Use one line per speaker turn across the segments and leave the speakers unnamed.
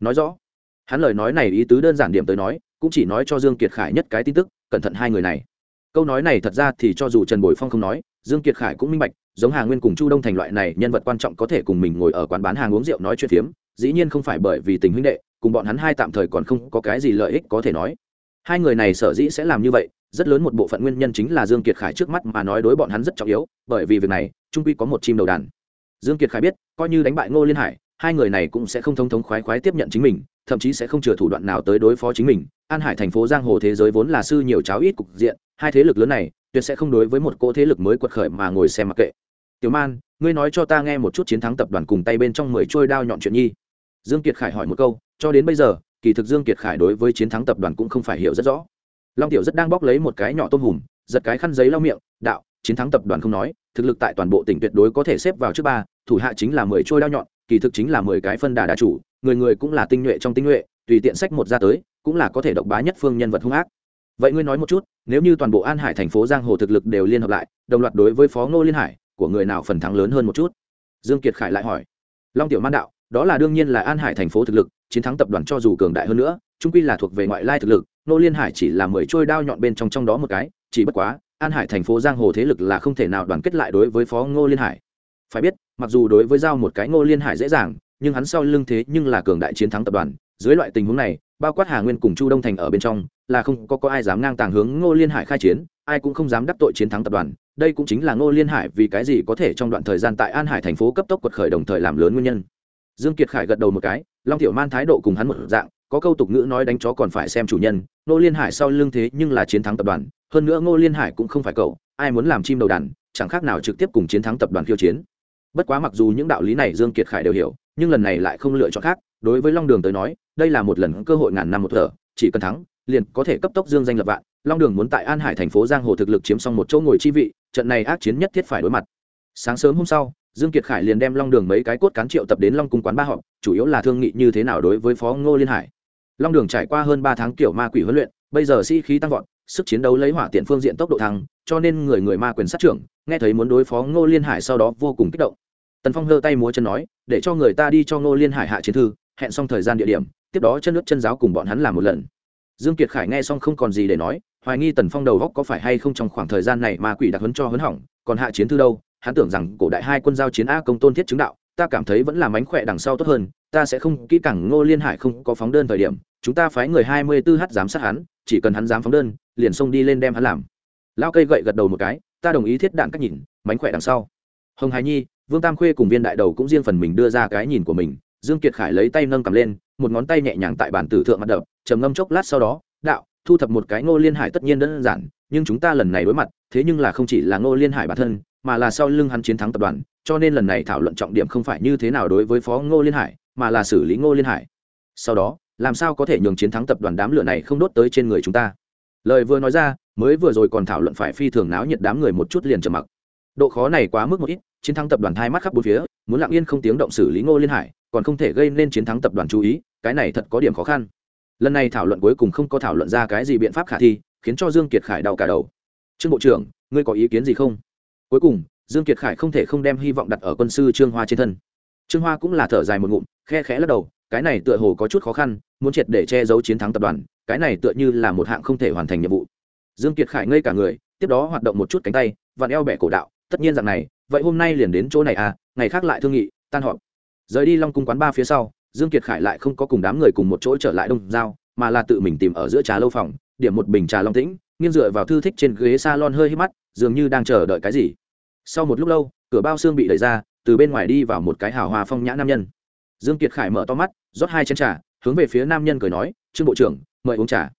nói rõ. Hắn lời nói này ý tứ đơn giản điểm tới nói, cũng chỉ nói cho dương kiệt khải nhất cái tin tức, cẩn thận hai người này. Câu nói này thật ra thì cho dù trần bồi phong không nói, dương kiệt khải cũng minh bạch, giống hà nguyên cùng chu đông thành loại này nhân vật quan trọng có thể cùng mình ngồi ở quán bán hàng uống rượu nói chuyện phiếm, dĩ nhiên không phải bởi vì tình huynh đệ, cùng bọn hắn hai tạm thời còn không có cái gì lợi ích có thể nói. Hai người này sở dĩ sẽ làm như vậy, rất lớn một bộ phận nguyên nhân chính là dương kiệt khải trước mắt mà nói đối bọn hắn rất trọng yếu, bởi vì việc này trung quy có một chim đầu đàn. Dương kiệt khải biết, coi như đánh bại ngô liên hải hai người này cũng sẽ không thông thống khoái khoái tiếp nhận chính mình, thậm chí sẽ không chừa thủ đoạn nào tới đối phó chính mình. An hải thành phố giang hồ thế giới vốn là sư nhiều cháo ít cục diện, hai thế lực lớn này, tuyệt sẽ không đối với một cỗ thế lực mới quật khởi mà ngồi xem mặc kệ. Tiểu man, ngươi nói cho ta nghe một chút chiến thắng tập đoàn cùng tay bên trong mười trôi đao nhọn chuyện nhi. Dương kiệt khải hỏi một câu, cho đến bây giờ, kỳ thực dương kiệt khải đối với chiến thắng tập đoàn cũng không phải hiểu rất rõ. Long tiểu rất đang bóc lấy một cái nhỏ tôm hùm, giật cái khăn giấy lau miệng, đạo, chiến thắng tập đoàn không nói, thực lực tại toàn bộ tỉnh tuyệt đối có thể xếp vào trước ba, thủ hạ chính là mười trôi đao nhọn kỳ thực chính là mười cái phân đà đà chủ, người người cũng là tinh nhuệ trong tinh nhuệ, tùy tiện sách một ra tới, cũng là có thể độc bá nhất phương nhân vật hung ác. Vậy ngươi nói một chút, nếu như toàn bộ an hải thành phố giang hồ thực lực đều liên hợp lại, đồng loạt đối với phó ngô liên hải, của người nào phần thắng lớn hơn một chút? Dương kiệt khải lại hỏi. Long tiểu man đạo, đó là đương nhiên là an hải thành phố thực lực, chiến thắng tập đoàn cho dù cường đại hơn nữa trung quy là thuộc về ngoại lai thực lực, ngô liên hải chỉ là mười trôi đao nhọn bên trong trong đó một cái, chỉ bất quá, an hải thành phố giang hồ thế lực là không thể nào đoàn kết lại đối với phó ngô liên hải. Phải biết mặc dù đối với giao một cái ngô liên hải dễ dàng nhưng hắn sau lưng thế nhưng là cường đại chiến thắng tập đoàn. Dưới loại tình huống này bao quát hà nguyên cùng chu đông thành ở bên trong là không có, có ai dám ngang tàng hướng ngô liên hải khai chiến ai cũng không dám đắc tội chiến thắng tập đoàn. Đây cũng chính là ngô liên hải vì cái gì có thể trong đoạn thời gian tại an hải thành phố cấp tốc quật khởi đồng thời làm lớn nguyên nhân. Dương kiệt khải gật đầu một cái long tiểu man thái độ cùng hắn một dạng có câu tục ngữ nói đánh chó còn phải xem chủ nhân ngô liên hải sau lưng thế nhưng là chiến thắng tập đoàn hơn nữa ngô liên hải cũng không phải cậu ai muốn làm chim đầu đàn chẳng khác nào trực tiếp cùng chiến thắng tập đoàn khiêu chiến bất quá mặc dù những đạo lý này dương kiệt khải đều hiểu, nhưng lần này lại không lựa chọn khác. Đối với long đường tới nói, đây là một lần cơ hội ngàn năm một thở, chỉ cần thắng, liền có thể cấp tốc dương danh lập vạn. Long đường muốn tại an hải thành phố giang hồ thực lực chiếm xong một chỗ ngồi chi vị, trận này ác chiến nhất thiết phải đối mặt. Sáng sớm hôm sau, dương kiệt khải liền đem long đường mấy cái cốt cán triệu tập đến long cung quán ba họp, chủ yếu là thương nghị như thế nào đối với phó ngô liên hải. Long đường trải qua hơn ba tháng kiểu ma quỷ huấn luyện, bây giờ sĩ、si、khí tăng vọt sức chiến đấu lấy hỏa tiện phương diện tốc độ thăng, cho nên người người ma quyền sát trưởng, nghe thấy muốn đối phó ngô liên hải sau đó vô cùng kích động. Tần phong hơ tay múa chân nói, để cho người ta đi cho ngô liên hải hạ chiến thư, hẹn xong thời gian địa điểm, tiếp đó chân nước chân giáo cùng bọn hắn làm một lần. Dương kiệt khải nghe xong không còn gì để nói, hoài nghi tần phong đầu góc có phải hay không trong khoảng thời gian này mà quỷ đặc huấn cho huấn hỏng, còn hạ chiến thư đâu? Hắn tưởng rằng cổ đại hai quân giao chiến a công tôn thiết chứng đạo, ta cảm thấy vẫn là mánh khỏe đằng sau tốt hơn, ta sẽ không kỹ càng ngô liên hải không có phóng đơn thời điểm, chúng ta phái người hai mươi 24h giám sát hắn chỉ cần hắn dám phóng đơn, liền xông đi lên đem hắn làm. Lao cây gậy gật đầu một cái, ta đồng ý thiết đạn cách nhìn, mánh khỏe đằng sau. Hồng hải nhi, vương tam khuê cùng viên đại đầu cũng riêng phần mình đưa ra cái nhìn của mình, dương kiệt khải lấy tay nâng cầm lên, một ngón tay nhẹ nhàng tại bản tử thượng mặt đập, trầm ngâm chốc lát sau đó, đạo, thu thập một cái ngô liên hải tất nhiên đơn giản, nhưng chúng ta lần này đối mặt, thế nhưng là không chỉ là ngô liên hải bản thân, mà là sau lưng hắn chiến thắng tập đoàn, cho nên lần này thảo luận trọng điểm không phải như thế nào đối với phó ngô liên hải, mà là xử lý ngô liên hải. Sau đó làm sao có thể nhường chiến thắng tập đoàn đám lửa này không đốt tới trên người chúng ta? Lời vừa nói ra, mới vừa rồi còn thảo luận phải phi thường náo nhiệt đám người một chút liền trầm mặc. Độ khó này quá mức một ít, chiến thắng tập đoàn hai mắt khắp bốn phía, muốn lặng yên không tiếng động xử lý ngô liên hải, còn không thể gây nên chiến thắng tập đoàn chú ý, cái này thật có điểm khó khăn. Lần này thảo luận cuối cùng không có thảo luận ra cái gì biện pháp khả thi, khiến cho dương kiệt khải đau cả đầu. Trương bộ trưởng, ngươi có ý kiến gì không? Cuối cùng, dương kiệt khải không thể không đem hy vọng đặt ở quân sư trương hoa trên thân. Trương hoa cũng là thở dài một ngụm, khe khẽ lắc đầu, cái này tựa hồ có chút khó khăn muốn triệt để che giấu chiến thắng tập đoàn, cái này tựa như là một hạng không thể hoàn thành nhiệm vụ. Dương kiệt khải ngây cả người, tiếp đó hoạt động một chút cánh tay, vặn eo bẻ cổ đạo, tất nhiên rằng này, vậy hôm nay liền đến chỗ này à ngày khác lại thương nghị, tan họp. Rời đi long cung quán ba phía sau, dương kiệt khải lại không có cùng đám người cùng một chỗ trở lại đông giao, mà là tự mình tìm ở giữa trà lâu phòng, điểm một bình trà long tĩnh, nghiêng dựa vào thư thích trên ghế salon hơi hít mắt, dường như đang chờ đợi cái gì. Sau một lúc lâu, cửa bao xương bị đẩy ra, từ bên ngoài đi vào một cái hào hoa phong nhã nam nhân. Dương kiệt khải mở to mắt, rót hai chén trà hướng về phía nam nhân cười nói, trương bộ trưởng, mời uống trà.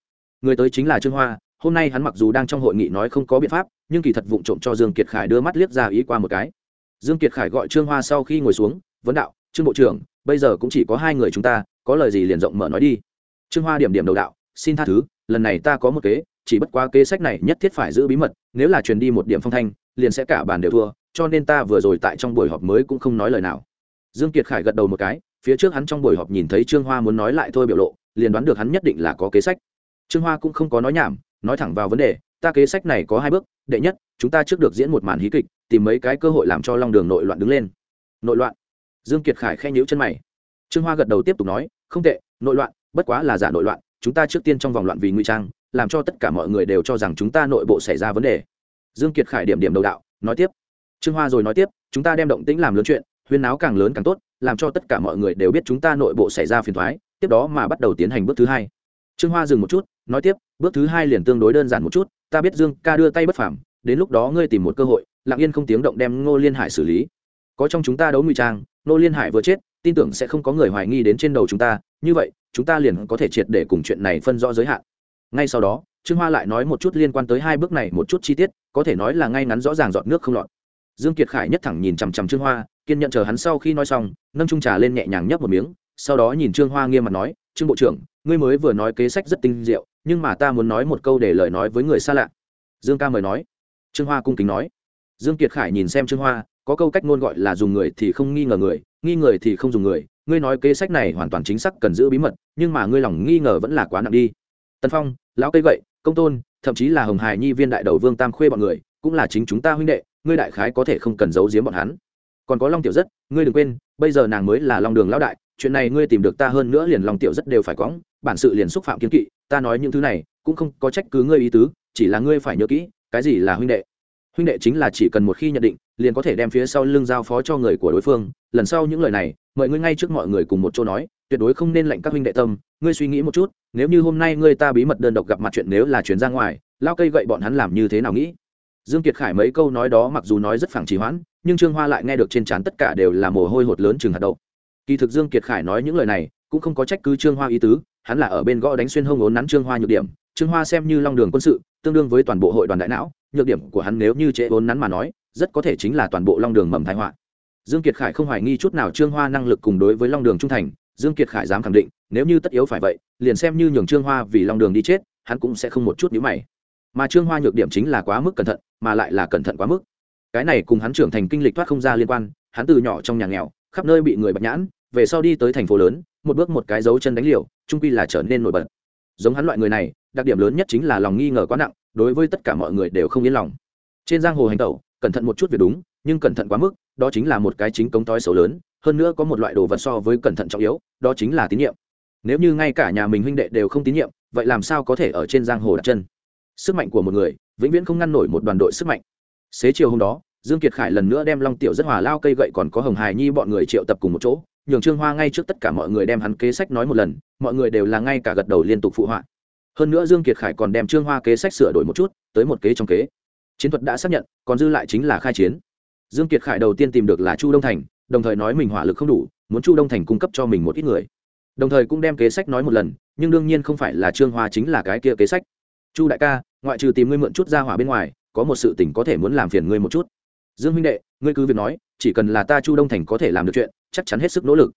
Người tới chính là trương hoa, hôm nay hắn mặc dù đang trong hội nghị nói không có biện pháp, nhưng kỳ thật vụng trộm cho dương kiệt khải đưa mắt liếc ra ý qua một cái. Dương kiệt khải gọi trương hoa sau khi ngồi xuống, vấn đạo, trương bộ trưởng, bây giờ cũng chỉ có hai người chúng ta, có lời gì liền rộng mở nói đi. Trương hoa điểm điểm đầu đạo, xin tha thứ, lần này ta có một kế, chỉ bất quá kế sách này nhất thiết phải giữ bí mật, nếu là truyền đi một điểm phong thanh, liền sẽ cả bàn đều thua, cho nên ta vừa rồi tại trong buổi họp mới cũng không nói lời nào. Dương kiệt khải gật đầu một cái phía trước hắn trong buổi họp nhìn thấy trương hoa muốn nói lại thôi biểu lộ, liền đoán được hắn nhất định là có kế sách. Trương hoa cũng không có nói nhảm, nói thẳng vào vấn đề, ta kế sách này có hai bước, đệ nhất, chúng ta trước được diễn một màn hí kịch, tìm mấy cái cơ hội làm cho long đường nội loạn đứng lên. Nội loạn? Dương kiệt khải khen nhíu chân mày. Trương hoa gật đầu tiếp tục nói, không tệ, nội loạn, bất quá là giả nội loạn, chúng ta trước tiên trong vòng loạn vì nguy trang, làm cho tất cả mọi người đều cho rằng chúng ta nội bộ xảy ra vấn đề. Dương kiệt khải điểm điểm đầu đạo, nói tiếp. Trương hoa rồi nói tiếp, chúng ta đem động tĩnh làm lớn chuyện huyên náo càng lớn càng tốt, làm cho tất cả mọi người đều biết chúng ta nội bộ xảy ra phiền thoái tiếp đó mà bắt đầu tiến hành bước thứ hai. Trương hoa dừng một chút, nói tiếp, bước thứ hai liền tương đối đơn giản một chút, ta biết dương ca đưa tay bất phàm, đến lúc đó ngươi tìm một cơ hội, lặng yên không tiếng động đem ngô liên hải xử lý. Có trong chúng ta đấu ngụy trang, ngô liên hải vừa chết, tin tưởng sẽ không có người hoài nghi đến trên đầu chúng ta, như vậy, chúng ta liền có thể triệt để cùng chuyện này phân rõ giới hạn. Ngay sau đó, trương hoa lại nói một chút liên quan tới hai bước này một chút chi tiết, có thể nói là ngay ngắn rõ ràng dọn nước không lọt. Dương kiệt khải nhất thẳng nhìn chằm chằm trương hoa kiên nhận chờ hắn sau khi nói xong, nâng trung trà lên nhẹ nhàng nhấp một miếng, sau đó nhìn trương hoa nghiêm mặt nói, trương bộ trưởng, ngươi mới vừa nói kế sách rất tinh diệu, nhưng mà ta muốn nói một câu để lời nói với người xa lạ. Dương ca mời nói. Trương hoa cung kính nói. Dương kiệt khải nhìn xem trương hoa, có câu cách ngôn gọi là dùng người thì không nghi ngờ người, nghi người thì không dùng người. Ngươi nói kế sách này hoàn toàn chính xác cần giữ bí mật, nhưng mà ngươi lòng nghi ngờ vẫn là quá nặng đi. Tân phong, lão cây gậy công tôn, thậm chí là hồng hải nhi viên đại đầu vương tam khuê bọn người, cũng là chính chúng ta huynh đệ, ngươi đại khái có thể không cần giấu giếm bọn hắn còn có long tiểu rất, ngươi đừng quên, bây giờ nàng mới là long đường lão đại, chuyện này ngươi tìm được ta hơn nữa liền long tiểu rất đều phải cóng bản sự liền xúc phạm kiến kỵ, ta nói những thứ này, cũng không có trách cứ ngươi ý tứ, chỉ là ngươi phải nhớ kỹ, cái gì là huynh đệ. Huynh đệ chính là chỉ cần một khi nhận định, liền có thể đem phía sau lưng giao phó cho người của đối phương, lần sau những lời này, mời ngươi ngay trước mọi người cùng một chỗ nói, tuyệt đối không nên lệnh các huynh đệ tâm, ngươi suy nghĩ một chút, nếu như hôm nay ngươi ta bí mật đơn độc gặp mặt chuyện nếu là chuyển ra ngoài lao cây gậy bọn hắn làm như thế nào nghĩ? Dương kiệt khải mấy câu nói đó mặc dù nói rất phẳng trì hoãn, nhưng trương hoa lại nghe được trên trán tất cả đều là mồ hôi hột lớn chừng hạt đậu. Kỳ thực dương kiệt khải nói những lời này, cũng không có trách cứ trương hoa ý tứ, hắn là ở bên gõ đánh xuyên hông ốn nắn trương hoa nhược điểm, trương hoa xem như long đường quân sự, tương đương với toàn bộ hội đoàn đại não, nhược điểm của hắn nếu như trễ ốn nắn mà nói, rất có thể chính là toàn bộ long đường mầm thái họa. Dương kiệt khải không hoài nghi chút nào trương hoa năng lực cùng đối với long đường trung thành, dương kiệt khải dám khẳng định, nếu như tất yếu phải vậy, liền xem như nhường trương hoa vì long đường đi chết, hắn cũng sẽ không một chút nhíu mày mà trương hoa nhược điểm chính là quá mức cẩn thận, mà lại là cẩn thận quá mức. Cái này cùng hắn trưởng thành kinh lịch thoát không ra liên quan, hắn từ nhỏ trong nhà nghèo, khắp nơi bị người bạch nhãn, về sau đi tới thành phố lớn, một bước một cái dấu chân đánh liều, trung quy là trở nên nổi bật. Giống hắn loại người này, đặc điểm lớn nhất chính là lòng nghi ngờ quá nặng, đối với tất cả mọi người đều không yên lòng. Trên giang hồ hành tẩu, cẩn thận một chút việc đúng, nhưng cẩn thận quá mức, đó chính là một cái chính cống tối xấu lớn, hơn nữa có một loại đồ vật so với cẩn thận trọng yếu, đó chính là tín nhiệm. Nếu như ngay cả nhà mình huynh đệ đều không tín nhiệm, vậy làm sao có thể ở trên giang hồ đặt chân? Sức mạnh của một người, vĩnh viễn không ngăn nổi một đoàn đội sức mạnh. Xế chiều hôm đó, dương kiệt khải lần nữa đem long tiểu rất hòa lao cây gậy còn có hồng hài nhi bọn người triệu tập cùng một chỗ, nhường trương hoa ngay trước tất cả mọi người đem hắn kế sách nói một lần, mọi người đều là ngay cả gật đầu liên tục phụ họa. Hơn nữa dương kiệt khải còn đem trương hoa kế sách sửa đổi một chút, tới một kế trong kế. Chiến thuật đã xác nhận, còn dư lại chính là khai chiến. Dương kiệt khải đầu tiên tìm được là chu đông thành, đồng thời nói mình hỏa lực không đủ, muốn chu đông thành cung cấp cho mình một ít người. Đồng thời cũng đem kế sách nói một lần, nhưng đương nhiên không phải là trương hoa chính là cái kia kế sách chu đại ca, ngoại trừ tìm ngươi mượn chút ra hỏa bên ngoài, có một sự tình có thể muốn làm phiền ngươi một chút. Dương huynh đệ, ngươi cứ việc nói, chỉ cần là ta chu đông thành có thể làm được chuyện, chắc chắn hết sức nỗ lực.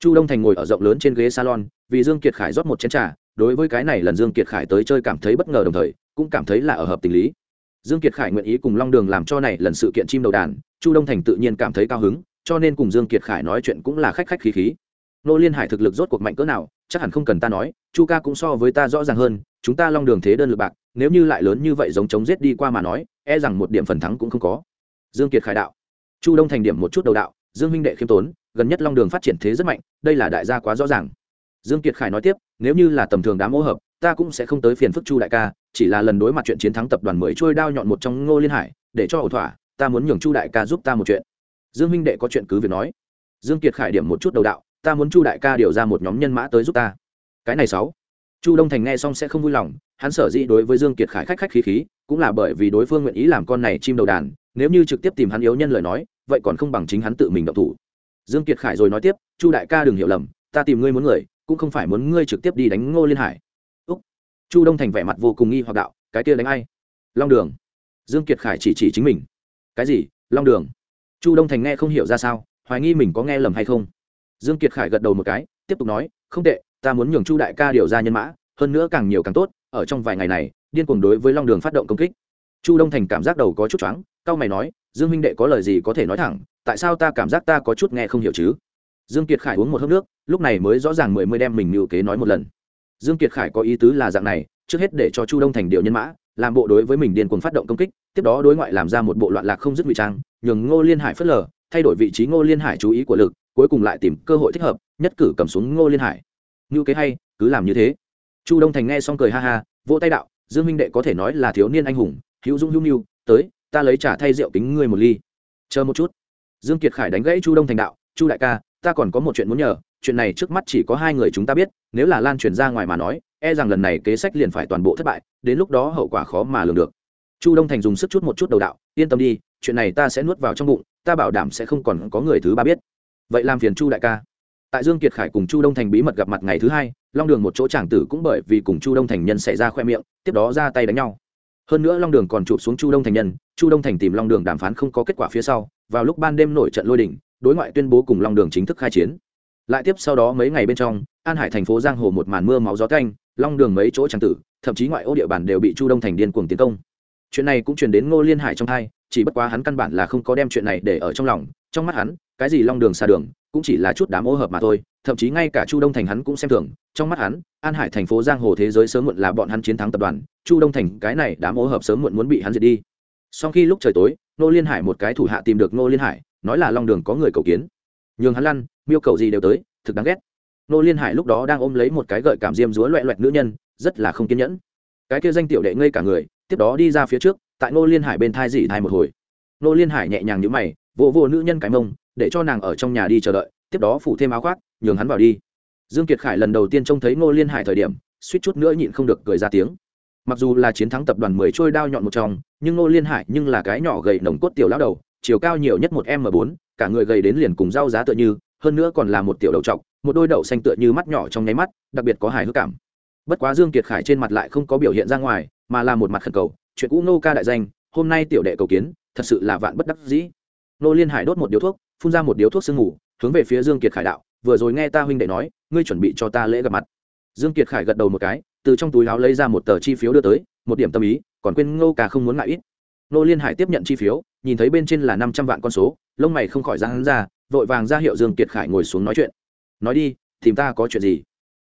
Chu đông thành ngồi ở rộng lớn trên ghế salon, vì dương kiệt khải rót một chén trà, đối với cái này lần dương kiệt khải tới chơi cảm thấy bất ngờ đồng thời, cũng cảm thấy là ở hợp tình lý. Dương kiệt khải nguyện ý cùng long đường làm cho này lần sự kiện chim đầu đàn, chu đông thành tự nhiên cảm thấy cao hứng, cho nên cùng dương kiệt khải nói chuyện cũng là khách khách khí khí nô liên hải thực lực rốt cuộc mạnh cỡ nào, chắc hẳn không cần ta nói, chu ca cũng so với ta rõ ràng hơn, chúng ta long đường thế đơn lực bạc, nếu như lại lớn như vậy giống chống giết đi qua mà nói e rằng một điểm phần thắng cũng không có. Dương kiệt khải đạo. Chu đông thành điểm một chút đầu đạo, dương minh đệ khiêm tốn, gần nhất long đường phát triển thế rất mạnh, đây là đại gia quá rõ ràng. Dương kiệt khải nói tiếp, nếu như là tầm thường đám ô hợp, ta cũng sẽ không tới phiền phức chu đại ca, chỉ là lần đối mặt chuyện chiến thắng tập đoàn mới trôi đao nhọn một trong ngô liên hải, để cho ẩu thỏa, ta muốn nhường chu đại ca giúp ta một chuyện. Dương minh đệ có chuyện cứ việc nói. Dương kiệt khải điểm một chút đầu đạo ta muốn chu đại ca điều ra một nhóm nhân mã tới giúp ta. Cái này sáu. Chu đông thành nghe xong sẽ không vui lòng, hắn sở dĩ đối với dương kiệt khải khách khách khí khí, cũng là bởi vì đối phương nguyện ý làm con này chim đầu đàn, nếu như trực tiếp tìm hắn yếu nhân lời nói, vậy còn không bằng chính hắn tự mình động thủ. Dương kiệt khải rồi nói tiếp, chu đại ca đừng hiểu lầm, ta tìm ngươi muốn người, cũng không phải muốn ngươi trực tiếp đi đánh ngô liên hải. Úc. Chu đông thành vẻ mặt vô cùng nghi hoặc đạo, cái kia đánh ai? Long đường. Dương kiệt khải chỉ chỉ chính mình. Cái gì? Long đường? Chu đông thành nghe không hiểu ra sao, hoài nghi mình có nghe lầm hay không dương kiệt khải gật đầu một cái, tiếp tục nói, không tệ, ta muốn nhường chu đại ca điều ra nhân mã, hơn nữa càng nhiều càng tốt, ở trong vài ngày này, điên cuồng đối với long đường phát động công kích. Chu đông thành cảm giác đầu có chút choáng, cao mày nói, dương minh đệ có lời gì có thể nói thẳng, tại sao ta cảm giác ta có chút nghe không hiểu chứ? Dương kiệt khải uống một hớp nước, lúc này mới rõ ràng mười mươi đem mình mưu kế nói một lần. Dương kiệt khải có ý tứ là dạng này, trước hết để cho chu đông thành điều nhân mã, làm bộ đối với mình điên cuồng phát động công kích, tiếp đó đối ngoại làm ra một bộ loạn lạc không dứt ngụy trang, nhường ngô liên hải phớt lờ, thay đổi vị trí ngô liên hải chú ý của lực cuối cùng lại tìm cơ hội thích hợp, nhất cử cầm xuống ngô liên hải. Ngưu kế hay, cứ làm như thế. Chu đông thành nghe xong cười ha ha, vỗ tay đạo, dương minh đệ có thể nói là thiếu niên anh hùng, hữu dung hữu mưu, tới, ta lấy trả thay rượu kính ngươi một ly. Chờ một chút. Dương kiệt khải đánh gãy chu đông thành đạo, chu đại ca, ta còn có một chuyện muốn nhờ, chuyện này trước mắt chỉ có hai người chúng ta biết, nếu là lan truyền ra ngoài mà nói e rằng lần này kế sách liền phải toàn bộ thất bại, đến lúc đó hậu quả khó mà lường được. Chu đông thành dùng sức chút một chút đầu đạo, yên tâm đi, chuyện này ta sẽ nuốt vào trong bụng, ta bảo đảm sẽ không còn có người thứ ba biết vậy làm phiền chu đại ca. Tại dương kiệt khải cùng chu đông thành bí mật gặp mặt ngày thứ hai, long đường một chỗ tràng tử cũng bởi vì cùng chu đông thành nhân xảy ra khoe miệng, tiếp đó ra tay đánh nhau. Hơn nữa long đường còn chụp xuống chu đông thành nhân, chu đông thành tìm long đường đàm phán không có kết quả phía sau, vào lúc ban đêm nổi trận lôi đỉnh đối ngoại tuyên bố cùng long đường chính thức khai chiến. Lại tiếp sau đó mấy ngày bên trong, an hải thành phố giang hồ một màn mưa máu gió canh long đường mấy chỗ tràng tử, thậm chí ngoại ô địa bàn đều bị chu đông thành điên cuồng tiến công. Chuyện này cũng truyền đến ngô liên hải trong thai chỉ bất quá hắn căn bản là không có đem chuyện này để ở trong lòng, trong mắt hắn cái gì long đường xa đường, cũng chỉ là chút đám ô hợp mà thôi, thậm chí ngay cả chu đông thành hắn cũng xem thường. Trong mắt hắn, an hải thành phố giang hồ thế giới sớm muộn là bọn hắn chiến thắng tập đoàn, chu đông thành cái này đám ô hợp sớm muộn muốn bị hắn diệt đi. Sau khi lúc trời tối nô liên hải một cái thủ hạ tìm được nô liên hải, nói là long đường có người cầu kiến. Nhường hắn lăn, miêu cầu gì đều tới, thực đáng ghét. Nô liên hải lúc đó đang ôm lấy một cái gợi cảm diêm dúa loẹ loẹt nữ nhân, rất là không kiên nhẫn. Cái kia danh tiểu đệ ngây cả người, tiếp đó đi ra phía trước, tại nô liên hải bên thai dị thai một hồi. Nô liên hải nhẹ nhàng nhữ mày, vỗ vỗ nữ nhân cái mông để cho nàng ở trong nhà đi chờ đợi, tiếp đó phủ thêm áo khoác, nhường hắn vào đi. Dương kiệt khải lần đầu tiên trông thấy ngô liên hải thời điểm, suýt chút nữa nhịn không được cười ra tiếng. Mặc dù là chiến thắng tập đoàn mười trôi đao nhọn một trong, nhưng ngô liên hải nhưng là cái nhỏ gầy nồng cốt tiểu lão đầu, chiều cao nhiều nhất một m bốn, cả người gầy đến liền cùng rau giá tựa như, hơn nữa còn là một tiểu đầu trọc, một đôi đậu xanh tựa như mắt nhỏ trong nháy mắt, đặc biệt có hài hước cảm. Bất quá dương kiệt khải trên mặt lại không có biểu hiện ra ngoài, mà là một mặt khẩn cầu, chuyện cũ nô ca đại danh, hôm nay tiểu đệ cầu kiến, thật sự là vạn bất đắc dĩ. Nô liên hải đốt một điếu thuốc phun ra một điếu thuốc sương ngủ hướng về phía dương kiệt khải đạo, vừa rồi nghe ta huynh đệ nói, ngươi chuẩn bị cho ta lễ gặp mặt. Dương kiệt khải gật đầu một cái, từ trong túi áo lấy ra một tờ chi phiếu đưa tới, một điểm tâm ý, còn quên ngô ca không muốn ngại ít. Nô liên hải tiếp nhận chi phiếu, nhìn thấy bên trên là năm trăm vạn con số, lông mày không khỏi ra hắn ra, vội vàng ra hiệu dương kiệt khải ngồi xuống nói chuyện. Nói đi, tìm ta có chuyện gì?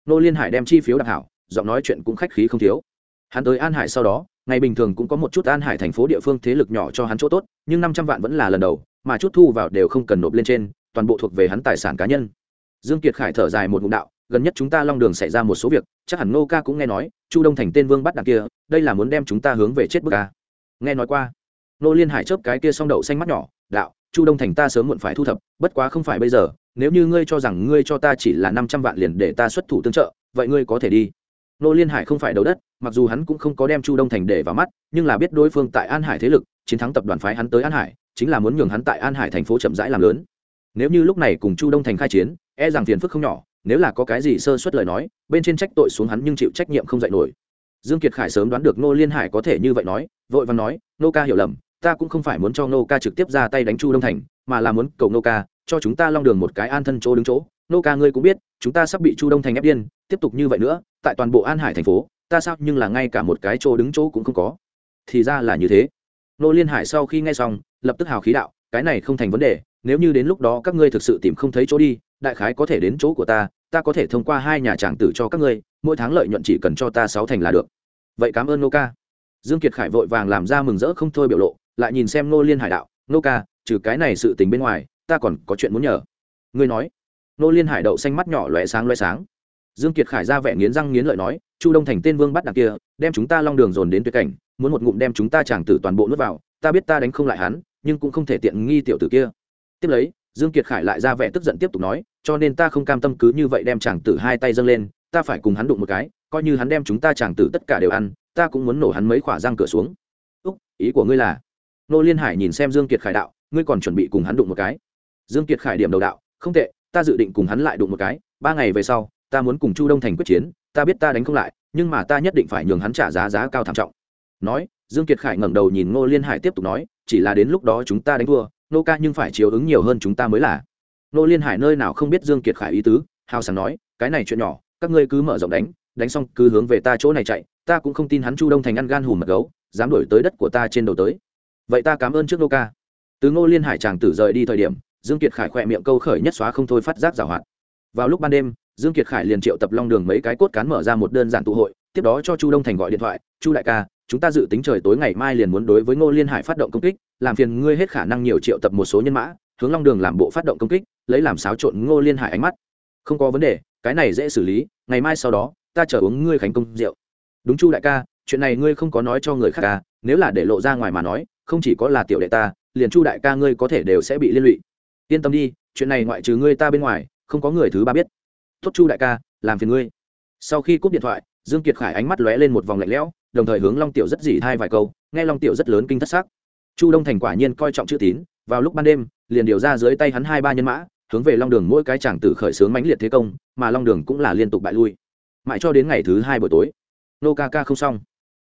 Nô liên hải đem chi phiếu đặt hảo, giọng nói chuyện cũng khách khí không thiếu. Hắn tới an hải sau đó, ngày bình thường cũng có một chút an hải thành phố địa phương thế lực nhỏ cho hắn chỗ tốt, nhưng năm trăm vạn vẫn là lần đầu mà chút thu vào đều không cần nộp lên trên, toàn bộ thuộc về hắn tài sản cá nhân. Dương kiệt khải thở dài một ngụm đạo, gần nhất chúng ta long đường xảy ra một số việc, chắc hẳn Ngô ca cũng nghe nói, chu đông thành tên vương bắt đằng kia, đây là muốn đem chúng ta hướng về chết bức ca à. nghe nói qua. Nô liên hải chớp cái kia song đậu xanh mắt nhỏ, đạo, chu đông thành ta sớm muộn phải thu thập, bất quá không phải bây giờ, nếu như ngươi cho rằng ngươi cho ta chỉ là năm trăm vạn liền để ta xuất thủ tương trợ, vậy ngươi có thể đi. Nô liên hải không phải đầu đất, mặc dù hắn cũng không có đem chu đông thành để vào mắt, nhưng là biết đối phương tại an hải thế lực, chiến thắng tập đoàn phái hắn tới an hải chính là muốn nhường hắn tại an hải thành phố chậm rãi làm lớn. Nếu như lúc này cùng chu đông thành khai chiến e rằng phiền phức không nhỏ, nếu là có cái gì sơ suất lời nói, bên trên trách tội xuống hắn nhưng chịu trách nhiệm không dạy nổi. Dương kiệt khải sớm đoán được nô liên hải có thể như vậy nói, vội vàng nói nô ca hiểu lầm, ta cũng không phải muốn cho nô ca trực tiếp ra tay đánh chu đông thành, mà là muốn cầu nô ca, cho chúng ta long đường một cái an thân chỗ đứng chỗ. Nô ca ngươi cũng biết, chúng ta sắp bị chu đông thành ép điên, tiếp tục như vậy nữa, tại toàn bộ an hải thành phố, ta sao nhưng là ngay cả một cái chỗ đứng chỗ cũng không có. Thì ra là như thế nô liên hải sau khi nghe xong, lập tức hào khí đạo, cái này không thành vấn đề, nếu như đến lúc đó các ngươi thực sự tìm không thấy chỗ đi, đại khái có thể đến chỗ của ta ta có thể thông qua hai nhà tràng tử cho các ngươi, mỗi tháng lợi nhuận chỉ cần cho ta sáu thành là được. Vậy cảm ơn nô ca. Dương kiệt khải vội vàng làm ra mừng rỡ không thôi biểu lộ, lại nhìn xem nô liên hải đạo, nô ca, trừ cái này sự tình bên ngoài, ta còn có chuyện muốn nhờ. Ngươi nói. Nô liên hải đậu xanh mắt nhỏ lóe sáng lóe sáng. Dương kiệt khải ra vẻ nghiến răng nghiến lợi nói, chu đông thành tên vương bắt đặc kia, đem chúng ta long đường dồn đến tuyệt cảnh muốn một ngụm đem chúng ta chàng tử toàn bộ nuốt vào, ta biết ta đánh không lại hắn, nhưng cũng không thể tiện nghi tiểu tử kia. Tiếp lấy, dương kiệt khải lại ra vẻ tức giận tiếp tục nói, cho nên ta không cam tâm cứ như vậy đem chàng tử hai tay dâng lên, ta phải cùng hắn đụng một cái, coi như hắn đem chúng ta chàng tử tất cả đều ăn, ta cũng muốn nổ hắn mấy khỏa răng cửa xuống. Úc, ý của ngươi là? Nô liên hải nhìn xem dương kiệt khải đạo, ngươi còn chuẩn bị cùng hắn đụng một cái? Dương kiệt khải điểm đầu đạo, không tệ, ta dự định cùng hắn lại đụng một cái, ba ngày về sau, ta muốn cùng chu đông thành quyết chiến, ta biết ta đánh không lại, nhưng mà ta nhất định phải nhường hắn trả giá giá cao thảm trọng nói, dương kiệt khải ngẩng đầu nhìn ngô liên hải tiếp tục nói, chỉ là đến lúc đó chúng ta đánh thua nô ca nhưng phải chiếu ứng nhiều hơn chúng ta mới là. Nô liên hải nơi nào không biết dương kiệt khải ý tứ, hào sảng nói, cái này chuyện nhỏ, các ngươi cứ mở rộng đánh đánh xong cứ hướng về ta chỗ này chạy, ta cũng không tin hắn chu đông thành ăn gan hùm mật gấu, dám đổi tới đất của ta trên đầu tới. Vậy ta cảm ơn trước nô ca. Từ ngô liên hải chàng tử rời đi thời điểm, dương kiệt khải khỏe miệng câu khởi nhất xóa không thôi phát giác giảo hoạt. Vào lúc ban đêm, dương kiệt khải liền triệu tập long đường mấy cái cốt cán mở ra một đơn giản tụ hội, tiếp đó cho chu đông thành gọi điện thoại, chu đại ca chúng ta dự tính trời tối ngày mai liền muốn đối với ngô liên hải phát động công kích, làm phiền ngươi hết khả năng nhiều triệu tập một số nhân mã, hướng long đường làm bộ phát động công kích, lấy làm xáo trộn ngô liên hải ánh mắt. Không có vấn đề, cái này dễ xử lý, ngày mai sau đó, ta chở uống ngươi khánh công rượu. Đúng chu đại ca, chuyện này ngươi không có nói cho người khác ca nếu là để lộ ra ngoài mà nói, không chỉ có là tiểu đệ ta, liền chu đại ca ngươi có thể đều sẽ bị liên lụy. Yên tâm đi, chuyện này ngoại trừ ngươi ta bên ngoài, không có người thứ ba biết. Tốt chu đại ca, làm phiền ngươi. Sau khi cúp điện thoại, dương kiệt khải ánh mắt lóe lên một vòng lạnh lẽo đồng thời hướng long tiểu rất dỉ thai vài câu, nghe long tiểu rất lớn kinh thất sắc. Chu đông thành quả nhiên coi trọng chữ tín, vào lúc ban đêm, liền điều ra dưới tay hắn hai ba nhân mã, hướng về long đường mỗi cái chàng tử khởi sướng mãnh liệt thế công, mà long đường cũng là liên tục bại lui. Mãi cho đến ngày thứ hai buổi tối nô ca ca không xong.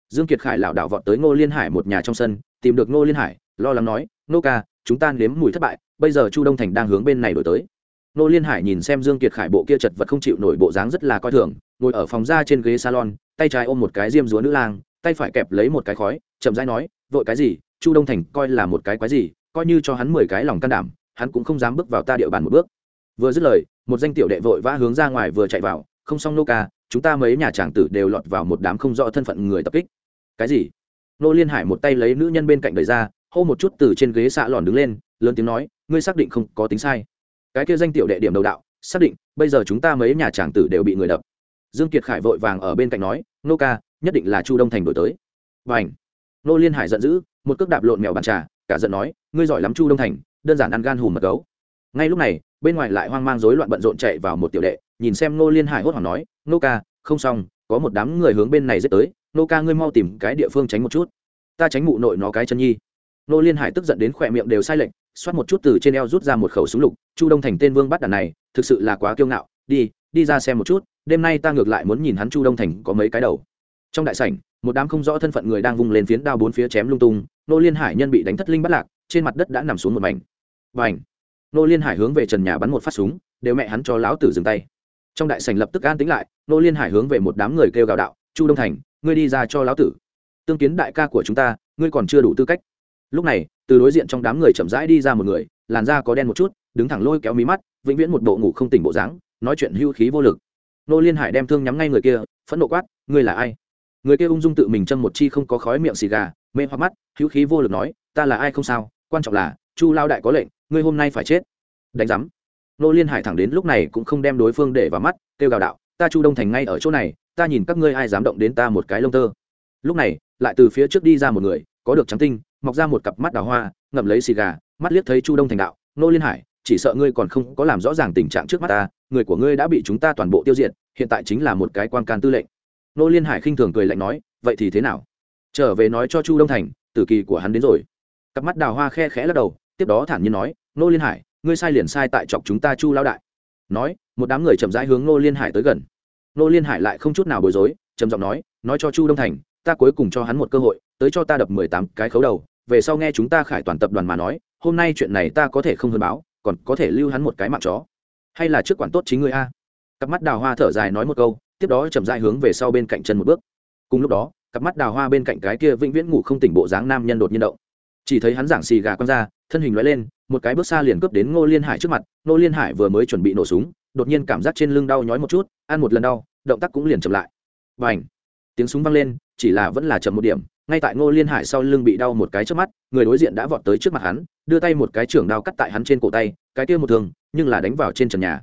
Dương kiệt khải lảo đảo vọt tới ngô liên hải một nhà trong sân, tìm được ngô liên hải, lo lắng nói nô ca, chúng ta nếm mùi thất bại, bây giờ chu đông thành đang hướng bên này đổi tới nô liên hải nhìn xem dương kiệt khải bộ kia chật vật không chịu nổi bộ dáng rất là coi thường, ngồi ở phòng ra trên ghế salon, tay trái ôm một cái diêm dúa nữ lang, tay phải kẹp lấy một cái khói, chậm rãi nói, vội cái gì? Chu đông thành coi là một cái quái gì, coi như cho hắn mười cái lòng can đảm, hắn cũng không dám bước vào ta địa bàn một bước. Vừa dứt lời, một danh tiểu đệ vội vã hướng ra ngoài vừa chạy vào, không xong nô ca, chúng ta mấy nhà tràng tử đều lọt vào một đám không rõ thân phận người tập kích. Cái gì? Nô liên hải một tay lấy nữ nhân bên cạnh đời ra, hô một chút từ trên ghế xạ lòn đứng lên, lớn tiếng nói, ngươi xác định không có tính sai cái kia danh tiểu đệ điểm đầu đạo, xác định, bây giờ chúng ta mấy nhà tràng tử đều bị người đập. Dương kiệt khải vội vàng ở bên cạnh nói, nô ca, nhất định là chu đông thành đổi tới. Và ảnh nô liên hải giận dữ, một cước đạp lộn mèo bàn trà, cả giận nói, ngươi giỏi lắm chu đông thành, đơn giản ăn gan hùm mật gấu. Ngay lúc này, bên ngoài lại hoang mang rối loạn bận rộn chạy vào một tiểu đệ, nhìn xem nô liên hải hốt hoảng nói, nô ca, không xong, có một đám người hướng bên này giết tới, nô ca ngươi mau tìm cái địa phương tránh một chút. Ta tránh mụ nội nó cái chân nhi. Nô liên hải tức giận đến khỏe miệng đều sai lệch xoát một chút từ trên eo rút ra một khẩu súng lục, chu đông thành tên vương bắt đàn này, thực sự là quá kiêu ngạo, đi đi ra xem một chút, đêm nay ta ngược lại muốn nhìn hắn chu đông thành có mấy cái đầu. Trong đại sảnh, một đám không rõ thân phận người đang vung lên phiến đao bốn phía chém lung tung, nô liên hải nhân bị đánh thất linh bắt lạc, trên mặt đất đã nằm xuống một mảnh. Và ảnh nô liên hải hướng về trần nhà bắn một phát súng, đều mẹ hắn cho lão tử dừng tay. Trong đại sảnh lập tức an tính lại, nô liên hải hướng về một đám người kêu gào đạo, chu đông thành, ngươi đi ra cho lão tử. Tương kiến đại ca của chúng ta, ngươi còn chưa đủ tư cách. Lúc này từ đối diện trong đám người chậm rãi đi ra một người, làn da có đen một chút, đứng thẳng lôi kéo mí mắt, vĩnh viễn một bộ ngủ không tỉnh bộ dáng, nói chuyện hưu khí vô lực. Nô liên hải đem thương nhắm ngay người kia, phẫn nộ quát, ngươi là ai? Người kia ung dung tự mình châm một chi không có khói miệng xì gà, mê hoặc mắt hữu khí vô lực nói, ta là ai không sao, quan trọng là, chu lao đại có lệnh, ngươi hôm nay phải chết. Đánh giám. Nô liên hải thẳng đến lúc này cũng không đem đối phương để vào mắt, kêu gào đạo, ta chu đông thành ngay ở chỗ này, ta nhìn các ngươi ai dám động đến ta một cái lông tơ. Lúc này, lại từ phía trước đi ra một người, có được trắng tinh mọc ra một cặp mắt đào hoa, ngậm lấy xì gà, mắt liếc thấy chu đông thành đạo, nô liên hải, chỉ sợ ngươi còn không có làm rõ ràng tình trạng trước mắt ta, người của ngươi đã bị chúng ta toàn bộ tiêu diệt, hiện tại chính là một cái quan can tư lệnh. Nô liên hải khinh thường cười lạnh nói, vậy thì thế nào? Trở về nói cho chu đông thành, tử kỳ của hắn đến rồi. Cặp mắt đào hoa khe khẽ lắc đầu, tiếp đó thản nhiên nói, nô liên hải, ngươi sai liền sai tại chọc chúng ta chu lao đại. Nói, một đám người chậm rãi hướng nô liên hải tới gần. Nô liên hải lại không chút nào bối rối, trầm giọng nói nói cho chu đông thành, ta cuối cùng cho hắn một cơ hội, tới cho ta đập mười tám cái khấu đầu về sau nghe chúng ta khải toàn tập đoàn mà nói, hôm nay chuyện này ta có thể không hơn báo, còn có thể lưu hắn một cái mạng chó. Hay là trước quản tốt chính người a? Cặp mắt đào hoa thở dài nói một câu, tiếp đó chậm rãi hướng về sau bên cạnh chân một bước. Cùng lúc đó, cặp mắt đào hoa bên cạnh cái kia vĩnh viễn ngủ không tỉnh bộ dáng nam nhân đột nhiên động. Chỉ thấy hắn giảng xì gà con ra, thân hình loại lên, một cái bước xa liền cướp đến ngô liên hải trước mặt, ngô liên hải vừa mới chuẩn bị nổ súng, đột nhiên cảm giác trên lưng đau nhói một chút, ăn một lần đau, động tác cũng liền chậm lại. Và ảnh tiếng súng vang lên, chỉ là vẫn là chậm một điểm ngay tại ngô liên hải sau lưng bị đau một cái trước mắt, người đối diện đã vọt tới trước mặt hắn, đưa tay một cái trưởng đao cắt tại hắn trên cổ tay, cái kia một thường nhưng là đánh vào trên trần nhà.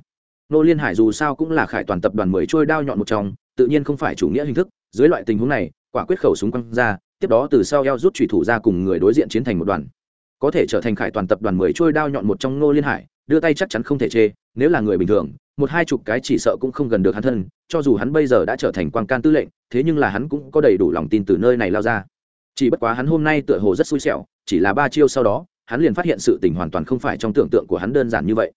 Ngô liên hải dù sao cũng là khải toàn tập đoàn mới trôi đao nhọn một trong, tự nhiên không phải chủ nghĩa hình thức, dưới loại tình huống này, quả quyết khẩu súng quăng ra, tiếp đó từ sau eo rút thủy thủ ra cùng người đối diện chiến thành một đoàn. Có thể trở thành khải toàn tập đoàn mười trôi đao nhọn một trong ngô liên hải, đưa tay chắc chắn không thể chê, nếu là người bình thường, một hai chục cái chỉ sợ cũng không gần được hắn thân, cho dù hắn bây giờ đã trở thành quan can tư lệnh, thế nhưng là hắn cũng có đầy đủ lòng tin từ nơi này lao ra chỉ bất quá hắn hôm nay tựa hồ rất xui xẻo, chỉ là ba chiêu sau đó, hắn liền phát hiện sự tình hoàn toàn không phải trong tưởng tượng của hắn đơn giản như vậy.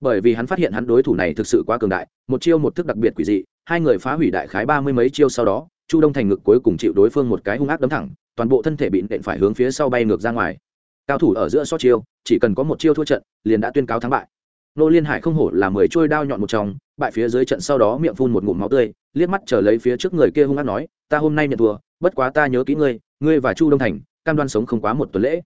Bởi vì hắn phát hiện hắn đối thủ này thực sự quá cường đại, một chiêu một thức đặc biệt quỷ dị, hai người phá hủy đại khái ba mươi mấy chiêu sau đó, chu đông thành ngực cuối cùng chịu đối phương một cái hung ác đấm thẳng, toàn bộ thân thể bị nện phải hướng phía sau bay ngược ra ngoài. Cao thủ ở giữa so chiêu, chỉ cần có một chiêu thua trận, liền đã tuyên cáo thắng bại. Nô liên hải không hổ là mười trôi đao nhọn một trong, bại phía dưới trận sau đó miệng phun một ngụm máu tươi, liếc mắt trở lấy phía trước người kia hung ác nói, ta hôm nay nhận thua, bất quá ta nhớ kỹ ngươi ngươi và chu đông thành, cam đoan sống không quá một tuần lễ.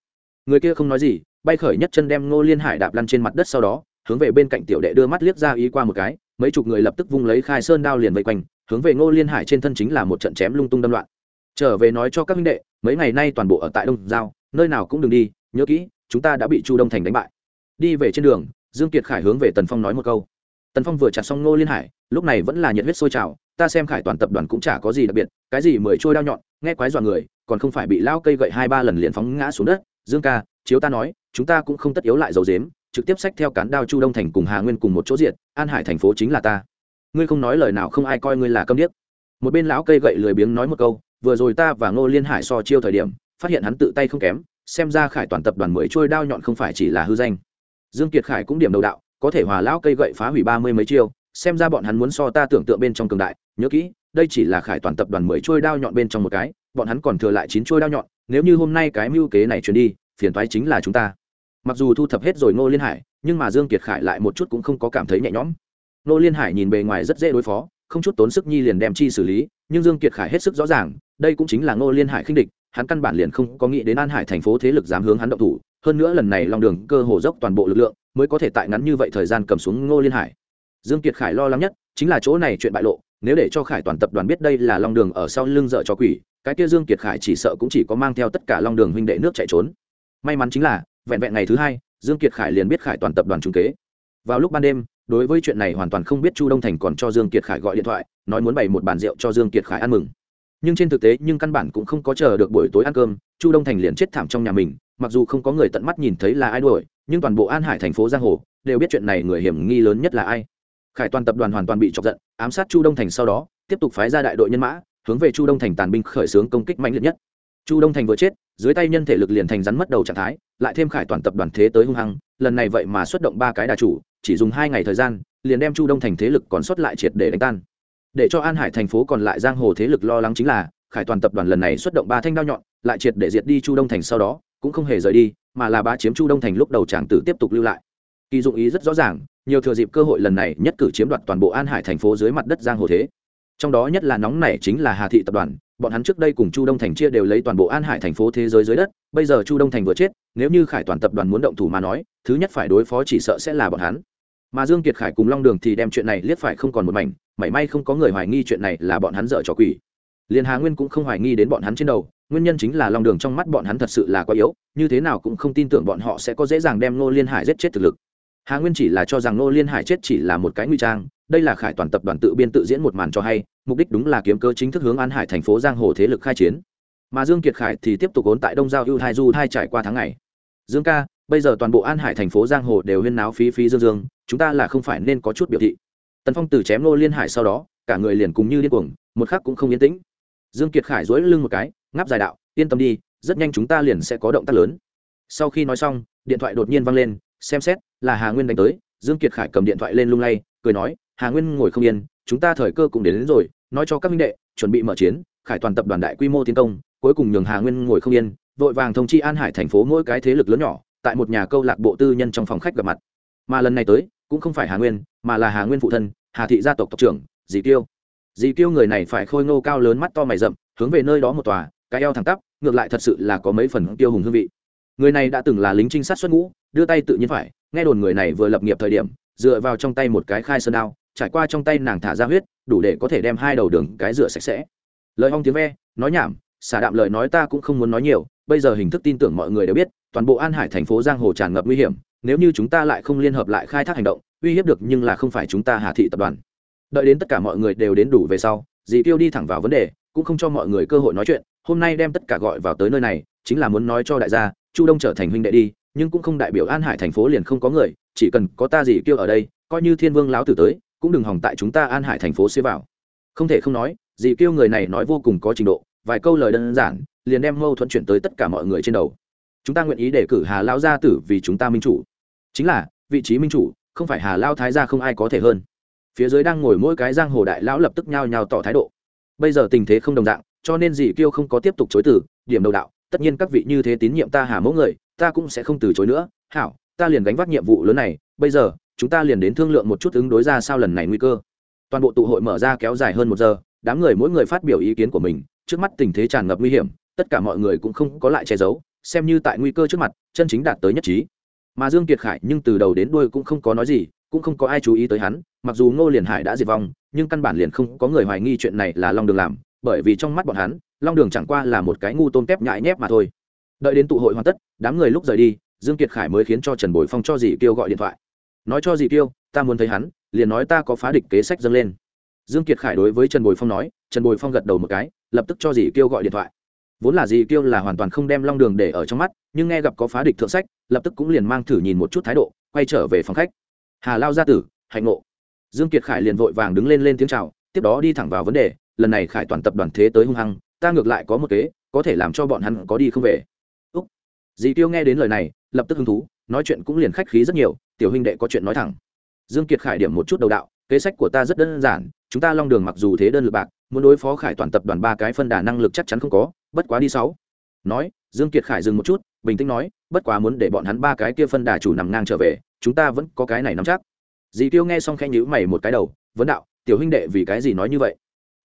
Người kia không nói gì, bay khởi nhất chân đem Ngô liên hải đạp lăn trên mặt đất sau đó, hướng về bên cạnh tiểu đệ đưa mắt liếc ra ý qua một cái, mấy chục người lập tức vung lấy khai sơn đao liền vây quanh, hướng về ngô liên hải trên thân chính là một trận chém lung tung đâm loạn. Trở về nói cho các minh đệ, mấy ngày nay toàn bộ ở tại đông giao, nơi nào cũng đừng đi, nhớ kỹ, chúng ta đã bị chu đông thành đánh bại. Đi về trên đường, dương kiệt khải hướng về tần phong nói một câu tần phong vừa chặt xong ngô liên hải, lúc này vẫn là nhiệt huyết sôi trào, ta xem khải toàn tập đoàn cũng chả có gì đặc biệt, cái gì mười trôi đao nhọn, nghe quái dọa người, còn không phải bị lao cây gậy hai ba lần liền phóng ngã xuống đất. Dương ca, chiếu ta nói, chúng ta cũng không tất yếu lại dầu dếm trực tiếp sách theo cán đao chu đông thành cùng hà nguyên cùng một chỗ diện an hải thành phố chính là ta. Ngươi không nói lời nào không ai coi ngươi là câm điếc. Một bên lão cây gậy lười biếng nói một câu, vừa rồi ta và ngô liên hải so chiêu thời điểm, phát hiện hắn tự tay không kém, xem ra khải toàn tập đoàn mới trôi đao nhọn không phải chỉ là hư danh. Dương kiệt khải cũng điểm đầu đạo có thể hòa lão cây gậy phá hủy ba mươi mấy chiêu, xem ra bọn hắn muốn so ta tưởng tượng bên trong cường đại. Nhớ kỹ, đây chỉ là khải toàn tập đoàn mới trôi đao nhọn bên trong một cái, bọn hắn còn thừa lại chín trôi đao nhọn, nếu như hôm nay cái mưu kế này truyền đi, phiền toái chính là chúng ta. Mặc dù thu thập hết rồi ngô liên hải, nhưng mà dương kiệt khải lại một chút cũng không có cảm thấy nhẹ nhõm. Ngô liên hải nhìn bề ngoài rất dễ đối phó, không chút tốn sức nhi liền đem chi xử lý, nhưng dương kiệt khải hết sức rõ ràng, đây cũng chính là ngô liên hải khinh địch, hắn căn bản liền không có nghĩ đến an hải thành phố thế lực dám hướng hắn động thủ, hơn nữa lần này long đường cơ hồ dốc toàn bộ lực lượng mới có thể tại ngắn như vậy thời gian cầm xuống ngô liên hải. Dương kiệt khải lo lắng nhất chính là chỗ này chuyện bại lộ, nếu để cho khải toàn tập đoàn biết đây là long đường ở sau lưng dợ cho quỷ, cái kia dương kiệt khải chỉ sợ cũng chỉ có mang theo tất cả long đường huynh đệ nước chạy trốn. May mắn chính là, vẹn vẹn ngày thứ hai, dương kiệt khải liền biết khải toàn tập đoàn trung kế. Vào lúc ban đêm, đối với chuyện này hoàn toàn không biết chu đông thành còn cho dương kiệt khải gọi điện thoại, nói muốn bày một bàn rượu cho dương kiệt khải ăn mừng. Nhưng trên thực tế, nhưng căn bản cũng không có chờ được buổi tối ăn cơm, chu đông thành liền chết thảm trong nhà mình, mặc dù không có người tận mắt nhìn thấy là ai đuổi nhưng toàn bộ an hải thành phố giang hồ đều biết chuyện này người hiểm nghi lớn nhất là ai. Khải toàn tập đoàn hoàn toàn bị chọc giận, ám sát chu đông thành sau đó, tiếp tục phái ra đại đội nhân mã, hướng về chu đông thành tàn binh khởi xướng công kích mạnh liệt nhất. Chu đông thành vừa chết, dưới tay nhân thể lực liền thành rắn mất đầu trạng thái, lại thêm khải toàn tập đoàn thế tới hung hăng, lần này vậy mà xuất động ba cái đà chủ, chỉ dùng hai ngày thời gian, liền đem chu đông thành thế lực còn sót lại triệt để đánh tan. Để cho an hải thành phố còn lại giang hồ thế lực lo lắng chính là, khải toàn tập đoàn lần này xuất động ba thanh đao nhọn, lại triệt để diệt đi chu đông thành sau đó cũng không hề rời đi, mà là bá chiếm chu đông thành lúc đầu tràng tử tiếp tục lưu lại. Kỳ dụng ý rất rõ ràng, nhiều thừa dịp cơ hội lần này nhất cử chiếm đoạt toàn bộ an hải thành phố dưới mặt đất giang hồ thế. Trong đó nhất là nóng này chính là hà thị tập đoàn, bọn hắn trước đây cùng chu đông thành chia đều lấy toàn bộ an hải thành phố thế giới dưới đất, bây giờ chu đông thành vừa chết, nếu như khải toàn tập đoàn muốn động thủ mà nói, thứ nhất phải đối phó chỉ sợ sẽ là bọn hắn. Mà dương kiệt khải cùng long đường thì đem chuyện này liếc phải không còn một mảnh may may không có người hoài nghi chuyện này là bọn hắn dở trò quỷ liên hà nguyên cũng không hoài nghi đến bọn hắn trên đầu, nguyên nhân chính là long đường trong mắt bọn hắn thật sự là quá yếu, như thế nào cũng không tin tưởng bọn họ sẽ có dễ dàng đem nô liên hải giết chết thực lực. Hà nguyên chỉ là cho rằng nô liên hải chết chỉ là một cái nguy trang, đây là khải toàn tập đoàn tự biên tự diễn một màn cho hay, mục đích đúng là kiếm cơ chính thức hướng an hải thành phố giang hồ thế lực khai chiến. Mà dương kiệt khải thì tiếp tục ốn tại đông giao ưu hai du hai trải qua tháng ngày. Dương ca, bây giờ toàn bộ an hải thành phố giang hồ đều huyên náo phí phí dương dương, chúng ta là không phải nên có chút biểu thị. Tần phong từ chém nô liên hải sau đó, cả người liền cùng như điên cuồng, một khắc cũng không yên tĩnh dương kiệt khải dối lưng một cái ngáp dài đạo yên tâm đi rất nhanh chúng ta liền sẽ có động tác lớn. Sau khi nói xong điện thoại đột nhiên vang lên xem xét là hà nguyên đánh tới. Dương kiệt khải cầm điện thoại lên lung lay cười nói hà nguyên ngồi không yên chúng ta thời cơ cũng đến, đến rồi nói cho các minh đệ chuẩn bị mở chiến khải toàn tập đoàn đại quy mô tiến công cuối cùng nhường hà nguyên ngồi không yên vội vàng thông chi an hải thành phố mỗi cái thế lực lớn nhỏ tại một nhà câu lạc bộ tư nhân trong phòng khách gặp mặt. Mà lần này tới cũng không phải hà nguyên mà là hà nguyên phụ thân hà thị gia tộc tộc trưởng dì tiêu dì tiêu người này phải khôi ngô cao lớn mắt to mày rậm, hướng về nơi đó một tòa, cái eo thẳng tắp, ngược lại thật sự là có mấy phần tiêu hùng hương vị. Người này đã từng là lính trinh sát xuất ngũ, đưa tay tự nhiên phải, nghe đồn người này vừa lập nghiệp thời điểm, dựa vào trong tay một cái khai sơn đao, trải qua trong tay nàng thả ra huyết, đủ để có thể đem hai đầu đường cái rửa sạch sẽ. Lời hong tiếng ve, nói nhảm, xả đạm lời nói ta cũng không muốn nói nhiều, bây giờ hình thức tin tưởng mọi người đều biết, toàn bộ an hải thành phố giang hồ tràn ngập nguy hiểm, nếu như chúng ta lại không liên hợp lại khai thác hành động, uy hiếp được nhưng là không phải chúng ta hà thị tập đoàn đợi đến tất cả mọi người đều đến đủ về sau, dì tiêu đi thẳng vào vấn đề, cũng không cho mọi người cơ hội nói chuyện, hôm nay đem tất cả gọi vào tới nơi này, chính là muốn nói cho đại gia, chu đông trở thành huynh đệ đi, nhưng cũng không đại biểu an hải thành phố liền không có người, chỉ cần có ta dì Tiêu ở đây, coi như thiên vương lão tử tới, cũng đừng hỏng tại chúng ta an hải thành phố xế vào. Không thể không nói, dì Tiêu người này nói vô cùng có trình độ, vài câu lời đơn giản, liền đem mâu thuẫn chuyển tới tất cả mọi người trên đầu. Chúng ta nguyện ý để cử hà lao gia tử vì chúng ta minh chủ. Chính là, vị trí minh chủ, không phải hà lao thái gia không ai có thể hơn phía dưới đang ngồi mỗi cái giang hồ đại lão lập tức nhao nhao tỏ thái độ. Bây giờ tình thế không đồng dạng, cho nên dì kiêu không có tiếp tục chối từ, điểm đầu đạo, tất nhiên các vị như thế tín nhiệm ta hà mẫu người, ta cũng sẽ không từ chối nữa. Hảo, ta liền gánh vác nhiệm vụ lớn này, bây giờ, chúng ta liền đến thương lượng một chút ứng đối ra sao lần này nguy cơ. Toàn bộ tụ hội mở ra kéo dài hơn một giờ, đám người mỗi người phát biểu ý kiến của mình, trước mắt tình thế tràn ngập nguy hiểm, tất cả mọi người cũng không có lại che giấu, xem như tại nguy cơ trước mặt, chân chính đạt tới nhất trí. Mà dương kiệt khải nhưng từ đầu đến đuôi cũng không có nói gì cũng không có ai chú ý tới hắn, mặc dù ngô liền hải đã diệt vong, nhưng căn bản liền không có người hoài nghi chuyện này là long đường làm, bởi vì trong mắt bọn hắn, long đường chẳng qua là một cái ngu tôm kép nhại nhép mà thôi. Đợi đến tụ hội hoàn tất, đám người lúc rời đi, dương kiệt khải mới khiến cho trần bồi phong cho dì tiêu gọi điện thoại. Nói cho dì tiêu ta muốn thấy hắn, liền nói, ta có phá địch kế sách dâng lên. Dương kiệt khải đối với trần bồi phong nói, trần bồi phong gật đầu một cái, lập tức cho dì Tiêu gọi điện thoại. Vốn là dì Tiêu là hoàn toàn không đem long đường để ở trong mắt, nhưng nghe gặp có phá địch thượng sách, lập tức cũng liền mang thử nhìn một chút thái độ, quay trở về phòng khách hà lao gia tử, hạnh ngộ. Dương kiệt khải liền vội vàng đứng lên lên tiếng chào, tiếp đó đi thẳng vào vấn đề, lần này khải toàn tập đoàn thế tới hung hăng, ta ngược lại có một kế, có thể làm cho bọn hắn có đi không về. Úc. Dì tiêu nghe đến lời này, lập tức hứng thú, nói chuyện cũng liền khách khí rất nhiều, tiểu huynh đệ có chuyện nói thẳng. Dương kiệt khải điểm một chút đầu đạo, kế sách của ta rất đơn giản, chúng ta long đường mặc dù thế đơn lực bạc, muốn đối phó khải toàn tập đoàn ba cái phân đà năng lực chắc chắn không có, bất quá đi sáu. Nói, dương kiệt khải dừng một chút bình tĩnh nói, bất quá muốn để bọn hắn ba cái kia phân đà chủ nằm ngang trở về, chúng ta vẫn có cái này nắm chắc. Dì tiêu nghe xong khẽ nhíu mày một cái đầu, vấn đạo, tiểu huynh đệ vì cái gì nói như vậy?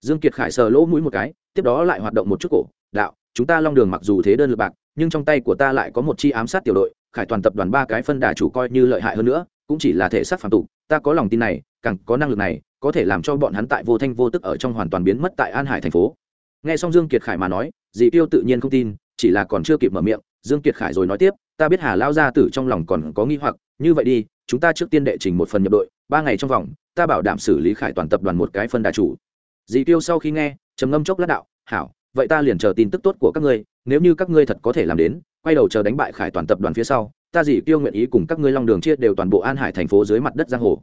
Dương kiệt khải sờ lỗ mũi một cái, tiếp đó lại hoạt động một chút cổ, đạo, chúng ta long đường mặc dù thế đơn lực bạc, nhưng trong tay của ta lại có một chi ám sát tiểu đội, khải toàn tập đoàn ba cái phân đà chủ coi như lợi hại hơn nữa, cũng chỉ là thể xác phản tục, ta có lòng tin này, càng có năng lực này, có thể làm cho bọn hắn tại vô thanh vô tức ở trong hoàn toàn biến mất tại an hải thành phố. Nghe xong dương kiệt khải mà nói, dì tiêu tự nhiên không tin, chỉ là còn chưa kịp mở miệng dương kiệt khải rồi nói tiếp, ta biết hà lao gia tử trong lòng còn có nghi hoặc, như vậy đi, chúng ta trước tiên đệ trình một phần nhập đội, ba ngày trong vòng, ta bảo đảm xử lý khải toàn tập đoàn một cái phân đà chủ. Dì tiêu sau khi nghe, trầm ngâm chốc lát đạo, hảo, vậy ta liền chờ tin tức tốt của các ngươi, nếu như các ngươi thật có thể làm đến, quay đầu chờ đánh bại khải toàn tập đoàn phía sau, ta dì tiêu nguyện ý cùng các ngươi long đường chia đều toàn bộ an hải thành phố dưới mặt đất giang hồ.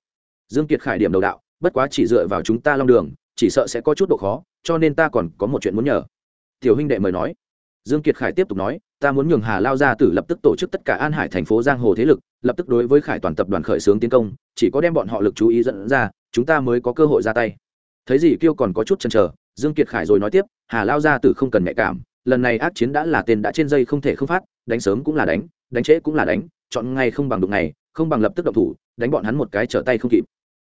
Dương kiệt khải điểm đầu đạo, bất quá chỉ dựa vào chúng ta long đường, chỉ sợ sẽ có chút độ khó, cho nên ta còn có một chuyện muốn nhờ. Tiểu huynh đệ mời nói dương kiệt khải tiếp tục nói, ta muốn nhường hà lao gia tử lập tức tổ chức tất cả an hải thành phố giang hồ thế lực, lập tức đối với khải toàn tập đoàn khởi xướng tiến công, chỉ có đem bọn họ lực chú ý dẫn ra, chúng ta mới có cơ hội ra tay. Thấy gì kêu còn có chút chần chờ, dương kiệt khải rồi nói tiếp, hà lao gia tử không cần nhạy cảm, lần này ác chiến đã là tên đã trên dây không thể không phát, đánh sớm cũng là đánh đánh trễ cũng là đánh, chọn ngay không bằng đụng ngày, không bằng lập tức động thủ, đánh bọn hắn một cái trở tay không kịp.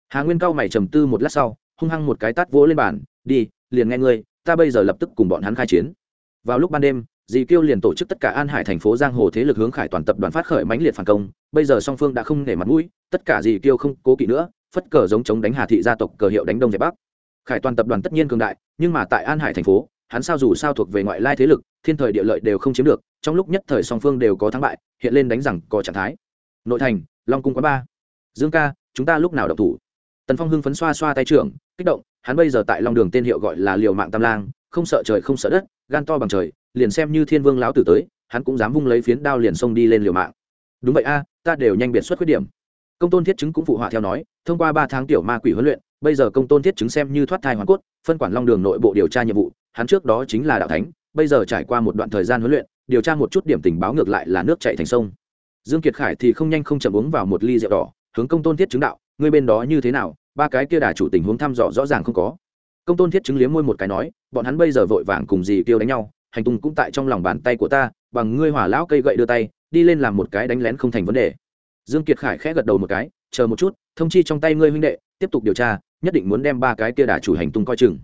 Hà nguyên cao mày trầm tư một lát sau, hung hăng một cái tát vỗ lên bàn, đi, liền nghe ngươi, ta bây giờ lập tức cùng bọn hắn khai chiến vào lúc ban đêm, dì kiêu liền tổ chức tất cả an hải thành phố giang hồ thế lực hướng khải toàn tập đoàn phát khởi mãnh liệt phản công. Bây giờ song phương đã không nể mặt mũi, tất cả dì kiêu không cố kỵ nữa, phất cờ giống chống đánh hà thị gia tộc cờ hiệu đánh đông dẹp bắc. Khải toàn tập đoàn tất nhiên cường đại, nhưng mà tại an hải thành phố, hắn sao dù sao thuộc về ngoại lai thế lực, thiên thời địa lợi đều không chiếm được, trong lúc nhất thời song phương đều có thắng bại, hiện lên đánh rằng có trạng thái. Nội thành, long cung quá ba. Dương ca, chúng ta lúc nào đậu thủ? Tần phong hưng phấn xoa xoa tay trưởng, kích động, hắn bây giờ tại long đường tên hiệu gọi là liều mạng tam lang không sợ trời không sợ đất, gan to bằng trời, liền xem như thiên vương lão tử tới, hắn cũng dám vung lấy phiến đao liền xông đi lên liều mạng. Đúng vậy a, ta đều nhanh biệt xuất khuyết điểm. Công tôn thiết chứng cũng phụ họa theo nói, thông qua ba tháng tiểu ma quỷ huấn luyện, bây giờ công tôn thiết chứng xem như thoát thai hoàn cốt, phân quản long đường nội bộ điều tra nhiệm vụ, hắn trước đó chính là đạo thánh, bây giờ trải qua một đoạn thời gian huấn luyện, điều tra một chút điểm tình báo ngược lại là nước chạy thành sông. Dương kiệt khải thì không nhanh không chậm uống vào một ly rượu đỏ, hướng công tôn thiết chứng đạo, ngươi bên đó như thế nào? Ba cái kia đà chủ tình huống thăm dò rõ ràng không có công tôn thiết chứng liếm môi một cái nói, bọn hắn bây giờ vội vàng cùng dì kêu đánh nhau, hành tung cũng tại trong lòng bàn tay của ta, bằng ngươi hỏa lão cây gậy đưa tay, đi lên làm một cái đánh lén không thành vấn đề. Dương kiệt khải khẽ gật đầu một cái, chờ một chút, thông chi trong tay ngươi huynh đệ, tiếp tục điều tra, nhất định muốn đem ba cái kia đả chủ hành tung coi chừng.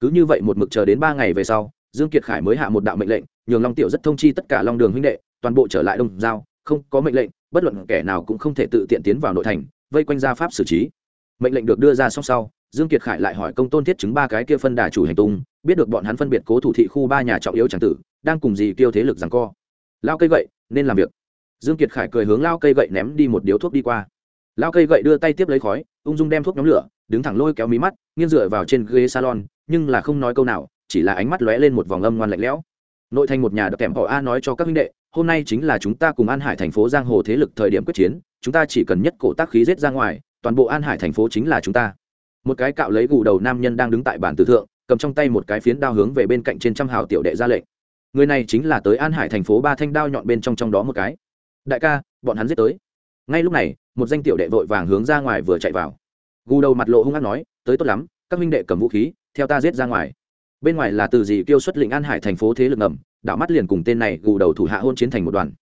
Cứ như vậy một mực chờ đến ba ngày về sau, dương kiệt khải mới hạ một đạo mệnh lệnh, nhường long tiểu rất thông chi tất cả long đường huynh đệ, toàn bộ trở lại đông giao, không có mệnh lệnh, bất luận kẻ nào cũng không thể tự tiện tiến vào nội thành, vây quanh gia pháp xử trí. Mệnh lệnh được đưa ra song sau dương kiệt khải lại hỏi công tôn thiết chứng ba cái kia phân đà chủ hành tung, biết được bọn hắn phân biệt cố thủ thị khu ba nhà trọng yếu tràng tử, đang cùng gì tiêu thế lực rằng co. Lao cây gậy, nên làm việc. Dương kiệt khải cười hướng lao cây gậy ném đi một điếu thuốc đi qua. Lao cây gậy đưa tay tiếp lấy khói, ung dung đem thuốc nhóm lửa, đứng thẳng lôi kéo mí mắt, nghiêng dựa vào trên ghế salon, nhưng là không nói câu nào, chỉ là ánh mắt lóe lên một vòng âm ngoan lạnh lẽo. Nội thành một nhà đập kèm họ a nói cho các huynh đệ, hôm nay chính là chúng ta cùng an hải thành phố giang hồ thế lực thời điểm quyết chiến, chúng ta chỉ cần nhất cổ tác khí giết ra ngoài, toàn bộ an hải thành phố chính là chúng ta một cái cạo lấy gù đầu nam nhân đang đứng tại bản tử thượng, cầm trong tay một cái phiến đao hướng về bên cạnh trên trăm hào tiểu đệ ra lệnh. Người này chính là tới an hải thành phố ba thanh đao nhọn bên trong trong đó một cái. Đại ca, bọn hắn giết tới. Ngay lúc này, một danh tiểu đệ vội vàng hướng ra ngoài vừa chạy vào. Gù đầu mặt lộ hung hăng nói, tới tốt lắm, các minh đệ cầm vũ khí, theo ta giết ra ngoài. Bên ngoài là từ gì kêu xuất lĩnh an hải thành phố thế lực ngầm, đảo mắt liền cùng tên này gù đầu thủ hạ hôn chiến thành một đoàn.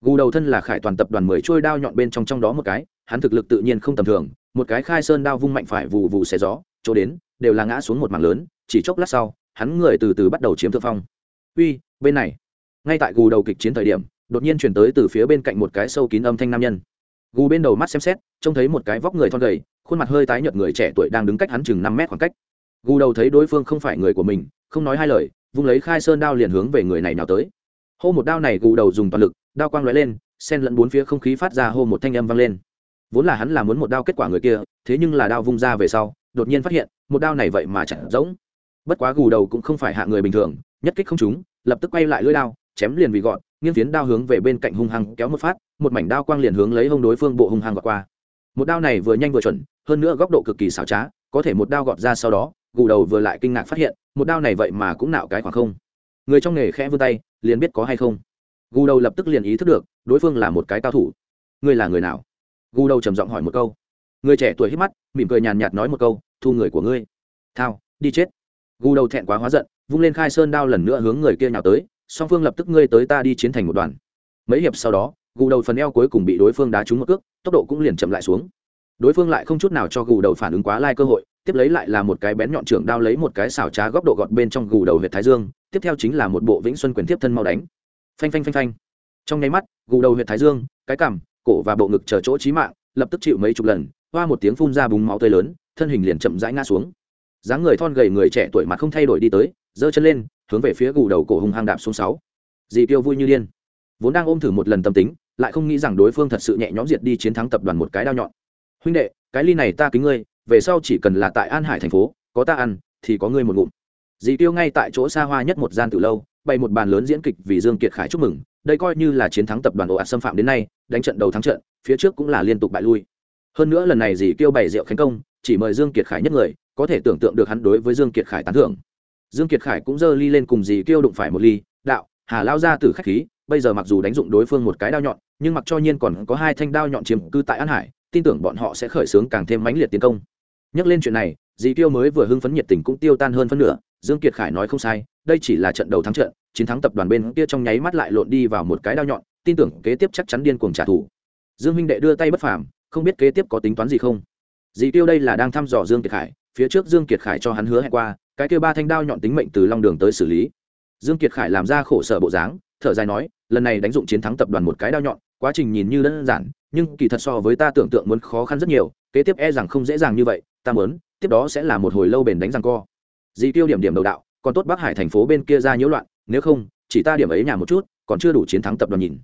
Gù đầu thân là khải toàn tập đoàn mười trôi đao nhọn bên trong trong đó một cái hắn thực lực tự nhiên không tầm thường, một cái khai sơn đao vung mạnh phải vụ vụ xé gió, chỗ đến, đều là ngã xuống một mảng lớn, chỉ chốc lát sau, hắn người từ từ bắt đầu chiếm thượng phong. Uy, bên này. Ngay tại gù đầu kịch chiến thời điểm, đột nhiên chuyển tới từ phía bên cạnh một cái sâu kín âm thanh nam nhân. Gù bên đầu mắt xem xét, trông thấy một cái vóc người thon gầy, khuôn mặt hơi tái nhợt người trẻ tuổi đang đứng cách hắn chừng năm mét khoảng cách. Gù đầu thấy đối phương không phải người của mình, không nói hai lời, vung lấy khai sơn đao liền hướng về người này nào tới. Hô một đao này gù đầu dùng toàn lực, đao quang lóe lên sen lẫn bốn phía không khí phát ra hô một thanh âm vang lên vốn là hắn là muốn một đao kết quả người kia, thế nhưng là đao vung ra về sau, đột nhiên phát hiện, một đao này vậy mà chẳng giống. Bất quá gù đầu cũng không phải hạ người bình thường, nhất kích không trúng, lập tức quay lại lưỡi đao, chém liền vì gọn, nghiêng phiến đao hướng về bên cạnh hung hăng kéo một phát, một mảnh đao quang liền hướng lấy hông đối phương bộ hung hăng gọt qua. Một đao này vừa nhanh vừa chuẩn, hơn nữa góc độ cực kỳ xảo trá, có thể một đao gọt ra sau đó, gù đầu vừa lại kinh ngạc phát hiện, một đao này vậy mà cũng nạo cái khoảng không. Người trong nghề khẽ vươn tay, liền biết có hay không. Gù đầu lập tức liền ý thức được, đối phương là một cái cao thủ. Ngươi là người nào? Gù đầu trầm giọng hỏi một câu. Người trẻ tuổi hít mắt, mỉm cười nhàn nhạt nói một câu, thu người của ngươi. Thao, đi chết. Gù đầu thẹn quá hóa giận, vung lên khai sơn đao lần nữa hướng người kia nhào tới, song phương lập tức ngươi tới ta đi chiến thành một đoàn. Mấy hiệp sau đó gù đầu phần eo cuối cùng bị đối phương đá trúng một cước, tốc độ cũng liền chậm lại xuống. Đối phương lại không chút nào cho gù đầu phản ứng quá lai cơ hội, tiếp lấy lại là một cái bén nhọn trưởng đao lấy một cái xảo trá góc độ gọt bên trong gù đầu huyện thái dương, tiếp theo chính là một bộ vĩnh xuân quyền tiếp thân mau đánh. Phanh phanh phanh phanh. Trong nháy mắt gù đầu huyện thái dương, cái cằm cổ và bộ ngực chờ chỗ chí mạng, lập tức chịu mấy chục lần, hoa một tiếng phun ra búng máu tươi lớn, thân hình liền chậm rãi ngã xuống. Dáng người thon gầy người trẻ tuổi mặt không thay đổi đi tới, giơ chân lên, hướng về phía gù đầu cổ hung hăng đạp xuống sáu. Dì tiêu vui như điên. Vốn đang ôm thử một lần tâm tính, lại không nghĩ rằng đối phương thật sự nhẹ nhõm diệt đi chiến thắng tập đoàn một cái đao nhọn. Huynh đệ, cái ly này ta kính ngươi, về sau chỉ cần là tại an hải thành phố, có ta ăn, thì có ngươi một ngụm. Dì tiêu ngay tại chỗ xa hoa nhất một gian từ lâu, bày một bàn lớn diễn kịch vì dương kiệt khải chúc mừng đây coi như là chiến thắng tập đoàn ồ ạt xâm phạm đến nay, đánh trận đầu thắng trận, phía trước cũng là liên tục bại lui. Hơn nữa lần này dì tiêu bày rượu khánh công, chỉ mời dương kiệt khải nhất người, có thể tưởng tượng được hắn đối với dương kiệt khải tán thưởng. Dương kiệt khải cũng giơ ly lên cùng dì tiêu đụng phải một ly, đạo, hà lao ra từ khách khí, bây giờ mặc dù đánh dụng đối phương một cái đao nhọn, nhưng mặc cho nhiên còn có hai thanh đao nhọn chiếm cư tại an hải, tin tưởng bọn họ sẽ khởi xướng càng thêm mãnh liệt tiến công. Nhắc lên chuyện này, dì tiêu mới vừa hưng phấn nhiệt tình cũng tiêu tan hơn phân nửa, dương kiệt khải nói không sai đây chỉ là trận đầu thắng trận, chiến thắng tập đoàn bên kia trong nháy mắt lại lộn đi vào một cái đao nhọn, tin tưởng kế tiếp chắc chắn điên cuồng trả thù. Dương huynh đệ đưa tay bất phàm, không biết kế tiếp có tính toán gì không? Dì tiêu đây là đang thăm dò dương kiệt khải, phía trước dương kiệt khải cho hắn hứa hẹn qua, cái kia ba thanh đao nhọn tính mệnh từ long đường tới xử lý. Dương kiệt khải làm ra khổ sở bộ dáng, thở dài nói, lần này đánh dụng chiến thắng tập đoàn một cái đao nhọn, quá trình nhìn như đơn giản, nhưng kỳ thật so với ta tưởng tượng muốn khó khăn rất nhiều, kế tiếp e rằng không dễ dàng như vậy, ta muốn, tiếp đó sẽ là một hồi lâu bền đánh răng co. Dì tiêu điểm điểm đầu đạo còn tốt bắc hải thành phố bên kia ra nhiễu loạn, nếu không, chỉ ta điểm ấy nhà một chút, còn chưa đủ chiến thắng tập đoàn nhìn.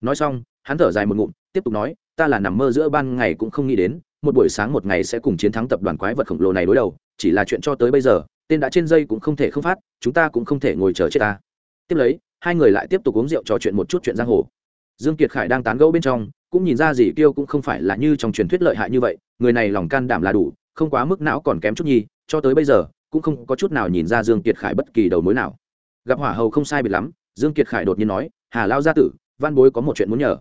Nói xong, hắn thở dài một ngụm, tiếp tục nói, ta là nằm mơ giữa ban ngày cũng không nghĩ đến, một buổi sáng một ngày sẽ cùng chiến thắng tập đoàn quái vật khổng lồ này đối đầu, chỉ là chuyện cho tới bây giờ, tên đã trên dây cũng không thể không phát, chúng ta cũng không thể ngồi chờ chết ta. Tiếp lấy, hai người lại tiếp tục uống rượu trò chuyện một chút chuyện giang hồ. Dương kiệt khải đang tán gẫu bên trong, cũng nhìn ra gì kiêu cũng không phải là như trong truyền thuyết lợi hại như vậy, người này lòng can đảm là đủ, không quá mức não còn kém chút nhi cho tới bây giờ cũng không có chút nào nhìn ra dương kiệt khải bất kỳ đầu mối nào. Gặp hỏa hầu không sai biệt lắm, dương kiệt khải đột nhiên nói, hà lao gia tử, văn bối có một chuyện muốn nhờ.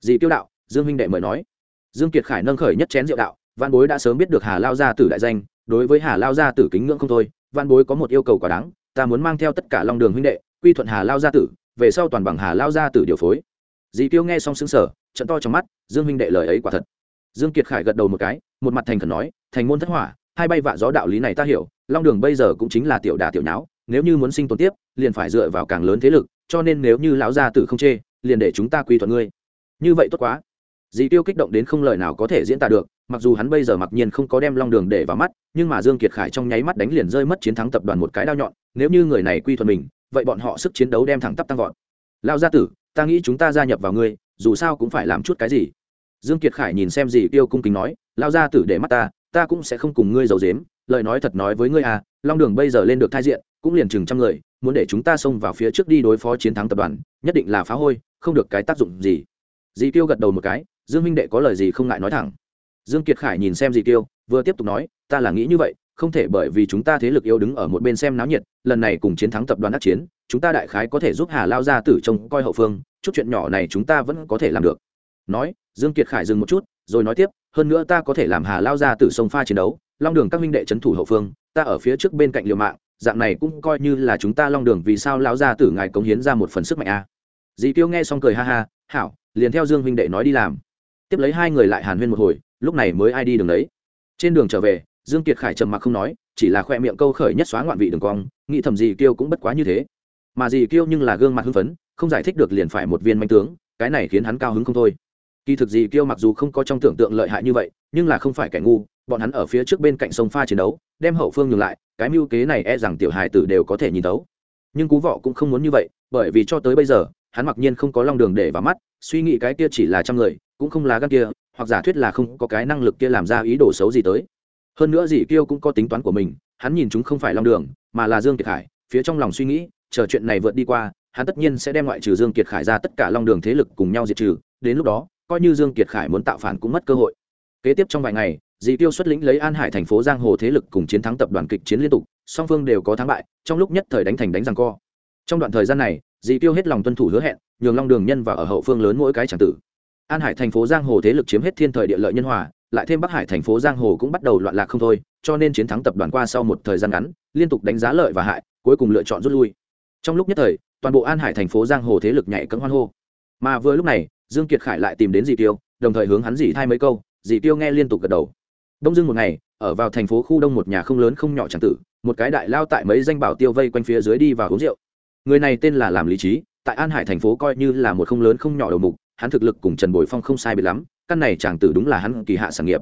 Dì tiêu đạo? Dương huynh đệ mời nói. Dương kiệt khải nâng khởi nhất chén rượu đạo, văn bối đã sớm biết được hà lao gia tử đại danh, đối với hà lao gia tử kính ngưỡng không thôi, văn bối có một yêu cầu quá đáng, ta muốn mang theo tất cả long đường huynh đệ, quy thuận hà lao gia tử, về sau toàn bằng hà lao gia tử điều phối. Dì tiêu nghe xong xứng sở trận to trong mắt, dương huynh đệ lời ấy quả thật. Dương kiệt khải gật đầu một cái, một mặt thành khẩn nói, thành môn thất hỏa, hai bay vạ gió đạo lý này ta hiểu long đường bây giờ cũng chính là tiểu đà tiểu nháo, nếu như muốn sinh tồn tiếp, liền phải dựa vào càng lớn thế lực, cho nên nếu như lão gia tử không chê, liền để chúng ta quy thuận ngươi. Như vậy tốt quá. Dì tiêu kích động đến không lời nào có thể diễn tả được, mặc dù hắn bây giờ mặc nhiên không có đem long đường để vào mắt, nhưng mà dương kiệt khải trong nháy mắt đánh liền rơi mất chiến thắng tập đoàn một cái đao nhọn, nếu như người này quy thuận mình, vậy bọn họ sức chiến đấu đem thẳng tắp tăng vọt. Lao gia tử, ta nghĩ chúng ta gia nhập vào ngươi, dù sao cũng phải làm chút cái gì? Dương kiệt khải nhìn xem dì tiêu cung kính nói lao gia tử để mắt ta ta cũng sẽ không cùng ngươi giấu dếm lời nói thật nói với ngươi à long đường bây giờ lên được thai diện, cũng liền chừng trăm người, muốn để chúng ta xông vào phía trước đi đối phó chiến thắng tập đoàn, nhất định là phá hôi, không được cái tác dụng gì. Dì tiêu gật đầu một cái, dương minh đệ có lời gì không ngại nói thẳng. Dương kiệt khải nhìn xem dì tiêu vừa tiếp tục nói, ta là nghĩ như vậy, không thể bởi vì chúng ta thế lực yếu đứng ở một bên xem náo nhiệt, lần này cùng chiến thắng tập đoàn đắc chiến, chúng ta đại khái có thể giúp hà lao ra tử trông coi hậu phương, chút chuyện nhỏ này chúng ta vẫn có thể làm được. Nói, dương kiệt khải dừng một chút, rồi nói tiếp, hơn nữa ta có thể làm hà lao ra tử sông pha chiến đấu long đường các minh đệ trấn thủ hậu phương, ta ở phía trước bên cạnh liều mạng, dạng này cũng coi như là chúng ta long đường vì sao lão gia tử ngài cống hiến ra một phần sức mạnh a. À. dì tiêu nghe xong cười ha ha, hảo, liền theo dương huynh đệ nói đi làm. Tiếp lấy hai người lại hàn huyên một hồi, lúc này mới ai đi đường đấy. Trên đường trở về, dương kiệt khải trầm mặc không nói, chỉ là khoe miệng câu khởi nhất xóa ngoạn vị đường cong, nghĩ thầm dì kiêu cũng bất quá như thế. Mà dì kiêu nhưng là gương mặt hưng phấn, không giải thích được liền phải một viên manh tướng, cái này khiến hắn cao hứng không thôi kỳ thực dì kiêu mặc dù không có trong tưởng tượng lợi hại như vậy, nhưng là không phải kẻ ngu, bọn hắn ở phía trước bên cạnh sông pha chiến đấu, đem hậu phương nhường lại, cái mưu kế này e rằng tiểu hài tử đều có thể nhìn tấu nhưng cú vọ cũng không muốn như vậy, bởi vì cho tới bây giờ, hắn mặc nhiên không có long đường để vào mắt, suy nghĩ cái kia chỉ là trăm người, cũng không là gan kia, hoặc giả thuyết là không có cái năng lực kia làm ra ý đồ xấu gì tới. Hơn nữa dì kiêu cũng có tính toán của mình, hắn nhìn chúng không phải long đường, mà là dương kiệt khải, phía trong lòng suy nghĩ, chờ chuyện này vượt đi qua, hắn tất nhiên sẽ đem ngoại trừ dương kiệt khải ra tất cả long đường thế lực cùng nhau diệt trừ, đến lúc đó coi như dương kiệt khải muốn tạo phản cũng mất cơ hội. Kế tiếp trong vài ngày dì tiêu xuất lĩnh lấy an hải thành phố giang hồ thế lực cùng chiến thắng tập đoàn kịch chiến liên tục, song phương đều có thắng bại, trong lúc nhất thời đánh thành đánh rằng co. Trong đoạn thời gian này dì tiêu hết lòng tuân thủ hứa hẹn, nhường long đường nhân và ở hậu phương lớn mỗi cái tràng tử. An hải thành phố giang hồ thế lực chiếm hết thiên thời địa lợi nhân hòa, lại thêm bắc hải thành phố giang hồ cũng bắt đầu loạn lạc không thôi, cho nên chiến thắng tập đoàn qua sau một thời gian ngắn, liên tục đánh giá lợi và hại, cuối cùng lựa chọn rút lui. Trong lúc nhất thời, toàn bộ an hải thành phố giang hồ thế lực nhảy cấm hoan hô. Mà vừa lúc này dương kiệt khải lại tìm đến dì tiêu đồng thời hướng hắn dì thay mấy câu, dì tiêu nghe liên tục gật đầu. Đông Dương một ngày, ở vào thành phố khu đông một nhà không lớn không nhỏ chẳng tử, một cái đại lao tại mấy danh bảo tiêu vây quanh phía dưới đi vào uống rượu. Người này tên là làm lý trí, tại an hải thành phố coi như là một không lớn không nhỏ đầu mục, hắn thực lực cùng trần bồi phong không sai biệt lắm, căn này chàng tử đúng là hắn kỳ hạ sản nghiệp.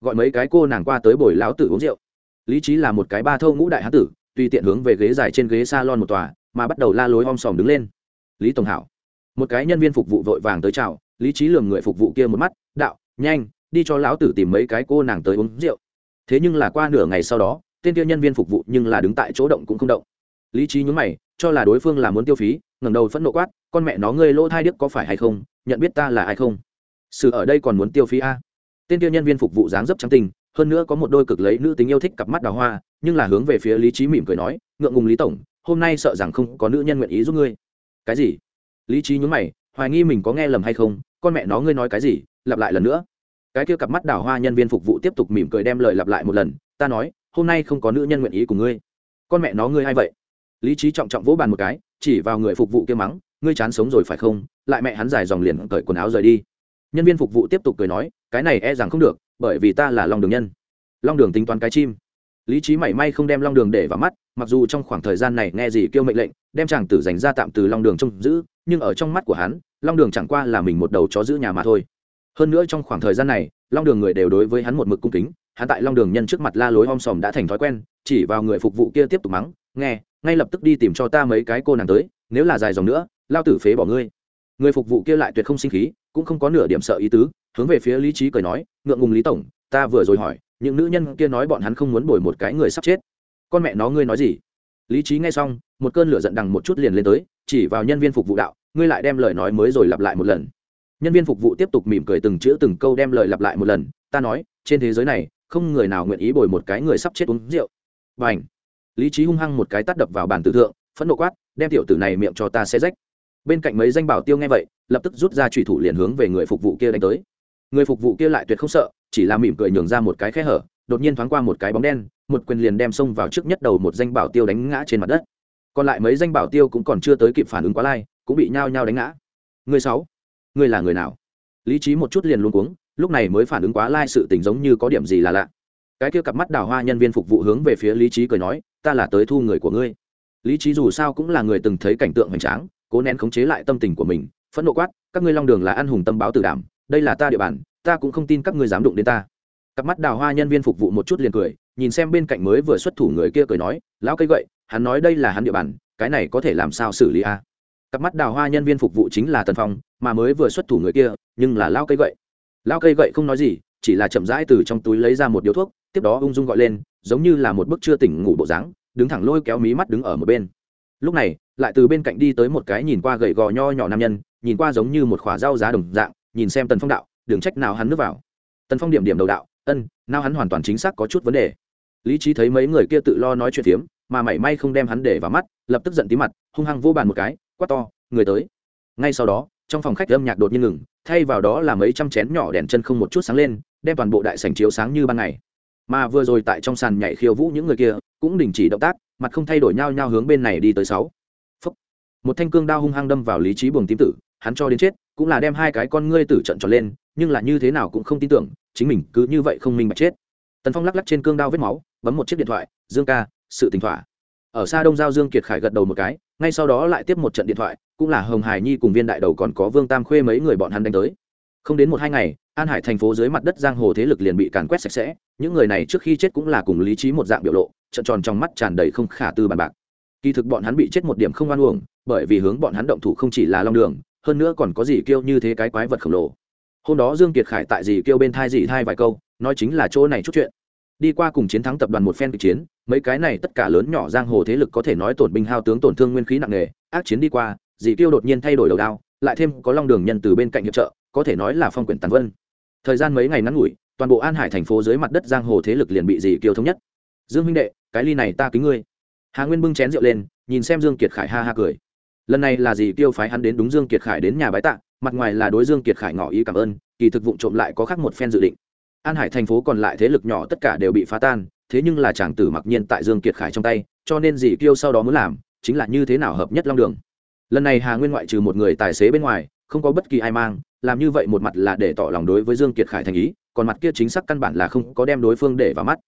Gọi mấy cái cô nàng qua tới bồi lão tử uống rượu. Lý trí là một cái ba thâu ngũ đại hán tử, tùy tiện hướng về ghế dài trên ghế salon một tòa, mà bắt đầu la lối om sòm đứng lên. Lý tổng hảo một cái nhân viên phục vụ vội vàng tới chào, lý trí lường người phục vụ kia một mắt, đạo, nhanh, đi cho lão tử tìm mấy cái cô nàng tới uống rượu. Thế nhưng là qua nửa ngày sau đó, tên kia nhân viên phục vụ nhưng là đứng tại chỗ động cũng không động. Lý trí nhúng mày, cho là đối phương là muốn tiêu phí, ngẩng đầu phẫn nộ quát, con mẹ nó, ngươi lỗ thai điếc có phải hay không? Nhận biết ta là ai không? Sự ở đây còn muốn tiêu phí a? Tên kia nhân viên phục vụ dáng dấp trắng tình hơn nữa có một đôi cực lấy nữ tính yêu thích cặp mắt đào hoa, nhưng là hướng về phía lý trí mỉm cười nói, ngượng ngùng lý tổng, hôm nay sợ rằng không có nữ nhân nguyện ý giúp ngươi. Cái gì? Lý trí nhún mày, hoài nghi mình có nghe lầm hay không, con mẹ nó ngươi nói cái gì, lặp lại lần nữa. Cái kia cặp mắt đào hoa nhân viên phục vụ tiếp tục mỉm cười đem lời lặp lại một lần, ta nói, hôm nay không có nữ nhân nguyện ý của ngươi. Con mẹ nó ngươi hay vậy? Lý trí trọng trọng vỗ bàn một cái, chỉ vào người phục vụ kia mắng, ngươi chán sống rồi phải không? Lại mẹ hắn dài dòng liền cởi quần áo rời đi. Nhân viên phục vụ tiếp tục cười nói, cái này e rằng không được, bởi vì ta là long đường nhân. Long đường tính toán cái chim lý trí mảy may không đem long đường để vào mắt, mặc dù trong khoảng thời gian này nghe gì kêu mệnh lệnh, đem chàng tử dành ra tạm từ long đường trông giữ, nhưng ở trong mắt của hắn, long đường chẳng qua là mình một đầu chó giữ nhà mà thôi. Hơn nữa trong khoảng thời gian này, long đường người đều đối với hắn một mực cung kính, hắn tại long đường nhân trước mặt la lối om sòm đã thành thói quen, chỉ vào người phục vụ kia tiếp tục mắng, nghe, ngay lập tức đi tìm cho ta mấy cái cô nàng tới, nếu là dài dòng nữa, lao tử phế bỏ ngươi. Người phục vụ kia lại tuyệt không sinh khí, cũng không có nửa điểm sợ ý tứ, hướng về phía lý trí cười nói, ngượng ngùng lý tổng, ta vừa rồi hỏi những nữ nhân kia nói bọn hắn không muốn bồi một cái người sắp chết. Con mẹ nó, ngươi nói gì? Lý trí nghe xong, một cơn lửa giận đằng một chút liền lên tới, chỉ vào nhân viên phục vụ đạo, ngươi lại đem lời nói mới rồi lặp lại một lần. Nhân viên phục vụ tiếp tục mỉm cười từng chữ từng câu đem lời lặp lại một lần, ta nói, trên thế giới này, không người nào nguyện ý bồi một cái người sắp chết uống rượu. Và ảnh lý trí hung hăng một cái tắt đập vào bàn tử thượng, phẫn nộ quát, đem tiểu tử này miệng cho ta sẽ rách. Bên cạnh mấy danh bảo tiêu nghe vậy, lập tức rút ra trùy thủ liền hướng về người phục vụ kia đánh tới người phục vụ kia lại tuyệt không sợ, chỉ là mỉm cười nhường ra một cái khe hở, đột nhiên thoáng qua một cái bóng đen, một quyền liền đem xông vào trước nhất đầu một danh bảo tiêu đánh ngã trên mặt đất. Còn lại mấy danh bảo tiêu cũng còn chưa tới kịp phản ứng quá lai, cũng bị nhao nhao đánh ngã. Người sáu, người là người nào? Lý trí một chút liền luôn cuống, lúc này mới phản ứng quá lai sự tình giống như có điểm gì là lạ. Cái kia cặp mắt đào hoa nhân viên phục vụ hướng về phía lý trí cười nói, ta là tới thu người của ngươi. Lý trí dù sao cũng là người từng thấy cảnh tượng hoành tráng, cố nén khống chế lại tâm tình của mình, phẫn nộ quát, các ngươi long đường là ăn hùng tâm báo tử đảm đây là ta địa bàn, ta cũng không tin các ngươi dám đụng đến ta. Cặp mắt đào hoa nhân viên phục vụ một chút liền cười, nhìn xem bên cạnh mới vừa xuất thủ người kia cười nói, lão cây gậy, hắn nói đây là hắn địa bàn, cái này có thể làm sao xử lý a? À? cặp mắt đào hoa nhân viên phục vụ chính là tần phong, mà mới vừa xuất thủ người kia, nhưng là lao cây gậy. Lao cây gậy không nói gì, chỉ là chậm rãi từ trong túi lấy ra một điếu thuốc, tiếp đó ung dung gọi lên, giống như là một bức chưa tỉnh ngủ bộ dáng, đứng thẳng lôi kéo mí mắt đứng ở một bên. Lúc này, lại từ bên cạnh đi tới một cái nhìn qua gầy gò nho nhỏ nam nhân, nhìn qua giống như một khỏa dao giá đồng dạng nhìn xem tần phong đạo, đừng trách nào hắn nước vào. Tần phong điểm điểm đầu đạo, ân, nào hắn hoàn toàn chính xác có chút vấn đề. Lý trí thấy mấy người kia tự lo nói chuyện phiếm, mà mảy may không đem hắn để vào mắt, lập tức giận tí mặt, hung hăng vô bàn một cái, quát to, người tới. Ngay sau đó, trong phòng khách âm nhạc đột nhiên ngừng, thay vào đó là mấy trăm chén nhỏ đèn chân không một chút sáng lên, đem toàn bộ đại sảnh chiếu sáng như ban ngày. Mà vừa rồi tại trong sàn nhảy khiêu vũ những người kia, cũng đình chỉ động tác, mặt không thay đổi nhau nhau hướng bên này đi tới sáu. Phúc. một thanh cương đao hung hăng đâm vào lý trí buồng tím tử, hắn cho đến chết cũng là đem hai cái con ngươi tử trận tròn lên, nhưng là như thế nào cũng không tin tưởng, chính mình cứ như vậy không minh bạch chết. Tần phong lắc lắc trên cương đao vết máu, bấm một chiếc điện thoại, dương ca, sự tình thỏa. Ở xa đông giao dương kiệt khải gật đầu một cái, ngay sau đó lại tiếp một trận điện thoại, cũng là hồng hải nhi cùng viên đại đầu còn có vương tam khuê mấy người bọn hắn đánh tới. Không đến một hai ngày, an hải thành phố dưới mặt đất giang hồ thế lực liền bị càn quét sạch sẽ, những người này trước khi chết cũng là cùng lý trí một dạng biểu lộ, trận tròn trong mắt tràn đầy không khả tư bàn bạc. Kỳ thực bọn hắn bị chết một điểm không oan uổng, bởi vì hướng bọn hắn động thủ không chỉ là long đường hơn nữa còn có gì kêu như thế cái quái vật khổng lồ. Hôm đó dương kiệt khải tại dì kêu bên thai dì thai vài câu, nói chính là chỗ này chút chuyện. Đi qua cùng chiến thắng tập đoàn một phen kịch chiến, mấy cái này tất cả lớn nhỏ giang hồ thế lực có thể nói tổn binh hao tướng tổn thương nguyên khí nặng nề, ác chiến đi qua dì kêu đột nhiên thay đổi đầu đao, lại thêm có long đường nhân từ bên cạnh hiệp trợ, có thể nói là phong quyển tàn vân. Thời gian mấy ngày ngắn ngủi, toàn bộ an hải thành phố dưới mặt đất giang hồ thế lực liền bị dì kiêu thống nhất. Dương huynh đệ, cái ly này ta kính ngươi. Hà nguyên bưng chén rượu lên, nhìn xem dương kiệt khải ha ha cười lần này là gì tiêu phái hắn đến đúng dương kiệt khải đến nhà bái tạ, mặt ngoài là đối dương kiệt khải ngỏ ý cảm ơn, kỳ thực vụ trộm lại có khác một phen dự định. An hải thành phố còn lại thế lực nhỏ tất cả đều bị phá tan, thế nhưng là chàng tử mặc nhiên tại dương kiệt khải trong tay, cho nên dì kiêu sau đó muốn làm, chính là như thế nào hợp nhất long đường. Lần này hà nguyên ngoại trừ một người tài xế bên ngoài, không có bất kỳ ai mang, làm như vậy một mặt là để tỏ lòng đối với dương kiệt khải thành ý, còn mặt kia chính xác căn bản là không có đem đối phương để vào mắt.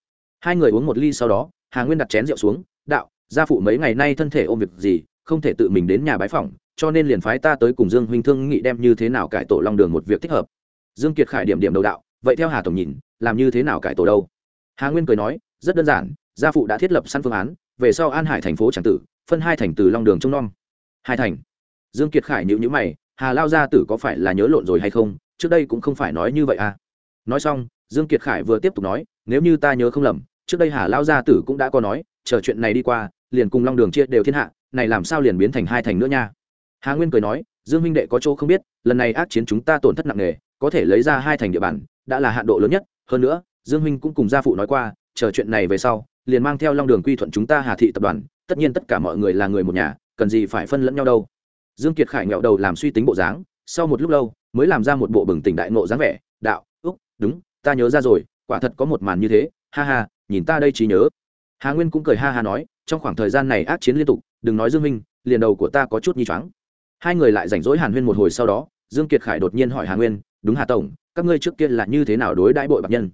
Hai người uống một ly sau đó, hà nguyên đặt chén rượu xuống, đạo, gia phụ mấy ngày nay thân thể ôm việc gì không thể tự mình đến nhà bái phỏng, cho nên liền phái ta tới cùng dương huynh thương nghị đem như thế nào cải tổ long đường một việc thích hợp. Dương kiệt khải điểm điểm đầu đạo, vậy theo hà tổng nhìn, làm như thế nào cải tổ đâu? Hà nguyên cười nói, rất đơn giản, gia phụ đã thiết lập sẵn phương án, về sau an hải thành phố tràng tử, phân hai thành từ long đường trông nom. Hai thành. Dương kiệt khải nhíu nhíu mày, hà lao gia tử có phải là nhớ lộn rồi hay không? Trước đây cũng không phải nói như vậy à? Nói xong, dương kiệt khải vừa tiếp tục nói, nếu như ta nhớ không lầm, trước đây hà lao gia tử cũng đã có nói, chờ chuyện này đi qua, liền cùng long đường chia đều thiên hạ này làm sao liền biến thành hai thành nữa nha? Hà nguyên cười nói, dương minh đệ có chỗ không biết, lần này ác chiến chúng ta tổn thất nặng nề, có thể lấy ra hai thành địa bàn, đã là hạn độ lớn nhất. Hơn nữa, dương minh cũng cùng gia phụ nói qua, chờ chuyện này về sau, liền mang theo long đường quy thuận chúng ta hà thị tập đoàn, tất nhiên tất cả mọi người là người một nhà, cần gì phải phân lẫn nhau đâu. Dương kiệt khải nghẹo đầu làm suy tính bộ dáng, sau một lúc lâu, mới làm ra một bộ bừng tỉnh đại ngộ dáng vẻ, đạo, úc, đúng, ta nhớ ra rồi, quả thật có một màn như thế, ha ha, nhìn ta đây trí nhớ. Hà nguyên cũng cười ha ha nói trong khoảng thời gian này ác chiến liên tục, đừng nói dương minh, liền đầu của ta có chút nhi choáng. Hai người lại rảnh rỗi hàn huyên một hồi sau đó, dương kiệt khải đột nhiên hỏi hà nguyên, đúng hà tổng, các ngươi trước kia là như thế nào đối đãi bội bạc nhân?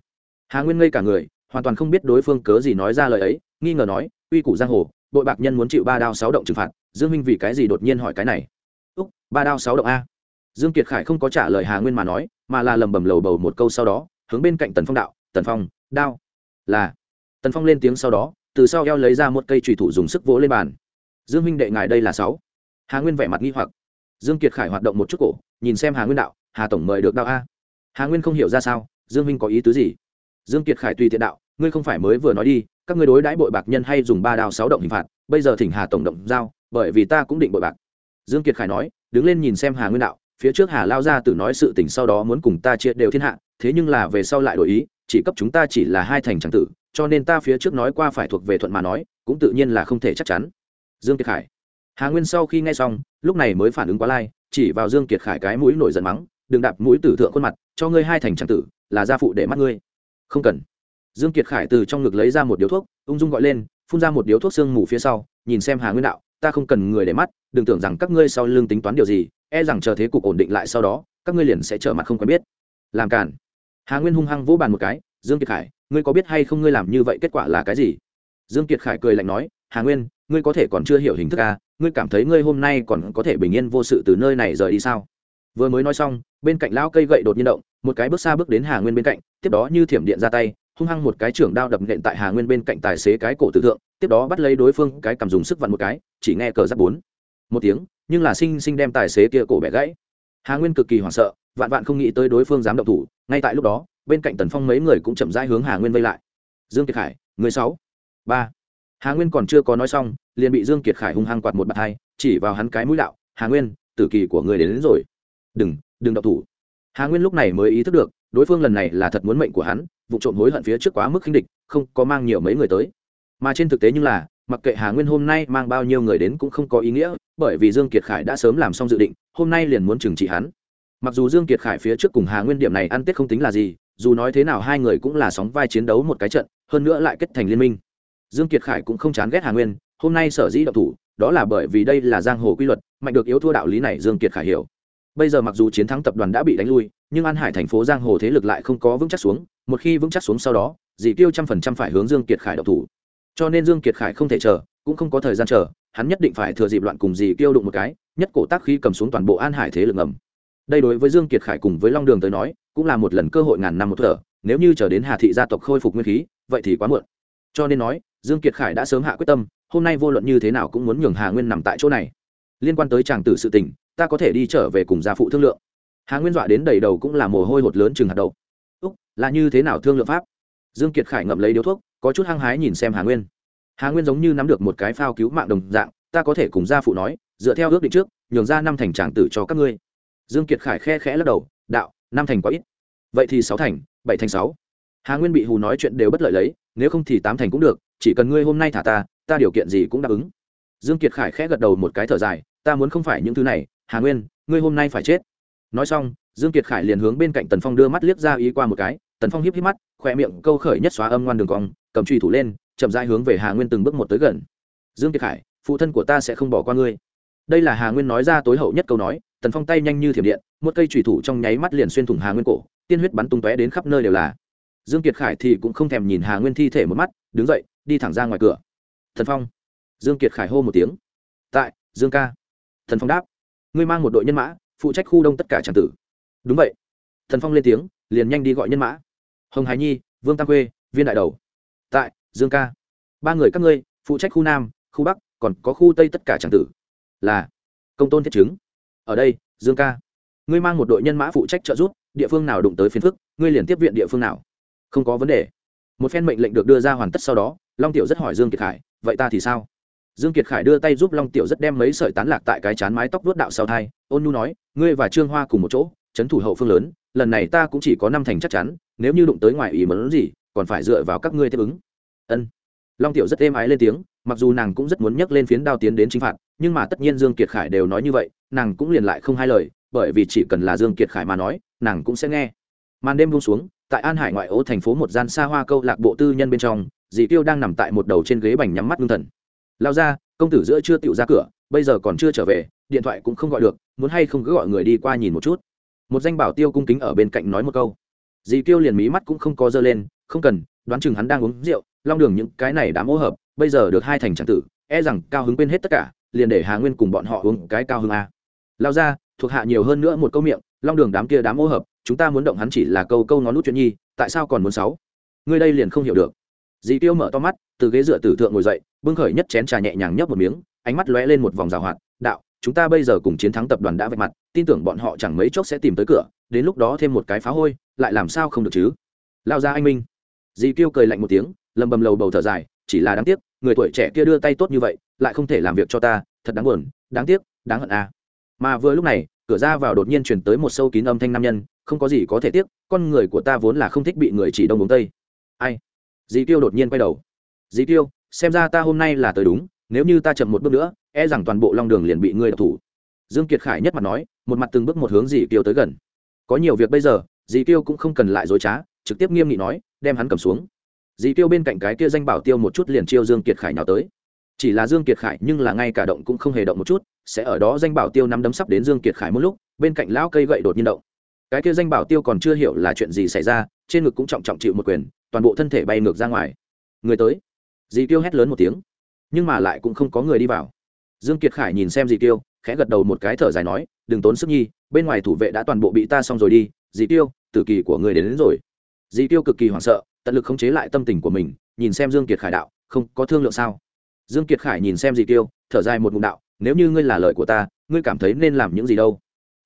Hà nguyên ngây cả người, hoàn toàn không biết đối phương cớ gì nói ra lời ấy, nghi ngờ nói uy củ giang hồ, bội bạc nhân muốn chịu ba đao sáu động trừng phạt, dương minh vì cái gì đột nhiên hỏi cái này? Úc, ba đao sáu động a? Dương kiệt khải không có trả lời hà nguyên mà nói, mà là lầm bầm lầu bầu một câu sau đó, hướng bên cạnh tần phong đạo, tần phong, đao là tần phong lên tiếng sau đó từ sau eo lấy ra một cây trùy thủ dùng sức vỗ lên bàn. Dương minh đệ ngài đây là sáu. Hà nguyên vẻ mặt nghi hoặc. Dương kiệt khải hoạt động một chút cổ, nhìn xem hà nguyên đạo, hà tổng mời được đạo a. Hà nguyên không hiểu ra sao, dương minh có ý tứ gì? Dương kiệt khải tùy tiện đạo, ngươi không phải mới vừa nói đi, các ngươi đối đãi bội bạc nhân hay dùng ba đao sáu động hình phạt, bây giờ thỉnh hà tổng động giao, bởi vì ta cũng định bội bạc. Dương kiệt khải nói, đứng lên nhìn xem hà nguyên đạo, phía trước hà lao ra từ nói sự tình sau đó muốn cùng ta chia đều thiên hạ, thế nhưng là về sau lại đổi ý, chỉ cấp chúng ta chỉ là hai thành tràng tử cho nên ta phía trước nói qua phải thuộc về thuận mà nói, cũng tự nhiên là không thể chắc chắn. Dương kiệt khải. Hà nguyên sau khi nghe xong, lúc này mới phản ứng quá lai, chỉ vào dương kiệt khải cái mũi nổi giận mắng, đừng đạp mũi tử thượng khuôn mặt, cho ngươi hai thành tràng tử, là gia phụ để mắt ngươi. Không cần. Dương kiệt khải từ trong ngực lấy ra một điếu thuốc, ung dung gọi lên, phun ra một điếu thuốc sương mù phía sau, nhìn xem hà nguyên đạo, ta không cần người để mắt, đừng tưởng rằng các ngươi sau lưng tính toán điều gì e rằng chờ thế cục ổn định lại sau đó, các ngươi liền sẽ trở mặt không quen biết. Làm cản hà nguyên hung hăng vỗ bàn một cái dương kiệt khải, ngươi có biết hay không ngươi làm như vậy kết quả là cái gì? Dương kiệt khải cười lạnh nói, hà nguyên, ngươi có thể còn chưa hiểu hình thức à ngươi cảm thấy ngươi hôm nay còn có thể bình yên vô sự từ nơi này rời đi sao? Vừa mới nói xong, bên cạnh lão cây gậy đột nhiên động, một cái bước xa bước đến hà nguyên bên cạnh, tiếp đó như thiểm điện ra tay, hung hăng một cái trưởng đao đập nện tại hà nguyên bên cạnh tài xế cái cổ tử thượng, tiếp đó bắt lấy đối phương cái cầm dùng sức vặn một cái, chỉ nghe cờ giáp bốn. Một tiếng, nhưng là sinh sinh đem tài xế kia cổ bẻ gãy. Hà nguyên cực kỳ hoảng sợ, vạn vạn không nghĩ tới đối phương dám động thủ, ngay tại lúc đó bên cạnh tần phong mấy người cũng chậm rãi hướng hà nguyên vây lại dương kiệt khải người sáu ba hà nguyên còn chưa có nói xong liền bị dương kiệt khải hung hăng quạt một bạt hai chỉ vào hắn cái mũi đạo hà nguyên tử kỳ của người đến, đến rồi đừng đừng động thủ hà nguyên lúc này mới ý thức được đối phương lần này là thật muốn mệnh của hắn vụ trộm hối hận phía trước quá mức khinh địch không có mang nhiều mấy người tới mà trên thực tế nhưng là mặc kệ hà nguyên hôm nay mang bao nhiêu người đến cũng không có ý nghĩa bởi vì dương kiệt khải đã sớm làm xong dự định hôm nay liền muốn trừng trị hắn mặc dù dương kiệt khải phía trước cùng hà nguyên điểm này ăn tết không tính là gì dù nói thế nào hai người cũng là sóng vai chiến đấu một cái trận, hơn nữa lại kết thành liên minh. Dương kiệt khải cũng không chán ghét hà nguyên, hôm nay sở dĩ độc thủ, đó là bởi vì đây là giang hồ quy luật, mạnh được yếu thua đạo lý này dương kiệt khải hiểu. Bây giờ mặc dù chiến thắng tập đoàn đã bị đánh lui, nhưng an hải thành phố giang hồ thế lực lại không có vững chắc xuống, một khi vững chắc xuống sau đó, Dị tiêu trăm phần trăm phải hướng dương kiệt khải độc thủ. Cho nên dương kiệt khải không thể chờ, cũng không có thời gian chờ, hắn nhất định phải thừa dịp loạn cùng Dị tiêu đụng một cái, nhất cổ tác khí cầm xuống toàn bộ an hải thế lực ngầm. Đây đối với dương kiệt khải cùng với long đường tới nói cũng là một lần cơ hội ngàn năm một thở, nếu như chờ đến hà thị gia tộc khôi phục nguyên khí, vậy thì quá muộn. Cho nên nói, dương kiệt khải đã sớm hạ quyết tâm, hôm nay vô luận như thế nào cũng muốn nhường hà nguyên nằm tại chỗ này. Liên quan tới chàng tử sự tình, ta có thể đi trở về cùng gia phụ thương lượng. Hà nguyên dọa đến đầy đầu cũng là mồ hôi hột lớn chừng hạt đầu. úc, là như thế nào thương lượng pháp? Dương kiệt khải ngậm lấy điếu thuốc, có chút hăng hái nhìn xem hà nguyên. Hà nguyên giống như nắm được một cái phao cứu mạng đồng dạng, ta có thể cùng gia phụ nói, dựa theo ước định trước, nhường ra năm thành tràng tử cho các ngươi. Dương kiệt khải khe khẽ lắc đầu, đạo năm thành quá ít. Vậy thì sáu thành, bảy thành sáu. Hà nguyên bị hù nói chuyện đều bất lợi lấy, nếu không thì tám thành cũng được, chỉ cần ngươi hôm nay thả ta ta điều kiện gì cũng đáp ứng. Dương kiệt khải khẽ gật đầu một cái thở dài, ta muốn không phải những thứ này, hà nguyên, ngươi hôm nay phải chết. Nói xong, dương kiệt khải liền hướng bên cạnh tần phong đưa mắt liếc ra ý qua một cái, tần phong hiếp hiếp mắt khoe miệng câu khởi nhất xóa âm ngoan đường cong, cầm trùy thủ lên, chậm rãi hướng về hà nguyên từng bước một tới gần. Dương kiệt khải, phụ thân của ta sẽ không bỏ qua ngươi đây là hà nguyên nói ra tối hậu nhất câu nói, tần phong tay nhanh như thiểm điện, một cây trùy thủ trong nháy mắt liền xuyên thủng hà nguyên cổ, tiên huyết bắn tung tóe đến khắp nơi đều là. Dương kiệt khải thì cũng không thèm nhìn hà nguyên thi thể một mắt, đứng dậy, đi thẳng ra ngoài cửa. Thần phong. Dương kiệt khải hô một tiếng. Tại, dương ca. Thần phong đáp. Ngươi mang một đội nhân mã, phụ trách khu đông tất cả tràng tử. Đúng vậy. Thần phong lên tiếng, liền nhanh đi gọi nhân mã. Hồng hải nhi, vương tam quê viên đại đầu. Tại, dương ca. Ba người các ngươi, phụ trách khu nam, khu bắc, còn có khu tây tất cả tràng tử là công tôn thiết chứng. Ở đây, dương ca, ngươi mang một đội nhân mã phụ trách trợ giúp, địa phương nào đụng tới phiến phức, ngươi liền tiếp viện địa phương nào. Không có vấn đề. Một phen mệnh lệnh được đưa ra hoàn tất sau đó, long tiểu rất hỏi dương kiệt khải, vậy ta thì sao? Dương kiệt khải đưa tay giúp long tiểu rất đem mấy sợi tán lạc tại cái chán mái tóc vuốt đạo sau thai, ôn nu nói, ngươi và trương hoa cùng một chỗ, trấn thủ hậu phương lớn, lần này ta cũng chỉ có năm thành chắc chắn, nếu như đụng tới ngoài ý mớn gì, còn phải dựa vào các ngươi tiếp ứng. Ân. Long tiểu rất êm ái lên tiếng mặc dù nàng cũng rất muốn nhấc lên phiến đao tiến đến chính phạt, nhưng mà tất nhiên dương kiệt khải đều nói như vậy, nàng cũng liền lại không hai lời, bởi vì chỉ cần là dương kiệt khải mà nói, nàng cũng sẽ nghe. Màn đêm buông xuống, tại an hải ngoại ô thành phố một gian xa hoa câu lạc bộ tư nhân bên trong, dì tiêu đang nằm tại một đầu trên ghế bành nhắm mắt ngưng thần. Lao ra công tử giữa chưa tựu ra cửa, bây giờ còn chưa trở về, điện thoại cũng không gọi được, muốn hay không cứ gọi người đi qua nhìn một chút. Một danh bảo tiêu cung kính ở bên cạnh nói một câu. Dì tiêu liền mí mắt cũng không có dơ lên, không cần, đoán chừng hắn đang uống rượu, long đường những cái này đã mỗ hợp bây giờ được hai thành tràng tử e rằng cao hứng quên hết tất cả, liền để hà nguyên cùng bọn họ uống cái cao hứng a. Lao ra, thuộc hạ nhiều hơn nữa một câu miệng, long đường đám kia đám ô hợp, chúng ta muốn động hắn chỉ là câu câu ngón nút chuyện nhi, tại sao còn muốn sáu? Ngươi đây liền không hiểu được. Dì tiêu mở to mắt, từ ghế dựa tử thượng ngồi dậy, bưng khởi nhất chén trà nhẹ nhàng nhấp một miếng, ánh mắt lóe lên một vòng rào hoạt, đạo, chúng ta bây giờ cùng chiến thắng tập đoàn đã vạch mặt, tin tưởng bọn họ chẳng mấy chốc sẽ tìm tới cửa, đến lúc đó thêm một cái phá hôi, lại làm sao không được chứ? Lao ra anh minh. Dì tiêu cười lạnh một tiếng, lầm bầm lầu bầu thở dài chỉ là đáng tiếc, người tuổi trẻ kia đưa tay tốt như vậy, lại không thể làm việc cho ta, thật đáng buồn, đáng tiếc, đáng hận à. mà vừa lúc này, cửa ra vào đột nhiên chuyển tới một sâu kín âm thanh nam nhân, không có gì có thể tiếc, con người của ta vốn là không thích bị người chỉ đông uống tây. Ai? Dì tiêu đột nhiên quay đầu. Dì tiêu xem ra ta hôm nay là tới đúng, nếu như ta chậm một bước nữa e rằng toàn bộ long đường liền bị ngươi đập thủ. Dương kiệt khải nhất mặt nói, một mặt từng bước một hướng dì tiêu tới gần. Có nhiều việc bây giờ, dì tiêu cũng không cần lại dối trá, trực tiếp nghiêm nghị nói, đem hắn cầm xuống dì tiêu bên cạnh cái kia danh bảo tiêu một chút liền chiêu dương kiệt khải nào tới. Chỉ là dương kiệt khải nhưng là ngay cả động cũng không hề động một chút sẽ ở đó danh bảo tiêu nắm đấm sắp đến dương kiệt khải một lúc bên cạnh lão cây gậy đột nhiên động. Cái kia danh bảo tiêu còn chưa hiểu là chuyện gì xảy ra trên ngực cũng trọng trọng chịu một quyền toàn bộ thân thể bay ngược ra ngoài. Người tới. Dì tiêu hét lớn một tiếng nhưng mà lại cũng không có người đi vào. Dương kiệt khải nhìn xem dì tiêu khẽ gật đầu một cái thở dài nói đừng tốn sức nhi bên ngoài thủ vệ đã toàn bộ bị ta xong rồi đi dì tiêu tử kỳ của người đến, đến rồi. Dì tiêu cực kỳ hoảng sợ tận lực khống chế lại tâm tình của mình, nhìn xem dương kiệt khải đạo, không có thương lượng sao? Dương kiệt khải nhìn xem Dị tiêu thở dài một ngụm đạo, nếu như ngươi là lời của ta, ngươi cảm thấy nên làm những gì đâu?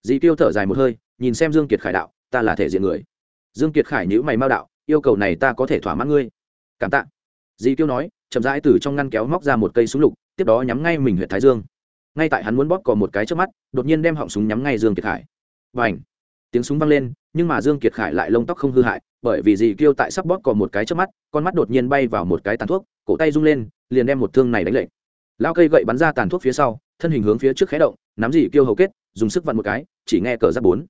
Dị tiêu thở dài một hơi, nhìn xem dương kiệt khải đạo, ta là thể diện người. Dương kiệt khải nhữ mày mau đạo, yêu cầu này ta có thể thỏa mãn ngươi. Cảm tạ. Dị tiêu nói, chậm rãi từ trong ngăn kéo móc ra một cây súng lục, tiếp đó nhắm ngay mình huyện thái dương. Ngay tại hắn muốn bóp cò một cái trước mắt, đột nhiên đem họng súng nhắm ngay dương kiệt khải. Và tiếng súng vang lên, nhưng mà dương kiệt khải lại lông tóc không hư hại bởi vì dì kêu tại sắp bóp còn một cái trước mắt, con mắt đột nhiên bay vào một cái tàn thuốc, cổ tay rung lên, liền đem một thương này đánh lệnh lao cây gậy bắn ra tàn thuốc phía sau, thân hình hướng phía trước khé động, nắm dì kêu hầu kết, dùng sức vặn một cái, chỉ nghe cờ giáp bốn.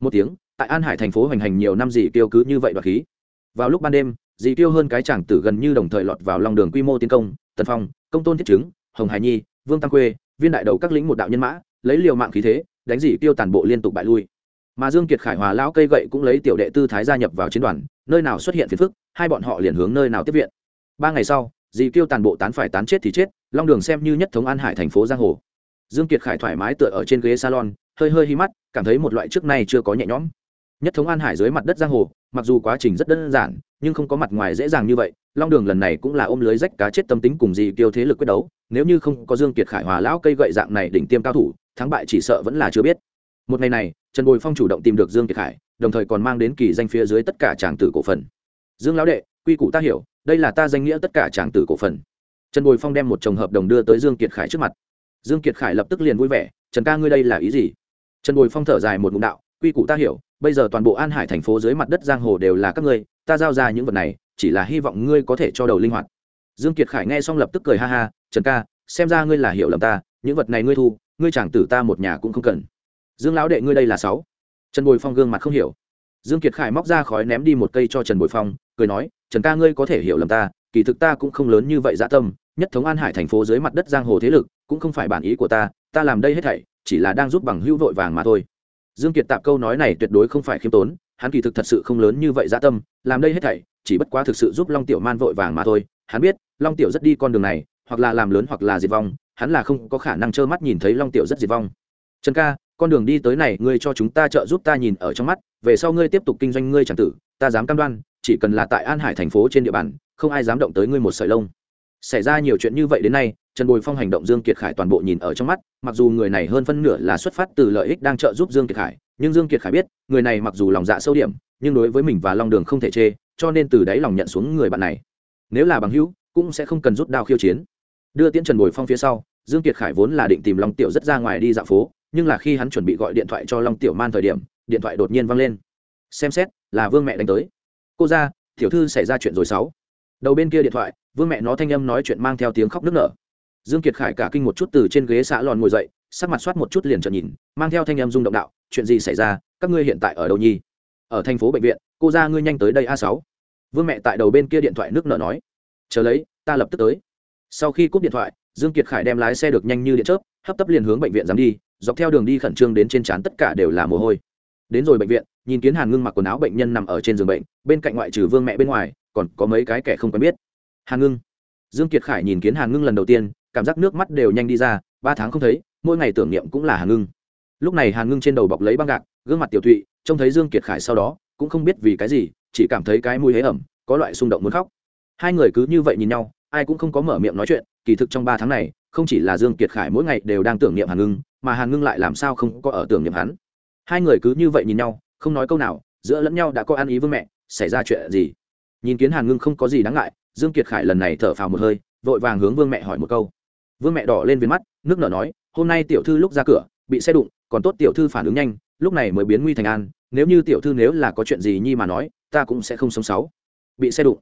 Một tiếng, tại an hải thành phố hoành hành nhiều năm dì kêu cứ như vậy đoạt khí. Vào lúc ban đêm dì kêu hơn cái chàng tử gần như đồng thời lọt vào lòng đường quy mô tiến công, tần phong, công tôn thiết chứng, hồng hải nhi, vương tam khuê, viên đại đầu các lĩnh một đạo nhân mã, lấy liều mạng khí thế, đánh dì kêu tàn bộ liên tục bại lui mà dương kiệt khải hòa lão cây gậy cũng lấy tiểu đệ tư thái gia nhập vào chiến đoàn, nơi nào xuất hiện phiền phức, hai bọn họ liền hướng nơi nào tiếp viện. Ba ngày sau, dì kêu tàn bộ tán phải tán chết thì chết, long đường xem như nhất thống an hải thành phố giang hồ. Dương kiệt khải thoải mái tựa ở trên ghế salon, hơi hơi hi mắt, cảm thấy một loại trước nay chưa có nhẹ nhõm. Nhất thống an hải dưới mặt đất giang hồ, mặc dù quá trình rất đơn giản, nhưng không có mặt ngoài dễ dàng như vậy, long đường lần này cũng là ôm lưới rách cá chết tâm tính cùng dì kêu thế lực quyết đấu, nếu như không có dương kiệt khải hòa lão cây gậy dạng này đỉnh tiêm cao thủ, thắng bại chỉ sợ vẫn là chưa biết một ngày này, trần bồi phong chủ động tìm được dương kiệt khải, đồng thời còn mang đến kỳ danh phía dưới tất cả tràng tử cổ phần. Dương lão đệ, quy củ ta hiểu, đây là ta danh nghĩa tất cả tràng tử cổ phần. Trần bồi phong đem một chồng hợp đồng đưa tới dương kiệt khải trước mặt. Dương kiệt khải lập tức liền vui vẻ, trần ca ngươi đây là ý gì? Trần bồi phong thở dài một ngụm đạo, quy củ ta hiểu, bây giờ toàn bộ an hải thành phố dưới mặt đất giang hồ đều là các ngươi, ta giao ra những vật này, chỉ là hy vọng ngươi có thể cho đầu linh hoạt. Dương kiệt khải nghe xong lập tức cười ha ha, trần ca, xem ra ngươi là hiểu lầm ta, những vật này ngươi thu, ngươi chàng tử ta một nhà cũng không cần dương lão đệ ngươi đây là sáu. Trần bồi phong gương mặt không hiểu. Dương kiệt khải móc ra khói ném đi một cây cho trần bồi phong, cười nói, trần ca ngươi có thể hiểu lầm ta, kỳ thực ta cũng không lớn như vậy dạ tâm, nhất thống an hải thành phố dưới mặt đất giang hồ thế lực, cũng không phải bản ý của ta ta làm đây hết thảy, chỉ là đang giúp bằng hữu vội vàng mà thôi. Dương kiệt tạp câu nói này tuyệt đối không phải khiêm tốn, hắn kỳ thực thật sự không lớn như vậy dạ tâm, làm đây hết thảy, chỉ bất quá thực sự giúp long tiểu man vội vàng mà thôi. Hắn biết, long tiểu rất đi con đường này, hoặc là làm lớn hoặc là diệt vong, hắn là không có khả năng trơ mắt nhìn thấy long tiểu rất diệt vong. Trần ca con đường đi tới này ngươi cho chúng ta trợ giúp ta nhìn ở trong mắt, về sau ngươi tiếp tục kinh doanh ngươi chẳng tử, ta dám cam đoan, chỉ cần là tại an hải thành phố trên địa bàn, không ai dám động tới ngươi một sợi lông. Xảy ra nhiều chuyện như vậy đến nay, trần bồi phong hành động dương kiệt khải toàn bộ nhìn ở trong mắt, mặc dù người này hơn phân nửa là xuất phát từ lợi ích đang trợ giúp dương kiệt khải, nhưng dương kiệt khải biết, người này mặc dù lòng dạ sâu điểm, nhưng đối với mình và long đường không thể chê, cho nên từ đáy lòng nhận xuống người bạn này. Nếu là bằng hữu, cũng sẽ không cần rút đao khiêu chiến. Đưa tiễn trần bồi phong phía sau, dương kiệt khải vốn là định tìm long tiểu rất ra ngoài đi dạo phố nhưng là khi hắn chuẩn bị gọi điện thoại cho long tiểu man thời điểm, điện thoại đột nhiên văng lên. Xem xét, là vương mẹ đánh tới. Cô ra, tiểu thư xảy ra chuyện rồi sáu. Đầu bên kia điện thoại, vương mẹ nó thanh âm nói chuyện mang theo tiếng khóc nức nở. Dương kiệt khải cả kinh một chút từ trên ghế xã lòn ngồi dậy, sắc mặt soát một chút liền trợn nhìn, mang theo thanh âm rung động đạo, chuyện gì xảy ra? Các ngươi hiện tại ở đâu nhi ở thành phố bệnh viện, cô ra ngươi nhanh tới đây a sáu. Vương mẹ tại đầu bên kia điện thoại nước nở nói, chờ lấy, ta lập tức tới. Sau khi cúp điện thoại, dương kiệt khải đem lái xe được nhanh như điện chớp, hấp tấp liền hướng bệnh viện dám đi dọc theo đường đi khẩn trương đến trên trán tất cả đều là mồ hôi. Đến rồi bệnh viện, nhìn kiến hàn ngưng mặc quần áo bệnh nhân nằm ở trên giường bệnh, bên cạnh ngoại trừ vương mẹ bên ngoài, còn có mấy cái kẻ không quen biết. Hàn ngưng. Dương kiệt khải nhìn kiến hàn ngưng lần đầu tiên, cảm giác nước mắt đều nhanh đi ra, ba tháng không thấy, mỗi ngày tưởng niệm cũng là hàn ngưng. Lúc này hàn ngưng trên đầu bọc lấy băng gạc, gương mặt tiểu thụy, trông thấy dương kiệt khải sau đó, cũng không biết vì cái gì, chỉ cảm thấy cái mùi hế ẩm, có loại xung động muốn khóc. Hai người cứ như vậy nhìn nhau, ai cũng không có mở miệng nói chuyện, kỳ thực trong ba tháng này, không chỉ là dương kiệt khải mỗi ngày đều đang tưởng niệm hàn ngưng mà hàn ngưng lại làm sao không có ở tưởng niệm hắn? Hai người cứ như vậy nhìn nhau, không nói câu nào, giữa lẫn nhau đã có ăn ý với mẹ, xảy ra chuyện gì? Nhìn kiến hàn ngưng không có gì đáng ngại, dương kiệt khải lần này thở phào một hơi, vội vàng hướng vương mẹ hỏi một câu. Vương mẹ đỏ lên viên mắt, nước nở nói, hôm nay tiểu thư lúc ra cửa, bị xe đụng, còn tốt tiểu thư phản ứng nhanh, lúc này mới biến nguy thành an, nếu như tiểu thư nếu là có chuyện gì nhi mà nói, ta cũng sẽ không sống sáu bị xe đụng.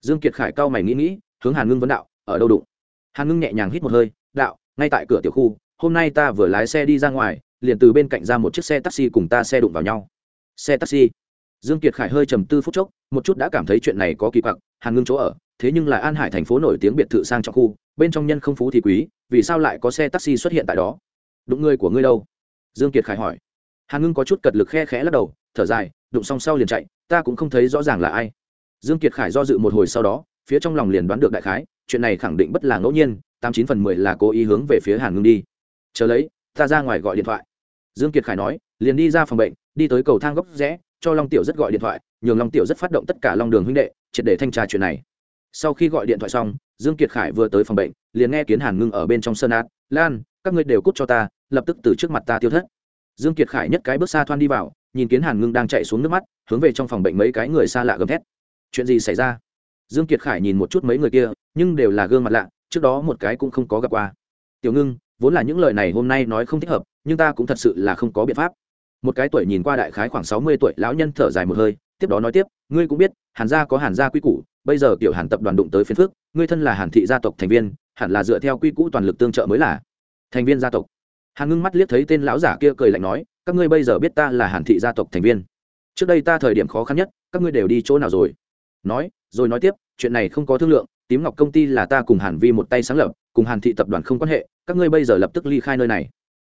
Dương kiệt khải cao mày nghĩ nghĩ, hướng hàn ngưng vấn đạo, ở đâu đụng? Hàn ngưng nhẹ nhàng hít một hơi, đạo, ngay tại cửa tiểu khu hôm nay ta vừa lái xe đi ra ngoài, liền từ bên cạnh ra một chiếc xe taxi cùng ta xe đụng vào nhau. Xe taxi. Dương kiệt khải hơi trầm tư phút chốc, một chút đã cảm thấy chuyện này có kỳ quặc hàng ngưng chỗ ở, thế nhưng là an hải thành phố nổi tiếng biệt thự sang trọng khu, bên trong nhân không phú thì quý, vì sao lại có xe taxi xuất hiện tại đó? Đụng người của ngươi đâu? Dương kiệt khải hỏi. Hàn ngưng có chút cật lực khe khẽ lắc đầu, thở dài, đụng xong sau liền chạy, ta cũng không thấy rõ ràng là ai. Dương kiệt khải do dự một hồi sau đó, phía trong lòng liền đoán được đại khái, chuyện này khẳng định bất là ngẫu nhiên, tám chín phần mười là cố ý hướng về phía hàn ngưng đi chờ lấy, ta ra ngoài gọi điện thoại. Dương kiệt khải nói, liền đi ra phòng bệnh, đi tới cầu thang góc rẽ, cho long tiểu rất gọi điện thoại, nhường long tiểu rất phát động tất cả long đường huynh đệ, triệt để thanh tra chuyện này. Sau khi gọi điện thoại xong, dương kiệt khải vừa tới phòng bệnh, liền nghe kiến hàn ngưng ở bên trong sơn át, lan, các ngươi đều cút cho ta, lập tức từ trước mặt ta tiêu thất. Dương kiệt khải nhất cái bước xa thoan đi vào, nhìn kiến hàn ngưng đang chạy xuống nước mắt, hướng về trong phòng bệnh mấy cái người xa lạ gầm thét. Chuyện gì xảy ra? Dương kiệt khải nhìn một chút mấy người kia, nhưng đều là gương mặt lạ, trước đó một cái cũng không có gặp qua. Tiểu ngưng vốn là những lời này hôm nay nói không thích hợp, nhưng ta cũng thật sự là không có biện pháp. Một cái tuổi nhìn qua đại khái khoảng sáu mươi tuổi lão nhân thở dài một hơi, tiếp đó nói tiếp, ngươi cũng biết, hàn gia có hàn gia quy củ, bây giờ kiểu hàn tập đoàn đụng tới phiến phước ngươi thân là hàn thị gia tộc thành viên, hẳn là dựa theo quy củ toàn lực tương trợ mới là thành viên gia tộc. Hàn ngưng mắt liếc thấy tên lão giả kia cười lạnh nói, các ngươi bây giờ biết ta là hàn thị gia tộc thành viên. Trước đây ta thời điểm khó khăn nhất, các ngươi đều đi chỗ nào rồi? Nói rồi nói tiếp, chuyện này không có thương lượng, tím ngọc công ty là ta cùng hàn vi một tay sáng lập cùng hàn thị tập đoàn không quan hệ, các ngươi bây giờ lập tức ly khai nơi này.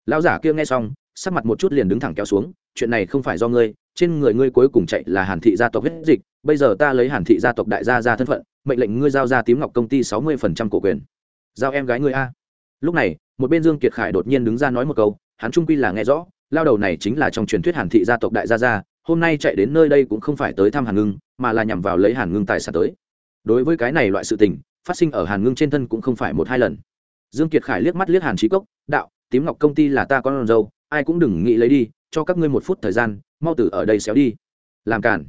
Lão giả kia nghe xong, sắc mặt một chút liền đứng thẳng kéo xuống, chuyện này không phải do ngươi, trên người ngươi cuối cùng chạy là hàn thị gia tộc hết dịch, bây giờ ta lấy hàn thị gia tộc đại gia ra thân phận, mệnh lệnh ngươi giao ra tím ngọc công ty sáu mươi phần trăm cổ quyền. Giao em gái ngươi a. Lúc này, một bên dương kiệt khải đột nhiên đứng ra nói một câu, hắn trung quy là nghe rõ, lao đầu này chính là trong truyền thuyết hàn thị gia tộc đại gia gia hôm nay chạy đến nơi đây cũng không phải tới thăm hàn ngưng, mà là nhằm vào lấy hàn ngưng tài sản tới. Đối với cái này loại sự tình phát sinh ở hàn ngưng trên thân cũng không phải một hai lần. Dương kiệt khải liếc mắt liếc hàn trí cốc, đạo, tím ngọc công ty là ta con dâu, ai cũng đừng nghĩ lấy đi, cho các ngươi một phút thời gian, mau tử ở đây xéo đi. Làm cản.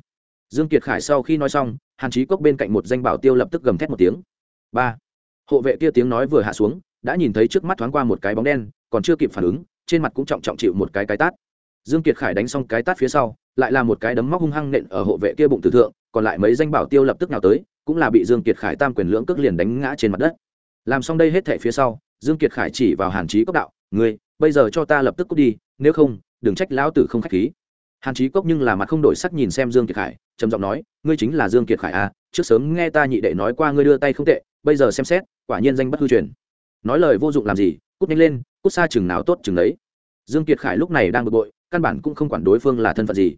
Dương kiệt khải sau khi nói xong, hàn chí cốc bên cạnh một danh bảo tiêu lập tức gầm thét một tiếng. Ba. Hộ vệ kia tiếng nói vừa hạ xuống, đã nhìn thấy trước mắt thoáng qua một cái bóng đen, còn chưa kịp phản ứng, trên mặt cũng trọng trọng chịu một cái cái tát. Dương kiệt khải đánh xong cái tát phía sau, lại là một cái đấm móc hung hăng nện ở hộ vệ kia bụng tử thượng, còn lại mấy danh bảo tiêu lập tức nào tới cũng là bị dương kiệt khải tam quyền lưỡng cước liền đánh ngã trên mặt đất. Làm xong đây hết thảy phía sau, dương kiệt khải chỉ vào hàn chí cốc đạo, ngươi, bây giờ cho ta lập tức cút đi, nếu không, đừng trách lão tử không khách khí. Hàn chí cốc nhưng là mặt không đổi sắc nhìn xem dương kiệt khải, trầm giọng nói, ngươi chính là dương kiệt khải à trước sớm nghe ta nhị đệ nói qua ngươi đưa tay không tệ, bây giờ xem xét, quả nhiên danh bất hư truyền. Nói lời vô dụng làm gì, cút nhanh lên, cút xa chừng nào tốt chừng đấy dương kiệt khải lúc này đang bực bội, căn bản cũng không quản đối phương là thân phận gì.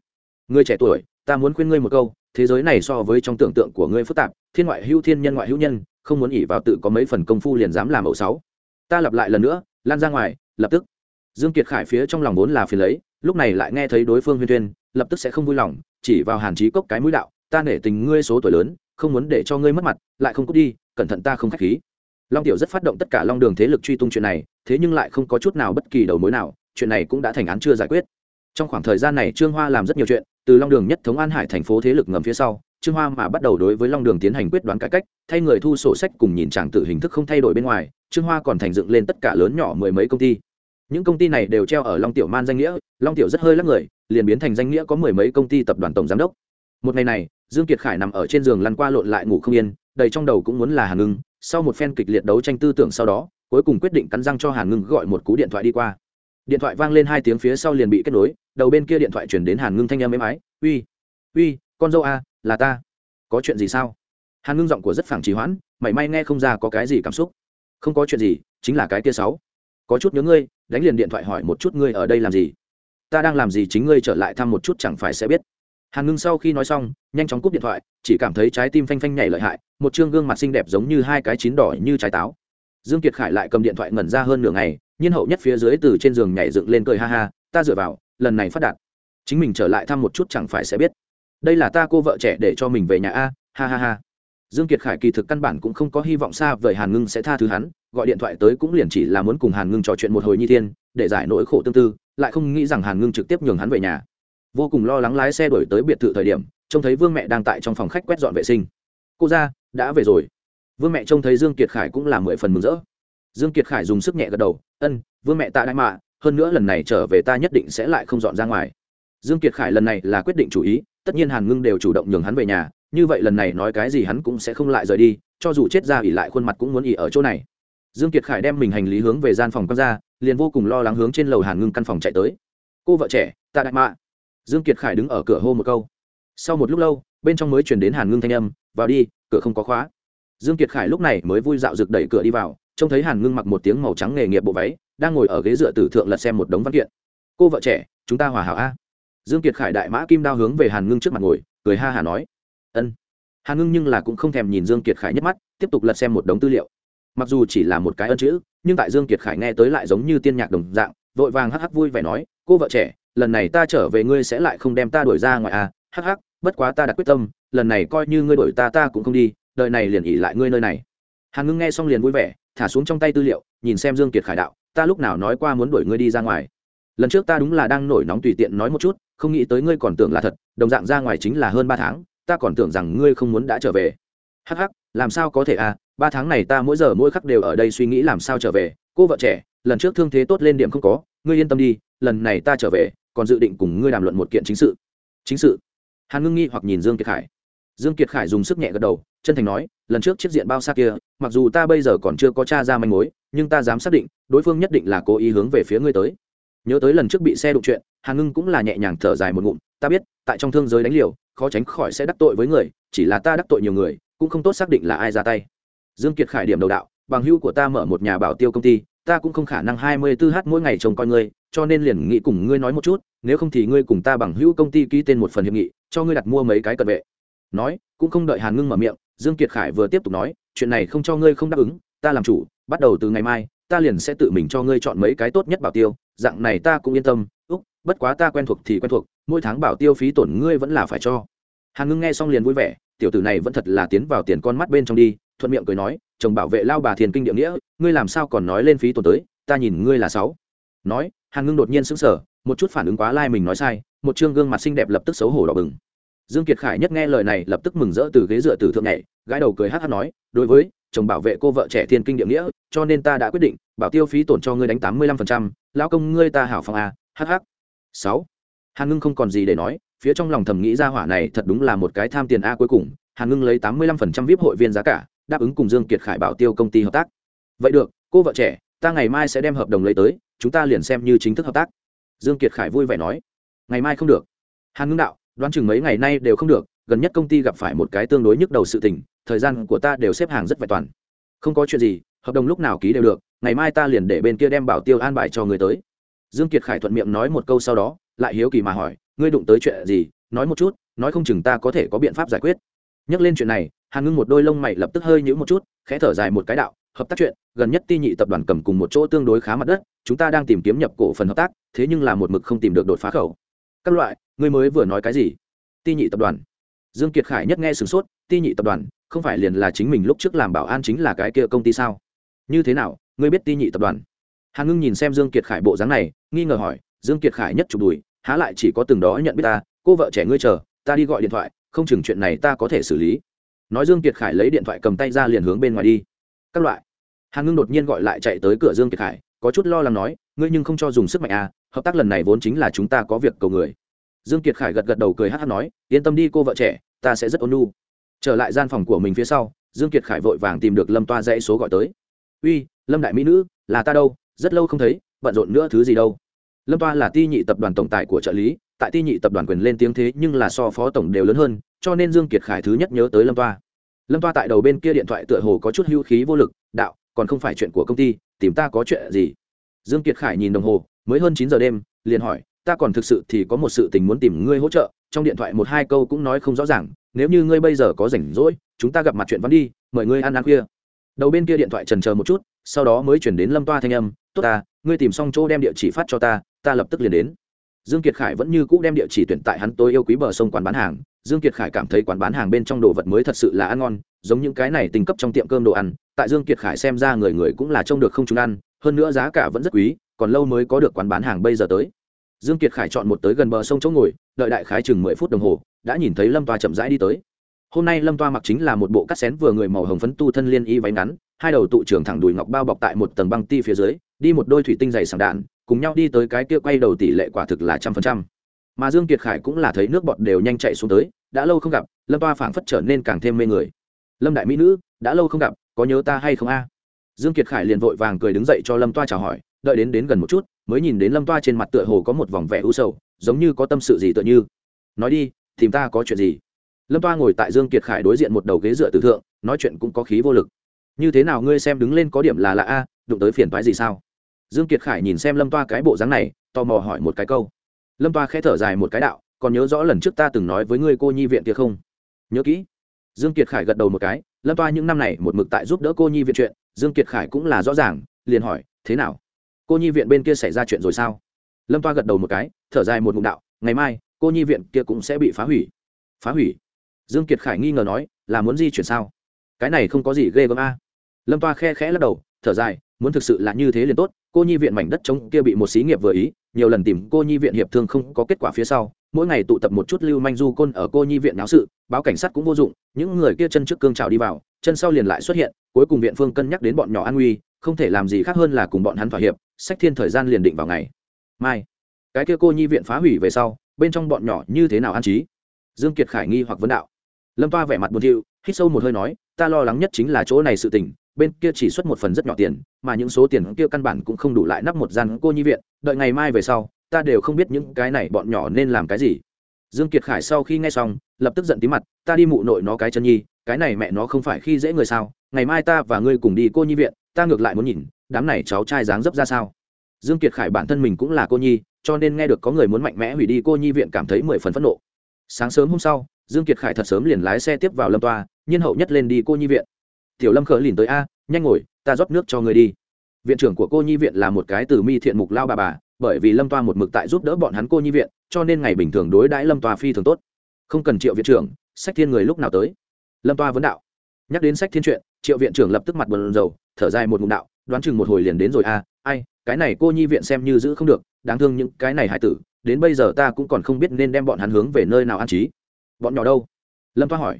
Ngươi trẻ tuổi, ta muốn khuyên ngươi một câu thế giới này so với trong tưởng tượng của ngươi phức tạp, thiên ngoại hữu thiên nhân ngoại hữu nhân, không muốn nghỉ vào tự có mấy phần công phu liền dám làm ẩu sáu. Ta lặp lại lần nữa, lan ra ngoài, lập tức. Dương kiệt khải phía trong lòng vốn là phiền lấy, lúc này lại nghe thấy đối phương huyên tuyên lập tức sẽ không vui lòng, chỉ vào hàn chí cốc cái mũi đạo, ta nể tình ngươi số tuổi lớn, không muốn để cho ngươi mất mặt, lại không cút đi, cẩn thận ta không khách khí. Long tiểu rất phát động tất cả long đường thế lực truy tung chuyện này, thế nhưng lại không có chút nào bất kỳ đầu mối nào, chuyện này cũng đã thành án chưa giải quyết trong khoảng thời gian này trương hoa làm rất nhiều chuyện, từ long đường nhất thống an hải thành phố thế lực ngầm phía sau, trương hoa mà bắt đầu đối với long đường tiến hành quyết đoán cải cách, thay người thu sổ sách cùng nhìn tràng tự hình thức không thay đổi bên ngoài, trương hoa còn thành dựng lên tất cả lớn nhỏ mười mấy công ty. Những công ty này đều treo ở long tiểu man danh nghĩa, long tiểu rất hơi lắc người, liền biến thành danh nghĩa có mười mấy công ty tập đoàn tổng giám đốc. Một ngày này, dương kiệt khải nằm ở trên giường lăn qua lộn lại ngủ không yên, đầy trong đầu cũng muốn là hàn ngưng, sau một phen kịch liệt đấu tranh tư tưởng sau đó, cuối cùng quyết định cắn răng cho hàn ngưng gọi một cú điện thoại đi qua điện thoại vang lên hai tiếng phía sau liền bị kết nối, đầu bên kia điện thoại chuyển đến hàn ngưng thanh âm êm ái, uy uy, con dâu a là ta. Có chuyện gì sao? Hàn ngưng giọng của rất phẳng trì hoãn, mảy may nghe không ra có cái gì cảm xúc. Không có chuyện gì, chính là cái kia sáu. Có chút nhớ ngươi, đánh liền điện thoại hỏi một chút ngươi ở đây làm gì. Ta đang làm gì chính ngươi trở lại thăm một chút chẳng phải sẽ biết. Hàn ngưng sau khi nói xong, nhanh chóng cúp điện thoại, chỉ cảm thấy trái tim phanh phanh nhảy lợi hại, một chương gương mặt xinh đẹp giống như hai cái chín đỏ như trái táo. Dương kiệt khải lại cầm điện thoại ngẩn ra hơn nửa ngày nhiên hậu nhất phía dưới từ trên giường nhảy dựng lên cười ha ha, ta dựa vào, lần này phát đạt. Chính mình trở lại thăm một chút chẳng phải sẽ biết. Đây là ta cô vợ trẻ để cho mình về nhà a, ha ha ha. Dương kiệt khải kỳ thực căn bản cũng không có hy vọng xa vời hàn ngưng sẽ tha thứ hắn, gọi điện thoại tới cũng liền chỉ là muốn cùng hàn ngưng trò chuyện một hồi nhi thiên, để giải nỗi khổ tương tư, lại không nghĩ rằng hàn ngưng trực tiếp nhường hắn về nhà. Vô cùng lo lắng lái xe đổi tới biệt thự thời điểm, trông thấy vương mẹ đang tại trong phòng khách quét dọn vệ sinh. Cô ra, đã về rồi. Vương mẹ trông thấy dương kiệt khải cũng là mười phần mừng rỡ dương kiệt khải dùng sức nhẹ gật đầu, ân, vương mẹ ta đại mạ, hơn nữa lần này trở về ta nhất định sẽ lại không dọn ra ngoài. Dương kiệt khải lần này là quyết định chủ ý, tất nhiên hàn ngưng đều chủ động nhường hắn về nhà, như vậy lần này nói cái gì hắn cũng sẽ không lại rời đi, cho dù chết ra ỉ lại khuôn mặt cũng muốn ỉ ở chỗ này. Dương kiệt khải đem mình hành lý hướng về gian phòng con ra liền vô cùng lo lắng hướng trên lầu hàn ngưng căn phòng chạy tới. Cô vợ trẻ, ta đại mạ. Dương kiệt khải đứng ở cửa hô một câu. Sau một lúc lâu, bên trong mới chuyển đến hàn ngưng thanh âm, vào đi, cửa không có khóa. Dương kiệt khải lúc này mới vui dạo rực đẩy cửa đi vào trông thấy hàn ngưng mặc một tiếng màu trắng nghề nghiệp bộ váy đang ngồi ở ghế dựa tử thượng lật xem một đống văn kiện cô vợ trẻ chúng ta hòa hảo a dương kiệt khải đại mã kim đao hướng về hàn ngưng trước mặt ngồi cười ha hà nói ân hàn ngưng nhưng là cũng không thèm nhìn dương kiệt khải nhất mắt tiếp tục lật xem một đống tư liệu mặc dù chỉ là một cái ân chữ nhưng tại dương kiệt khải nghe tới lại giống như tiên nhạc đồng dạng vội vàng hắc hắc vui vẻ nói cô vợ trẻ lần này ta trở về ngươi sẽ lại không đem ta đuổi ra ngoài à hắc hắc bất quá ta đặt quyết tâm lần này coi như ngươi đuổi ta ta cũng không đi đời này liền ỉ lại ngươi nơi này hàn ngưng nghe xong liền vui vẻ thả xuống trong tay tư liệu, nhìn xem dương kiệt khải đạo, ta lúc nào nói qua muốn đuổi ngươi đi ra ngoài. Lần trước ta đúng là đang nổi nóng tùy tiện nói một chút, không nghĩ tới ngươi còn tưởng là thật, đồng dạng ra ngoài chính là hơn ba tháng, ta còn tưởng rằng ngươi không muốn đã trở về. Hắc hắc, làm sao có thể à ba tháng này ta mỗi giờ mỗi khắc đều ở đây suy nghĩ làm sao trở về, cô vợ trẻ, lần trước thương thế tốt lên điểm không có, ngươi yên tâm đi, lần này ta trở về, còn dự định cùng ngươi đàm luận một kiện chính sự. Chính sự? Hàn ngưng nghi hoặc nhìn dương kiệt khải. Dương kiệt khải dùng sức nhẹ gật đầu chân thành nói, lần trước chiếc diện bao xa kia, mặc dù ta bây giờ còn chưa có t r a ra manh mối, nhưng ta dám xác định, đối phương nhất định là cố ý hướng về phía ngươi tới. Nhớ tới lần trước bị xe đụng chuyện hàn ngưng cũng là nhẹ nhàng thở dài một ngụm, ta biết, tại trong thương giới đánh liều, khó tránh khỏi sẽ đắc tội với người, chỉ là ta đắc tội nhiều người, cũng không tốt xác định là ai ra tay. Dương kiệt khải điểm đầu đạo, bằng hữu của ta mở một nhà bảo tiêu công ty, ta cũng không khả năng hai mươi 24 h mỗi ngày trông coi ngươi, cho nên liền nghĩ cùng ngươi nói một chút, nếu không thì ngươi cùng ta bằng hữu công ty ký tên một phần hiệp nghị, cho ngươi đặt mua mấy cái cận vệ. Nói, cũng không đợi hàn ngưng mở miệng dương kiệt khải vừa tiếp tục nói, chuyện này không cho ngươi không đáp ứng, ta làm chủ, bắt đầu từ ngày mai, ta liền sẽ tự mình cho ngươi chọn mấy cái tốt nhất bảo tiêu, dạng này ta cũng yên tâm, úc, bất quá ta quen thuộc thì quen thuộc, mỗi tháng bảo tiêu phí tổn ngươi vẫn là phải cho. Hàn ngưng nghe xong liền vui vẻ, tiểu tử này vẫn thật là tiến vào tiền con mắt bên trong đi, thuận miệng cười nói, chồng bảo vệ lao bà thiền kinh địa nghĩa, ngươi làm sao còn nói lên phí tổn tới, ta nhìn ngươi là sáu. Nói, hàn ngưng đột nhiên sững sờ, một chút phản ứng quá lai mình nói sai, một chương gương mặt xinh đẹp lập tức xấu hổ đỏ bừng dương kiệt khải nhất nghe lời này lập tức mừng rỡ từ ghế dựa từ thượng nhảy gái đầu cười hát hát nói, đối với chồng bảo vệ cô vợ trẻ thiên kinh địa nghĩa, cho nên ta đã quyết định, bảo tiêu phí tổn cho ngươi đánh tám mươi lăm phần trăm, lão công ngươi ta hảo phòng à, a hh sáu. Hàn ngưng không còn gì để nói, phía trong lòng thầm nghĩ ra hỏa này thật đúng là một cái tham tiền a cuối cùng, hàn ngưng lấy tám mươi lăm phần trăm vip hội viên giá cả, đáp ứng cùng dương kiệt khải bảo tiêu công ty hợp tác. Vậy được, cô vợ trẻ, ta ngày mai sẽ đem hợp đồng lấy tới, chúng ta liền xem như chính thức hợp tác. Dương kiệt khải vui vẻ nói. Ngày mai không được. Hàn ngưng đạo đoán chừng mấy ngày nay đều không được, gần nhất công ty gặp phải một cái tương đối nhức đầu sự tình, thời gian của ta đều xếp hàng rất vẹn toàn. Không có chuyện gì, hợp đồng lúc nào ký đều được, ngày mai ta liền để bên kia đem bảo tiêu an bài cho người tới. Dương kiệt khải thuận miệng nói một câu sau đó, lại hiếu kỳ mà hỏi, ngươi đụng tới chuyện gì? Nói một chút, nói không chừng ta có thể có biện pháp giải quyết. Nhắc lên chuyện này, hàn ngưng một đôi lông mày lập tức hơi nhũ một chút, khẽ thở dài một cái đạo, hợp tác chuyện, gần nhất ti nhị tập đoàn cầm cùng một chỗ tương đối khá mặt đất, chúng ta đang tìm kiếm nhập cổ phần hợp tác, thế nhưng là một mực không tìm được đột phá khẩu các loại, ngươi mới vừa nói cái gì? Ti nhị tập đoàn. Dương kiệt khải nhất nghe sửng sốt, ti nhị tập đoàn, không phải liền là chính mình lúc trước làm bảo an chính là cái kia công ty sao? Như thế nào, ngươi biết ti nhị tập đoàn? Hàn ngưng nhìn xem dương kiệt khải bộ dáng này, nghi ngờ hỏi, dương kiệt khải nhất chụp đùi, há lại chỉ có từng đó nhận biết ta, cô vợ trẻ ngươi chờ, ta đi gọi điện thoại, không chừng chuyện này ta có thể xử lý. Nói dương kiệt khải lấy điện thoại cầm tay ra liền hướng bên ngoài đi. Các loại. Hàn ngưng đột nhiên gọi lại chạy tới cửa dương kiệt khải có chút lo lắng nói, ngươi nhưng không cho dùng sức mạnh à hợp tác lần này vốn chính là chúng ta có việc cầu người. Dương kiệt khải gật gật đầu cười hát hát nói, yên tâm đi cô vợ trẻ, ta sẽ rất ôn nhu. Trở lại gian phòng của mình phía sau, dương kiệt khải vội vàng tìm được lâm toa dãy số gọi tới. Uy, lâm đại mỹ nữ, là ta đâu, rất lâu không thấy, bận rộn nữa thứ gì đâu. Lâm toa là ti nhị tập đoàn tổng tài của trợ lý, tại ti nhị tập đoàn quyền lên tiếng thế nhưng là so phó tổng đều lớn hơn, cho nên dương kiệt khải thứ nhất nhớ tới lâm toa. Lâm toa tại đầu bên kia điện thoại tựa hồ có chút hưu khí vô lực, đạo, còn không phải chuyện của công ty tìm ta có chuyện gì? Dương kiệt khải nhìn đồng hồ, mới hơn chín giờ đêm, liền hỏi, ta còn thực sự thì có một sự tình muốn tìm ngươi hỗ trợ, trong điện thoại một hai câu cũng nói không rõ ràng, nếu như ngươi bây giờ có rảnh rỗi, chúng ta gặp mặt chuyện văn đi, mời ngươi ăn ăn khuya. Đầu bên kia điện thoại trần chờ một chút, sau đó mới chuyển đến lâm toa thanh âm, tốt ta, ngươi tìm xong chỗ đem địa chỉ phát cho ta ta lập tức liền đến. Dương kiệt khải vẫn như cũ đem địa chỉ tuyển tại hắn tôi yêu quý bờ sông quán bán hàng dương kiệt khải cảm thấy quán bán hàng bên trong đồ vật mới thật sự là ăn ngon, giống những cái này tình cấp trong tiệm cơm đồ ăn, tại dương kiệt khải xem ra người người cũng là trông được không chúng ăn, hơn nữa giá cả vẫn rất quý, còn lâu mới có được quán bán hàng bây giờ tới. Dương kiệt khải chọn một tới gần bờ sông chỗ ngồi, đợi đại khái chừng mười phút đồng hồ, đã nhìn thấy lâm toa chậm rãi đi tới. Hôm nay lâm toa mặc chính là một bộ cắt xén vừa người màu hồng phấn tu thân liên y váy ngắn, hai đầu tụ trưởng thẳng đùi ngọc bao bọc tại một tầng băng ti phía dưới, đi một đôi thủy tinh dày sảng đạn, cùng nhau đi tới cái kia quay đầu tỷ lệ quả thực là trăm phần trăm mà dương kiệt khải cũng là thấy nước bọt đều nhanh chạy xuống tới, đã lâu không gặp, lâm toa phảng phất trở nên càng thêm mê người. Lâm đại mỹ nữ, đã lâu không gặp, có nhớ ta hay không a? Dương kiệt khải liền vội vàng cười đứng dậy cho lâm toa chào hỏi, đợi đến đến gần một chút, mới nhìn đến lâm toa trên mặt tựa hồ có một vòng vẻ u sầu, giống như có tâm sự gì tựa như. Nói đi, tìm ta có chuyện gì? Lâm toa ngồi tại dương kiệt khải đối diện một đầu ghế dựa tử thượng, nói chuyện cũng có khí vô lực. Như thế nào ngươi xem đứng lên có điểm là lạ a, đụng tới phiền toái gì sao? Dương kiệt khải nhìn xem lâm toa cái bộ dáng này, tò mò hỏi một cái câu lâm toa khẽ thở dài một cái đạo, còn nhớ rõ lần trước ta từng nói với ngươi cô nhi viện kia không? Nhớ kỹ. Dương kiệt khải gật đầu một cái, lâm toa những năm này một mực tại giúp đỡ cô nhi viện chuyện, dương kiệt khải cũng là rõ ràng, liền hỏi, thế nào? Cô nhi viện bên kia xảy ra chuyện rồi sao? Lâm toa gật đầu một cái, thở dài một ngụm đạo, ngày mai, cô nhi viện kia cũng sẽ bị phá hủy. Phá hủy? Dương kiệt khải nghi ngờ nói, là muốn di chuyển sao? Cái này không có gì ghê gớm a. Lâm toa khe khẽ lắc đầu, thở dài muốn thực sự là như thế liền tốt, cô nhi viện mảnh đất trống kia bị một xí nghiệp vừa ý, nhiều lần tìm cô nhi viện hiệp thương không có kết quả phía sau, mỗi ngày tụ tập một chút lưu manh du côn ở cô nhi viện náo sự, báo cảnh sát cũng vô dụng, những người kia chân trước cương trào đi vào, chân sau liền lại xuất hiện, cuối cùng viện phương cân nhắc đến bọn nhỏ an nguy không thể làm gì khác hơn là cùng bọn hắn thỏa hiệp, sách thiên thời gian liền định vào ngày mai. Cái kia cô nhi viện phá hủy về sau, bên trong bọn nhỏ như thế nào an trí? Dương kiệt khải nghi hoặc vấn đạo. Lâm toa vẻ mặt buồn thiu, hít sâu một hơi nói, ta lo lắng nhất chính là chỗ này sự tình bên kia chỉ xuất một phần rất nhỏ tiền, mà những số tiền kia căn bản cũng không đủ lại nắp một gian cô nhi viện, đợi ngày mai về sau, ta đều không biết những cái này bọn nhỏ nên làm cái gì. Dương kiệt khải sau khi nghe xong, lập tức giận tí mặt, ta đi mụ nội nó cái chân nhi, cái này mẹ nó không phải khi dễ người sao, ngày mai ta và ngươi cùng đi cô nhi viện, ta ngược lại muốn nhìn, đám này cháu trai dáng dấp ra sao. Dương kiệt khải bản thân mình cũng là cô nhi, cho nên nghe được có người muốn mạnh mẽ hủy đi cô nhi viện cảm thấy mười phần phẫn nộ. Sáng sớm hôm sau, dương kiệt khải thật sớm liền lái xe tiếp vào lâm toa, nhiên hậu nhất lên đi cô nhi viện tiểu lâm khở lìn tới, a, nhanh ngồi, ta rót nước cho người đi. Viện trưởng của cô nhi viện là một cái từ mi thiện mục lao bà bà, bởi vì lâm toa một mực tại giúp đỡ bọn hắn cô nhi viện, cho nên ngày bình thường đối đãi lâm toa phi thường tốt. Không cần triệu viện trưởng, sách thiên người lúc nào tới? Lâm toa vấn đạo. Nhắc đến sách thiên chuyện, triệu viện trưởng lập tức mặt buồn rầu, thở dài một ngụm đạo, đoán chừng một hồi liền đến rồi, a, ai, cái này cô nhi viện xem như giữ không được, đáng thương những cái này hải tử, đến bây giờ ta cũng còn không biết nên đem bọn hắn hướng về nơi nào an trí. Bọn nhỏ đâu? Lâm Toa hỏi.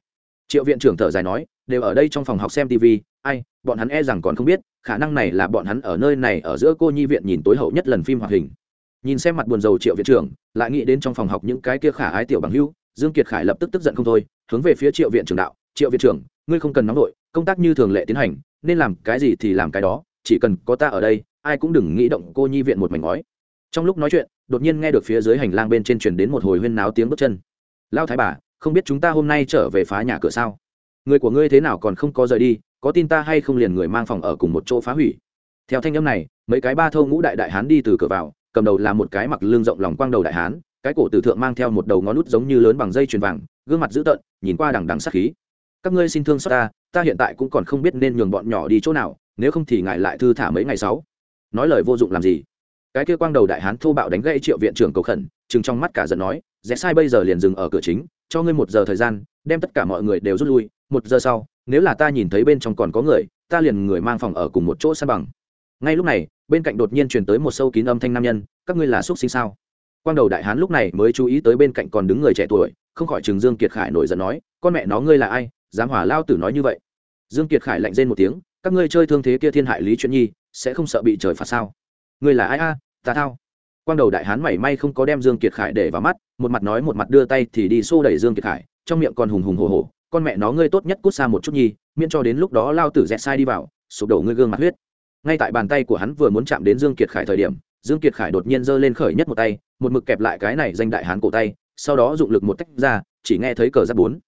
Triệu viện trưởng thở dài nói đều ở đây trong phòng học xem tv ai, bọn hắn e rằng còn không biết, khả năng này là bọn hắn ở nơi này ở giữa cô nhi viện nhìn tối hậu nhất lần phim hoạt hình. Nhìn xem mặt buồn rầu triệu viện trưởng, lại nghĩ đến trong phòng học những cái kia khả ái tiểu bằng hưu dương kiệt khải lập tức tức giận không thôi, hướng về phía triệu viện trưởng đạo, triệu viện trưởng, ngươi không cần nóng nổi công tác như thường lệ tiến hành, nên làm cái gì thì làm cái đó, chỉ cần có ta ở đây, ai cũng đừng nghĩ động cô nhi viện một mảnh ngói. Trong lúc nói chuyện, đột nhiên nghe được phía dưới hành lang bên trên truyền đến một hồi huyên náo tiếng bước chân. Lao thái bà, không biết chúng ta hôm nay trở về phá nhà cửa sao? Người của ngươi thế nào còn không có rời đi, có tin ta hay không liền người mang phòng ở cùng một chỗ phá hủy. Theo thanh âm này, mấy cái ba thâu ngũ đại đại hán đi từ cửa vào, cầm đầu là một cái mặc lương rộng lòng quang đầu đại hán, cái cổ tử thượng mang theo một đầu ngón nút giống như lớn bằng dây chuyền vàng, gương mặt dữ tợn, nhìn qua đằng đằng sắc khí. Các ngươi xin thương xót ta ta hiện tại cũng còn không biết nên nhường bọn nhỏ đi chỗ nào, nếu không thì ngài lại thư thả mấy ngày sáu nói lời vô dụng làm gì? Cái kia quang đầu đại hán thô bạo đánh gãy triệu viện trưởng cầu khẩn chừng trong mắt cả giận nói, rẽ sai bây giờ liền dừng ở cửa chính, cho ngươi một giờ thời gian, đem tất cả mọi người đều rút lui. Một giờ sau, nếu là ta nhìn thấy bên trong còn có người, ta liền người mang phòng ở cùng một chỗ san bằng. Ngay lúc này, bên cạnh đột nhiên truyền tới một sâu kín âm thanh nam nhân, các ngươi là x sinh sao? Quang đầu đại hán lúc này mới chú ý tới bên cạnh còn đứng người trẻ tuổi, không khỏi chừng dương kiệt khải nổi giận nói, con mẹ nó, ngươi là ai? Dám hỏa lao tử nói như vậy. Dương kiệt khải lạnh rên một tiếng, các ngươi chơi thương thế kia thiên hại lý chuyện nhi, sẽ không sợ bị trời phạt sao? Ngươi là ai a? Ta thao quang đầu đại hán mảy may không có đem dương kiệt khải để vào mắt, một mặt nói một mặt đưa tay thì đi xô đẩy dương kiệt khải, trong miệng còn hùng hùng hồ hồ con mẹ nó ngươi tốt nhất cút xa một chút nhi, miễn cho đến lúc đó lao tử dẹt sai đi vào, sụp đổ ngươi gương mặt huyết. Ngay tại bàn tay của hắn vừa muốn chạm đến dương kiệt khải thời điểm, dương kiệt khải đột nhiên giơ lên khởi nhất một tay, một mực kẹp lại cái này danh đại hán cổ tay, sau đó dụng lực một tách ra, chỉ nghe thấy cờ giáp bốn.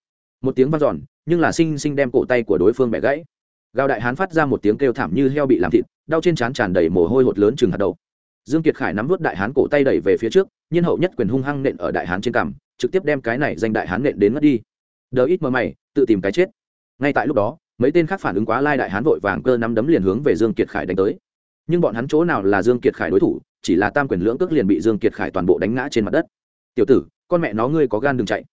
Một tiếng vang giòn nhưng là sinh sinh đem cổ tay của đối phương bẻ gãy. Gào đại hán phát ra một tiếng kêu thảm như heo bị làm thịt, đau trên trán tràn đầy mồ hôi hột lớn chừng hạt đậu dương kiệt khải nắm vút đại hán cổ tay đẩy về phía trước, nhiên hậu nhất quyền hung hăng nện ở đại hán trên cằm, trực tiếp đem cái này danh đại hán nện đến mất đi. Đờ ít mơ mày, tự tìm cái chết. Ngay tại lúc đó, mấy tên khác phản ứng quá lai đại hán vội vàng cơ nắm đấm liền hướng về dương kiệt khải đánh tới. Nhưng bọn hắn chỗ nào là dương kiệt khải đối thủ, chỉ là tam quyền lưỡng cước liền bị dương kiệt khải toàn bộ đánh ngã trên mặt đất. Tiểu tử, con mẹ nó ngươi có gan đừng chạy.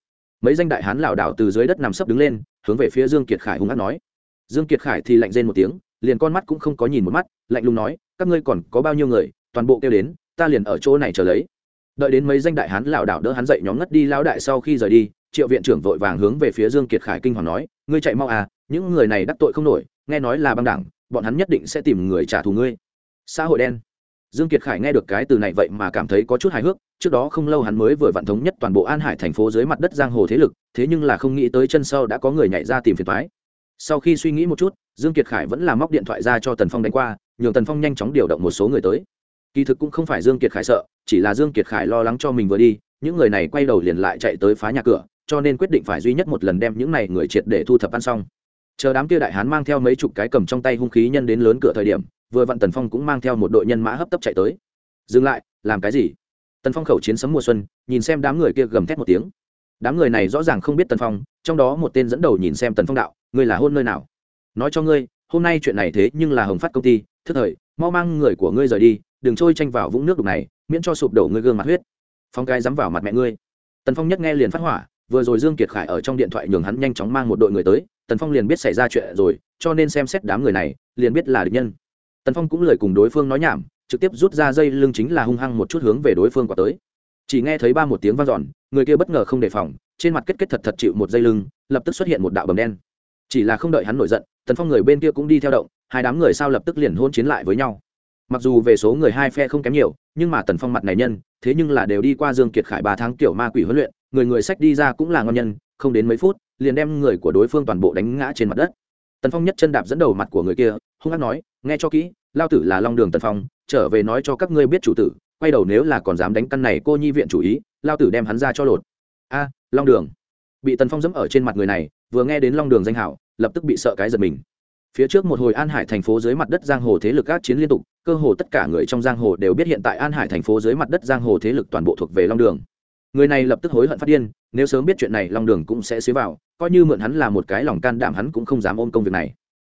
Mấy danh đại hán lảo đảo từ dưới đất nằm sấp đứng lên, hướng về phía dương kiệt khải hung hăng nói. Dương kiệt khải thì lạnh rên một tiếng, liền con mắt cũng không có nhìn một mắt, lạnh lùng nói, các ngươi còn có bao nhiêu người toàn bộ kêu đến, ta liền ở chỗ này chờ lấy. Đợi đến mấy danh đại hán lảo đảo đỡ hắn dậy, nhóm ngất đi, lão đại sau khi rời đi, triệu viện trưởng vội vàng hướng về phía dương kiệt khải kinh hoàng nói, ngươi chạy mau à những người này đắc tội không nổi, nghe nói là băng đảng, bọn hắn nhất định sẽ tìm người trả thù ngươi. Xã hội đen. Dương kiệt khải nghe được cái từ này vậy mà cảm thấy có chút hài hước, trước đó không lâu hắn mới vừa vận thống nhất toàn bộ an hải thành phố dưới mặt đất giang hồ thế lực, thế nhưng là không nghĩ tới chân sau đã có người nhảy ra tìm phiền toái. Sau khi suy nghĩ một chút, dương kiệt khải vẫn là móc điện thoại ra cho tần phong đánh qua, nhường tần phong nhanh chóng điều động một số người tới kỳ thực cũng không phải dương kiệt khải sợ, chỉ là dương kiệt khải lo lắng cho mình vừa đi, những người này quay đầu liền lại chạy tới phá nhà cửa, cho nên quyết định phải duy nhất một lần đem những này người triệt để thu thập ăn xong. Chờ đám kia đại hán mang theo mấy chục cái cầm trong tay hung khí nhân đến lớn cửa thời điểm, vừa vặn tần phong cũng mang theo một đội nhân mã hấp tấp chạy tới. Dừng lại, làm cái gì? Tần phong khẩu chiến sấm mùa xuân, nhìn xem đám người kia gầm thét một tiếng. Đám người này rõ ràng không biết tần phong, trong đó một tên dẫn đầu nhìn xem tần phong đạo, ngươi là hôn nơi nào? Nói cho ngươi, hôm nay chuyện này thế nhưng là hồng phát công ty, thức thời, mau mang người của ngươi rời đi đừng trôi tranh vào vũng nước đục này, miễn cho sụp đổ ngươi gương mặt huyết. Phong cái dám vào mặt mẹ ngươi. Tần phong nhất nghe liền phát hỏa, vừa rồi dương kiệt khải ở trong điện thoại nhường hắn nhanh chóng mang một đội người tới, tần phong liền biết xảy ra chuyện rồi, cho nên xem xét đám người này, liền biết là địch nhân. Tần phong cũng lời cùng đối phương nói nhảm, trực tiếp rút ra dây lưng chính là hung hăng một chút hướng về đối phương quả tới. Chỉ nghe thấy ba một tiếng vang dọn, người kia bất ngờ không đề phòng, trên mặt kết kết thật thật chịu một dây lưng, lập tức xuất hiện một đạo bầm đen. Chỉ là không đợi hắn nổi giận, tần phong người bên kia cũng đi theo động, hai đám người sao lập tức liền hôn chiến lại với nhau mặc dù về số người hai phe không kém nhiều, nhưng mà tần phong mặt này nhân, thế nhưng là đều đi qua dương kiệt khải ba tháng kiểu ma quỷ huấn luyện, người người sách đi ra cũng là ngon nhân, không đến mấy phút, liền đem người của đối phương toàn bộ đánh ngã trên mặt đất. Tần phong nhất chân đạp dẫn đầu mặt của người kia, hung hát nói, nghe cho kỹ, lao tử là long đường tần phong, trở về nói cho các ngươi biết chủ tử, quay đầu nếu là còn dám đánh căn này cô nhi viện chủ ý, lao tử đem hắn ra cho lột. A, long đường. Bị tần phong dẫm ở trên mặt người này, vừa nghe đến long đường danh hảo, lập tức bị sợ cái giật mình phía trước một hồi an hải thành phố dưới mặt đất giang hồ thế lực các chiến liên tục, cơ hồ tất cả người trong giang hồ đều biết hiện tại an hải thành phố dưới mặt đất giang hồ thế lực toàn bộ thuộc về long đường. Người này lập tức hối hận phát điên, nếu sớm biết chuyện này long đường cũng sẽ xế vào, coi như mượn hắn là một cái lòng can đảm hắn cũng không dám ôm công việc này.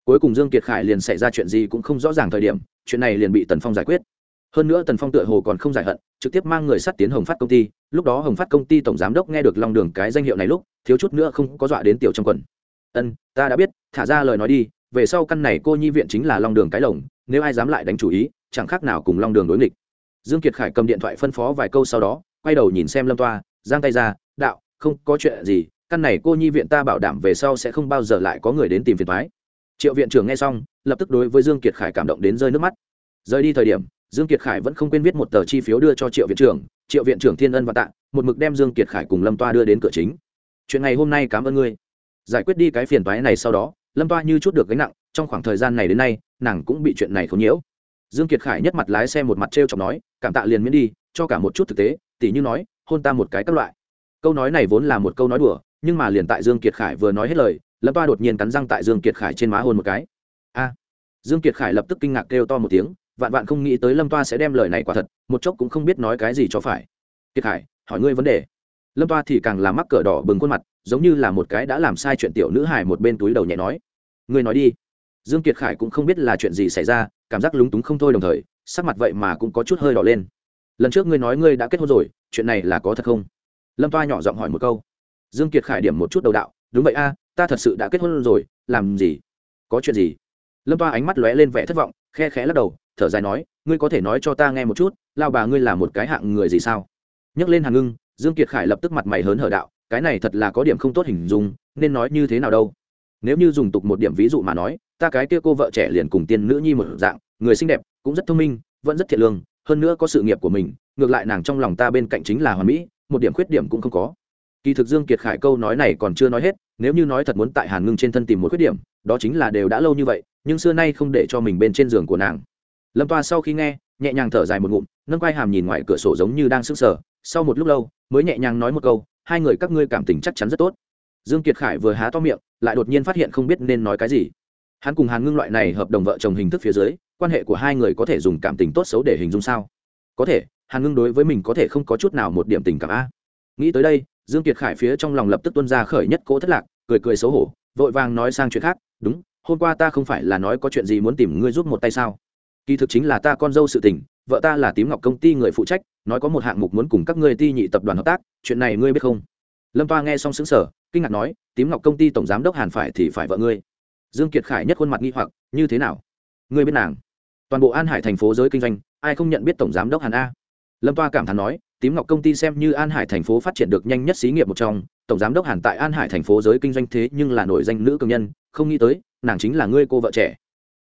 Cuối cùng dương kiệt khải liền xảy ra chuyện gì cũng không rõ ràng thời điểm, chuyện này liền bị tần phong giải quyết. Hơn nữa tần phong tựa hồ còn không giải hận, trực tiếp mang người sắt tiến hồng phát công ty, lúc đó hồng phát công ty tổng giám đốc nghe được long đường cái danh hiệu này lúc, thiếu chút nữa không có dọa đến tiểu trong quần. Ân, ta đã biết, thả ra lời nói đi về sau căn này cô nhi viện chính là long đường cái lồng, nếu ai dám lại đánh chủ ý, chẳng khác nào cùng long đường đối nghịch. Dương kiệt khải cầm điện thoại phân phó vài câu sau đó, quay đầu nhìn xem lâm toa, giang tay ra, đạo, không có chuyện gì, căn này cô nhi viện ta bảo đảm về sau sẽ không bao giờ lại có người đến tìm phiền thoái triệu viện trưởng nghe xong, lập tức đối với dương kiệt khải cảm động đến rơi nước mắt. Rời đi thời điểm, dương kiệt khải vẫn không quên viết một tờ chi phiếu đưa cho triệu viện trưởng, triệu viện trưởng thiên ân và tạ, một mực đem dương kiệt khải cùng lâm toa đưa đến cửa chính. Chuyện ngày hôm nay cảm ơn ngươi. Giải quyết đi cái phiền toái này sau đó lâm toa như chút được gánh nặng, trong khoảng thời gian này đến nay, nàng cũng bị chuyện này khốn nhiễu. Dương kiệt khải nhất mặt lái xe một mặt t r e o chọc nói, cảm tạ liền miễn đi, cho cả một chút thực tế, tỉ như nói, hôn ta một cái các loại. Câu nói này vốn là một câu nói đùa, nhưng mà liền tại dương kiệt khải vừa nói hết lời, lâm toa đột nhiên cắn răng tại dương kiệt khải trên má hôn một cái. A. Dương kiệt khải lập tức kinh ngạc kêu to một tiếng, vạn vạn không nghĩ tới lâm toa sẽ đem lời này quả thật, một chốc cũng không biết nói cái gì cho phải. Kiệt khải, hỏi ngươi vấn đề lâm toa thì càng làm mắc cỡ đỏ bừng khuôn mặt, giống như là một cái đã làm sai chuyện tiểu nữ hải một bên túi đầu nhẹ nói. Ngươi nói đi. Dương kiệt khải cũng không biết là chuyện gì xảy ra, cảm giác lúng túng không thôi đồng thời, sắc mặt vậy mà cũng có chút hơi đỏ lên. Lần trước ngươi nói ngươi đã kết hôn rồi, chuyện này là có thật không? Lâm toa nhỏ giọng hỏi một câu. Dương kiệt khải điểm một chút đầu đạo, đúng vậy a, ta thật sự đã kết hôn rồi, làm gì? Có chuyện gì? Lâm toa ánh mắt lóe lên vẻ thất vọng, khe khẽ lắc đầu, thở dài nói, ngươi có thể nói cho ta nghe một chút, lao bà ngươi là một cái hạng người gì sao? Nhấc lên hàng ngưng dương kiệt khải lập tức mặt mày hớn hở đạo, cái này thật là có điểm không tốt hình dung, nên nói như thế nào đâu. Nếu như dùng tục một điểm ví dụ mà nói, ta cái kia cô vợ trẻ liền cùng tiên nữ nhi một dạng, người xinh đẹp, cũng rất thông minh, vẫn rất thiện lương, hơn nữa có sự nghiệp của mình, ngược lại nàng trong lòng ta bên cạnh chính là hoàn mỹ, một điểm khuyết điểm cũng không có. Kỳ thực dương kiệt khải câu nói này còn chưa nói hết, nếu như nói thật muốn tại hàn ngưng trên thân tìm một khuyết điểm, đó chính là đều đã lâu như vậy, nhưng xưa nay không để cho mình bên trên giường của nàng. Lâm toa sau khi nghe, nhẹ nhàng thở dài một ngụm, nâng quai hàm nhìn ngoài cửa sổ giống như đang sững sờ sau một lúc lâu, mới nhẹ nhàng nói một câu, hai người các ngươi cảm tình chắc chắn rất tốt. Dương kiệt khải vừa há to miệng, lại đột nhiên phát hiện không biết nên nói cái gì. Hắn cùng hàn ngưng loại này hợp đồng vợ chồng hình thức phía dưới, quan hệ của hai người có thể dùng cảm tình tốt xấu để hình dung sao? Có thể, hàn ngưng đối với mình có thể không có chút nào một điểm tình cảm a. Nghĩ tới đây, dương kiệt khải phía trong lòng lập tức tuân ra khởi nhất cỗ thất lạc, cười cười xấu hổ, vội vàng nói sang chuyện khác, đúng, hôm qua ta không phải là nói có chuyện gì muốn tìm ngươi giúp một tay sao? Kỳ thực chính là ta con dâu sự tình vợ ta là tím ngọc công ty người phụ trách, nói có một hạng mục muốn cùng các ngươi ti nhị tập đoàn hợp tác, chuyện này ngươi biết không? Lâm toa nghe xong xứng sở kinh ngạc nói, tím ngọc công ty tổng giám đốc hàn phải thì phải vợ ngươi. Dương kiệt khải nhất khuôn mặt nghi hoặc, như thế nào? Ngươi biết nàng? Toàn bộ an hải thành phố giới kinh doanh, ai không nhận biết tổng giám đốc hàn a? Lâm toa cảm thán nói, tím ngọc công ty xem như an hải thành phố phát triển được nhanh nhất xí nghiệp một trong, tổng giám đốc hàn tại an hải thành phố giới kinh doanh thế nhưng là nổi danh nữ công nhân, không nghĩ tới, nàng chính là ngươi cô vợ trẻ.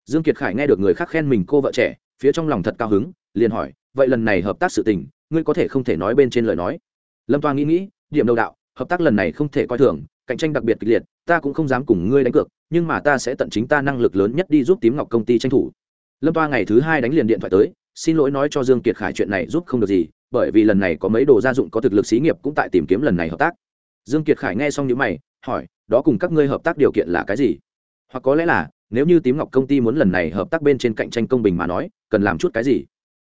Dương kiệt khải nghe được người khác khen mình cô vợ trẻ, phía trong lòng thật cao hứng liền hỏi, vậy lần này hợp tác sự tình, ngươi có thể không thể nói bên trên lời nói? Lâm toa nghĩ nghĩ, điểm đầu đạo, hợp tác lần này không thể coi thường, cạnh tranh đặc biệt kịch liệt, ta cũng không dám cùng ngươi đánh cược, nhưng mà ta sẽ tận chính ta năng lực lớn nhất đi giúp tím ngọc công ty tranh thủ. Lâm toa ngày thứ hai đánh liền điện thoại tới, xin lỗi nói cho dương kiệt khải chuyện này giúp không được gì, bởi vì lần này có mấy đồ gia dụng có thực lực xí nghiệp cũng tại tìm kiếm lần này hợp tác. Dương kiệt khải nghe xong những mày, hỏi, đó cùng các ngươi hợp tác điều kiện là cái gì? Hoặc có lẽ là, nếu như tím ngọc công ty muốn lần này hợp tác bên trên cạnh tranh công bình mà nói, cần làm chút cái gì?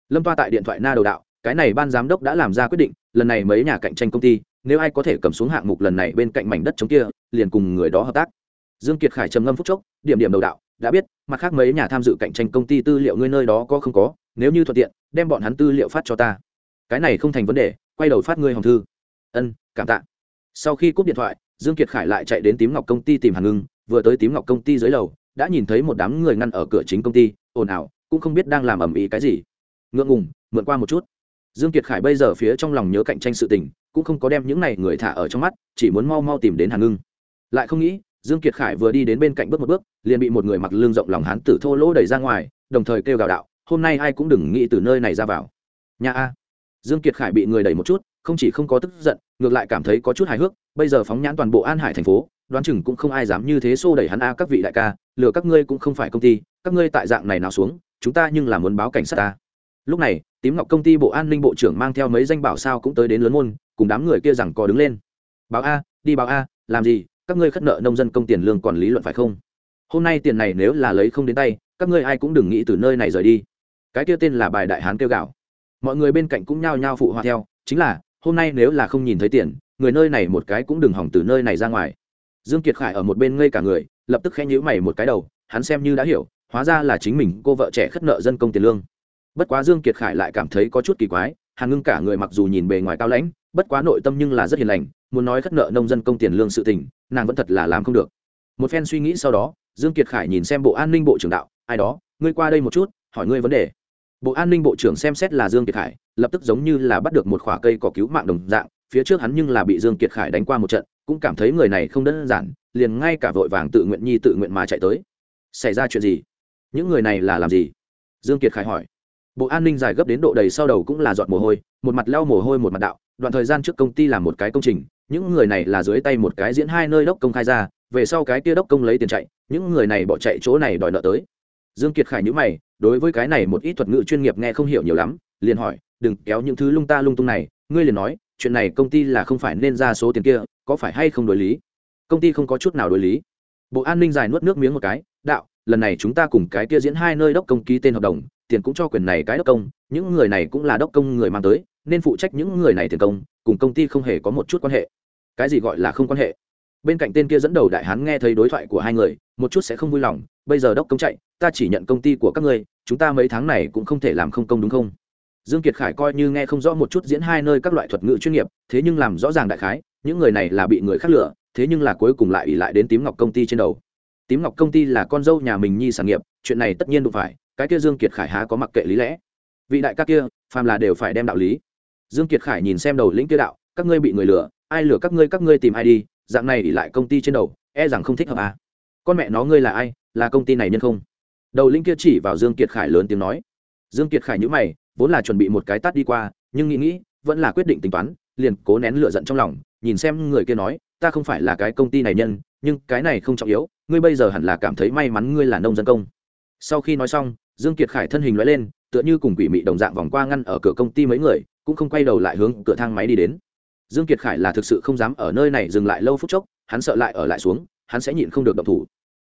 Lâm toa tại điện thoại na đầu đạo, cái này ban giám đốc đã làm ra quyết định, lần này mấy nhà cạnh tranh công ty, nếu ai có thể cầm xuống hạng mục lần này bên cạnh mảnh đất chống kia, liền cùng người đó hợp tác. Dương kiệt khải trầm ngâm phúc chốc, điểm điểm đầu đạo, đã biết, mặt khác mấy nhà tham dự cạnh tranh công ty tư liệu ngươi nơi đó có không có, nếu như thuận tiện, đem bọn hắn tư liệu phát cho ta. Cái này không thành vấn đề, quay đầu phát ngươi hồng thư. Ân, cảm tạ. Sau khi cúp điện thoại, dương kiệt khải lại chạy đến tím ngọc công ty tìm hàn ngưng, vừa tới tím ngọc công ty dưới lầu, đã nhìn thấy một đám người ngăn ở cửa chính công ty, ồn ào, cũng không biết đang làm ầm ĩ cái gì ngượng ngùng, mượn qua một chút. Dương kiệt khải bây giờ phía trong lòng nhớ cạnh tranh sự tình, cũng không có đem những này người thả ở trong mắt, chỉ muốn mau mau tìm đến hàn ngưng. Lại không nghĩ, dương kiệt khải vừa đi đến bên cạnh bước một bước, liền bị một người mặc lưng rộng lòng hán tử thô lỗ đẩy ra ngoài, đồng thời kêu gào đạo, hôm nay ai cũng đừng nghĩ từ nơi này ra vào. Nhà a. Dương kiệt khải bị người đẩy một chút, không chỉ không có tức giận, ngược lại cảm thấy có chút hài hước, bây giờ phóng nhãn toàn bộ an hải thành phố, đoán chừng cũng không ai dám như thế xô đẩy hắn a các vị đại ca, lừa các ngươi cũng không phải công ty, các ngươi tại dạng này nào xuống, chúng ta nhưng là muốn báo cảnh sát ta lúc này, tím ngọc công ty bộ an ninh bộ trưởng mang theo mấy danh bảo sao cũng tới đến lớn môn, cùng đám người kia rằng có đứng lên. Báo a, đi báo a, làm gì, các ngươi khất nợ nông dân công tiền lương còn lý luận phải không? Hôm nay tiền này nếu là lấy không đến tay, các ngươi ai cũng đừng nghĩ từ nơi này rời đi. Cái kia tên là bài đại hán kêu gạo. Mọi người bên cạnh cũng nhao nhao phụ họa theo, chính là, hôm nay nếu là không nhìn thấy tiền, người nơi này một cái cũng đừng hỏng từ nơi này ra ngoài. Dương kiệt khải ở một bên ngây cả người, lập tức khẽ nhíu mày một cái đầu, hắn xem như đã hiểu, hóa ra là chính mình cô vợ trẻ khất nợ dân công tiền lương bất quá dương kiệt khải lại cảm thấy có chút kỳ quái hàn ngưng cả người mặc dù nhìn bề ngoài cao lãnh, bất quá nội tâm nhưng là rất hiền lành, muốn nói khất nợ nông dân công tiền lương sự tình, nàng vẫn thật là làm không được. Một phen suy nghĩ sau đó, dương kiệt khải nhìn xem bộ an ninh bộ trưởng đạo, ai đó, ngươi qua đây một chút, hỏi ngươi vấn đề. Bộ an ninh bộ trưởng xem xét là dương kiệt khải, lập tức giống như là bắt được một khoả cây cỏ cứu mạng đồng dạng, phía trước hắn nhưng là bị dương kiệt khải đánh qua một trận, cũng cảm thấy người này không đơn giản, liền ngay cả vội vàng tự nguyện nhi tự nguyện mà chạy tới. Xảy ra chuyện gì? Những người này là làm gì? Dương kiệt khải hỏi bộ an ninh dài gấp đến độ đầy sau đầu cũng là giọt mồ hôi, một mặt leo mồ hôi một mặt đạo, đoạn thời gian trước công ty làm một cái công trình, những người này là dưới tay một cái diễn hai nơi đốc công khai ra, về sau cái kia đốc công lấy tiền chạy, những người này bỏ chạy chỗ này đòi nợ tới. Dương kiệt khải nhữ mày, đối với cái này một ít thuật ngữ chuyên nghiệp nghe không hiểu nhiều lắm, liền hỏi, đừng kéo những thứ lung ta lung tung này, ngươi liền nói, chuyện này công ty là không phải nên ra số tiền kia, có phải hay không đối lý? Công ty không có chút nào đối lý. Bộ an ninh dài nuốt nước miếng một cái, đạo, lần này chúng ta cùng cái kia diễn hai nơi đốc công ký tên hợp đồng tiền cũng cho quyền này cái đốc công, những người này cũng là đốc công người mang tới, nên phụ trách những người này tiền công, cùng công ty không hề có một chút quan hệ. Cái gì gọi là không quan hệ? Bên cạnh tên kia dẫn đầu đại hán nghe thấy đối thoại của hai người, một chút sẽ không vui lòng, bây giờ đốc công chạy, ta chỉ nhận công ty của các ngươi, chúng ta mấy tháng này cũng không thể làm không công đúng không? Dương kiệt khải coi như nghe không rõ một chút diễn hai nơi các loại thuật ngữ chuyên nghiệp, thế nhưng làm rõ ràng đại khái, những người này là bị người khác lừa, thế nhưng là cuối cùng lại ủy lại đến tím ngọc công ty trên đầu. Tím ngọc công ty là con dâu nhà mình nhi sản nghiệp, chuyện này tất nhiên đủ phải cái kia dương kiệt khải há có mặc kệ lý lẽ. Vị đại các kia, phàm là đều phải đem đạo lý. Dương kiệt khải nhìn xem đầu lĩnh kia đạo, các ngươi bị người lừa, ai lừa các ngươi các ngươi tìm ai đi, dạng này ỉ lại công ty trên đầu e rằng không thích hợp à. con mẹ nó ngươi là ai, là công ty này nhân không? Đầu lĩnh kia chỉ vào dương kiệt khải lớn tiếng nói. Dương kiệt khải nhữ mày, vốn là chuẩn bị một cái tát đi qua, nhưng nghĩ nghĩ, vẫn là quyết định tính toán, liền cố nén lửa giận trong lòng, nhìn xem người kia nói, ta không phải là cái công ty này nhân, nhưng cái này không trọng yếu, ngươi bây giờ hẳn là cảm thấy may mắn ngươi là nông dân công. Sau khi nói xong dương kiệt khải thân hình lóe lên, tựa như cùng quỷ mị đồng dạng vòng qua ngăn ở cửa công ty mấy người, cũng không quay đầu lại hướng cửa thang máy đi đến. Dương kiệt khải là thực sự không dám ở nơi này dừng lại lâu phút chốc, hắn sợ lại ở lại xuống, hắn sẽ nhịn không được động thủ.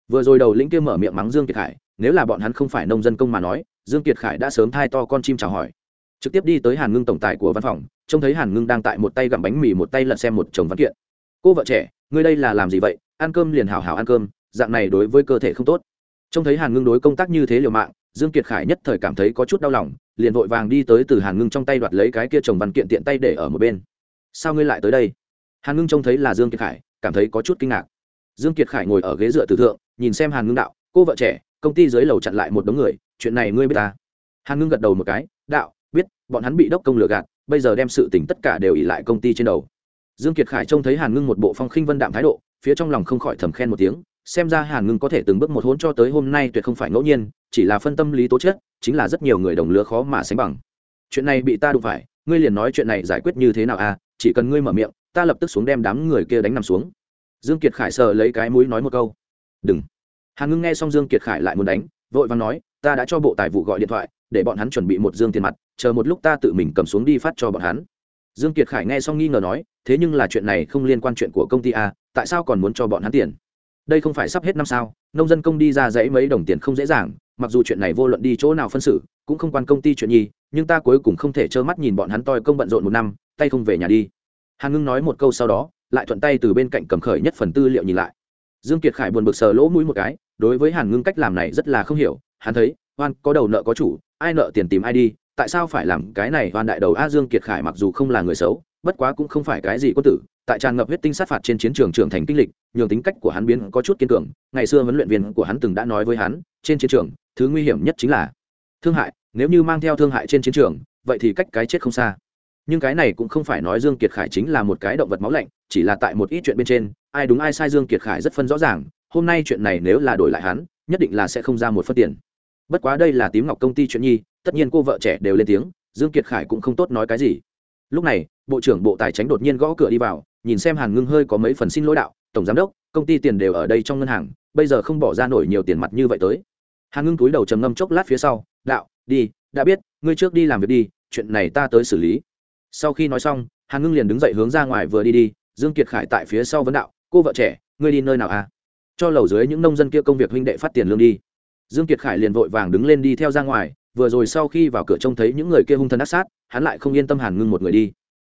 Vừa rồi đầu lĩnh kia mở miệng mắng dương kiệt khải, nếu là bọn hắn không phải nông dân công mà nói, dương kiệt khải đã sớm thai to con chim chào hỏi. Trực tiếp đi tới hàn ngưng tổng tài của văn phòng, trông thấy hàn ngưng đang tại một tay gặm bánh mì một tay lật xem một chồng văn kiện. Cô vợ trẻ, ngươi đây là làm gì vậy? Ăn cơm liền hào hào ăn cơm, dạng này đối với cơ thể không tốt. Trông thấy hàn ngưng đối công tác như thế liều mạng dương kiệt khải nhất thời cảm thấy có chút đau lòng, liền vội vàng đi tới từ hàn ngưng trong tay đoạt lấy cái kia chồng văn kiện tiện tay để ở một bên. Sao ngươi lại tới đây? Hàn ngưng trông thấy là dương kiệt khải, cảm thấy có chút kinh ngạc. Dương kiệt khải ngồi ở ghế dựa từ thượng, nhìn xem hàn ngưng đạo, cô vợ trẻ, công ty dưới lầu chặn lại một đống người, chuyện này ngươi biết ta hàn ngưng gật đầu một cái, đạo, biết, bọn hắn bị đốc công lừa gạt, bây giờ đem sự tình tất cả đều ỉ lại công ty trên đầu. Dương kiệt khải trông thấy hàn ngưng một bộ phong khinh vân đạm thái độ, phía trong lòng không khỏi thầm khen một tiếng xem ra hàn ngưng có thể từng bước một hôn cho tới hôm nay tuyệt không phải ngẫu nhiên, chỉ là phân tâm lý tố chất, chính là rất nhiều người đồng lứa khó mà sánh bằng. Chuyện này bị ta đụng phải, ngươi liền nói chuyện này giải quyết như thế nào à chỉ cần ngươi mở miệng, ta lập tức xuống đem đám người kia đánh nằm xuống. Dương kiệt khải sờ lấy cái mũi nói một câu. Đừng. Hàn ngưng nghe xong dương kiệt khải lại muốn đánh, vội vàng nói, ta đã cho bộ tài vụ gọi điện thoại, để bọn hắn chuẩn bị một dương tiền mặt, chờ một lúc ta tự mình cầm xuống đi phát cho bọn hắn. Dương kiệt khải nghe xong nghi ngờ nói, thế nhưng là chuyện này không liên quan chuyện của công ty a tại sao còn muốn cho bọn hắn tiền? Đây không phải sắp hết năm sao, nông dân công đi ra dãy mấy đồng tiền không dễ dàng, mặc dù chuyện này vô luận đi chỗ nào phân xử, cũng không quan công ty chuyện nhi nhưng ta cuối cùng không thể trơ mắt nhìn bọn hắn toi công bận rộn một năm, tay không về nhà đi. Hàn ngưng nói một câu sau đó, lại thuận tay từ bên cạnh cầm khởi nhất phần tư liệu nhìn lại. Dương kiệt khải buồn bực sờ lỗ mũi một cái, đối với hàn ngưng cách làm này rất là không hiểu, hắn thấy, oan, có đầu nợ có chủ, ai nợ tiền tìm ai đi, tại sao phải làm cái này? Oan đại đầu a dương kiệt khải mặc dù không là người xấu bất quá cũng không phải cái gì quân tử, tại tràn ngập huyết tinh sát phạt trên chiến trường trưởng thành kinh lịch, nhường tính cách của hắn biến có chút kiên cường. Ngày xưa huấn luyện viên của hắn từng đã nói với hắn, trên chiến trường, thứ nguy hiểm nhất chính là thương hại. Nếu như mang theo thương hại trên chiến trường, vậy thì cách cái chết không xa. Nhưng cái này cũng không phải nói dương kiệt khải chính là một cái động vật máu lạnh, chỉ là tại một ít chuyện bên trên, ai đúng ai sai dương kiệt khải rất phân rõ ràng. Hôm nay chuyện này nếu là đổi lại hắn, nhất định là sẽ không ra một phân tiền. Bất quá đây là tím ngọc công ty chuyện nhi, tất nhiên cô vợ trẻ đều lên tiếng, dương kiệt khải cũng không tốt nói cái gì lúc này, bộ trưởng bộ tài chính đột nhiên gõ cửa đi vào, nhìn xem hàn ngưng hơi có mấy phần xin lỗi đạo, tổng giám đốc, công ty tiền đều ở đây trong ngân hàng, bây giờ không bỏ ra nổi nhiều tiền mặt như vậy tới. Hàn ngưng túi đầu trầm ngâm chốc lát phía sau, đạo, đi, đã biết, ngươi trước đi làm việc đi, chuyện này ta tới xử lý. Sau khi nói xong, hàn ngưng liền đứng dậy hướng ra ngoài vừa đi đi, dương kiệt khải tại phía sau vấn đạo, cô vợ trẻ, ngươi đi nơi nào à? Cho lầu dưới những nông dân kia công việc huynh đệ phát tiền lương đi. Dương kiệt khải liền vội vàng đứng lên đi theo ra ngoài vừa rồi sau khi vào cửa trông thấy những người kia hung thần ác sát, hắn lại không yên tâm hàn ngưng một người đi.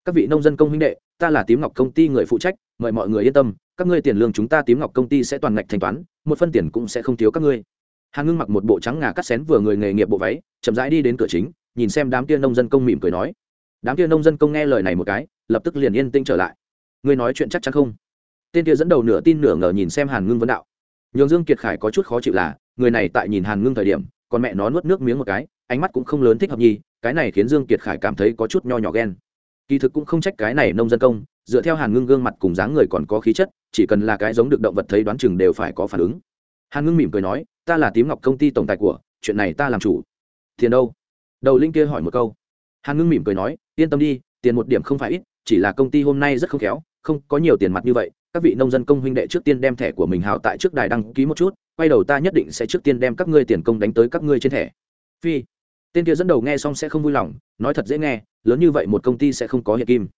Các vị nông dân công huynh đệ, ta là tím ngọc công ty người phụ trách, mời mọi người yên tâm, các ngươi tiền lương chúng ta tím ngọc công ty sẽ toàn ngạch thanh toán, một phân tiền cũng sẽ không thiếu các ngươi. Hàn ngưng mặc một bộ trắng ngà cắt xén vừa người nghề nghiệp bộ váy, chậm rãi đi đến cửa chính, nhìn xem đám kia nông dân công mỉm cười nói. Đám kia nông dân công nghe lời này một cái, lập tức liền yên tĩnh trở lại. Ngươi nói chuyện chắc chắn không? Tên kia dẫn đầu nửa tin nửa ngờ nhìn xem hàn ngưng vấn đạo. Nhường dương kiệt khải có chút khó chịu là, người này tại nhìn hàn ngưng thời điểm còn mẹ nó nuốt nước miếng một cái, ánh mắt cũng không lớn thích hợp nhi cái này khiến dương kiệt khải cảm thấy có chút nho nhỏ ghen. Kỳ thực cũng không trách cái này nông dân công, dựa theo hàn ngưng gương mặt cùng dáng người còn có khí chất, chỉ cần là cái giống được động vật thấy đoán chừng đều phải có phản ứng. Hàn ngưng mỉm cười nói, ta là tím ngọc công ty tổng tài của, chuyện này ta làm chủ. Tiền đâu? Đầu linh kia hỏi một câu. Hàn ngưng mỉm cười nói, yên tâm đi, tiền một điểm không phải ít, chỉ là công ty hôm nay rất không khéo, không có nhiều tiền mặt như vậy, các vị nông dân công huynh đệ trước tiên đem thẻ của mình hào tại trước đài đăng ký một chút quay đầu ta nhất định sẽ trước tiên đem các ngươi tiền công đánh tới các ngươi trên thẻ. Phi. Tên kia dẫn đầu nghe xong sẽ không vui lòng, nói thật dễ nghe, lớn như vậy một công ty sẽ không có hiện kim.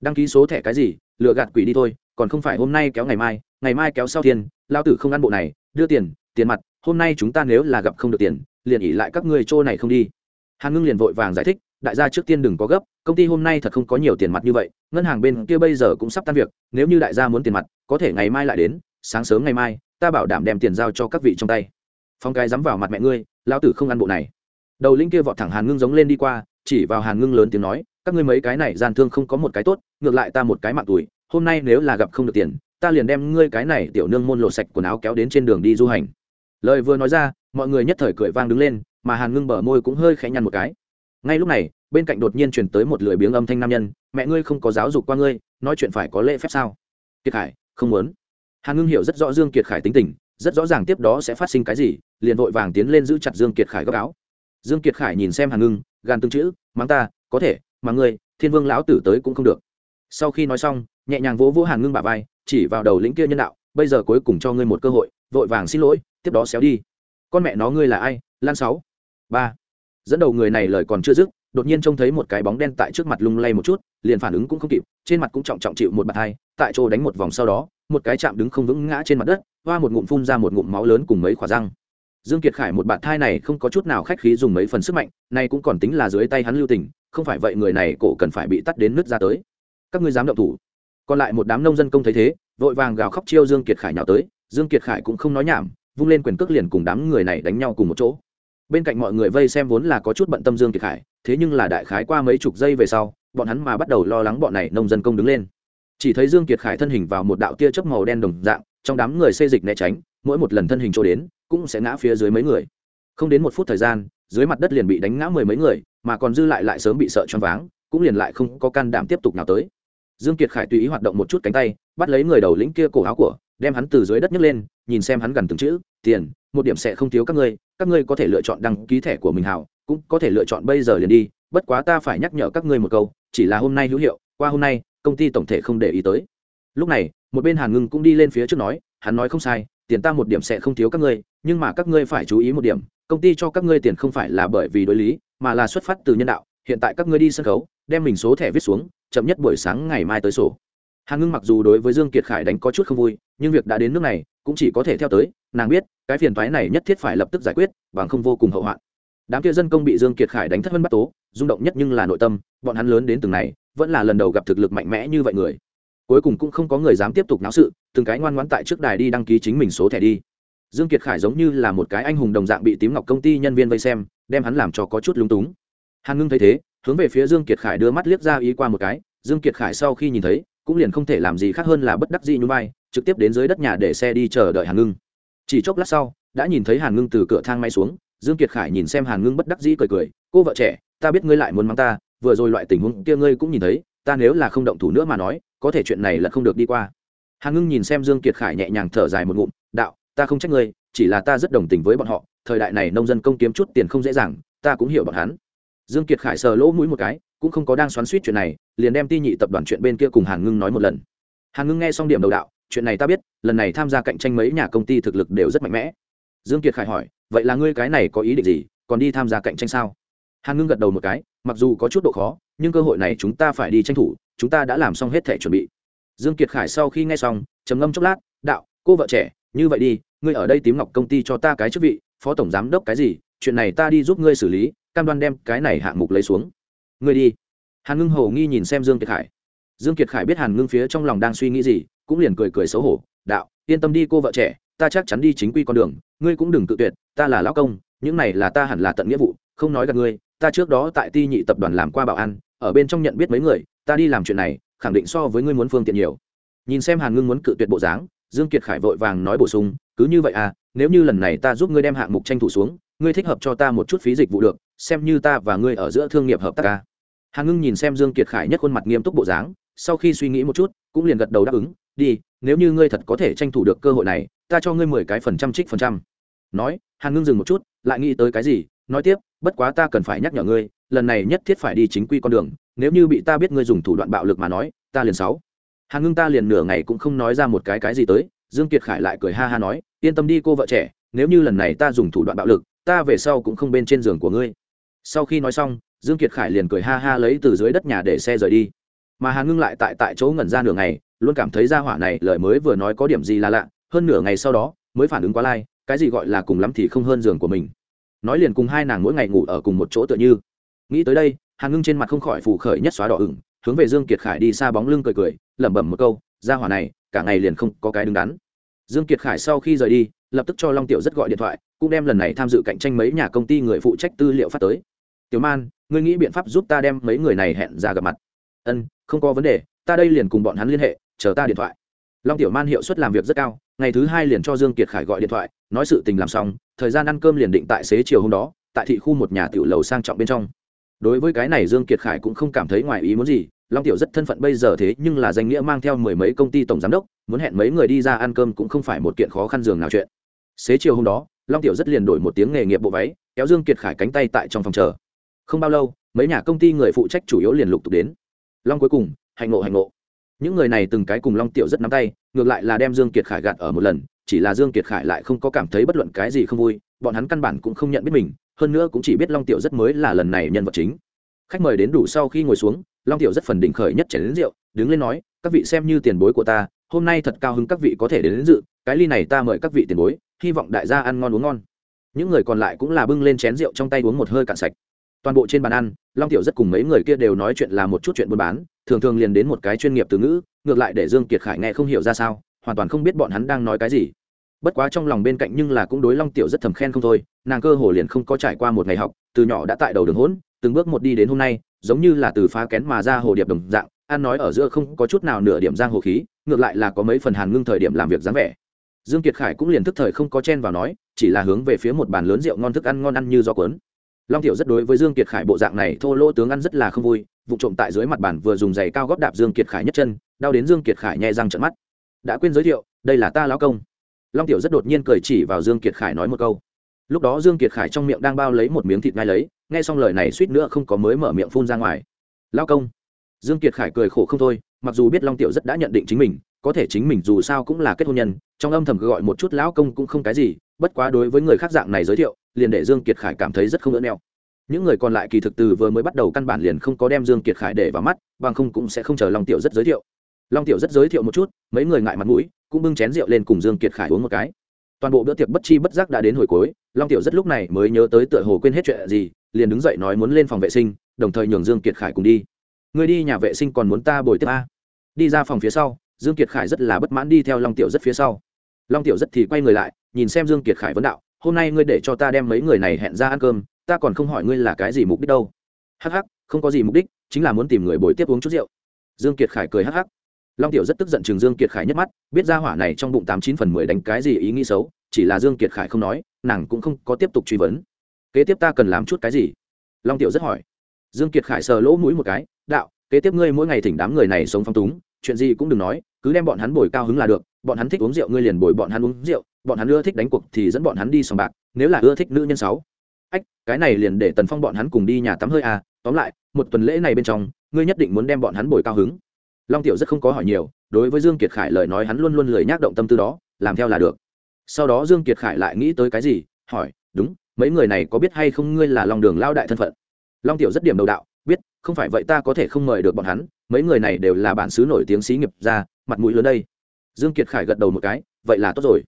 Đăng ký số thẻ cái gì lựa gạt quỷ đi thôi, còn không phải hôm nay kéo ngày mai ngày mai kéo sau tiền, lao tử không ăn bộ này, đưa tiền tiền mặt, hôm nay chúng ta nếu là gặp không được tiền, liền ỉ lại các ngươi chỗ này không đi. Hàn ngưng liền vội vàng giải thích, đại gia trước tiên đừng có gấp, công ty hôm nay thật không có nhiều tiền mặt như vậy, ngân hàng bên kia bây giờ cũng sắp tan việc, nếu như đại gia muốn tiền mặt, có thể ngày mai lại đến, sáng sớm ngày mai ta bảo đảm đem tiền giao cho các vị trong tay. Phong cái dám vào mặt mẹ ngươi lao tử không ăn bộ này. Đầu linh kia vọt thẳng hàn ngưng giống lên đi qua chỉ vào hàn ngưng lớn tiếng nói các ngươi mấy cái này gian thương không có một cái tốt ngược lại ta một cái mạng tuổi hôm nay nếu là gặp không được tiền ta liền đem ngươi cái này tiểu nương môn lộ sạch quần áo kéo đến trên đường đi du hành. Lời vừa nói ra mọi người nhất thời cười vang đứng lên mà hàn ngưng bờ môi cũng hơi khẽ nhăn một cái. Ngay lúc này bên cạnh đột nhiên chuyển tới một lười biếng âm thanh nam nhân mẹ ngươi không có giáo dục qua ngươi nói chuyện phải có lễ phép sao? Kiệt Hải, không muốn hàn ngưng hiểu rất rõ dương kiệt khải tính tình rất rõ ràng tiếp đó sẽ phát sinh cái gì liền vội vàng tiến lên giữ chặt dương kiệt khải góc áo dương kiệt khải nhìn xem hàn ngưng gan tương chữ mắng ta có thể mà ngươi thiên vương lão tử tới cũng không được sau khi nói xong nhẹ nhàng vỗ vỗ hàn ngưng bả vai chỉ vào đầu lĩnh kia nhân đạo bây giờ cuối cùng cho ngươi một cơ hội vội vàng xin lỗi tiếp đó xéo đi con mẹ nó ngươi là ai lan sáu ba dẫn đầu người này lời còn chưa dứt đột nhiên trông thấy một cái bóng đen tại trước mặt lung lay một chút, liền phản ứng cũng không kịp, trên mặt cũng trọng trọng chịu một bạt hai, tại chỗ đánh một vòng sau đó, một cái chạm đứng không vững ngã trên mặt đất, hoa một ngụm phun ra một ngụm máu lớn cùng mấy khỏa răng. Dương kiệt khải một bạt thai này không có chút nào khách khí dùng mấy phần sức mạnh này cũng còn tính là dưới tay hắn lưu tình, không phải vậy người này cổ cần phải bị tắt đến nứt ra tới. Các ngươi dám động thủ. Còn lại một đám nông dân công thấy thế, vội vàng gào khóc chiêu dương kiệt khải nhào tới, dương kiệt khải cũng không nói nhảm, vung lên quyền cước liền cùng đám người này đánh nhau cùng một chỗ bên cạnh mọi người vây xem vốn là có chút bận tâm dương kiệt khải, thế nhưng là đại khái qua mấy chục giây về sau, bọn hắn mà bắt đầu lo lắng bọn này nông dân công đứng lên. Chỉ thấy dương kiệt khải thân hình vào một đạo tia chớp màu đen đồng dạng, trong đám người xê dịch né tránh, mỗi một lần thân hình trôi đến, cũng sẽ ngã phía dưới mấy người. Không đến một phút thời gian, dưới mặt đất liền bị đánh ngã mười mấy người, mà còn dư lại lại sớm bị sợ choáng váng, cũng liền lại không có can đảm tiếp tục nào tới. Dương kiệt khải tùy ý hoạt động một chút cánh tay, bắt lấy người đầu lĩnh kia cổ áo của, đem hắn từ dưới đất nhấc lên, nhìn xem hắn gần từng chữ, tiền, một điểm sẽ không thiếu các ngươi các ngươi có thể lựa chọn đăng ký thẻ của mình hảo, cũng có thể lựa chọn bây giờ liền đi, bất quá ta phải nhắc nhở các ngươi một câu, chỉ là hôm nay hữu hiệu, qua hôm nay, công ty tổng thể không để ý tới. Lúc này, một bên hàn ngưng cũng đi lên phía trước nói, hắn nói không sai, tiền ta một điểm sẽ không thiếu các ngươi, nhưng mà các ngươi phải chú ý một điểm, công ty cho các ngươi tiền không phải là bởi vì đối lý, mà là xuất phát từ nhân đạo, hiện tại các ngươi đi sân khấu, đem mình số thẻ viết xuống, chậm nhất buổi sáng ngày mai tới sổ. Hàn ngưng mặc dù đối với dương kiệt khải đánh có chút không vui, nhưng việc đã đến nước này, cũng chỉ có thể theo tới nàng biết, cái phiền toái này nhất thiết phải lập tức giải quyết, bằng không vô cùng hậu hoạn. Đám kia dân công bị dương kiệt khải đánh thất vân bắt tố, rung động nhất nhưng là nội tâm, bọn hắn lớn đến từng này, vẫn là lần đầu gặp thực lực mạnh mẽ như vậy người. Cuối cùng cũng không có người dám tiếp tục náo sự, từng cái ngoan ngoãn tại trước đài đi đăng ký chính mình số thẻ đi. Dương kiệt khải giống như là một cái anh hùng đồng dạng bị tím ngọc công ty nhân viên vây xem, đem hắn làm cho có chút lúng túng. Hàn ngưng thấy thế, hướng về phía dương kiệt khải đưa mắt liếc ra ý qua một cái, dương kiệt khải sau khi nhìn thấy, cũng liền không thể làm gì khác hơn là bất đắc dĩ nhún vai, trực tiếp đến dưới đất nhà để xe đi chờ đợi hàn ngưng chỉ chốc lát sau, đã nhìn thấy hàn ngưng từ cửa thang may xuống, dương kiệt khải nhìn xem hàn ngưng bất đắc dĩ cười cười, cô vợ trẻ, ta biết ngươi lại muốn mắng ta, vừa rồi loại tình huống kia ngươi cũng nhìn thấy, ta nếu là không động thủ nữa mà nói, có thể chuyện này là không được đi qua. Hàn ngưng nhìn xem dương kiệt khải nhẹ nhàng thở dài một ngụm, đạo, ta không trách ngươi, chỉ là ta rất đồng tình với bọn họ, thời đại này nông dân công kiếm chút tiền không dễ dàng, ta cũng hiểu bọn hắn. Dương kiệt khải sờ lỗ mũi một cái, cũng không có đang xoắn suýt chuyện này, liền đem ti nhị tập đoàn chuyện bên kia cùng hàn ngưng nói một lần. Hàn ngưng nghe xong điểm đầu đạo chuyện này ta biết, lần này tham gia cạnh tranh mấy nhà công ty thực lực đều rất mạnh mẽ. Dương kiệt khải hỏi, vậy là ngươi cái này có ý định gì, còn đi tham gia cạnh tranh sao? Hàn ngưng gật đầu một cái, mặc dù có chút độ khó, nhưng cơ hội này chúng ta phải đi tranh thủ, chúng ta đã làm xong hết thể chuẩn bị. Dương kiệt khải sau khi nghe xong, trầm ngâm chốc lát, đạo, cô vợ trẻ, như vậy đi, ngươi ở đây tím ngọc công ty cho ta cái chức vị, phó tổng giám đốc cái gì, chuyện này ta đi giúp ngươi xử lý, cam đoan đem cái này hạng mục lấy xuống. Ngươi đi. Hàn ngưng hầu nghi nhìn xem dương kiệt khải. Dương kiệt khải biết hàn ngưng phía trong lòng đang suy nghĩ gì cũng liền cười cười xấu hổ, đạo, yên tâm đi cô vợ trẻ, ta chắc chắn đi chính quy con đường, ngươi cũng đừng tự tuyệt, ta là lão công, những này là ta hẳn là tận nghĩa vụ, không nói gặp ngươi, ta trước đó tại ti nhị tập đoàn làm qua bảo an, ở bên trong nhận biết mấy người, ta đi làm chuyện này, khẳng định so với ngươi muốn phương tiện nhiều. Nhìn xem hàn ngưng muốn cự tuyệt bộ dáng, dương kiệt khải vội vàng nói bổ sung, cứ như vậy à nếu như lần này ta giúp ngươi đem hạng mục tranh thủ xuống, ngươi thích hợp cho ta một chút phí dịch vụ được, xem như ta và ngươi ở giữa thương nghiệp hợp tác ca hàn ngưng nhìn xem dương kiệt khải nhất khuôn mặt nghiêm túc bộ dáng, sau khi suy nghĩ một chút, cũng liền gật đầu đáp ứng đi, nếu như ngươi thật có thể tranh thủ được cơ hội này, ta cho ngươi mười cái phần trăm trích phần trăm. Nói, hàn ngưng dừng một chút, lại nghĩ tới cái gì, nói tiếp, bất quá ta cần phải nhắc nhở ngươi, lần này nhất thiết phải đi chính quy con đường, nếu như bị ta biết ngươi dùng thủ đoạn bạo lực mà nói, ta liền sáu. Hàn ngưng ta liền nửa ngày cũng không nói ra một cái cái gì tới, dương kiệt khải lại cười ha ha nói, yên tâm đi cô vợ trẻ, nếu như lần này ta dùng thủ đoạn bạo lực, ta về sau cũng không bên trên giường của ngươi. Sau khi nói xong, dương kiệt khải liền cười ha ha lấy từ dưới đất nhà để xe rời đi. Mà hàn ngưng lại tại tại chỗ ngẩn ra nửa ngày luôn cảm thấy ra hỏa này lời mới vừa nói có điểm gì là lạ, hơn nửa ngày sau đó, mới phản ứng quá lai, cái gì gọi là cùng lắm thì không hơn giường của mình. Nói liền cùng hai nàng mỗi ngày ngủ ở cùng một chỗ tựa như. Nghĩ tới đây, hàn ngưng trên mặt không khỏi phủ khởi nhất xóa đỏ ửng, hướng về dương kiệt khải đi xa bóng lưng cười cười, lẩm bẩm một câu, ra hỏa này, cả ngày liền không có cái đứng đắn. Dương kiệt khải sau khi rời đi, lập tức cho long tiểu rất gọi điện thoại, cũng đem lần này tham dự cạnh tranh mấy nhà công ty người phụ trách tư liệu phát tới. Tiểu man, ngươi nghĩ biện pháp giúp ta đem mấy người này hẹn ra gặp mặt? Ân, không có vấn đề, ta đây liền cùng bọn hắn liên hệ chờ ta điện thoại. Long tiểu man hiệu suất làm việc rất cao, ngày thứ hai liền cho dương kiệt khải gọi điện thoại, nói sự tình làm xong, thời gian ăn cơm liền định tại xế chiều hôm đó, tại thị khu một nhà tiểu lầu sang trọng bên trong. Đối với cái này dương kiệt khải cũng không cảm thấy ngoài ý muốn gì, long tiểu rất thân phận bây giờ thế nhưng là danh nghĩa mang theo mười mấy công ty tổng giám đốc, muốn hẹn mấy người đi ra ăn cơm cũng không phải một kiện khó khăn giường nào chuyện. Xế chiều hôm đó, long tiểu rất liền đổi một tiếng nghề nghiệp bộ váy, kéo dương kiệt khải cánh tay tại trong phòng chờ. Không bao lâu, mấy nhà công ty người phụ trách chủ yếu liền lục tục đến. Long cuối cùng hành ngộ hành ngộ những người này từng cái cùng long tiểu rất nắm tay ngược lại là đem dương kiệt khải gạt ở một lần chỉ là dương kiệt khải lại không có cảm thấy bất luận cái gì không vui bọn hắn căn bản cũng không nhận biết mình hơn nữa cũng chỉ biết long tiểu rất mới là lần này nhân vật chính. Khách mời đến đủ sau khi ngồi xuống long tiểu rất phần đỉnh khởi nhất chảy đến rượu đứng lên nói các vị xem như tiền bối của ta hôm nay thật cao hứng các vị có thể đến, đến dự cái ly này ta mời các vị tiền bối hy vọng đại gia ăn ngon uống ngon. Những người còn lại cũng là bưng lên chén rượu trong tay uống một hơi cạn sạch toàn bộ trên bàn ăn, long tiểu rất cùng mấy người kia đều nói chuyện là một chút chuyện buôn bán, thường thường liền đến một cái chuyên nghiệp từ ngữ, ngược lại để dương kiệt khải nghe không hiểu ra sao, hoàn toàn không biết bọn hắn đang nói cái gì. Bất quá trong lòng bên cạnh nhưng là cũng đối long tiểu rất thầm khen không thôi, nàng cơ hồ liền không có trải qua một ngày học, từ nhỏ đã tại đầu đường hỗn, từng bước một đi đến hôm nay, giống như là từ phá kén mà ra hồ điệp đồng dạng, ăn nói ở giữa không có chút nào nửa điểm giang hồ khí, ngược lại là có mấy phần hàn ngưng thời điểm làm việc dáng vẻ. Dương kiệt khải cũng liền thức thời không có chen vào nói, chỉ là hướng về phía một bàn lớn rượu ngon thức ăn ngon ăn như do cuốn long tiểu rất đối với dương kiệt khải bộ dạng này thô lỗ tướng ăn rất là không vui, vụ trộm tại dưới mặt bàn vừa dùng giày cao góp đạp dương kiệt khải nhất chân, đau đến dương kiệt khải nhẹ răng trợn mắt. Đã quên giới thiệu, đây là ta lão công. Long tiểu rất đột nhiên cười chỉ vào dương kiệt khải nói một câu. Lúc đó dương kiệt khải trong miệng đang bao lấy một miếng thịt ngay lấy, nghe xong lời này suýt nữa không có mới mở miệng phun ra ngoài. Lão công. Dương kiệt khải cười khổ không thôi, mặc dù biết long tiểu rất đã nhận định chính mình, có thể chính mình dù sao cũng là kết hôn nhân, trong âm thầm gọi một chút lão công cũng không cái gì, bất quá đối với người khác dạng này giới thiệu liền để dương kiệt khải cảm thấy rất không ưa neo những người còn lại kỳ thực từ vừa mới bắt đầu căn bản liền không có đem dương kiệt khải để vào mắt, bằng không cũng sẽ không chờ long tiểu rất giới thiệu. Long tiểu rất giới thiệu một chút, mấy người ngại mặt mũi, cũng bưng chén rượu lên cùng dương kiệt khải uống một cái. Toàn bộ bữa tiệc bất chi bất giác đã đến hồi cuối, long tiểu rất lúc này mới nhớ tới tựa hồ quên hết chuyện gì, liền đứng dậy nói muốn lên phòng vệ sinh, đồng thời nhường dương kiệt khải cùng đi. Người đi nhà vệ sinh còn muốn ta bồi tiếp a? Đi ra phòng phía sau, dương kiệt khải rất là bất mãn đi theo long tiểu rất phía sau. Long tiểu rất thì quay người lại, nhìn xem dương kiệt khải vấn đạo hôm nay ngươi để cho ta đem mấy người này hẹn ra ăn cơm, ta còn không hỏi ngươi là cái gì mục đích đâu. Hắc hắc, không có gì mục đích, chính là muốn tìm người bồi tiếp uống chút rượu. Dương kiệt khải cười hắc hắc. Long tiểu rất tức giận chừng dương kiệt khải nhất mắt, biết ra hỏa này trong bụng tám chín phần mười đánh cái gì ý nghĩ xấu, chỉ là dương kiệt khải không nói, nàng cũng không có tiếp tục truy vấn. Kế tiếp ta cần làm chút cái gì? Long tiểu rất hỏi. Dương kiệt khải sờ lỗ mũi một cái, đạo, kế tiếp ngươi mỗi ngày thỉnh đám người này sống phong túng, chuyện gì cũng đừng nói, cứ đem bọn hắn bồi cao hứng là được bọn hắn thích uống rượu, ngươi liền bồi bọn hắn uống rượu, bọn hắn ưa thích đánh cuộc thì dẫn bọn hắn đi sòng bạc, nếu là ưa thích nữ nhân sáu. Ách, cái này liền để tần phong bọn hắn cùng đi nhà tắm hơi à tóm lại, một tuần lễ này bên trong, ngươi nhất định muốn đem bọn hắn bồi cao hứng. Long tiểu rất không có hỏi nhiều, đối với dương kiệt khải lời nói hắn luôn luôn lười nhác động tâm tư đó, làm theo là được. Sau đó dương kiệt khải lại nghĩ tới cái gì, hỏi, đúng, mấy người này có biết hay không ngươi là long đường lao đại thân phận? Long tiểu rất điểm đầu đạo, biết, không phải vậy ta có thể không mời được bọn hắn, mấy người này đều là bản xứ nổi tiếng xí nghiệp ra mặt mũi lớn đây dương kiệt khải gật đầu một cái, vậy là tốt rồi.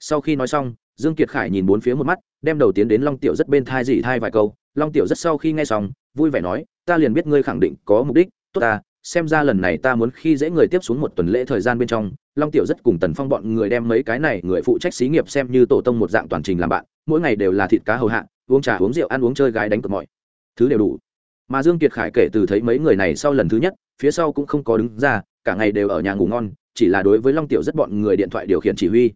Sau khi nói xong, dương kiệt khải nhìn bốn phía một mắt, đem đầu tiến đến long tiểu rất bên thai dỉ thai vài câu. Long tiểu rất sau khi nghe xong, vui vẻ nói, ta liền biết ngươi khẳng định có mục đích, tốt ta, xem ra lần này ta muốn khi dễ người tiếp xuống một tuần lễ thời gian bên trong, long tiểu rất cùng tần phong bọn người đem mấy cái này người phụ trách xí nghiệp xem như tổ tông một dạng toàn trình làm bạn, mỗi ngày đều là thịt cá hầu hạ, uống trà, uống rượu, ăn uống chơi gái đánh cược mọi thứ đều đủ. Mà dương kiệt khải kể từ thấy mấy người này sau lần thứ nhất, phía sau cũng không có đứng ra, cả ngày đều ở nhà ngủ ngon chỉ là đối với long tiểu rất bọn người điện thoại điều khiển chỉ huy.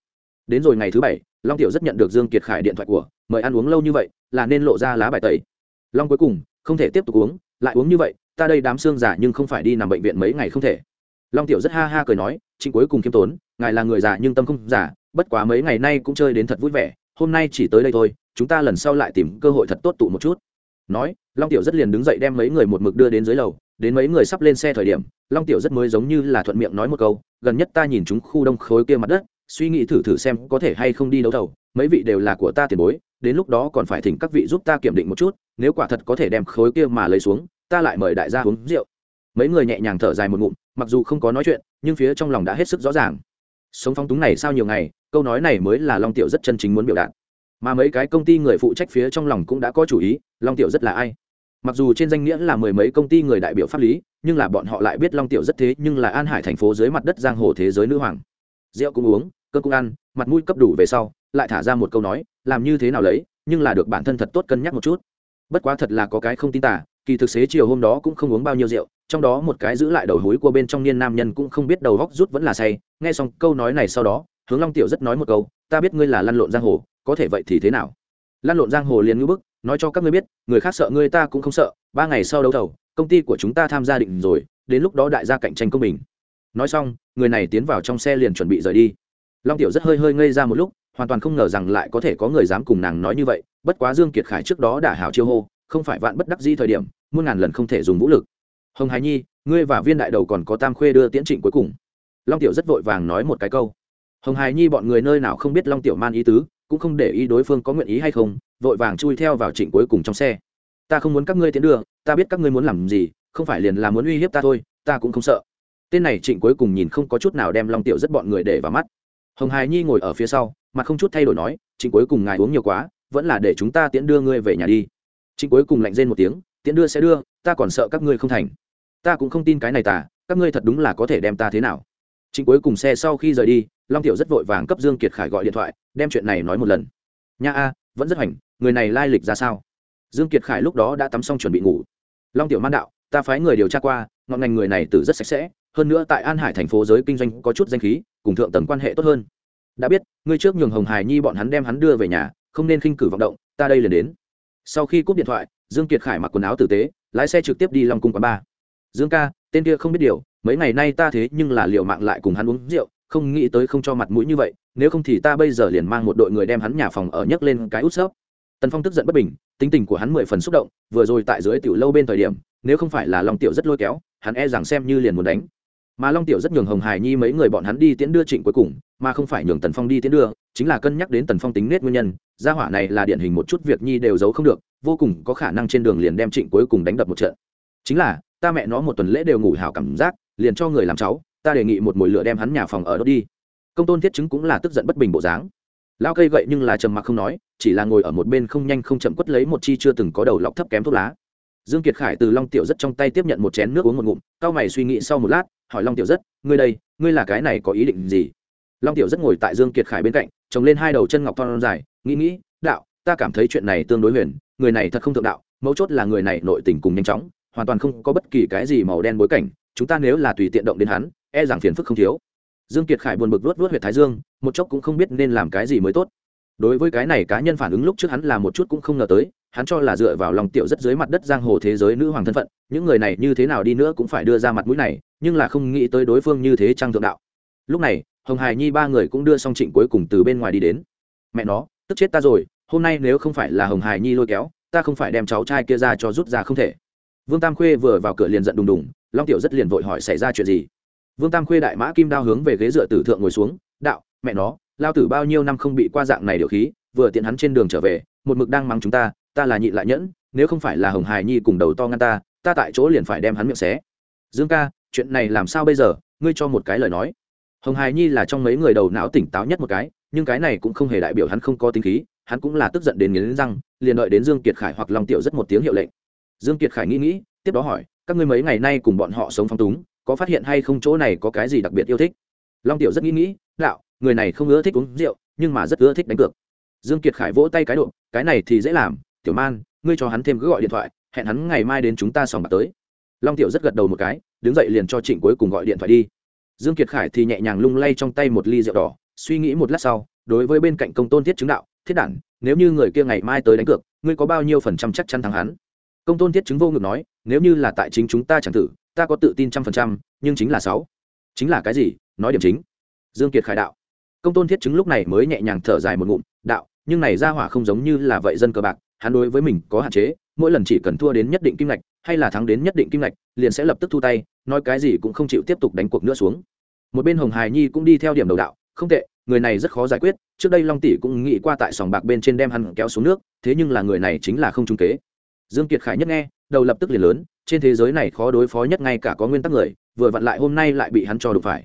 Đến rồi ngày thứ bảy, long tiểu rất nhận được dương kiệt khải điện thoại của, mời ăn uống lâu như vậy, là nên lộ ra lá bài tẩy. Long cuối cùng, không thể tiếp tục uống, lại uống như vậy, ta đây đám xương giả nhưng không phải đi nằm bệnh viện mấy ngày không thể. Long tiểu rất ha ha cười nói trịnh cuối cùng khiêm tốn, ngài là người già nhưng tâm không giả bất quá mấy ngày nay cũng chơi đến thật vui vẻ, hôm nay chỉ tới đây thôi, chúng ta lần sau lại tìm cơ hội thật tốt tụ một chút. Nói, long tiểu rất liền đứng dậy đem mấy người một mực đưa đến dưới lầu đến mấy người sắp lên xe thời điểm, long tiểu rất mới giống như là thuận miệng nói một câu, gần nhất ta nhìn chúng khu đông khối kia mặt đất, suy nghĩ thử thử xem có thể hay không đi đấu thầu, mấy vị đều là của ta tiền bối, đến lúc đó còn phải thỉnh các vị giúp ta kiểm định một chút, nếu quả thật có thể đem khối kia mà lấy xuống, ta lại mời đại gia uống rượu. Mấy người nhẹ nhàng thở dài một ngụm, mặc dù không có nói chuyện, nhưng phía trong lòng đã hết sức rõ ràng. Sống phong túng này sau nhiều ngày, câu nói này mới là long tiểu rất chân chính muốn biểu đạt. Mà mấy cái công ty người phụ trách phía trong lòng cũng đã có chủ ý, long tiểu rất là ai? Mặc dù trên danh nghĩa là mười mấy công ty người đại biểu pháp lý, nhưng là bọn họ lại biết long tiểu rất thế, nhưng là an hải thành phố dưới mặt đất giang hồ thế giới nữ hoàng. Rượu cũng uống, cơm cũng ăn, mặt mũi cấp đủ về sau, lại thả ra một câu nói, làm như thế nào lấy, nhưng là được bản thân thật tốt cân nhắc một chút. Bất quá thật là có cái không tin tả, kỳ thực xế chiều hôm đó cũng không uống bao nhiêu rượu, trong đó một cái giữ lại đầu hối của bên trong niên nam nhân cũng không biết đầu góc rút vẫn là say. Nghe xong câu nói này sau đó, hướng long tiểu rất nói một câu, ta biết ngươi là lăn lộn giang hồ, có thể vậy thì thế nào? Lăn lộn giang hồ liền ngữ bức nói cho các ngươi biết, người khác sợ ngươi ta cũng không sợ, ba ngày sau đấu thầu, công ty của chúng ta tham gia định rồi, đến lúc đó đại gia cạnh tranh công bình. Nói xong, người này tiến vào trong xe liền chuẩn bị rời đi. Long tiểu rất hơi hơi ngây ra một lúc, hoàn toàn không ngờ rằng lại có thể có người dám cùng nàng nói như vậy, bất quá dương kiệt khải trước đó đã hảo chiêu hô, không phải vạn bất đắc dĩ thời điểm, muôn ngàn lần không thể dùng vũ lực. Hồng hải nhi, ngươi và viên đại đầu còn có tam khuê đưa tiễn trịnh cuối cùng. Long tiểu rất vội vàng nói một cái câu. Hồng hải nhi bọn người nơi nào không biết long tiểu man ý tứ cũng không để ý đối phương có nguyện ý hay không, vội vàng chui theo vào trịnh cuối cùng trong xe. Ta không muốn các ngươi tiến đưa, ta biết các ngươi muốn làm gì, không phải liền là muốn uy hiếp ta thôi, ta cũng không sợ. Tên này trịnh cuối cùng nhìn không có chút nào đem long tiểu rất bọn người để vào mắt. Hồng hài nhi ngồi ở phía sau, mặt không chút thay đổi nói, trịnh cuối cùng ngài uống nhiều quá, vẫn là để chúng ta tiễn đưa ngươi về nhà đi. Trịnh cuối cùng lạnh rên một tiếng, tiễn đưa sẽ đưa, ta còn sợ các ngươi không thành. Ta cũng không tin cái này tả các ngươi thật đúng là có thể đem ta thế nào trịnh cuối cùng xe sau khi rời đi, long tiểu rất vội vàng cấp dương kiệt khải gọi điện thoại, đem chuyện này nói một lần. Nha a, vẫn rất hoành, người này lai lịch ra sao? Dương kiệt khải lúc đó đã tắm xong chuẩn bị ngủ. Long tiểu man đạo, ta phái người điều tra qua, ngọn ngành người này từ rất sạch sẽ, hơn nữa tại an hải thành phố giới kinh doanh có chút danh khí, cùng thượng tầng quan hệ tốt hơn. Đã biết, ngươi trước nhường hồng hải nhi bọn hắn đem hắn đưa về nhà, không nên khinh cử vọng động, ta đây liền đến. Sau khi cúp điện thoại, dương kiệt khải mặc quần áo tử tế, lái xe trực tiếp đi long cung quán ba dương ca, tên kia không biết điều mấy ngày nay ta thế nhưng là liệu mạng lại cùng hắn uống rượu, không nghĩ tới không cho mặt mũi như vậy, nếu không thì ta bây giờ liền mang một đội người đem hắn nhà phòng ở nhấc lên cái út xớp tần phong tức giận bất bình, tính tình của hắn mười phần xúc động, vừa rồi tại dưới tiểu lâu bên thời điểm, nếu không phải là long tiểu rất lôi kéo, hắn e rằng xem như liền muốn đánh. Mà long tiểu rất nhường hồng hải nhi mấy người bọn hắn đi tiễn đưa trịnh cuối cùng, mà không phải nhường tần phong đi tiễn đưa, chính là cân nhắc đến tần phong tính nết nguyên nhân, gia hỏa này là điển hình một chút việc nhi đều giấu không được, vô cùng có khả năng trên đường liền đem trịnh cuối cùng đánh đập một trận. Chính là, ta mẹ nó một tuần lễ đều ngủ hào cảm giác liền cho người làm cháu, ta đề nghị một mồi lửa đem hắn nhà phòng ở đốt đi. Công tôn thiết chứng cũng là tức giận bất bình bộ dáng. Lao cây gậy nhưng là trầm mặc không nói, chỉ là ngồi ở một bên không nhanh không chậm quất lấy một chi chưa từng có đầu lọc thấp kém thuốc lá. Dương kiệt khải từ long tiểu rất trong tay tiếp nhận một chén nước uống một ngụm cao mày suy nghĩ sau một lát, hỏi long tiểu rất, ngươi đây, ngươi là cái này có ý định gì? Long tiểu rất ngồi tại dương kiệt khải bên cạnh, trồng lên hai đầu chân ngọc thon dài, nghĩ nghĩ, đạo, ta cảm thấy chuyện này tương đối huyền, người này thật không thượng đạo, mấu chốt là người này nội tình cùng nhanh chóng, hoàn toàn không có bất kỳ cái gì màu đen bối cảnh chúng ta nếu là tùy tiện động đến hắn e rằng phiền phức không thiếu. Dương kiệt khải buồn bực vuốt vuốt huyệt thái dương, một chốc cũng không biết nên làm cái gì mới tốt. Đối với cái này cá nhân phản ứng lúc trước hắn là một chút cũng không ngờ tới, hắn cho là dựa vào lòng tiểu rất dưới mặt đất giang hồ thế giới nữ hoàng thân phận, những người này như thế nào đi nữa cũng phải đưa ra mặt mũi này, nhưng là không nghĩ tới đối phương như thế trang thượng đạo. Lúc này, hồng hải nhi ba người cũng đưa xong trịnh cuối cùng từ bên ngoài đi đến. Mẹ nó, tức chết ta rồi, hôm nay nếu không phải là hồng hải nhi lôi kéo, ta không phải đem cháu trai kia ra cho rút ra không thể. Vương tam khuê vừa vào cửa liền giận đùng đùng long tiểu rất liền vội hỏi xảy ra chuyện gì. Vương tam khuê đại mã kim đao hướng về ghế dựa tử thượng ngồi xuống, đạo, mẹ nó, lao tử bao nhiêu năm không bị qua dạng này điều khí, vừa tiện hắn trên đường trở về, một mực đang mắng chúng ta ta là nhịn lại nhẫn, nếu không phải là hồng hài nhi cùng đầu to ngăn ta ta tại chỗ liền phải đem hắn miệng xé. Dương ca, chuyện này làm sao bây giờ, ngươi cho một cái lời nói. Hồng hài nhi là trong mấy người đầu não tỉnh táo nhất một cái, nhưng cái này cũng không hề đại biểu hắn không có tính khí, hắn cũng là tức giận đến nghiến răng, liền đợi đến dương kiệt khải hoặc long tiểu rất một tiếng hiệu lệnh. Dương kiệt khải nghĩ nghĩ, tiếp đó hỏi các ngươi mấy ngày nay cùng bọn họ sống phong túng, có phát hiện hay không chỗ này có cái gì đặc biệt yêu thích? Long tiểu rất nghĩ nghĩ đạo người này không ưa thích uống rượu, nhưng mà rất ưa thích đánh cược. Dương kiệt khải vỗ tay cái độ cái này thì dễ làm, tiểu man, ngươi cho hắn thêm cứ gọi điện thoại, hẹn hắn ngày mai đến chúng ta sòng bạc tới. Long tiểu rất gật đầu một cái, đứng dậy liền cho trịnh cuối cùng gọi điện thoại đi. Dương kiệt khải thì nhẹ nhàng lung lay trong tay một ly rượu đỏ, suy nghĩ một lát sau, đối với bên cạnh công tôn thiết chứng đạo, thiết đản, nếu như người kia ngày mai tới đánh cược, ngươi có bao nhiêu phần trăm chắc chắn thắng hắn? Công tôn thiết chứng vô ngực nói, nếu như là tại chính chúng ta chẳng tử ta có tự tin trăm phần trăm, nhưng chính là sáu. Chính là cái gì? Nói điểm chính. Dương kiệt khải đạo. Công tôn thiết chứng lúc này mới nhẹ nhàng thở dài một ngụm, đạo, nhưng này ra hỏa không giống như là vậy dân cờ bạc, hắn đối với mình có hạn chế, mỗi lần chỉ cần thua đến nhất định kim ngạch, hay là thắng đến nhất định kim ngạch, liền sẽ lập tức thu tay, nói cái gì cũng không chịu tiếp tục đánh cuộc nữa xuống. Một bên hồng hài nhi cũng đi theo điểm đầu đạo, không tệ, người này rất khó giải quyết, trước đây long tỷ cũng nghĩ qua tại sòng bạc bên trên đem hắn kéo xuống nước, thế nhưng là người này chính là không trung kế dương kiệt khải nhất nghe, đầu lập tức liền lớn, trên thế giới này khó đối phó nhất ngay cả có nguyên tắc người, vừa vặn lại hôm nay lại bị hắn cho đụng phải.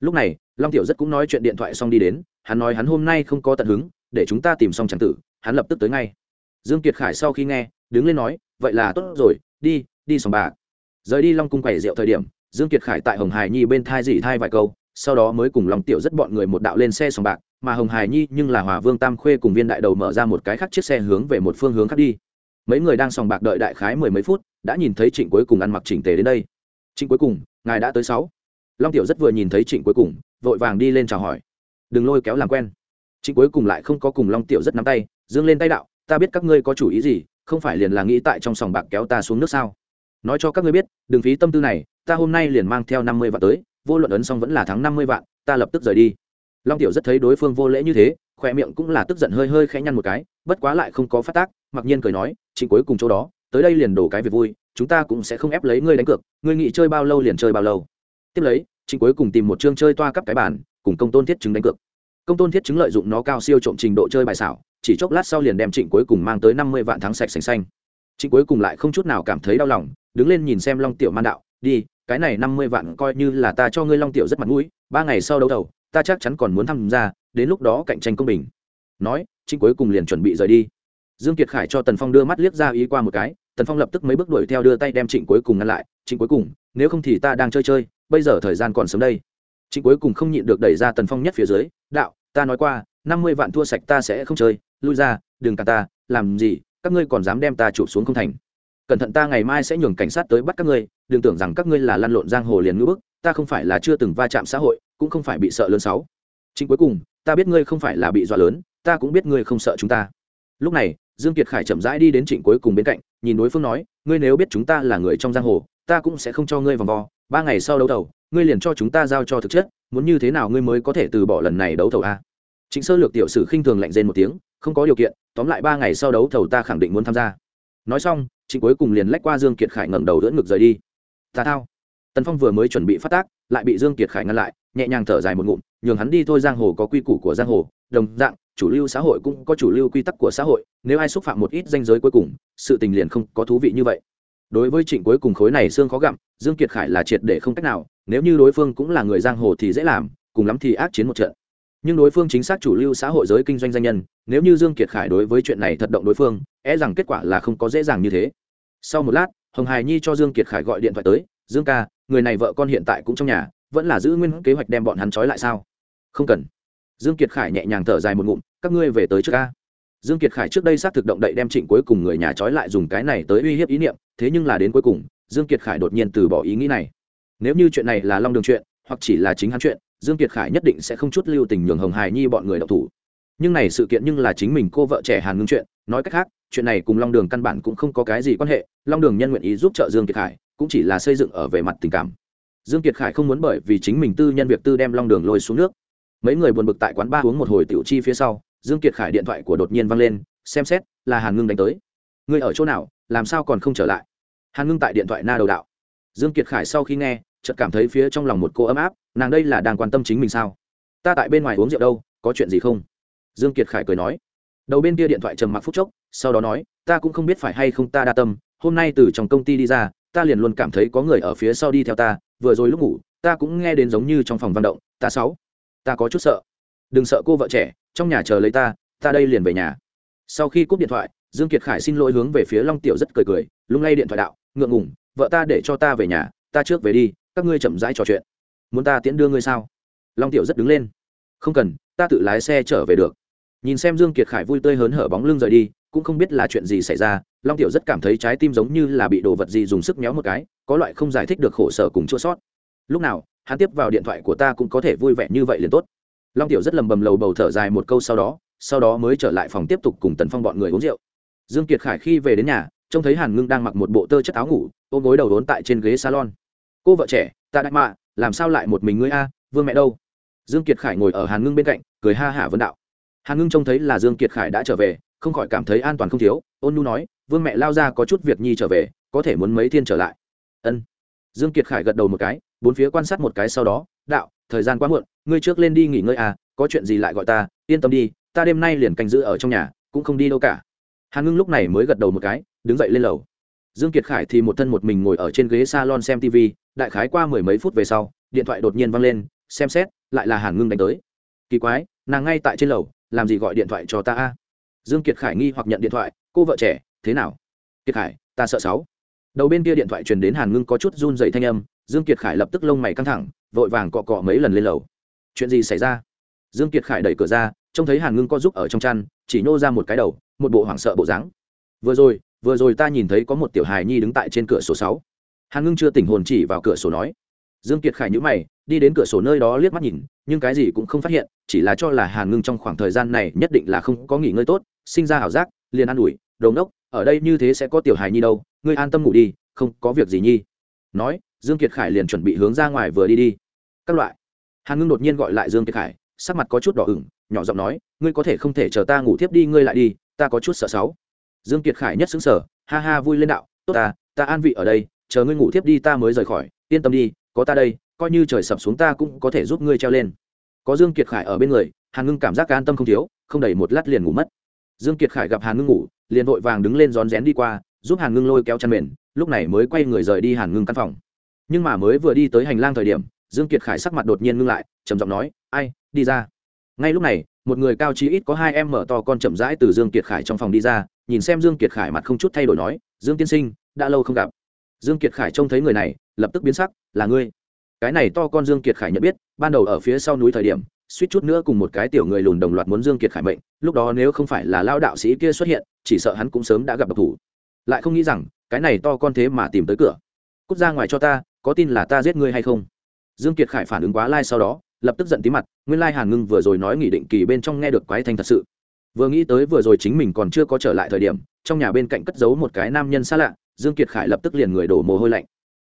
Lúc này, long tiểu rất cũng nói chuyện điện thoại xong đi đến, hắn nói hắn hôm nay không có tận hứng, để chúng ta tìm xong tràng tử, hắn lập tức tới ngay. Dương kiệt khải sau khi nghe, đứng lên nói, vậy là tốt rồi, đi đi sòng bạc. Rời đi long cung quẩy rượu thời điểm, dương kiệt khải tại hồng hải nhi bên thai dỉ thai vài câu, sau đó mới cùng long tiểu rất bọn người một đạo lên xe sòng bạc, mà hồng hải nhi nhưng là hòa vương tam khuê cùng viên đại đầu mở ra một cái khác chiếc xe hướng về một phương hướng khác đi mấy người đang sòng bạc đợi đại khái mười mấy phút, đã nhìn thấy trịnh cuối cùng ăn mặc chỉnh tề đến đây. Trịnh cuối cùng, ngài đã tới sáu. Long tiểu rất vừa nhìn thấy trịnh cuối cùng, vội vàng đi lên chào hỏi. Đừng lôi kéo làm quen. Trịnh cuối cùng lại không có cùng long tiểu rất nắm tay, dương lên tay đạo, ta biết các ngươi có chủ ý gì, không phải liền là nghĩ tại trong sòng bạc kéo ta xuống nước sao? Nói cho các ngươi biết, đừng phí tâm tư này, ta hôm nay liền mang theo năm mươi vạn tới, vô luận ấn xong vẫn là thắng năm mươi vạn, ta lập tức rời đi. Long tiểu rất thấy đối phương vô lễ như thế khoe miệng cũng là tức giận hơi hơi khẽ nhăn một cái, bất quá lại không có phát tác mặc nhiên cười nói trịnh cuối cùng chỗ đó, tới đây liền đổ cái việc vui, chúng ta cũng sẽ không ép lấy ngươi đánh cược, ngươi nghĩ chơi bao lâu liền chơi bao lâu. Tiếp lấy trịnh cuối cùng tìm một chương chơi toa cấp cái bản cùng công tôn thiết chứng đánh cược. Công tôn thiết chứng lợi dụng nó cao siêu trộm trình độ chơi bài xảo, chỉ chốc lát sau liền đem trịnh cuối cùng mang tới năm mươi vạn thắng sạch sành xanh. Trịnh cuối cùng lại không chút nào cảm thấy đau lòng, đứng lên nhìn xem long tiểu man đạo, đi, cái này năm mươi vạn coi như là ta cho ngươi long tiểu rất mặt mũi, ba ngày sau đấu đầu ta chắc chắn còn muốn tham gia, đến lúc đó cạnh tranh công bình. Nói, trịnh cuối cùng liền chuẩn bị rời đi dương kiệt khải cho tần phong đưa mắt liếc ra ý qua một cái, tần phong lập tức mấy bước đuổi theo đưa tay đem trịnh cuối cùng ngăn lại, trịnh cuối cùng, nếu không thì ta đang chơi chơi, bây giờ thời gian còn sớm đây. Trịnh cuối cùng không nhịn được đẩy ra tần phong nhất phía dưới, đạo, ta nói qua, năm mươi vạn thua sạch ta sẽ không chơi, lui ra, đừng cả ta, làm gì, các ngươi còn dám đem ta chụp xuống không thành. Cẩn thận ta ngày mai sẽ nhường cảnh sát tới bắt các ngươi, đừng tưởng rằng các ngươi là lăn lộn giang hồ liền ngữ bức, ta không phải là chưa từng va chạm xã hội, cũng không phải bị sợ lớn sáu. Chính cuối cùng, ta biết ngươi không phải là bị dọa lớn, ta cũng biết ngươi không sợ chúng ta. Lúc này dương kiệt khải chậm rãi đi đến trịnh cuối cùng bên cạnh, nhìn đối phương nói, ngươi nếu biết chúng ta là người trong giang hồ, ta cũng sẽ không cho ngươi vòng vo. Ba ngày sau đấu thầu, ngươi liền cho chúng ta giao cho thực chất, muốn như thế nào ngươi mới có thể từ bỏ lần này đấu thầu a? Trịnh sơ lược tiểu sử khinh thường lạnh rên một tiếng, không có điều kiện, tóm lại ba ngày sau đấu thầu ta khẳng định muốn tham gia. Nói xong, trịnh cuối cùng liền lách qua dương kiệt khải ngẩng đầu đỡ ngực rời đi. Ta thao. Tần phong vừa mới chuẩn bị phát tác, lại bị dương kiệt khải ngăn lại, nhẹ nhàng thở dài một ngụm, nhường hắn đi thôi giang hồ có quy củ của giang hồ, đồng dạng chủ lưu xã hội cũng có chủ lưu quy tắc của xã hội, nếu ai xúc phạm một ít danh giới cuối cùng, sự tình liền không có thú vị như vậy. Đối với trịnh cuối cùng khối này xương khó gặm, dương kiệt khải là triệt để không cách nào, nếu như đối phương cũng là người giang hồ thì dễ làm, cùng lắm thì ác chiến một trận. Nhưng đối phương chính xác chủ lưu xã hội giới kinh doanh danh nhân, nếu như dương kiệt khải đối với chuyện này thật động đối phương e rằng kết quả là không có dễ dàng như thế. Sau một lát, hồng hải nhi cho dương kiệt khải gọi điện thoại tới, dương ca, người này vợ con hiện tại cũng trong nhà, vẫn là giữ nguyên kế hoạch đem bọn hắn trói lại sao? Không cần dương kiệt khải nhẹ nhàng thở dài một ngụm, các ngươi về tới trước ca dương kiệt khải trước đây xác thực động đậy đem trịnh cuối cùng người nhà trói lại dùng cái này tới uy hiếp ý niệm, thế nhưng là đến cuối cùng, dương kiệt khải đột nhiên từ bỏ ý nghĩ này. Nếu như chuyện này là long đường chuyện, hoặc chỉ là chính hắn chuyện, dương kiệt khải nhất định sẽ không chút lưu tình nhường hồng hải nhi bọn người đọc thủ. Nhưng này sự kiện nhưng là chính mình cô vợ trẻ hàn ngưng chuyện, nói cách khác, chuyện này cùng long đường căn bản cũng không có cái gì quan hệ, long đường nhân nguyện ý giúp trợ dương kiệt khải, cũng chỉ là xây dựng ở về mặt tình cảm. Dương kiệt khải không muốn bởi vì chính mình tư nhân việc tư đem long đường lôi xuống nước mấy người buồn bực tại quán ba uống một hồi tiểu chi phía sau, dương kiệt khải điện thoại của đột nhiên văng lên, xem xét, là hàn ngưng đánh tới. Người ở chỗ nào, làm sao còn không trở lại? Hàn ngưng tại điện thoại na đầu đạo. Dương kiệt khải sau khi nghe, chợt cảm thấy phía trong lòng một cô ấm áp, nàng đây là đang quan tâm chính mình sao? Ta tại bên ngoài uống rượu đâu, có chuyện gì không? Dương kiệt khải cười nói. Đầu bên kia điện thoại trầm mặc phút chốc, sau đó nói, ta cũng không biết phải hay không ta đa tâm, hôm nay từ trong công ty đi ra, ta liền luôn cảm thấy có người ở phía sau đi theo ta, vừa rồi lúc ngủ, ta cũng nghe đến giống như trong phòng vận động, ta sáu ta có chút sợ. Đừng sợ cô vợ trẻ, trong nhà chờ lấy ta ta đây liền về nhà. Sau khi cúp điện thoại, dương kiệt khải xin lỗi hướng về phía long tiểu rất cười cười, lung lay điện thoại đạo, ngượng ngùng, vợ ta để cho ta về nhà, ta trước về đi, các ngươi chậm rãi trò chuyện. Muốn ta tiễn đưa ngươi sao? Long tiểu rất đứng lên. Không cần, ta tự lái xe trở về được. Nhìn xem dương kiệt khải vui tươi hớn hở bóng lưng rời đi, cũng không biết là chuyện gì xảy ra, long tiểu rất cảm thấy trái tim giống như là bị đồ vật gì dùng sức méo một cái, có loại không giải thích được khổ sở cùng chua sót. Lúc nào hắn tiếp vào điện thoại của ta cũng có thể vui vẻ như vậy liền tốt. Long tiểu rất lầm bầm lầu bầu thở dài một câu sau đó sau đó mới trở lại phòng tiếp tục cùng tần phong bọn người uống rượu. Dương kiệt khải khi về đến nhà, trông thấy hàn ngưng đang mặc một bộ tơ chất áo ngủ, ôm gối đầu đốn tại trên ghế salon. Cô vợ trẻ, ta đại mạ, làm sao lại một mình ngươi a? Vương mẹ đâu? Dương kiệt khải ngồi ở hàn ngưng bên cạnh, cười ha hả vấn đạo. Hàn ngưng trông thấy là dương kiệt khải đã trở về, không khỏi cảm thấy an toàn không thiếu, ôn nu nói, vương mẹ lao ra có chút việc nhi trở về, có thể muốn mấy thiên trở lại. Ân. Dương kiệt khải gật đầu một cái bốn phía quan sát một cái sau đó, đạo, thời gian quá muộn, ngươi trước lên đi nghỉ ngơi à có chuyện gì lại gọi ta, yên tâm đi, ta đêm nay liền canh giữ ở trong nhà, cũng không đi đâu cả. Hàn ngưng lúc này mới gật đầu một cái, đứng dậy lên lầu. Dương kiệt khải thì một thân một mình ngồi ở trên ghế salon xem tv đại khái qua mười mấy phút về sau, điện thoại đột nhiên văng lên, xem xét, lại là hàn ngưng đánh tới. Kỳ quái, nàng ngay tại trên lầu, làm gì gọi điện thoại cho ta a? Dương kiệt khải nghi hoặc nhận điện thoại, cô vợ trẻ, thế nào? Kiệt khải, ta sợ sáu đầu bên kia điện thoại truyền đến hàn ngưng có chút run dày thanh âm, dương kiệt khải lập tức lông mày căng thẳng, vội vàng cọ cọ mấy lần lên lầu. Chuyện gì xảy ra? Dương kiệt khải đẩy cửa ra, trông thấy hàn ngưng có giúp ở trong chăn, chỉ nhô ra một cái đầu, một bộ hoảng sợ bộ dáng. Vừa rồi vừa rồi ta nhìn thấy có một tiểu hài nhi đứng tại trên cửa sổ sáu. Hàn ngưng chưa tỉnh hồn chỉ vào cửa sổ nói. Dương kiệt khải nhữ mày, đi đến cửa sổ nơi đó liếc mắt nhìn, nhưng cái gì cũng không phát hiện, chỉ là cho là hàn ngưng trong khoảng thời gian này nhất định là không có nghỉ ngơi tốt, sinh ra ảo giác, liền an ủi đồn đốc. ở đây như thế sẽ có tiểu hài nhi đâu ngươi an tâm ngủ đi, không có việc gì nhi. Nói, dương kiệt khải liền chuẩn bị hướng ra ngoài vừa đi đi. Các loại. Hàn ngưng đột nhiên gọi lại dương kiệt khải, sắc mặt có chút đỏ ửng, nhỏ giọng nói, ngươi có thể không thể chờ ta ngủ tiếp đi, ngươi lại đi, ta có chút sợ sáu. Dương kiệt khải nhất xứng sở ha ha vui lên đạo, tốt ta ta an vị ở đây, chờ ngươi ngủ tiếp đi ta mới rời khỏi, yên tâm đi, có ta đây, coi như trời sập xuống ta cũng có thể giúp ngươi treo lên. Có dương kiệt khải ở bên người, hàn ngưng cảm giác an tâm không thiếu, không đầy một lát liền ngủ mất. Dương kiệt khải gặp hàn ngưng ngủ, liền vội vàng đứng lên rón rén đi qua giúp hàn ngưng lôi kéo chăn mền, lúc này mới quay người rời đi hàn ngưng căn phòng. Nhưng mà mới vừa đi tới hành lang thời điểm, dương kiệt khải sắc mặt đột nhiên ngưng lại, trầm giọng nói, ai, đi ra. Ngay lúc này, một người cao chí ít có hai em mở to con chậm rãi từ dương kiệt khải trong phòng đi ra, nhìn xem dương kiệt khải mặt không chút thay đổi nói, dương tiên sinh, đã lâu không gặp. Dương kiệt khải trông thấy người này, lập tức biến sắc, là ngươi. Cái này to con dương kiệt khải nhận biết, ban đầu ở phía sau núi thời điểm, suýt chút nữa cùng một cái tiểu người lùn đồng loạt muốn dương kiệt khải mệnh, lúc đó nếu không phải là lao đạo sĩ kia xuất hiện, chỉ sợ hắn cũng sớm đã gặp độc thủ lại không nghĩ rằng, cái này to con thế mà tìm tới cửa. Cút ra ngoài cho ta, có tin là ta giết ngươi hay không? Dương kiệt khải phản ứng quá lai sau đó, lập tức giận tí mặt, nguyên lai hàn ngưng vừa rồi nói nghỉ định kỳ bên trong nghe được quái thanh thật sự. Vừa nghĩ tới vừa rồi chính mình còn chưa có trở lại thời điểm, trong nhà bên cạnh cất giấu một cái nam nhân xa lạ, dương kiệt khải lập tức liền người đổ mồ hôi lạnh.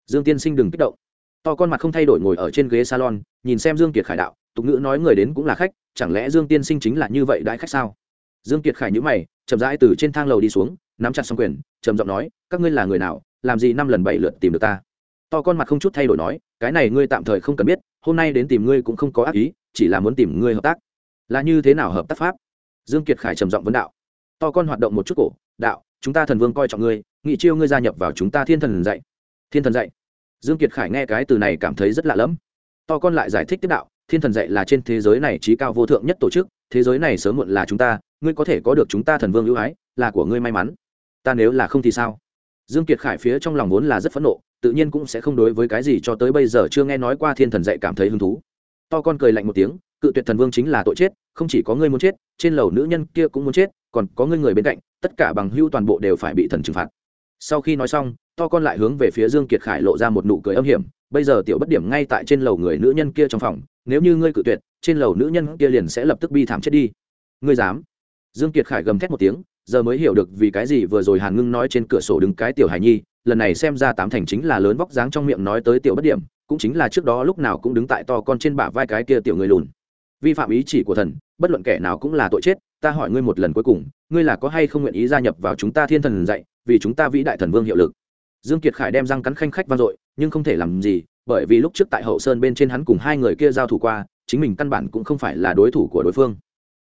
Dương tiên sinh đừng kích động. To con mặt không thay đổi ngồi ở trên ghế salon, nhìn xem dương kiệt khải đạo, tục ngữ nói người đến cũng là khách, chẳng lẽ dương tiên sinh chính là như vậy đại khách sao? Dương kiệt khải nhíu mày, chậm rãi từ trên thang lầu đi xuống nắm chặt xong quyền, trầm giọng nói, các ngươi là người nào, làm gì năm lần bảy lượt tìm được ta? To con mặt không chút thay đổi nói, cái này ngươi tạm thời không cần biết, hôm nay đến tìm ngươi cũng không có ác ý, chỉ là muốn tìm ngươi hợp tác. Là như thế nào hợp tác pháp? Dương kiệt khải trầm giọng vấn đạo. To con hoạt động một chút cổ, đạo, chúng ta thần vương coi trọng ngươi, nghị chiêu ngươi gia nhập vào chúng ta thiên thần dạy. Thiên thần dạy? Dương kiệt khải nghe cái từ này cảm thấy rất lạ lẫm. To con lại giải thích tiếp đạo, thiên thần dạy là trên thế giới này trí cao vô thượng nhất tổ chức, thế giới này sớm muộn là chúng ta, ngươi có thể có được chúng ta thần vương ưu ái, là của ngươi may mắn ta nếu là không thì sao? Dương kiệt khải phía trong lòng vốn là rất phẫn nộ, tự nhiên cũng sẽ không đối với cái gì cho tới bây giờ chưa nghe nói qua thiên thần dạy cảm thấy hứng thú. To con cười lạnh một tiếng, cự tuyệt thần vương chính là tội chết, không chỉ có ngươi muốn chết, trên lầu nữ nhân kia cũng muốn chết, còn có ngươi người bên cạnh, tất cả bằng hưu toàn bộ đều phải bị thần trừng phạt. Sau khi nói xong, to con lại hướng về phía dương kiệt khải lộ ra một nụ cười âm hiểm, bây giờ tiểu bất điểm ngay tại trên lầu người nữ nhân kia trong phòng, nếu như ngươi cự tuyệt, trên lầu nữ nhân kia liền sẽ lập tức bi thảm chết đi. Ngươi dám? Dương kiệt khải gầm thét một tiếng giờ mới hiểu được vì cái gì vừa rồi hàn ngưng nói trên cửa sổ đứng cái tiểu hải nhi, lần này xem ra tám thành chính là lớn vóc dáng trong miệng nói tới tiểu bất điểm, cũng chính là trước đó lúc nào cũng đứng tại to con trên bả vai cái kia tiểu người lùn. Vi phạm ý chỉ của thần, bất luận kẻ nào cũng là tội chết, ta hỏi ngươi một lần cuối cùng, ngươi là có hay không nguyện ý gia nhập vào chúng ta thiên thần dạy, vì chúng ta vĩ đại thần vương hiệu lực? Dương kiệt khải đem răng cắn khanh khách vang dội, nhưng không thể làm gì, bởi vì lúc trước tại hậu sơn bên trên hắn cùng hai người kia giao thủ qua, chính mình căn bản cũng không phải là đối thủ của đối phương.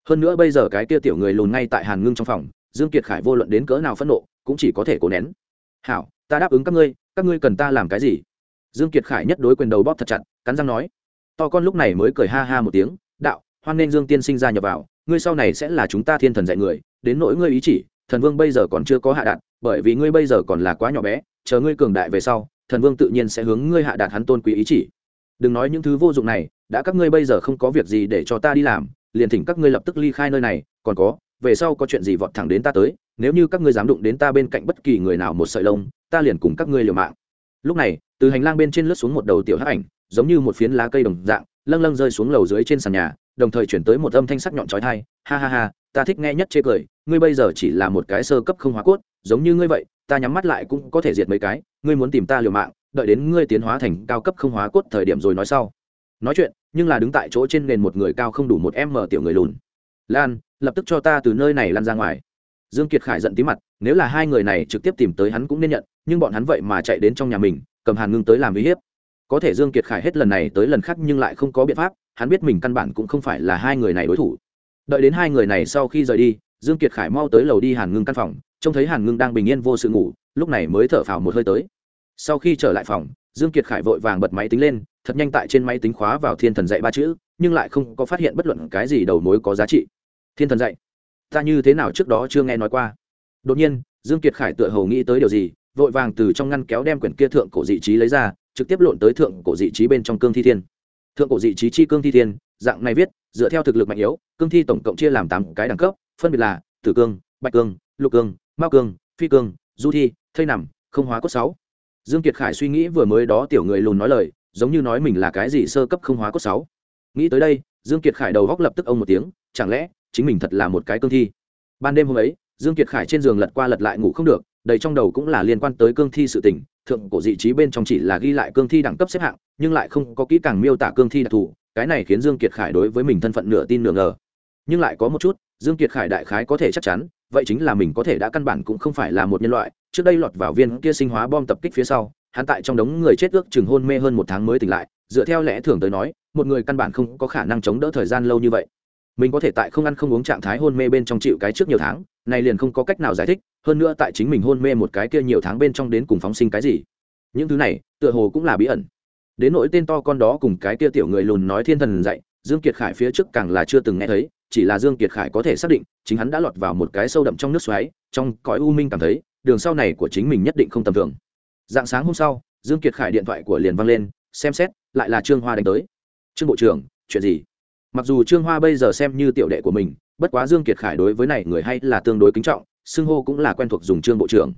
Hơn nữa bây giờ cái kia tiểu người lùn ngay tại hàn ngưng trong phòng dương kiệt khải vô luận đến cỡ nào phẫn nộ, cũng chỉ có thể cố nén. Hảo, ta đáp ứng các ngươi các ngươi cần ta làm cái gì? Dương kiệt khải nhất đối quyền đầu bóp thật chặt, cắn răng nói. To con lúc này mới cười ha ha một tiếng, đạo, hoan nên dương tiên sinh ra nhập vào, ngươi sau này sẽ là chúng ta thiên thần dạy người, đến nỗi ngươi ý chỉ, thần vương bây giờ còn chưa có hạ đạt, bởi vì ngươi bây giờ còn là quá nhỏ bé, chờ ngươi cường đại về sau, thần vương tự nhiên sẽ hướng ngươi hạ đạt hắn tôn quý ý chỉ. Đừng nói những thứ vô dụng này, đã các ngươi bây giờ không có việc gì để cho ta đi làm, liền thỉnh các ngươi lập tức ly khai nơi này, còn có về sau có chuyện gì vọt thẳng đến ta tới, nếu như các ngươi dám đụng đến ta bên cạnh bất kỳ người nào một sợi lông, ta liền cùng các ngươi liều mạng. Lúc này, từ hành lang bên trên lướt xuống một đầu tiểu hắc ảnh, giống như một phiến lá cây đồng dạng, lâng lâng rơi xuống lầu dưới trên sàn nhà, đồng thời chuyển tới một âm thanh sắc nhọn trói thai ha ha ha, ta thích nghe nhất chê cười, ngươi bây giờ chỉ là một cái sơ cấp không hóa cốt, giống như ngươi vậy, ta nhắm mắt lại cũng có thể diệt mấy cái, ngươi muốn tìm ta liều mạng, đợi đến ngươi tiến hóa thành cao cấp không hóa cốt thời điểm rồi nói sau. Nói chuyện, nhưng là đứng tại chỗ trên nền một người cao không đủ một m tiểu người lùn. Lan lập tức cho ta từ nơi này lăn ra ngoài. Dương kiệt khải giận tí mặt, nếu là hai người này trực tiếp tìm tới hắn cũng nên nhận, nhưng bọn hắn vậy mà chạy đến trong nhà mình, cầm hàn ngưng tới làm uy hiếp. Có thể dương kiệt khải hết lần này tới lần khác nhưng lại không có biện pháp, hắn biết mình căn bản cũng không phải là hai người này đối thủ. Đợi đến hai người này sau khi rời đi, dương kiệt khải mau tới lầu đi hàn ngưng căn phòng, trông thấy hàn ngưng đang bình yên vô sự ngủ, lúc này mới thở phào một hơi tới. Sau khi trở lại phòng, dương kiệt khải vội vàng bật máy tính lên, thật nhanh tại trên máy tính khóa vào thiên thần dạy ba chữ, nhưng lại không có phát hiện bất luận cái gì đầu mối có giá trị thiên thần dạy, ta như thế nào trước đó chưa nghe nói qua. Đột nhiên, dương kiệt khải tựa hồ nghĩ tới điều gì, vội vàng từ trong ngăn kéo đem quyển kia thượng cổ dị trí lấy ra, trực tiếp lộn tới thượng cổ dị trí bên trong cương thi thiên. Thượng cổ dị trí chi cương thi thiên, dạng này viết, dựa theo thực lực mạnh yếu, cương thi tổng cộng chia làm tám cái đẳng cấp, phân biệt là tử cương, bạch cương, lục cương, mao cương, phi cương, du thi, thây nằm, không hóa cốt sáu. Dương kiệt khải suy nghĩ vừa mới đó tiểu người lùn nói lời, giống như nói mình là cái gì sơ cấp không hóa cốt sáu. Nghĩ tới đây, dương kiệt khải đầu góc lập tức ông một tiếng, chẳng lẽ chính mình thật là một cái cương thi. Ban đêm hôm ấy, dương kiệt khải trên giường lật qua lật lại ngủ không được, đầy trong đầu cũng là liên quan tới cương thi sự tình, thượng cổ dị trí bên trong chỉ là ghi lại cương thi đẳng cấp xếp hạng, nhưng lại không có kỹ càng miêu tả cương thi đặc thù, cái này khiến dương kiệt khải đối với mình thân phận nửa tin nửa ngờ. Nhưng lại có một chút, dương kiệt khải đại khái có thể chắc chắn, vậy chính là mình có thể đã căn bản cũng không phải là một nhân loại, trước đây lọt vào viên kia sinh hóa bom tập kích phía sau, hắn tại trong đống người chết ước chừng hôn mê hơn một tháng mới tỉnh lại, dựa theo lẽ thường tới nói, một người căn bản không có khả năng chống đỡ thời gian lâu như vậy mình có thể tại không ăn không uống trạng thái hôn mê bên trong chịu cái trước nhiều tháng này liền không có cách nào giải thích, hơn nữa tại chính mình hôn mê một cái kia nhiều tháng bên trong đến cùng phóng sinh cái gì. Những thứ này, tựa hồ cũng là bí ẩn. Đến nỗi tên to con đó cùng cái kia tiểu người lùn nói thiên thần dạy, dương kiệt khải phía trước càng là chưa từng nghe thấy, chỉ là dương kiệt khải có thể xác định, chính hắn đã lọt vào một cái sâu đậm trong nước xoáy, trong cõi u minh cảm thấy, đường sau này của chính mình nhất định không tầm thường. Dạng sáng hôm sau, dương kiệt khải điện thoại của liền văng lên, xem xét, lại là trương hoa đánh tới. Trương bộ trưởng, chuyện gì? Mặc dù trương hoa bây giờ xem như tiểu đệ của mình, bất quá dương kiệt khải đối với này người hay là tương đối kính trọng, xưng hô cũng là quen thuộc dùng trương bộ trưởng.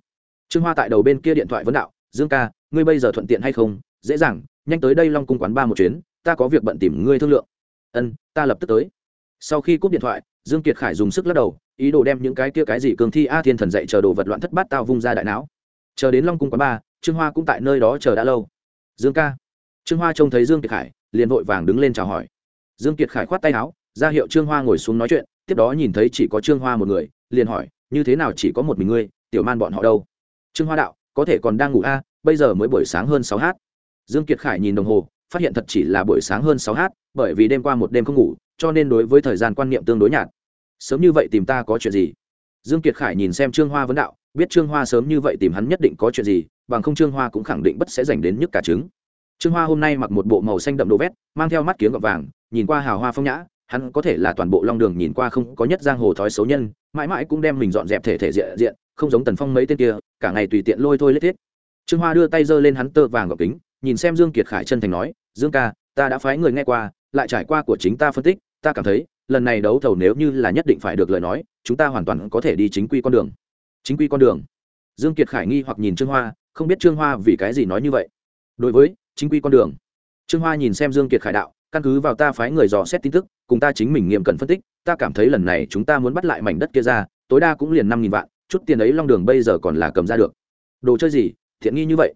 Trương hoa tại đầu bên kia điện thoại vấn đạo, dương ca, ngươi bây giờ thuận tiện hay không? Dễ dàng, nhanh tới đây long cung quán ba một chuyến, ta có việc bận tìm ngươi thương lượng. Ân, ta lập tức tới. Sau khi cúp điện thoại, dương kiệt khải dùng sức lắc đầu, ý đồ đem những cái kia cái gì cường thi a thiên thần dạy chờ đồ vật loạn thất bát tao vung ra đại não. Chờ đến long cung quán ba, trương hoa cũng tại nơi đó chờ đã lâu. Dương ca. Trương hoa trông thấy dương kiệt khải, liền vội vàng đứng lên chào hỏi dương kiệt khải khoát tay áo, ra hiệu trương hoa ngồi xuống nói chuyện, tiếp đó nhìn thấy chỉ có trương hoa một người, liền hỏi, như thế nào chỉ có một mình ngươi, tiểu man bọn họ đâu? Trương hoa đạo, có thể còn đang ngủ a, bây giờ mới buổi sáng hơn sáu h dương kiệt khải nhìn đồng hồ, phát hiện thật chỉ là buổi sáng hơn sáu h bởi vì đêm qua một đêm không ngủ, cho nên đối với thời gian quan niệm tương đối nhạt. Sớm như vậy tìm ta có chuyện gì? Dương kiệt khải nhìn xem trương hoa vấn đạo, biết trương hoa sớm như vậy tìm hắn nhất định có chuyện gì, bằng không trương hoa cũng khẳng định bất sẽ dành đến nhức cả trứng. Trương hoa hôm nay mặc một bộ màu xanh đậm đồ vét, mang theo mắt kiếng gọt vàng nhìn qua hào hoa phong nhã, hắn có thể là toàn bộ long đường nhìn qua không có nhất giang hồ thói xấu nhân, mãi mãi cũng đem mình dọn dẹp thể thể diện diện, không giống tần phong mấy tên kia, cả ngày tùy tiện lôi thôi lết thiết. Trương hoa đưa tay giơ lên hắn tơ vàng gọc kính, nhìn xem dương kiệt khải chân thành nói, dương ca, ta đã phái người nghe qua, lại trải qua của chính ta phân tích, ta cảm thấy, lần này đấu thầu nếu như là nhất định phải được lời nói, chúng ta hoàn toàn có thể đi chính quy con đường. Chính quy con đường? Dương kiệt khải nghi hoặc nhìn trương hoa, không biết trương hoa vì cái gì nói như vậy. Đối với chính quy con đường. Trương hoa nhìn xem dương kiệt khải đạo căn cứ vào ta phái người dò xét tin tức, cùng ta chính mình nghiêm cẩn phân tích, ta cảm thấy lần này chúng ta muốn bắt lại mảnh đất kia ra, tối đa cũng liền năm nghìn vạn, chút tiền ấy long đường bây giờ còn là cầm ra được. Đồ chơi gì? Thiện nghi như vậy.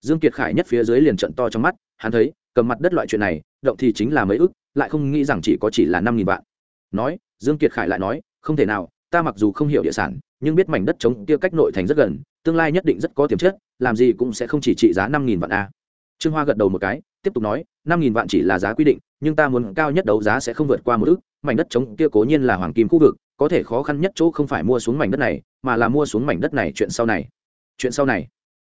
Dương kiệt khải nhất phía dưới liền trận to trong mắt, hắn thấy, cầm mặt đất loại chuyện này, động thì chính là mấy ức, lại không nghĩ rằng chỉ có chỉ là năm nghìn vạn. Nói, dương kiệt khải lại nói, không thể nào, ta mặc dù không hiểu địa sản, nhưng biết mảnh đất chống kia cách nội thành rất gần, tương lai nhất định rất có tiềm chất, làm gì cũng sẽ không chỉ trị giá năm nghìn vạn a. Trương hoa gật đầu một cái, tiếp tục nói năm nghìn vạn chỉ là giá quy định, nhưng ta muốn cao nhất đấu giá sẽ không vượt qua một ước, mảnh đất chống kia cố nhiên là hoàng kim khu vực, có thể khó khăn nhất chỗ không phải mua xuống mảnh đất này, mà là mua xuống mảnh đất này chuyện sau này. Chuyện sau này.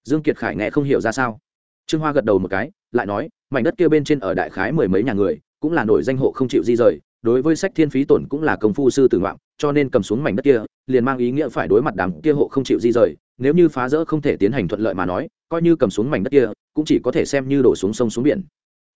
Dương kiệt khải nghe không hiểu ra sao. Trương hoa gật đầu một cái, lại nói, mảnh đất kia bên trên ở đại khái mười mấy nhà người, cũng là nổi danh hộ không chịu di rời, đối với sách thiên phí tổn cũng là công phu sư tử ngoạn, cho nên cầm xuống mảnh đất kia, liền mang ý nghĩa phải đối mặt đám kia hộ không chịu di rời, nếu như phá rỡ không thể tiến hành thuận lợi mà nói, coi như cầm xuống mảnh đất kia, cũng chỉ có thể xem như đổ xuống sông xuống biển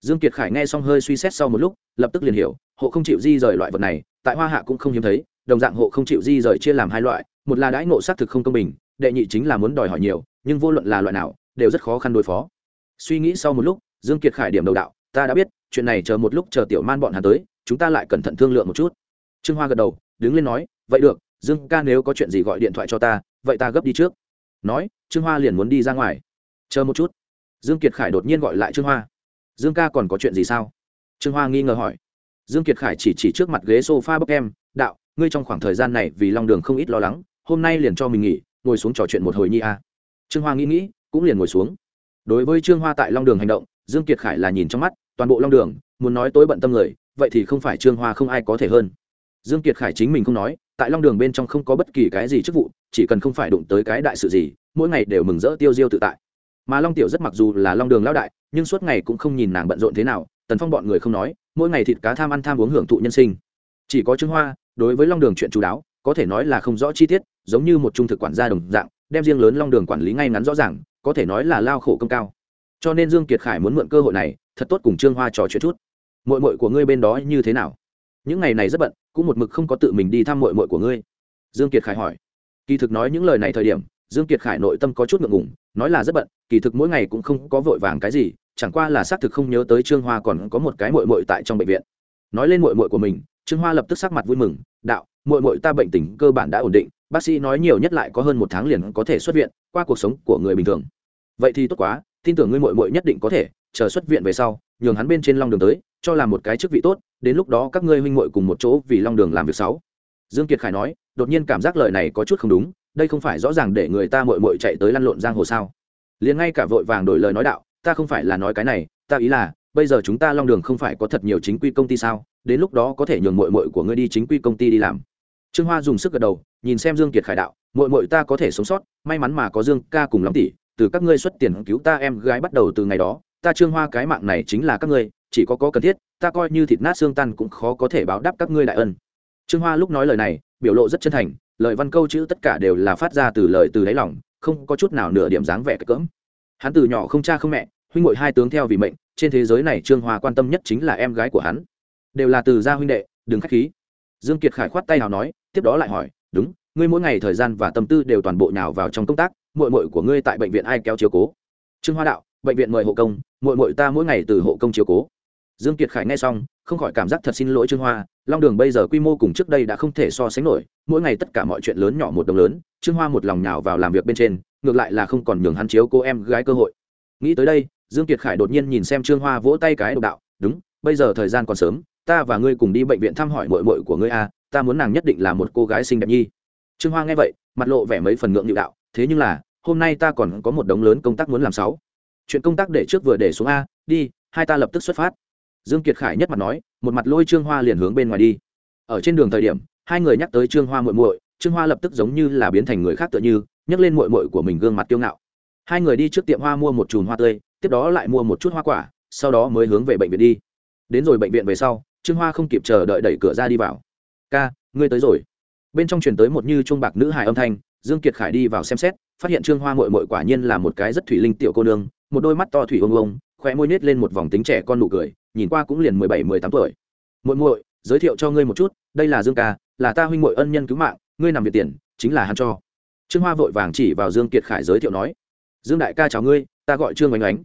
dương kiệt khải nghe xong hơi suy xét sau một lúc, lập tức liền hiểu, hộ không chịu di rời loại vật này, tại hoa hạ cũng không hiếm thấy, đồng dạng hộ không chịu di rời chia làm hai loại, một là đãi ngộ xác thực không công bình, đệ nhị chính là muốn đòi hỏi nhiều, nhưng vô luận là loại nào, đều rất khó khăn đối phó. Suy nghĩ sau một lúc, dương kiệt khải điểm đầu đạo, ta đã biết, chuyện này chờ một lúc chờ tiểu man bọn hắn tới, chúng ta lại cẩn thận thương lượng một chút. Trương hoa gật đầu, đứng lên nói, vậy được, dương ca nếu có chuyện gì gọi điện thoại cho ta, vậy ta gấp đi trước. Nói, trương hoa liền muốn đi ra ngoài. Chờ một chút. Dương kiệt khải đột nhiên gọi lại trương hoa dương ca còn có chuyện gì sao? Trương hoa nghi ngờ hỏi. Dương kiệt khải chỉ chỉ trước mặt ghế s o f a bốc em, đạo, ngươi trong khoảng thời gian này vì long đường không ít lo lắng, hôm nay liền cho mình nghỉ, ngồi xuống trò chuyện một hồi nhi a. Trương hoa nghĩ nghĩ, cũng liền ngồi xuống. Đối với trương hoa tại long đường hành động, dương kiệt khải là nhìn trong mắt, toàn bộ long đường, muốn nói tối bận tâm người, vậy thì không phải trương hoa không ai có thể hơn. Dương kiệt khải chính mình không nói, tại long đường bên trong không có bất kỳ cái gì chức vụ, chỉ cần không phải đụng tới cái đại sự gì, mỗi ngày đều mừng rỡ tiêu diêu tự tại. Mà long tiểu rất mặc dù là long đường lão đại nhưng suốt ngày cũng không nhìn nàng bận rộn thế nào, tần phong bọn người không nói, mỗi ngày thịt cá tham ăn tham uống hưởng thụ nhân sinh. Chỉ có trương hoa, đối với long đường chuyện chú đáo, có thể nói là không rõ chi tiết, giống như một trung thực quản gia đồng dạng, đem riêng lớn long đường quản lý ngay ngắn rõ ràng, có thể nói là lao khổ công cao. Cho nên dương kiệt khải muốn mượn cơ hội này, thật tốt cùng trương hoa trò chuyện chút. Mội mội của ngươi bên đó như thế nào? Những ngày này rất bận, cũng một mực không có tự mình đi thăm mội mội của ngươi. Dương kiệt khải hỏi. Kỳ thực nói những lời này thời điểm, dương kiệt khải nội tâm có chút ngượng ngùng, nói là rất bận, kỳ thực mỗi ngày cũng không có vội vàng cái gì chẳng qua là xác thực không nhớ tới trương hoa còn có một cái mội mội tại trong bệnh viện. Nói lên mội mội của mình, trương hoa lập tức sắc mặt vui mừng, đạo mội mội ta bệnh tình cơ bản đã ổn định, bác sĩ nói nhiều nhất lại có hơn một tháng liền có thể xuất viện, qua cuộc sống của người bình thường. Vậy thì tốt quá, tin tưởng ngươi mội mội nhất định có thể, chờ xuất viện về sau, nhường hắn bên trên long đường tới, cho làm một cái chức vị tốt, đến lúc đó các ngươi huynh mội cùng một chỗ vì long đường làm việc sáu. Dương kiệt khải nói, đột nhiên cảm giác lời này có chút không đúng, đây không phải rõ ràng để người ta mội mội chạy tới lăn lộn giang hồ sao? Liền ngay cả vội vàng đổi lời nói đạo ta không phải là nói cái này, ta ý là, bây giờ chúng ta long đường không phải có thật nhiều chính quy công ty sao? Đến lúc đó có thể nhường mội mội của ngươi đi chính quy công ty đi làm. Trương hoa dùng sức gật đầu, nhìn xem dương kiệt khải đạo mội mội ta có thể sống sót, may mắn mà có dương ca cùng lắm tỷ, từ các ngươi xuất tiền cứu ta em gái bắt đầu từ ngày đó, ta trương hoa cái mạng này chính là các ngươi, chỉ có có cần thiết, ta coi như thịt nát xương tan cũng khó có thể báo đáp các ngươi đại ân. Trương hoa lúc nói lời này, biểu lộ rất chân thành, lời văn câu chữ tất cả đều là phát ra từ lời từ đáy lòng, không có chút nào nửa điểm dáng vẻ cỡm hắn từ nhỏ không cha không mẹ, huynh ngội hai tướng theo vì mệnh, trên thế giới này trương hoa quan tâm nhất chính là em gái của hắn. Đều là từ gia huynh đệ, đừng khách khí. Dương kiệt khải khoát tay nào nói, tiếp đó lại hỏi, đúng, ngươi mỗi ngày thời gian và tâm tư đều toàn bộ nào vào trong công tác, muội muội của ngươi tại bệnh viện ai kéo chiếu cố? Trương hoa đạo, bệnh viện mời hộ công, muội muội ta mỗi ngày từ hộ công chiếu cố. Dương kiệt khải nghe xong không khỏi cảm giác thật xin lỗi trương hoa. Long đường bây giờ quy mô cùng trước đây đã không thể so sánh nổi, mỗi ngày tất cả mọi chuyện lớn nhỏ một đồng lớn, trương hoa một lòng nhào vào làm việc bên trên, ngược lại là không còn nhường hắn chiếu cô em gái cơ hội. Nghĩ tới đây, dương kiệt khải đột nhiên nhìn xem trương hoa vỗ tay cái độc đạo, đúng, bây giờ thời gian còn sớm, ta và ngươi cùng đi bệnh viện thăm hỏi mội mội của ngươi a, ta muốn nàng nhất định là một cô gái xinh đẹp nhi. Trương hoa nghe vậy, mặt lộ vẻ mấy phần ngượng nhịu đạo, thế nhưng là, hôm nay ta còn có một đống lớn công tác muốn làm sáu. Chuyện công tác để trước vừa để xuống a, đi, hai ta lập tức xuất phát dương kiệt khải nhất mặt nói, một mặt lôi trương hoa liền hướng bên ngoài đi. Ở trên đường thời điểm, hai người nhắc tới trương hoa muội muội, trương hoa lập tức giống như là biến thành người khác tựa như nhấc lên muội muội của mình gương mặt kiêu ngạo. Hai người đi trước tiệm hoa mua một chùm hoa tươi, tiếp đó lại mua một chút hoa quả, sau đó mới hướng về bệnh viện đi. Đến rồi bệnh viện về sau, trương hoa không kịp chờ đợi đẩy cửa ra đi vào. Ca, ngươi tới rồi. Bên trong truyền tới một như chuông bạc nữ hài âm thanh, dương kiệt khải đi vào xem xét, phát hiện trương hoa mội mội quả nhiên là một cái rất thủy linh tiểu cô nương, một đôi mắt to thủy ông ông khóe môi nết lên một vòng tính trẻ con nụ cười, nhìn qua cũng liền mười bảy, mười tám tuổi. Muội muội, giới thiệu cho ngươi một chút, đây là dương ca, là ta huynh muội ân nhân cứu mạng, ngươi nằm viện tiền, chính là hắn cho. Trương hoa vội vàng chỉ vào dương kiệt khải giới thiệu nói, dương đại ca chào ngươi, ta gọi trương oánh oánh.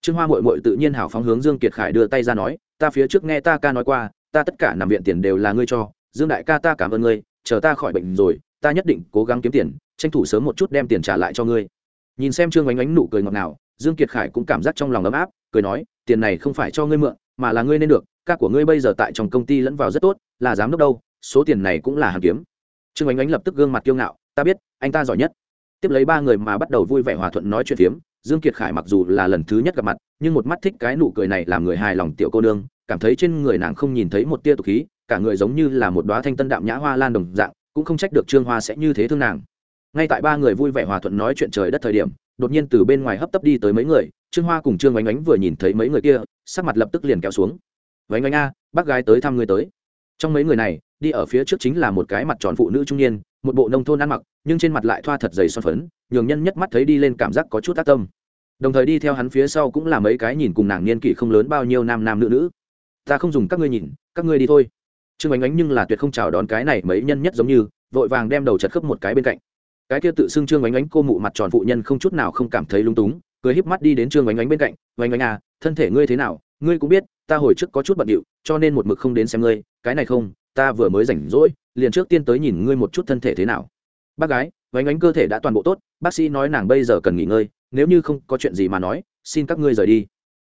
Trương hoa mội mội tự nhiên hảo phóng hướng dương kiệt khải đưa tay ra nói, ta phía trước nghe ta ca nói qua, ta tất cả nằm viện tiền đều là ngươi cho, dương đại ca ta cảm ơn ngươi, chờ ta khỏi bệnh rồi, ta nhất định cố gắng kiếm tiền, tranh thủ sớm một chút đem tiền trả lại cho ngươi. Nhìn xem trương oánh oánh nụ cười ngọt ngào, dương kiệt khải cũng cảm giác trong lòng ấm áp cười nói, tiền này không phải cho ngươi mượn, mà là ngươi nên được, ca của ngươi bây giờ tại trong công ty lẫn vào rất tốt, là giám đốc đâu, số tiền này cũng là hàng kiếm. Trương Ánh Ánh lập tức gương mặt kiêu ngạo, ta biết, anh ta giỏi nhất. Tiếp lấy ba người mà bắt đầu vui vẻ hòa thuận nói chuyện phiếm, dương kiệt khải mặc dù là lần thứ nhất gặp mặt, nhưng một mắt thích cái nụ cười này làm người hài lòng tiểu cô nương, cảm thấy trên người nàng không nhìn thấy một tia tục khí, cả người giống như là một đóa thanh tân đạm nhã hoa lan đồng dạng, cũng không trách được trương hoa sẽ như thế thương nàng. Ngay tại ba người vui vẻ hòa thuận nói chuyện trời đất thời điểm đột nhiên từ bên ngoài hấp tấp đi tới mấy người, trương hoa cùng trương oánh oánh vừa nhìn thấy mấy người kia, sắc mặt lập tức liền kéo xuống. Oánh oánh a, bác gái tới thăm người tới. Trong mấy người này, đi ở phía trước chính là một cái mặt tròn phụ nữ trung niên, một bộ nông thôn ăn mặc, nhưng trên mặt lại thoa thật dày son phấn, nhường nhân nhất mắt thấy đi lên cảm giác có chút tác tâm. Đồng thời đi theo hắn phía sau cũng là mấy cái nhìn cùng nàng niên kỷ không lớn bao nhiêu nam nam nữ nữ. Ta không dùng các ngươi nhìn, các ngươi đi thôi. Trương ánh ánh nhưng là tuyệt không chào đón cái này mấy nhân nhất giống như, vội vàng đem đầu chật khớp một cái bên cạnh cái kia tự xưng trương ánh ánh cô mụ mặt tròn phụ nhân không chút nào không cảm thấy lung túng, cười híp mắt đi đến trương ánh ánh bên cạnh ánh ánh à thân thể ngươi thế nào? Ngươi cũng biết, ta hồi trước có chút bận điệu, cho nên một mực không đến xem ngươi, cái này không, ta vừa mới rảnh rỗi, liền trước tiên tới nhìn ngươi một chút thân thể thế nào. Bác gái vánh ánh cơ thể đã toàn bộ tốt, bác sĩ nói nàng bây giờ cần nghỉ ngơi, nếu như không có chuyện gì mà nói, xin các ngươi rời đi.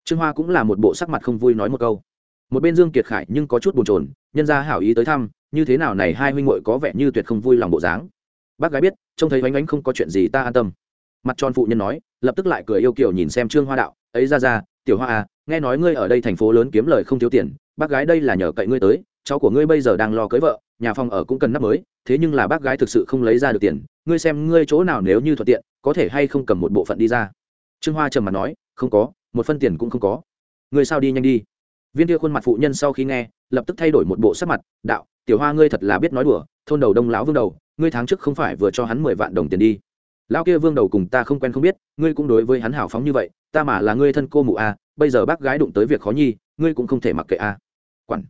Trương hoa cũng là một bộ sắc mặt không vui nói một câu. Một bên dương kiệt khải nhưng có chút bồn chồn, nhân ra hảo ý tới thăm, như thế nào này hai huynh muội có vẻ như tuyệt không vui lòng bộ dáng bác gái biết, trông thấy vánh ánh không có chuyện gì ta an tâm. Mặt tròn phụ nhân nói, lập tức lại cười yêu kiều nhìn xem trương hoa đạo, ấy ra ra, tiểu hoa à nghe nói ngươi ở đây thành phố lớn kiếm lời không thiếu tiền, bác gái đây là nhờ cậy ngươi tới, cháu của ngươi bây giờ đang lo cưới vợ, nhà phòng ở cũng cần nắp mới, thế nhưng là bác gái thực sự không lấy ra được tiền, ngươi xem ngươi chỗ nào nếu như thuận tiện, có thể hay không cầm một bộ phận đi ra. Trương hoa trầm mặt nói, không có, một phân tiền cũng không có. Ngươi sao đi nhanh đi? Viên kia khuôn mặt phụ nhân sau khi nghe, lập tức thay đổi một bộ sắc mặt, đạo, tiểu hoa ngươi thật là biết nói đùa thôn đầu đông lão vương đầu ngươi tháng trước không phải vừa cho hắn mười vạn đồng tiền đi. Lão kia vương đầu cùng ta không quen không biết ngươi cũng đối với hắn hảo phóng như vậy ta mà là ngươi thân cô mụ a à, bây giờ bác gái đụng tới việc khó nhi ngươi cũng không thể mặc kệ a. À. quản.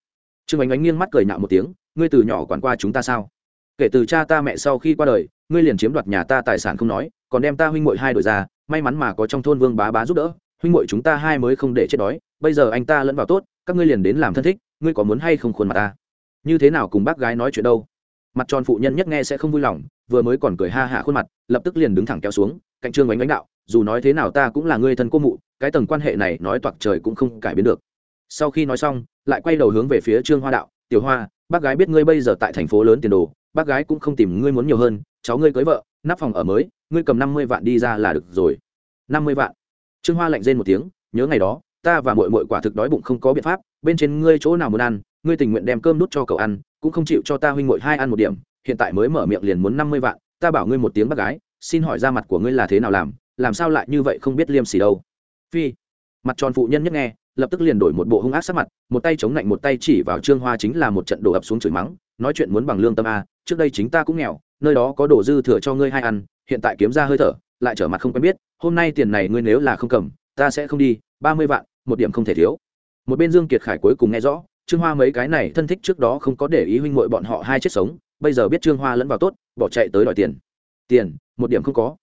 Trương ánh ánh nghiêng mắt cười nhạo một tiếng ngươi từ nhỏ quản qua chúng ta sao? Kể từ cha ta mẹ sau khi qua đời ngươi liền chiếm đoạt nhà ta tài sản không nói còn đem ta huynh muội hai đổi ra may mắn mà có trong thôn vương bá bá giúp đỡ huynh muội chúng ta hai mới không để chết đói bây giờ anh ta lẫn vào tốt các ngươi liền đến làm thân thích ngươi có muốn hay không khuôn mặt ta? Như thế nào cùng bác gái nói chuyện đâu? Mặt tròn phụ nhân nhất nghe sẽ không vui lòng, vừa mới còn cười ha hạ khuôn mặt, lập tức liền đứng thẳng kéo xuống, cạnh trương ánh ánh đạo, dù nói thế nào ta cũng là người thân cô mụ, cái tầng quan hệ này nói toạc trời cũng không cải biến được. Sau khi nói xong, lại quay đầu hướng về phía trương hoa đạo, tiểu hoa, bác gái biết ngươi bây giờ tại thành phố lớn tiền đồ, bác gái cũng không tìm ngươi muốn nhiều hơn, cháu ngươi cưới vợ, nắp phòng ở mới, ngươi cầm năm mươi vạn đi ra là được rồi. Năm mươi vạn? Trương hoa lạnh rên một tiếng, nhớ ngày đó, ta và mội mội quả thực đói bụng không có biện pháp, bên trên ngươi chỗ nào muốn ăn ngươi tình nguyện đem cơm nút cho cậu ăn, cũng không chịu cho ta huynh muội hai ăn một điểm, hiện tại mới mở miệng liền muốn năm mươi vạn, ta bảo ngươi một tiếng bác gái, xin hỏi ra mặt của ngươi là thế nào làm làm sao lại như vậy không biết liêm sỉ đâu. Phi, mặt tròn phụ nhân nhất nghe, lập tức liền đổi một bộ hung ác sắc mặt, một tay chống lạnh một tay chỉ vào trương hoa chính là một trận đổ ập xuống chửi mắng, nói chuyện muốn bằng lương tâm a, trước đây chính ta cũng nghèo, nơi đó có đồ dư thừa cho ngươi hai ăn, hiện tại kiếm ra hơi thở, lại trở mặt không quen biết, hôm nay tiền này ngươi nếu là không cầm, ta sẽ không đi, ba mươi vạn, một điểm không thể thiếu. Một bên dương kiệt khải cuối cùng nghe rõ trương hoa mấy cái này thân thích trước đó không có để ý huynh muội bọn họ hai chết sống, bây giờ biết trương hoa lẫn vào tốt, bỏ chạy tới đòi tiền. Tiền, một điểm không có.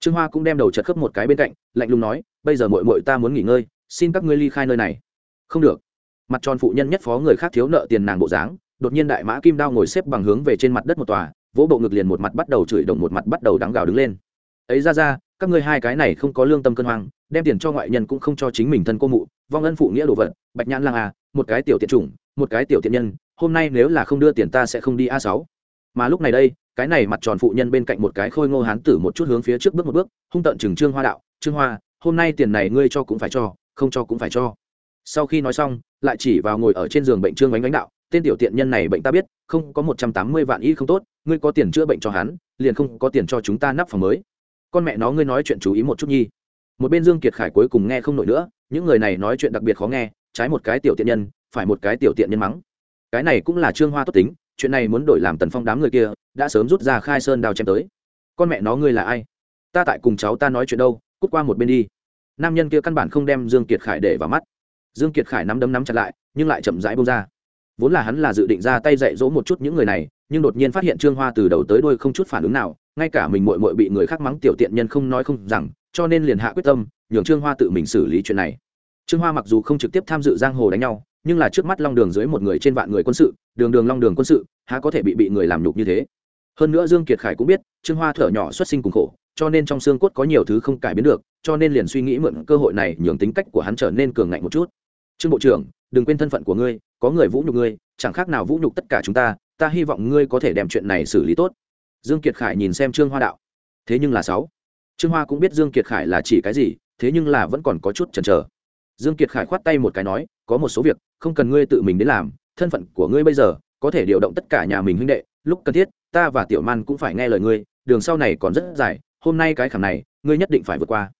Trương hoa cũng đem đầu chật khớp một cái bên cạnh, lạnh lùng nói, bây giờ muội muội ta muốn nghỉ ngơi, xin các ngươi ly khai nơi này. Không được. Mặt tròn phụ nhân nhất phó người khác thiếu nợ tiền nàng bộ dáng, đột nhiên đại mã kim đao ngồi xếp bằng hướng về trên mặt đất một tòa, vỗ bộ ngực liền một mặt bắt đầu chửi đồng, một mặt bắt đầu đắng gào đứng lên. Ấy ra ra các ngươi hai cái này không có lương tâm cân hoang, đem tiền cho ngoại nhân cũng không cho chính mình thân cô mụ, vong ân phụ nghĩa đồ vật, bạch nhãn lang à một cái tiểu tiện chủng, một cái tiểu tiện nhân, hôm nay nếu là không đưa tiền ta sẽ không đi a sáu. Mà lúc này đây, cái này mặt tròn phụ nhân bên cạnh một cái khôi ngô hán tử một chút hướng phía trước bước một bước, hung tận chừng trương hoa đạo, trương hoa, hôm nay tiền này ngươi cho cũng phải cho, không cho cũng phải cho. Sau khi nói xong, lại chỉ vào ngồi ở trên giường bệnh trương bánh bánh đạo, tên tiểu tiện nhân này bệnh ta biết, không có một trăm tám mươi vạn y không tốt, ngươi có tiền chữa bệnh cho hắn, liền không có tiền cho chúng ta nắp phòng mới con mẹ nó ngươi nói chuyện chú ý một chút nhi. Một bên dương kiệt khải cuối cùng nghe không nổi nữa, những người này nói chuyện đặc biệt khó nghe, trái một cái tiểu tiện nhân, phải một cái tiểu tiện nhân mắng. Cái này cũng là trương hoa tốt tính, chuyện này muốn đổi làm tần phong đám người kia, đã sớm rút ra khai sơn đào chém tới. Con mẹ nó ngươi là ai? Ta tại cùng cháu ta nói chuyện đâu, cút qua một bên đi. Nam nhân kia căn bản không đem dương kiệt khải để vào mắt. Dương kiệt khải nắm đấm nắm chặt lại, nhưng lại chậm rãi bông ra. Vốn là hắn là dự định ra tay dạy dỗ một chút những người này, nhưng đột nhiên phát hiện trương hoa từ đầu tới đuôi không chút phản ứng nào ngay cả mình muội muội bị người khác mắng tiểu tiện nhân không nói không rằng, cho nên liền hạ quyết tâm, nhường trương hoa tự mình xử lý chuyện này. Trương hoa mặc dù không trực tiếp tham dự giang hồ đánh nhau, nhưng là trước mắt long đường dưới một người trên vạn người quân sự, đường đường long đường quân sự, há có thể bị bị người làm nhục như thế. Hơn nữa dương kiệt khải cũng biết, trương hoa thở nhỏ xuất sinh cùng khổ, cho nên trong xương cốt có nhiều thứ không cải biến được, cho nên liền suy nghĩ mượn cơ hội này nhường tính cách của hắn trở nên cường ngạnh một chút. Trương bộ trưởng, đừng quên thân phận của ngươi, có người vũ nhục ngươi, chẳng khác nào vũ nhục tất cả chúng ta ta hy vọng ngươi có thể đem chuyện này xử lý tốt dương kiệt khải nhìn xem trương hoa đạo. Thế nhưng là sáu. Trương hoa cũng biết dương kiệt khải là chỉ cái gì, thế nhưng là vẫn còn có chút chần chờ. Dương kiệt khải khoát tay một cái nói, có một số việc, không cần ngươi tự mình đến làm, thân phận của ngươi bây giờ, có thể điều động tất cả nhà mình huynh đệ, lúc cần thiết, ta và tiểu man cũng phải nghe lời ngươi, đường sau này còn rất dài, hôm nay cái khảm này, ngươi nhất định phải vượt qua.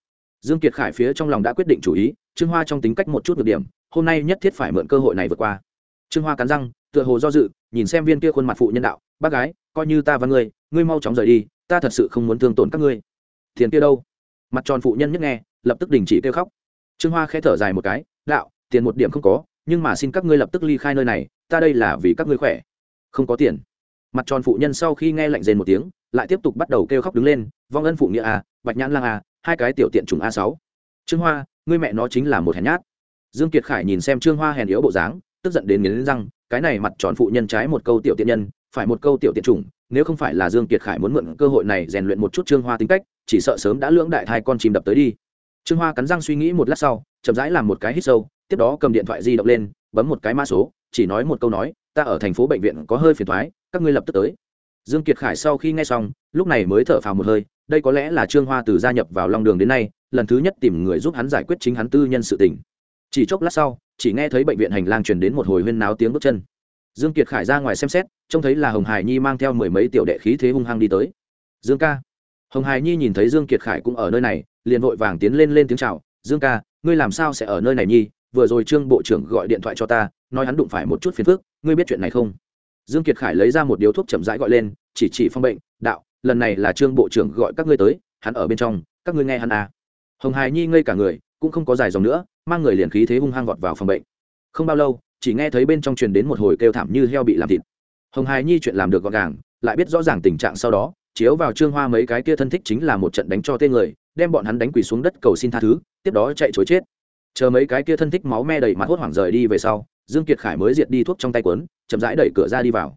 Dương kiệt khải phía trong lòng đã quyết định chủ ý, trương hoa trong tính cách một chút được điểm, hôm nay nhất thiết phải mượn cơ hội này vượt qua. Trương hoa cắn răng, tựa hồ do dự, nhìn xem viên kia khuôn mặt phụ nhân đạo, bác gái, coi như ta và ngươi ngươi mau chóng rời đi, ta thật sự không muốn thương tổn các ngươi. Tiền kia đâu? Mặt tròn phụ nhân nhất nghe, lập tức đình chỉ kêu khóc. Trương hoa khẽ thở dài một cái, đạo, tiền một điểm không có, nhưng mà xin các ngươi lập tức ly khai nơi này, ta đây là vì các ngươi khỏe. Không có tiền. Mặt tròn phụ nhân sau khi nghe lạnh rên một tiếng, lại tiếp tục bắt đầu kêu khóc đứng lên, vong ân phụ nghĩa a bạch nhãn lang a hai cái tiểu tiện trùng a sáu. Trương hoa, ngươi mẹ nó chính là một hèn nhát. Dương kiệt khải nhìn xem trương hoa hèn yếu bộ dáng, tức giận đến nghiến răng, cái này mặt tròn phụ nhân trái một câu tiểu tiện nhân, phải một câu tiểu tiện trùng nếu không phải là dương kiệt khải muốn mượn cơ hội này rèn luyện một chút trương hoa tính cách, chỉ sợ sớm đã lưỡng đại thai con chìm đập tới đi. Trương hoa cắn răng suy nghĩ một lát sau, chậm rãi làm một cái hít sâu, tiếp đó cầm điện thoại di động lên, bấm một cái mã số, chỉ nói một câu nói, ta ở thành phố bệnh viện có hơi phiền thoái các ngươi lập tức tới. Dương kiệt khải sau khi nghe xong, lúc này mới thở phào một hơi, đây có lẽ là trương hoa từ gia nhập vào long đường đến nay, lần thứ nhất tìm người giúp hắn giải quyết chính hắn tư nhân sự tình. Chỉ chốc lát sau, chỉ nghe thấy bệnh viện hành lang truyền đến một hồi huyên náo tiếng bước chân dương kiệt khải ra ngoài xem xét, trông thấy là hồng hải nhi mang theo mười mấy tiểu đệ khí thế hung hăng đi tới. Dương ca. Hồng hải nhi nhìn thấy dương kiệt khải cũng ở nơi này, liền vội vàng tiến lên lên tiếng chào. Dương ca, ngươi làm sao sẽ ở nơi này nhi? Vừa rồi trương bộ trưởng gọi điện thoại cho ta, nói hắn đụng phải một chút phiền phức, ngươi biết chuyện này không? Dương kiệt khải lấy ra một điếu thuốc chậm rãi gọi lên, chỉ chỉ phong bệnh, đạo, lần này là trương bộ trưởng gọi các ngươi tới, hắn ở bên trong, các ngươi nghe hắn à. hồng hải nhi ngây cả người, cũng không có dài dòng nữa, mang người liền khí thế hung hăng vọt vào phòng bệnh. Không bao lâu chỉ nghe thấy bên trong truyền đến một hồi kêu thảm như heo bị làm thịt. Hồng hải nhi chuyện làm được gọn gàng, lại biết rõ ràng tình trạng sau đó, chiếu vào trương hoa mấy cái kia thân thích chính là một trận đánh cho tên người, đem bọn hắn đánh quỳ xuống đất cầu xin tha thứ, tiếp đó chạy chối chết. Chờ mấy cái kia thân thích máu me đầy mặt hốt hoảng rời đi về sau, dương kiệt khải mới diệt đi thuốc trong tay quấn chậm rãi đẩy cửa ra đi vào.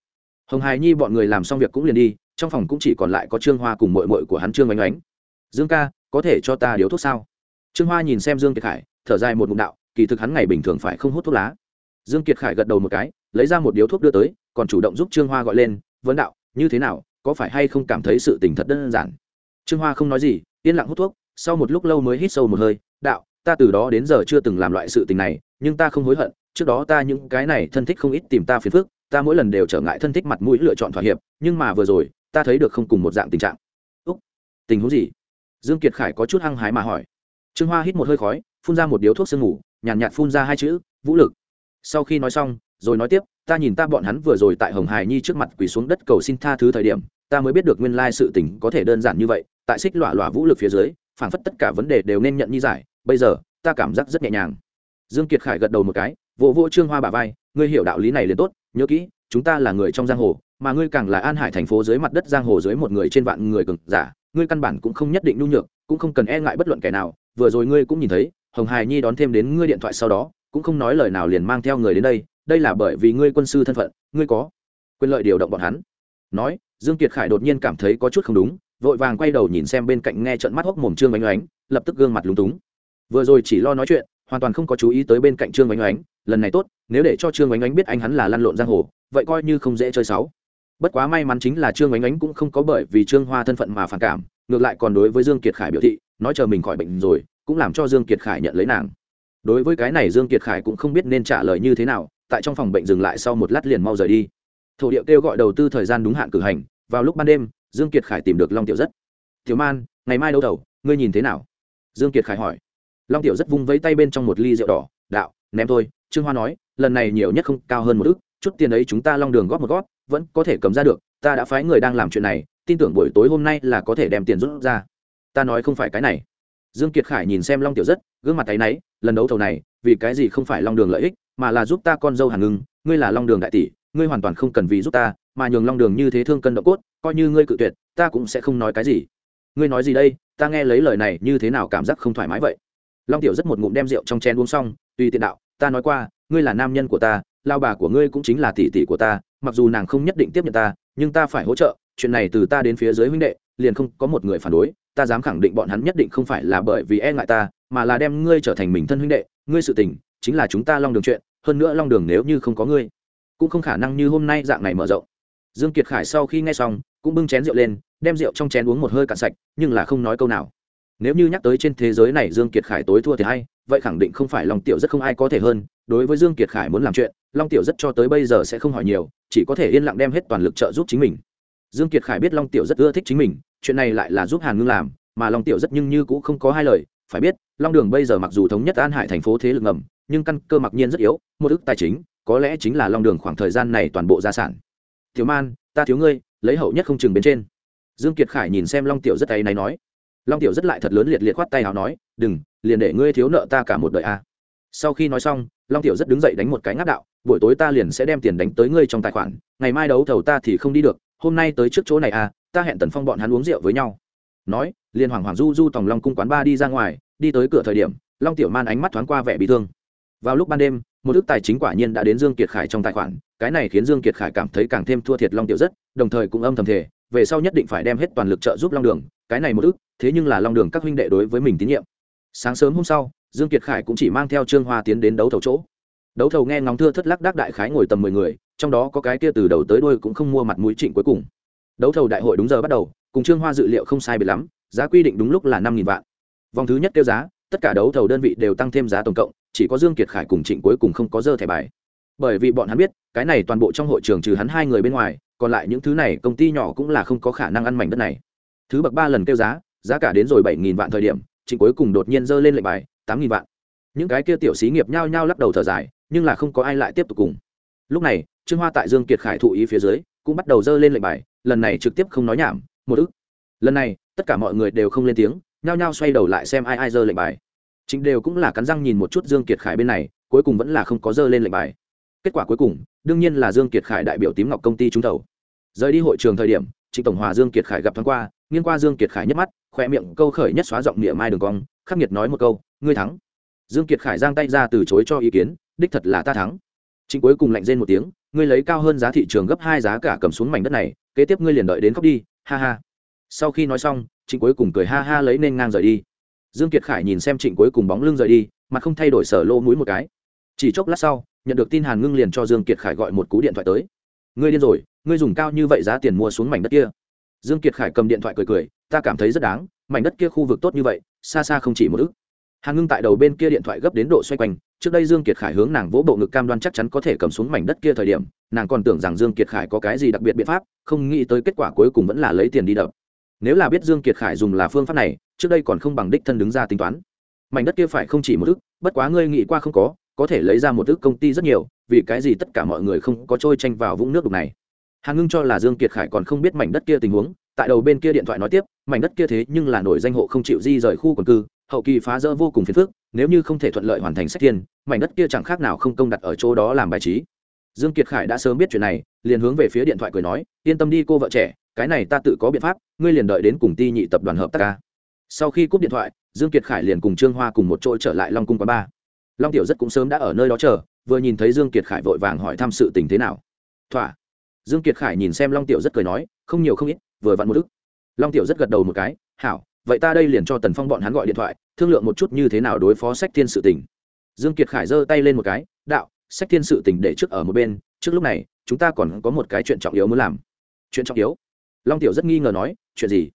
Hồng hài nhi bọn người làm xong việc cũng liền đi, trong phòng cũng chỉ còn lại có trương hoa cùng mội mội của hắn trương oanh oánh. Dương ca, có thể cho ta điếu thuốc sao? Trương hoa nhìn xem dương kiệt khải, thở dài một ngụm đạo, kỳ thực hắn ngày bình thường phải không hút thuốc lá dương kiệt khải gật đầu một cái lấy ra một điếu thuốc đưa tới còn chủ động giúp trương hoa gọi lên vấn đạo như thế nào có phải hay không cảm thấy sự tình thật đơn giản? Trương hoa không nói gì yên lặng hút thuốc sau một lúc lâu mới hít sâu một hơi đạo ta từ đó đến giờ chưa từng làm loại sự tình này nhưng ta không hối hận trước đó ta những cái này thân thích không ít tìm ta phiền phức ta mỗi lần đều trở ngại thân thích mặt mũi lựa chọn thỏa hiệp nhưng mà vừa rồi ta thấy được không cùng một dạng tình trạng. Úc tình huống gì? Dương kiệt khải có chút hăng hái mà hỏi. Trương hoa hít một hơi khói phun ra một điếu thuốc sương ngủ nhàn nhạt, nhạt phun ra hai chữ vũ lực sau khi nói xong, rồi nói tiếp, ta nhìn ta bọn hắn vừa rồi tại hồng hải nhi trước mặt quỳ xuống đất cầu xin tha thứ thời điểm, ta mới biết được nguyên lai sự tình có thể đơn giản như vậy, tại xích lọa lọa vũ lực phía dưới, phảng phất tất cả vấn đề đều nên nhận như giải, bây giờ, ta cảm giác rất nhẹ nhàng. Dương kiệt khải gật đầu một cái vỗ vỗ trương hoa bà vai, ngươi hiểu đạo lý này liền tốt, nhớ kỹ, chúng ta là người trong giang hồ, mà ngươi càng là an hải thành phố dưới mặt đất giang hồ dưới một người trên vạn người cực giả, ngươi căn bản cũng không nhất định nhu nhược, cũng không cần e ngại bất luận kẻ nào, vừa rồi ngươi cũng nhìn thấy, hồng hải nhi đón thêm đến ngươi điện thoại sau đó cũng không nói lời nào liền mang theo người đến đây đây là bởi vì ngươi quân sư thân phận, ngươi có quyền lợi điều động bọn hắn. Nói, dương kiệt khải đột nhiên cảm thấy có chút không đúng, vội vàng quay đầu nhìn xem bên cạnh nghe trận mắt hốc mồm trương bánh oánh lập tức gương mặt lúng túng. Vừa rồi chỉ lo nói chuyện, hoàn toàn không có chú ý tới bên cạnh trương bánh oánh lần này tốt, nếu để cho trương bánh oánh biết anh hắn là lăn lộn giang hồ, vậy coi như không dễ chơi sáu bất quá may mắn chính là trương bánh oánh cũng không có bởi vì trương hoa thân phận mà phản cảm, ngược lại còn đối với dương kiệt khải biểu thị, nói chờ mình khỏi bệnh rồi, cũng làm cho dương kiệt khải nhận lấy nàng đối với cái này dương kiệt khải cũng không biết nên trả lời như thế nào, tại trong phòng bệnh dừng lại sau một lát liền mau rời đi. Thổ địa kêu gọi đầu tư thời gian đúng hạn cử hành, vào lúc ban đêm, dương kiệt khải tìm được long tiểu rất. Tiểu man, ngày mai đấu đầu, ngươi nhìn thế nào? Dương kiệt khải hỏi. Long tiểu rất vung vẫy tay bên trong một ly rượu đỏ, đạo, ném thôi, trương hoa nói, lần này nhiều nhất không, cao hơn một ước chút tiền ấy chúng ta long đường góp một góp, vẫn có thể cầm ra được, ta đã phái người đang làm chuyện này, tin tưởng buổi tối hôm nay là có thể đem tiền rút ra. Ta nói không phải cái này dương kiệt khải nhìn xem long tiểu rất, gương mặt tay náy, lần đấu thầu này, vì cái gì không phải long đường lợi ích, mà là giúp ta con dâu hàn ngưng, ngươi là long đường đại tỷ, ngươi hoàn toàn không cần vì giúp ta, mà nhường long đường như thế thương cân độ cốt, coi như ngươi cự tuyệt, ta cũng sẽ không nói cái gì. Ngươi nói gì đây, ta nghe lấy lời này như thế nào cảm giác không thoải mái vậy? Long tiểu rất một ngụm đem rượu trong chén uống xong, tùy tiện đạo, ta nói qua, ngươi là nam nhân của ta, lao bà của ngươi cũng chính là tỷ tỷ của ta, mặc dù nàng không nhất định tiếp nhận ta, nhưng ta phải hỗ trợ, chuyện này từ ta đến phía dưới huynh đệ, liền không có một người phản đối ta dám khẳng định bọn hắn nhất định không phải là bởi vì e ngại ta, mà là đem ngươi trở thành mình thân huynh đệ, ngươi sự tình chính là chúng ta long đường chuyện, hơn nữa long đường nếu như không có ngươi, cũng không khả năng như hôm nay dạng này mở rộng. Dương kiệt khải sau khi nghe xong, cũng bưng chén rượu lên, đem rượu trong chén uống một hơi cạn sạch, nhưng là không nói câu nào. Nếu như nhắc tới trên thế giới này dương kiệt khải tối thua thì hay, vậy khẳng định không phải long tiểu rất không ai có thể hơn. Đối với dương kiệt khải muốn làm chuyện, long tiểu rất cho tới bây giờ sẽ không hỏi nhiều, chỉ có thể yên lặng đem hết toàn lực trợ giúp chính mình dương kiệt khải biết long tiểu rất ưa thích chính mình, chuyện này lại là giúp hàn ngưng làm, mà long tiểu rất nhưng như cũng không có hai lời, phải biết, long đường bây giờ mặc dù thống nhất an hải thành phố thế lực ngầm, nhưng căn cơ mặc nhiên rất yếu, một ức tài chính, có lẽ chính là long đường khoảng thời gian này toàn bộ gia sản. Thiếu man, ta thiếu ngươi, lấy hậu nhất không chừng bên trên. Dương kiệt khải nhìn xem long tiểu rất tay này nói. Long tiểu rất lại thật lớn liệt liệt khoát tay nào nói, đừng, liền để ngươi thiếu nợ ta cả một đời a. À. sau khi nói xong, long tiểu rất đứng dậy đánh một cái ngáp đạo, buổi tối ta liền sẽ đem tiền đánh tới ngươi trong tài khoản, ngày mai đấu thầu ta thì không đi được hôm nay tới trước chỗ này à ta hẹn tần phong bọn hắn uống rượu với nhau. Nói, liền hoàng hoàng du du tòng long cung quán ba đi ra ngoài, đi tới cửa thời điểm, long tiểu man ánh mắt thoáng qua vẻ bị thương. Vào lúc ban đêm, một ước tài chính quả nhiên đã đến dương kiệt khải trong tài khoản, cái này khiến dương kiệt khải cảm thấy càng thêm thua thiệt long tiểu rất, đồng thời cũng âm thầm thể về sau nhất định phải đem hết toàn lực trợ giúp long đường, cái này một ước, thế nhưng là long đường các huynh đệ đối với mình tín nhiệm. Sáng sớm hôm sau, dương kiệt khải cũng chỉ mang theo trương hoa tiến đến đấu thầu chỗ. Đấu thầu nghe ngóng thưa thất lắc đắc đại khái ngồi tầm mười người trong đó có cái kia từ đầu tới đuôi cũng không mua mặt mũi trịnh cuối cùng. Đấu thầu đại hội đúng giờ bắt đầu, cùng trương hoa dự liệu không sai biệt lắm, giá quy định đúng lúc là năm nghìn vạn. Vòng thứ nhất tiêu giá, tất cả đấu thầu đơn vị đều tăng thêm giá tổng cộng, chỉ có dương kiệt khải cùng trịnh cuối cùng không có dơ thẻ bài. Bởi vì bọn hắn biết, cái này toàn bộ trong hội trường trừ hắn hai người bên ngoài, còn lại những thứ này công ty nhỏ cũng là không có khả năng ăn mảnh đất này. Thứ bậc ba lần kêu giá giá cả đến rồi bảy nghìn vạn thời điểm, trịnh cuối cùng đột nhiên dơ lên lệnh bài, tám nghìn vạn. Những cái kia tiểu xí nghiệp nhao nhao lắc đầu thở dài, nhưng là không có ai lại tiếp tục cùng. Lúc này trương hoa tại dương kiệt khải thụ ý phía dưới, cũng bắt đầu dơ lên lệnh bài, lần này trực tiếp không nói nhảm, một ức. Lần này, tất cả mọi người đều không lên tiếng, nhao nhao xoay đầu lại xem ai ai dơ lệnh bài. Chính đều cũng là cắn răng nhìn một chút dương kiệt khải bên này, cuối cùng vẫn là không có dơ lên lệnh bài. Kết quả cuối cùng, đương nhiên là dương kiệt khải đại biểu tím ngọc công ty trúng thầu. Rời đi hội trường thời điểm, trịnh tổng hòa dương kiệt khải gặp thoáng qua, nghiêng qua dương kiệt khải nhất mắt khoe miệng câu khởi nhất xóa giọng miệng mai đường cong, khắc nghiệt nói một câu, ngươi thắng. Dương kiệt khải giang tay ra từ chối cho ý kiến, đích thật là ta thắng. Chính cuối cùng lạnh rên một tiếng ngươi lấy cao hơn giá thị trường gấp hai giá cả cầm xuống mảnh đất này, kế tiếp ngươi liền đợi đến khóc đi, ha ha. Sau khi nói xong, trịnh cuối cùng cười ha ha lấy nên ngang rời đi. Dương kiệt khải nhìn xem trịnh cuối cùng bóng lưng rời đi, mặt không thay đổi sở lô mũi một cái. Chỉ chốc lát sau, nhận được tin hàn ngưng liền cho dương kiệt khải gọi một cú điện thoại tới. Ngươi điên rồi, ngươi dùng cao như vậy giá tiền mua xuống mảnh đất kia. Dương kiệt khải cầm điện thoại cười cười, ta cảm thấy rất đáng, mảnh đất kia khu vực tốt như vậy, xa xa không chỉ một ức hàn ngưng tại đầu bên kia điện thoại gấp đến độ xoay quanh, trước đây dương kiệt khải hướng nàng vỗ bộ ngực cam đoan chắc chắn có thể cầm xuống mảnh đất kia thời điểm, nàng còn tưởng rằng dương kiệt khải có cái gì đặc biệt biện pháp, không nghĩ tới kết quả cuối cùng vẫn là lấy tiền đi đập. Nếu là biết dương kiệt khải dùng là phương pháp này, trước đây còn không bằng đích thân đứng ra tính toán. Mảnh đất kia phải không chỉ một ức, bất quá ngươi nghĩ qua không có có thể lấy ra một ức công ty rất nhiều, vì cái gì tất cả mọi người không có trôi tranh vào vũng nước đục này? Hàn ngưng cho là dương kiệt khải còn không biết mảnh đất kia tình huống, tại đầu bên kia điện thoại nói tiếp, mảnh đất kia thế nhưng là nổi danh hộ không chịu di rời khu quần cư hậu kỳ phá rỡ vô cùng phiền phức, nếu như không thể thuận lợi hoàn thành sách thiên, mảnh đất kia chẳng khác nào không công đặt ở chỗ đó làm bài trí. Dương kiệt khải đã sớm biết chuyện này, liền hướng về phía điện thoại cười nói, yên tâm đi cô vợ trẻ, cái này ta tự có biện pháp, ngươi liền đợi đến cùng ti nhị tập đoàn hợp tác ca. Sau khi cúp điện thoại, dương kiệt khải liền cùng trương hoa cùng một chỗ trở lại long cung quán ba long tiểu rất cũng sớm đã ở nơi đó chờ, vừa nhìn thấy dương kiệt khải vội vàng hỏi thăm sự tình thế nào. Thỏa. Dương kiệt khải nhìn xem long tiểu rất cười nói, không nhiều không ít, vừa vặn một ức. Long tiểu rất gật đầu một cái, hảo vậy ta đây liền cho tần phong bọn hắn gọi điện thoại, thương lượng một chút như thế nào đối phó sách thiên sự tình. Dương kiệt khải giơ tay lên một cái, đạo, sách thiên sự tình để trước ở một bên, trước lúc này, chúng ta còn có một cái chuyện trọng yếu muốn làm. Chuyện trọng yếu? Long tiểu rất nghi ngờ nói, chuyện gì?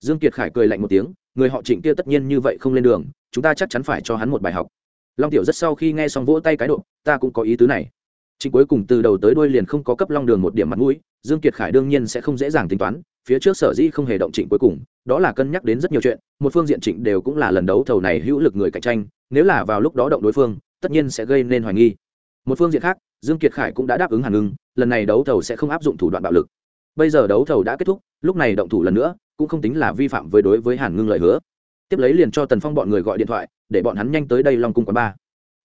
Dương kiệt khải cười lạnh một tiếng, người họ trịnh kia tất nhiên như vậy không lên đường, chúng ta chắc chắn phải cho hắn một bài học. Long tiểu rất sau khi nghe xong vỗ tay cái độ, ta cũng có ý tứ này. Trịnh cuối cùng từ đầu tới đuôi liền không có cấp long đường một điểm mặt mũi, dương kiệt khải đương nhiên sẽ không dễ dàng tính toán phía trước sở dĩ không hề động trịnh cuối cùng, đó là cân nhắc đến rất nhiều chuyện, một phương diện trịnh đều cũng là lần đấu thầu này hữu lực người cạnh tranh, nếu là vào lúc đó động đối phương, tất nhiên sẽ gây nên hoài nghi. Một phương diện khác, dương kiệt khải cũng đã đáp ứng hàn ngưng, lần này đấu thầu sẽ không áp dụng thủ đoạn bạo lực. Bây giờ đấu thầu đã kết thúc, lúc này động thủ lần nữa, cũng không tính là vi phạm với đối với hàn ngưng lời hứa. Tiếp lấy liền cho tần phong bọn người gọi điện thoại, để bọn hắn nhanh tới đây long cung quán ba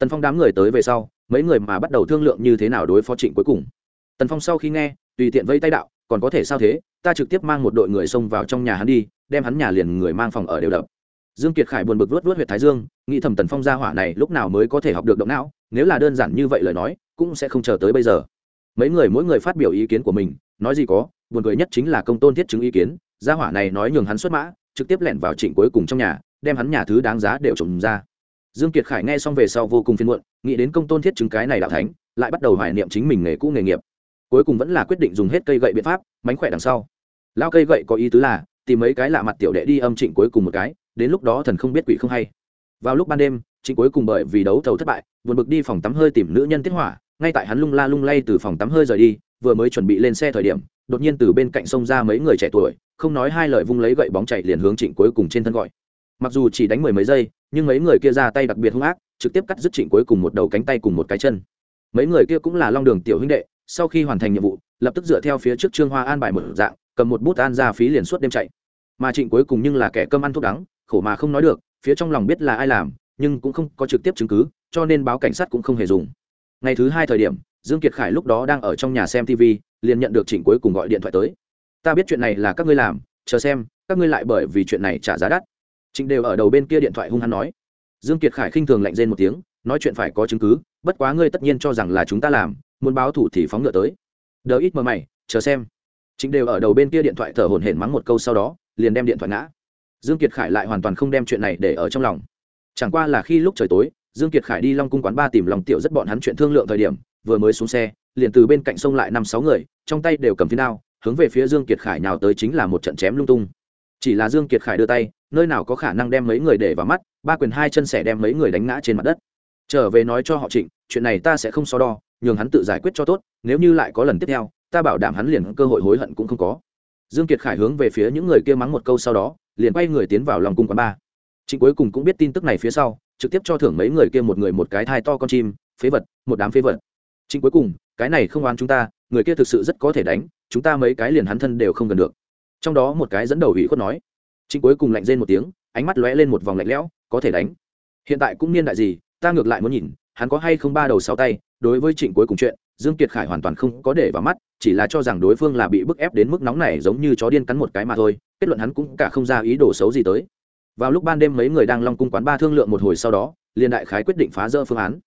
tần phong đám người tới về sau, mấy người mà bắt đầu thương lượng như thế nào đối phó trịnh cuối cùng. Tần phong sau khi nghe, tùy tiện vây tay đạo còn có thể sao thế? Ta trực tiếp mang một đội người xông vào trong nhà hắn đi, đem hắn nhà liền người mang phòng ở đều đập. Dương kiệt khải buồn bực vớt vớt huyệt thái dương, nghĩ thầm tần phong gia hỏa này lúc nào mới có thể học được động não, nếu là đơn giản như vậy lời nói, cũng sẽ không chờ tới bây giờ. Mấy người mỗi người phát biểu ý kiến của mình, nói gì có, buồn cười nhất chính là công tôn thiết chứng ý kiến, gia hỏa này nói nhường hắn xuất mã, trực tiếp lẻn vào trịnh cuối cùng trong nhà, đem hắn nhà thứ đáng giá đều trộm ra. Dương kiệt khải nghe xong về sau vô cùng phiền muộn, nghĩ đến công tôn thiết chứng cái này đạo thánh, lại bắt đầu hoài niệm chính mình nghề cũ nghề nghiệp cuối cùng vẫn là quyết định dùng hết cây gậy biện pháp, mánh khỏe đằng sau. Lao cây gậy có ý tứ là, tìm mấy cái lạ mặt tiểu đệ đi âm trịnh cuối cùng một cái, đến lúc đó thần không biết quỷ không hay. Vào lúc ban đêm, trịnh cuối cùng bởi vì đấu thầu thất bại, buồn bực đi phòng tắm hơi tìm nữ nhân tiết hỏa, ngay tại hắn lung la lung lay từ phòng tắm hơi rời đi, vừa mới chuẩn bị lên xe thời điểm, đột nhiên từ bên cạnh sông ra mấy người trẻ tuổi, không nói hai lời vung lấy gậy bóng chạy liền hướng trịnh cuối cùng trên thân gọi. Mặc dù chỉ đánh mười mấy giây, nhưng mấy người kia ra tay đặc biệt hung ác, trực tiếp cắt dứt trịnh cuối cùng một đầu cánh tay cùng một cái chân. Mấy người kia cũng là long đường tiểu huynh đệ sau khi hoàn thành nhiệm vụ, lập tức dựa theo phía trước trương hoa an bài một dạng, cầm một bút an ra phí liền suốt đêm chạy. Mà trịnh cuối cùng nhưng là kẻ cơm ăn thuốc đắng, khổ mà không nói được, phía trong lòng biết là ai làm, nhưng cũng không có trực tiếp chứng cứ, cho nên báo cảnh sát cũng không hề dùng. Ngày thứ hai thời điểm, dương kiệt khải lúc đó đang ở trong nhà xem tv liền nhận được trịnh cuối cùng gọi điện thoại tới. Ta biết chuyện này là các ngươi làm, chờ xem, các ngươi lại bởi vì chuyện này trả giá đắt. Trịnh đều ở đầu bên kia điện thoại hung hăng nói. Dương kiệt khải khinh thường lạnh rên một tiếng, nói chuyện phải có chứng cứ, bất quá ngươi tất nhiên cho rằng là chúng ta làm muốn báo thủ thì phóng ngựa tới. Đờ ít mờ mày, chờ xem. Chính đều ở đầu bên kia điện thoại thở hổn hển mắng một câu sau đó, liền đem điện thoại ngã. Dương kiệt khải lại hoàn toàn không đem chuyện này để ở trong lòng. Chẳng qua là khi lúc trời tối, dương kiệt khải đi long cung quán ba tìm lòng tiểu rất bọn hắn chuyện thương lượng thời điểm, vừa mới xuống xe, liền từ bên cạnh sông lại năm sáu người, trong tay đều cầm phi đao, hướng về phía dương kiệt khải nào tới chính là một trận chém lung tung. Chỉ là dương kiệt khải đưa tay, nơi nào có khả năng đem mấy người để vào mắt, ba quyền hai chân sẽ đem mấy người đánh ngã trên mặt đất. Trở về nói cho họ trịnh, chuyện này ta sẽ không so đo nhường hắn tự giải quyết cho tốt, nếu như lại có lần tiếp theo, ta bảo đảm hắn liền cơ hội hối hận cũng không có. Dương kiệt khải hướng về phía những người kia mắng một câu sau đó, liền quay người tiến vào lòng cung quán ba trịnh cuối cùng cũng biết tin tức này phía sau, trực tiếp cho thưởng mấy người kia một người một cái thai to con chim, phế vật, một đám phế vật. Trịnh cuối cùng, cái này không oán chúng ta, người kia thực sự rất có thể đánh, chúng ta mấy cái liền hắn thân đều không gần được. Trong đó một cái dẫn đầu ủy khuất nói. Trịnh cuối cùng lạnh rên một tiếng, ánh mắt lóe lên một vòng lạnh lẽo, có thể đánh. Hiện tại cũng niên đại gì, ta ngược lại muốn nhìn hắn có hay không ba đầu sáu tay, đối với trịnh cuối cùng chuyện, dương kiệt khải hoàn toàn không có để vào mắt, chỉ là cho rằng đối phương là bị bức ép đến mức nóng này giống như chó điên cắn một cái mà thôi, kết luận hắn cũng cả không ra ý đồ xấu gì tới. Vào lúc ban đêm mấy người đang long cung quán ba thương lượng một hồi sau đó liên đại khái quyết định phá rỡ phương án.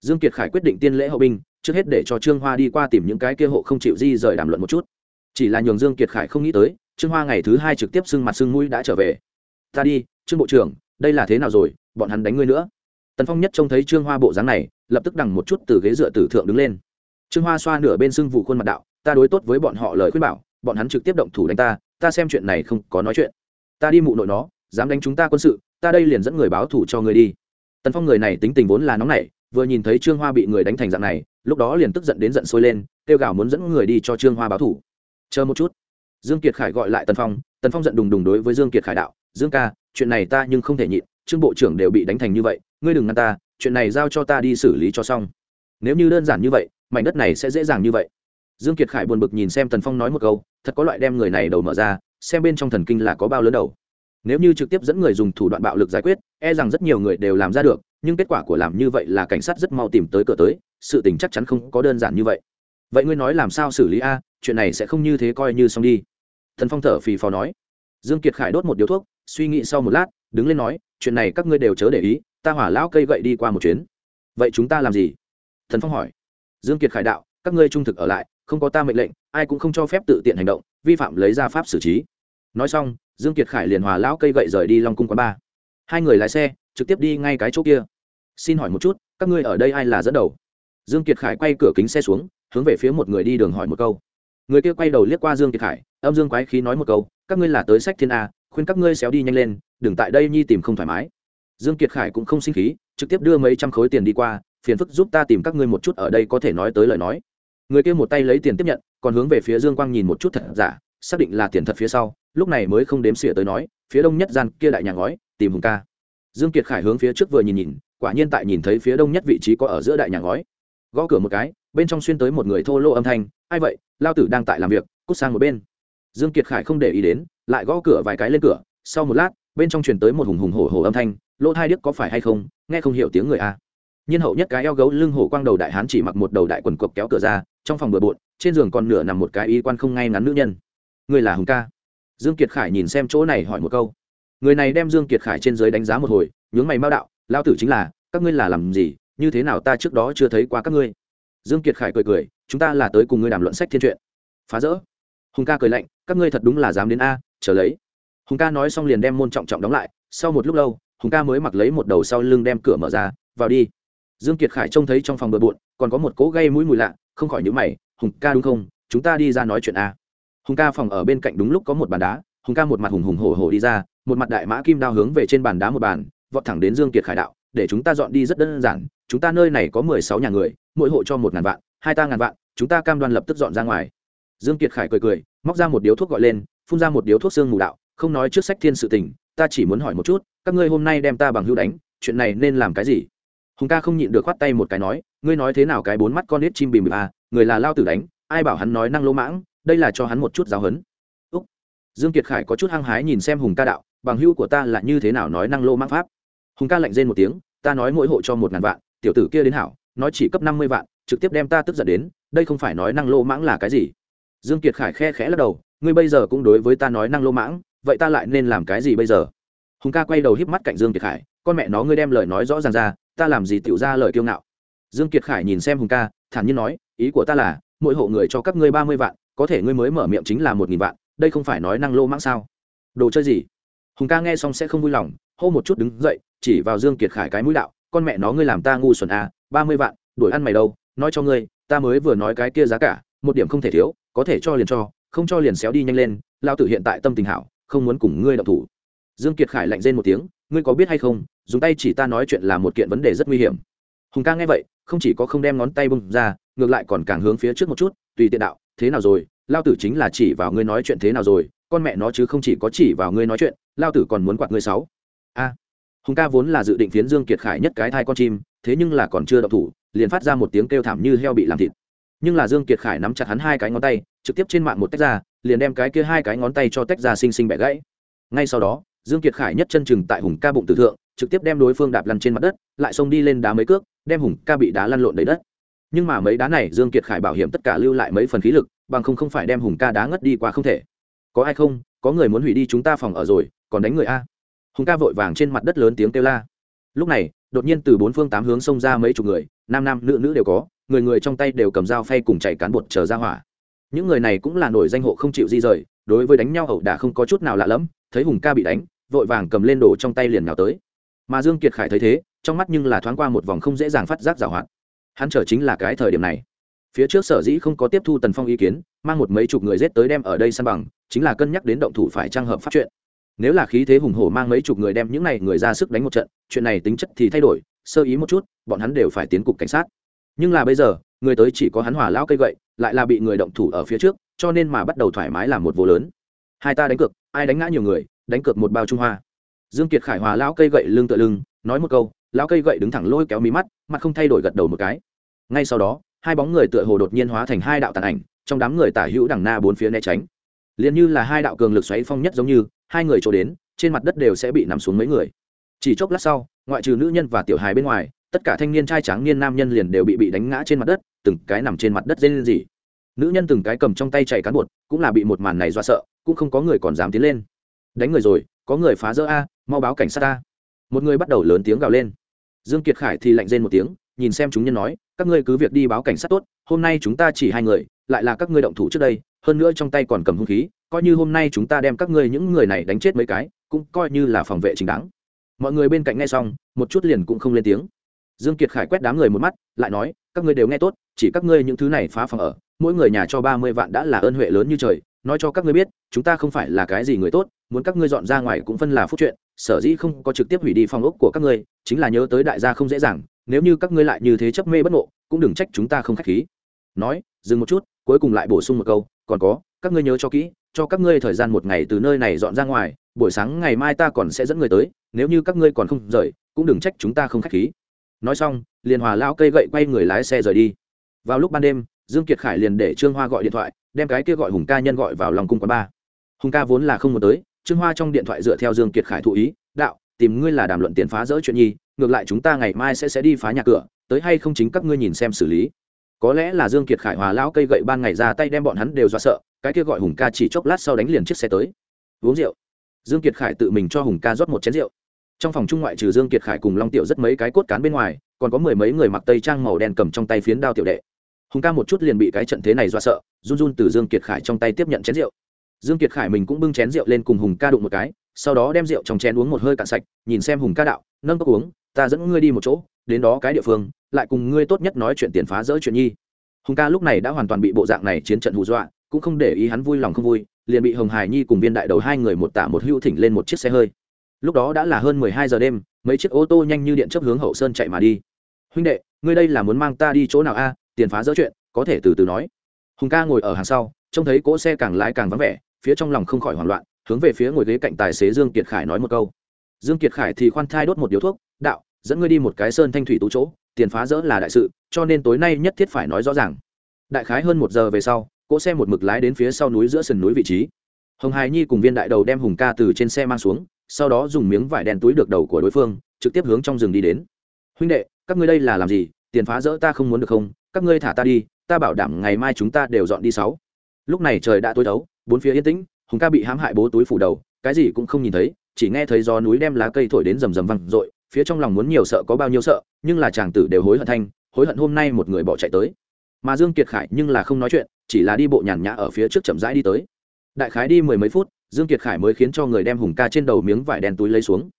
Dương kiệt khải quyết định tiên lễ hậu binh, trước hết để cho trương hoa đi qua tìm những cái kia hộ không chịu di rời đàm luận một chút. Chỉ là nhường dương kiệt khải không nghĩ tới, trương hoa ngày thứ hai trực tiếp sưng mặt sưng mũi đã trở về. Ta đi, trương bộ trưởng, đây là thế nào rồi? Bọn hắn đánh ngươi nữa tần phong nhất trông thấy trương hoa bộ dáng này, lập tức đằng một chút từ ghế dựa tử thượng đứng lên. Trương hoa xoa nửa bên sưng vụ khuôn mặt đạo, ta đối tốt với bọn họ lời khuyên bảo, bọn hắn trực tiếp động thủ đánh ta ta xem chuyện này không có nói chuyện. Ta đi mụ nội nó, dám đánh chúng ta quân sự, ta đây liền dẫn người báo thủ cho người đi. Tần phong người này tính tình vốn là nóng nảy, vừa nhìn thấy trương hoa bị người đánh thành dạng này, lúc đó liền tức giận đến giận sôi lên, kêu gào muốn dẫn người đi cho trương hoa báo thủ chờ một chút. Dương kiệt khải gọi lại tần phong tần phong giận đùng đùng đối với dương kiệt khải đạo, dương ca, chuyện này ta nhưng không thể nhịn, trương bộ trưởng đều bị đánh thành như vậy ngươi đừng ngăn ta, chuyện này giao cho ta đi xử lý cho xong. Nếu như đơn giản như vậy, mảnh đất này sẽ dễ dàng như vậy. Dương kiệt khải buồn bực nhìn xem tần phong nói một câu, thật có loại đem người này đầu mở ra, xem bên trong thần kinh là có bao lớn đầu. Nếu như trực tiếp dẫn người dùng thủ đoạn bạo lực giải quyết e rằng rất nhiều người đều làm ra được, nhưng kết quả của làm như vậy là cảnh sát rất mau tìm tới cửa tới, sự tình chắc chắn không có đơn giản như vậy. Vậy ngươi nói làm sao xử lý a, chuyện này sẽ không như thế coi như xong đi. Thần phong thở phì phò nói. Dương kiệt khải đốt một điếu thuốc, suy nghĩ sau một lát, đứng lên nói, chuyện này các ngươi đều chớ để ý ta hỏa lão cây gậy đi qua một chuyến. Vậy chúng ta làm gì? Thần phong hỏi. Dương kiệt khải đạo, các ngươi trung thực ở lại, không có ta mệnh lệnh, ai cũng không cho phép tự tiện hành động, vi phạm lấy ra pháp xử trí. Nói xong, dương kiệt khải liền hòa lão cây gậy rời đi long cung quán ba. Hai người lái xe, trực tiếp đi ngay cái chỗ kia. Xin hỏi một chút, các ngươi ở đây ai là dẫn đầu? Dương kiệt khải quay cửa kính xe xuống, hướng về phía một người đi đường hỏi một câu. Người kia quay đầu liếc qua dương kiệt khải, âm dương quái khí nói một câu, các ngươi là tới sách thiên a, khuyên các ngươi xéo đi nhanh lên, đừng tại đây nhi tìm không thoải mái dương kiệt khải cũng không sinh khí, trực tiếp đưa mấy trăm khối tiền đi qua, phiền phức giúp ta tìm các ngươi một chút ở đây có thể nói tới lời nói. Người kia một tay lấy tiền tiếp nhận, còn hướng về phía dương quang nhìn một chút thật giả, xác định là tiền thật phía sau, lúc này mới không đếm xỉa tới nói, phía đông nhất gian kia đại nhà ngói, tìm hùng ca. Dương kiệt khải hướng phía trước vừa nhìn nhìn, quả nhiên tại nhìn thấy phía đông nhất vị trí có ở giữa đại nhà ngói. Gõ cửa một cái, bên trong xuyên tới một người thô lô âm thanh, ai vậy? Lao tử đang tại làm việc, cút sang một bên. Dương kiệt khải không để ý đến, lại gõ cửa vài cái lên cửa, sau một lát, bên trong truyền tới một hùng hùng hổ hổ âm thanh lỗ thai điếc có phải hay không, nghe không hiểu tiếng người a nhiên hậu nhất cái eo gấu lưng hổ quang đầu đại hán chỉ mặc một đầu đại quần cộc kéo cửa ra, trong phòng bừa bộn, trên giường còn nửa nằm một cái y quan không ngay ngắn nữ nhân. Người là hùng ca. Dương kiệt khải nhìn xem chỗ này hỏi một câu. Người này đem dương kiệt khải trên dưới đánh giá một hồi, nhướng mày mao đạo lao tử chính là, các ngươi là làm gì, như thế nào ta trước đó chưa thấy qua các ngươi? Dương kiệt khải cười cười, chúng ta là tới cùng ngươi đàm luận sách thiên truyện. Phá rỡ. Hùng ca cười lạnh, các ngươi thật đúng là dám đến a, chờ lấy. Hùng ca nói xong liền đem môn trọng trọng đóng lại, sau một lúc lâu hùng ca mới mặc lấy một đầu sau lưng đem cửa mở ra, vào đi. Dương kiệt khải trông thấy trong phòng bừa bộn, còn có một cỗ gây mũi mùi lạ, không khỏi nhíu mày, hùng ca đúng không? Chúng ta đi ra nói chuyện a hùng ca phòng ở bên cạnh đúng lúc có một bàn đá, hùng ca một mặt hùng hùng hổ hổ đi ra, một mặt đại mã kim đao hướng về trên bàn đá một bàn, vọt thẳng đến dương kiệt khải đạo, để chúng ta dọn đi rất đơn giản, chúng ta nơi này có mười sáu nhà người, mỗi hộ cho một ngàn vạn, hai ta ngàn vạn, chúng ta cam đoan lập tức dọn ra ngoài. Dương kiệt khải cười cười, móc ra một điếu thuốc gọi lên, phun ra một điếu thuốc xương mù đạo, không nói trước sách thiên sự tình, ta chỉ muốn hỏi một chút các ngươi hôm nay đem ta bằng hữu đánh, chuyện này nên làm cái gì? Hùng ca không nhịn được khoát tay một cái nói, ngươi nói thế nào cái bốn mắt con nít chim bìm à người là lao tử đánh, ai bảo hắn nói năng lỗ mãng, đây là cho hắn một chút giáo hấn Úc. dương kiệt khải có chút hăng hái nhìn xem hùng ca đạo, bằng hữu của ta là như thế nào nói năng lỗ mãng pháp? Hùng ca lạnh rên một tiếng, ta nói mỗi hộ cho một ngàn vạn, tiểu tử kia đến hảo, nói chỉ cấp năm mươi vạn, trực tiếp đem ta tức giận đến, đây không phải nói năng lô mãng là cái gì? Dương kiệt khải khe khẽ lắc đầu, ngươi bây giờ cũng đối với ta nói năng lô mãng, vậy ta lại nên làm cái gì bây giờ? Hùng ca quay đầu híp mắt cạnh dương kiệt khải, con mẹ nó, ngươi đem lời nói rõ ràng ra, ta làm gì tiểu ra lời kiêu ngạo? Dương kiệt khải nhìn xem hùng ca, thản nhiên nói, ý của ta là, mỗi hộ người cho các ngươi ba mươi vạn, có thể ngươi mới mở miệng chính là một nghìn vạn, đây không phải nói năng lô mãng sao? Đồ chơi gì? Hùng ca nghe xong sẽ không vui lòng, hô một chút đứng dậy, chỉ vào dương kiệt khải cái mũi đạo, con mẹ nó, ngươi làm ta ngu xuẩn à ba mươi vạn, đuổi ăn mày đâu, nói cho ngươi, ta mới vừa nói cái kia giá cả, một điểm không thể thiếu, có thể cho liền cho, không cho liền xéo đi nhanh lên lao tử hiện tại tâm tình hảo, không muốn cùng ngươi đọc thủ dương kiệt khải lạnh rên một tiếng, ngươi có biết hay không, dùng tay chỉ ta nói chuyện là một kiện vấn đề rất nguy hiểm. Hùng ca nghe vậy, không chỉ có không đem ngón tay bung ra, ngược lại còn càng hướng phía trước một chút, tùy tiện đạo, thế nào rồi? Lao tử chính là chỉ vào ngươi nói chuyện thế nào rồi? Con mẹ nó chứ không chỉ có chỉ vào ngươi nói chuyện, lao tử còn muốn quạt ngươi sáu. A. Hùng ca vốn là dự định phiến dương kiệt khải nhất cái thai con chim, thế nhưng là còn chưa động thủ, liền phát ra một tiếng kêu thảm như heo bị làm thịt. Nhưng là dương kiệt khải nắm chặt hắn hai cái ngón tay, trực tiếp trên mạng một tách ra, liền đem cái kia hai cái ngón tay cho tách ra xinh xinh bẻ gãy. Ngay sau đó dương kiệt khải nhất chân chừng tại hùng ca bụng tử thượng, trực tiếp đem đối phương đạp lăn trên mặt đất, lại xông đi lên đá mấy cước, đem hùng ca bị đá lăn lộn đầy đất. Nhưng mà mấy đá này, dương kiệt khải bảo hiểm tất cả lưu lại mấy phần khí lực, bằng không không phải đem hùng ca đá ngất đi qua không thể. Có ai không? Có người muốn hủy đi chúng ta phòng ở rồi, còn đánh người a. Hùng ca vội vàng trên mặt đất lớn tiếng kêu la. Lúc này, đột nhiên từ bốn phương tám hướng xông ra mấy chục người, nam nam nữ nữ đều có, người người trong tay đều cầm dao phay cùng chạy cán bột chờ ra hỏa. Những người này cũng là nổi danh hộ không chịu di rời, đối với đánh nhau ẩu đả không có chút nào lạ lẫm, thấy hùng ca bị đánh vội vàng cầm lên đồ trong tay liền nào tới. Mà dương kiệt khải thấy thế, trong mắt nhưng là thoáng qua một vòng không dễ dàng phát giác giảo hoạt. Hắn chờ chính là cái thời điểm này. Phía trước sở dĩ không có tiếp thu tần phong ý kiến, mang một mấy chục người rết tới đem ở đây săn bằng, chính là cân nhắc đến động thủ phải trang hợp phát chuyện. Nếu là khí thế hùng hổ mang mấy chục người đem những này người ra sức đánh một trận, chuyện này tính chất thì thay đổi, sơ ý một chút, bọn hắn đều phải tiến cục cảnh sát. Nhưng là bây giờ, người tới chỉ có hắn hỏa lão cây gậy, lại là bị người động thủ ở phía trước, cho nên mà bắt đầu thoải mái làm một vô lớn. Hai ta đánh cược, ai đánh ngã nhiều người đánh cược một bao trung hoa. Dương kiệt khải hòa lão cây gậy lưng tựa lưng, nói một câu, lão cây gậy đứng thẳng lôi kéo mí mắt, mặt không thay đổi gật đầu một cái. Ngay sau đó, hai bóng người tựa hồ đột nhiên hóa thành hai đạo tàn ảnh, trong đám người tả hữu đằng na bốn phía né tránh. Liền như là hai đạo cường lực xoáy phong nhất giống như, hai người chỗ đến, trên mặt đất đều sẽ bị nằm xuống mấy người. Chỉ chốc lát sau, ngoại trừ nữ nhân và tiểu hài bên ngoài, tất cả thanh niên trai tráng niên nam nhân liền đều bị bị đánh ngã trên mặt đất, từng cái nằm trên mặt đất dây lên gì nữ nhân từng cái cầm trong tay chạy cán bột, cũng là bị một màn này do sợ, cũng không có người còn dám tiến lên đánh người rồi, có người phá rỡ a, mau báo cảnh sát a. Một người bắt đầu lớn tiếng gào lên. Dương kiệt khải thì lạnh rên một tiếng, nhìn xem chúng nhân nói, các ngươi cứ việc đi báo cảnh sát tốt, hôm nay chúng ta chỉ hai người, lại là các ngươi động thủ trước đây, hơn nữa trong tay còn cầm hung khí, coi như hôm nay chúng ta đem các ngươi những người này đánh chết mấy cái, cũng coi như là phòng vệ chính đáng. Mọi người bên cạnh nghe xong, một chút liền cũng không lên tiếng. Dương kiệt khải quét đám người một mắt, lại nói, các ngươi đều nghe tốt, chỉ các ngươi những thứ này phá phòng ở, mỗi người nhà cho ba mươi vạn đã là ơn huệ lớn như trời nói cho các ngươi biết, chúng ta không phải là cái gì người tốt, muốn các ngươi dọn ra ngoài cũng phân là phúc chuyện, sở dĩ không có trực tiếp hủy đi phòng ốc của các ngươi, chính là nhớ tới đại gia không dễ dàng, nếu như các ngươi lại như thế chấp mê bất ngộ, cũng đừng trách chúng ta không khách khí. Nói, dừng một chút, cuối cùng lại bổ sung một câu, còn có, các ngươi nhớ cho kỹ, cho các ngươi thời gian một ngày từ nơi này dọn ra ngoài, buổi sáng ngày mai ta còn sẽ dẫn người tới, nếu như các ngươi còn không rời, cũng đừng trách chúng ta không khách khí. Nói xong, liền hòa lao cây gậy quay người lái xe rời đi. Vào lúc ban đêm dương kiệt khải liền để trương hoa gọi điện thoại, đem cái kia gọi hùng ca nhân gọi vào lòng cung quán ba. Hùng ca vốn là không muốn tới, trương hoa trong điện thoại dựa theo dương kiệt khải thụ ý, đạo, tìm ngươi là đàm luận tiền phá rỡ chuyện nhi, ngược lại chúng ta ngày mai sẽ sẽ đi phá nhà cửa, tới hay không chính các ngươi nhìn xem xử lý. Có lẽ là dương kiệt khải hòa lão cây gậy ban ngày ra tay đem bọn hắn đều dọa sợ, cái kia gọi hùng ca chỉ chốc lát sau đánh liền chiếc xe tới. Uống rượu. Dương kiệt khải tự mình cho hùng ca rót một chén rượu. Trong phòng trung ngoại trừ dương kiệt khải cùng long tiểu rất mấy cái cốt cán bên ngoài, còn có mười mấy người mặc tây trang màu đen cầm trong tay phiến đao tiểu đệ hùng ca một chút liền bị cái trận thế này dọa sợ, run run từ dương kiệt khải trong tay tiếp nhận chén rượu. Dương kiệt khải mình cũng bưng chén rượu lên cùng hùng ca đụng một cái, sau đó đem rượu trong chén uống một hơi cạn sạch, nhìn xem hùng ca đạo, nâng cốc uống, ta dẫn ngươi đi một chỗ, đến đó cái địa phương, lại cùng ngươi tốt nhất nói chuyện tiền phá rỡ chuyện nhi. Hùng ca lúc này đã hoàn toàn bị bộ dạng này chiến trận hù dọa, cũng không để ý hắn vui lòng không vui, liền bị hồng hải nhi cùng viên đại đầu hai người một tả một hưu thỉnh lên một chiếc xe hơi. Lúc đó đã là hơn mười hai giờ đêm, mấy chiếc ô tô nhanh như điện chấp hướng hậu sơn chạy mà đi. Huynh đệ, ngươi đây là muốn mang ta đi chỗ nào a? Tiền phá dỡ chuyện, có thể từ từ nói. Hùng ca ngồi ở hàng sau, trông thấy cỗ xe càng lái càng vắng vẻ, phía trong lòng không khỏi hoảng loạn, hướng về phía ngồi ghế cạnh tài xế dương kiệt khải nói một câu. Dương kiệt khải thì khoan thai đốt một điếu thuốc, đạo, dẫn ngươi đi một cái sơn thanh thủy tú chỗ, tiền phá rỡ là đại sự, cho nên tối nay nhất thiết phải nói rõ ràng. Đại khái hơn một giờ về sau, cỗ xe một mực lái đến phía sau núi giữa sườn núi vị trí. Hồng hài nhi cùng viên đại đầu đem hùng ca từ trên xe mang xuống, sau đó dùng miếng vải đen túi được đầu của đối phương, trực tiếp hướng trong rừng đi đến. Huynh đệ, các ngươi đây là làm gì? Tiền phá rỡ ta không muốn được không? Các ngươi thả ta đi, ta bảo đảm ngày mai chúng ta đều dọn đi sáu. Lúc này trời đã tối thấu bốn phía yên tĩnh, hùng ca bị hãm hại bố túi phủ đầu, cái gì cũng không nhìn thấy, chỉ nghe thấy gió núi đem lá cây thổi đến rầm rầm văng r phía trong lòng muốn nhiều sợ có bao nhiêu sợ, nhưng là chàng tử đều hối hận thanh, hối hận hôm nay một người bỏ chạy tới. Mà dương kiệt khải nhưng là không nói chuyện, chỉ là đi bộ nhàn nhã ở phía trước chậm rãi đi tới. Đại khái đi mười mấy phút, dương kiệt khải mới khiến cho người đem hùng ca trên đầu miếng vải đen túi lấy xuống.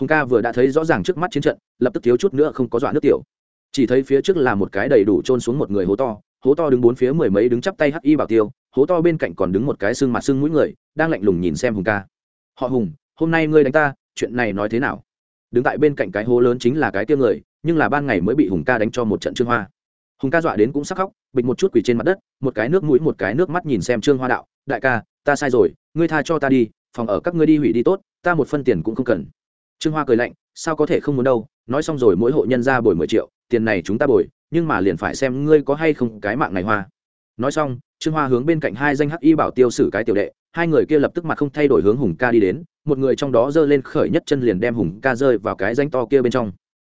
Hùng ca vừa đã thấy rõ ràng trước mắt chiến trận, lập tức thiếu chút nữa không có dọa nước tiểu chỉ thấy phía trước là một cái đầy đủ trôn xuống một người hố to hố to đứng bốn phía mười mấy đứng chắp tay hắc y bảo tiêu, hố to bên cạnh còn đứng một cái xương mặt xương mũi người, đang lạnh lùng nhìn xem hùng ca. Họ hùng, hôm nay ngươi đánh ta, chuyện này nói thế nào? Đứng tại bên cạnh cái hố lớn chính là cái tiêu người, nhưng là ban ngày mới bị hùng ca đánh cho một trận trương hoa. Hùng ca dọa đến cũng sắc khóc, bịch một chút quỳ trên mặt đất, một cái nước mũi một cái nước mắt nhìn xem trương hoa đạo, đại ca, ta sai rồi, ngươi tha cho ta đi, phòng ở các ngươi đi hủy đi tốt, ta một phân tiền cũng không cần. Trương hoa cười lạnh, sao có thể không muốn đâu, nói xong rồi mỗi hộ nhân ra bồi mười triệu tiền này chúng ta bồi, nhưng mà liền phải xem ngươi có hay không cái mạng này hoa. Nói xong, trương hoa hướng bên cạnh hai danh hắc y bảo tiêu xử cái tiểu đệ, hai người kia lập tức mặt không thay đổi hướng hùng ca đi đến, một người trong đó giơ lên khởi nhất chân liền đem hùng ca rơi vào cái danh to kia bên trong.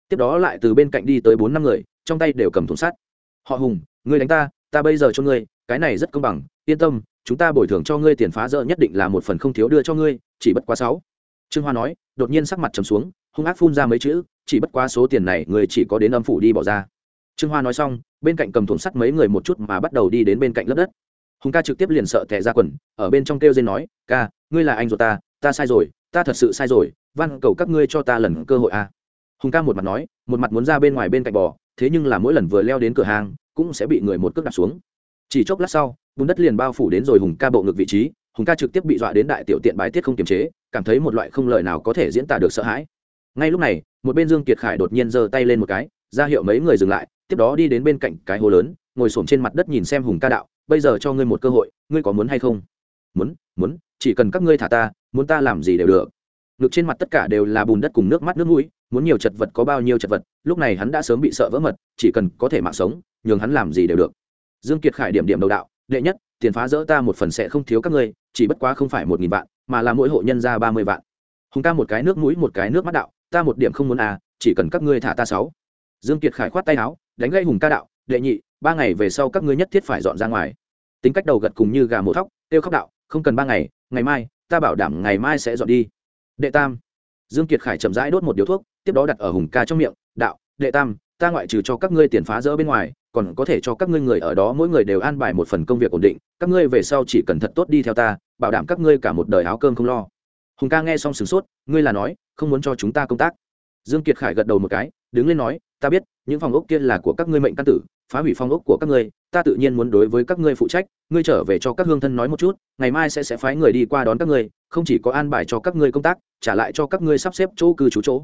Tiếp đó lại từ bên cạnh đi tới bốn năm người, trong tay đều cầm thùng sắt. Họ hùng, ngươi đánh ta ta bây giờ cho ngươi, cái này rất công bằng, yên tâm, chúng ta bồi thường cho ngươi tiền phá rỡ nhất định là một phần không thiếu đưa cho ngươi, chỉ bất quá sáu. Trương hoa nói, đột nhiên sắc mặt trầm xuống, hung ác phun ra mấy chữ chỉ bất quá số tiền này người chỉ có đến âm phủ đi bỏ ra. Trương hoa nói xong, bên cạnh cầm thủng sắt mấy người một chút mà bắt đầu đi đến bên cạnh lớp đất. Hùng ca trực tiếp liền sợ tệ ra quần, ở bên trong kêu dên nói, ca, ngươi là anh ruột ta ta sai rồi, ta thật sự sai rồi, van cầu các ngươi cho ta lần cơ hội a à. hùng ca một mặt nói, một mặt muốn ra bên ngoài bên cạnh bò, thế nhưng là mỗi lần vừa leo đến cửa hàng, cũng sẽ bị người một cước đặt xuống. Chỉ chốc lát sau, bùn đất liền bao phủ đến rồi hùng ca bộ ngực vị trí, hùng ca trực tiếp bị dọa đến đại tiểu tiện bài tiết không kiềm chế, cảm thấy một loại không lời nào có thể diễn tả được sợ hãi ngay lúc này, một bên dương kiệt khải đột nhiên giơ tay lên một cái, ra hiệu mấy người dừng lại, tiếp đó đi đến bên cạnh cái hồ lớn, ngồi xổm trên mặt đất nhìn xem hùng ca đạo, bây giờ cho ngươi một cơ hội, ngươi có muốn hay không? Muốn muốn, chỉ cần các ngươi thả ta, muốn ta làm gì đều được. Ngực trên mặt tất cả đều là bùn đất cùng nước mắt nước mũi, muốn nhiều chật vật có bao nhiêu chật vật, lúc này hắn đã sớm bị sợ vỡ mật, chỉ cần có thể mạng sống, nhường hắn làm gì đều được. Dương kiệt khải điểm điểm đầu đạo, đệ nhất, tiền phá rỡ ta một phần sẽ không thiếu các ngươi, chỉ bất quá không phải một nghìn vạn, mà là mỗi hộ nhân ra ba mươi vạn hùng ca một cái nước mũi, một cái nước mắt đạo, ta một điểm không muốn à chỉ cần các ngươi thả ta sáu. Dương kiệt khải khoát tay áo, đánh gây hùng ca đạo, đệ nhị, ba ngày về sau các ngươi nhất thiết phải dọn ra ngoài. Tính cách đầu gật cùng như gà mổ thóc tiêu khóc đạo, không cần ba ngày ngày mai, ta bảo đảm ngày mai sẽ dọn đi. Đệ tam. Dương kiệt khải chậm rãi đốt một điếu thuốc, tiếp đó đặt ở hùng ca trong miệng, đạo, đệ tam, ta ngoại trừ cho các ngươi tiền phá rỡ bên ngoài, còn có thể cho các ngươi người ở đó mỗi người đều an bài một phần công việc ổn định, các ngươi về sau chỉ cần thật tốt đi theo ta, bảo đảm các ngươi cả một đời áo cơm không lo hùng ca nghe xong sửng sốt, ngươi là nói, không muốn cho chúng ta công tác. Dương kiệt khải gật đầu một cái, đứng lên nói, ta biết, những phòng ốc kia là của các ngươi mệnh căn tử, phá hủy phòng ốc của các ngươi, ta tự nhiên muốn đối với các ngươi phụ trách, ngươi trở về cho các hương thân nói một chút, ngày mai sẽ sẽ phái người đi qua đón các ngươi, không chỉ có an bài cho các ngươi công tác, trả lại cho các ngươi sắp xếp chỗ cư trú chỗ.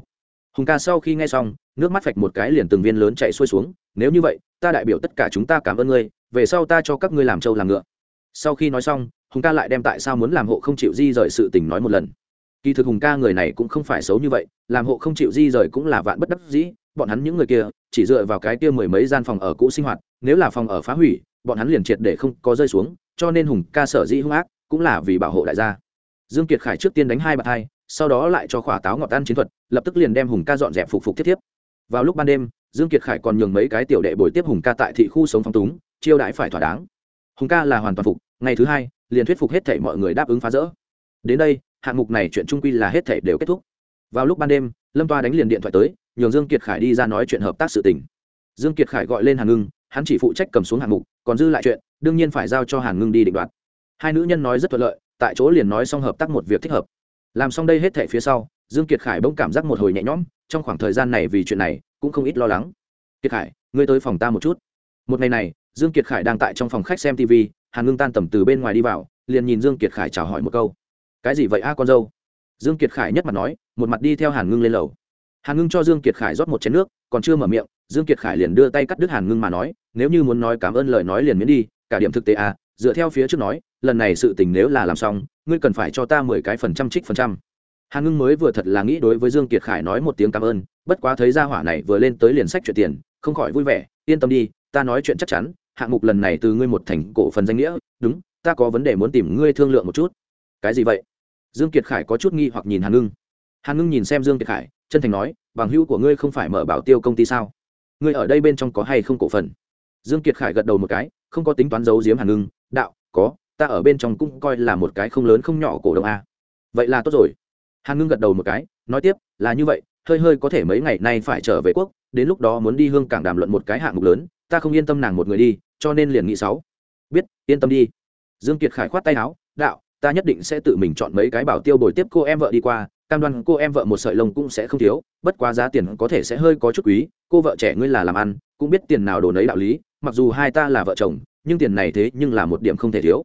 Hùng ca sau khi nghe xong, nước mắt phạch một cái liền từng viên lớn chạy xuôi xuống, nếu như vậy, ta đại biểu tất cả chúng ta cảm ơn ngươi, về sau ta cho các ngươi làm trâu làm ngựa. Sau khi nói xong, hùng ca lại đem tại sao muốn làm hộ không chịu di rời sự tình nói một lần kỳ thực hùng ca người này cũng không phải xấu như vậy, làm hộ không chịu di rời cũng là vạn bất đắc dĩ, bọn hắn những người kia, chỉ dựa vào cái kia mười mấy gian phòng ở cũ sinh hoạt, nếu là phòng ở phá hủy, bọn hắn liền triệt để không có rơi xuống, cho nên hùng ca sở dĩ hung ác, cũng là vì bảo hộ đại gia. Dương kiệt khải trước tiên đánh hai bạt hai, sau đó lại cho khỏa táo ngọt ăn chiến thuật, lập tức liền đem hùng ca dọn dẹp phục phục thiết thiếp. Vào lúc ban đêm, dương kiệt khải còn nhường mấy cái tiểu đệ bồi tiếp hùng ca tại thị khu sống phong túng, chiêu đãi phải thỏa đáng. Hùng ca là hoàn toàn phục, ngày thứ hai, liền thuyết phục hết thảy mọi người đáp ứng phá rỡ. Đến đây hạng mục này chuyện trung quy là hết thể đều kết thúc. Vào lúc ban đêm, lâm toa đánh liền điện thoại tới, nhường dương kiệt khải đi ra nói chuyện hợp tác sự tình. Dương kiệt khải gọi lên hàn ngưng, hắn chỉ phụ trách cầm xuống hạng mục, còn dư lại chuyện, đương nhiên phải giao cho hàn ngưng đi định đoạt. Hai nữ nhân nói rất thuận lợi, tại chỗ liền nói xong hợp tác một việc thích hợp. Làm xong đây hết thể phía sau, dương kiệt khải bỗng cảm giác một hồi nhẹ nhõm, trong khoảng thời gian này vì chuyện này, cũng không ít lo lắng. Kiệt khải, ngươi tới phòng ta một chút. Một ngày này, dương kiệt khải đang tại trong phòng khách xem tv hàn ngưng tan tầm từ bên ngoài đi vào, liền nhìn dương kiệt khải chào hỏi một câu cái gì vậy a, con dâu? Dương kiệt khải nhất mặt nói, một mặt đi theo hàn ngưng lên lầu. Hàn ngưng cho dương kiệt khải rót một chén nước, còn chưa mở miệng, dương kiệt khải liền đưa tay cắt đứt hàn ngưng mà nói, nếu như muốn nói cảm ơn lời nói liền miễn đi, cả điểm thực tế à dựa theo phía trước nói, lần này sự tình nếu là làm xong, ngươi cần phải cho ta mười cái phần trăm trích phần trăm. Hàn ngưng mới vừa thật là nghĩ đối với dương kiệt khải nói một tiếng cảm ơn, bất quá thấy ra hỏa này vừa lên tới liền sách chuyện tiền, không khỏi vui vẻ, yên tâm đi, ta nói chuyện chắc chắn, hạng mục lần này từ ngươi một thành cổ phần danh nghĩa, đúng, ta có vấn đề muốn tìm ngươi thương lượng một chút. Cái gì vậy? Dương kiệt khải có chút nghi hoặc nhìn hàn ngưng. Hàn ngưng nhìn xem dương kiệt khải, chân thành nói, bằng hữu của ngươi không phải mở bảo tiêu công ty sao? Ngươi ở đây bên trong có hay không cổ phần? Dương kiệt khải gật đầu một cái, không có tính toán giấu giếm hàn ngưng, đạo, có, ta ở bên trong cũng coi là một cái không lớn không nhỏ cổ đông a. Vậy là tốt rồi. Hàn ngưng gật đầu một cái, nói tiếp, là như vậy, hơi hơi có thể mấy ngày nay phải trở về quốc, đến lúc đó muốn đi hương cảng đàm luận một cái hạng mục lớn, ta không yên tâm nàng một người đi, cho nên liền nghĩ sáu. Biết, yên tâm đi. Dương kiệt khải khoát tay áo, đạo ta nhất định sẽ tự mình chọn mấy cái bảo tiêu bồi tiếp cô em vợ đi qua, cam đoan cô em vợ một sợi lông cũng sẽ không thiếu, bất quá giá tiền có thể sẽ hơi có chút quý, cô vợ trẻ ngươi là làm ăn, cũng biết tiền nào đồ nấy đạo lý, mặc dù hai ta là vợ chồng, nhưng tiền này thế nhưng là một điểm không thể thiếu.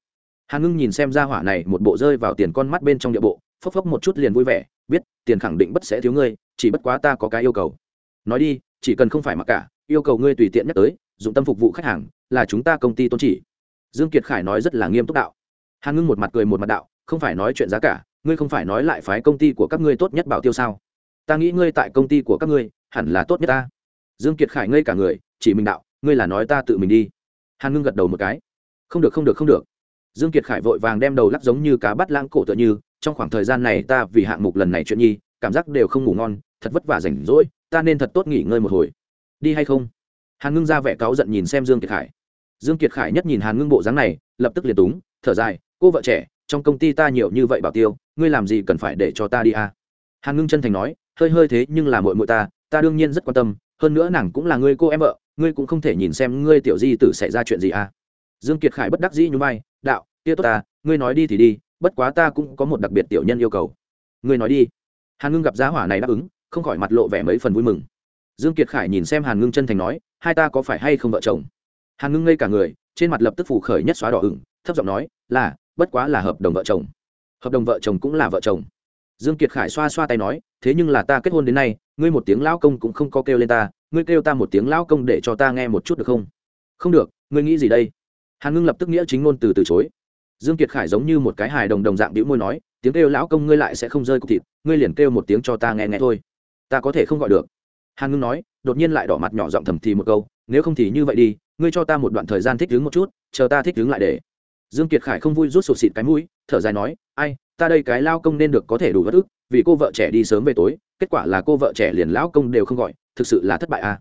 Hàn ngưng nhìn xem ra hỏa này, một bộ rơi vào tiền con mắt bên trong địa bộ, phốc phốc một chút liền vui vẻ, biết, tiền khẳng định bất sẽ thiếu ngươi, chỉ bất quá ta có cái yêu cầu. Nói đi, chỉ cần không phải mặc cả, yêu cầu ngươi tùy tiện nhắc tới, dụng tâm phục vụ khách hàng, là chúng ta công ty tôn chỉ. Dương kiệt khải nói rất là nghiêm túc đạo hàn ngưng một mặt cười một mặt đạo, không phải nói chuyện giá cả, ngươi không phải nói lại phái công ty của các ngươi tốt nhất bảo tiêu sao? Ta nghĩ ngươi tại công ty của các ngươi, hẳn là tốt nhất ta. Dương kiệt khải ngây cả người, chỉ mình đạo, ngươi là nói ta tự mình đi. Hàn ngưng gật đầu một cái, không được không được không được. Dương kiệt khải vội vàng đem đầu lắc giống như cá bắt lãng cổ tựa như, trong khoảng thời gian này ta vì hạng mục lần này chuyện nhi, cảm giác đều không ngủ ngon, thật vất vả rảnh rỗi, ta nên thật tốt nghỉ ngơi một hồi. Đi hay không? Hàn ngưng ra vẻ cáu giận nhìn xem dương kiệt khải. Dương kiệt khải nhất nhìn hàn ngưng bộ dáng này, lập tức liền túng, thở dài cô vợ trẻ, trong công ty ta nhiều như vậy bảo tiêu, ngươi làm gì cần phải để cho ta đi à? Hàn ngưng chân thành nói, hơi hơi thế nhưng là muội muội ta ta đương nhiên rất quan tâm, hơn nữa nàng cũng là ngươi cô em vợ, ngươi cũng không thể nhìn xem ngươi tiểu di tử xảy ra chuyện gì à? Dương kiệt khải bất đắc dĩ như vai, đạo, kia tốt ta, ngươi nói đi thì đi, bất quá ta cũng có một đặc biệt tiểu nhân yêu cầu. Ngươi nói đi. Hàn ngưng gặp giá hỏa này đáp ứng, không khỏi mặt lộ vẻ mấy phần vui mừng. Dương kiệt khải nhìn xem hàn ngưng chân thành nói, hai ta có phải hay không vợ chồng? Hàn ngưng ngây cả người, trên mặt lập tức phủ khởi nhất xóa đỏ ửng, thấp giọng nói, là bất quá là hợp đồng vợ chồng. Hợp đồng vợ chồng cũng là vợ chồng. Dương kiệt khải xoa xoa tay nói, thế nhưng là ta kết hôn đến nay, ngươi một tiếng lão công cũng không có kêu lên ta, ngươi kêu ta một tiếng lão công để cho ta nghe một chút được không? Không được, ngươi nghĩ gì đây? Hàn ngưng lập tức nghĩa chính ngôn từ từ chối. Dương kiệt khải giống như một cái hài đồng đồng dạng bĩu môi nói, tiếng kêu lão công ngươi lại sẽ không rơi cục thịt, ngươi liền kêu một tiếng cho ta nghe nghe thôi. Ta có thể không gọi được. Hàn ngưng nói, đột nhiên lại đỏ mặt nhỏ giọng thầm thì một câu, nếu không thì như vậy đi, ngươi cho ta một đoạn thời gian thích đứng một chút, chờ ta thích đứng lại để dương kiệt khải không vui rút sụt xịt cái mũi, thở dài nói, ai, ta đây cái lao công nên được có thể đủ bất ức, vì cô vợ trẻ đi sớm về tối, kết quả là cô vợ trẻ liền lão công đều không gọi, thực sự là thất bại à.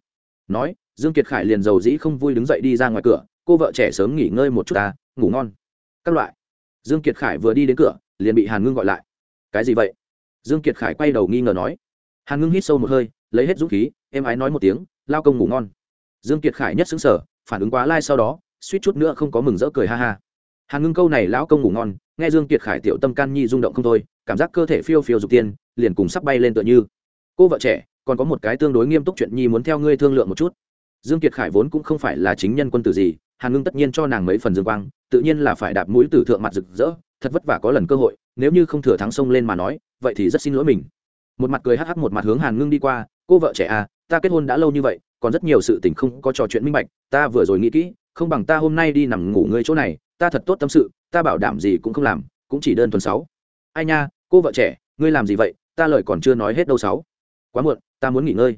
Nói, dương kiệt khải liền dầu dĩ không vui đứng dậy đi ra ngoài cửa, cô vợ trẻ sớm nghỉ ngơi một chút ta, ngủ ngon. Các loại. Dương kiệt khải vừa đi đến cửa, liền bị hàn ngưng gọi lại. Cái gì vậy? Dương kiệt khải quay đầu nghi ngờ nói. Hàn ngưng hít sâu một hơi, lấy hết dũng khí em ái nói một tiếng, lao công ngủ ngon. Dương kiệt khải nhất xứng sở phản ứng quá lai sau đó, suýt chút nữa không có mừng rỡ cười ha ha hàn ngưng câu này lão công ngủ ngon, nghe dương kiệt khải tiểu tâm can nhi rung động không thôi, cảm giác cơ thể phiêu phiêu dục tiên, liền cùng sắp bay lên tựa như. Cô vợ trẻ, còn có một cái tương đối nghiêm túc chuyện nhi muốn theo ngươi thương lượng một chút. Dương kiệt khải vốn cũng không phải là chính nhân quân tử gì, hàn ngưng tất nhiên cho nàng mấy phần dương quang, tự nhiên là phải đạp mũi từ thượng mặt rực rỡ, thật vất vả có lần cơ hội, nếu như không thừa thắng sông lên mà nói, vậy thì rất xin lỗi mình. Một mặt cười hắc hắc một mặt hướng hàn ngưng đi qua, cô vợ trẻ à ta kết hôn đã lâu như vậy, còn rất nhiều sự tình không có trò chuyện minh bạch, ta vừa rồi nghĩ kỹ, không bằng ta hôm nay đi nằm ngủ ngươi chỗ này ta thật tốt tâm sự, ta bảo đảm gì cũng không làm, cũng chỉ đơn thuần sáu. Ai nha, cô vợ trẻ, ngươi làm gì vậy? Ta lời còn chưa nói hết đâu sáu. Quá muộn, ta muốn nghỉ ngơi.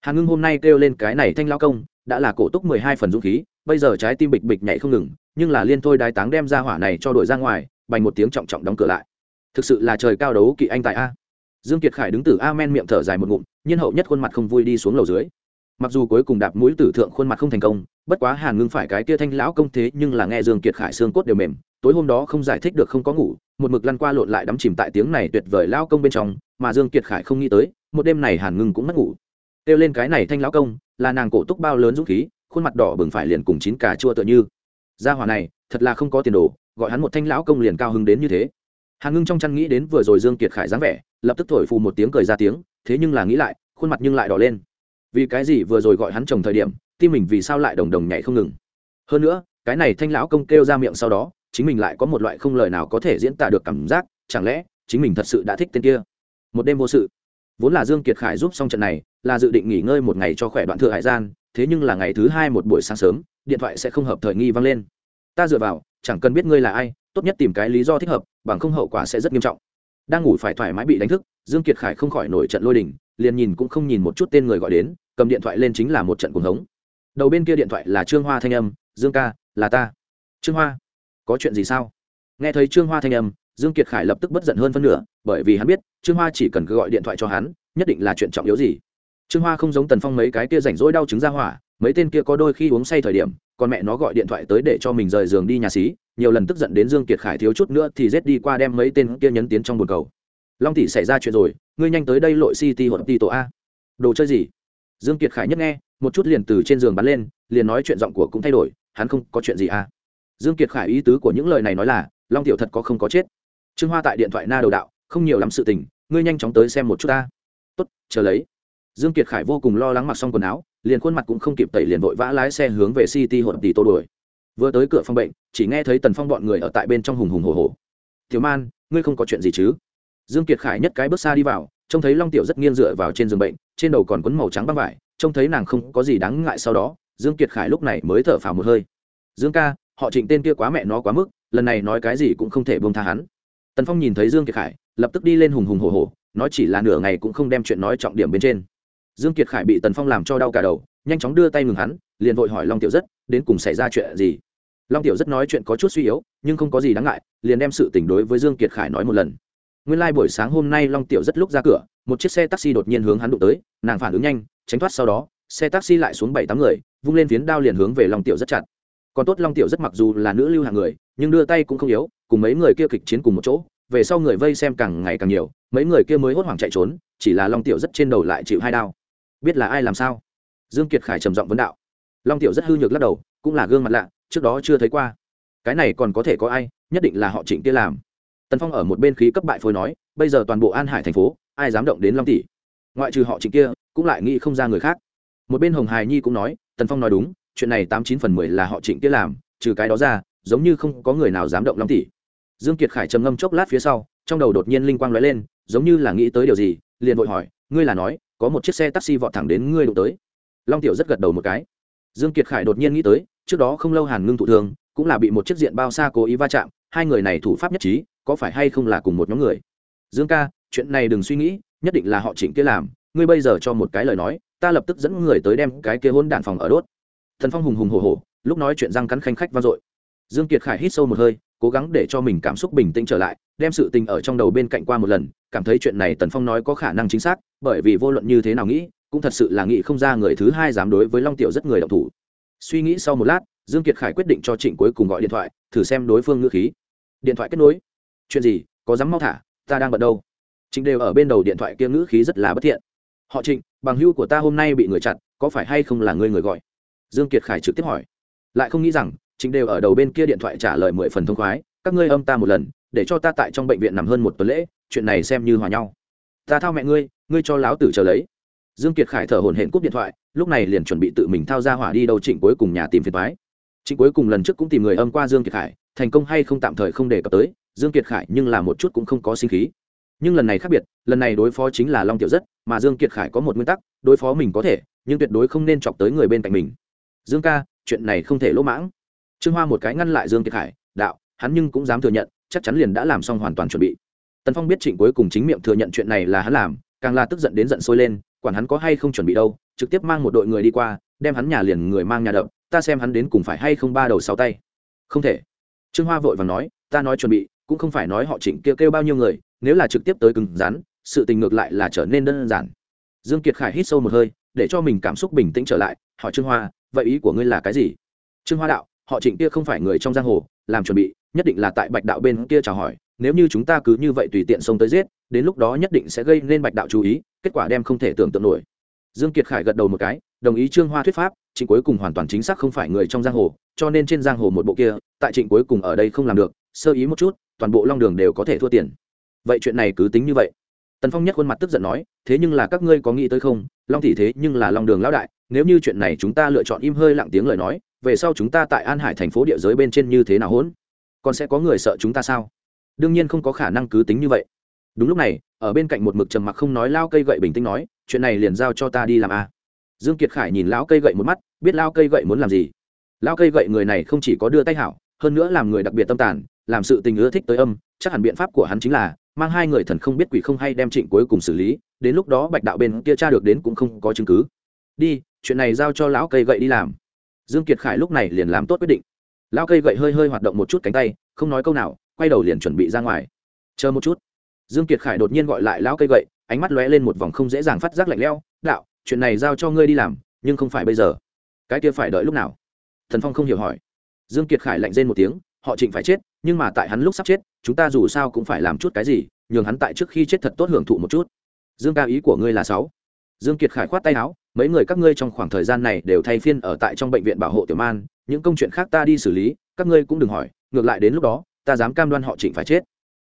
Hàn ngưng hôm nay kêu lên cái này thanh lao công, đã là cổ túc mười hai phần dũng khí, bây giờ trái tim bịch bịch nhảy không ngừng, nhưng là liên thôi đái táng đem ra hỏa này cho đổi ra ngoài, bành một tiếng trọng trọng đóng cửa lại. Thực sự là trời cao đấu kỵ anh tại a. Dương kiệt khải đứng từ a men miệng thở dài một ngụm nhân hậu nhất khuôn mặt không vui đi xuống lầu dưới. Mặc dù cuối cùng đạp mũi tử thượng khuôn mặt không thành công bất quá hàn ngưng phải cái kia thanh lão công thế nhưng là nghe dương kiệt khải xương cốt đều mềm, tối hôm đó không giải thích được không có ngủ, một mực lăn qua lộn lại đắm chìm tại tiếng này tuyệt vời lão công bên trong, mà dương kiệt khải không nghĩ tới, một đêm này hàn ngưng cũng mất ngủ. Kêu lên cái này thanh lão công, là nàng cổ túc bao lớn dũng khí, khuôn mặt đỏ bừng phải liền cùng chín cà chua tựa như. Gia hỏa này, thật là không có tiền đồ, gọi hắn một thanh lão công liền cao hứng đến như thế. Hàn ngưng trong chăn nghĩ đến vừa rồi dương kiệt khải dáng vẻ, lập tức thổi phù một tiếng cười ra tiếng, thế nhưng là nghĩ lại, khuôn mặt nhưng lại đỏ lên. Vì cái gì vừa rồi gọi hắn chồng thời điểm tim mình vì sao lại đồng đồng nhảy không ngừng. Hơn nữa, cái này thanh lão công kêu ra miệng sau đó, chính mình lại có một loại không lời nào có thể diễn tả được cảm giác, chẳng lẽ, chính mình thật sự đã thích tên kia? Một đêm vô sự. Vốn là dương kiệt khải giúp xong trận này, là dự định nghỉ ngơi một ngày cho khỏe đoạn thừa hải gian, thế nhưng là ngày thứ hai một buổi sáng sớm, điện thoại sẽ không hợp thời nghi vang lên. Ta dựa vào, chẳng cần biết ngươi là ai, tốt nhất tìm cái lý do thích hợp, bằng không hậu quả sẽ rất nghiêm trọng. Đang ngủ phải thoải mái bị đánh thức, dương kiệt khải không khỏi nổi trận lôi đình, liền nhìn cũng không nhìn một chút tên người gọi đến, cầm điện thoại lên chính là một trận cuồng hống đầu bên kia điện thoại là trương hoa thanh âm, dương ca, là ta. Trương hoa, có chuyện gì sao? Nghe thấy trương hoa thanh âm, dương kiệt khải lập tức bất giận hơn phân nửa, bởi vì hắn biết, trương hoa chỉ cần cứ gọi điện thoại cho hắn, nhất định là chuyện trọng yếu gì. Trương hoa không giống tần phong mấy cái kia rảnh rỗi đau chứng ra hỏa, mấy tên kia có đôi khi uống say thời điểm, còn mẹ nó gọi điện thoại tới để cho mình rời giường đi nhà xí, nhiều lần tức giận đến dương kiệt khải thiếu chút nữa thì rét đi qua đem mấy tên kia nhấn tiến trong bồn cầu. Long tỷ xảy ra chuyện rồi, ngươi nhanh tới đây lội city hoặc ti tổ a. Đồ chơi gì? Dương kiệt khải nhất nghe một chút liền từ trên giường bắn lên, liền nói chuyện giọng của cũng thay đổi, hắn không có chuyện gì à. Dương kiệt khải ý tứ của những lời này nói là, long tiểu thật có không có chết. Trương hoa tại điện thoại na đầu đạo, không nhiều lắm sự tình, ngươi nhanh chóng tới xem một chút ta. Tốt, chờ lấy. Dương kiệt khải vô cùng lo lắng mặc xong quần áo, liền khuôn mặt cũng không kịp tẩy liền vội vã lái xe hướng về city hội tỷ tô đuổi. Vừa tới cửa phòng bệnh, chỉ nghe thấy tần phong bọn người ở tại bên trong hùng hùng hồ hồ tiểu man, ngươi không có chuyện gì chứ? Dương kiệt khải nhất cái bước xa đi vào, trông thấy long tiểu rất nghiêng dựa vào trên giường bệnh, trên đầu còn quấn màu trắng băng vải trông thấy nàng không có gì đáng ngại sau đó, dương kiệt khải lúc này mới thở phào một hơi. Dương ca, họ trịnh tên kia quá mẹ nó quá mức, lần này nói cái gì cũng không thể buông tha hắn. Tần phong nhìn thấy dương kiệt khải, lập tức đi lên hùng hùng hổ hổ, nói chỉ là nửa ngày cũng không đem chuyện nói trọng điểm bên trên. Dương kiệt khải bị tần phong làm cho đau cả đầu, nhanh chóng đưa tay ngừng hắn, liền vội hỏi long tiểu rất, đến cùng xảy ra chuyện gì? Long tiểu rất nói chuyện có chút suy yếu, nhưng không có gì đáng ngại, liền đem sự tình đối với dương kiệt khải nói một lần. Nguyên lai buổi sáng hôm nay long tiểu rất lúc ra cửa, một chiếc xe taxi đột nhiên hướng hắn đụng tới, nàng phản ứng nhanh tránh thoát sau đó, xe taxi lại xuống bảy tám người, vung lên phiến đao liền hướng về long tiểu rất chặt. Còn tốt long tiểu rất mặc dù là nữ lưu hạng người, nhưng đưa tay cũng không yếu, cùng mấy người kia kịch chiến cùng một chỗ, về sau người vây xem càng ngày càng nhiều, mấy người kia mới hốt hoảng chạy trốn, chỉ là long tiểu rất trên đầu lại chịu hai đao. Biết là ai làm sao? Dương kiệt khải trầm giọng vấn đạo. Long tiểu rất hư nhược lắc đầu, cũng là gương mặt lạ, trước đó chưa thấy qua. Cái này còn có thể có ai, nhất định là họ trịnh kia làm. Tần phong ở một bên khí cấp bại phôi nói, bây giờ toàn bộ an hải thành phố, ai dám động đến long tỷ? Ngoại trừ họ trịnh kia cũng lại nghĩ không ra người khác. Một bên hồng hài nhi cũng nói, tần phong nói đúng, chuyện này tám chín phần mười là họ trịnh kia làm, trừ cái đó ra, giống như không có người nào dám động long tỷ. Dương kiệt khải trầm ngâm chốc lát phía sau, trong đầu đột nhiên linh quang lóe lên, giống như là nghĩ tới điều gì, liền vội hỏi, ngươi là nói, có một chiếc xe taxi vọt thẳng đến ngươi đụng tới? Long tiểu rất gật đầu một cái. Dương kiệt khải đột nhiên nghĩ tới, trước đó không lâu hàn ngưng thụ thương, cũng là bị một chiếc diện bao xa cố ý va chạm, hai người này thủ pháp nhất trí, có phải hay không là cùng một nhóm người? Dương ca, chuyện này đừng suy nghĩ, nhất định là họ chỉnh kia làm ngươi bây giờ cho một cái lời nói, ta lập tức dẫn người tới đem cái kia hôn đạn phòng ở đốt. Thần phong hùng hùng hổ hổ, lúc nói chuyện răng cắn khanh khách vang dội. Dương kiệt khải hít sâu một hơi, cố gắng để cho mình cảm xúc bình tĩnh trở lại, đem sự tình ở trong đầu bên cạnh qua một lần, cảm thấy chuyện này tần phong nói có khả năng chính xác, bởi vì vô luận như thế nào nghĩ, cũng thật sự là nghĩ không ra người thứ hai dám đối với long tiểu rất người động thủ. Suy nghĩ sau một lát, dương kiệt khải quyết định cho trịnh cuối cùng gọi điện thoại, thử xem đối phương ngữ khí. Điện thoại kết nối. Chuyện gì? Có dám mau thả? Ta đang bận đâu? Trịnh đều ở bên đầu điện thoại kia ngữ khí rất là bất thiện họ trịnh, bằng hưu của ta hôm nay bị người chặn, có phải hay không là ngươi người gọi? Dương kiệt khải trực tiếp hỏi. Lại không nghĩ rằng chính đều ở đầu bên kia điện thoại trả lời mười phần thông khoái, các ngươi âm ta một lần, để cho ta tại trong bệnh viện nằm hơn một tuần lễ, chuyện này xem như hòa nhau. Ta thao mẹ ngươi ngươi cho láo tử chờ lấy. Dương kiệt khải thở hổn hển cúp điện thoại, lúc này liền chuẩn bị tự mình thao ra hỏa đi đâu trịnh cuối cùng nhà tìm phiền toái. Trịnh cuối cùng lần trước cũng tìm người âm qua dương kiệt khải, thành công hay không tạm thời không đề cập tới, dương kiệt khải nhưng là một chút cũng không có sinh khí nhưng lần này khác biệt, lần này đối phó chính là long tiểu rất, mà dương kiệt khải có một nguyên tắc, đối phó mình có thể, nhưng tuyệt đối không nên chọc tới người bên cạnh mình. Dương ca, chuyện này không thể lỗ mãng. Trương hoa một cái ngăn lại dương kiệt khải, đạo, hắn nhưng cũng dám thừa nhận, chắc chắn liền đã làm xong hoàn toàn chuẩn bị. Tần phong biết trịnh cuối cùng chính miệng thừa nhận chuyện này là hắn làm, càng là tức giận đến giận sôi lên, quản hắn có hay không chuẩn bị đâu, trực tiếp mang một đội người đi qua, đem hắn nhà liền người mang nhà đậu, ta xem hắn đến cùng phải hay không ba đầu sáu tay. Không thể. Trương hoa vội và nói, ta nói chuẩn bị, cũng không phải nói họ trịnh kêu kêu bao nhiêu người nếu là trực tiếp tới cứng rắn, sự tình ngược lại là trở nên đơn giản. Dương kiệt khải hít sâu một hơi, để cho mình cảm xúc bình tĩnh trở lại, hỏi trương hoa, vậy ý của ngươi là cái gì? Trương hoa đạo, họ trịnh kia không phải người trong giang hồ, làm chuẩn bị, nhất định là tại bạch đạo bên kia chào hỏi, nếu như chúng ta cứ như vậy tùy tiện xông tới giết, đến lúc đó nhất định sẽ gây nên bạch đạo chú ý, kết quả đem không thể tưởng tượng nổi. Dương kiệt khải gật đầu một cái, đồng ý trương hoa thuyết pháp, trịnh cuối cùng hoàn toàn chính xác không phải người trong giang hồ, cho nên trên giang hồ một bộ kia, tại trịnh cuối cùng ở đây không làm được, sơ ý một chút, toàn bộ long đường đều có thể thua tiền vậy chuyện này cứ tính như vậy. Tần phong nhất khuôn mặt tức giận nói, thế nhưng là các ngươi có nghĩ tới không? Long tỷ thế nhưng là long đường lão đại, nếu như chuyện này chúng ta lựa chọn im hơi lặng tiếng lời nói, về sau chúng ta tại an hải thành phố địa giới bên trên như thế nào hỗn? Còn sẽ có người sợ chúng ta sao? Đương nhiên không có khả năng cứ tính như vậy. Đúng lúc này, ở bên cạnh một mực trầm mặc không nói lao cây gậy bình tĩnh nói, chuyện này liền giao cho ta đi làm a. À. dương kiệt khải nhìn lão cây gậy một mắt, biết lao cây gậy muốn làm gì. Lao cây gậy người này không chỉ có đưa tay hảo, hơn nữa làm người đặc biệt tâm tàn, làm sự tình ưa thích tới âm, chắc hẳn biện pháp của hắn chính là mang hai người thần không biết quỷ không hay đem trịnh cuối cùng xử lý, đến lúc đó bạch đạo bên kia tra được đến cũng không có chứng cứ. Đi, chuyện này giao cho lão cây gậy đi làm. Dương kiệt khải lúc này liền làm tốt quyết định. Lão cây gậy hơi hơi hoạt động một chút cánh tay, không nói câu nào, quay đầu liền chuẩn bị ra ngoài. Chờ một chút. Dương kiệt khải đột nhiên gọi lại lão cây gậy, ánh mắt lóe lên một vòng không dễ dàng phát giác lạnh lẽo. Đạo, chuyện này giao cho ngươi đi làm, nhưng không phải bây giờ. Cái kia phải đợi lúc nào? Thần phong không hiểu hỏi. Dương kiệt khải lạnh rên một tiếng, họ trịnh phải chết nhưng mà tại hắn lúc sắp chết, chúng ta dù sao cũng phải làm chút cái gì, nhường hắn tại trước khi chết thật tốt hưởng thụ một chút. Dương ca ý của ngươi là sáu. Dương kiệt khải khoát tay áo, mấy người các ngươi trong khoảng thời gian này đều thay phiên ở tại trong bệnh viện bảo hộ tiểu man, những công chuyện khác ta đi xử lý, các ngươi cũng đừng hỏi, ngược lại đến lúc đó, ta dám cam đoan họ trịnh phải chết.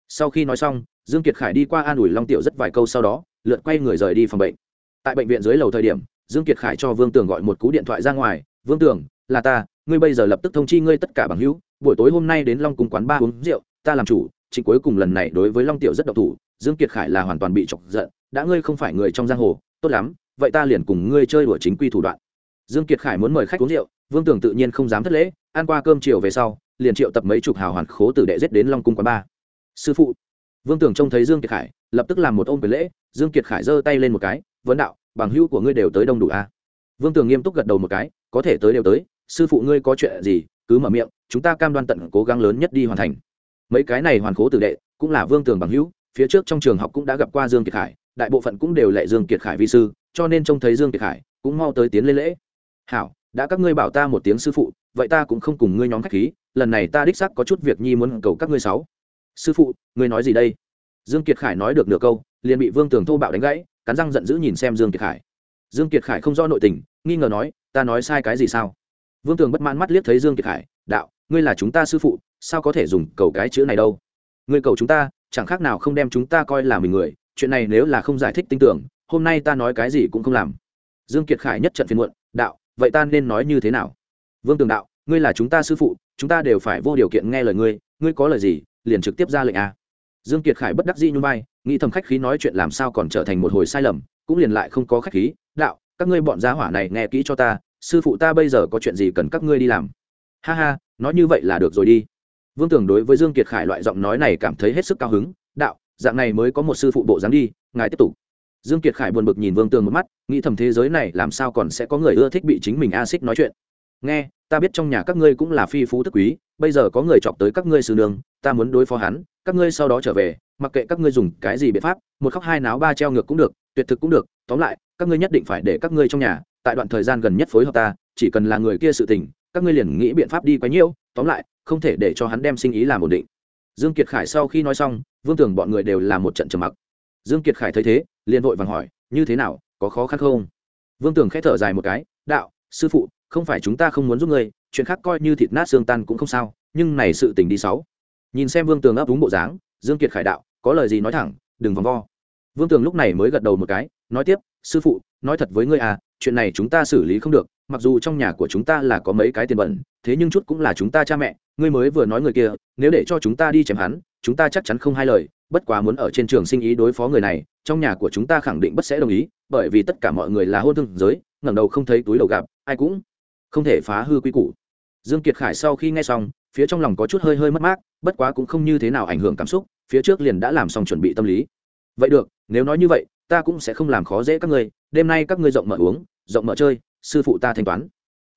Sau khi nói xong, dương kiệt khải đi qua an ủi long tiểu rất vài câu sau đó, lượt quay người rời đi phòng bệnh. Tại bệnh viện dưới lầu thời điểm, dương kiệt khải cho vương tường gọi một cú điện thoại ra ngoài, vương tường, là ta, ngươi bây giờ lập tức thông chi ngươi tất cả bằng hữu buổi tối hôm nay đến long cung quán ba uống rượu, ta làm chủ, chính cuối cùng lần này đối với long tiểu rất độc thủ, dương kiệt khải là hoàn toàn bị chọc giận, đã ngươi không phải người trong giang hồ, tốt lắm, vậy ta liền cùng ngươi chơi đùa chính quy thủ đoạn dương kiệt khải muốn mời khách uống rượu, vương Tưởng tự nhiên không dám thất lễ, ăn qua cơm chiều về sau, liền triệu tập mấy chục hào hoàn khố tử đệ giết đến long cung quán ba sư phụ, vương Tưởng trông thấy dương kiệt khải, lập tức làm một ôm về lễ, dương kiệt khải giơ tay lên một cái, vấn đạo, bằng hữu của ngươi đều tới đông đủ a à? vương Tưởng nghiêm túc gật đầu một cái, có thể tới đều tới, sư phụ ngươi có chuyện gì cứ mở miệng, chúng ta cam đoan tận cố gắng lớn nhất đi hoàn thành. Mấy cái này hoàn cố tử đệ, cũng là vương tường bằng hữu, phía trước trong trường học cũng đã gặp qua dương kiệt khải, đại bộ phận cũng đều lệ dương kiệt khải vi sư, cho nên trông thấy dương kiệt khải, cũng mau tới tiến lên lễ. Hảo, đã các ngươi bảo ta một tiếng sư phụ, vậy ta cũng không cùng ngươi nhóm khách khí, lần này ta đích xác có chút việc nhi muốn cầu các ngươi sáu. Sư phụ, ngươi nói gì đây? Dương kiệt khải nói được nửa câu, liền bị vương tường thô bạo đánh gãy, cắn răng giận dữ nhìn xem dương kiệt khải. Dương kiệt khải không do nội tình, nghi ngờ nói, ta nói sai cái gì sao? Vương tường bất mãn mắt liếc thấy dương kiệt khải, đạo, ngươi là chúng ta sư phụ, sao có thể dùng cầu cái chữ này đâu? Ngươi cầu chúng ta, chẳng khác nào không đem chúng ta coi là mình người, chuyện này nếu là không giải thích tin tưởng, hôm nay ta nói cái gì cũng không làm. Dương kiệt khải nhất trận phiền muộn, đạo, vậy ta nên nói như thế nào? Vương tường đạo, ngươi là chúng ta sư phụ, chúng ta đều phải vô điều kiện nghe lời ngươi ngươi có lời gì, liền trực tiếp ra lệnh a. Dương kiệt khải bất đắc dĩ nhún vai, nghĩ thầm khách khí nói chuyện làm sao còn trở thành một hồi sai lầm, cũng liền lại không có khách khí, đạo, các ngươi bọn gia hỏa này nghe kỹ cho ta sư phụ ta bây giờ có chuyện gì cần các ngươi đi làm? Ha ha, nói như vậy là được rồi đi. Vương tưởng đối với dương kiệt khải loại giọng nói này cảm thấy hết sức cao hứng. Đạo, dạng này mới có một sư phụ bộ dáng đi, ngài tiếp tục. Dương kiệt khải buồn bực nhìn vương tường một mắt, nghĩ thầm thế giới này làm sao còn sẽ có người ưa thích bị chính mình a xích nói chuyện. Nghe, ta biết trong nhà các ngươi cũng là phi phú tức quý, bây giờ có người chọc tới các ngươi sư nương, ta muốn đối phó hắn, các ngươi sau đó trở về, mặc kệ các ngươi dùng cái gì biện pháp, một khóc hai náo ba treo ngược cũng được, tuyệt thực cũng được, tóm lại, các ngươi nhất định phải để các ngươi trong nhà tại đoạn thời gian gần nhất phối hợp ta, chỉ cần là người kia sự tình, các ngươi liền nghĩ biện pháp đi quấy nhiễu, tóm lại, không thể để cho hắn đem sinh ý làm ổn định. Dương kiệt khải sau khi nói xong, vương tưởng bọn người đều là một trận trầm mặc. Dương kiệt khải thấy thế, liền vội vàng hỏi, như thế nào, có khó khăn không? Vương tưởng khẽ thở dài một cái, đạo, sư phụ, không phải chúng ta không muốn giúp ngươi, chuyện khác coi như thịt nát xương tan cũng không sao, nhưng này sự tình đi sáu. Nhìn xem vương tường ấp úng bộ dáng, dương kiệt khải đạo, có lời gì nói thẳng, đừng vòng vo. Vương tường lúc này mới gật đầu một cái, nói tiếp, sư phụ, nói thật với ngươi à chuyện này chúng ta xử lý không được, mặc dù trong nhà của chúng ta là có mấy cái tiền bẩn, thế nhưng chút cũng là chúng ta cha mẹ, ngươi mới vừa nói người kia, nếu để cho chúng ta đi chém hắn, chúng ta chắc chắn không hai lời, bất quá muốn ở trên trường sinh ý đối phó người này, trong nhà của chúng ta khẳng định bất sẽ đồng ý, bởi vì tất cả mọi người là hôn thương giới, ngẩng đầu không thấy túi đầu gặp, ai cũng không thể phá hư quy củ. Dương kiệt khải sau khi nghe xong, phía trong lòng có chút hơi hơi mất mát, bất quá cũng không như thế nào ảnh hưởng cảm xúc, phía trước liền đã làm xong chuẩn bị tâm lý. Vậy được, nếu nói như vậy, ta cũng sẽ không làm khó dễ các ngươi, đêm nay các ngươi rộng mở uống rộng mở chơi, sư phụ ta thanh toán.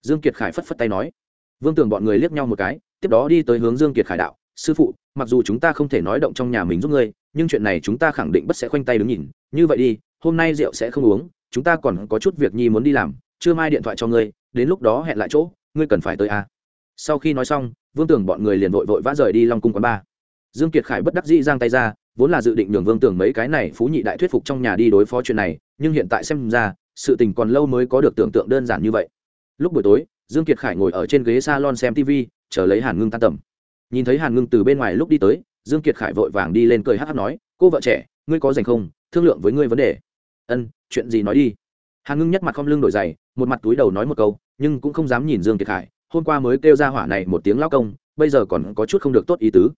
Dương kiệt khải phất phất tay nói. Vương tưởng bọn người liếc nhau một cái, tiếp đó đi tới hướng dương kiệt khải đạo, sư phụ, mặc dù chúng ta không thể nói động trong nhà mình giúp ngươi, nhưng chuyện này chúng ta khẳng định bất sẽ khoanh tay đứng nhìn. Như vậy đi, hôm nay rượu sẽ không uống, chúng ta còn có chút việc nhi muốn đi làm chưa mai điện thoại cho ngươi, đến lúc đó hẹn lại chỗ, ngươi cần phải tới a à. sau khi nói xong, vương tưởng bọn người liền vội vội vã rời đi long cung quán ba. Dương kiệt khải bất đắc dĩ giang tay ra, vốn là dự định nhường vương tưởng mấy cái này phú nhị đại thuyết phục trong nhà đi đối phó chuyện này, nhưng hiện tại xem ra sự tình còn lâu mới có được tưởng tượng đơn giản như vậy. Lúc buổi tối, dương kiệt khải ngồi ở trên ghế salon xem tv chờ lấy hàn ngưng tan tầm. Nhìn thấy hàn ngưng từ bên ngoài lúc đi tới, dương kiệt khải vội vàng đi lên cười hát hát nói, cô vợ trẻ, ngươi có dành không? Thương lượng với ngươi vấn đề. Ân, chuyện gì nói đi. Hàn ngưng nhất mặt không lưng đổi giày, một mặt túi đầu nói một câu, nhưng cũng không dám nhìn dương kiệt khải. Hôm qua mới kêu ra hỏa này một tiếng lao công, bây giờ còn có chút không được tốt ý tứ.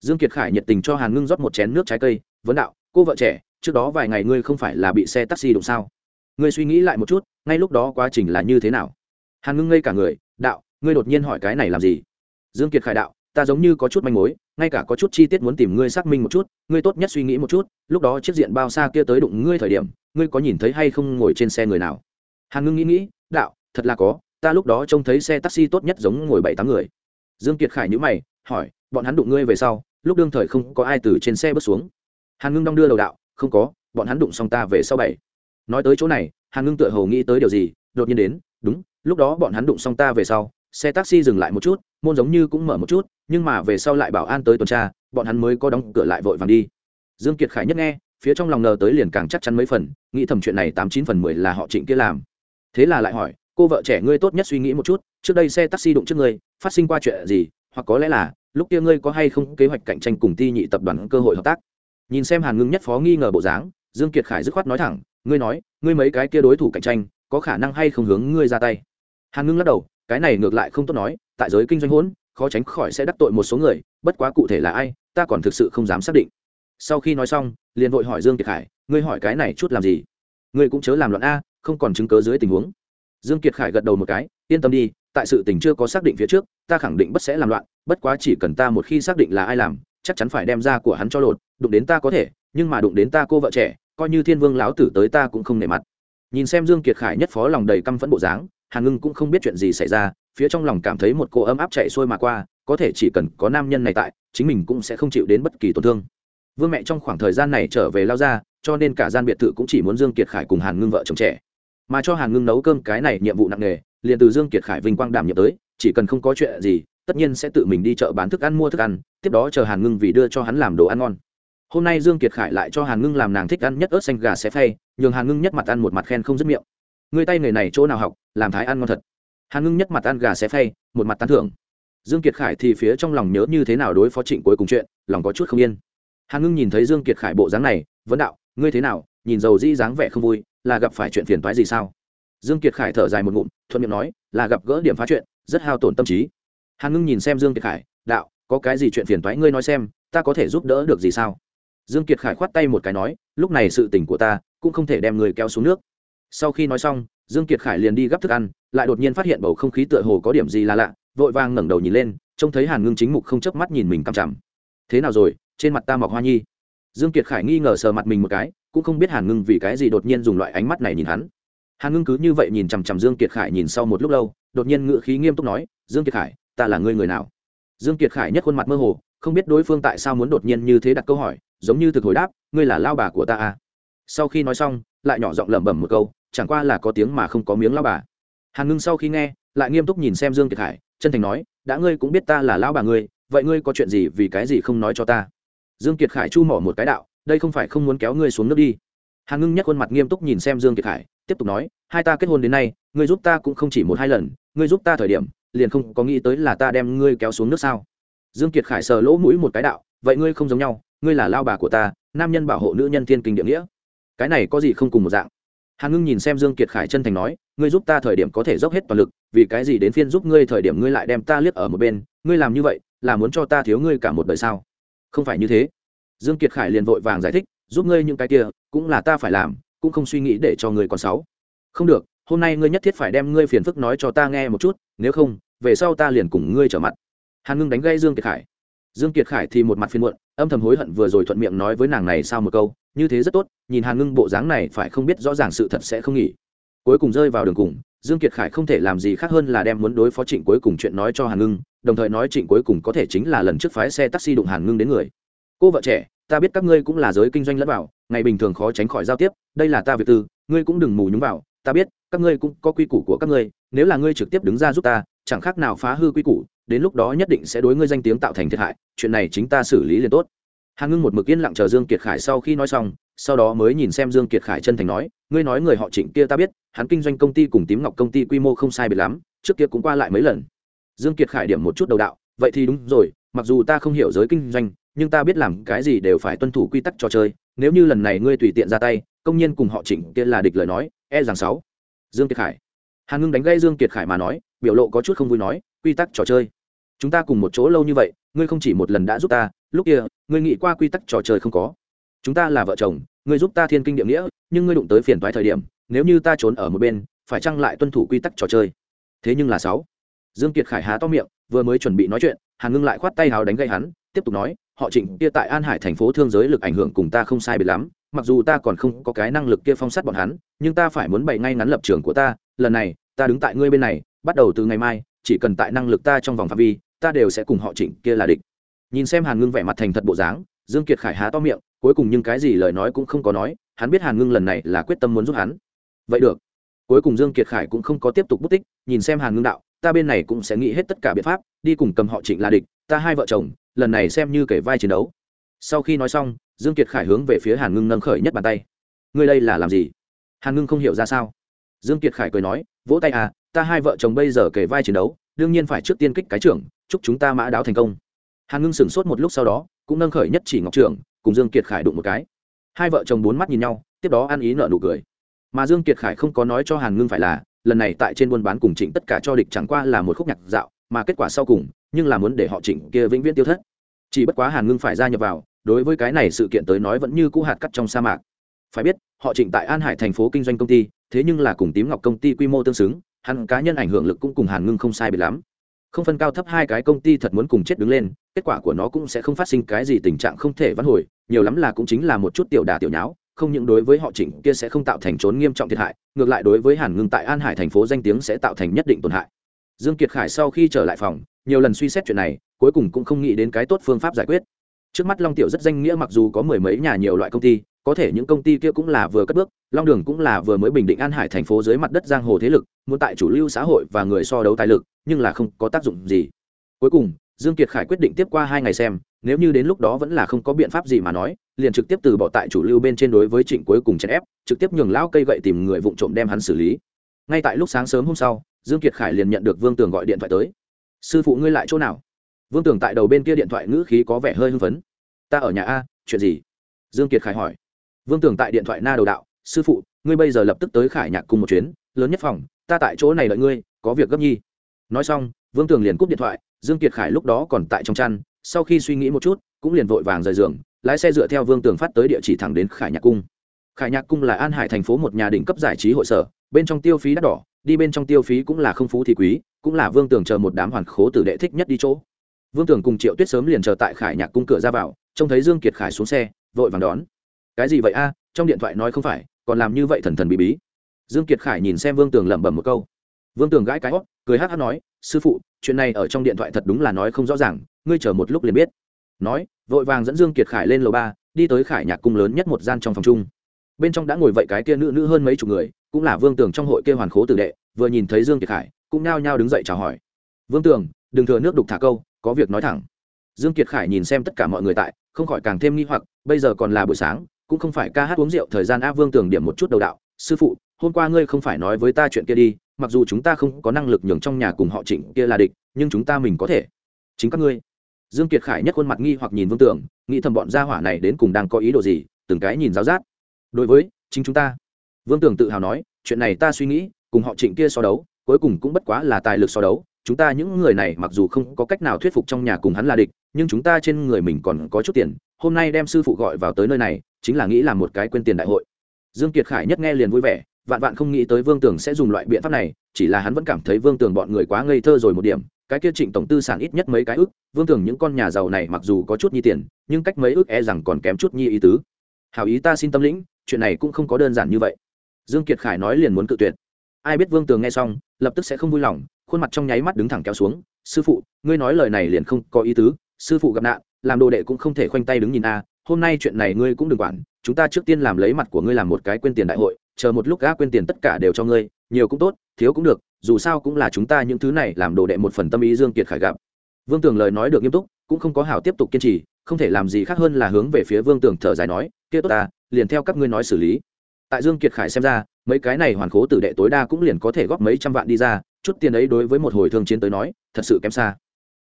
Dương kiệt khải nhiệt tình cho hàn ngưng rót một chén nước trái cây, vấn đạo, cô vợ trẻ, trước đó vài ngày ngươi không phải là bị xe taxi đụng sao? Ngươi suy nghĩ lại một chút, ngay lúc đó quá trình là như thế nào? Hàn ngưng ngây cả người, đạo, ngươi đột nhiên hỏi cái này làm gì? Dương kiệt khải đạo, ta giống như có chút manh mối, ngay cả có chút chi tiết muốn tìm ngươi xác minh một chút, ngươi tốt nhất suy nghĩ một chút, lúc đó chiếc diện bao xa kia tới đụng ngươi thời điểm, ngươi có nhìn thấy hay không ngồi trên xe người nào? Hàn ngưng nghĩ nghĩ, đạo, thật là có, ta lúc đó trông thấy xe taxi tốt nhất giống ngồi bảy tám người. Dương kiệt khải nhữ mày, hỏi, bọn hắn đụng ngươi về sau, lúc đương thời không có ai từ trên xe bước xuống? Hàn ngưng đong đưa đầu đạo, không có, bọn hắn đụng xong ta về sau bảy nói tới chỗ này, hàn ngưng tựa hồ nghĩ tới điều gì, đột nhiên đến, đúng, lúc đó bọn hắn đụng xong ta về sau, xe taxi dừng lại một chút, môn giống như cũng mở một chút, nhưng mà về sau lại bảo an tới tuần tra, bọn hắn mới có đóng cửa lại vội vàng đi. Dương kiệt khải nhất nghe, phía trong lòng nờ tới liền càng chắc chắn mấy phần, nghĩ thầm chuyện này tám chín phần mười là họ trịnh kia làm. Thế là lại hỏi, cô vợ trẻ ngươi tốt nhất suy nghĩ một chút, trước đây xe taxi đụng trước ngươi, phát sinh qua chuyện gì, hoặc có lẽ là, lúc kia ngươi có hay không kế hoạch cạnh tranh cùng ti nhị tập đoàn cơ hội hợp tác? Nhìn xem hàn ngưng nhất phó nghi ngờ bộ dáng, dương kiệt khải dứt khoát nói thẳng ngươi nói, ngươi mấy cái kia đối thủ cạnh tranh, có khả năng hay không hướng ngươi ra tay? Hàn ngưng lắc đầu, cái này ngược lại không tốt nói, tại giới kinh doanh hỗn, khó tránh khỏi sẽ đắc tội một số người, bất quá cụ thể là ai, ta còn thực sự không dám xác định. Sau khi nói xong, liền vội hỏi dương kiệt khải, ngươi hỏi cái này chút làm gì? Ngươi cũng chớ làm loạn a, không còn chứng cớ dưới tình huống. Dương kiệt khải gật đầu một cái, yên tâm đi, tại sự tình chưa có xác định phía trước, ta khẳng định bất sẽ làm loạn, bất quá chỉ cần ta một khi xác định là ai làm, chắc chắn phải đem ra của hắn cho lột, đụng đến ta có thể, nhưng mà đụng đến ta cô vợ trẻ coi như thiên vương láo tử tới ta cũng không nể mặt. Nhìn xem dương kiệt khải nhất phó lòng đầy căm phẫn bộ dáng, hàn ngưng cũng không biết chuyện gì xảy ra, phía trong lòng cảm thấy một cô ấm áp chạy xuôi mà qua, có thể chỉ cần có nam nhân này tại, chính mình cũng sẽ không chịu đến bất kỳ tổn thương. Vương mẹ trong khoảng thời gian này trở về lao ra, cho nên cả gian biệt thự cũng chỉ muốn dương kiệt khải cùng hàn ngưng vợ chồng trẻ. Mà cho hàn ngưng nấu cơm cái này nhiệm vụ nặng nề, liền từ dương kiệt khải vinh quang đảm nhiệm tới, chỉ cần không có chuyện gì, tất nhiên sẽ tự mình đi chợ bán thức ăn mua thức ăn, tiếp đó chờ hàn ngưng vì đưa cho hắn làm đồ ăn ngon hôm nay dương kiệt khải lại cho hàn ngưng làm nàng thích ăn nhất ớt xanh gà xé phay, nhường hàn ngưng nhất mặt ăn một mặt khen không dứt miệng. Người tay người này chỗ nào học, làm thái ăn ngon thật. Hàn ngưng nhất mặt ăn gà xé phay, một mặt tán thưởng. Dương kiệt khải thì phía trong lòng nhớ như thế nào đối phó trịnh cuối cùng chuyện, lòng có chút không yên. Hàn ngưng nhìn thấy dương kiệt khải bộ dáng này, vấn đạo, ngươi thế nào, nhìn dầu dĩ dáng vẻ không vui, là gặp phải chuyện phiền toái gì sao? Dương kiệt khải thở dài một ngụm, thuận miệng nói, là gặp gỡ điểm phá chuyện, rất hao tổn tâm trí. Hàn ngưng nhìn xem dương kiệt khải, đạo, có cái gì chuyện phiền toái ngươi nói xem, ta có thể giúp đỡ được gì sao? Dương kiệt khải khoát tay một cái nói, lúc này sự tình của ta cũng không thể đem người kéo xuống nước. Sau khi nói xong, dương kiệt khải liền đi gấp thức ăn, lại đột nhiên phát hiện bầu không khí tựa hồ có điểm gì là lạ, vội vàng ngẩng đầu nhìn lên, trông thấy hàn ngưng chính mục không chớp mắt nhìn mình căm chằm. Thế nào rồi? Trên mặt ta mọc hoa nhi. Dương kiệt khải nghi ngờ sờ mặt mình một cái, cũng không biết hàn ngưng vì cái gì đột nhiên dùng loại ánh mắt này nhìn hắn. Hàn ngưng cứ như vậy nhìn chằm chằm dương kiệt khải nhìn sau một lúc lâu, đột nhiên ngựa khí nghiêm túc nói, dương kiệt khải, ta là ngươi người nào? Dương kiệt khải nhất khuôn mặt mơ hồ, không biết đối phương tại sao muốn đột nhiên như thế đặt câu hỏi giống như thực hồi đáp, ngươi là lao bà của ta à? Sau khi nói xong, lại nhỏ giọng lẩm bẩm một câu, chẳng qua là có tiếng mà không có miếng lao bà. Hàn ngưng sau khi nghe, lại nghiêm túc nhìn xem dương kiệt khải chân thành nói, đã ngươi cũng biết ta là lao bà ngươi, vậy ngươi có chuyện gì vì cái gì không nói cho ta? Dương kiệt khải chu mỏ một cái đạo, đây không phải không muốn kéo ngươi xuống nước đi. Hàn ngưng nhắc khuôn mặt nghiêm túc nhìn xem dương kiệt khải, tiếp tục nói, hai ta kết hôn đến nay, ngươi giúp ta cũng không chỉ một hai lần, ngươi giúp ta thời điểm, liền không có nghĩ tới là ta đem ngươi kéo xuống nước sao? Dương kiệt khải sờ lỗ mũi một cái đạo, vậy ngươi không giống nhau ngươi là lao bà của ta, nam nhân bảo hộ nữ nhân thiên kinh địa nghĩa. Cái này có gì không cùng một dạng? Hàn ngưng nhìn xem dương kiệt khải chân thành nói, ngươi giúp ta thời điểm có thể dốc hết toàn lực, vì cái gì đến phiên giúp ngươi thời điểm ngươi lại đem ta liếc ở một bên, ngươi làm như vậy, là muốn cho ta thiếu ngươi cả một đời sao? Không phải như thế. Dương kiệt khải liền vội vàng giải thích, giúp ngươi những cái kia, cũng là ta phải làm, cũng không suy nghĩ để cho ngươi còn sáu không được, hôm nay ngươi nhất thiết phải đem ngươi phiền phức nói cho ta nghe một chút, nếu không, về sau ta liền cùng ngươi trở mặt. Hàn ngưng đánh gây dương kiệt khải dương kiệt khải thì một mặt phiền muộn, âm thầm hối hận vừa rồi thuận miệng nói với nàng này sao một câu, như thế rất tốt, nhìn hàn ngưng bộ dáng này phải không biết rõ ràng sự thật sẽ không nghỉ. Cuối cùng rơi vào đường cùng, dương kiệt khải không thể làm gì khác hơn là đem muốn đối phó trịnh cuối cùng chuyện nói cho hàn ngưng, đồng thời nói trịnh cuối cùng có thể chính là lần trước phái xe taxi đụng hàn ngưng đến người. Cô vợ trẻ, ta biết các ngươi cũng là giới kinh doanh lẫn vào, ngày bình thường khó tránh khỏi giao tiếp, đây là ta việc tư, ngươi cũng đừng mù nhúng vào, ta biết, các ngươi cũng có quy củ của các ngươi, nếu là ngươi trực tiếp đứng ra giúp ta, chẳng khác nào phá hư quy củ đến lúc đó nhất định sẽ đối ngươi danh tiếng tạo thành thiệt hại, chuyện này chính ta xử lý liền tốt. Hàn ngưng một mực yên lặng chờ dương kiệt khải sau khi nói xong, sau đó mới nhìn xem dương kiệt khải chân thành nói, ngươi nói người họ trịnh kia ta biết, hắn kinh doanh công ty cùng tím ngọc công ty quy mô không sai biệt lắm, trước kia cũng qua lại mấy lần. Dương kiệt khải điểm một chút đầu đạo, vậy thì đúng rồi, mặc dù ta không hiểu giới kinh doanh, nhưng ta biết làm cái gì đều phải tuân thủ quy tắc trò chơi, nếu như lần này ngươi tùy tiện ra tay, công nhân cùng họ trịnh kia là địch lời nói e rằng sáu. Dương kiệt khải. Hàn ngưng đánh gây dương kiệt khải mà nói, biểu lộ có chút không vui nói, quy tắc trò chơi chúng ta cùng một chỗ lâu như vậy, ngươi không chỉ một lần đã giúp ta, lúc kia, ngươi nghĩ qua quy tắc trò chơi không có? Chúng ta là vợ chồng, ngươi giúp ta thiên kinh địa nghĩa, nhưng ngươi đụng tới phiền toái thời điểm, nếu như ta trốn ở một bên, phải chăng lại tuân thủ quy tắc trò chơi? Thế nhưng là sáu. Dương kiệt khải há to miệng, vừa mới chuẩn bị nói chuyện, hàn ngưng lại khoát tay hào đánh gây hắn, tiếp tục nói, họ trịnh, kia tại an hải thành phố thương giới lực ảnh hưởng cùng ta không sai biệt lắm, mặc dù ta còn không có cái năng lực kia phong sát bọn hắn, nhưng ta phải muốn bày ngay ngắn lập trường của ta, lần này, ta đứng tại ngươi bên này, bắt đầu từ ngày mai, chỉ cần tại năng lực ta trong vòng phạm vi ta đều sẽ cùng họ trịnh kia là địch. Nhìn xem hàn ngưng vẻ mặt thành thật bộ dáng, dương kiệt khải há to miệng, cuối cùng nhưng cái gì lời nói cũng không có nói, hắn biết hàn ngưng lần này là quyết tâm muốn giúp hắn. Vậy được. Cuối cùng dương kiệt khải cũng không có tiếp tục bút tích, nhìn xem hàn ngưng đạo, ta bên này cũng sẽ nghĩ hết tất cả biện pháp, đi cùng cầm họ trịnh là địch, ta hai vợ chồng, lần này xem như kể vai chiến đấu. Sau khi nói xong, dương kiệt khải hướng về phía hàn ngưng nâng khởi nhất bàn tay. Ngươi đây là làm gì? Hàn ngưng không hiểu ra sao. Dương kiệt khải cười nói, vỗ tay à ta hai vợ chồng bây giờ kể vai chiến đấu, đương nhiên phải trước tiên kích cái trưởng chúc chúng ta mã đáo thành công. Hàn ngưng sửng sốt một lúc sau đó, cũng nâng khởi nhất chỉ ngọc trưởng, cùng dương kiệt khải đụng một cái. Hai vợ chồng bốn mắt nhìn nhau, tiếp đó ăn ý nợ nụ cười. Mà dương kiệt khải không có nói cho hàn ngưng phải là, lần này tại trên buôn bán cùng trịnh tất cả cho địch chẳng qua là một khúc nhạc dạo, mà kết quả sau cùng, nhưng là muốn để họ trịnh kia vĩnh viễn tiêu thất. Chỉ bất quá hàn ngưng phải gia nhập vào, đối với cái này sự kiện tới nói vẫn như cũ hạt cắt trong sa mạc. Phải biết, họ trịnh tại an hải thành phố kinh doanh công ty, thế nhưng là cùng tím ngọc công ty quy mô tương xứng, hắn cá nhân ảnh hưởng lực cũng cùng hàn ngưng không sai biệt lắm không phân cao thấp hai cái công ty thật muốn cùng chết đứng lên, kết quả của nó cũng sẽ không phát sinh cái gì tình trạng không thể vãn hồi, nhiều lắm là cũng chính là một chút tiểu đà tiểu nháo, không những đối với họ chỉnh kia sẽ không tạo thành trốn nghiêm trọng thiệt hại, ngược lại đối với hàn ngưng tại an hải thành phố danh tiếng sẽ tạo thành nhất định tổn hại. Dương kiệt khải sau khi trở lại phòng, nhiều lần suy xét chuyện này, cuối cùng cũng không nghĩ đến cái tốt phương pháp giải quyết. Trước mắt long tiểu rất danh nghĩa mặc dù có mười mấy nhà nhiều loại công ty có thể những công ty kia cũng là vừa cất bước, long đường cũng là vừa mới bình định an hải thành phố dưới mặt đất giang hồ thế lực, muốn tại chủ lưu xã hội và người so đấu tài lực, nhưng là không có tác dụng gì. Cuối cùng, dương kiệt khải quyết định tiếp qua hai ngày xem, nếu như đến lúc đó vẫn là không có biện pháp gì mà nói, liền trực tiếp từ bỏ tại chủ lưu bên trên đối với trịnh cuối cùng chèn ép, trực tiếp nhường lão cây gậy tìm người vụng trộm đem hắn xử lý. Ngay tại lúc sáng sớm hôm sau, dương kiệt khải liền nhận được vương tường gọi điện thoại tới. Sư phụ ngươi lại chỗ nào? Vương tường tại đầu bên kia điện thoại ngữ khí có vẻ hơi hưng phấn. Ta ở nhà a, chuyện gì? Dương kiệt khải hỏi vương tường tại điện thoại na đầu đạo, sư phụ, ngươi bây giờ lập tức tới khải nhạc cùng một chuyến, lớn nhất phòng, ta tại chỗ này đợi ngươi, có việc gấp nhi. Nói xong, vương tường liền cúp điện thoại, dương kiệt khải lúc đó còn tại trong chăn, sau khi suy nghĩ một chút, cũng liền vội vàng rời giường, lái xe dựa theo vương tường phát tới địa chỉ thẳng đến khải nhạc cung. Khải nhạc cung là an hải thành phố một nhà đỉnh cấp giải trí hội sở, bên trong tiêu phí đắt đỏ, đi bên trong tiêu phí cũng là không phú thì quý, cũng là vương tường chờ một đám hoàn khố tử đệ thích nhất đi chỗ. Vương tường cùng triệu tuyết sớm liền chờ tại khải nhạc cung cửa ra vào, trông thấy dương kiệt khải xuống xe, vội vàng đón cái gì vậy a? Trong điện thoại nói không phải, còn làm như vậy thần thần bí bí. Dương kiệt khải nhìn xem vương tường lẩm bẩm một câu. Vương tường gãi cái hót, cười hát hát nói, sư phụ, chuyện này ở trong điện thoại thật đúng là nói không rõ ràng, ngươi chờ một lúc liền biết. Nói, vội vàng dẫn dương kiệt khải lên lầu ba, đi tới khải nhạc cung lớn nhất một gian trong phòng chung. Bên trong đã ngồi vậy cái kia nữ nữ hơn mấy chục người, cũng là vương tường trong hội kia hoàn khố tử đệ, vừa nhìn thấy dương kiệt khải, cũng nao nhao đứng dậy chào hỏi. Vương tường, đừng thừa nước đục thả câu, có việc nói thẳng. Dương kiệt khải nhìn xem tất cả mọi người tại, không khỏi càng thêm nghi hoặc, bây giờ còn là buổi sáng cũng không phải ca hát uống rượu thời gian a vương tưởng điểm một chút đầu đạo, sư phụ, hôm qua ngươi không phải nói với ta chuyện kia đi, mặc dù chúng ta không có năng lực nhường trong nhà cùng họ trịnh kia là địch, nhưng chúng ta mình có thể. Chính các ngươi. Dương kiệt khải nhất khuôn mặt nghi hoặc nhìn vương tưởng, nghĩ thầm bọn gia hỏa này đến cùng đang có ý đồ gì, từng cái nhìn giáo giác. Đối với, chính chúng ta. Vương tưởng tự hào nói, chuyện này ta suy nghĩ, cùng họ trịnh kia so đấu, cuối cùng cũng bất quá là tài lực so đấu, chúng ta những người này mặc dù không có cách nào thuyết phục trong nhà cùng hắn là địch, nhưng chúng ta trên người mình còn có chút tiền, hôm nay đem sư phụ gọi vào tới nơi này chính là nghĩ làm một cái quên tiền đại hội. Dương kiệt khải nhất nghe liền vui vẻ, vạn vạn không nghĩ tới vương tường sẽ dùng loại biện pháp này, chỉ là hắn vẫn cảm thấy vương tường bọn người quá ngây thơ rồi một điểm, cái kia trịnh tổng tư sản ít nhất mấy cái ước vương tường những con nhà giàu này mặc dù có chút nhi tiền, nhưng cách mấy ước e rằng còn kém chút nhi ý tứ. Hảo ý ta xin tâm lĩnh, chuyện này cũng không có đơn giản như vậy. Dương kiệt khải nói liền muốn cự tuyệt. Ai biết vương tường nghe xong, lập tức sẽ không vui lòng, khuôn mặt trong nháy mắt đứng thẳng kéo xuống, sư phụ, ngươi nói lời này liền không có ý tứ, sư phụ gặp nạn, làm đồ đệ cũng không thể khoanh tay đứng nhìn a hôm nay chuyện này ngươi cũng đừng quản, chúng ta trước tiên làm lấy mặt của ngươi làm một cái quên tiền đại hội, chờ một lúc gã quên tiền tất cả đều cho ngươi, nhiều cũng tốt, thiếu cũng được, dù sao cũng là chúng ta những thứ này làm đồ đệ một phần tâm ý dương kiệt khải gặp. Vương tường lời nói được nghiêm túc, cũng không có hảo tiếp tục kiên trì, không thể làm gì khác hơn là hướng về phía vương tường thở dài nói, kia tốt ta, liền theo các ngươi nói xử lý. Tại dương kiệt khải xem ra, mấy cái này hoàn khố tử đệ tối đa cũng liền có thể góp mấy trăm vạn đi ra, chút tiền ấy đối với một hồi thương chiến tới nói, thật sự kém xa.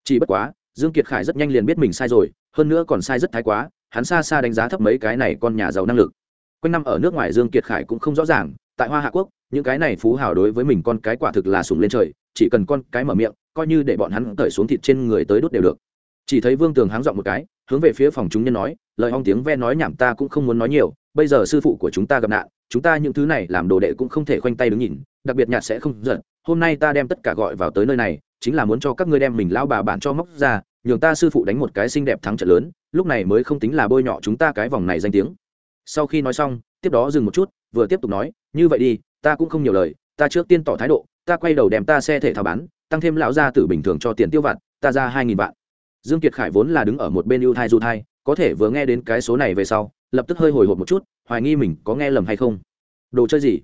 Chỉ bất quá, dương kiệt khải rất nhanh liền biết mình sai rồi, hơn nữa còn sai rất thái quá hắn xa xa đánh giá thấp mấy cái này con nhà giàu năng lực. Quanh năm ở nước ngoài dương kiệt khải cũng không rõ ràng, tại hoa hạ quốc, những cái này phú hào đối với mình con cái quả thực là sùng lên trời, chỉ cần con cái mở miệng, coi như để bọn hắn cởi xuống thịt trên người tới đốt đều được. Chỉ thấy vương tường háng dọn một cái, hướng về phía phòng chúng nhân nói, lời hong tiếng ve nói nhảm ta cũng không muốn nói nhiều, bây giờ sư phụ của chúng ta gặp nạn, chúng ta những thứ này làm đồ đệ cũng không thể khoanh tay đứng nhìn, đặc biệt nhạt sẽ không giận, hôm nay ta đem tất cả gọi vào tới nơi này, chính là muốn cho các ngươi đem mình lao bà bạn cho móc ra nhường ta sư phụ đánh một cái xinh đẹp thắng trận lớn, lúc này mới không tính là bôi nhọ chúng ta cái vòng này danh tiếng. Sau khi nói xong, tiếp đó dừng một chút, vừa tiếp tục nói, như vậy đi, ta cũng không nhiều lời, ta trước tiên tỏ thái độ, ta quay đầu đem ta xe thể thao bán, tăng thêm lão gia tử bình thường cho tiền tiêu vặt, ta ra hai nghìn vạn. Dương kiệt khải vốn là đứng ở một bên ưu thai du thai, có thể vừa nghe đến cái số này về sau, lập tức hơi hồi hộp một chút, hoài nghi mình có nghe lầm hay không. Đồ chơi gì?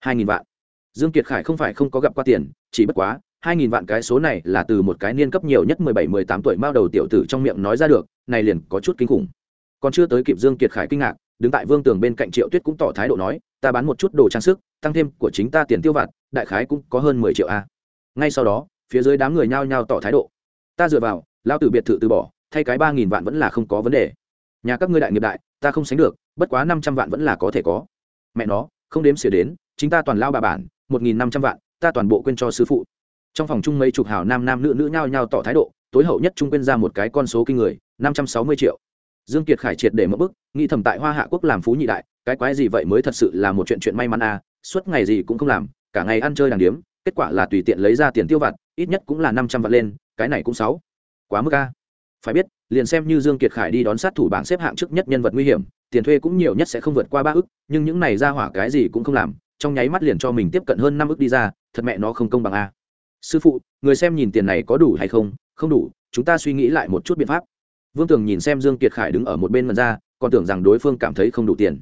Hai nghìn vạn. Dương kiệt khải không phải không có gặp qua tiền, chỉ bất quá hai nghìn vạn cái số này là từ một cái niên cấp nhiều nhất mười bảy, mười tám tuổi mao đầu tiểu tử trong miệng nói ra được, này liền có chút kinh khủng. Còn chưa tới kịp dương kiệt khải kinh ngạc, đứng tại vương tường bên cạnh triệu tuyết cũng tỏ thái độ nói, ta bán một chút đồ trang sức, tăng thêm của chính ta tiền tiêu vặt, đại khái cũng có hơn mười triệu a. Ngay sau đó, phía dưới đám người nhao nhao tỏ thái độ. Ta dựa vào, lao tử biệt thự từ bỏ, thay cái ba nghìn vạn vẫn là không có vấn đề. Nhà các ngươi đại nghiệp đại, ta không sánh được, bất quá năm trăm vạn vẫn là có thể có. Mẹ nó, không đếm xỉa đến, chính ta toàn lao bà bản, một nghìn năm trăm vạn, ta toàn bộ quên cho sư phụ trong phòng chung mấy chục hào nam nam nữ nữ nhao nhao tỏ thái độ, tối hậu nhất trung quên ra một cái con số kinh người, năm trăm sáu mươi triệu. Dương kiệt khải triệt để mất bức, nghĩ thầm tại hoa hạ quốc làm phú nhị đại, cái quái gì vậy mới thật sự là một chuyện chuyện may mắn à suốt ngày gì cũng không làm, cả ngày ăn chơi đàng điếm, kết quả là tùy tiện lấy ra tiền tiêu vặt, ít nhất cũng là năm trăm vạn lên, cái này cũng sáu. Quá mức a. Phải biết, liền xem như dương kiệt khải đi đón sát thủ bảng xếp hạng trước nhất nhân vật nguy hiểm, tiền thuê cũng nhiều nhất sẽ không vượt qua ba ức, nhưng những này ra hỏa cái gì cũng không làm, trong nháy mắt liền cho mình tiếp cận hơn năm ức đi ra, thật mẹ nó không công bằng a sư phụ, người xem nhìn tiền này có đủ hay không? Không đủ, chúng ta suy nghĩ lại một chút biện pháp. Vương tường nhìn xem dương kiệt khải đứng ở một bên mần ra, còn tưởng rằng đối phương cảm thấy không đủ tiền.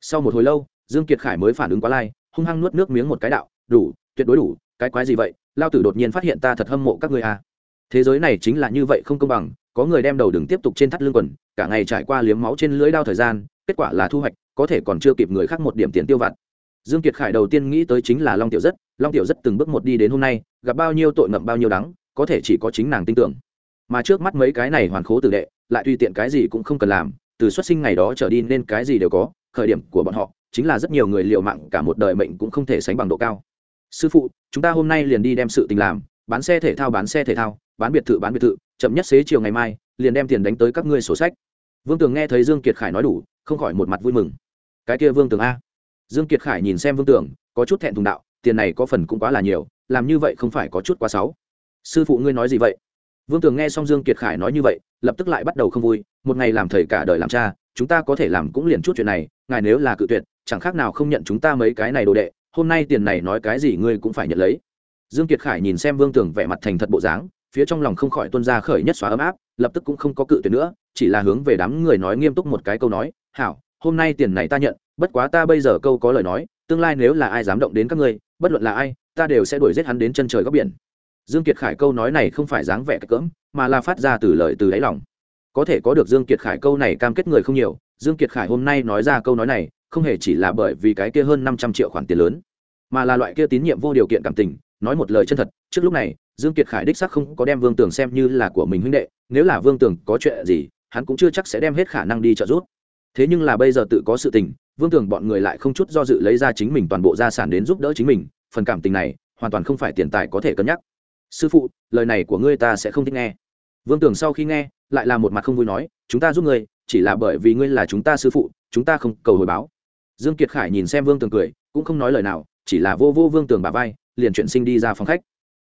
Sau một hồi lâu, dương kiệt khải mới phản ứng quá lai, hung hăng nuốt nước miếng một cái đạo, đủ, tuyệt đối đủ, cái quái gì vậy? Lao tử đột nhiên phát hiện ta thật hâm mộ các ngươi à. thế giới này chính là như vậy không công bằng, có người đem đầu đừng tiếp tục trên thắt lưng quần, cả ngày trải qua liếm máu trên lưỡi đao thời gian, kết quả là thu hoạch, có thể còn chưa kịp người khác một điểm tiền tiêu vặt dương kiệt khải đầu tiên nghĩ tới chính là long tiểu rất, long tiểu rất từng bước một đi đến hôm nay, gặp bao nhiêu tội ngậm bao nhiêu đắng, có thể chỉ có chính nàng tin tưởng. Mà trước mắt mấy cái này hoàn khố tử đệ, lại tùy tiện cái gì cũng không cần làm, từ xuất sinh ngày đó trở đi nên cái gì đều có, khởi điểm của bọn họ, chính là rất nhiều người liệu mạng cả một đời mệnh cũng không thể sánh bằng độ cao. Sư phụ, chúng ta hôm nay liền đi đem sự tình làm, bán xe thể thao bán xe thể thao, bán biệt thự bán biệt thự, chậm nhất xế chiều ngày mai, liền đem tiền đánh tới các ngươi sổ sách. Vương tường nghe thấy dương kiệt khải nói đủ, không khỏi một mặt vui mừng. Cái kia vương tường a dương kiệt khải nhìn xem vương Tưởng, có chút thẹn thùng đạo, tiền này có phần cũng quá là nhiều, làm như vậy không phải có chút quá xấu. Sư phụ ngươi nói gì vậy? Vương tường nghe xong dương kiệt khải nói như vậy, lập tức lại bắt đầu không vui, một ngày làm thầy cả đời làm cha, chúng ta có thể làm cũng liền chút chuyện này, ngài nếu là cự tuyệt, chẳng khác nào không nhận chúng ta mấy cái này đồ đệ, hôm nay tiền này nói cái gì ngươi cũng phải nhận lấy. Dương kiệt khải nhìn xem vương tường vẻ mặt thành thật bộ dáng, phía trong lòng không khỏi tuân ra khởi nhất xóa ấm áp, lập tức cũng không có cự tuyệt nữa, chỉ là hướng về đám người nói nghiêm túc một cái câu nói, hảo, hôm nay tiền này ta nhận bất quá ta bây giờ câu có lời nói, tương lai nếu là ai dám động đến các ngươi, bất luận là ai, ta đều sẽ đuổi giết hắn đến chân trời góc biển. Dương kiệt khải câu nói này không phải dáng vẻ cỡm, mà là phát ra từ lời từ đáy lòng. Có thể có được dương kiệt khải câu này cam kết người không nhiều, dương kiệt khải hôm nay nói ra câu nói này, không hề chỉ là bởi vì cái kia hơn năm trăm triệu khoản tiền lớn, mà là loại kia tín nhiệm vô điều kiện cảm tình, nói một lời chân thật, trước lúc này, dương kiệt khải đích xác không có đem vương tường xem như là của mình huynh đệ, nếu là vương tường có chuyện gì, hắn cũng chưa chắc sẽ đem hết khả năng đi trợ giúp. Thế nhưng là bây giờ tự có sự tình vương tường bọn người lại không chút do dự lấy ra chính mình toàn bộ gia sản đến giúp đỡ chính mình, phần cảm tình này, hoàn toàn không phải tiền tài có thể cân nhắc. Sư phụ, lời này của ngươi ta sẽ không thích nghe. Vương tường sau khi nghe, lại là một mặt không vui nói, chúng ta giúp ngươi, chỉ là bởi vì ngươi là chúng ta sư phụ, chúng ta không cầu hồi báo. Dương kiệt khải nhìn xem vương tường cười, cũng không nói lời nào, chỉ là vô vô vương tường bà vai, liền chuyển sinh đi ra phòng khách.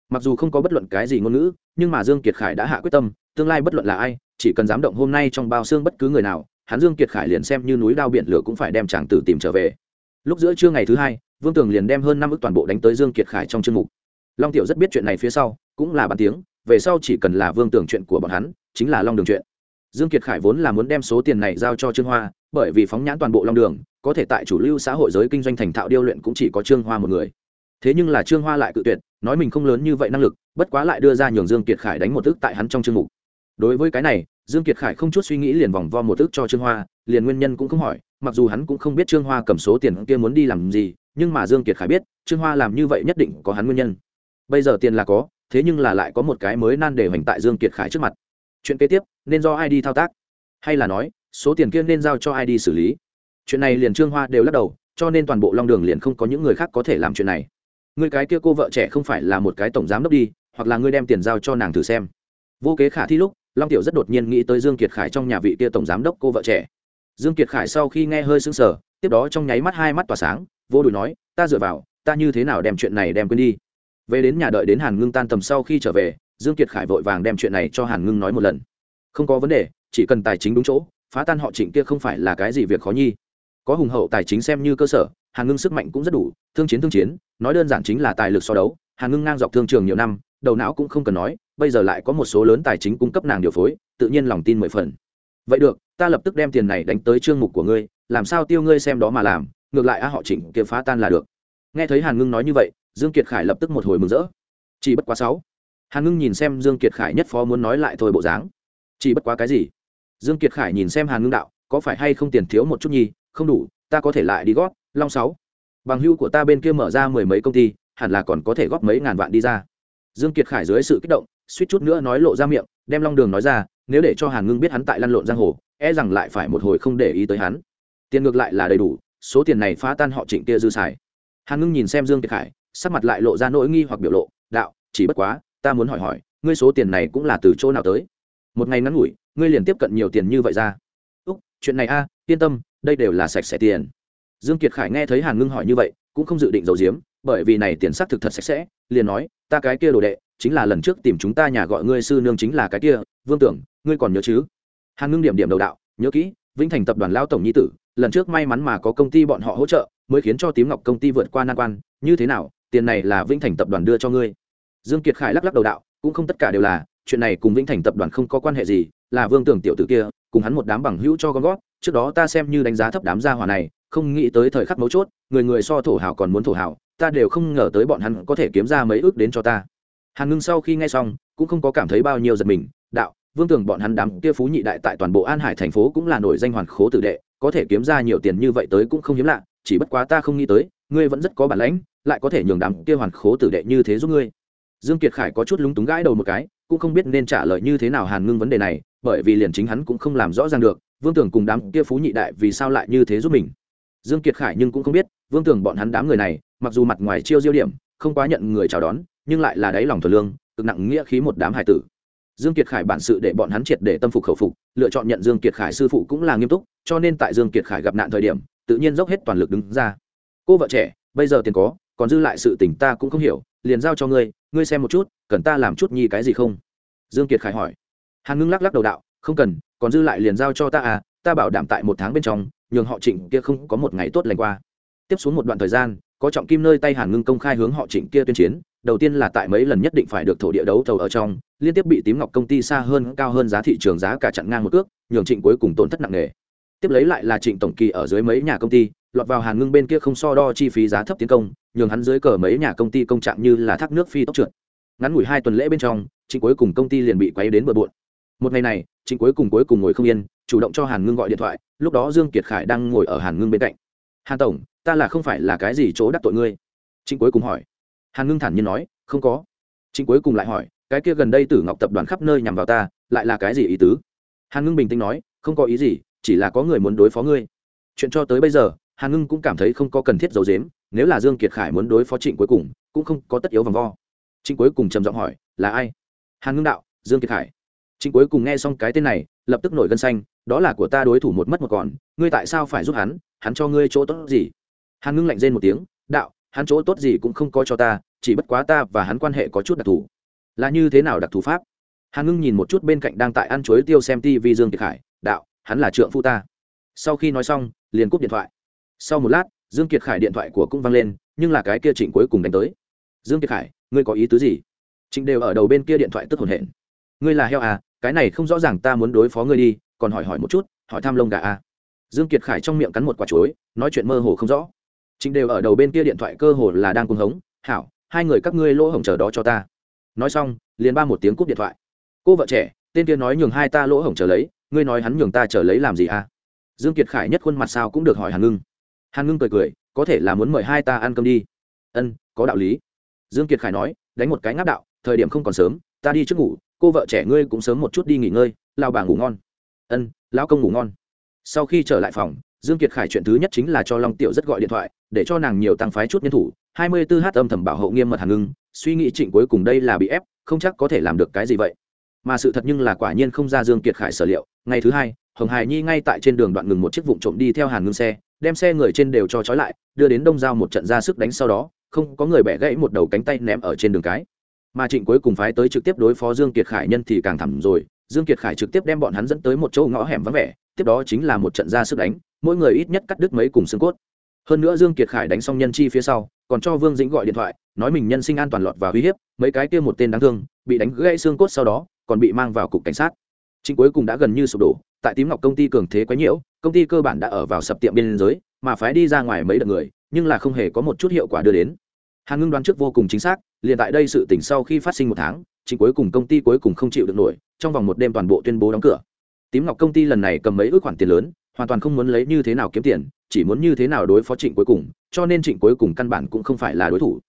Mặc dù không có bất luận cái gì ngôn ngữ, nhưng mà dương kiệt khải đã hạ quyết tâm, tương lai bất luận là ai, chỉ cần dám động hôm nay trong bao xương bất cứ người nào hắn dương kiệt khải liền xem như núi đao biển lửa cũng phải đem chàng tử tìm trở về. Lúc giữa trưa ngày thứ hai, vương tường liền đem hơn năm ước toàn bộ đánh tới dương kiệt khải trong chương mục. Long tiểu rất biết chuyện này phía sau, cũng là bàn tiếng, về sau chỉ cần là vương tường chuyện của bọn hắn, chính là long đường chuyện. Dương kiệt khải vốn là muốn đem số tiền này giao cho trương hoa, bởi vì phóng nhãn toàn bộ long đường, có thể tại chủ lưu xã hội giới kinh doanh thành thạo điêu luyện cũng chỉ có trương hoa một người. Thế nhưng là trương hoa lại cự tuyệt, nói mình không lớn như vậy năng lực, bất quá lại đưa ra nhường dương kiệt khải đánh một ức tại hắn trong chương mục. Đối với cái này dương kiệt khải không chút suy nghĩ liền vòng vo một tức cho trương hoa, liền nguyên nhân cũng không hỏi, mặc dù hắn cũng không biết trương hoa cầm số tiền kia muốn đi làm gì, nhưng mà dương kiệt khải biết, trương hoa làm như vậy nhất định có hắn nguyên nhân. Bây giờ tiền là có, thế nhưng là lại có một cái mới nan để hoành tại dương kiệt khải trước mặt. Chuyện kế tiếp, nên do ai đi thao tác? Hay là nói, số tiền kia nên giao cho ai đi xử lý? Chuyện này liền trương hoa đều lắc đầu, cho nên toàn bộ long đường liền không có những người khác có thể làm chuyện này. Người cái kia cô vợ trẻ không phải là một cái tổng giám đốc đi, hoặc là ngươi đem tiền giao cho nàng thử xem. Vô kế khả thi lúc long tiểu rất đột nhiên nghĩ tới dương kiệt khải trong nhà vị kia tổng giám đốc cô vợ trẻ. Dương kiệt khải sau khi nghe hơi sững sờ, tiếp đó trong nháy mắt hai mắt tỏa sáng, vô đùi nói, ta dựa vào, ta như thế nào đem chuyện này đem quên đi? Về đến nhà đợi đến hàn ngưng tan tầm sau khi trở về, dương kiệt khải vội vàng đem chuyện này cho hàn ngưng nói một lần. Không có vấn đề, chỉ cần tài chính đúng chỗ, phá tan họ trịnh kia không phải là cái gì việc khó nhi. Có hùng hậu tài chính xem như cơ sở, hàn ngưng sức mạnh cũng rất đủ, thương chiến thương chiến, nói đơn giản chính là tài lực so đấu. Hàn ngưng ngang dọc thương trường nhiều năm, đầu não cũng không cần nói bây giờ lại có một số lớn tài chính cung cấp nàng điều phối, tự nhiên lòng tin mười phần. Vậy được, ta lập tức đem tiền này đánh tới chương mục của ngươi, làm sao tiêu ngươi xem đó mà làm, ngược lại a họ trịnh kia phá tan là được. Nghe thấy hàn ngưng nói như vậy, dương kiệt khải lập tức một hồi mừng rỡ. Chỉ bất quá sáu. Hàn ngưng nhìn xem dương kiệt khải nhất phó muốn nói lại thôi bộ dáng. Chỉ bất quá cái gì? Dương kiệt khải nhìn xem hàn ngưng đạo, có phải hay không tiền thiếu một chút nhi không đủ, ta có thể lại đi góp, long sáu. Bằng hưu của ta bên kia mở ra mười mấy công ty, hẳn là còn có thể góp mấy ngàn vạn đi ra. Dương kiệt khải dưới sự kích động suýt chút nữa nói lộ ra miệng, đem long đường nói ra, nếu để cho hàn ngưng biết hắn tại lăn lộn giang hồ e rằng lại phải một hồi không để ý tới hắn. Tiền ngược lại là đầy đủ, số tiền này phá tan họ trịnh kia dư xài. Hàn ngưng nhìn xem dương kiệt khải, sắc mặt lại lộ ra nỗi nghi hoặc biểu lộ, đạo, chỉ bất quá, ta muốn hỏi hỏi, ngươi số tiền này cũng là từ chỗ nào tới? Một ngày ngắn ngủi, ngươi liền tiếp cận nhiều tiền như vậy ra? Úc, chuyện này a, yên tâm, đây đều là sạch sẽ tiền. Dương kiệt khải nghe thấy hàn ngưng hỏi như vậy, cũng không dự định giấu giếm bởi vì này tiền xác thực thật sạch sẽ, liền nói, ta cái kia đồ đệ, chính là lần trước tìm chúng ta nhà gọi ngươi sư nương chính là cái kia, vương tưởng, ngươi còn nhớ chứ? Hàn ngưng điểm điểm đầu đạo, nhớ kỹ, vĩnh thành tập đoàn lao tổng nhi tử, lần trước may mắn mà có công ty bọn họ hỗ trợ, mới khiến cho tím ngọc công ty vượt qua nan quan, như thế nào, tiền này là vĩnh thành tập đoàn đưa cho ngươi. Dương kiệt khải lắc lắc đầu đạo, cũng không tất cả đều là, chuyện này cùng vĩnh thành tập đoàn không có quan hệ gì, là vương tưởng tiểu tử kia, cùng hắn một đám bằng hữu cho con gót trước đó ta xem như đánh giá thấp đám gia hỏa này không nghĩ tới thời khắc mấu chốt, người người so thổ hào còn muốn thổ hào, ta đều không ngờ tới bọn hắn có thể kiếm ra mấy ước đến cho ta. Hàn ngưng sau khi nghe xong, cũng không có cảm thấy bao nhiêu giật mình, đạo, vương tưởng bọn hắn đám kia phú nhị đại tại toàn bộ an hải thành phố cũng là nổi danh hoàn khố tử đệ, có thể kiếm ra nhiều tiền như vậy tới cũng không hiếm lạ, chỉ bất quá ta không nghĩ tới, ngươi vẫn rất có bản lãnh, lại có thể nhường đám kia hoàn khố tử đệ như thế giúp ngươi. Dương kiệt khải có chút lúng túng gãi đầu một cái, cũng không biết nên trả lời như thế nào hàn ngưng vấn đề này, bởi vì liền chính hắn cũng không làm rõ ràng được, vương tưởng cùng đám kia phú nhị đại vì sao lại như thế giúp mình dương kiệt khải nhưng cũng không biết, vương tưởng bọn hắn đám người này, mặc dù mặt ngoài chiêu diêu điểm, không quá nhận người chào đón, nhưng lại là đáy lòng thuần lương, cực nặng nghĩa khí một đám hải tử. Dương kiệt khải bản sự để bọn hắn triệt để tâm phục khẩu phục, lựa chọn nhận dương kiệt khải sư phụ cũng là nghiêm túc, cho nên tại dương kiệt khải gặp nạn thời điểm, tự nhiên dốc hết toàn lực đứng ra. Cô vợ trẻ, bây giờ tiền có, còn dư lại sự tình ta cũng không hiểu, liền giao cho ngươi ngươi xem một chút, cần ta làm chút nhi cái gì không? Dương kiệt khải hỏi. Hàn ngưng lắc lắc đầu đạo, không cần, còn dư lại liền giao cho ta à ta bảo đảm tại một tháng bên trong nhường họ trịnh kia không có một ngày tốt lành qua. Tiếp xuống một đoạn thời gian, có trọng kim nơi tay hàn ngưng công khai hướng họ trịnh kia tuyên chiến, đầu tiên là tại mấy lần nhất định phải được thổ địa đấu thầu ở trong, liên tiếp bị tím ngọc công ty xa hơn, cao hơn giá thị trường giá cả chặn ngang một cước, nhường trịnh cuối cùng tổn thất nặng nề. Tiếp lấy lại là trịnh tổng kỳ ở dưới mấy nhà công ty, lọt vào hàn ngưng bên kia không so đo chi phí giá thấp tiến công, nhường hắn dưới cờ mấy nhà công ty công trạng như là thác nước phi tốc trượt. Ngắn ngủi hai tuần lễ bên trong, trịnh cuối cùng công ty liền bị quấy đến bờ bộn. Một ngày này, trịnh cuối cùng cuối cùng ngồi không yên chủ động cho hàn ngưng gọi điện thoại, lúc đó dương kiệt khải đang ngồi ở hàn ngưng bên cạnh. Hàn tổng, ta là không phải là cái gì chỗ đắc tội ngươi? Trịnh cuối cùng hỏi. Hàn ngưng thản nhiên nói, không có. Trịnh cuối cùng lại hỏi, cái kia gần đây tử ngọc tập đoàn khắp nơi nhằm vào ta, lại là cái gì ý tứ? Hàn ngưng bình tĩnh nói, không có ý gì, chỉ là có người muốn đối phó ngươi. Chuyện cho tới bây giờ, hàn ngưng cũng cảm thấy không có cần thiết giấu dếm nếu là dương kiệt khải muốn đối phó trịnh cuối cùng, cũng không có tất yếu vòng vo. Trịnh cuối cùng trầm giọng hỏi, là ai? Hàn ngưng đạo, dương kiệt khải. Trịnh cuối cùng nghe xong cái tên này lập tức nổi gân xanh, đó là của ta đối thủ một mất một còn, ngươi tại sao phải giúp hắn? Hắn cho ngươi chỗ tốt gì? Hàn ngưng lạnh rên một tiếng, đạo, hắn chỗ tốt gì cũng không có cho ta, chỉ bất quá ta và hắn quan hệ có chút đặc thù. Là như thế nào đặc thù pháp? Hàn ngưng nhìn một chút bên cạnh đang tại ăn chuối tiêu xem ti vi dương kiệt khải, đạo, hắn là trượng phu ta. Sau khi nói xong, liền cúp điện thoại. Sau một lát, dương kiệt khải điện thoại của cũng vang lên, nhưng là cái kia trịnh cuối cùng đánh tới. Dương kiệt khải, ngươi có ý tứ gì? Trịnh đều ở đầu bên kia điện thoại tức hồn hển. Ngươi là heo à cái này không rõ ràng, ta muốn đối phó ngươi đi, còn hỏi hỏi một chút, hỏi tham lông gà à dương kiệt khải trong miệng cắn một quả chuối, nói chuyện mơ hồ không rõ. Chính đều ở đầu bên kia điện thoại cơ hồ là đang cuồng hống, hảo, hai người các ngươi lỗ hổng chờ đó cho ta. Nói xong, liền ba một tiếng cúp điện thoại. Cô vợ trẻ, tên kia nói nhường hai ta lỗ hổng chờ lấy, ngươi nói hắn nhường ta chờ lấy làm gì à dương kiệt khải nhất khuôn mặt sao cũng được hỏi hàn ngưng. Hàn ngưng cười cười, có thể là muốn mời hai ta ăn cơm đi. Ân, có đạo lý. Dương kiệt khải nói, đánh một cái ngáp đạo, thời điểm không còn sớm ta đi trước ngủ, cô vợ trẻ ngươi cũng sớm một chút đi nghỉ ngơi, lao bà ngủ ngon. Ân, lão công ngủ ngon. Sau khi trở lại phòng, dương kiệt khải chuyện thứ nhất chính là cho long tiểu rất gọi điện thoại, để cho nàng nhiều tăng phái chút nhân thủ. Hai mươi 24 h âm thầm bảo hộ nghiêm mật hàn ngưng, suy nghĩ trịnh cuối cùng đây là bị ép, không chắc có thể làm được cái gì vậy. Mà sự thật nhưng là quả nhiên không ra dương kiệt khải sở liệu. Ngày thứ hai, hồng hải nhi ngay tại trên đường đoạn ngừng một chiếc vụ trộm đi theo hàn ngưng xe, đem xe người trên đều cho trói lại, đưa đến đông giao một trận ra sức đánh sau đó, không có người bẻ gãy một đầu cánh tay ném ở trên đường cái mà trịnh cuối cùng phái tới trực tiếp đối phó dương kiệt khải nhân thì càng thẳm rồi. Dương kiệt khải trực tiếp đem bọn hắn dẫn tới một chỗ ngõ hẻm vắng vẻ, tiếp đó chính là một trận ra sức đánh, mỗi người ít nhất cắt đứt mấy cùng xương cốt. Hơn nữa dương kiệt khải đánh xong nhân chi phía sau, còn cho vương dĩnh gọi điện thoại, nói mình nhân sinh an toàn lọt và uy hiếp, mấy cái kia một tên đáng thương, bị đánh gãy xương cốt sau đó, còn bị mang vào cục cảnh sát. Chính cuối cùng đã gần như sụp đổ, tại tím ngọc công ty cường thế quá nhiễu, công ty cơ bản đã ở vào sập tiệm biên giới, mà phái đi ra ngoài mấy đợt người, nhưng là không hề có một chút hiệu quả đưa đến hàn ngưng đoán trước vô cùng chính xác liền tại đây sự tỉnh sau khi phát sinh một tháng chính cuối cùng công ty cuối cùng không chịu được nổi trong vòng một đêm toàn bộ tuyên bố đóng cửa. Tím ngọc công ty lần này cầm mấy ước khoản tiền lớn hoàn toàn không muốn lấy như thế nào kiếm tiền chỉ muốn như thế nào đối phó trịnh cuối cùng cho nên trịnh cuối cùng căn bản cũng không phải là đối thủ.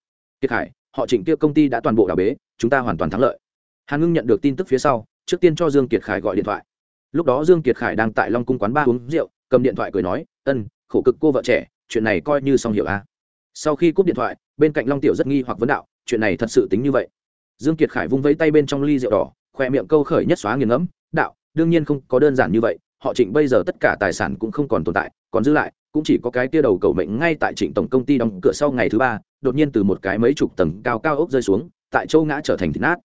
Kiệt Hải, họ trịnh kia công ty đã toàn bộ đảo bế chúng ta hoàn toàn thắng lợi. Hàn ngưng nhận được tin tức phía sau trước tiên cho dương kiệt khải gọi điện thoại. Lúc đó dương kiệt khải đang tại long cung quán ba uống rượu cầm điện thoại cười nói ân khổ cực cô vợ trẻ chuyện này coi như xong hiểu a sau khi cúp điện thoại bên cạnh long tiểu rất nghi hoặc vấn đạo, chuyện này thật sự tính như vậy? Dương kiệt khải vung vẫy tay bên trong ly rượu đỏ, khoe miệng câu khởi nhất xóa nghiền ngẫm, đạo, đương nhiên không có đơn giản như vậy, họ trịnh bây giờ tất cả tài sản cũng không còn tồn tại, còn giữ lại, cũng chỉ có cái kia đầu cầu mệnh ngay tại trịnh tổng công ty đóng cửa sau ngày thứ ba, đột nhiên từ một cái mấy chục tầng cao cao ốc rơi xuống, tại châu ngã trở thành thịt nát.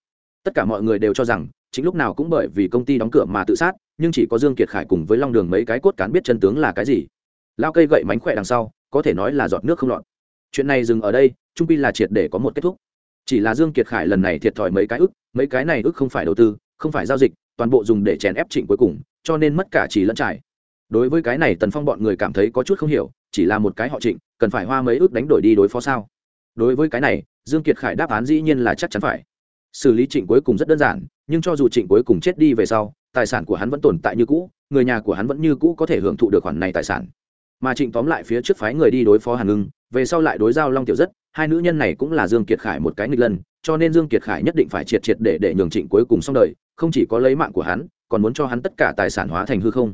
Tất cả mọi người đều cho rằng, chính lúc nào cũng bởi vì công ty đóng cửa mà tự sát, nhưng chỉ có dương kiệt khải cùng với long đường mấy cái cốt cán biết chân tướng là cái gì. Lao cây gậy mánh khỏe đằng sau, có thể nói là giọt nước không lọt. Chuyện này dừng ở đây trung pi là triệt để có một kết thúc. Chỉ là dương kiệt khải lần này thiệt thòi mấy cái ức, mấy cái này ức không phải đầu tư, không phải giao dịch, toàn bộ dùng để chèn ép trịnh cuối cùng, cho nên mất cả chỉ lẫn trải. Đối với cái này tần phong bọn người cảm thấy có chút không hiểu, chỉ là một cái họ trịnh, cần phải hoa mấy ước đánh đổi đi đối phó sao? Đối với cái này, dương kiệt khải đáp án dĩ nhiên là chắc chắn phải. Xử lý trịnh cuối cùng rất đơn giản, nhưng cho dù trịnh cuối cùng chết đi về sau, tài sản của hắn vẫn tồn tại như cũ, người nhà của hắn vẫn như cũ có thể hưởng thụ được khoản này tài sản. Mà trịnh tóm lại phía trước phái người đi đối phó hàn ngưng, về sau lại đối giao long tiểu rất hai nữ nhân này cũng là dương kiệt khải một cái nghịch lần cho nên dương kiệt khải nhất định phải triệt triệt để để nhường trịnh cuối cùng xong đời, không chỉ có lấy mạng của hắn, còn muốn cho hắn tất cả tài sản hóa thành hư không.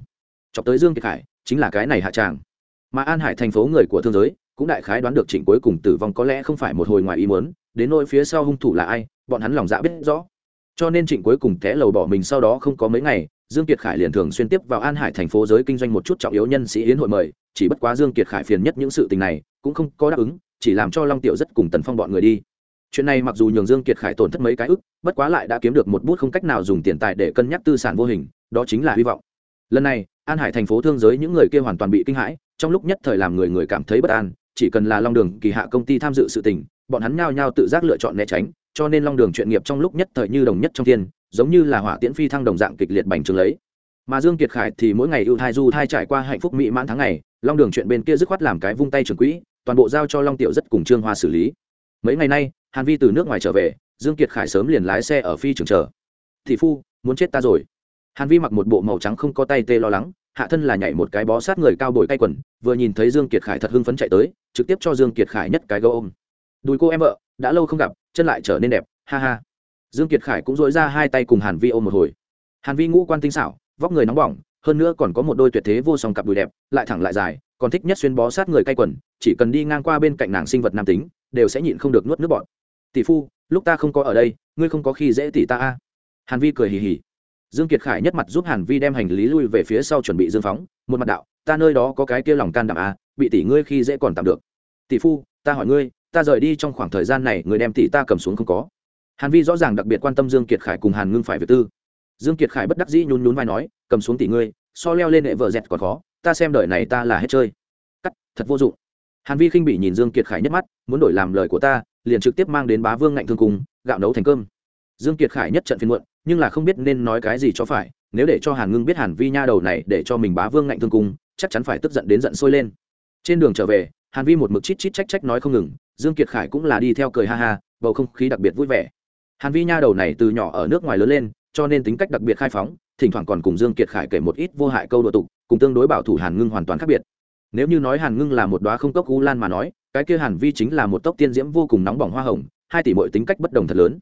Chọc tới dương kiệt khải, chính là cái này hạ tràng. Mà an hải thành phố người của thương giới, cũng đại khái đoán được trịnh cuối cùng tử vong có lẽ không phải một hồi ngoài ý muốn, đến nỗi phía sau hung thủ là ai, bọn hắn lòng dạ biết rõ. Cho nên trịnh cuối cùng té lầu bỏ mình sau đó không có mấy ngày, dương kiệt khải liền thường xuyên tiếp vào an hải thành phố giới kinh doanh một chút trọng yếu nhân sĩ yến hội mời, chỉ bất quá dương kiệt khải phiền nhất những sự tình này, cũng không có đáp ứng chỉ làm cho long tiểu rất cùng tần phong bọn người đi. Chuyện này mặc dù nhường dương kiệt khải tổn thất mấy cái ức, bất quá lại đã kiếm được một bút không cách nào dùng tiền tài để cân nhắc tư sản vô hình, đó chính là hy vọng. Lần này, an hải thành phố thương giới những người kia hoàn toàn bị kinh hãi, trong lúc nhất thời làm người người cảm thấy bất an, chỉ cần là long đường kỳ hạ công ty tham dự sự tình, bọn hắn nhao nhao tự giác lựa chọn né tránh, cho nên long đường chuyện nghiệp trong lúc nhất thời như đồng nhất trong thiên, giống như là hỏa tiễn phi thăng đồng dạng kịch liệt bành trướng lấy. Mà dương kiệt khải thì mỗi ngày ưu thai du thai trải qua hạnh phúc mỹ mãn tháng ngày, long đường chuyện bên kia dứt khoát làm cái vung tay trường quỹ toàn bộ giao cho long tiểu rất cùng trương hoa xử lý. Mấy ngày nay, hàn vi từ nước ngoài trở về, dương kiệt khải sớm liền lái xe ở phi trường chờ. Thị phu, muốn chết ta rồi. Hàn vi mặc một bộ màu trắng không có tay tê lo lắng, hạ thân là nhảy một cái bó sát người cao bồi tay quần, vừa nhìn thấy dương kiệt khải thật hưng phấn chạy tới, trực tiếp cho dương kiệt khải nhất cái gấu ôm. Đùi cô em vợ, đã lâu không gặp, chân lại trở nên đẹp, ha ha. Dương kiệt khải cũng dối ra hai tay cùng hàn vi ôm một hồi. Hàn vi ngũ quan tinh xảo, vóc người nóng bỏng hơn nữa còn có một đôi tuyệt thế vô song cặp đùi đẹp, lại thẳng lại dài, còn thích nhất xuyên bó sát người cay quần, chỉ cần đi ngang qua bên cạnh nàng sinh vật nam tính, đều sẽ nhịn không được nuốt nước bọn tỷ phu, lúc ta không có ở đây, ngươi không có khi dễ tỷ ta a? Hàn vi cười hì hì. Dương kiệt khải nhất mặt giúp hàn vi đem hành lý lui về phía sau chuẩn bị dương phóng, một mặt đạo, ta nơi đó có cái kia lòng can đảm a, bị tỷ ngươi khi dễ còn tạm được. Tỷ phu, ta hỏi ngươi, ta rời đi trong khoảng thời gian này người đem tỷ ta cầm xuống không có? Hàn vi rõ ràng đặc biệt quan tâm dương kiệt khải cùng hàn ngưng phải việc tư dương kiệt khải bất đắc dĩ nhún nhún vai nói, cầm xuống tỷ ngươi, so leo lên hệ vợ dẹt còn khó, ta xem đời này ta là hết chơi. Cắt, thật vô dụng. Hàn vi khinh bị nhìn dương kiệt khải nhất mắt, muốn đổi làm lời của ta, liền trực tiếp mang đến bá vương ngạnh thương cùng, gạo nấu thành cơm. Dương kiệt khải nhất trận phiên muộn, nhưng là không biết nên nói cái gì cho phải, nếu để cho hàn ngưng biết hàn vi nha đầu này để cho mình bá vương ngạnh thương cung chắc chắn phải tức giận đến giận sôi lên. Trên đường trở về, hàn vi một mực chít chít trách trách nói không ngừng, dương kiệt khải cũng là đi theo cười ha ha, bầu không khí đặc biệt vui vẻ. Hàn vi nha đầu này từ nhỏ ở nước ngoài lớn lên cho nên tính cách đặc biệt khai phóng, thỉnh thoảng còn cùng dương kiệt khải kể một ít vô hại câu đùa tục, cùng tương đối bảo thủ hàn ngưng hoàn toàn khác biệt. Nếu như nói hàn ngưng là một đóa không cốc u lan mà nói, cái kia hàn vi chính là một tốc tiên diễm vô cùng nóng bỏng hoa hồng, hai tỷ mọi tính cách bất đồng thật lớn.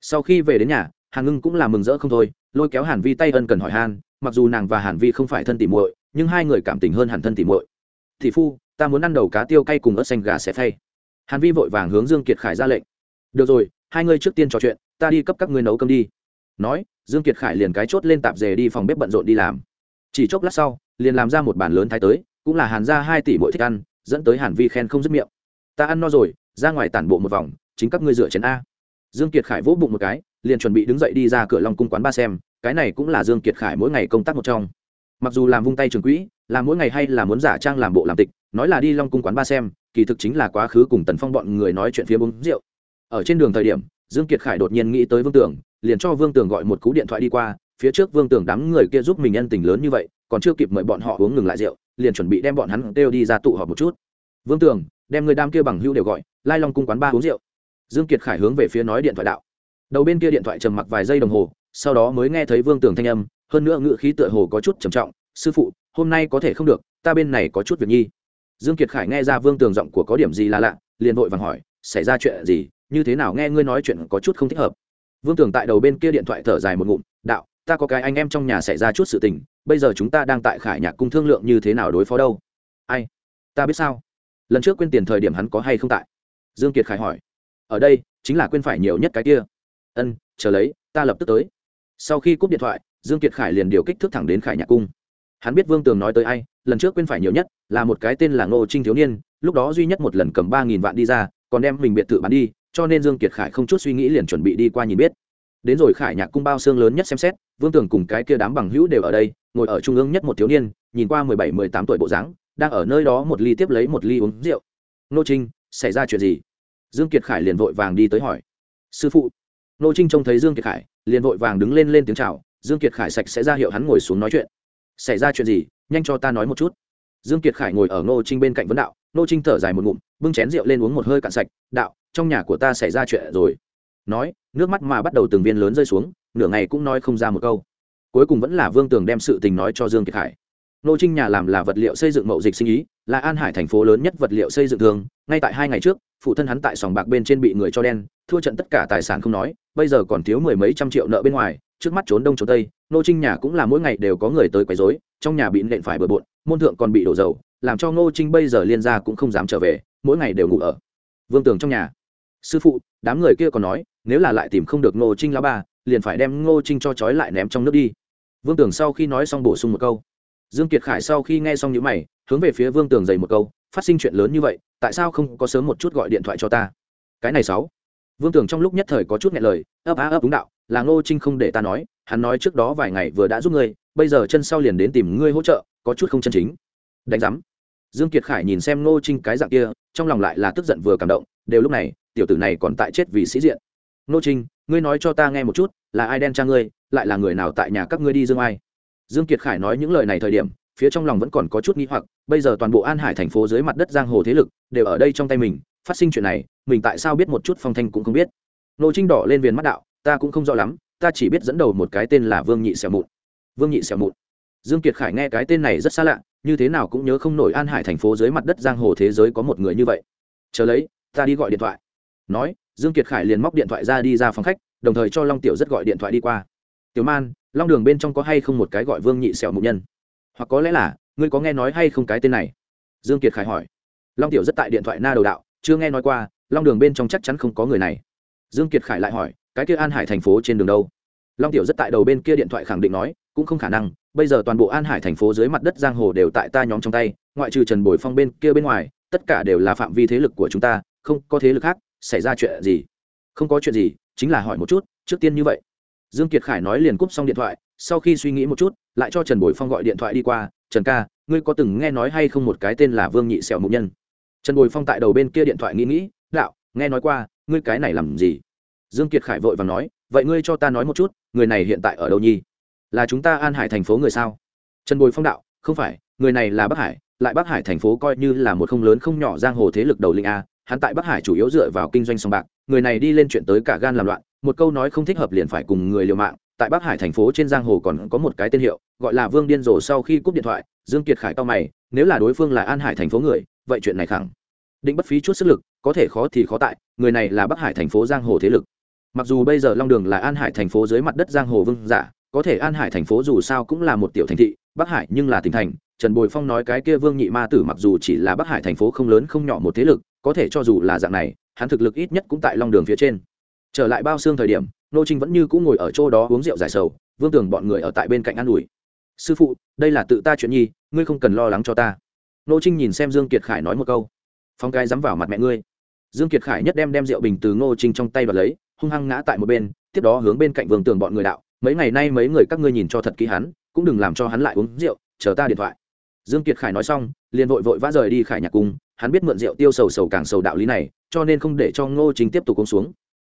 Sau khi về đến nhà, hàn ngưng cũng là mừng rỡ không thôi, lôi kéo hàn vi tay ân cần hỏi han, mặc dù nàng và hàn vi không phải thân tỉ muội, nhưng hai người cảm tình hơn hẳn thân tỉ muội. Thị phu, ta muốn ăn đầu cá tiêu cay cùng ớt xanh gà xé thay. hàn vi vội vàng hướng dương kiệt khải ra lệnh. Được rồi, hai ngươi trước tiên trò chuyện, ta đi cấp các ngươi nấu cơm đi. Nói dương kiệt khải liền cái chốt lên tạp dề đi phòng bếp bận rộn đi làm. Chỉ chốc lát sau, liền làm ra một bàn lớn thái tới, cũng là hàn ra hai tỷ mỗi thích ăn, dẫn tới hàn vi khen không dứt miệng. Ta ăn no rồi, ra ngoài tản bộ một vòng, chính các ngươi dựa chén a. Dương kiệt khải vỗ bụng một cái, liền chuẩn bị đứng dậy đi ra cửa long cung quán ba xem, cái này cũng là dương kiệt khải mỗi ngày công tác một trong. Mặc dù làm vung tay trường quỹ, làm mỗi ngày hay là muốn giả trang làm bộ làm tịch, nói là đi long cung quán ba xem, kỳ thực chính là quá khứ cùng tần phong bọn người nói chuyện phía uống rượu. Ở trên đường thời điểm, dương kiệt khải đột nhiên nghĩ tới vương tưởng liền cho vương tường gọi một cú điện thoại đi qua, phía trước vương tường đám người kia giúp mình nhân tình lớn như vậy, còn chưa kịp mời bọn họ uống ngừng lại rượu, liền chuẩn bị đem bọn hắn kêu đi ra tụ họp một chút. Vương tường, đem người đam kia bằng hữu đều gọi, lai long cung quán ba uống rượu. Dương kiệt khải hướng về phía nói điện thoại đạo. Đầu bên kia điện thoại trầm mặc vài giây đồng hồ, sau đó mới nghe thấy vương tường thanh âm, hơn nữa ngữ khí tựa hồ có chút trầm trọng, sư phụ, hôm nay có thể không được, ta bên này có chút việc nhi. Dương kiệt khải nghe ra vương tường giọng của có điểm gì là lạ, liền vội vàng hỏi, xảy ra chuyện gì? Như thế nào nghe ngươi nói chuyện có chút không thích hợp? Vương tường tại đầu bên kia điện thoại thở dài một ngụm, đạo, ta có cái anh em trong nhà xảy ra chút sự tình, bây giờ chúng ta đang tại khải nhạc cung thương lượng như thế nào đối phó đâu? Ai? Ta biết sao? Lần trước quên tiền thời điểm hắn có hay không tại? Dương kiệt khải hỏi. Ở đây, chính là quên phải nhiều nhất cái kia. Ân, chờ lấy, ta lập tức tới. Sau khi cúp điện thoại, dương kiệt khải liền điều kích thước thẳng đến khải nhạc cung. Hắn biết vương tường nói tới ai, lần trước quên phải nhiều nhất là một cái tên là ngô trinh thiếu niên, lúc đó duy nhất một lần cầm ba nghìn vạn đi ra, còn đem mình biệt thự bán đi cho nên dương kiệt khải không chút suy nghĩ liền chuẩn bị đi qua nhìn biết. Đến rồi khải nhạc cung bao xương lớn nhất xem xét, vương tường cùng cái kia đám bằng hữu đều ở đây, ngồi ở trung ương nhất một thiếu niên, nhìn qua mười bảy, mười tám tuổi bộ dáng, đang ở nơi đó một ly tiếp lấy một ly uống rượu. Nô trinh, xảy ra chuyện gì? Dương kiệt khải liền vội vàng đi tới hỏi. Sư phụ. Nô trinh trông thấy dương kiệt khải, liền vội vàng đứng lên lên tiếng chào, dương kiệt khải sạch sẽ ra hiệu hắn ngồi xuống nói chuyện. Xảy ra chuyện gì? Nhanh cho ta nói một chút. Dương kiệt khải ngồi ở nô trinh bên cạnh vấn đạo nô trinh thở dài một ngụm, bưng chén rượu lên uống một hơi cạn sạch, đạo, trong nhà của ta xảy ra chuyện rồi. Nói, nước mắt mà bắt đầu từng viên lớn rơi xuống, nửa ngày cũng nói không ra một câu. Cuối cùng vẫn là vương tường đem sự tình nói cho dương kiệt khải nô trinh nhà làm là vật liệu xây dựng mậu dịch sinh ý, là an hải thành phố lớn nhất vật liệu xây dựng thường, ngay tại hai ngày trước, phụ thân hắn tại sòng bạc bên trên bị người cho đen, thua trận tất cả tài sản không nói, bây giờ còn thiếu mười mấy trăm triệu nợ bên ngoài, trước mắt trốn đông trốn tây, nô trinh nhà cũng là mỗi ngày đều có người tới quấy rối, trong nhà bị nện phải bừa bộn, môn thượng còn bị đổ dầu làm cho Ngô trinh bây giờ liên gia cũng không dám trở về, mỗi ngày đều ngủ ở vương tường trong nhà. Sư phụ, đám người kia còn nói, nếu là lại tìm không được ngô trinh lão ba liền phải đem ngô trinh cho trói lại ném trong nước đi. Vương tường sau khi nói xong bổ sung một câu. Dương kiệt khải sau khi nghe xong những mày, hướng về phía vương tường dày một câu, phát sinh chuyện lớn như vậy, tại sao không có sớm một chút gọi điện thoại cho ta? Cái này sáu. Vương tường trong lúc nhất thời có chút nghe lời, ấp á ấp đúng đạo, là ngô trinh không để ta nói, hắn nói trước đó vài ngày vừa đã giúp ngươi, bây giờ chân sau liền đến tìm ngươi hỗ trợ, có chút không chân chính đánh giám. Dương kiệt khải nhìn xem ngô trinh cái dạng kia, trong lòng lại là tức giận vừa cảm động, đều lúc này, tiểu tử này còn tại chết vì sĩ diện. Ngô trinh, ngươi nói cho ta nghe một chút, là ai đen cha ngươi, lại là người nào tại nhà các ngươi đi dương ai? Dương kiệt khải nói những lời này thời điểm, phía trong lòng vẫn còn có chút nghi hoặc, bây giờ toàn bộ an hải thành phố dưới mặt đất giang hồ thế lực, đều ở đây trong tay mình, phát sinh chuyện này, mình tại sao biết một chút phong thanh cũng không biết. Nô trinh đỏ lên viền mắt đạo, ta cũng không rõ lắm, ta chỉ biết dẫn đầu một cái tên là vương nhị xẻo mụn. Vương nhị xẻo mụn dương kiệt khải nghe cái tên này rất xa lạ, như thế nào cũng nhớ không nổi an hải thành phố dưới mặt đất giang hồ thế giới có một người như vậy. Chờ lấy, ta đi gọi điện thoại. Nói, dương kiệt khải liền móc điện thoại ra đi ra phòng khách, đồng thời cho long tiểu rất gọi điện thoại đi qua. Tiểu man, long đường bên trong có hay không một cái gọi vương nhị xẻo mục nhân? Hoặc có lẽ là, ngươi có nghe nói hay không cái tên này? Dương kiệt khải hỏi. Long tiểu rất tại điện thoại na đầu đạo, chưa nghe nói qua, long đường bên trong chắc chắn không có người này. Dương kiệt khải lại hỏi, cái kia an hải thành phố trên đường đâu? Long tiểu rất tại đầu bên kia điện thoại khẳng định nói cũng không khả năng, bây giờ toàn bộ an hải thành phố dưới mặt đất giang hồ đều tại ta nhóm trong tay, ngoại trừ trần bồi phong bên kia bên ngoài, tất cả đều là phạm vi thế lực của chúng ta, không có thế lực khác, xảy ra chuyện gì? Không có chuyện gì, chính là hỏi một chút, trước tiên như vậy. Dương kiệt khải nói liền cúp xong điện thoại, sau khi suy nghĩ một chút, lại cho trần bồi phong gọi điện thoại đi qua, trần ca, ngươi có từng nghe nói hay không một cái tên là vương nhị sẹo mục nhân? Trần bồi phong tại đầu bên kia điện thoại nghĩ nghĩ, đạo, nghe nói qua, ngươi cái này làm gì? Dương kiệt khải vội và nói, vậy ngươi cho ta nói một chút, người này hiện tại ở đâu nhi? Là chúng ta an hải thành phố người sao? Trần bồi phong đạo, không phải, người này là bắc hải, lại bắc hải thành phố coi như là một không lớn không nhỏ giang hồ thế lực đầu linh a, hắn tại bắc hải chủ yếu dựa vào kinh doanh sòng bạc, người này đi lên chuyện tới cả gan làm loạn, một câu nói không thích hợp liền phải cùng người liều mạng, tại bắc hải thành phố trên giang hồ còn có một cái tên hiệu, gọi là vương điên rồ sau khi cúp điện thoại, dương kiệt khải cao mày, nếu là đối phương là an hải thành phố người, vậy chuyện này khẳng định bất phí chút sức lực, có thể khó thì khó tại, người này là bắc hải thành phố giang hồ thế lực mặc dù bây giờ long đường là an hải thành phố dưới mặt đất giang hồ vương giả, có thể an hải thành phố dù sao cũng là một tiểu thành thị, bắc hải nhưng là tỉnh thành. Trần bồi phong nói cái kia vương nhị ma tử mặc dù chỉ là bắc hải thành phố không lớn không nhỏ một thế lực, có thể cho dù là dạng này, hắn thực lực ít nhất cũng tại long đường phía trên. Trở lại bao xương thời điểm, nô trinh vẫn như cũng ngồi ở chỗ đó uống rượu giải sầu, vương tưởng bọn người ở tại bên cạnh an ủi. Sư phụ, đây là tự ta chuyện nhi, ngươi không cần lo lắng cho ta. Nô trinh nhìn xem dương kiệt khải nói một câu. Phong cái dám vào mặt mẹ ngươi dương kiệt khải nhất đem đem rượu bình từ ngô trinh trong tay và lấy, hung hăng ngã tại một bên, tiếp đó hướng bên cạnh vương tường bọn người đạo, mấy ngày nay mấy người các ngươi nhìn cho thật kỹ hắn, cũng đừng làm cho hắn lại uống rượu, chờ ta điện thoại. Dương kiệt khải nói xong, liền vội vội vã rời đi khải nhạc cung, hắn biết mượn rượu tiêu sầu sầu càng sầu đạo lý này, cho nên không để cho ngô trinh tiếp tục uống xuống.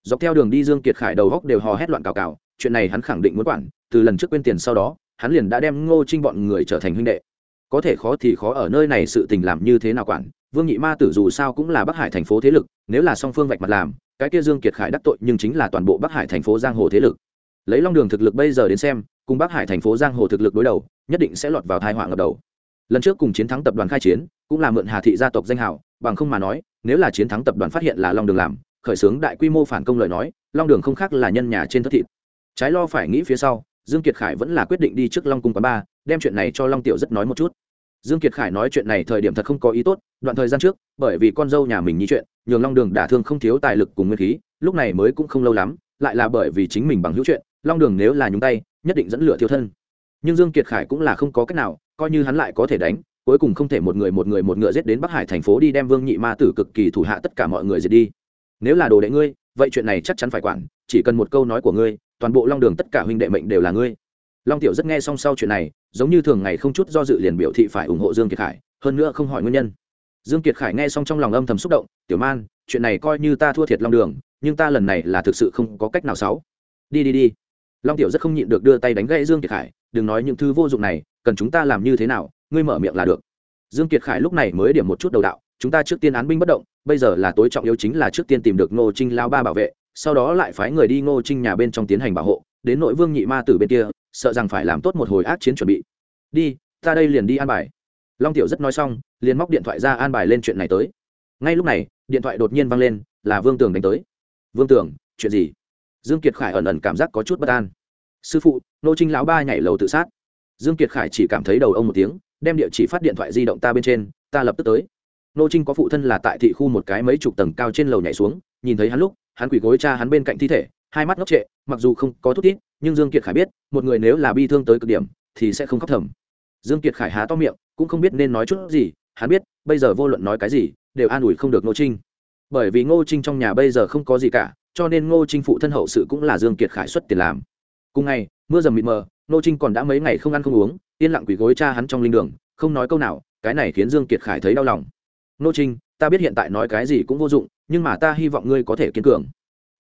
Dọc theo đường đi dương kiệt khải đầu góc đều hò hét loạn cào cào, chuyện này hắn khẳng định muốn quản, từ lần trước quên tiền sau đó, hắn liền đã đem ngô trinh bọn người trở thành huynh đệ. Có thể khó thì khó ở nơi này sự tình làm như thế nào quản vương nhị ma tử dù sao cũng là bắc hải thành phố thế lực, nếu là song phương vạch mặt làm, cái kia dương kiệt khải đắc tội nhưng chính là toàn bộ bắc hải thành phố giang hồ thế lực. Lấy long đường thực lực bây giờ đến xem, cùng bắc hải thành phố giang hồ thực lực đối đầu, nhất định sẽ lọt vào thai họa ngập đầu. Lần trước cùng chiến thắng tập đoàn khai chiến, cũng là mượn hà thị gia tộc danh hào, bằng không mà nói, nếu là chiến thắng tập đoàn phát hiện là long đường làm, khởi xướng đại quy mô phản công lời nói, long đường không khác là nhân nhà trên thất thịt. Trái lo phải nghĩ phía sau, dương kiệt khải vẫn là quyết định đi trước long cung quán ba, đem chuyện này cho long tiểu rất nói một chút dương kiệt khải nói chuyện này thời điểm thật không có ý tốt, đoạn thời gian trước, bởi vì con dâu nhà mình như chuyện, nhường long đường đả thương không thiếu tài lực cùng nguyên khí, lúc này mới cũng không lâu lắm, lại là bởi vì chính mình bằng hữu chuyện, long đường nếu là nhúng tay, nhất định dẫn lửa thiêu thân. Nhưng dương kiệt khải cũng là không có cách nào, coi như hắn lại có thể đánh, cuối cùng không thể một người một người một ngựa giết đến bắc hải thành phố đi đem vương nhị ma tử cực kỳ thủ hạ tất cả mọi người giết đi. Nếu là đồ đệ ngươi, vậy chuyện này chắc chắn phải quản, chỉ cần một câu nói của ngươi, toàn bộ long đường tất cả huynh đệ mệnh đều là ngươi long tiểu rất nghe xong sau chuyện này, giống như thường ngày không chút do dự liền biểu thị phải ủng hộ dương kiệt khải, hơn nữa không hỏi nguyên nhân. Dương kiệt khải nghe xong trong lòng âm thầm xúc động, tiểu man, chuyện này coi như ta thua thiệt long đường, nhưng ta lần này là thực sự không có cách nào xấu. Đi đi đi. Long tiểu rất không nhịn được đưa tay đánh gãy dương kiệt khải, đừng nói những thứ vô dụng này, cần chúng ta làm như thế nào, ngươi mở miệng là được. Dương kiệt khải lúc này mới điểm một chút đầu đạo, chúng ta trước tiên án binh bất động, bây giờ là tối trọng yếu chính là trước tiên tìm được ngô trinh lao ba bảo vệ, sau đó lại phái người đi ngô trinh nhà bên trong tiến hành bảo hộ, đến nội vương nhị ma tử bên kia sợ rằng phải làm tốt một hồi ác chiến chuẩn bị. Đi, ta đây liền đi an bài. Long tiểu rất nói xong, liền móc điện thoại ra an bài lên chuyện này tới. Ngay lúc này, điện thoại đột nhiên vang lên, là vương tường đánh tới. Vương tường, chuyện gì? Dương kiệt khải ẩn ẩn cảm giác có chút bất an. Sư phụ, nô trinh lão ba nhảy lầu tự sát. Dương kiệt khải chỉ cảm thấy đầu ông một tiếng, đem địa chỉ phát điện thoại di động ta bên trên, ta lập tức tới. Nô trinh có phụ thân là tại thị khu một cái mấy chục tầng cao trên lầu nhảy xuống, nhìn thấy hắn lúc, hắn quỳ gối cha hắn bên cạnh thi thể hai mắt ngốc trệ, mặc dù không có thút tít nhưng dương kiệt khải biết, một người nếu là bi thương tới cực điểm, thì sẽ không khóc thầm. Dương kiệt khải há to miệng, cũng không biết nên nói chút gì, hắn biết, bây giờ vô luận nói cái gì, đều an ủi không được ngô trinh. Bởi vì ngô trinh trong nhà bây giờ không có gì cả, cho nên ngô trinh phụ thân hậu sự cũng là dương kiệt khải xuất tiền làm. Cùng ngày, mưa dầm mịt mờ, ngô trinh còn đã mấy ngày không ăn không uống, yên lặng quỳ gối cha hắn trong linh đường, không nói câu nào, cái này khiến dương kiệt khải thấy đau lòng. Ngô trinh, ta biết hiện tại nói cái gì cũng vô dụng, nhưng mà ta hy vọng ngươi có thể kiên cường.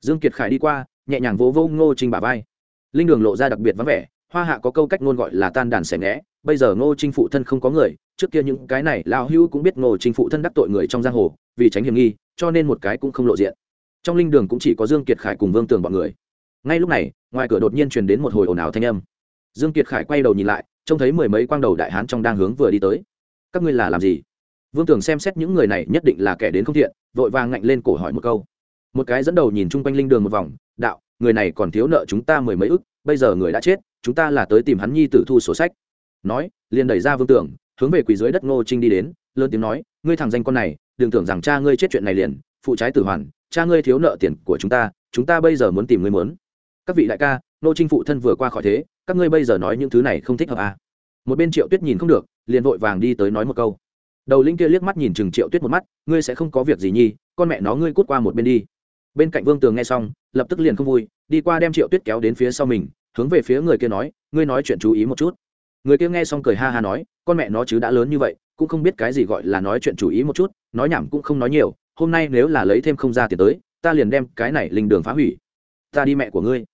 Dương kiệt khải đi qua nhẹ nhàng vỗ vỗ ngô trinh bả vai. Linh đường lộ ra đặc biệt vắng vẻ, hoa hạ có câu cách ngôn gọi là tan đàn xẻ nghẽ, bây giờ ngô trinh phụ thân không có người, trước kia những cái này lao hữu cũng biết ngô trinh phụ thân đắc tội người trong giang hồ, vì tránh hiểm nghi, cho nên một cái cũng không lộ diện. Trong linh đường cũng chỉ có dương kiệt khải cùng vương tường bọn người. Ngay lúc này, ngoài cửa đột nhiên truyền đến một hồi ồn ào thanh âm. Dương kiệt khải quay đầu nhìn lại, trông thấy mười mấy quang đầu đại hán trong đang hướng vừa đi tới. Các ngươi là làm gì? Vương tường xem xét những người này nhất định là kẻ đến không thiện, vội vàng ngạnh lên cổ hỏi một câu. Một cái dẫn đầu nhìn chung quanh linh đường một vòng đạo, người này còn thiếu nợ chúng ta mười mấy ức, bây giờ người đã chết, chúng ta là tới tìm hắn nhi tử thu sổ sách. Nói, liền đẩy ra vương tưởng, hướng về quỳ dưới đất ngô trinh đi đến, lớn tiếng nói, ngươi thằng danh con này, đừng tưởng rằng cha ngươi chết chuyện này liền, phụ trái tử hoàn, cha ngươi thiếu nợ tiền của chúng ta chúng ta bây giờ muốn tìm ngươi muốn các vị đại ca, ngô trinh phụ thân vừa qua khỏi thế, các ngươi bây giờ nói những thứ này không thích hợp à. một bên triệu tuyết nhìn không được, liền vội vàng đi tới nói một câu. Đầu linh kia liếc mắt nhìn chừng triệu tuyết một mắt, ngươi sẽ không có việc gì nhi, con mẹ nó ngươi cút qua một bên đi bên cạnh vương tường nghe xong, lập tức liền không vui, đi qua đem triệu tuyết kéo đến phía sau mình, hướng về phía người kia nói, ngươi nói chuyện chú ý một chút. Người kia nghe xong cười ha ha nói, con mẹ nó chứ đã lớn như vậy, cũng không biết cái gì gọi là nói chuyện chú ý một chút, nói nhảm cũng không nói nhiều, hôm nay nếu là lấy thêm không ra tiền tới, ta liền đem cái này linh đường phá hủy. Ta đi mẹ của ngươi.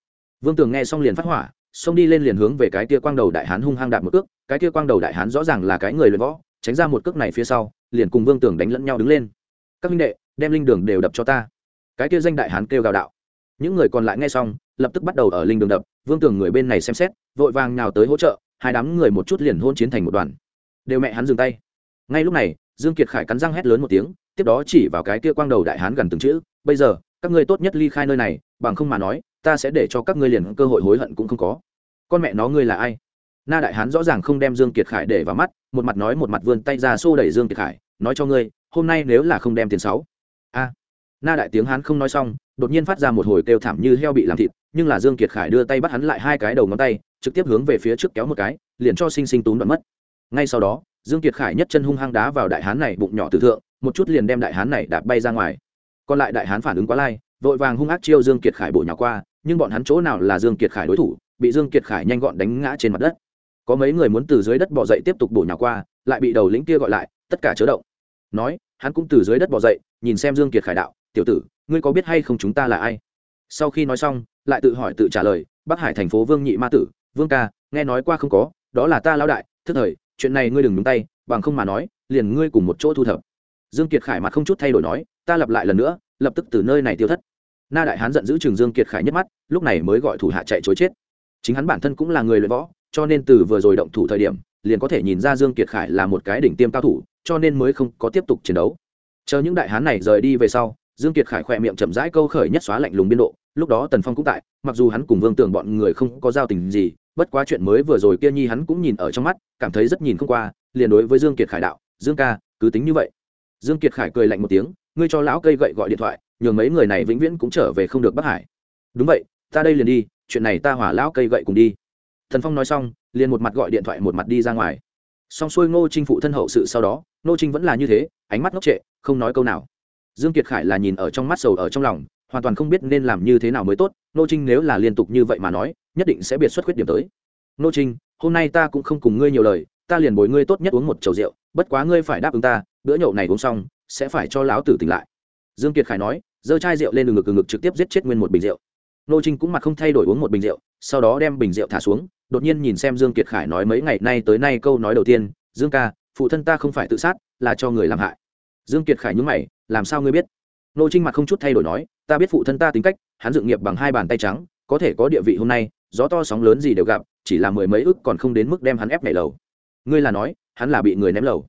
Vương tường nghe xong liền phát hỏa, xông đi lên liền hướng về cái kia quang đầu đại hán hung hăng đạp một cước, cái kia quang đầu đại hán rõ ràng là cái người luyện võ, tránh ra một cước này phía sau, liền cùng vương tường đánh lẫn nhau đứng lên. Các minh đệ, đem linh đường đều đập cho ta cái kia danh đại hán kêu gào đạo. Những người còn lại nghe xong, lập tức bắt đầu ở linh đường đập, vương tường người bên này xem xét, vội vàng nào tới hỗ trợ, hai đám người một chút liền hôn chiến thành một đoàn. Đều mẹ hắn dừng tay. Ngay lúc này, dương kiệt khải cắn răng hét lớn một tiếng, tiếp đó chỉ vào cái kia quang đầu đại hán gần từng chữ, bây giờ, các ngươi tốt nhất ly khai nơi này, bằng không mà nói, ta sẽ để cho các ngươi liền cơ hội hối hận cũng không có. Con mẹ nó ngươi là ai? Na đại hán rõ ràng không đem dương kiệt khải để vào mắt, một mặt nói một mặt vươn tay ra xô đẩy dương kiệt khải, nói cho ngươi, hôm nay nếu là không đem tiền sáu. A na đại tiếng hán không nói xong, đột nhiên phát ra một hồi kêu thảm như heo bị làm thịt, nhưng là dương kiệt khải đưa tay bắt hắn lại hai cái đầu ngón tay, trực tiếp hướng về phía trước kéo một cái, liền cho sinh sinh túm đoạn mất. Ngay sau đó, dương kiệt khải nhất chân hung hăng đá vào đại hán này bụng nhỏ tử thượng, một chút liền đem đại hán này đạp bay ra ngoài. Còn lại đại hán phản ứng quá lai, vội vàng hung ác chiêu dương kiệt khải bổ nhỏ qua, nhưng bọn hắn chỗ nào là dương kiệt khải đối thủ, bị dương kiệt khải nhanh gọn đánh ngã trên mặt đất. Có mấy người muốn từ dưới đất bò dậy tiếp tục bổ nhỏ qua, lại bị đầu lĩnh kia gọi lại, tất cả chớ động. Nói, hắn cũng từ dưới đất bò dậy, nhìn xem dương kiệt khải đạo tiểu tử, ngươi có biết hay không chúng ta là ai? Sau khi nói xong, lại tự hỏi tự trả lời, bắc hải thành phố vương nhị ma tử, vương ca, nghe nói qua không có, đó là ta lao đại, thức thời, chuyện này ngươi đừng nhúng tay, bằng không mà nói, liền ngươi cùng một chỗ thu thập. Dương kiệt khải mặt không chút thay đổi nói, ta lặp lại lần nữa, lập tức từ nơi này tiêu thất. Na đại hán giận giữ trường dương kiệt khải nhất mắt, lúc này mới gọi thủ hạ chạy chối chết. Chính hắn bản thân cũng là người luyện võ, cho nên từ vừa rồi động thủ thời điểm, liền có thể nhìn ra dương kiệt khải là một cái đỉnh tiêm cao thủ, cho nên mới không có tiếp tục chiến đấu. Chờ những đại hán này rời đi về sau dương kiệt khải khỏe miệng chậm rãi câu khởi nhất xóa lạnh lùng biên độ, lúc đó tần phong cũng tại, mặc dù hắn cùng vương tường bọn người không có giao tình gì, bất quá chuyện mới vừa rồi kia nhi hắn cũng nhìn ở trong mắt, cảm thấy rất nhìn không qua, liền đối với dương kiệt khải đạo, dương ca, cứ tính như vậy. Dương kiệt khải cười lạnh một tiếng, ngươi cho lão cây gậy gọi điện thoại, nhường mấy người này vĩnh viễn cũng trở về không được bắc hải. Đúng vậy, ta đây liền đi, chuyện này ta hỏa lão cây gậy cùng đi. Thần phong nói xong, liền một mặt gọi điện thoại một mặt đi ra ngoài. Xong xuôi ngô trinh phụ thân hậu sự sau đó, ngô trinh vẫn là như thế, ánh mắt ngốc trệ, không nói câu nào dương kiệt khải là nhìn ở trong mắt sầu ở trong lòng, hoàn toàn không biết nên làm như thế nào mới tốt, Nô trinh nếu là liên tục như vậy mà nói, nhất định sẽ biệt xuất khuyết điểm tới. Nô trinh, hôm nay ta cũng không cùng ngươi nhiều lời, ta liền bồi ngươi tốt nhất uống một chầu rượu, bất quá ngươi phải đáp ứng ta, bữa nhậu này uống xong, sẽ phải cho lão tử tỉnh lại. Dương kiệt khải nói, giơ chai rượu lên ngực ngực trực tiếp giết chết nguyên một bình rượu. Nô trinh cũng mặt không thay đổi uống một bình rượu, sau đó đem bình rượu thả xuống, đột nhiên nhìn xem dương kiệt khải nói mấy ngày nay tới nay câu nói đầu tiên, dương ca, phụ thân ta không phải tự sát, là cho người làm hại. Dương kiệt khải nhúng mày làm sao ngươi biết? Nô trinh mặt không chút thay đổi nói, ta biết phụ thân ta tính cách, hắn dựng nghiệp bằng hai bàn tay trắng, có thể có địa vị hôm nay, gió to sóng lớn gì đều gặp, chỉ là mười mấy ức còn không đến mức đem hắn ép nhảy lầu. Ngươi là nói, hắn là bị người ném lầu.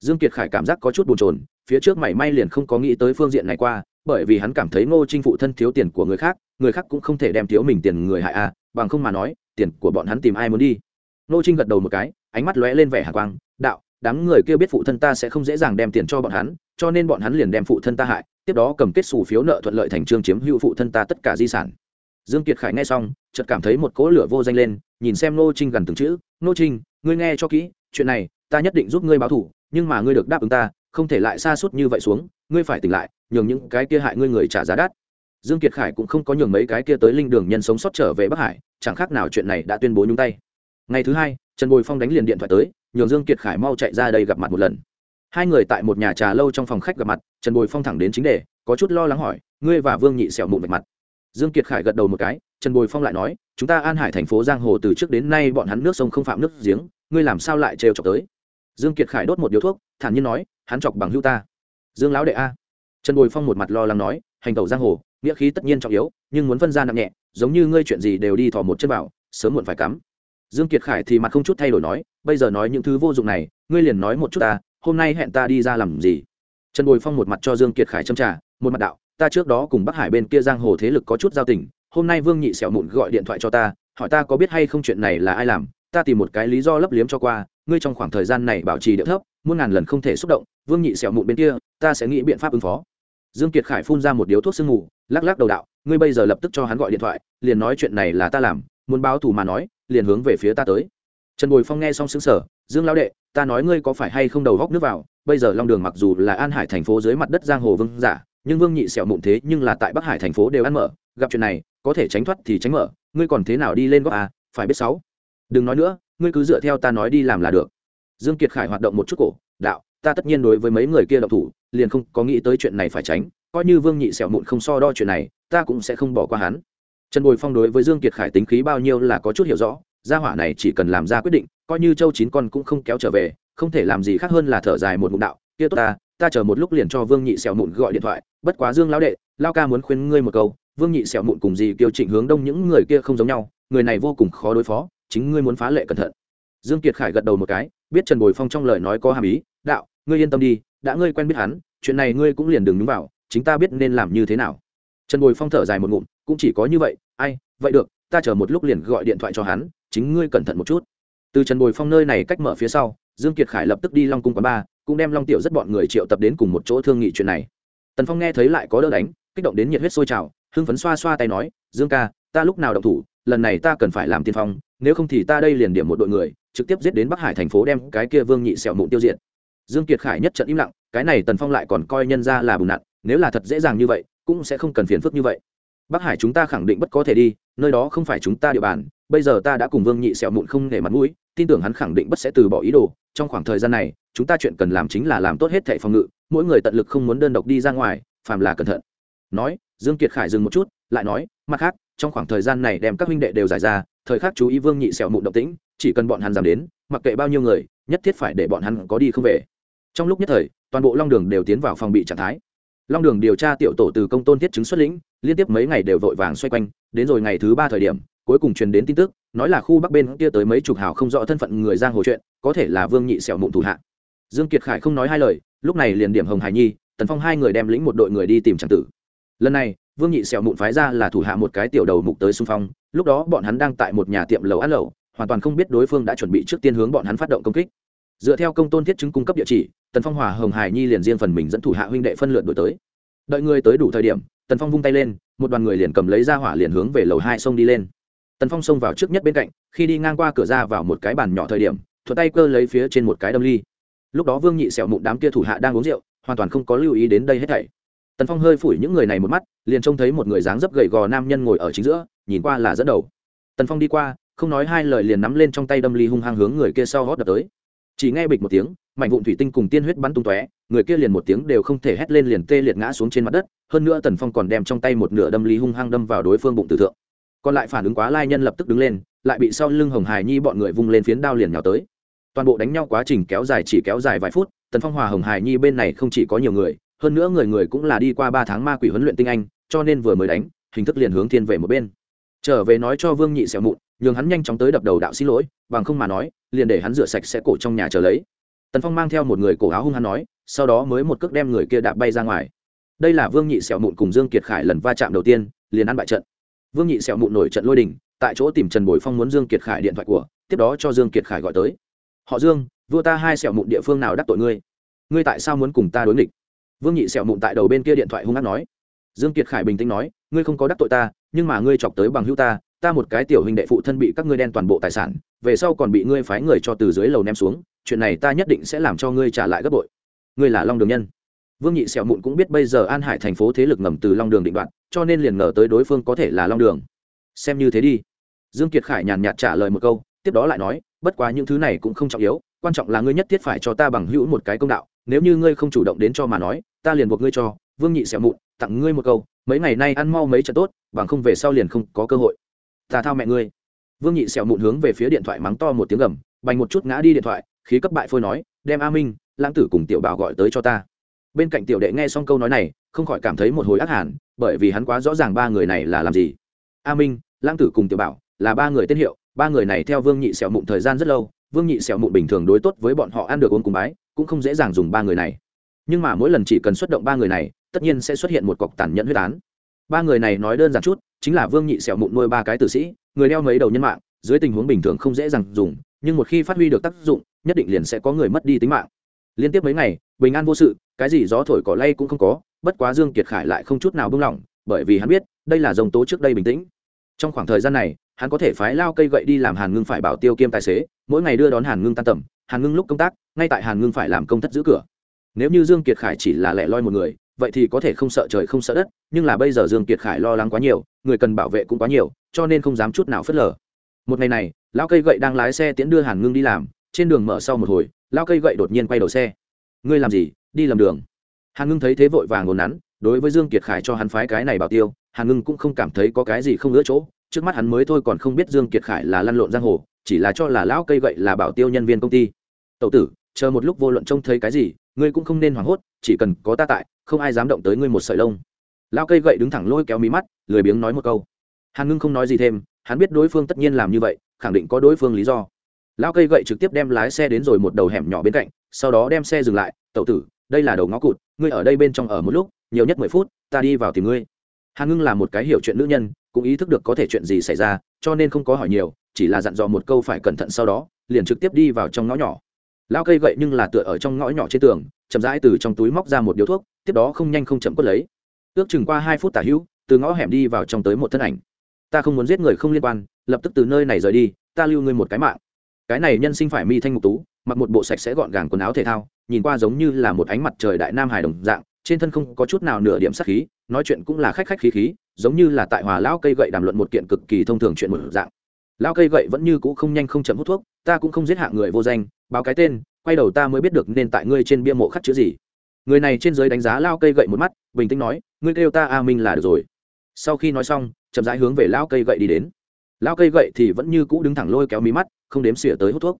Dương kiệt khải cảm giác có chút buồn chồn, phía trước mảy may liền không có nghĩ tới phương diện này qua, bởi vì hắn cảm thấy ngô trinh phụ thân thiếu tiền của người khác người khác cũng không thể đem thiếu mình tiền người hại a bằng không mà nói, tiền của bọn hắn tìm ai muốn đi. Ngô trinh gật đầu một cái, ánh mắt lóe lên vẻ hạ quang, đạo, đám người kia biết phụ thân ta sẽ không dễ dàng đem tiền cho bọn hắn cho nên bọn hắn liền đem phụ thân ta hại tiếp đó cầm kết xù phiếu nợ thuận lợi thành trương chiếm hữu phụ thân ta tất cả di sản. Dương kiệt khải nghe xong chợt cảm thấy một cỗ lửa vô danh lên nhìn xem Nô trinh gần từng chữ Nô trinh ngươi nghe cho kỹ chuyện này ta nhất định giúp ngươi báo thù, nhưng mà ngươi được đáp ứng ta không thể lại xa suốt như vậy xuống ngươi phải tỉnh lại nhường những cái kia hại ngươi người trả giá đắt. Dương kiệt khải cũng không có nhường mấy cái kia tới linh đường nhân sống sót trở về bắc hải chẳng khác nào chuyện này đã tuyên bố nhúng tay. Ngày thứ hai trần bồi phong đánh liền điện thoại tới nhường dương kiệt khải mau chạy ra đây gặp mặt một lần hai người tại một nhà trà lâu trong phòng khách gặp mặt, trần bồi phong thẳng đến chính đề, có chút lo lắng hỏi, ngươi và vương nhị sẹo mụn vạch mặt? Dương kiệt khải gật đầu một cái, trần bồi phong lại nói, chúng ta an hải thành phố giang hồ từ trước đến nay bọn hắn nước sông không phạm nước giếng, ngươi làm sao lại trêu chọc tới? Dương kiệt khải đốt một điếu thuốc, thản nhiên nói, hắn chọc bằng hữu ta. Dương lão đệ a. Trần bồi phong một mặt lo lắng nói, hành tẩu giang hồ, nghĩa khí tất nhiên trọng yếu, nhưng muốn phân ra nặng nhẹ, giống như ngươi chuyện gì đều đi thò một chân vào, sớm muộn phải cắm. Dương kiệt khải thì mặt không chút thay đổi nói, bây giờ nói những thứ vô dụng này, ngươi liền nói một chút ta hôm nay hẹn ta đi ra làm gì? Trần bồi phong một mặt cho dương kiệt khải châm trả một mặt đạo, ta trước đó cùng bắc hải bên kia giang hồ thế lực có chút giao tình, hôm nay vương nhị sẹo mụn gọi điện thoại cho ta, hỏi ta có biết hay không chuyện này là ai làm, ta tìm một cái lý do lấp liếm cho qua, ngươi trong khoảng thời gian này bảo trì điệu thấp, muôn ngàn lần không thể xúc động, vương nhị sẹo mụn bên kia, ta sẽ nghĩ biện pháp ứng phó. Dương kiệt khải phun ra một điếu thuốc sương ngủ lắc lắc đầu đạo, ngươi bây giờ lập tức cho hắn gọi điện thoại, liền nói chuyện này là ta làm, muốn báo thù mà nói, liền hướng về phía ta tới. Trần bồi phong nghe xong xứng sở dương lão đệ, ta nói ngươi có phải hay không đầu góc nước vào? Bây giờ long đường mặc dù là an hải thành phố dưới mặt đất giang hồ vương giả, nhưng vương nhị sẹo mụn thế nhưng là tại bắc hải thành phố đều ăn mở. Gặp chuyện này, có thể tránh thoát thì tránh mở. Ngươi còn thế nào đi lên góc à phải biết sáu. Đừng nói nữa, ngươi cứ dựa theo ta nói đi làm là được. Dương kiệt khải hoạt động một chút cổ, đạo, ta tất nhiên đối với mấy người kia độc thủ, liền không có nghĩ tới chuyện này phải tránh. Coi như vương nhị sẹo mụn không so đo chuyện này, ta cũng sẽ không bỏ qua hắn. Trần bồi phong đối với dương kiệt khải tính khí bao nhiêu là có chút hiểu rõ gia hỏa này chỉ cần làm ra quyết định, coi như châu chín con cũng không kéo trở về, không thể làm gì khác hơn là thở dài một ngụm đạo, kia tốt ta ta chờ một lúc liền cho vương nhị sẹo mụn gọi điện thoại, bất quá dương lão đệ lao ca muốn khuyên ngươi một câu, vương nhị sẹo mụn cùng gì kiêu trịnh hướng đông những người kia không giống nhau, người này vô cùng khó đối phó, chính ngươi muốn phá lệ cẩn thận. Dương kiệt khải gật đầu một cái, biết trần bồi phong trong lời nói có hàm ý, đạo, ngươi yên tâm đi, đã ngươi quen biết hắn, chuyện này ngươi cũng liền đừng nhúng vào, chính ta biết nên làm như thế nào. Trần bồi phong thở dài một ngụm, cũng chỉ có như vậy, ai, vậy được, ta chờ một lúc liền gọi điện thoại cho hắn chính ngươi cẩn thận một chút. Từ trần bồi phong nơi này cách mở phía sau, dương kiệt khải lập tức đi long cung quán ba, cũng đem long tiểu rất bọn người triệu tập đến cùng một chỗ thương nghị chuyện này. Tần phong nghe thấy lại có đỡ đánh, kích động đến nhiệt huyết sôi trào, hưng phấn xoa xoa tay nói, dương ca, ta lúc nào động thủ, lần này ta cần phải làm tiên phong, nếu không thì ta đây liền điểm một đội người, trực tiếp giết đến bắc hải thành phố đem cái kia vương nhị sẹo mụn tiêu diệt. Dương kiệt khải nhất trận im lặng, cái này tần phong lại còn coi nhân ra là bùn nặn, nếu là thật dễ dàng như vậy, cũng sẽ không cần phiền phức như vậy bắc hải chúng ta khẳng định bất có thể đi, nơi đó không phải chúng ta địa bàn, bây giờ ta đã cùng vương nhị sẹo mụn không để mặt mũi, tin tưởng hắn khẳng định bất sẽ từ bỏ ý đồ. Trong khoảng thời gian này, chúng ta chuyện cần làm chính là làm tốt hết thệ phòng ngự, mỗi người tận lực không muốn đơn độc đi ra ngoài, phàm là cẩn thận. Nói, dương kiệt khải dừng một chút, lại nói, mặt khác, trong khoảng thời gian này đem các huynh đệ đều giải ra, thời khắc chú ý vương nhị sẹo mụn động tĩnh, chỉ cần bọn hắn dám đến, mặc kệ bao nhiêu người, nhất thiết phải để bọn hắn có đi không về. Trong lúc nhất thời, toàn bộ long đường đều tiến vào phòng bị trạng thái. Long đường điều tra tiểu tổ từ công tôn thiết chứng xuất lĩnh liên tiếp mấy ngày đều vội vàng xoay quanh đến rồi ngày thứ ba thời điểm cuối cùng truyền đến tin tức nói là khu bắc bên kia tới mấy chục hào không rõ thân phận người giang hồ chuyện có thể là vương nhị sẹo mụn thủ hạ. Dương kiệt khải không nói hai lời lúc này liền điểm hồng hải nhi tần phong hai người đem lĩnh một đội người đi tìm tràng tử. Lần này vương nhị sẹo mụn phái ra là thủ hạ một cái tiểu đầu mục tới xung phong lúc đó bọn hắn đang tại một nhà tiệm lầu ăn lầu, hoàn toàn không biết đối phương đã chuẩn bị trước tiên hướng bọn hắn phát động công kích. Dựa theo công tôn thiết chứng cung cấp địa chỉ tần phong hòa hồng hải nhi liền riêng phần mình dẫn thủ hạ huynh đệ phân lượt đổi tới. Đợi người tới đủ thời điểm tần phong vung tay lên, một đoàn người liền cầm lấy ra hỏa liền hướng về lầu hai sông đi lên. Tần phong xông vào trước nhất bên cạnh, khi đi ngang qua cửa ra vào một cái bàn nhỏ thời điểm thuật tay cơ lấy phía trên một cái đâm ly. Lúc đó vương nhị sẹo mụn đám kia thủ hạ đang uống rượu, hoàn toàn không có lưu ý đến đây hết thảy. Tần phong hơi phủi những người này một mắt, liền trông thấy một người dáng dấp gầy gò nam nhân ngồi ở chính giữa, nhìn qua là dẫn đầu. Tần phong đi qua, không nói hai lời liền nắm lên trong tay đâm ly hung hăng hướng người kia sau hót đập tới chỉ nghe bịch một tiếng, mảnh vụn thủy tinh cùng tiên huyết bắn tung tóe, người kia liền một tiếng đều không thể hét lên liền tê liệt ngã xuống trên mặt đất, hơn nữa tần phong còn đem trong tay một nửa đâm ly hung hăng đâm vào đối phương bụng tử thượng. Còn lại phản ứng quá lai nhân lập tức đứng lên, lại bị sau lưng hồng hải nhi bọn người vung lên phiến đao liền nhào tới. Toàn bộ đánh nhau quá trình kéo dài chỉ kéo dài vài phút, tần phong hòa hồng hải nhi bên này không chỉ có nhiều người, hơn nữa người người cũng là đi qua ba tháng ma quỷ huấn luyện tinh anh, cho nên vừa mới đánh, hình thức liền hướng thiên về một bên trở về nói cho vương nhị xẻo mụn, nhường hắn nhanh chóng tới đập đầu đạo xin lỗi, bằng không mà nói, liền để hắn rửa sạch sẽ cổ trong nhà chờ lấy. Tần phong mang theo một người cổ áo hung hắn nói, sau đó mới một cước đem người kia đạp bay ra ngoài. Đây là vương nhị xẻo mụn cùng dương kiệt khải lần va chạm đầu tiên, liền ăn bại trận. Vương nhị xẻo mụn nổi trận lôi đình, tại chỗ tìm trần bồi phong muốn dương kiệt khải điện thoại của, tiếp đó cho dương kiệt khải gọi tới. Họ dương, vua ta hai xẻo mụn địa phương nào đắc tội ngươi? Ngươi tại sao muốn cùng ta đối nghịch? Vương nhị xẻo mụn tại đầu bên kia điện thoại hung hát nói. Dương kiệt khải bình tĩnh nói, ngươi không có đắc tội ta nhưng mà ngươi chọc tới bằng hữu ta ta một cái tiểu huynh đệ phụ thân bị các ngươi đen toàn bộ tài sản, về sau còn bị ngươi phái người cho từ dưới lầu ném xuống, chuyện này ta nhất định sẽ làm cho ngươi trả lại gấp bội. Ngươi là long đường nhân. Vương nhị sẹo mụn cũng biết bây giờ an hải thành phố thế lực ngầm từ long đường định đoạn cho nên liền ngờ tới đối phương có thể là long đường. Xem như thế đi. Dương kiệt khải nhàn nhạt trả lời một câu, tiếp đó lại nói, bất quá những thứ này cũng không trọng yếu, quan trọng là ngươi nhất thiết phải cho ta bằng hữu một cái công đạo, nếu như ngươi không chủ động đến cho mà nói, ta liền buộc ngươi cho. Vương nhị sẹo mụn, tặng ngươi một câu mấy ngày nay ăn mau mấy trận tốt, bằng không về sau liền không có cơ hội. Ta thao mẹ ngươi. Vương nhị sẹo mụn hướng về phía điện thoại mắng to một tiếng gầm, bành một chút ngã đi điện thoại, khí cấp bại phôi nói, đem a minh, lãng tử cùng tiểu bảo gọi tới cho ta. Bên cạnh tiểu đệ nghe xong câu nói này, không khỏi cảm thấy một hồi ác hẳn bởi vì hắn quá rõ ràng ba người này là làm gì. A minh, lãng tử cùng tiểu bảo là ba người tên hiệu, ba người này theo vương nhị sẹo mụn thời gian rất lâu, vương nhị sẹo mụn bình thường đối tốt với bọn họ ăn được uống cùng bái, cũng không dễ dàng dùng ba người này. Nhưng mà mỗi lần chỉ cần xuất động ba người này tất nhiên sẽ xuất hiện một cọc tàn nhẫn huyết án. Ba người này nói đơn giản chút, chính là vương nhị sẹo mụn nuôi ba cái tử sĩ, người đeo mấy đầu nhân mạng, dưới tình huống bình thường không dễ dàng dùng, nhưng một khi phát huy được tác dụng, nhất định liền sẽ có người mất đi tính mạng. Liên tiếp mấy ngày, bình an vô sự, cái gì gió thổi cỏ lay cũng không có, bất quá dương kiệt khải lại không chút nào buông lỏng, bởi vì hắn biết, đây là dòng tố trước đây bình tĩnh. Trong khoảng thời gian này, hắn có thể phái lao cây gậy đi làm hàn ngưng phải bảo tiêu kiêm tài xế, mỗi ngày đưa đón hàn ngưng tan tầm, hàn ngưng lúc công tác, ngay tại hàn ngưng phải làm công thất giữ cửa. Nếu như dương kiệt khải chỉ là lẻ loi một người vậy thì có thể không sợ trời không sợ đất, nhưng là bây giờ dương kiệt khải lo lắng quá nhiều, người cần bảo vệ cũng quá nhiều, cho nên không dám chút nào phớt lờ. Một ngày này, lão cây gậy đang lái xe tiễn đưa hàn ngưng đi làm, trên đường mở sau một hồi, lão cây gậy đột nhiên quay đầu xe. Ngươi làm gì? Đi lầm đường. Hàn ngưng thấy thế vội vàng ngồn nắn, đối với dương kiệt khải cho hắn phái cái này bảo tiêu, hàn ngưng cũng không cảm thấy có cái gì không ngỡ chỗ. Trước mắt hắn mới thôi còn không biết dương kiệt khải là lăn lộn giang hồ, chỉ là cho là lão cây gậy là bảo tiêu nhân viên công ty. Tậu tử, chờ một lúc vô luận trông thấy cái gì, ngươi cũng không nên hoảng hốt, chỉ cần có ta tại không ai dám động tới ngươi một sợi lông. Lão cây gậy đứng thẳng lôi kéo mí mắt, lười biếng nói một câu. Hàn ngưng không nói gì thêm, hắn biết đối phương tất nhiên làm như vậy, khẳng định có đối phương lý do. Lão cây gậy trực tiếp đem lái xe đến rồi một đầu hẻm nhỏ bên cạnh, sau đó đem xe dừng lại tậu tử, đây là đầu ngõ cụt, ngươi ở đây bên trong ở một lúc, nhiều nhất mười phút, ta đi vào tìm ngươi. Hàn ngưng là một cái hiểu chuyện nữ nhân, cũng ý thức được có thể chuyện gì xảy ra, cho nên không có hỏi nhiều, chỉ là dặn dò một câu phải cẩn thận sau đó, liền trực tiếp đi vào trong ngõ nhỏ lao cây gậy nhưng là tựa ở trong ngõ nhỏ trên tường, chậm rãi từ trong túi móc ra một điếu thuốc, tiếp đó không nhanh không chậm quất lấy. Ước chừng qua hai phút tả hữu, từ ngõ hẻm đi vào trong tới một thân ảnh. Ta không muốn giết người không liên quan, lập tức từ nơi này rời đi, ta lưu ngươi một cái mạng. Cái này nhân sinh phải mi thanh ngục tú, mặc một bộ sạch sẽ gọn gàng quần áo thể thao, nhìn qua giống như là một ánh mặt trời đại nam hải đồng dạng, trên thân không có chút nào nửa điểm sắc khí, nói chuyện cũng là khách khách khí khí, giống như là tại hòa lão cây gậy đàm luận một kiện cực kỳ thông thường chuyện một dạng. Lão cây gậy vẫn như cũ không nhanh không chậm hút thuốc, ta cũng không giết hạng người vô danh báo cái tên, quay đầu ta mới biết được nên tại ngươi trên bia mộ khắc chữ gì. Người này trên giới đánh giá lao cây gậy một mắt, bình tĩnh nói, ngươi kêu ta a minh là được rồi. Sau khi nói xong, chậm rãi hướng về lao cây gậy đi đến. Lao cây gậy thì vẫn như cũ đứng thẳng lôi kéo mí mắt, không đếm xỉa tới hút thuốc.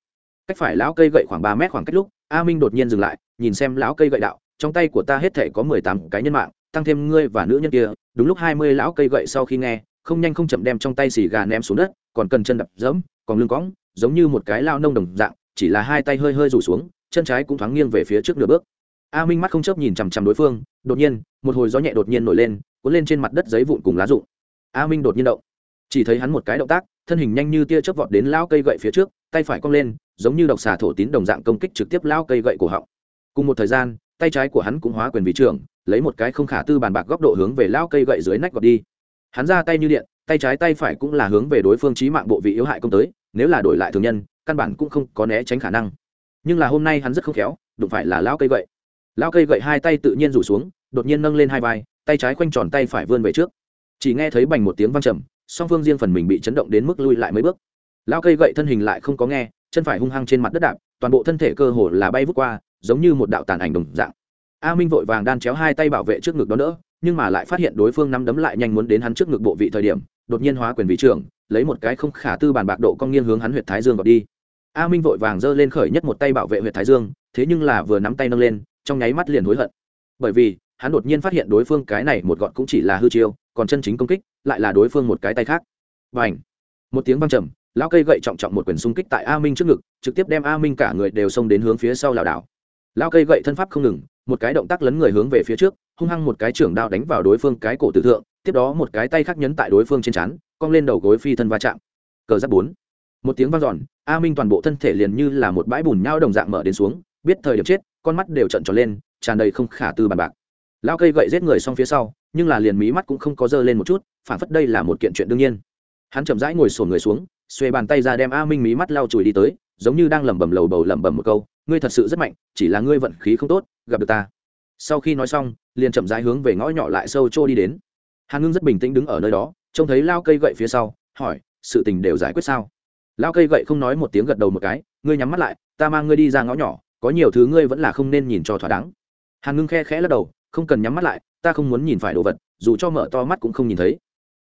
Cách phải lão cây gậy khoảng ba mét khoảng cách lúc, a minh đột nhiên dừng lại, nhìn xem lão cây gậy đạo, trong tay của ta hết thể có mười tám cái nhân mạng, tăng thêm ngươi và nữ nhân kia, đúng lúc hai mươi lão cây gậy sau khi nghe, không nhanh không chậm đem trong tay xì gà ném xuống đất, còn cần chân đập dẫm còn lưng cõng, giống như một cái lao nông đồng dạng chỉ là hai tay hơi hơi rủ xuống, chân trái cũng thoáng nghiêng về phía trước nửa bước. A minh mắt không chớp nhìn chằm chằm đối phương, đột nhiên, một hồi gió nhẹ đột nhiên nổi lên, cuốn lên trên mặt đất giấy vụn cùng lá rụng. A minh đột nhiên động. Chỉ thấy hắn một cái động tác, thân hình nhanh như tia chớp vọt đến lao cây gậy phía trước, tay phải cong lên, giống như độc xà thổ tín đồng dạng công kích trực tiếp lao cây gậy cổ họng. Cùng một thời gian, tay trái của hắn cũng hóa quyền vị trưởng lấy một cái không khả tư bàn bạc góc độ hướng về lao cây gậy dưới nách gọt đi. Hắn ra tay như điện, tay trái tay phải cũng là hướng về đối phương trí mạng bộ vị yếu hại công tới, nếu là đổi lại thường nhân căn bản cũng không có né tránh khả năng. Nhưng là hôm nay hắn rất không khéo, đụng phải là lao cây gậy. Lao cây gậy hai tay tự nhiên rủ xuống, đột nhiên nâng lên hai vai, tay trái khoanh tròn tay phải vươn về trước. Chỉ nghe thấy bành một tiếng văng trầm, song phương riêng phần mình bị chấn động đến mức lui lại mấy bước. Lao cây gậy thân hình lại không có nghe, chân phải hung hăng trên mặt đất đạp, toàn bộ thân thể cơ hồ là bay vút qua, giống như một đạo tàn ảnh đồng dạng. A minh vội vàng đan chéo hai tay bảo vệ trước ngực đó nữa, nhưng mà lại phát hiện đối phương nắm đấm lại nhanh muốn đến hắn trước ngực bộ vị thời điểm, đột nhiên hóa quyền vị trưởng, lấy một cái không khả tư bàn bạc độ cong nghiêng hướng hắn huyệt thái dương vào đi a minh vội vàng giơ lên khởi nhất một tay bảo vệ huyệt thái dương thế nhưng là vừa nắm tay nâng lên trong nháy mắt liền hối hận. Bởi vì hắn đột nhiên phát hiện đối phương cái này một gọn cũng chỉ là hư chiêu còn chân chính công kích lại là đối phương một cái tay khác. Và ảnh một tiếng vang trầm lão cây gậy trọng trọng một quyền xung kích tại a minh trước ngực trực tiếp đem a minh cả người đều xông đến hướng phía sau lảo đảo. Lão cây gậy thân pháp không ngừng một cái động tác lấn người hướng về phía trước hung hăng một cái trưởng đao đánh vào đối phương cái cổ tử thượng tiếp đó một cái tay khác nhấn tại đối phương trên chán, cong lên đầu gối phi thân va chạm. Cờ giáp bốn một tiếng vang dọn, a minh toàn bộ thân thể liền như là một bãi bùn nhau đồng dạng mở đến xuống, biết thời điểm chết, con mắt đều trận tròn lên, tràn đầy không khả tư bàn bạc. Lao cây gậy giết người xong phía sau, nhưng là liền mí mắt cũng không có dơ lên một chút, phản phất đây là một kiện chuyện đương nhiên. Hắn chậm rãi ngồi sổn người xuống xuê bàn tay ra đem a minh mí mắt lao chùi đi tới, giống như đang lẩm bẩm lầu bầu lẩm bẩm một câu, ngươi thật sự rất mạnh, chỉ là ngươi vận khí không tốt, gặp được ta. Sau khi nói xong, liền chậm rãi hướng về ngõ nhỏ lại sâu trô đi đến. Hàn ngưng rất bình tĩnh đứng ở nơi đó, trông thấy lao cây gậy phía sau, hỏi, sự tình đều giải quyết sao? Lao cây gậy không nói một tiếng gật đầu một cái, ngươi nhắm mắt lại, ta mang ngươi đi ra ngõ nhỏ, có nhiều thứ ngươi vẫn là không nên nhìn cho thỏa đáng. Hàn ngưng khe khẽ lắc đầu, không cần nhắm mắt lại, ta không muốn nhìn phải đồ vật, dù cho mở to mắt cũng không nhìn thấy.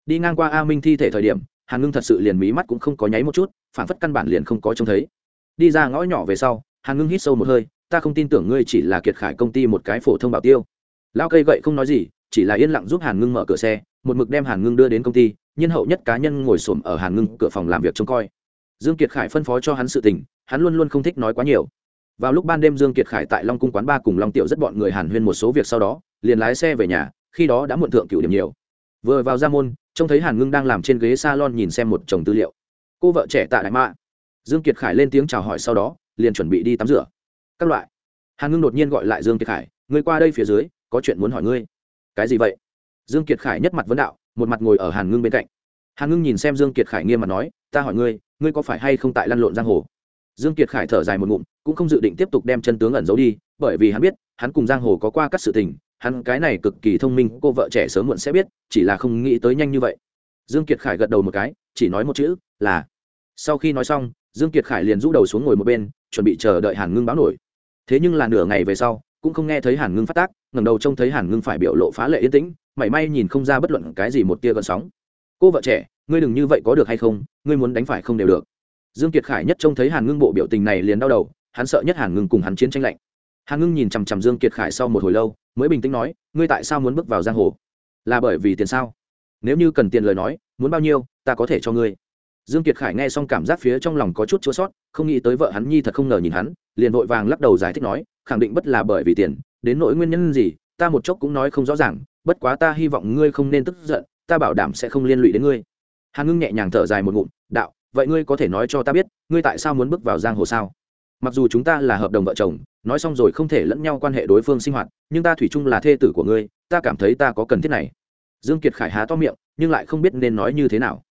Đi ngang qua a minh thi thể thời điểm, hàn ngưng thật sự liền mí mắt cũng không có nháy một chút, phản phất căn bản liền không có trông thấy. Đi ra ngõ nhỏ về sau, hàn ngưng hít sâu một hơi, ta không tin tưởng ngươi chỉ là kiệt khải công ty một cái phổ thông bảo tiêu. Lao cây gậy không nói gì, chỉ là yên lặng giúp hàn ngưng mở cửa xe, một mực đem hàn ngưng đưa đến công ty, nhân hậu nhất cá nhân ngồi xổm ở hàn ngưng cửa phòng làm việc trông coi dương kiệt khải phân phó cho hắn sự tình, hắn luôn luôn không thích nói quá nhiều. Vào lúc ban đêm dương kiệt khải tại long cung quán ba cùng long tiểu rất bọn người hàn huyên một số việc sau đó, liền lái xe về nhà, khi đó đã muộn thượng cửu điểm nhiều. Vừa vào ra môn, trông thấy hàn ngưng đang làm trên ghế salon nhìn xem một chồng tư liệu. Cô vợ trẻ tạ đại mạ. Dương kiệt khải lên tiếng chào hỏi sau đó, liền chuẩn bị đi tắm rửa. Các loại. Hàn ngưng đột nhiên gọi lại dương kiệt khải, ngươi qua đây phía dưới, có chuyện muốn hỏi ngươi. Cái gì vậy? Dương kiệt khải nhất mặt vấn đạo, một mặt ngồi ở hàn ngưng bên cạnh hàn ngưng nhìn xem dương kiệt khải nghiêm mặt nói, ta hỏi ngươi ngươi có phải hay không tại lăn lộn giang hồ? Dương kiệt khải thở dài một ngụm, cũng không dự định tiếp tục đem chân tướng ẩn giấu đi, bởi vì hắn biết, hắn cùng giang hồ có qua các sự tình, hắn cái này cực kỳ thông minh, cô vợ trẻ sớm muộn sẽ biết, chỉ là không nghĩ tới nhanh như vậy. Dương kiệt khải gật đầu một cái, chỉ nói một chữ, là. Sau khi nói xong, dương kiệt khải liền rũ đầu xuống ngồi một bên, chuẩn bị chờ đợi hàn ngưng báo nổi. Thế nhưng là nửa ngày về sau, cũng không nghe thấy hàn ngưng phát tác, ngẩng đầu trông thấy hàn ngưng phải biểu lộ phá lệ yên tĩnh, mảy may nhìn không ra bất luận cái gì một tia gợn sóng cô vợ trẻ, ngươi đừng như vậy có được hay không, ngươi muốn đánh phải không đều được. Dương kiệt khải nhất trông thấy hàn ngưng bộ biểu tình này liền đau đầu, hắn sợ nhất hàn ngưng cùng hắn chiến tranh lạnh. Hàn ngưng nhìn chằm chằm dương kiệt khải sau một hồi lâu, mới bình tĩnh nói, ngươi tại sao muốn bước vào giang hồ? Là bởi vì tiền sao? Nếu như cần tiền lời nói, muốn bao nhiêu, ta có thể cho ngươi. Dương kiệt khải nghe xong cảm giác phía trong lòng có chút chua sót, không nghĩ tới vợ hắn nhi thật không ngờ nhìn hắn, liền vội vàng lắc đầu giải thích nói, khẳng định bất là bởi vì tiền, đến nỗi nguyên nhân gì, ta một chốc cũng nói không rõ ràng, bất quá ta hy vọng ngươi không nên tức giận ta bảo đảm sẽ không liên lụy đến ngươi. Hàn ngưng nhẹ nhàng thở dài một ngụm, đạo, vậy ngươi có thể nói cho ta biết, ngươi tại sao muốn bước vào giang hồ sao? Mặc dù chúng ta là hợp đồng vợ chồng, nói xong rồi không thể lẫn nhau quan hệ đối phương sinh hoạt, nhưng ta thủy chung là thê tử của ngươi, ta cảm thấy ta có cần thiết này. Dương kiệt khải há to miệng, nhưng lại không biết nên nói như thế nào.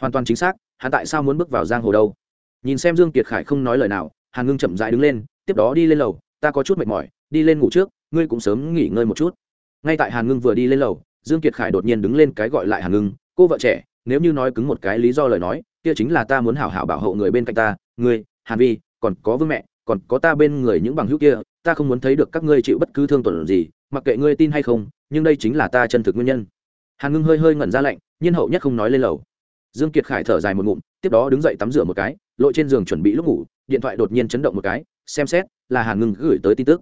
Hoàn toàn chính xác, hắn tại sao muốn bước vào giang hồ đâu? Nhìn xem dương kiệt khải không nói lời nào, hàn ngưng chậm rãi đứng lên, tiếp đó đi lên lầu, ta có chút mệt mỏi, đi lên ngủ trước, ngươi cũng sớm nghỉ ngơi một chút. Ngay tại hàn ngưng vừa đi lên lầu dương kiệt khải đột nhiên đứng lên cái gọi lại hàn ngưng, cô vợ trẻ, nếu như nói cứng một cái lý do lời nói, kia chính là ta muốn hảo hảo bảo hộ người bên cạnh ta, ngươi, hàn vi, còn có vương mẹ, còn có ta bên người những bằng hữu kia, ta không muốn thấy được các ngươi chịu bất cứ thương tổn gì, mặc kệ ngươi tin hay không, nhưng đây chính là ta chân thực nguyên nhân. Hàn ngưng hơi hơi ngẩn ra lạnh, nhiên hậu nhất không nói lên lầu. Dương kiệt khải thở dài một ngụm, tiếp đó đứng dậy tắm rửa một cái, lội trên giường chuẩn bị lúc ngủ, điện thoại đột nhiên chấn động một cái, xem xét, là hàn ngưng gửi tới tin tức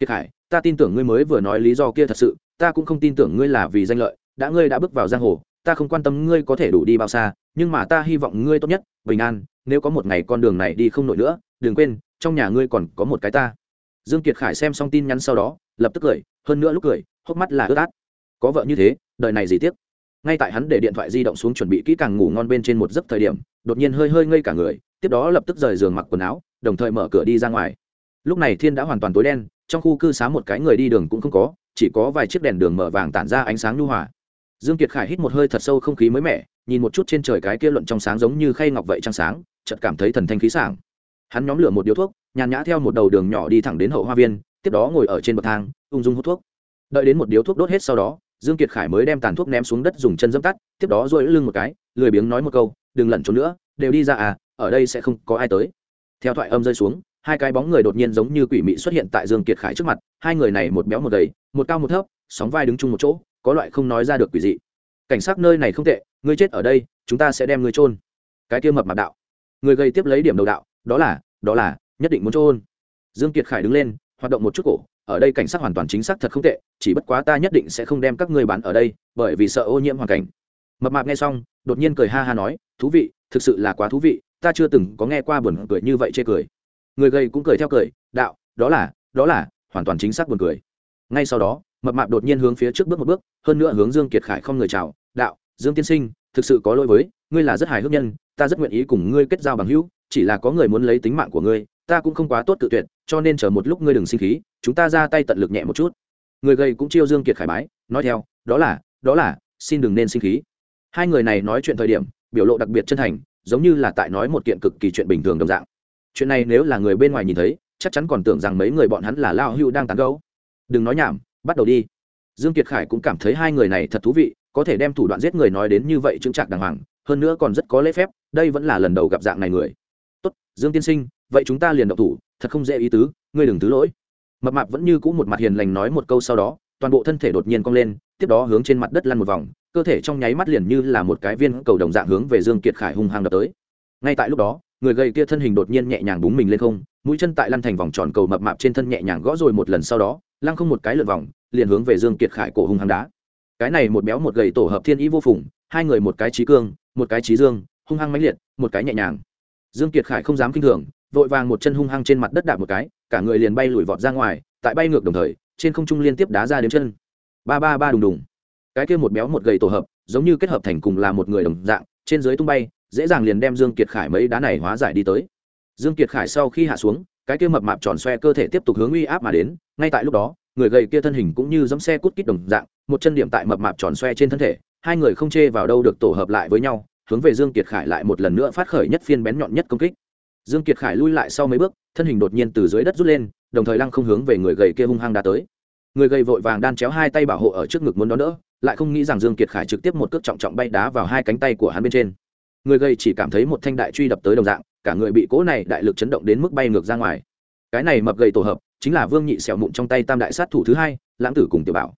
kiệt Hải, ta tin tưởng ngươi mới vừa nói lý do kia thật sự ta cũng không tin tưởng ngươi là vì danh lợi đã ngươi đã bước vào giang hồ ta không quan tâm ngươi có thể đủ đi bao xa nhưng mà ta hy vọng ngươi tốt nhất bình an nếu có một ngày con đường này đi không nổi nữa đừng quên trong nhà ngươi còn có một cái ta. Dương kiệt khải xem xong tin nhắn sau đó lập tức cười hơn nữa lúc cười hốc mắt là ướt át. Có vợ như thế đời này gì tiếc? Ngay tại hắn để điện thoại di động xuống chuẩn bị kỹ càng ngủ ngon bên trên một giấc thời điểm đột nhiên hơi hơi ngây cả người tiếp đó lập tức rời giường mặc quần áo đồng thời mở cửa đi ra ngoài. Lúc này thiên đã hoàn toàn tối đen trong khu cư xá một cái người đi đường cũng không có, chỉ có vài chiếc đèn đường mở vàng tản ra ánh sáng nhu hòa. Dương kiệt khải hít một hơi thật sâu không khí mới mẻ, nhìn một chút trên trời cái kia luận trong sáng giống như khay ngọc vậy trăng sáng, chợt cảm thấy thần thanh khí sảng. Hắn nhóm lửa một điếu thuốc, nhàn nhã theo một đầu đường nhỏ đi thẳng đến hậu hoa viên, tiếp đó ngồi ở trên bậc thang, ung dung hút thuốc. Đợi đến một điếu thuốc đốt hết sau đó, dương kiệt khải mới đem tàn thuốc ném xuống đất dùng chân dẫm tắt, tiếp đó duỗi lưng một cái, lười biếng nói một câu, đừng lẩn trốn nữa, đều đi ra à ở đây sẽ không có ai tới. Theo thoại âm rơi xuống hai cái bóng người đột nhiên giống như quỷ mị xuất hiện tại dương kiệt khải trước mặt, hai người này một béo một gầy, một cao một thấp, sóng vai đứng chung một chỗ, có loại không nói ra được quỷ dị. Cảnh sát nơi này không tệ, ngươi chết ở đây, chúng ta sẽ đem ngươi trôn cái kia mập mạp đạo. Người gầy tiếp lấy điểm đầu đạo, đó là đó là, nhất định muốn trôn dương kiệt khải đứng lên, hoạt động một chút cổ, ở đây cảnh sát hoàn toàn chính xác thật không tệ, chỉ bất quá ta nhất định sẽ không đem các ngươi bán ở đây, bởi vì sợ ô nhiễm hoàn cảnh. Mập mạp nghe xong, đột nhiên cười ha ha nói, thú vị, thực sự là quá thú vị, ta chưa từng có nghe qua buồn cười như vậy chê cười người gầy cũng cười theo cười, đạo, đó là đó là, hoàn toàn chính xác buồn cười. Ngay sau đó, mập mạp đột nhiên hướng phía trước bước một bước, hơn nữa hướng dương kiệt khải không người chào, đạo, dương tiên sinh, thực sự có lỗi với, ngươi là rất hài hước nhân, ta rất nguyện ý cùng ngươi kết giao bằng hữu, chỉ là có người muốn lấy tính mạng của ngươi, ta cũng không quá tốt tự tuyệt, cho nên chờ một lúc ngươi đừng sinh khí, chúng ta ra tay tận lực nhẹ một chút. Người gầy cũng chiêu dương kiệt khải bái, nói theo, đó là đó là, xin đừng nên sinh khí. Hai người này nói chuyện thời điểm, biểu lộ đặc biệt chân thành, giống như là tại nói một kiện cực kỳ chuyện bình thường đồng dạng chuyện này nếu là người bên ngoài nhìn thấy, chắc chắn còn tưởng rằng mấy người bọn hắn là lao hưu đang tán gấu đừng nói nhảm, bắt đầu đi. Dương kiệt khải cũng cảm thấy hai người này thật thú vị, có thể đem thủ đoạn giết người nói đến như vậy chứng trạc đàng hoàng, hơn nữa còn rất có lễ phép, đây vẫn là lần đầu gặp dạng này người. Tốt, dương tiên sinh, vậy chúng ta liền động thủ, thật không dễ ý tứ, ngươi đừng thứ lỗi. Mập mạp vẫn như cũ một mặt hiền lành nói một câu sau đó, toàn bộ thân thể đột nhiên cong lên, tiếp đó hướng trên mặt đất lăn một vòng, cơ thể trong nháy mắt liền như là một cái viên cầu đồng dạng hướng về dương kiệt khải hung hăng đập tới. Ngay tại lúc đó người gầy kia thân hình đột nhiên nhẹ nhàng búng mình lên không, mũi chân tại lăn thành vòng tròn cầu mập mạp trên thân nhẹ nhàng gõ rồi một lần sau đó, lăng không một cái lượt vòng, liền hướng về dương kiệt khải cổ hung hăng đá. Cái này một béo một gầy tổ hợp thiên ý vô phùng, hai người một cái trí cương, một cái trí dương, hung hăng mãnh liệt, một cái nhẹ nhàng. Dương kiệt khải không dám kinh thường, vội vàng một chân hung hăng trên mặt đất đạp một cái, cả người liền bay lùi vọt ra ngoài, tại bay ngược đồng thời, trên không trung liên tiếp đá ra đến chân. Ba ba ba đùng đùng. Cái kia một béo một gầy tổ hợp, giống như kết hợp thành cùng là một người đồng dạng, trên dưới tung bay dễ dàng liền đem dương kiệt khải mấy đá này hóa giải đi tới. Dương kiệt khải sau khi hạ xuống, cái kia mập mạp tròn xoe cơ thể tiếp tục hướng uy áp mà đến, ngay tại lúc đó, người gầy kia thân hình cũng như giống xe cút kít đồng dạng, một chân điểm tại mập mạp tròn xoe trên thân thể, hai người không chê vào đâu được tổ hợp lại với nhau, hướng về dương kiệt khải lại một lần nữa phát khởi nhất phiên bén nhọn nhất công kích. Dương kiệt khải lui lại sau mấy bước, thân hình đột nhiên từ dưới đất rút lên, đồng thời lăng không hướng về người gầy kia hung hăng đá tới. Người gầy vội vàng đan chéo hai tay bảo hộ ở trước ngực muốn đón đỡ, lại không nghĩ rằng dương kiệt khải trực tiếp một cước trọng trọng bay đá vào hai cánh tay của hắn bên trên người gầy chỉ cảm thấy một thanh đại truy đập tới đồng dạng, cả người bị cỗ này đại lực chấn động đến mức bay ngược ra ngoài. Cái này mập gầy tổ hợp, chính là vương nhị xẻo mụn trong tay tam đại sát thủ thứ hai, lãng tử cùng tiểu bảo.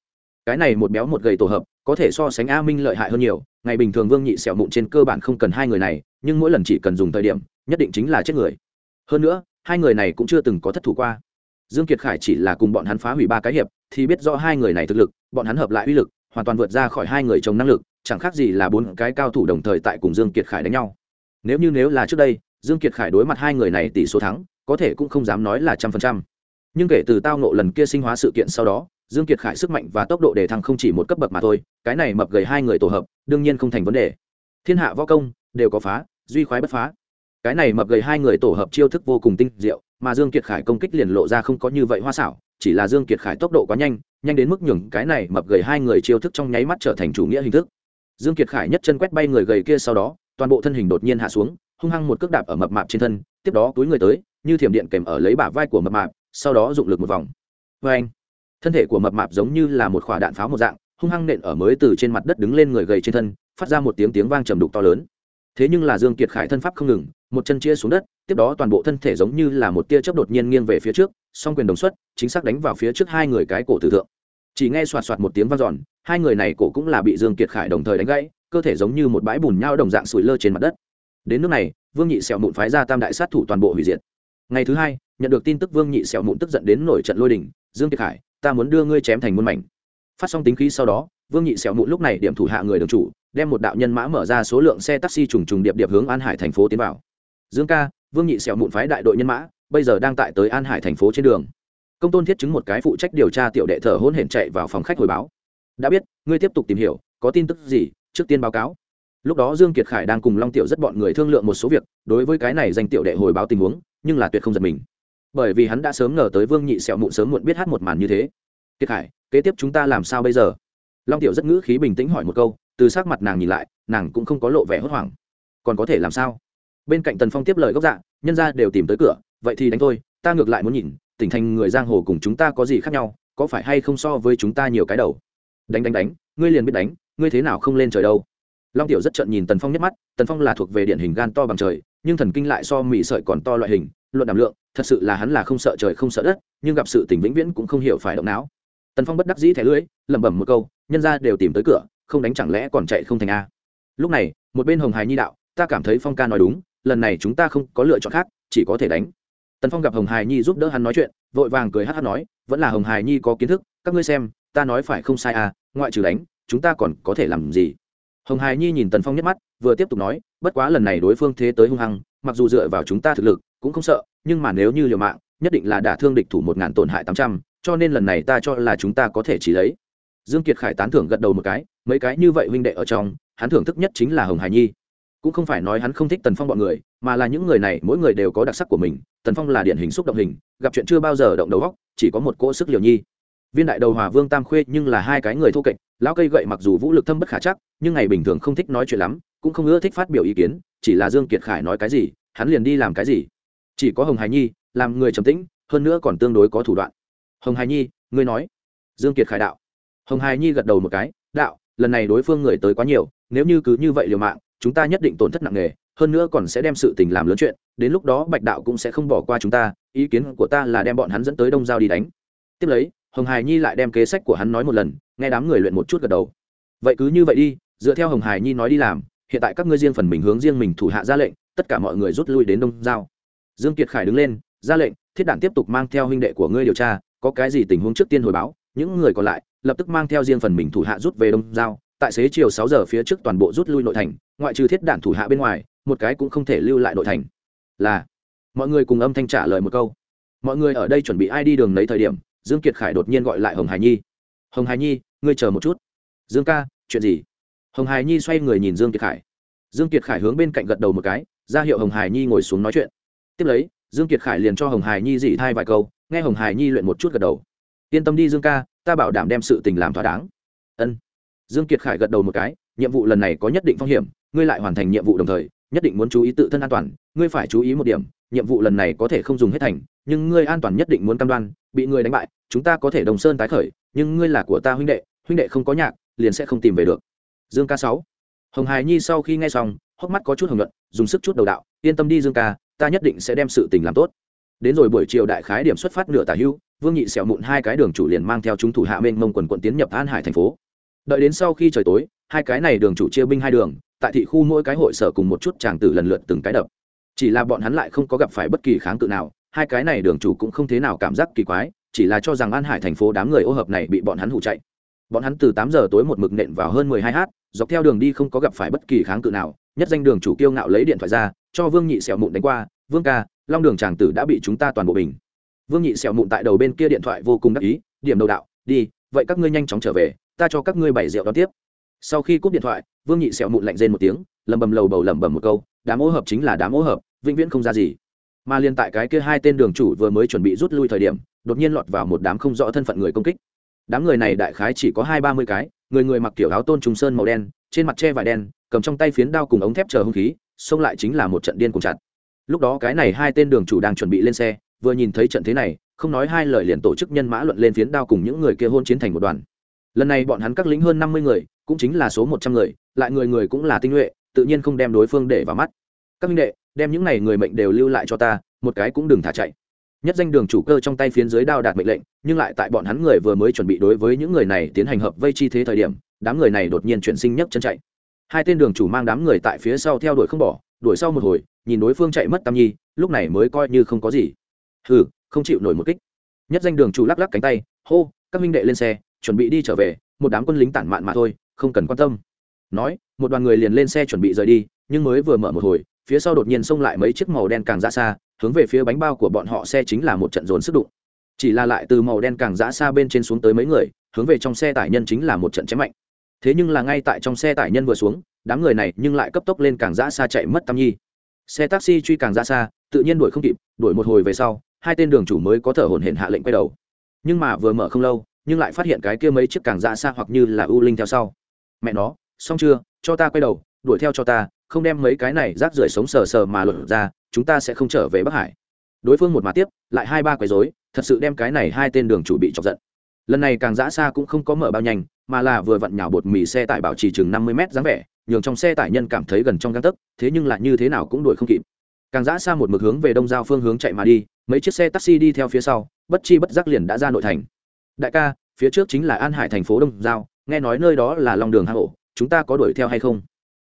Cái này một béo một gầy tổ hợp, có thể so sánh a minh lợi hại hơn nhiều, ngày bình thường vương nhị xẻo mụn trên cơ bản không cần hai người này, nhưng mỗi lần chỉ cần dùng thời điểm, nhất định chính là chết người. Hơn nữa, hai người này cũng chưa từng có thất thủ qua. Dương kiệt khải chỉ là cùng bọn hắn phá hủy ba cái hiệp, thì biết rõ hai người này thực lực, bọn hắn hợp lại uy lực, hoàn toàn vượt ra khỏi hai người chồng năng lực chẳng khác gì là bốn cái cao thủ đồng thời tại cùng dương kiệt khải đánh nhau. Nếu như nếu là trước đây, dương kiệt khải đối mặt hai người này tỷ số thắng, có thể cũng không dám nói là trăm phần trăm. Nhưng kể từ tao nộ lần kia sinh hóa sự kiện sau đó, dương kiệt khải sức mạnh và tốc độ đề thăng không chỉ một cấp bậc mà thôi, cái này mập gầy hai người tổ hợp, đương nhiên không thành vấn đề. Thiên hạ võ công, đều có phá, duy khoái bất phá. Cái này mập gầy hai người tổ hợp chiêu thức vô cùng tinh diệu, mà dương kiệt khải công kích liền lộ ra không có như vậy hoa xảo, chỉ là dương kiệt khải tốc độ quá nhanh nhanh đến mức nhường cái này mập gầy hai người chiêu thức trong nháy mắt trở thành chủ nghĩa hình thức dương kiệt khải nhất chân quét bay người gầy kia sau đó, toàn bộ thân hình đột nhiên hạ xuống, hung hăng một cước đạp ở mập mạp trên thân, tiếp đó túi người tới, như thiểm điện kèm ở lấy bả vai của mập mạp, sau đó dụng lực một vòng. Vê anh, thân thể của mập mạp giống như là một quả đạn pháo một dạng, hung hăng nện ở mới từ trên mặt đất đứng lên người gầy trên thân, phát ra một tiếng tiếng vang trầm đục to lớn. Thế nhưng là dương kiệt khải thân pháp không ngừng, một chân chia xuống đất, tiếp đó toàn bộ thân thể giống như là một tia chớp đột nhiên nghiêng về phía trước, song quyền đồng xuất, chính xác đánh vào phía trước hai người cái cổ tử thượng chỉ nghe xoạt xoạt một tiếng vang giòn hai người này cổ cũng là bị dương kiệt khải đồng thời đánh gãy, cơ thể giống như một bãi bùn nhau đồng dạng sủi lơ trên mặt đất. Đến nước này, vương nhị sẹo mụn phái ra tam đại sát thủ toàn bộ hủy diệt. Ngày thứ hai, nhận được tin tức vương nhị sẹo mụn tức giận đến nổi trận lôi đình, dương kiệt khải, ta muốn đưa ngươi chém thành muôn mảnh. Phát xong tính khí sau đó, vương nhị sẹo mụn lúc này điểm thủ hạ người đường chủ, đem một đạo nhân mã mở ra số lượng xe taxi trùng trùng điệp điệp hướng an hải thành phố tiến vào. Dương ca, vương nhị sẹo mụn phái đại đội nhân mã, bây giờ đang tại tới an hải thành phố trên đường công tôn thiết chứng một cái phụ trách điều tra tiểu đệ thở hôn hển chạy vào phòng khách hồi báo. Đã biết, ngươi tiếp tục tìm hiểu, có tin tức gì, trước tiên báo cáo. Lúc đó dương kiệt khải đang cùng long tiểu rất bọn người thương lượng một số việc, đối với cái này danh tiểu đệ hồi báo tình huống, nhưng là tuyệt không giật mình. Bởi vì hắn đã sớm ngờ tới vương nhị sẹo mụn sớm muộn biết hát một màn như thế. Kiệt khải, kế tiếp chúng ta làm sao bây giờ? Long tiểu rất ngữ khí bình tĩnh hỏi một câu, từ sắc mặt nàng nhìn lại, nàng cũng không có lộ vẻ hốt hoảng. Còn có thể làm sao? Bên cạnh tần phong tiếp lời gốc dạ nhân ra đều tìm tới cửa, vậy thì đánh thôi, ta ngược lại muốn nhìn tỉnh thành người giang hồ cùng chúng ta có gì khác nhau, có phải hay không so với chúng ta nhiều cái đầu? Đánh đánh đánh, ngươi liền biết đánh, ngươi thế nào không lên trời đâu. Long tiểu rất trận nhìn tần phong nhất mắt, tần phong là thuộc về điện hình gan to bằng trời, nhưng thần kinh lại so mị sợi còn to loại hình, luận đảm lượng, thật sự là hắn là không sợ trời không sợ đất, nhưng gặp sự tình vĩnh viễn cũng không hiểu phải động não. Tần phong bất đắc dĩ thẻ lưỡi, lẩm bẩm một câu, nhân ra đều tìm tới cửa, không đánh chẳng lẽ còn chạy không thành a. Lúc này, một bên hồng hải nhi đạo, ta cảm thấy phong ca nói đúng, lần này chúng ta không có lựa chọn khác, chỉ có thể đánh tần phong gặp hồng hải nhi giúp đỡ hắn nói chuyện, vội vàng cười hát hát nói, vẫn là hồng hải nhi có kiến thức, các ngươi xem, ta nói phải không sai à ngoại trừ đánh, chúng ta còn có thể làm gì? Hồng hải nhi nhìn tần phong nhắc mắt, vừa tiếp tục nói, bất quá lần này đối phương thế tới hung hăng, mặc dù dựa vào chúng ta thực lực, cũng không sợ, nhưng mà nếu như liều mạng, nhất định là đả thương địch thủ một ngàn tổn hại tám trăm, cho nên lần này ta cho là chúng ta có thể chỉ lấy. Dương kiệt khải tán thưởng gật đầu một cái, mấy cái như vậy huynh đệ ở trong, hắn thưởng thức nhất chính là hồng hải nhi cũng không phải nói hắn không thích tần phong bọn người, mà là những người này, mỗi người đều có đặc sắc của mình. Tần phong là điển hình xúc động hình, gặp chuyện chưa bao giờ động đầu góc chỉ có một cỗ sức liều nhi. Viên đại đầu hòa vương tam khuê nhưng là hai cái người thô kệch, lão cây gậy mặc dù vũ lực thâm bất khả chắc, nhưng ngày bình thường không thích nói chuyện lắm, cũng không ưa thích phát biểu ý kiến, chỉ là dương kiệt khải nói cái gì, hắn liền đi làm cái gì. Chỉ có hồng hải nhi, làm người trầm tĩnh, hơn nữa còn tương đối có thủ đoạn. Hồng hải nhi, ngươi nói. Dương kiệt khải đạo. Hồng hải nhi gật đầu một cái, đạo, lần này đối phương người tới quá nhiều, nếu như cứ như vậy liều mạng chúng ta nhất định tổn thất nặng nề, hơn nữa còn sẽ đem sự tình làm lớn chuyện, đến lúc đó bạch đạo cũng sẽ không bỏ qua chúng ta, ý kiến của ta là đem bọn hắn dẫn tới đông giao đi đánh. Tiếp lấy, hồng hải nhi lại đem kế sách của hắn nói một lần, nghe đám người luyện một chút gật đầu. Vậy cứ như vậy đi, dựa theo hồng hải nhi nói đi làm, hiện tại các ngươi riêng phần mình hướng riêng mình thủ hạ ra lệnh, tất cả mọi người rút lui đến đông giao. Dương kiệt khải đứng lên, ra lệnh, thiết đản tiếp tục mang theo huynh đệ của ngươi điều tra, có cái gì tình huống trước tiên hồi báo, những người còn lại lập tức mang theo riêng phần mình thủ hạ rút về đông giao, tại xế chiều sáu giờ phía trước toàn bộ rút lui nội thành ngoại trừ thiết đạn thủ hạ bên ngoài, một cái cũng không thể lưu lại nội thành. Là, mọi người cùng âm thanh trả lời một câu. Mọi người ở đây chuẩn bị ai đi đường lấy thời điểm, dương kiệt khải đột nhiên gọi lại hồng hải nhi. Hồng hải nhi, ngươi chờ một chút. Dương ca, chuyện gì? Hồng hải nhi xoay người nhìn dương kiệt khải. Dương kiệt khải hướng bên cạnh gật đầu một cái, ra hiệu hồng hải nhi ngồi xuống nói chuyện. Tiếp lấy, dương kiệt khải liền cho hồng hải nhi dỉ thai vài câu, nghe hồng hải nhi luyện một chút gật đầu. Yên tâm đi dương ca, ta bảo đảm đem sự tình làm thỏa đáng. Ân. Dương kiệt khải gật đầu một cái, nhiệm vụ lần này có nhất định phong hiểm ngươi lại hoàn thành nhiệm vụ đồng thời, nhất định muốn chú ý tự thân an toàn, ngươi phải chú ý một điểm, nhiệm vụ lần này có thể không dùng hết thành, nhưng ngươi an toàn nhất định muốn cam đoan, bị ngươi đánh bại, chúng ta có thể đồng sơn tái khởi, nhưng ngươi là của ta huynh đệ huynh đệ không có nhạc, liền sẽ không tìm về được. Dương ca sáu. Hồng hải nhi sau khi nghe xong, hốc mắt có chút hồng nhuận, dùng sức chút đầu đạo, yên tâm đi dương ca, ta nhất định sẽ đem sự tình làm tốt. Đến rồi buổi chiều đại khái điểm xuất phát nửa tả hưu, vương nhị sẹo mụn hai cái đường chủ liền mang theo chúng thủ hạ mênh mông quần quận tiến nhập an hải thành phố. Đợi đến sau khi trời tối, hai cái này đường chủ chia binh hai đường tại thị khu mỗi cái hội sở cùng một chút chàng tử lần lượt từng cái đập. Chỉ là bọn hắn lại không có gặp phải bất kỳ kháng cự nào, hai cái này đường chủ cũng không thế nào cảm giác kỳ quái, chỉ là cho rằng an hải thành phố đám người ô hợp này bị bọn hắn hụ chạy. Bọn hắn từ tám giờ tối một mực nện vào hơn mười hai h dọc theo đường đi không có gặp phải bất kỳ kháng cự nào, nhất danh đường chủ kiêu ngạo lấy điện thoại ra, cho vương nhị sẹo mụn đánh qua, vương ca, long đường tràng tử đã bị chúng ta toàn bộ bình. Vương nhị sẹo mụn tại đầu bên kia điện thoại vô cùng đắc ý, điểm đầu đạo, đi, vậy các ngươi nhanh chóng trở về, ta cho các ngươi bảy rượu đón tiếp sau khi cúp điện thoại, vương nhị sẹo mụn lạnh rên một tiếng, lầm bầm lầu bầu lầm bầm một câu, đám ô hợp chính là đám ô hợp, vĩnh viễn không ra gì. Mà liên tại cái kia hai tên đường chủ vừa mới chuẩn bị rút lui thời điểm, đột nhiên lọt vào một đám không rõ thân phận người công kích. Đám người này đại khái chỉ có hai ba mươi cái, người người mặc kiểu áo tôn trùng sơn màu đen, trên mặt che vải đen, cầm trong tay phiến đao cùng ống thép chờ hung khí, xông lại chính là một trận điên cùng chặt lúc đó cái này hai tên đường chủ đang chuẩn bị lên xe, vừa nhìn thấy trận thế này, không nói hai lời liền tổ chức nhân mã luận lên phiến đao cùng những người kia hôn chiến thành một đoàn lần này bọn hắn các lính hơn năm mươi người, cũng chính là số một trăm người, lại người người cũng là tinh nhuệ, tự nhiên không đem đối phương để vào mắt. Các minh đệ, đem những này người mệnh đều lưu lại cho ta, một cái cũng đừng thả chạy. Nhất danh đường chủ cơ trong tay phiến dưới đao đạt mệnh lệnh, nhưng lại tại bọn hắn người vừa mới chuẩn bị đối với những người này tiến hành hợp vây chi thế thời điểm, đám người này đột nhiên chuyển sinh nhấc chân chạy. Hai tên đường chủ mang đám người tại phía sau theo đuổi không bỏ, đuổi sau một hồi, nhìn đối phương chạy mất tam nhi, lúc này mới coi như không có gì. Hừ, không chịu nổi một kích. Nhất danh đường chủ lắc lắc cánh tay, hô, các minh đệ lên xe chuẩn bị đi trở về, một đám quân lính tản mạn mà thôi, không cần quan tâm. Nói, một đoàn người liền lên xe chuẩn bị rời đi, nhưng mới vừa mở một hồi, phía sau đột nhiên xông lại mấy chiếc màu đen càng ra xa, hướng về phía bánh bao của bọn họ xe chính là một trận dồn sức đụng. Chỉ là lại từ màu đen càng ra xa bên trên xuống tới mấy người, hướng về trong xe tải nhân chính là một trận chém mạnh. Thế nhưng là ngay tại trong xe tải nhân vừa xuống, đám người này nhưng lại cấp tốc lên càng ra xa chạy mất tam nhi. Xe taxi truy càng ra xa, tự nhiên đuổi không kịp, đuổi một hồi về sau, hai tên đường chủ mới có thở hổn hển hạ lệnh quay đầu. Nhưng mà vừa mở không lâu nhưng lại phát hiện cái kia mấy chiếc càng ra xa hoặc như là ưu linh theo sau. Mẹ nó, xong chưa? Cho ta quay đầu, đuổi theo cho ta, không đem mấy cái này rác rưởi sống sờ sờ mà luận ra, chúng ta sẽ không trở về bắc hải. Đối phương một mà tiếp, lại hai ba quấy rối, thật sự đem cái này hai tên đường chủ bị chọc giận. Lần này càng giã xa cũng không có mở bao nhanh, mà là vừa vặn nhào bột mì xe tải bảo trì chừng năm mươi mét dáng vẻ, nhường trong xe tải nhân cảm thấy gần trong găng tấc, thế nhưng lại như thế nào cũng đuổi không kịp. Càng giã xa một mực hướng về đông giao phương hướng chạy mà đi, mấy chiếc xe taxi đi theo phía sau, bất chi bất giác liền đã ra nội thành đại ca, phía trước chính là an hải thành phố đông giao, nghe nói nơi đó là lòng đường hang ổ, chúng ta có đuổi theo hay không?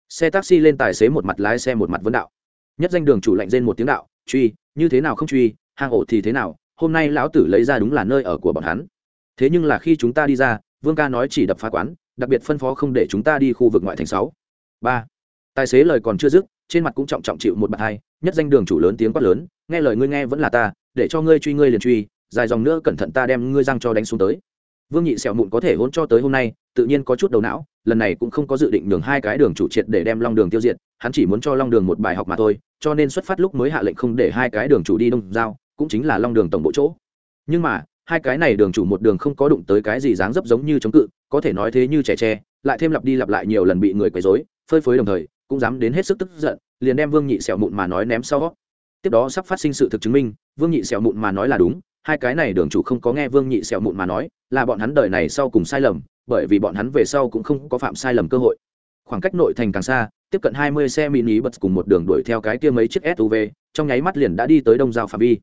Xe taxi lên tài xế một mặt lái xe một mặt vấn đạo. Nhất danh đường chủ lạnh rên một tiếng đạo, truy, như thế nào không truy, hang ổ thì thế nào, hôm nay lão tử lấy ra đúng là nơi ở của bọn hắn. Thế nhưng là khi chúng ta đi ra, vương ca nói chỉ đập phá quán, đặc biệt phân phó không để chúng ta đi khu vực ngoại thành sáu. Ba. Tài xế lời còn chưa dứt, trên mặt cũng trọng trọng chịu một bạt hai, nhất danh đường chủ lớn tiếng quát lớn, nghe lời ngươi nghe vẫn là ta, để cho ngươi truy ngươi liền truy dài dòng nữa cẩn thận ta đem ngươi răng cho đánh xuống tới. Vương nhị sẹo mụn có thể hôn cho tới hôm nay, tự nhiên có chút đầu não, lần này cũng không có dự định đường hai cái đường chủ triệt để đem long đường tiêu diệt, hắn chỉ muốn cho long đường một bài học mà thôi, cho nên xuất phát lúc mới hạ lệnh không để hai cái đường chủ đi đông giao, cũng chính là long đường tổng bộ chỗ. Nhưng mà, hai cái này đường chủ một đường không có đụng tới cái gì dáng dấp giống như chống cự, có thể nói thế như trẻ tre, lại thêm lặp đi lặp lại nhiều lần bị người quấy rối, phơi phới đồng thời, cũng dám đến hết sức tức giận, liền đem vương nhị sẹo mụn mà nói ném sau. Tiếp đó sắp phát sinh sự thực chứng minh, vương nhị sẹo mụn mà nói là đúng hai cái này đường chủ không có nghe vương nhị sẹo mụn mà nói, là bọn hắn đời này sau cùng sai lầm, bởi vì bọn hắn về sau cũng không có phạm sai lầm cơ hội. Khoảng cách nội thành càng xa, tiếp cận hai mươi xe mini bật cùng một đường đuổi theo cái kia mấy chiếc suv trong nháy mắt liền đã đi tới đông giao phạm vi.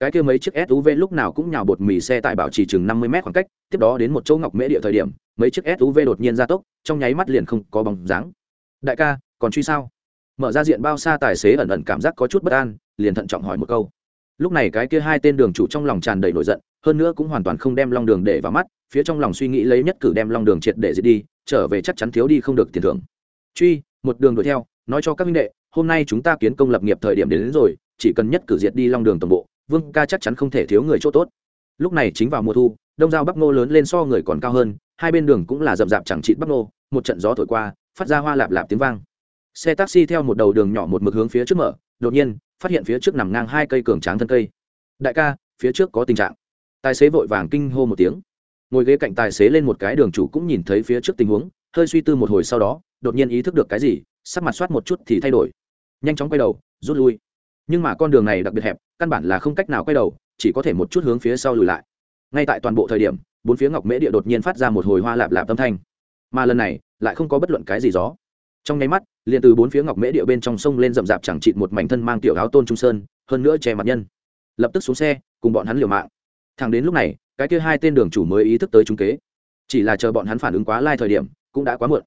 Cái kia mấy chiếc suv lúc nào cũng nhào bột mì xe tại bảo trì chừng năm mươi m khoảng cách, tiếp đó đến một chỗ ngọc mễ địa thời điểm, mấy chiếc suv đột nhiên ra tốc, trong nháy mắt liền không có bóng dáng. Đại ca, còn truy sao? Mở ra diện bao xa tài xế ẩn ẩn cảm giác có chút bất an, liền thận trọng hỏi một câu lúc này cái kia hai tên đường chủ trong lòng tràn đầy nổi giận hơn nữa cũng hoàn toàn không đem long đường để vào mắt phía trong lòng suy nghĩ lấy nhất cử đem long đường triệt để diệt đi trở về chắc chắn thiếu đi không được tiền thưởng. Truy một đường đuổi theo nói cho các minh đệ hôm nay chúng ta kiến công lập nghiệp thời điểm đến, đến rồi chỉ cần nhất cử diệt đi long đường tổng bộ vương ca chắc chắn không thể thiếu người chỗ tốt. Lúc này chính vào mùa thu đông giao bắc ngô lớn lên so người còn cao hơn hai bên đường cũng là rậm rạp chẳng trị bắc ngô, một trận gió thổi qua phát ra hoa lạp lạp tiếng vang xe taxi theo một đầu đường nhỏ một mực hướng phía trước mở, đột nhiên, phát hiện phía trước nằm ngang hai cây cường tráng thân cây. Đại ca, phía trước có tình trạng. Tài xế vội vàng kinh hô một tiếng. Ngồi ghế cạnh tài xế lên một cái đường chủ cũng nhìn thấy phía trước tình huống, hơi suy tư một hồi sau đó, đột nhiên ý thức được cái gì, sắc mặt soát một chút thì thay đổi. Nhanh chóng quay đầu, rút lui. Nhưng mà con đường này đặc biệt hẹp, căn bản là không cách nào quay đầu, chỉ có thể một chút hướng phía sau lùi lại. Ngay tại toàn bộ thời điểm, bốn phía ngọc mễ địa đột nhiên phát ra một hồi hoa lạp lạp âm thanh. Mà lần này, lại không có bất luận cái gì gió trong nháy mắt, liền từ bốn phía ngọc mễ địa bên trong sông lên rậm rạp chẳng chịt một mảnh thân mang tiểu áo tôn trung sơn, hơn nữa che mặt nhân. Lập tức xuống xe, cùng bọn hắn liều mạng. Thẳng đến lúc này, cái kia hai tên đường chủ mới ý thức tới trung kế. Chỉ là chờ bọn hắn phản ứng quá lai thời điểm, cũng đã quá muộn.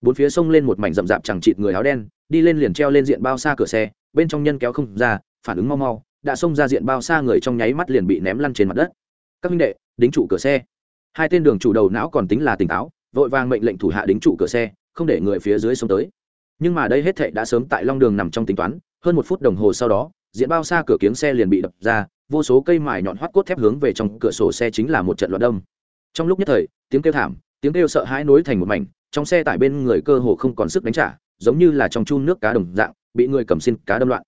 Bốn phía sông lên một mảnh rậm rạp chẳng chịt người áo đen, đi lên liền treo lên diện bao xa cửa xe, bên trong nhân kéo không ra, phản ứng mau mau, đã xông ra diện bao xa người trong nháy mắt liền bị ném lăn trên mặt đất. Các minh đệ, đính trụ cửa xe. Hai tên đường chủ đầu não còn tính là tỉnh táo, vội vàng mệnh lệnh thủ hạ đính trụ cửa xe không để người phía dưới xông tới. Nhưng mà đây hết thệ đã sớm tại long đường nằm trong tính toán, hơn một phút đồng hồ sau đó, diện bao xa cửa kiếng xe liền bị đập ra, vô số cây mài nhọn hoắt cốt thép hướng về trong cửa sổ xe chính là một trận loạn đông trong lúc nhất thời, tiếng kêu thảm, tiếng kêu sợ hãi nối thành một mảnh, trong xe tải bên người cơ hồ không còn sức đánh trả, giống như là trong chun nước cá đồng dạng, bị người cầm xin cá đâm loạn.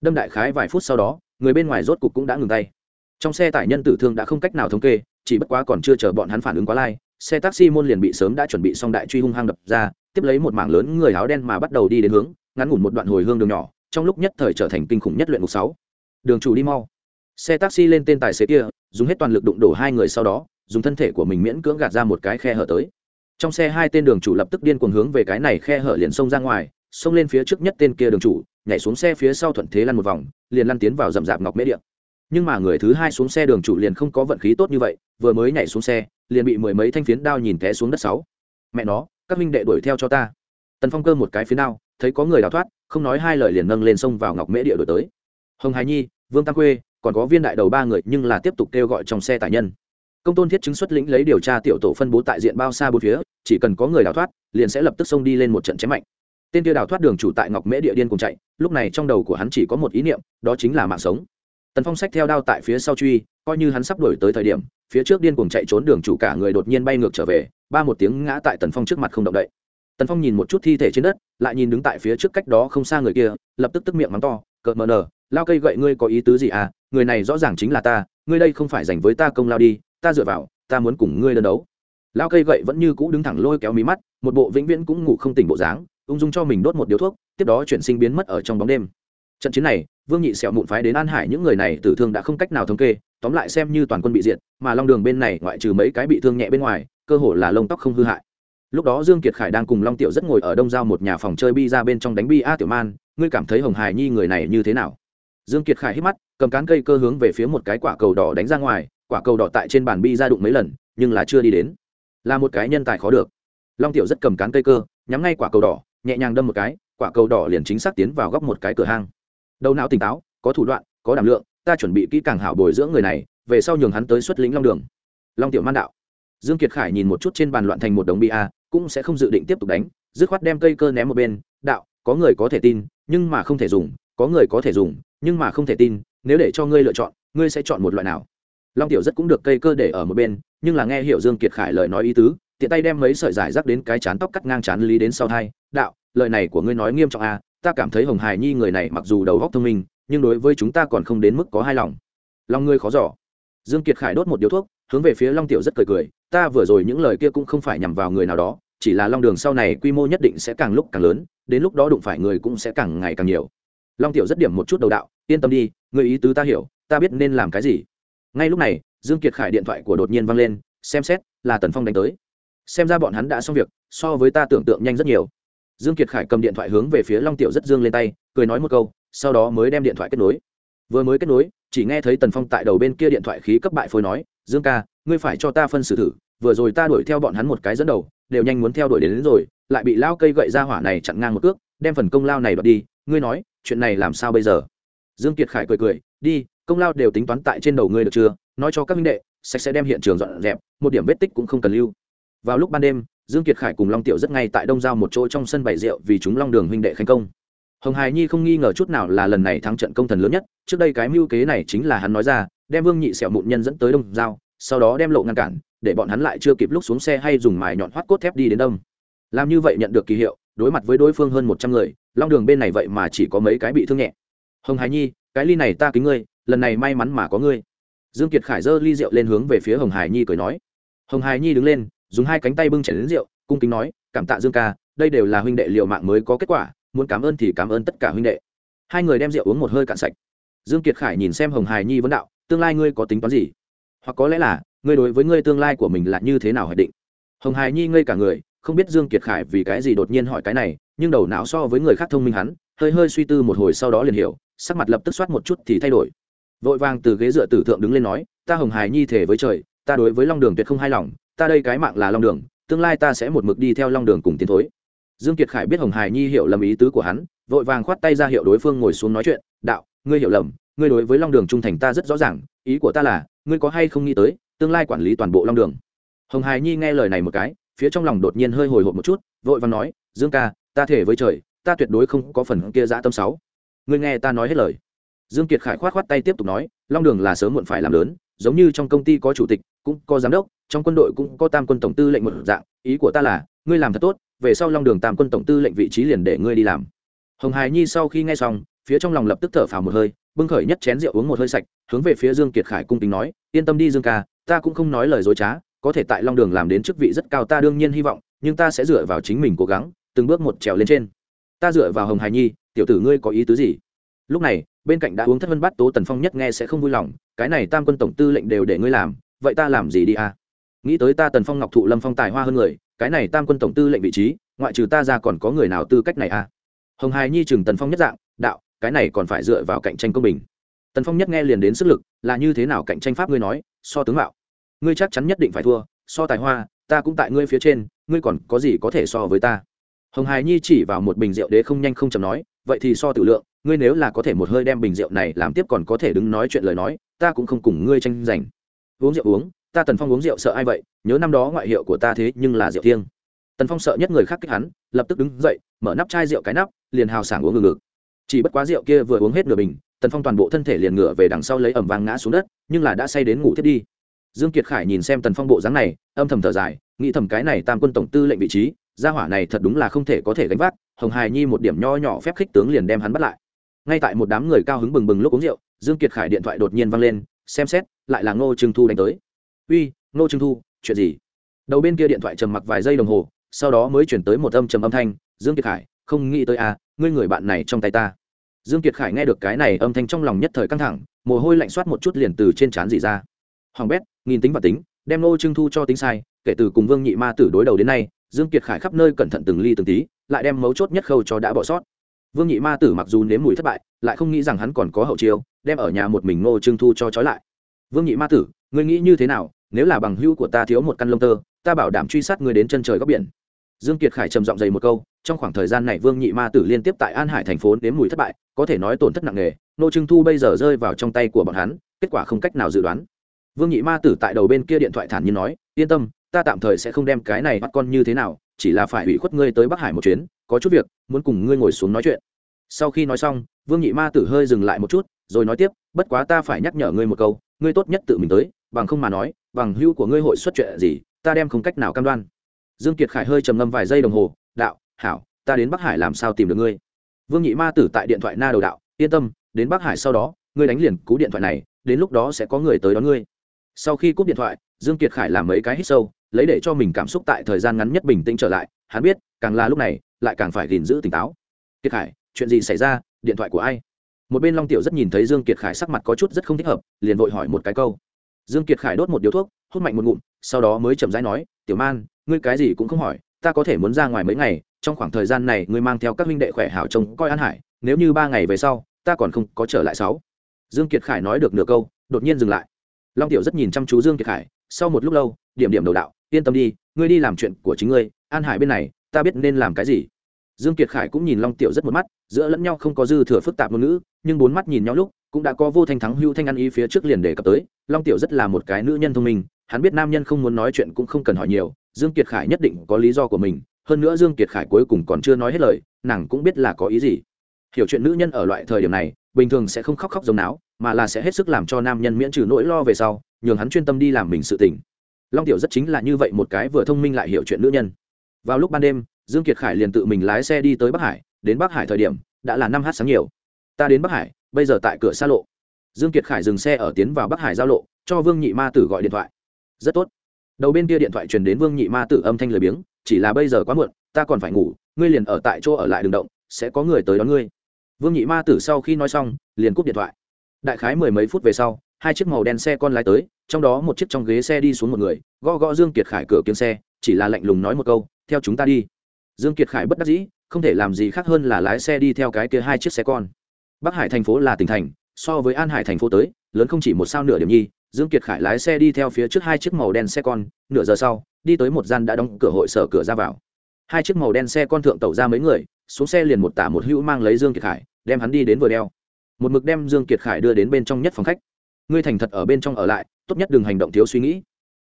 Đâm đại khái vài phút sau đó, người bên ngoài rốt cục cũng đã ngừng tay. Trong xe tải nhân tử thương đã không cách nào thống kê, chỉ bất quá còn chưa chờ bọn hắn phản ứng quá lai, xe taxi môn liền bị sớm đã chuẩn bị xong đại truy hung hăng đập ra tiếp lấy một mảng lớn người áo đen mà bắt đầu đi đến hướng, ngắn ngủn một đoạn hồi hương đường nhỏ, trong lúc nhất thời trở thành kinh khủng nhất luyện ngục sáu. Đường chủ đi mau. Xe taxi lên tên tài xế kia, dùng hết toàn lực đụng đổ hai người sau đó, dùng thân thể của mình miễn cưỡng gạt ra một cái khe hở tới. Trong xe hai tên đường chủ lập tức điên cuồng hướng về cái này khe hở liền xông ra ngoài, xông lên phía trước nhất tên kia đường chủ, nhảy xuống xe phía sau thuận thế lăn một vòng, liền lăn tiến vào rậm rạp ngọc mễ điện nhưng mà người thứ hai xuống xe đường chủ liền không có vận khí tốt như vậy, vừa mới nhảy xuống xe, liền bị mười mấy thanh phiến đao nhìn té xuống đất sáu. Mẹ nó các minh đệ đuổi theo cho ta. Tần phong cơ một cái phía nào, thấy có người đào thoát không nói hai lời liền nâng lên sông vào ngọc mễ địa đổi tới. Hồng hải nhi vương tam quê còn có viên đại đầu ba người nhưng là tiếp tục kêu gọi trong xe tài nhân. Công tôn thiết chứng xuất lĩnh lấy điều tra tiểu tổ phân bố tại diện bao xa bốn phía chỉ cần có người đào thoát liền sẽ lập tức xông đi lên một trận chém mạnh. Tên kia đào thoát đường chủ tại ngọc mễ địa điên cùng chạy lúc này trong đầu của hắn chỉ có một ý niệm đó chính là mạng sống. Tần phong sách theo đao tại phía sau truy coi như hắn sắp đuổi tới thời điểm phía trước điên cuồng chạy trốn đường chủ cả người đột nhiên bay ngược trở về, ba một tiếng ngã tại tần phong trước mặt không động đậy. Tần phong nhìn một chút thi thể trên đất, lại nhìn đứng tại phía trước cách đó không xa người kia, lập tức tức miệng mắng to, cợt mờ nờ, lao cây gậy ngươi có ý tứ gì à? Người này rõ ràng chính là ta, ngươi đây không phải dành với ta công lao đi, ta dựa vào, ta muốn cùng ngươi đơn đấu. Lao cây gậy vẫn như cũ đứng thẳng lôi kéo mí mắt, một bộ vĩnh viễn cũng ngủ không tỉnh bộ dáng, ung dung cho mình đốt một điếu thuốc, tiếp đó chuyển sinh biến mất ở trong bóng đêm. Trận chiến này, vương nhị sẹo mụn phái đến an hải những người này tử thương đã không cách nào thống kê tóm lại xem như toàn quân bị diệt, mà long đường bên này ngoại trừ mấy cái bị thương nhẹ bên ngoài, cơ hồ là lông tóc không hư hại. Lúc đó dương kiệt khải đang cùng long tiểu rất ngồi ở đông giao một nhà phòng chơi bi ra bên trong đánh bi a tiểu man, ngươi cảm thấy hồng hải nhi người này như thế nào? Dương kiệt khải hít mắt, cầm cán cây cơ hướng về phía một cái quả cầu đỏ đánh ra ngoài, quả cầu đỏ tại trên bàn bi ra đụng mấy lần, nhưng là chưa đi đến. Là một cái nhân tài khó được. Long tiểu rất cầm cán cây cơ, nhắm ngay quả cầu đỏ, nhẹ nhàng đâm một cái, quả cầu đỏ liền chính xác tiến vào góc một cái cửa hang. Đầu não tỉnh táo, có thủ đoạn, có đảm lượng ta chuẩn bị kỹ càng hảo bồi dưỡng người này, về sau nhường hắn tới xuất lĩnh long đường. Long tiểu man đạo. Dương kiệt khải nhìn một chút trên bàn loạn thành một đống bi a cũng sẽ không dự định tiếp tục đánh, dứt khoát đem cây cơ ném một bên, đạo, có người có thể tin, nhưng mà không thể dùng, có người có thể dùng, nhưng mà không thể tin, nếu để cho ngươi lựa chọn, ngươi sẽ chọn một loại nào? Long tiểu rất cũng được cây cơ để ở một bên, nhưng là nghe hiểu dương kiệt khải lời nói ý tứ, tiện tay đem mấy sợi giải rác đến cái chán tóc cắt ngang chán lý đến sau thai, đạo, lời này của ngươi nói nghiêm trọng à ta cảm thấy hồng hải nhi người này mặc dù đầu óc thông minh nhưng đối với chúng ta còn không đến mức có hai lòng. Lòng ngươi khó giỏ dương kiệt khải đốt một điếu thuốc, hướng về phía long tiểu rất cười cười, ta vừa rồi những lời kia cũng không phải nhằm vào người nào đó, chỉ là long đường sau này quy mô nhất định sẽ càng lúc càng lớn, đến lúc đó đụng phải người cũng sẽ càng ngày càng nhiều. Long tiểu rất điểm một chút đầu đạo, yên tâm đi, người ý tứ ta hiểu, ta biết nên làm cái gì. Ngay lúc này, dương kiệt khải điện thoại của đột nhiên vang lên, xem xét, là tần phong đánh tới. Xem ra bọn hắn đã xong việc, so với ta tưởng tượng nhanh rất nhiều. Dương kiệt khải cầm điện thoại hướng về phía long tiểu rất dương lên tay, cười nói một câu sau đó mới đem điện thoại kết nối. Vừa mới kết nối chỉ nghe thấy tần phong tại đầu bên kia điện thoại khí cấp bại phôi nói dương ca ngươi phải cho ta phân xử thử vừa rồi ta đuổi theo bọn hắn một cái dẫn đầu đều nhanh muốn theo đuổi đến, đến rồi lại bị lao cây gậy ra hỏa này chặn ngang một cước đem phần công lao này đoạt đi ngươi nói chuyện này làm sao bây giờ? Dương kiệt khải cười cười đi công lao đều tính toán tại trên đầu ngươi được chưa? Nói cho các minh đệ sạch sẽ đem hiện trường dọn dẹp một điểm vết tích cũng không cần lưu. Vào lúc ban đêm dương kiệt khải cùng long tiểu rất ngay tại đông giao một chỗ trong sân bày rượu vì chúng long đường huynh đệ khánh công hồng hải nhi không nghi ngờ chút nào là lần này thắng trận công thần lớn nhất, trước đây cái mưu kế này chính là hắn nói ra, đem vương nhị sẹo mụn nhân dẫn tới đông giao, sau đó đem lộ ngăn cản, để bọn hắn lại chưa kịp lúc xuống xe hay dùng mài nhọn hoắt cốt thép đi đến đông. Làm như vậy nhận được kỳ hiệu, đối mặt với đối phương hơn một trăm người, long đường bên này vậy mà chỉ có mấy cái bị thương nhẹ. Hồng hải nhi, cái ly này ta kính ngươi, lần này may mắn mà có ngươi. Dương kiệt khải giơ ly rượu lên hướng về phía hồng hải nhi cười nói. Hồng hải nhi đứng lên, dùng hai cánh tay bưng chảy đến rượu, cung kính nói, cảm tạ dương ca, đây đều là huynh đệ liều mạng mới có kết quả muốn cảm ơn thì cảm ơn tất cả huynh đệ. Hai người đem rượu uống một hơi cạn sạch. Dương kiệt khải nhìn xem hồng hải nhi vấn đạo, tương lai ngươi có tính toán gì? Hoặc có lẽ là, ngươi đối với ngươi tương lai của mình là như thế nào hoạch định? Hồng hải nhi ngây cả người, không biết dương kiệt khải vì cái gì đột nhiên hỏi cái này, nhưng đầu não so với người khác thông minh hắn, hơi hơi suy tư một hồi sau đó liền hiểu, sắc mặt lập tức soát một chút thì thay đổi. Vội vàng từ ghế dựa tử thượng đứng lên nói, ta hồng hải nhi thể với trời, ta đối với long đường tuyệt không hài lòng, ta đây cái mạng là long đường, tương lai ta sẽ một mực đi theo long đường cùng tiến thối dương kiệt khải biết hồng hải nhi hiểu lầm ý tứ của hắn, vội vàng khoát tay ra hiệu đối phương ngồi xuống nói chuyện, đạo, ngươi hiểu lầm, ngươi đối với long đường trung thành ta rất rõ ràng, ý của ta là, ngươi có hay không nghĩ tới, tương lai quản lý toàn bộ long đường? Hồng hải nhi nghe lời này một cái, phía trong lòng đột nhiên hơi hồi hộp một chút, vội vàng nói, dương ca, ta thể với trời, ta tuyệt đối không có phần kia dã tâm sáu ngươi nghe ta nói hết lời. Dương kiệt khải khoát khoát tay tiếp tục nói, long đường là sớm muộn phải làm lớn, giống như trong công ty có chủ tịch, cũng có giám đốc, trong quân đội cũng có tam quân tổng tư lệnh một dạng, ý của ta là, ngươi làm thật tốt về sau long đường tam quân tổng tư lệnh vị trí liền để ngươi đi làm. Hồng hải nhi sau khi nghe xong, phía trong lòng lập tức thở phào một hơi, bưng khởi nhất chén rượu uống một hơi sạch, hướng về phía dương kiệt khải cung tính nói, yên tâm đi dương ca, ta cũng không nói lời dối trá, có thể tại long đường làm đến chức vị rất cao ta đương nhiên hy vọng, nhưng ta sẽ dựa vào chính mình cố gắng, từng bước một trèo lên trên. Ta dựa vào hồng hải nhi, tiểu tử ngươi có ý tứ gì? Lúc này, bên cạnh đã uống thất vân bát tố tần phong nhất nghe sẽ không vui lòng, cái này tam quân tổng tư lệnh đều để ngươi làm, vậy ta làm gì đi à? Nghĩ tới ta tần phong ngọc thụ lâm phong tài hoa hơn người cái này tam quân tổng tư lệnh vị trí, ngoại trừ ta ra còn có người nào tư cách này à? Hồng hài nhi chừng tần phong nhất dạng, đạo, cái này còn phải dựa vào cạnh tranh công bình. Tần phong nhất nghe liền đến sức lực, là như thế nào cạnh tranh pháp ngươi nói, so tướng mạo. Ngươi chắc chắn nhất định phải thua, so tài hoa, ta cũng tại ngươi phía trên, ngươi còn có gì có thể so với ta? Hồng hài nhi chỉ vào một bình rượu đế không nhanh không chầm nói, vậy thì so tự lượng, ngươi nếu là có thể một hơi đem bình rượu này làm tiếp còn có thể đứng nói chuyện lời nói, ta cũng không cùng ngươi tranh giành. Uống rượu uống, ta tần phong uống rượu sợ ai vậy nhớ năm đó ngoại hiệu của ta thế nhưng là rượu thiêng. Tần phong sợ nhất người khác kích hắn, lập tức đứng dậy, mở nắp chai rượu cái nắp, liền hào sảng uống ngừng ngực chỉ bất quá rượu kia vừa uống hết nửa bình, tần phong toàn bộ thân thể liền ngửa về đằng sau lấy ẩm vàng ngã xuống đất, nhưng là đã say đến ngủ thiết đi. Dương kiệt khải nhìn xem tần phong bộ dáng này, âm thầm thở dài, nghĩ thầm cái này tam quân tổng tư lệnh vị trí, gia hỏa này thật đúng là không thể có thể gánh vác, hồng hài nhi một điểm nho nhỏ phép khích tướng liền đem hắn bắt lại. Ngay tại một đám người cao hứng bừng bừng lúc uống rượu, dương kiệt khải điện thoại đột nhiên vang lên, xem xét, lại là ngô trương thu đánh tới. Uy, ngô trương thu chuyện gì? Đầu bên kia điện thoại trầm mặc vài giây đồng hồ, sau đó mới chuyển tới một âm trầm âm thanh, dương kiệt khải, không nghĩ tới à ngươi người bạn này trong tay ta. Dương kiệt khải nghe được cái này âm thanh trong lòng nhất thời căng thẳng, mồ hôi lạnh soát một chút liền từ trên trán dỉ ra. Hoàng bét, nghìn tính và tính, đem ngô Trưng thu cho tính sai, kể từ cùng vương nhị ma tử đối đầu đến nay, dương kiệt khải khắp nơi cẩn thận từng ly từng tí, lại đem mấu chốt nhất khâu cho đã bỏ sót. Vương nhị ma tử mặc dù nếm mùi thất bại, lại không nghĩ rằng hắn còn có hậu chiêu, đem ở nhà một mình ngô Trưng thu cho trói lại. Vương nhị ma tử, ngươi nghĩ như thế nào nếu là bằng hữu của ta thiếu một căn lông tơ, ta bảo đảm truy sát ngươi đến chân trời góc biển. Dương kiệt khải trầm giọng dày một câu, trong khoảng thời gian này vương nhị ma tử liên tiếp tại an hải thành phố nếm mùi thất bại, có thể nói tổn thất nặng nề, nô trưng thu bây giờ rơi vào trong tay của bọn hắn, kết quả không cách nào dự đoán. Vương nhị ma tử tại đầu bên kia điện thoại thản nhiên nói, yên tâm, ta tạm thời sẽ không đem cái này bắt con như thế nào, chỉ là phải hủy khuất ngươi tới bắc hải một chuyến, có chút việc, muốn cùng ngươi ngồi xuống nói chuyện. Sau khi nói xong, vương nhị ma tử hơi dừng lại một chút, rồi nói tiếp, bất quá ta phải nhắc nhở ngươi một câu, ngươi tốt nhất tự mình tới bằng không mà nói, bằng hữu của ngươi hội xuất chuyện gì, ta đem không cách nào cam đoan. Dương kiệt khải hơi trầm ngâm vài giây đồng hồ, đạo, hảo, ta đến bắc hải làm sao tìm được ngươi? Vương nhị ma tử tại điện thoại na đầu đạo, yên tâm, đến bắc hải sau đó, ngươi đánh liền cú điện thoại này, đến lúc đó sẽ có người tới đón ngươi. Sau khi cúp điện thoại, dương kiệt khải làm mấy cái hít sâu, lấy để cho mình cảm xúc tại thời gian ngắn nhất bình tĩnh trở lại, hắn biết, càng là lúc này, lại càng phải gìn giữ tỉnh táo. Kiệt khải, chuyện gì xảy ra? Điện thoại của ai? Một bên long tiểu rất nhìn thấy dương kiệt khải sắc mặt có chút rất không thích hợp, liền vội hỏi một cái câu dương kiệt khải đốt một điếu thuốc, hút mạnh một ngụm, sau đó mới chậm rãi nói, tiểu man, ngươi cái gì cũng không hỏi, ta có thể muốn ra ngoài mấy ngày, trong khoảng thời gian này ngươi mang theo các huynh đệ khỏe hảo trông coi an hải, nếu như ba ngày về sau, ta còn không có trở lại sáu. Dương kiệt khải nói được nửa câu, đột nhiên dừng lại. Long tiểu rất nhìn chăm chú dương kiệt khải, sau một lúc lâu, điểm điểm đầu đạo, yên tâm đi, ngươi đi làm chuyện của chính ngươi, an hải bên này, ta biết nên làm cái gì. Dương kiệt khải cũng nhìn long tiểu rất một mắt, giữa lẫn nhau không có dư thừa phức tạp ngôn ngữ, nhưng bốn mắt nhìn nhau lúc cũng đã có vô thanh thắng hưu thanh ăn ý phía trước liền đề cập tới, long tiểu rất là một cái nữ nhân thông minh, hắn biết nam nhân không muốn nói chuyện cũng không cần hỏi nhiều, dương kiệt khải nhất định có lý do của mình, hơn nữa dương kiệt khải cuối cùng còn chưa nói hết lời, nàng cũng biết là có ý gì. Hiểu chuyện nữ nhân ở loại thời điểm này, bình thường sẽ không khóc khóc giống não mà là sẽ hết sức làm cho nam nhân miễn trừ nỗi lo về sau, nhường hắn chuyên tâm đi làm mình sự tình. Long tiểu rất chính là như vậy một cái vừa thông minh lại hiểu chuyện nữ nhân. Vào lúc ban đêm, dương kiệt khải liền tự mình lái xe đi tới bắc hải, đến bắc hải thời điểm, đã là năm h sáng nhiều. Ta đến bắc hải bây giờ tại cửa xa lộ. Dương kiệt khải dừng xe ở tiến vào bắc hải giao lộ, cho vương nhị ma tử gọi điện thoại. Rất tốt. Đầu bên kia điện thoại truyền đến vương nhị ma tử âm thanh lười biếng, chỉ là bây giờ quá muộn, ta còn phải ngủ, ngươi liền ở tại chỗ ở lại đường động, sẽ có người tới đón ngươi. Vương nhị ma tử sau khi nói xong, liền cúp điện thoại. Đại khái mười mấy phút về sau, hai chiếc màu đen xe con lái tới, trong đó một chiếc trong ghế xe đi xuống một người, gõ gõ dương kiệt khải cửa kiếm xe, chỉ là lạnh lùng nói một câu, theo chúng ta đi. Dương kiệt khải bất đắc dĩ, không thể làm gì khác hơn là lái xe đi theo cái kia hai chiếc xe con bắc hải thành phố là tỉnh thành, so với an hải thành phố tới, lớn không chỉ một sao nửa điểm nhi, dương kiệt khải lái xe đi theo phía trước hai chiếc màu đen xe con, nửa giờ sau, đi tới một gian đã đóng cửa hội sở cửa ra vào. Hai chiếc màu đen xe con thượng tẩu ra mấy người, xuống xe liền một tả một hữu mang lấy dương kiệt khải, đem hắn đi đến vừa đeo. Một mực đem dương kiệt khải đưa đến bên trong nhất phòng khách. Ngươi thành thật ở bên trong ở lại, tốt nhất đừng hành động thiếu suy nghĩ.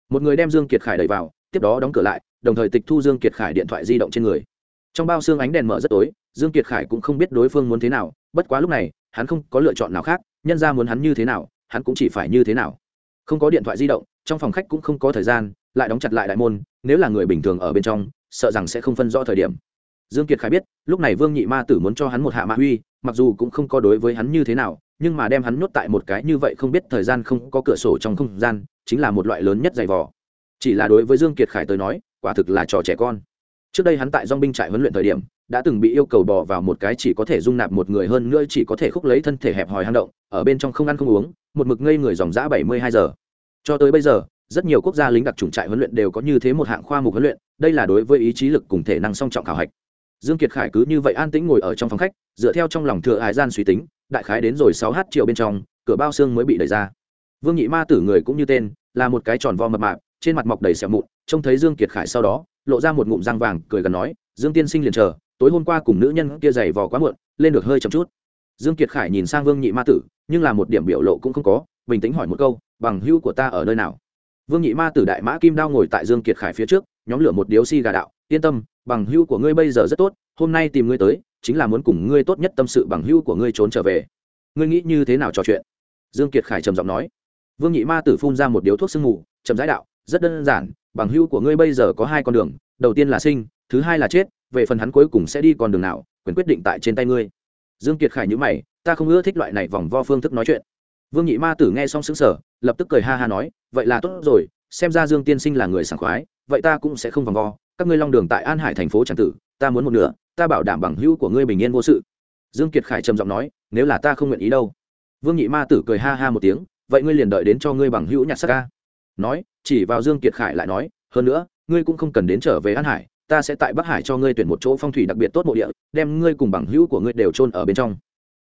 Một người đem dương kiệt khải đẩy vào, tiếp đó đóng cửa lại, đồng thời tịch thu dương kiệt khải điện thoại di động trên người. Trong bao xương ánh đèn mở rất tối, dương kiệt khải cũng không biết đối phương muốn thế nào bất quá lúc này, hắn không có lựa chọn nào khác, nhân ra muốn hắn như thế nào, hắn cũng chỉ phải như thế nào. Không có điện thoại di động, trong phòng khách cũng không có thời gian, lại đóng chặt lại đại môn, nếu là người bình thường ở bên trong, sợ rằng sẽ không phân rõ thời điểm. Dương kiệt khải biết, lúc này vương nhị ma tử muốn cho hắn một hạ mạ huy mặc dù cũng không có đối với hắn như thế nào, nhưng mà đem hắn nhốt tại một cái như vậy không biết thời gian không có cửa sổ trong không gian, chính là một loại lớn nhất dày vò. Chỉ là đối với dương kiệt khải tới nói, quả thực là trò trẻ con. Trước đây hắn tại dong binh trại huấn luyện thời điểm đã từng bị yêu cầu bỏ vào một cái chỉ có thể dung nạp một người hơn nữa chỉ có thể khúc lấy thân thể hẹp hòi hang động, ở bên trong không ăn không uống, một mực ngây người dòng dã bảy mươi hai giờ. Cho tới bây giờ, rất nhiều quốc gia lính đặc trùng trại huấn luyện đều có như thế một hạng khoa mục huấn luyện, đây là đối với ý chí lực cùng thể năng song trọng khảo hạch. Dương kiệt khải cứ như vậy an tĩnh ngồi ở trong phòng khách, dựa theo trong lòng thừa hải gian suy tính, đại khái đến rồi sáu h triệu bên trong, cửa bao xương mới bị đẩy ra. Vương nhị ma tử người cũng như tên, là một cái tròn vo mập mạp, trên mặt mọc đầy sẹo mụn, trông thấy dương kiệt khải sau đó, lộ ra một ngụm răng vàng, cười gần nói, dương tiên sinh liền chờ tối hôm qua cùng nữ nhân kia giày vò quá muộn, lên được hơi chậm chút. Dương kiệt khải nhìn sang vương nhị ma tử, nhưng là một điểm biểu lộ cũng không có, bình tĩnh hỏi một câu, bằng hữu của ta ở nơi nào? Vương nhị ma tử đại mã kim đao ngồi tại dương kiệt khải phía trước, nhóm lửa một điếu xi si gà đạo, yên tâm, bằng hữu của ngươi bây giờ rất tốt, hôm nay tìm ngươi tới, chính là muốn cùng ngươi tốt nhất tâm sự bằng hữu của ngươi trốn trở về. Ngươi nghĩ như thế nào trò chuyện? Dương kiệt khải trầm giọng nói. Vương nhị ma tử phun ra một điếu thuốc sương mù, chậm rãi đạo, rất đơn giản, bằng hữu của ngươi bây giờ có hai con đường, đầu tiên là sinh, thứ hai là chết về phần hắn cuối cùng sẽ đi con đường nào, quyền quyết định tại trên tay ngươi. Dương kiệt khải nhữ mày, ta không ưa thích loại này vòng vo phương thức nói chuyện. Vương nhị ma tử nghe xong xứng sở lập tức cười ha ha nói, vậy là tốt rồi, xem ra dương tiên sinh là người sảng khoái, vậy ta cũng sẽ không vòng vo. Các ngươi long đường tại an hải thành phố tràng tử, ta muốn một nửa, ta bảo đảm bằng hữu của ngươi bình yên vô sự. Dương kiệt khải trầm giọng nói, nếu là ta không nguyện ý đâu. Vương nhị ma tử cười ha ha một tiếng, vậy ngươi liền đợi đến cho ngươi bằng hữu nhặt sắc ca. Nói, chỉ vào dương kiệt khải lại nói, hơn nữa, ngươi cũng không cần đến trở về an hải ta sẽ tại bắc hải cho ngươi tuyển một chỗ phong thủy đặc biệt tốt mộ địa, đem ngươi cùng bằng hữu của ngươi đều chôn ở bên trong.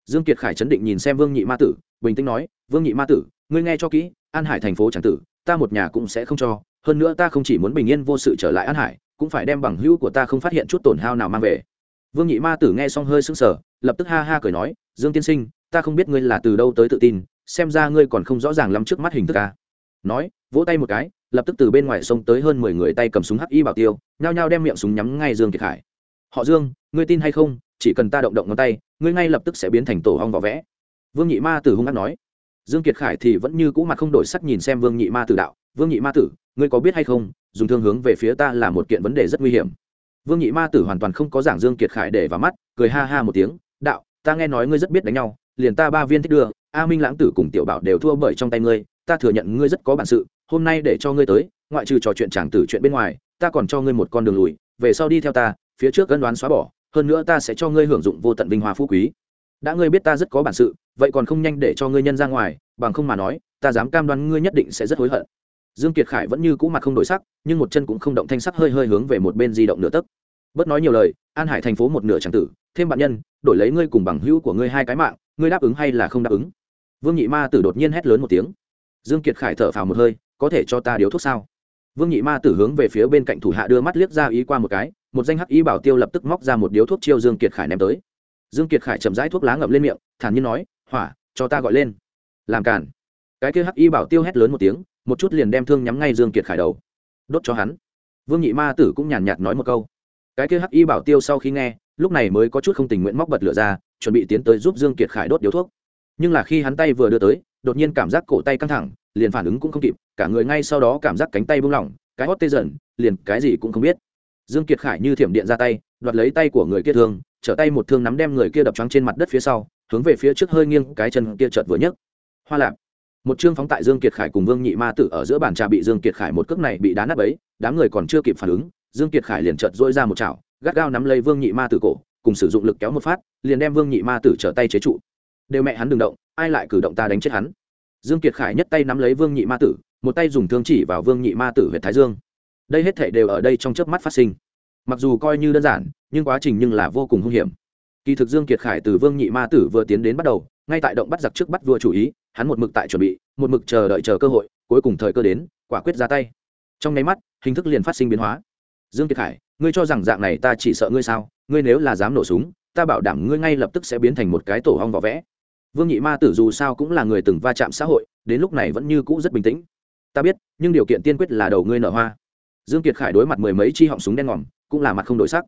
Dương kiệt khải chấn định nhìn xem vương nhị ma tử, bình tĩnh nói, vương nhị ma tử, ngươi nghe cho kỹ, an hải thành phố chẳng tử, ta một nhà cũng sẽ không cho, hơn nữa ta không chỉ muốn bình yên vô sự trở lại an hải, cũng phải đem bằng hữu của ta không phát hiện chút tổn hao nào mang về. Vương nhị ma tử nghe xong hơi sững sờ, lập tức ha ha cười nói, dương tiên sinh, ta không biết ngươi là từ đâu tới tự tin, xem ra ngươi còn không rõ ràng lắm trước mắt hình thức ca. Nói, vỗ tay một cái lập tức từ bên ngoài sông tới hơn mười người tay cầm súng hắc y bảo tiêu, nhao nhao đem miệng súng nhắm ngay dương kiệt khải. Họ dương, ngươi tin hay không? Chỉ cần ta động động ngón tay, ngươi ngay lập tức sẽ biến thành tổ hong vỏ vẽ. Vương nhị ma tử hung hăng nói. Dương kiệt khải thì vẫn như cũ mặt không đổi sắc nhìn xem vương nhị ma tử đạo, vương nhị ma tử, ngươi có biết hay không, dùng thương hướng về phía ta là một kiện vấn đề rất nguy hiểm. Vương nhị ma tử hoàn toàn không có giảng dương kiệt khải để vào mắt, cười ha ha một tiếng, đạo, ta nghe nói ngươi rất biết đánh nhau, liền ta ba viên thích đưa, a minh lãng tử cùng tiểu bảo đều thua bởi trong tay ngươi ta thừa nhận ngươi rất có bản sự, hôm nay để cho ngươi tới, ngoại trừ trò chuyện chàng tử chuyện bên ngoài, ta còn cho ngươi một con đường lùi, về sau đi theo ta, phía trước cân đoán xóa bỏ, hơn nữa ta sẽ cho ngươi hưởng dụng vô tận vinh hoa phú quý. Đã ngươi biết ta rất có bản sự, vậy còn không nhanh để cho ngươi nhân ra ngoài, bằng không mà nói, ta dám cam đoan ngươi nhất định sẽ rất hối hận. Dương kiệt khải vẫn như cũ mặt không đổi sắc, nhưng một chân cũng không động thanh sắc hơi hơi hướng về một bên di động nửa tấc. Bớt nói nhiều lời, an hải thành phố một nửa tràng tử, thêm bạn nhân, đổi lấy ngươi cùng bằng hữu của ngươi hai cái mạng, ngươi đáp ứng hay là không đáp ứng? Vương nhị ma tử đột nhiên hét lớn một tiếng dương kiệt khải thở phào một hơi, có thể cho ta điếu thuốc sao? Vương nhị ma tử hướng về phía bên cạnh thủ hạ đưa mắt liếc ra ý qua một cái, một danh hắc y bảo tiêu lập tức móc ra một điếu thuốc chiêu dương kiệt khải ném tới. Dương kiệt khải chậm rãi thuốc lá ngậm lên miệng, thản nhiên nói, hỏa, cho ta gọi lên. Làm cản cái kia hắc y bảo tiêu hét lớn một tiếng, một chút liền đem thương nhắm ngay dương kiệt khải đầu. Đốt cho hắn. Vương nhị ma tử cũng nhàn nhạt nói một câu. Cái kia hắc y bảo tiêu sau khi nghe, lúc này mới có chút không tình nguyện móc bật lửa ra, chuẩn bị tiến tới giúp dương kiệt khải đốt điếu thuốc. Nhưng là khi hắn tay vừa đưa tới đột nhiên cảm giác cổ tay căng thẳng, liền phản ứng cũng không kịp, cả người ngay sau đó cảm giác cánh tay buông lỏng, cái hót tê dần, liền cái gì cũng không biết. Dương kiệt khải như thiểm điện ra tay, đoạt lấy tay của người kia thương, trở tay một thương nắm đem người kia đập trắng trên mặt đất phía sau, hướng về phía trước hơi nghiêng, cái chân kia chợt vừa nhấc. Hoa lạp. Một chương phóng tại dương kiệt khải cùng vương nhị ma tử ở giữa bàn trà bị dương kiệt khải một cước này bị đá nát ấy đám người còn chưa kịp phản ứng, dương kiệt khải liền chợt dỗi ra một chảo, gắt gao nắm lấy vương nhị ma tử cổ, cùng sử dụng lực kéo một phát, liền đem vương nhị ma tử trở tay chế trụ. Đều mẹ hắn đừng động ai lại cử động ta đánh chết hắn? Dương kiệt khải nhất tay nắm lấy vương nhị ma tử, một tay dùng thương chỉ vào vương nhị ma tử huyện thái dương. Đây hết thảy đều ở đây trong chớp mắt phát sinh. Mặc dù coi như đơn giản, nhưng quá trình nhưng là vô cùng hung hiểm. Kỳ thực dương kiệt khải từ vương nhị ma tử vừa tiến đến bắt đầu, ngay tại động bắt giặc trước bắt vua chủ ý, hắn một mực tại chuẩn bị, một mực chờ đợi chờ cơ hội, cuối cùng thời cơ đến, quả quyết ra tay. Trong nháy mắt, hình thức liền phát sinh biến hóa. Dương kiệt khải, ngươi cho rằng dạng này ta chỉ sợ ngươi sao? Ngươi nếu là dám nổ súng, ta bảo đảm ngươi ngay lập tức sẽ biến thành một cái tổ hong vỏ vẽ vương nhị ma tử dù sao cũng là người từng va chạm xã hội, đến lúc này vẫn như cũ rất bình tĩnh. Ta biết, nhưng điều kiện tiên quyết là đầu ngươi nở hoa. Dương kiệt khải đối mặt mười mấy chi họng súng đen ngòm, cũng là mặt không đổi sắc.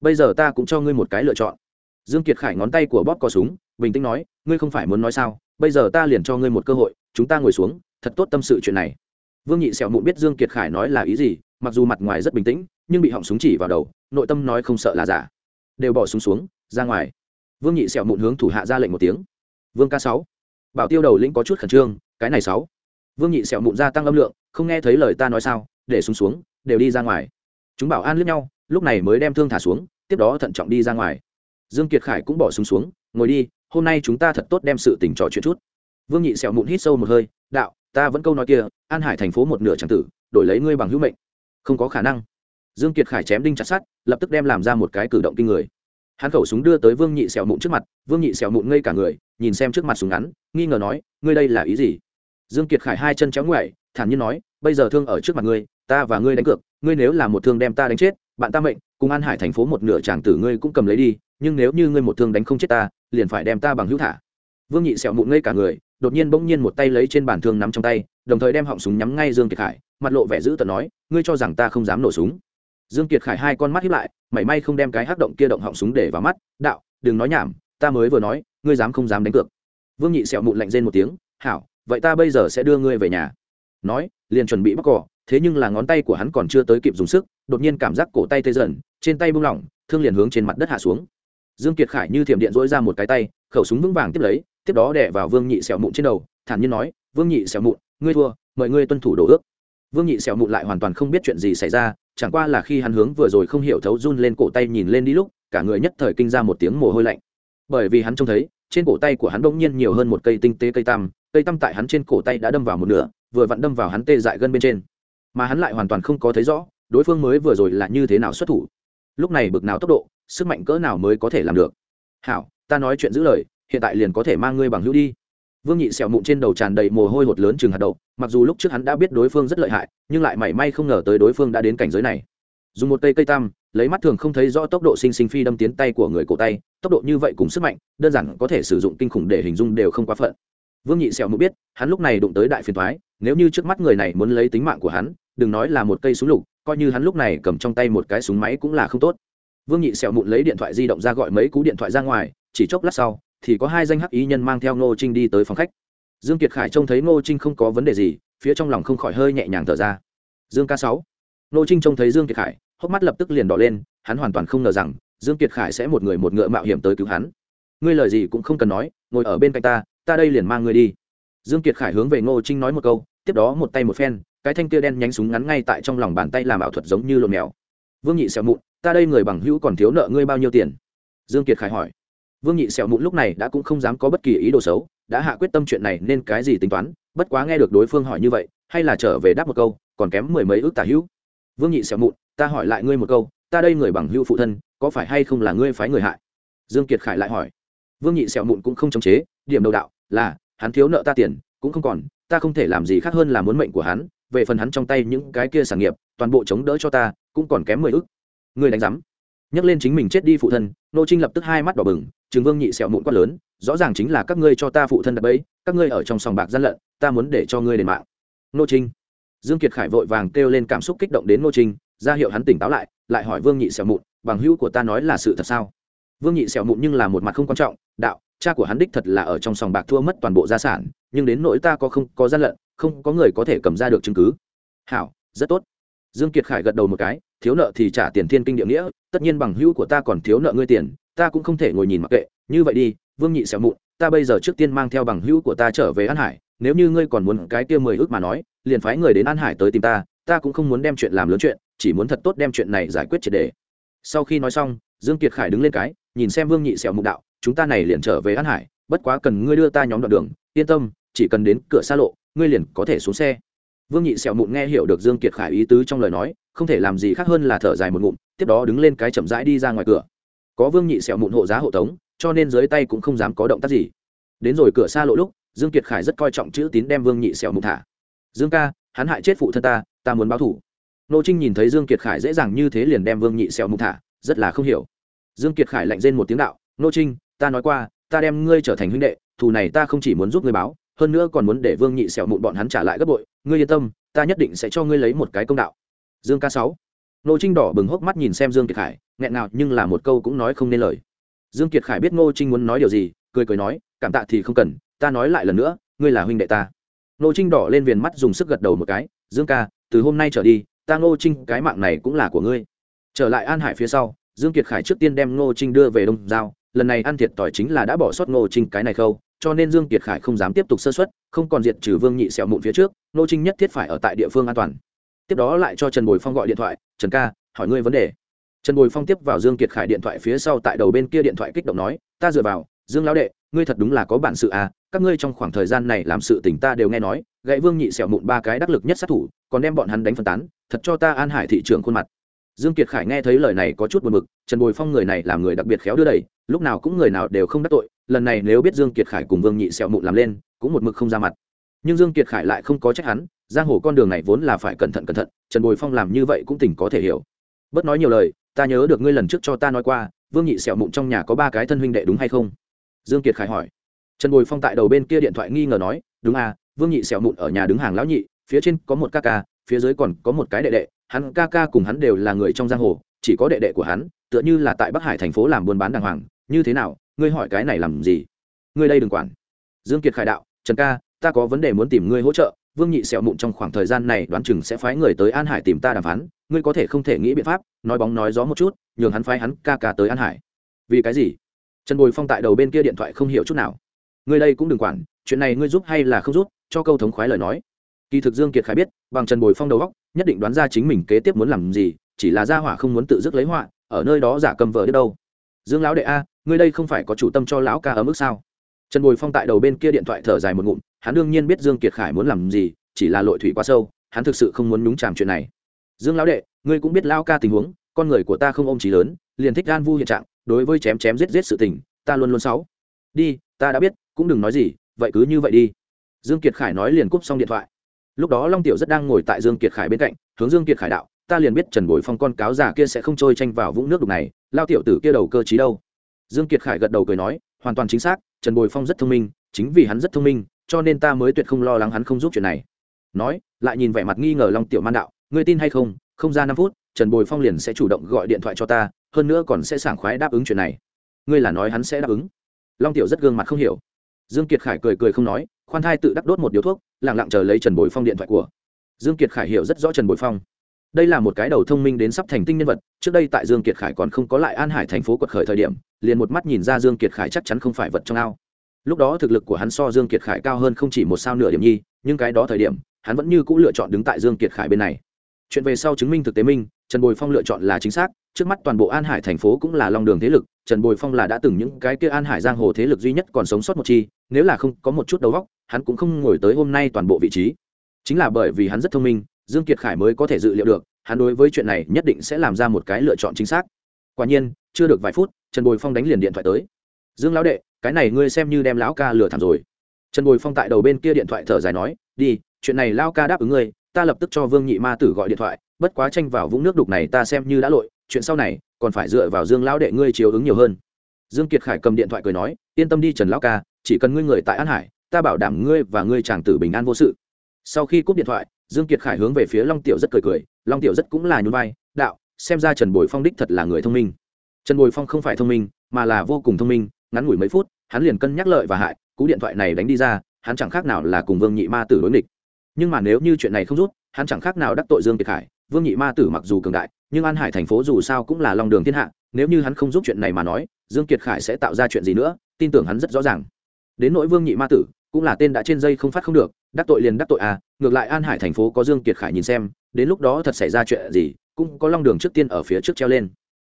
Bây giờ ta cũng cho ngươi một cái lựa chọn. Dương kiệt khải ngón tay của bóp cò súng, bình tĩnh nói, ngươi không phải muốn nói sao, bây giờ ta liền cho ngươi một cơ hội, chúng ta ngồi xuống, thật tốt tâm sự chuyện này. Vương nhị sẹo mụn biết dương kiệt khải nói là ý gì, mặc dù mặt ngoài rất bình tĩnh, nhưng bị họng súng chỉ vào đầu, nội tâm nói không sợ là giả. Đều bỏ súng xuống, ra ngoài. Vương nhị sẹo mụn hướng thủ hạ ra lệnh một tiếng vương ca sáu. Bảo tiêu đầu lĩnh có chút khẩn trương, cái này sáu. Vương nhị sẹo mụn ra tăng âm lượng, không nghe thấy lời ta nói sao, để xuống xuống, đều đi ra ngoài. Chúng bảo an lướt nhau, lúc này mới đem thương thả xuống, tiếp đó thận trọng đi ra ngoài. Dương kiệt khải cũng bỏ xuống xuống, ngồi đi, hôm nay chúng ta thật tốt đem sự tình trò chuyện chút. Vương nhị sẹo mụn hít sâu một hơi, đạo, ta vẫn câu nói kia, an hải thành phố một nửa tràng tử, đổi lấy ngươi bằng hữu mệnh. Không có khả năng. Dương kiệt khải chém đinh chặt sắt, lập tức đem làm ra một cái cử động kinh người hắn khẩu súng đưa tới vương nhị xẻo mụn trước mặt, vương nhị xẻo mụn ngây cả người, nhìn xem trước mặt súng ngắn, nghi ngờ nói, ngươi đây là ý gì? Dương kiệt khải hai chân chéo ngoại thản nhiên nói, bây giờ thương ở trước mặt ngươi, ta và ngươi đánh cược, ngươi nếu là một thương đem ta đánh chết, bạn ta mệnh, cùng an hải thành phố một nửa chàng tử ngươi cũng cầm lấy đi, nhưng nếu như ngươi một thương đánh không chết ta, liền phải đem ta bằng hữu thả. Vương nhị xẻo mụn ngây cả người, đột nhiên bỗng nhiên một tay lấy trên bàn thương nắm trong tay, đồng thời đem họng súng nhắm ngay dương kiệt khải, mặt lộ vẻ dữ tợn nói, ngươi cho rằng ta không dám nổ súng? Dương kiệt khải hai con mắt hiếp lại, mảy may không đem cái hắc động kia động họng súng để vào mắt, đạo, đừng nói nhảm, ta mới vừa nói, ngươi dám không dám đánh cược. Vương nhị sẹo mụn lạnh rên một tiếng, hảo, vậy ta bây giờ sẽ đưa ngươi về nhà. Nói, liền chuẩn bị bóc cỏ, thế nhưng là ngón tay của hắn còn chưa tới kịp dùng sức, đột nhiên cảm giác cổ tay tê dần, trên tay buông lỏng, thương liền hướng trên mặt đất hạ xuống. Dương kiệt khải như thiểm điện dỗi ra một cái tay, khẩu súng vững vàng tiếp lấy, tiếp đó đè vào vương nhị sẹo mụn trên đầu, thản nhiên nói, vương nhị sẹo mụn, ngươi thua, mời ngươi tuân thủ đồ ước vương nhị sẹo mụn lại hoàn toàn không biết chuyện gì xảy ra, chẳng qua là khi hắn hướng vừa rồi không hiểu thấu run lên cổ tay nhìn lên đi lúc, cả người nhất thời kinh ra một tiếng mồ hôi lạnh. Bởi vì hắn trông thấy, trên cổ tay của hắn bỗng nhiên nhiều hơn một cây tinh tế cây tăm cây tăm tại hắn trên cổ tay đã đâm vào một nửa, vừa vặn đâm vào hắn tê dại gân bên trên. Mà hắn lại hoàn toàn không có thấy rõ, đối phương mới vừa rồi là như thế nào xuất thủ. Lúc này bực nào tốc độ, sức mạnh cỡ nào mới có thể làm được. Hảo, ta nói chuyện giữ lời, hiện tại liền có thể mang ngươi bằng hữu đi vương nhị sẹo mụn trên đầu tràn đầy mồ hôi hột lớn chừng hạt đậu, mặc dù lúc trước hắn đã biết đối phương rất lợi hại, nhưng lại mảy may không ngờ tới đối phương đã đến cảnh giới này. Dùng một cây cây tam lấy mắt thường không thấy rõ tốc độ sinh sinh phi đâm tiến tay của người cổ tay, tốc độ như vậy cùng sức mạnh, đơn giản có thể sử dụng kinh khủng để hình dung đều không quá phận. Vương nhị sẹo mụn biết, hắn lúc này đụng tới đại phiền thoái nếu như trước mắt người này muốn lấy tính mạng của hắn, đừng nói là một cây súng lục, coi như hắn lúc này cầm trong tay một cái súng máy cũng là không tốt. Vương nhị sẹo mụn lấy điện thoại di động ra gọi mấy cú điện thoại ra ngoài, chỉ chốc lát sau thì có hai danh hắc ý nhân mang theo ngô trinh đi tới phòng khách. Dương kiệt khải trông thấy ngô trinh không có vấn đề gì, phía trong lòng không khỏi hơi nhẹ nhàng thở ra. Dương ca sáu. Ngô trinh trông thấy dương kiệt khải, hốc mắt lập tức liền đỏ lên, hắn hoàn toàn không ngờ rằng dương kiệt khải sẽ một người một ngựa mạo hiểm tới cứu hắn. Ngươi lời gì cũng không cần nói, ngồi ở bên cạnh ta ta đây liền mang ngươi đi. Dương kiệt khải hướng về ngô trinh nói một câu, tiếp đó một tay một phen, cái thanh kia đen nhánh súng ngắn ngay tại trong lòng bàn tay làm ảo thuật giống như lộn mèo. Vương nhị xẻo mụn, ta đây người bằng hữu còn thiếu nợ ngươi bao nhiêu tiền? Dương kiệt khải hỏi vương nhị sẹo mụn lúc này đã cũng không dám có bất kỳ ý đồ xấu, đã hạ quyết tâm chuyện này nên cái gì tính toán, bất quá nghe được đối phương hỏi như vậy, hay là trở về đáp một câu, còn kém mười mấy ước tả hữu. Vương nhị sẹo mụn, ta hỏi lại ngươi một câu, ta đây người bằng hữu phụ thân, có phải hay không là ngươi phái người hại? Dương kiệt khải lại hỏi. Vương nhị sẹo mụn cũng không chống chế, điểm đầu đạo là, hắn thiếu nợ ta tiền, cũng không còn, ta không thể làm gì khác hơn là muốn mệnh của hắn, về phần hắn trong tay những cái kia sản nghiệp, toàn bộ chống đỡ cho ta, cũng còn kém mười ức ngươi đánh giám. Nhắc lên chính mình chết đi phụ thân, nô trinh lập tức hai mắt đỏ bừng trường vương nhị sẹo mụn quát lớn rõ ràng chính là các ngươi cho ta phụ thân đập bẫy, các ngươi ở trong sòng bạc gian lận ta muốn để cho ngươi đền mạng. Nô trinh. Dương kiệt khải vội vàng kêu lên cảm xúc kích động đến nô trinh ra hiệu hắn tỉnh táo lại lại hỏi vương nhị sẹo mụn bằng hữu của ta nói là sự thật sao? Vương nhị sẹo mụn nhưng là một mặt không quan trọng đạo cha của hắn đích thật là ở trong sòng bạc thua mất toàn bộ gia sản nhưng đến nỗi ta có không có gian lận không có người có thể cầm ra được chứng cứ. Hảo rất tốt. Dương kiệt khải gật đầu một cái thiếu nợ thì trả tiền thiên kinh địa nghĩa tất nhiên bằng hữu của ta còn thiếu nợ ngươi tiền ta cũng không thể ngồi nhìn mặc kệ, như vậy đi, vương nhị xẻo mụn, ta bây giờ trước tiên mang theo bằng hữu của ta trở về an hải, nếu như ngươi còn muốn cái kia mười ước mà nói, liền phái người đến an hải tới tìm ta ta cũng không muốn đem chuyện làm lớn chuyện, chỉ muốn thật tốt đem chuyện này giải quyết triệt đề. Sau khi nói xong, dương kiệt khải đứng lên cái, nhìn xem vương nhị xẻo mụn đạo, chúng ta này liền trở về an hải, bất quá cần ngươi đưa ta nhóm đoạn đường, yên tâm, chỉ cần đến cửa xa lộ, ngươi liền có thể xuống xe. Vương nhị sẹo mụn nghe hiểu được dương kiệt khải ý tứ trong lời nói, không thể làm gì khác hơn là thở dài một ngụm, tiếp đó đứng lên cái chậm rãi đi ra ngoài cửa có vương nhị sẹo mụn hộ giá hộ tống, cho nên dưới tay cũng không dám có động tác gì. Đến rồi cửa xa lộ lúc, dương kiệt khải rất coi trọng chữ tín đem vương nhị sẹo mụn thả. Dương ca, hắn hại chết phụ thân ta ta muốn báo thủ nô trinh nhìn thấy dương kiệt khải dễ dàng như thế liền đem vương nhị sẹo mụn thả, rất là không hiểu. Dương kiệt khải lạnh rên một tiếng đạo, nô trinh, ta nói qua, ta đem ngươi trở thành huynh đệ, thù này ta không chỉ muốn giúp ngươi báo, hơn nữa còn muốn để vương nhị sẹo mụn bọn hắn trả lại gấp bội. Ngươi yên tâm, ta nhất định sẽ cho ngươi lấy một cái công đạo. Dương ca sáu nô trinh đỏ bừng hốc mắt nhìn xem dương kiệt khải, nghẹn ngào nhưng là một câu cũng nói không nên lời. Dương kiệt khải biết ngô trinh muốn nói điều gì, cười cười nói, cảm tạ thì không cần, ta nói lại lần nữa, ngươi là huynh đệ ta. Nô trinh đỏ lên viền mắt dùng sức gật đầu một cái, dương ca, từ hôm nay trở đi, ta ngô trinh cái mạng này cũng là của ngươi. Trở lại an hải phía sau, dương kiệt khải trước tiên đem ngô trinh đưa về đông giao, lần này ăn thiệt tỏi chính là đã bỏ sót ngô trinh cái này khâu, cho nên dương kiệt khải không dám tiếp tục sơ xuất không còn diệt trừ vương nhị sẹo mụn phía trước nô trinh nhất thiết phải ở tại địa phương an toàn. Tiếp đó lại cho trần bồi phong gọi điện thoại trần ca, hỏi ngươi vấn đề trần bồi phong tiếp vào dương kiệt khải điện thoại phía sau tại đầu bên kia điện thoại kích động nói, ta dựa vào, dương lão đệ, ngươi thật đúng là có bản sự à các ngươi trong khoảng thời gian này làm sự tình ta đều nghe nói, gãy vương nhị xẻo mụn ba cái đắc lực nhất sát thủ, còn đem bọn hắn đánh phân tán, thật cho ta an hải thị trường khuôn mặt dương kiệt khải nghe thấy lời này có chút buồn mực. trần bồi phong người này làm người đặc biệt khéo đưa đẩy, lúc nào cũng người nào đều không đắc tội, lần này nếu biết dương kiệt khải cùng vương nhị xẻo mụn làm lên, cũng một mực không ra mặt nhưng dương kiệt khải lại không có trách hắn giang hồ con đường này vốn là phải cẩn thận cẩn thận, trần bồi phong làm như vậy cũng tỉnh có thể hiểu. Bớt nói nhiều lời, ta nhớ được ngươi lần trước cho ta nói qua, vương nhị sẹo mụn trong nhà có ba cái thân huynh đệ đúng hay không? Dương kiệt khải hỏi. Trần bồi phong tại đầu bên kia điện thoại nghi ngờ nói, đúng à vương nhị sẹo mụn ở nhà đứng hàng lão nhị, phía trên có một ca ca, phía dưới còn có một cái đệ đệ, hắn ca ca cùng hắn đều là người trong giang hồ, chỉ có đệ đệ của hắn, tựa như là tại bắc hải thành phố làm buôn bán đàng hoàng, như thế nào, ngươi hỏi cái này làm gì? Ngươi đây đừng quản. Dương kiệt khải đạo, trần ca, ta có vấn đề muốn tìm ngươi hỗ trợ vương nhị sẹo mụn trong khoảng thời gian này đoán chừng sẽ phái người tới an hải tìm ta đàm phán, ngươi có thể không thể nghĩ biện pháp, nói bóng nói gió một chút, nhường hắn phái hắn ca ca tới an hải. Vì cái gì? Trần bồi phong tại đầu bên kia điện thoại không hiểu chút nào. Ngươi đây cũng đừng quản, chuyện này ngươi giúp hay là không giúp, cho câu thống khoái lời nói. Kỳ thực dương kiệt khải biết, bằng trần bồi phong đầu góc nhất định đoán ra chính mình kế tiếp muốn làm gì, chỉ là gia hỏa không muốn tự dứt lấy họa, ở nơi đó giả cầm vợ đi đâu. Dương lão đệ a, ngươi đây không phải có chủ tâm cho lão ca ở mức sao? Trần bồi phong tại đầu bên kia điện thoại thở dài một ngụm, hắn đương nhiên biết dương kiệt khải muốn làm gì, chỉ là lội thủy quá sâu, hắn thực sự không muốn nhúng chàm chuyện này. Dương lão đệ, ngươi cũng biết lao ca tình huống, con người của ta không ôm trí lớn, liền thích gan vu hiện trạng, đối với chém chém giết giết sự tình, ta luôn luôn xấu. đi, ta đã biết, cũng đừng nói gì, vậy cứ như vậy đi. Dương kiệt khải nói liền cúp xong điện thoại. Lúc đó long tiểu rất đang ngồi tại dương kiệt khải bên cạnh, hướng dương kiệt khải đạo, ta liền biết trần bồi phong con cáo già kia sẽ không trôi tranh vào vũng nước đục này, lao tiểu tử kia đầu cơ trí đâu. Dương kiệt khải gật đầu cười nói hoàn toàn chính xác, trần bồi phong rất thông minh, chính vì hắn rất thông minh, cho nên ta mới tuyệt không lo lắng hắn không giúp chuyện này. Nói, lại nhìn vẻ mặt nghi ngờ long tiểu man đạo, ngươi tin hay không không ra năm phút, trần bồi phong liền sẽ chủ động gọi điện thoại cho ta, hơn nữa còn sẽ sảng khoái đáp ứng chuyện này. Ngươi là nói hắn sẽ đáp ứng? Long tiểu rất gương mặt không hiểu. Dương kiệt khải cười cười không nói, khoan thai tự đắc đốt một điếu thuốc, lặng lặng chờ lấy trần bồi phong điện thoại của. Dương kiệt khải hiểu rất rõ trần bồi phong đây là một cái đầu thông minh đến sắp thành tinh nhân vật, trước đây tại dương kiệt khải còn không có lại an hải thành phố quật khởi thời điểm, liền một mắt nhìn ra dương kiệt khải chắc chắn không phải vật trong ao. Lúc đó thực lực của hắn so dương kiệt khải cao hơn không chỉ một sao nửa điểm nhi, nhưng cái đó thời điểm, hắn vẫn như cũ lựa chọn đứng tại dương kiệt khải bên này. Chuyện về sau chứng minh thực tế minh, trần bồi phong lựa chọn là chính xác, trước mắt toàn bộ an hải thành phố cũng là long đường thế lực, trần bồi phong là đã từng những cái kia an hải giang hồ thế lực duy nhất còn sống sót một chi, nếu là không có một chút đầu óc, hắn cũng không ngồi tới hôm nay toàn bộ vị trí. Chính là bởi vì hắn rất thông minh dương kiệt khải mới có thể dự liệu được, hắn đối với chuyện này nhất định sẽ làm ra một cái lựa chọn chính xác. Quả nhiên, chưa được vài phút, trần bồi phong đánh liền điện thoại tới. Dương lão đệ, cái này ngươi xem như đem lão ca lừa thảm rồi. Trần bồi phong tại đầu bên kia điện thoại thở dài nói, đi, chuyện này lao ca đáp ứng ngươi, ta lập tức cho vương nhị ma tử gọi điện thoại, bất quá tranh vào vũng nước đục này ta xem như đã lội, chuyện sau này, còn phải dựa vào dương lão đệ ngươi chiếu ứng nhiều hơn. Dương kiệt khải cầm điện thoại cười nói, yên tâm đi trần lão ca, chỉ cần ngươi người tại an hải, ta bảo đảm ngươi và ngươi chàng tử bình an vô sự. Sau khi cúp điện thoại dương kiệt khải hướng về phía long tiểu rất cười cười, long tiểu rất cũng là nhún vai, đạo, xem ra trần bồi phong đích thật là người thông minh. Trần bồi phong không phải thông minh, mà là vô cùng thông minh, ngắn ngủi mấy phút, hắn liền cân nhắc lợi và hại, cú điện thoại này đánh đi ra, hắn chẳng khác nào là cùng vương nhị ma tử đối nghịch. Nhưng mà nếu như chuyện này không rút, hắn chẳng khác nào đắc tội dương kiệt khải, vương nhị ma tử mặc dù cường đại, nhưng an hải thành phố dù sao cũng là lòng đường thiên hạ, nếu như hắn không giúp chuyện này mà nói, dương kiệt khải sẽ tạo ra chuyện gì nữa, tin tưởng hắn rất rõ ràng. Đến nỗi vương nhị ma tử cũng là tên đã trên dây không phát không được đắc tội liền đắc tội à ngược lại an hải thành phố có dương kiệt khải nhìn xem, đến lúc đó thật xảy ra chuyện gì, cũng có long đường trước tiên ở phía trước treo lên.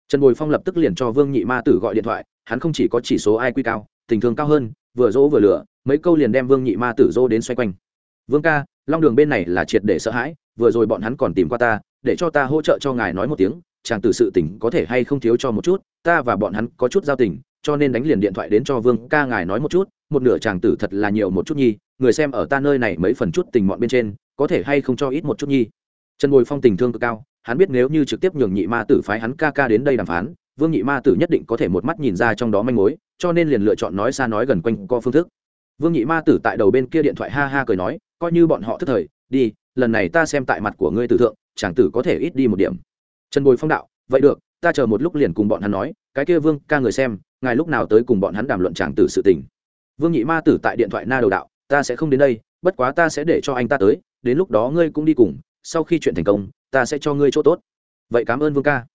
Trần bồi phong lập tức liền cho vương nhị ma tử gọi điện thoại, hắn không chỉ có chỉ số ai quy cao, tình thương cao hơn, vừa dỗ vừa lửa, mấy câu liền đem vương nhị ma tử dỗ đến xoay quanh. Vương ca, long đường bên này là triệt để sợ hãi, vừa rồi bọn hắn còn tìm qua ta, để cho ta hỗ trợ cho ngài nói một tiếng, chàng tử sự tỉnh có thể hay không thiếu cho một chút, ta và bọn hắn có chút giao tình cho nên đánh liền điện thoại đến cho vương ca ngài nói một chút, một nửa chàng tử thật là nhiều một chút nhi, người xem ở ta nơi này mấy phần chút tình mọn bên trên, có thể hay không cho ít một chút nhi. Trần bồi phong tình thương cực cao, hắn biết nếu như trực tiếp nhường nhị ma tử phái hắn ca ca đến đây đàm phán, vương nhị ma tử nhất định có thể một mắt nhìn ra trong đó manh mối, cho nên liền lựa chọn nói xa nói gần quanh co phương thức. Vương nhị ma tử tại đầu bên kia điện thoại ha ha cười nói, coi như bọn họ thức thời, đi, lần này ta xem tại mặt của ngươi tử thượng, chàng tử có thể ít đi một điểm. Trần bồi phong đạo, vậy được, ta chờ một lúc liền cùng bọn hắn nói, cái kia vương ca người xem ngài lúc nào tới cùng bọn hắn đàm luận chàng tử sự tình. Vương nhị ma tử tại điện thoại na đầu đạo, ta sẽ không đến đây, bất quá ta sẽ để cho anh ta tới, đến lúc đó ngươi cũng đi cùng, sau khi chuyện thành công, ta sẽ cho ngươi chỗ tốt. Vậy cảm ơn vương ca.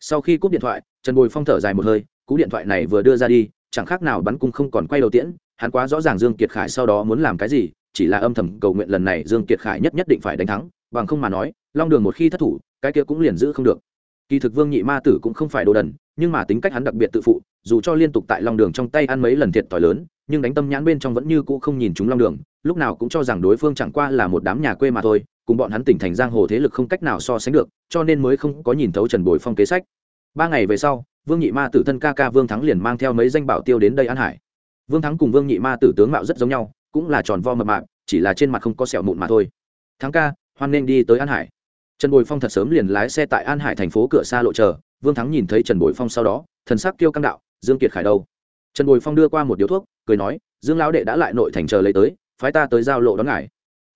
Sau khi cúp điện thoại, trần bồi phong thở dài một hơi, cú điện thoại này vừa đưa ra đi, chẳng khác nào bắn cung không còn quay đầu tiễn, hắn quá rõ ràng dương kiệt khải sau đó muốn làm cái gì, chỉ là âm thầm cầu nguyện lần này dương kiệt khải nhất nhất định phải đánh thắng, bằng không mà nói, long đường một khi thất thủ, cái kia cũng liền giữ không được kỳ thực vương nhị ma tử cũng không phải đồ đần, nhưng mà tính cách hắn đặc biệt tự phụ, dù cho liên tục tại long đường trong tay ăn mấy lần thiệt t lớn, nhưng đánh tâm nhãn bên trong vẫn như cũ không nhìn chúng long đường, lúc nào cũng cho rằng đối phương chẳng qua là một đám nhà quê mà thôi, cùng bọn hắn tỉnh thành giang hồ thế lực không cách nào so sánh được, cho nên mới không có nhìn thấu trần bồi phong kế sách. Ba ngày về sau, vương nhị ma tử thân ca ca vương thắng liền mang theo mấy danh bảo tiêu đến đây an hải. Vương thắng cùng vương nhị ma tử tướng mạo rất giống nhau, cũng là tròn vo mập mạp, chỉ là trên mặt không có sẹo mụn mà thôi. Thắng ca, hoan nên đi tới an hải trần bồi phong thật sớm liền lái xe tại an hải thành phố cửa xa lộ chờ, vương thắng nhìn thấy trần bồi phong sau đó, thần sắc kêu căng đạo, dương kiệt khải đâu? Trần bồi phong đưa qua một điếu thuốc, cười nói, dương lão đệ đã lại nội thành chờ lấy tới, phái ta tới giao lộ đón ngài.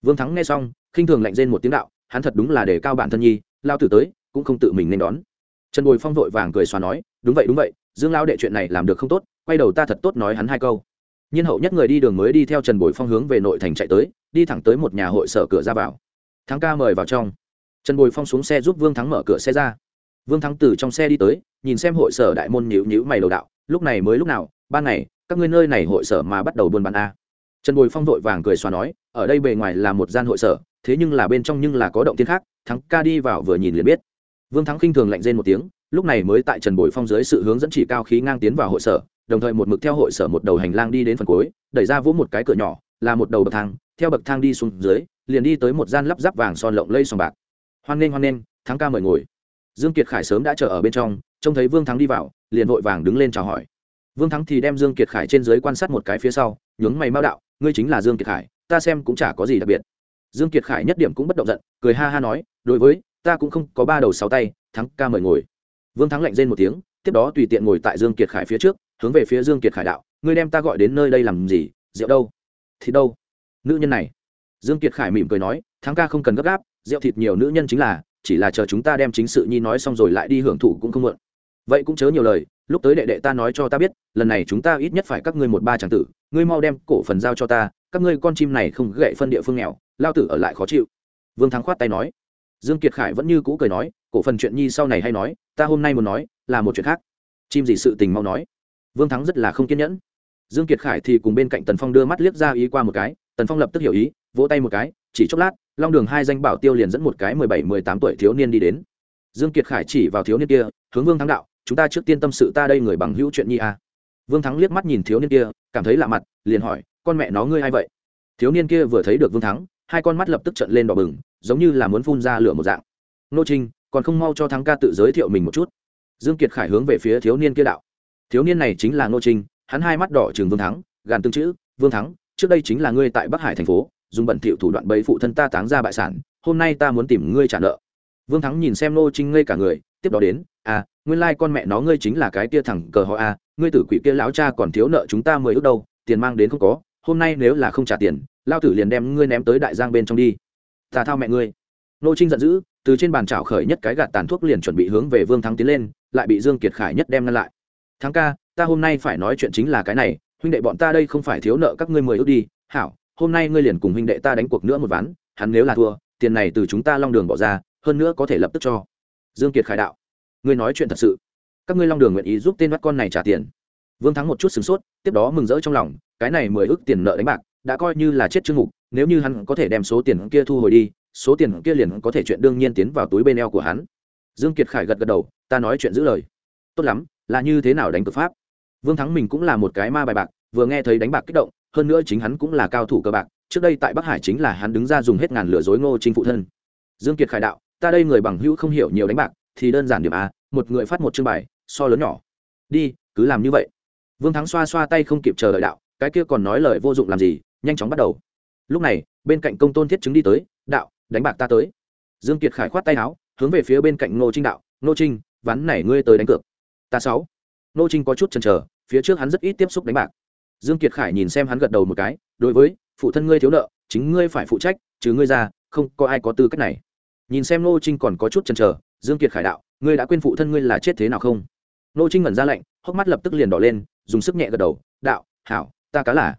Vương thắng nghe xong, khinh thường lạnh rên một tiếng đạo, hắn thật đúng là để cao bản thân nhi lao tử tới, cũng không tự mình nên đón. Trần bồi phong vội vàng cười xóa nói, đúng vậy đúng vậy, dương lão đệ chuyện này làm được không tốt, quay đầu ta thật tốt nói hắn hai câu. Nhiên hậu nhất người đi đường mới đi theo trần bồi phong hướng về nội thành chạy tới, đi thẳng tới một nhà hội sở cửa ra vào. Thắng ca mời vào trong trần bồi phong xuống xe giúp vương thắng mở cửa xe ra. Vương thắng từ trong xe đi tới, nhìn xem hội sở đại môn nhữ nhữ mày đầu đạo, lúc này mới lúc nào, ban ngày, các ngươi nơi này hội sở mà bắt đầu buôn bán a trần bồi phong vội vàng cười xóa nói, ở đây bề ngoài là một gian hội sở, thế nhưng là bên trong nhưng là có động tiên khác, thắng ca đi vào vừa nhìn liền biết. Vương thắng khinh thường lạnh rên một tiếng, lúc này mới tại trần bồi phong dưới sự hướng dẫn chỉ cao khí ngang tiến vào hội sở, đồng thời một mực theo hội sở một đầu hành lang đi đến phần cuối, đẩy ra vỗ một cái cửa nhỏ, là một đầu bậc thang, theo bậc thang đi xuống dưới, liền đi tới một gian lắp ráp vàng son lộng lây sòng bạc hoan nghênh hoan nghênh, thắng ca mời ngồi. Dương kiệt khải sớm đã chờ ở bên trong, trông thấy vương thắng đi vào, liền vội vàng đứng lên chào hỏi. Vương thắng thì đem dương kiệt khải trên dưới quan sát một cái phía sau, nhướng mày mau đạo, ngươi chính là dương kiệt khải, ta xem cũng chả có gì đặc biệt. Dương kiệt khải nhất điểm cũng bất động giận, cười ha ha nói, đối với, ta cũng không có ba đầu sáu tay, thắng ca mời ngồi. Vương thắng lạnh rên một tiếng, tiếp đó tùy tiện ngồi tại dương kiệt khải phía trước, hướng về phía dương kiệt khải đạo, ngươi đem ta gọi đến nơi đây làm gì, rượu đâu? Thì đâu? Nữ nhân này. Dương kiệt khải mỉm cười nói, thắng ca không cần gấp gáp rượu thịt nhiều nữ nhân chính là, chỉ là chờ chúng ta đem chính sự nhi nói xong rồi lại đi hưởng thụ cũng không muộn. Vậy cũng chớ nhiều lời, lúc tới đệ đệ ta nói cho ta biết, lần này chúng ta ít nhất phải các ngươi một ba tràng tử, ngươi mau đem cổ phần giao cho ta, các ngươi con chim này không gậy phân địa phương nghèo, lao tử ở lại khó chịu. Vương thắng khoát tay nói. Dương kiệt khải vẫn như cũ cười nói, cổ phần chuyện nhi sau này hay nói, ta hôm nay muốn nói, là một chuyện khác. Chim gì sự tình mau nói. Vương thắng rất là không kiên nhẫn. Dương kiệt khải thì cùng bên cạnh tần phong đưa mắt liếc ra ý qua một cái, tần phong lập tức hiểu ý, vỗ tay một cái, chỉ chốc lát long đường hai danh bảo tiêu liền dẫn một cái mười bảy, mười tám tuổi thiếu niên đi đến. Dương kiệt khải chỉ vào thiếu niên kia, hướng vương thắng đạo, chúng ta trước tiên tâm sự ta đây người bằng hữu chuyện nhi à. vương thắng liếc mắt nhìn thiếu niên kia, cảm thấy lạ mặt, liền hỏi, con mẹ nó ngươi ai vậy? Thiếu niên kia vừa thấy được vương thắng, hai con mắt lập tức trận lên đỏ bừng, giống như là muốn phun ra lửa một dạng. Nô trinh còn không mau cho thắng ca tự giới thiệu mình một chút. Dương kiệt khải hướng về phía thiếu niên kia đạo. Thiếu niên này chính là nô trinh hắn hai mắt đỏ trường vương thắng, gàn tương chữ, vương thắng, trước đây chính là ngươi tại bắc hải thành phố dùng bẩn thỉu thủ đoạn bấy phụ thân ta táng ra bại sản, hôm nay ta muốn tìm ngươi trả nợ. Vương thắng nhìn xem nô trinh ngây cả người, tiếp đó đến à nguyên lai con mẹ nó ngươi chính là cái kia thẳng cờ họ à ngươi tử quỷ kia lão cha còn thiếu nợ chúng ta mười ước đâu, tiền mang đến không có, hôm nay nếu là không trả tiền lao tử liền đem ngươi ném tới đại giang bên trong đi. Ta thao mẹ ngươi. Nô trinh giận dữ, từ trên bàn chảo khởi nhất cái gạt tàn thuốc liền chuẩn bị hướng về vương thắng tiến lên, lại bị dương kiệt khải nhất đem ngăn lại. Thắng ca, ta hôm nay phải nói chuyện chính là cái này, huynh đệ bọn ta đây không phải thiếu nợ các ngươi mười ước đi, hảo hôm nay ngươi liền cùng huynh đệ ta đánh cuộc nữa một ván, hắn nếu là thua, tiền này từ chúng ta long đường bỏ ra, hơn nữa có thể lập tức cho. Dương kiệt khải đạo. Ngươi nói chuyện thật sự. Các ngươi long đường nguyện ý giúp tên bắt con này trả tiền. Vương thắng một chút sửng sốt, tiếp đó mừng rỡ trong lòng, cái này mười ước tiền nợ đánh bạc, đã coi như là chết chương mục, nếu như hắn có thể đem số tiền kia thu hồi đi, số tiền kia liền có thể chuyện đương nhiên tiến vào túi bên eo của hắn. Dương kiệt khải gật gật đầu, ta nói chuyện giữ lời. Tốt lắm, là như thế nào đánh cực pháp? Vương thắng mình cũng là một cái ma bài bạc, vừa nghe thấy đánh bạc kích động hơn nữa chính hắn cũng là cao thủ cơ bạc, trước đây tại bắc hải chính là hắn đứng ra dùng hết ngàn lửa dối ngô trinh phụ thân. Dương kiệt khải đạo, ta đây người bằng hữu không hiểu nhiều đánh bạc, thì đơn giản điểm a, một người phát một chương bài, so lớn nhỏ. Đi, cứ làm như vậy. Vương thắng xoa xoa tay không kịp chờ đợi đạo, cái kia còn nói lời vô dụng làm gì, nhanh chóng bắt đầu. Lúc này, bên cạnh công tôn thiết chứng đi tới, đạo, đánh bạc ta tới. Dương kiệt khải khoát tay áo, hướng về phía bên cạnh ngô trinh đạo, ngô trinh, ván này ngươi tới đánh cược. Ta sáu. Ngô trinh có chút chần chờ, phía trước hắn rất ít tiếp xúc đánh bạc dương kiệt khải nhìn xem hắn gật đầu một cái, đối với phụ thân ngươi thiếu nợ, chính ngươi phải phụ trách chứ ngươi ra, không có ai có tư cách này. Nhìn xem Nô trinh còn có chút chần chờ, dương kiệt khải đạo, ngươi đã quên phụ thân ngươi là chết thế nào không? Nô trinh ngẩn ra lệnh hốc mắt lập tức liền đỏ lên, dùng sức nhẹ gật đầu, đạo, hảo, ta cá là.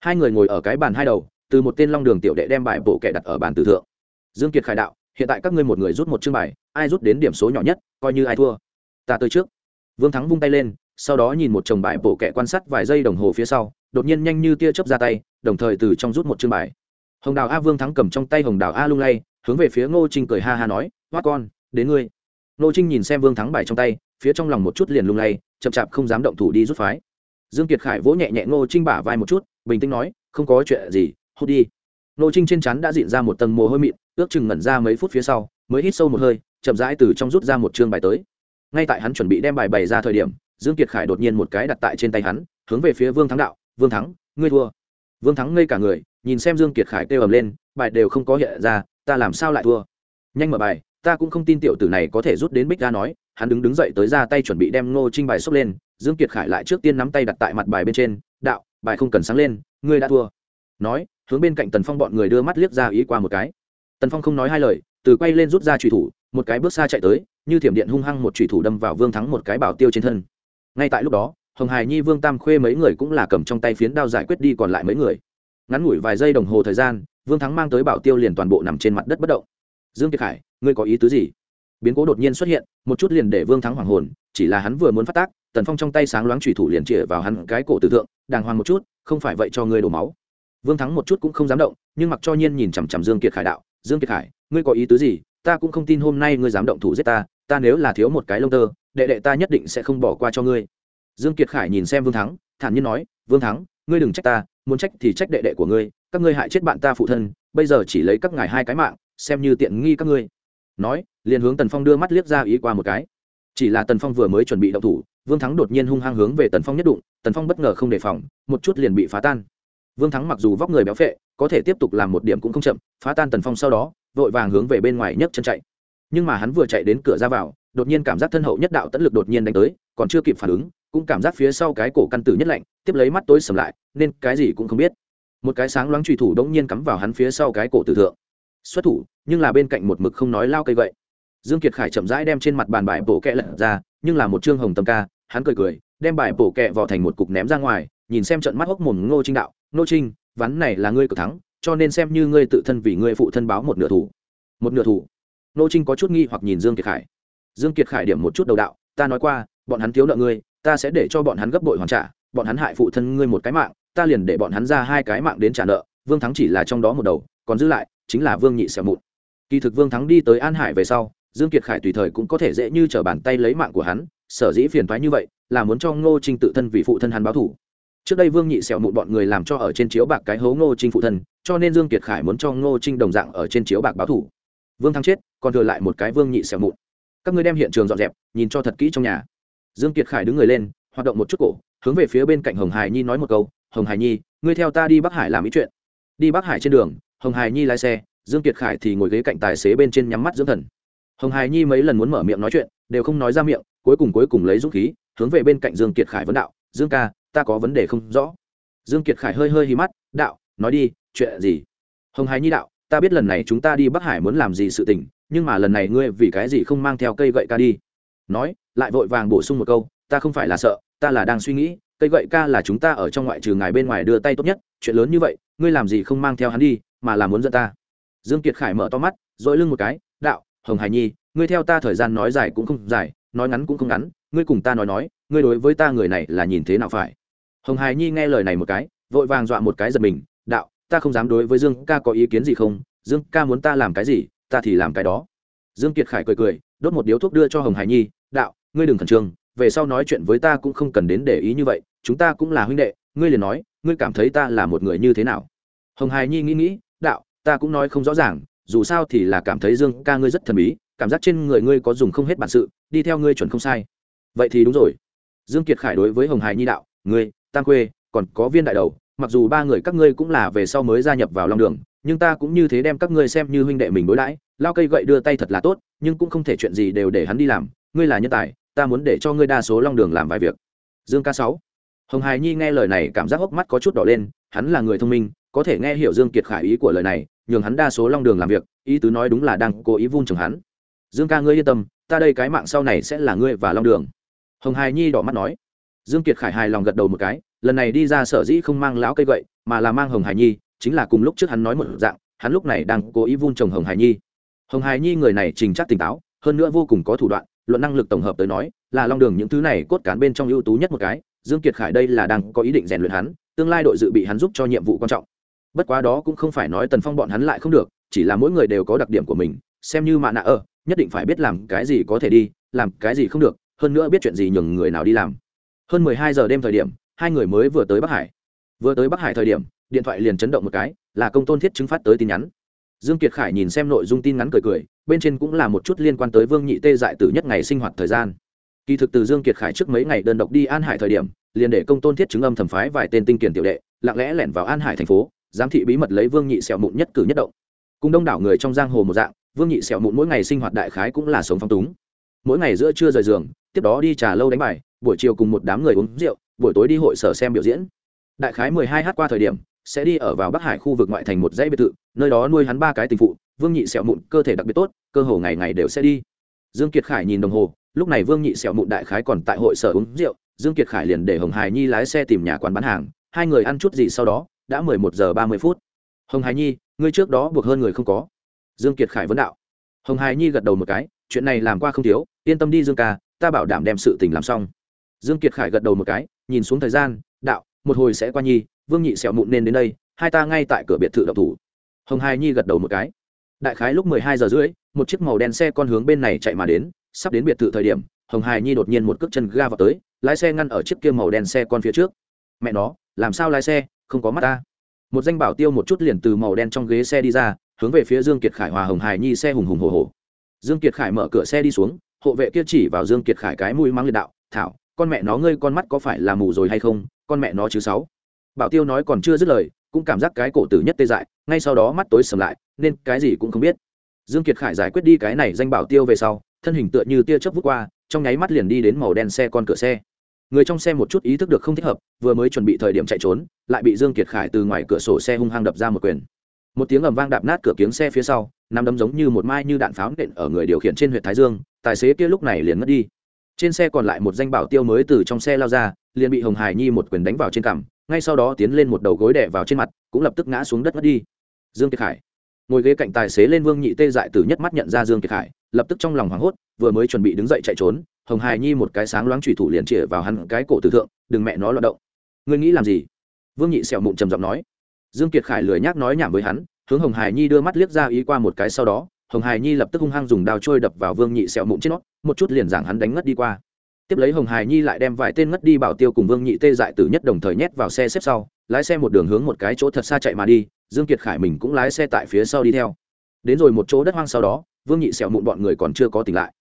Hai người ngồi ở cái bàn hai đầu, từ một tên long đường tiểu đệ đem bài bộ kẻ đặt ở bàn tử thượng. Dương kiệt khải đạo, hiện tại các ngươi một người rút một chương bài, ai rút đến điểm số nhỏ nhất, coi như ai thua. Ta tới trước. Vương thắng vung tay lên sau đó nhìn một chồng bài bộ kẻ quan sát vài giây đồng hồ phía sau, đột nhiên nhanh như tia chớp ra tay, đồng thời từ trong rút một chương bài. Hồng đào a vương thắng cầm trong tay hồng đào a lung lay, hướng về phía ngô trinh cười ha ha nói, hoa con, đến ngươi. Ngô trinh nhìn xem vương thắng bài trong tay, phía trong lòng một chút liền lung lay, chậm chạp không dám động thủ đi rút phái. Dương kiệt khải vỗ nhẹ nhẹ ngô trinh bả vai một chút, bình tĩnh nói, không có chuyện gì, hút đi. Ngô trinh trên chắn đã diện ra một tầng mồ hôi mịn, ước chừng ngẩn ra mấy phút phía sau, mới hít sâu một hơi, chậm rãi từ trong rút ra một chương bài tới. Ngay tại hắn chuẩn bị đem bài bày ra thời điểm dương kiệt khải đột nhiên một cái đặt tại trên tay hắn, hướng về phía vương thắng đạo, vương thắng, ngươi thua. Vương thắng ngây cả người, nhìn xem dương kiệt khải kêu ầm lên, bài đều không có hiện ra, ta làm sao lại thua? Nhanh mở bài, ta cũng không tin tiểu tử này có thể rút đến bích ra nói. Hắn đứng đứng dậy tới ra tay chuẩn bị đem ngô trinh bài xốc lên, dương kiệt khải lại trước tiên nắm tay đặt tại mặt bài bên trên, đạo, bài không cần sáng lên, ngươi đã thua. Nói, hướng bên cạnh tần phong bọn người đưa mắt liếc ra ý qua một cái. Tần phong không nói hai lời, từ quay lên rút ra trùy thủ, một cái bước xa chạy tới, như thiểm điện hung hăng một trùy thủ đâm vào vương thắng một cái bảo tiêu trên thân ngay tại lúc đó, hồng hải nhi vương tam khuê mấy người cũng là cầm trong tay phiến đao giải quyết đi còn lại mấy người. Ngắn ngủi vài giây đồng hồ thời gian, vương thắng mang tới bảo tiêu liền toàn bộ nằm trên mặt đất bất động. Dương kiệt khải, ngươi có ý tứ gì? Biến cố đột nhiên xuất hiện, một chút liền để vương thắng hoàng hồn, chỉ là hắn vừa muốn phát tác, tần phong trong tay sáng loáng thủy thủ liền chĩa vào hắn cái cổ tử thượng, đàng hoàng một chút, không phải vậy cho ngươi đổ máu. Vương thắng một chút cũng không dám động, nhưng mặc cho nhiên nhìn chằm chằm dương kiệt khải đạo, dương kiệt khải, ngươi có ý tứ gì? Ta cũng không tin hôm nay ngươi dám động thủ giết ta ta nếu là thiếu một cái lông tơ đệ đệ ta nhất định sẽ không bỏ qua cho ngươi. Dương kiệt khải nhìn xem vương thắng, thản nhiên nói, vương thắng, ngươi đừng trách ta, muốn trách thì trách đệ đệ của ngươi, các ngươi hại chết bạn ta phụ thân, bây giờ chỉ lấy các ngài hai cái mạng, xem như tiện nghi các ngươi. Nói, liền hướng tần phong đưa mắt liếc ra ý qua một cái. Chỉ là tần phong vừa mới chuẩn bị động thủ, vương thắng đột nhiên hung hăng hướng về tần phong nhất đụng, tần phong bất ngờ không đề phòng, một chút liền bị phá tan. Vương thắng mặc dù vóc người béo phệ, có thể tiếp tục làm một điểm cũng không chậm, phá tan tần phong sau đó, vội vàng hướng về bên ngoài nhấc chân chạy. Nhưng mà hắn vừa chạy đến cửa ra vào đột nhiên cảm giác thân hậu nhất đạo tẫn lực đột nhiên đánh tới, còn chưa kịp phản ứng, cũng cảm giác phía sau cái cổ căn tử nhất lạnh, tiếp lấy mắt tối sầm lại, nên cái gì cũng không biết. Một cái sáng loáng trùy thủ đống nhiên cắm vào hắn phía sau cái cổ tử thượng. Xuất thủ, nhưng là bên cạnh một mực không nói lao cây vậy dương kiệt khải chậm rãi đem trên mặt bàn bài bổ kẹ lật ra, nhưng là một trương hồng tâm ca, hắn cười cười, đem bài bổ kẹ vò thành một cục ném ra ngoài, nhìn xem trận mắt hốc mồm ngô trinh đạo, ngô trinh, ván này là ngươi cực thắng, cho nên xem như ngươi tự thân vì ngươi phụ thân báo một nửa thủ. Một nửa thủ. Ngô trinh có chút nghi hoặc nhìn dương kiệt khải dương kiệt khải điểm một chút đầu đạo, ta nói qua, bọn hắn thiếu nợ ngươi, ta sẽ để cho bọn hắn gấp bội hoàn trả, bọn hắn hại phụ thân ngươi một cái mạng, ta liền để bọn hắn ra hai cái mạng đến trả nợ, vương thắng chỉ là trong đó một đầu, còn giữ lại, chính là vương nhị xẻo mụn. Kỳ thực vương thắng đi tới an hải về sau, dương kiệt khải tùy thời cũng có thể dễ như trở bàn tay lấy mạng của hắn, sở dĩ phiền toái như vậy, là muốn cho ngô trinh tự thân vì phụ thân hắn báo thủ trước đây vương nhị xẻo mụn bọn người làm cho ở trên chiếu bạc cái hố ngô trinh phụ thân, cho nên dương kiệt khải muốn cho ngô trinh đồng dạng ở trên chiếu bạc báo thủ vương thắng chết, còn thừa lại một cái vương nhị xẻo mụn các ngươi đem hiện trường dọn dẹp, nhìn cho thật kỹ trong nhà. Dương kiệt khải đứng người lên, hoạt động một chút cổ, hướng về phía bên cạnh hồng hải nhi nói một câu, hồng hải nhi, ngươi theo ta đi bắc hải làm ý chuyện. Đi bắc hải trên đường, hồng hải nhi lái xe, dương kiệt khải thì ngồi ghế cạnh tài xế bên trên nhắm mắt dưỡng thần. Hồng hải nhi mấy lần muốn mở miệng nói chuyện, đều không nói ra miệng, cuối cùng cuối cùng lấy dũng khí, hướng về bên cạnh dương kiệt khải vấn đạo, dương ca, ta có vấn đề không rõ. Dương kiệt khải hơi hơi hí mắt, đạo, nói đi, chuyện gì? Hồng hải nhi đạo ta biết lần này chúng ta đi bắc hải muốn làm gì sự tình, nhưng mà lần này ngươi vì cái gì không mang theo cây gậy ca đi? Nói, lại vội vàng bổ sung một câu, ta không phải là sợ, ta là đang suy nghĩ, cây gậy ca là chúng ta ở trong ngoại trừ ngài bên ngoài đưa tay tốt nhất, chuyện lớn như vậy, ngươi làm gì không mang theo hắn đi, mà là muốn dẫn ta. Dương kiệt khải mở to mắt, dội lưng một cái, đạo, hồng hải nhi, ngươi theo ta thời gian nói dài cũng không dài, nói ngắn cũng không ngắn, ngươi cùng ta nói nói, ngươi đối với ta người này là nhìn thế nào phải? Hồng hải nhi nghe lời này một cái, vội vàng dọa một cái giật mình, đạo ta không dám đối với dương ca có ý kiến gì không? Dương ca muốn ta làm cái gì, ta thì làm cái đó. Dương kiệt khải cười cười, đốt một điếu thuốc đưa cho hồng hải nhi, đạo, ngươi đừng khẩn trương, về sau nói chuyện với ta cũng không cần đến để ý như vậy, chúng ta cũng là huynh đệ, ngươi liền nói, ngươi cảm thấy ta là một người như thế nào? Hồng hải nhi nghĩ nghĩ, đạo, ta cũng nói không rõ ràng, dù sao thì là cảm thấy dương ca ngươi rất thần bí, cảm giác trên người ngươi có dùng không hết bản sự, đi theo ngươi chuẩn không sai. Vậy thì đúng rồi. Dương kiệt khải đối với hồng hải nhi đạo, ngươi, tam quê còn có viên đại đầu mặc dù ba người các ngươi cũng là về sau mới gia nhập vào long đường, nhưng ta cũng như thế đem các ngươi xem như huynh đệ mình đối đãi, lao cây gậy đưa tay thật là tốt, nhưng cũng không thể chuyện gì đều để hắn đi làm, ngươi là nhân tài, ta muốn để cho ngươi đa số long đường làm vài việc. Dương ca sáu. Hồng hải nhi nghe lời này cảm giác hốc mắt có chút đỏ lên, hắn là người thông minh, có thể nghe hiểu dương kiệt khải ý của lời này, nhường hắn đa số long đường làm việc, ý tứ nói đúng là đang cố ý vun trồng hắn. Dương ca, ngươi yên tâm, ta đây cái mạng sau này sẽ là ngươi và long đường. Hồng hải nhi đỏ mắt nói. Dương kiệt khải hài lòng gật đầu một cái lần này đi ra sở dĩ không mang lão cây gậy, mà là mang hồng hải nhi, chính là cùng lúc trước hắn nói một dạng, hắn lúc này đang cố ý vun trồng hồng hải nhi. Hồng hải nhi người này trình chắc tỉnh táo, hơn nữa vô cùng có thủ đoạn, luận năng lực tổng hợp tới nói, là long đường những thứ này cốt cán bên trong ưu tú nhất một cái, dương kiệt khải đây là đang có ý định rèn luyện hắn, tương lai đội dự bị hắn giúp cho nhiệm vụ quan trọng. Bất quá đó cũng không phải nói tần phong bọn hắn lại không được, chỉ là mỗi người đều có đặc điểm của mình, xem như mạ nạ ơ nhất định phải biết làm cái gì có thể đi, làm cái gì không được, hơn nữa biết chuyện gì nhường người nào đi làm. Hơn mười hai giờ đêm thời điểm hai người mới vừa tới bắc hải. Vừa tới bắc hải thời điểm, điện thoại liền chấn động một cái, là công tôn thiết chứng phát tới tin nhắn. Dương kiệt khải nhìn xem nội dung tin ngắn cười cười, bên trên cũng là một chút liên quan tới vương nhị tê dại tử nhất ngày sinh hoạt thời gian. Kỳ thực từ dương kiệt khải trước mấy ngày đơn độc đi an hải thời điểm, liền để công tôn thiết chứng âm thầm phái vài tên tinh kiển tiểu đệ, lặng lẽ lẻn vào an hải thành phố, giám thị bí mật lấy vương nhị sẹo mụn nhất cử nhất động. Cùng đông đảo người trong giang hồ một dạng, vương nhị sẹo mụn mỗi ngày sinh hoạt đại khái cũng là sống phong túng. Mỗi ngày giữa trưa rời giường, tiếp đó đi trà lâu đánh bài, buổi chiều cùng một đám người uống rượu buổi tối đi hội sở xem biểu diễn. Đại khái mười hai h qua thời điểm, sẽ đi ở vào bắc hải khu vực ngoại thành một dãy biệt thự, nơi đó nuôi hắn ba cái tình phụ, vương nhị sẹo mụn cơ thể đặc biệt tốt, cơ hồ ngày ngày đều sẽ đi. Dương kiệt khải nhìn đồng hồ, lúc này vương nhị sẹo mụn đại khái còn tại hội sở uống rượu, dương kiệt khải liền để hồng hải nhi lái xe tìm nhà quán bán hàng, hai người ăn chút gì sau đó, đã mười một giờ ba mươi phút. Hồng hải nhi, ngươi trước đó buộc hơn người không có. Dương kiệt khải vấn đạo. Hồng hải nhi gật đầu một cái, chuyện này làm qua không thiếu, yên tâm đi dương ca, ta bảo đảm đem sự tình làm xong. Dương kiệt khải gật đầu một cái nhìn xuống thời gian, đạo, một hồi sẽ qua nhi, vương nhị sẹo mụn nên đến đây, hai ta ngay tại cửa biệt thự độc thủ. Hồng hải nhi gật đầu một cái. Đại khái lúc mười hai giờ rưỡi, một chiếc màu đen xe con hướng bên này chạy mà đến, sắp đến biệt thự thời điểm, hồng hải nhi đột nhiên một cước chân ga vào tới, lái xe ngăn ở chiếc kia màu đen xe con phía trước. Mẹ nó, làm sao lái xe, không có mắt ta? Một danh bảo tiêu một chút liền từ màu đen trong ghế xe đi ra, hướng về phía dương kiệt khải hòa hồng hải nhi xe hùng hùng hồ hồ dương kiệt khải mở cửa xe đi xuống, hộ vệ kia chỉ vào dương kiệt khải cái mũi mắng liệt đạo, thảo con mẹ nó ngươi con mắt có phải là mù rồi hay không, con mẹ nó chứ sáu. Bảo tiêu nói còn chưa dứt lời, cũng cảm giác cái cổ tử nhất tê dại, ngay sau đó mắt tối sầm lại, nên cái gì cũng không biết. Dương kiệt khải giải quyết đi cái này danh bảo tiêu về sau, thân hình tựa như tia chớp vút qua, trong nháy mắt liền đi đến màu đen xe con cửa xe. Người trong xe một chút ý thức được không thích hợp, vừa mới chuẩn bị thời điểm chạy trốn, lại bị dương kiệt khải từ ngoài cửa sổ xe hung hăng đập ra một quyền. Một tiếng ầm vang đạp nát cửa kiếng xe phía sau nằm đấm giống như một mai như đạn pháo nện ở người điều khiển trên huyện thái dương, tài xế kia lúc này liền mất đi trên xe còn lại một danh bảo tiêu mới từ trong xe lao ra, liền bị hồng hải nhi một quyền đánh vào trên cằm, ngay sau đó tiến lên một đầu gối đè vào trên mặt, cũng lập tức ngã xuống đất mất đi. Dương kiệt khải. Ngồi ghế cạnh tài xế lên vương nhị tê dại từ nhất mắt nhận ra dương kiệt khải, lập tức trong lòng hoảng hốt, vừa mới chuẩn bị đứng dậy chạy trốn, hồng hải nhi một cái sáng loáng chủy thủ liền chĩa vào hắn cái cổ tử thượng, đừng mẹ nó loạn động. Ngươi nghĩ làm gì? Vương nhị sẹo mụn trầm giọng nói. Dương kiệt khải lười nhác nói nhảm với hắn, hướng hồng hải nhi đưa mắt liếc ra ý qua một cái sau đó hồng hải nhi lập tức hung hăng dùng đao trôi đập vào vương nhị sẹo mụn trên nó, một chút liền giảng hắn đánh ngất đi qua. Tiếp lấy hồng hải nhi lại đem vài tên ngất đi bảo tiêu cùng vương nhị tê dại tử nhất đồng thời nhét vào xe xếp sau, lái xe một đường hướng một cái chỗ thật xa chạy mà đi, dương kiệt khải mình cũng lái xe tại phía sau đi theo. Đến rồi một chỗ đất hoang sau đó, vương nhị sẹo mụn bọn người còn chưa có tỉnh lại.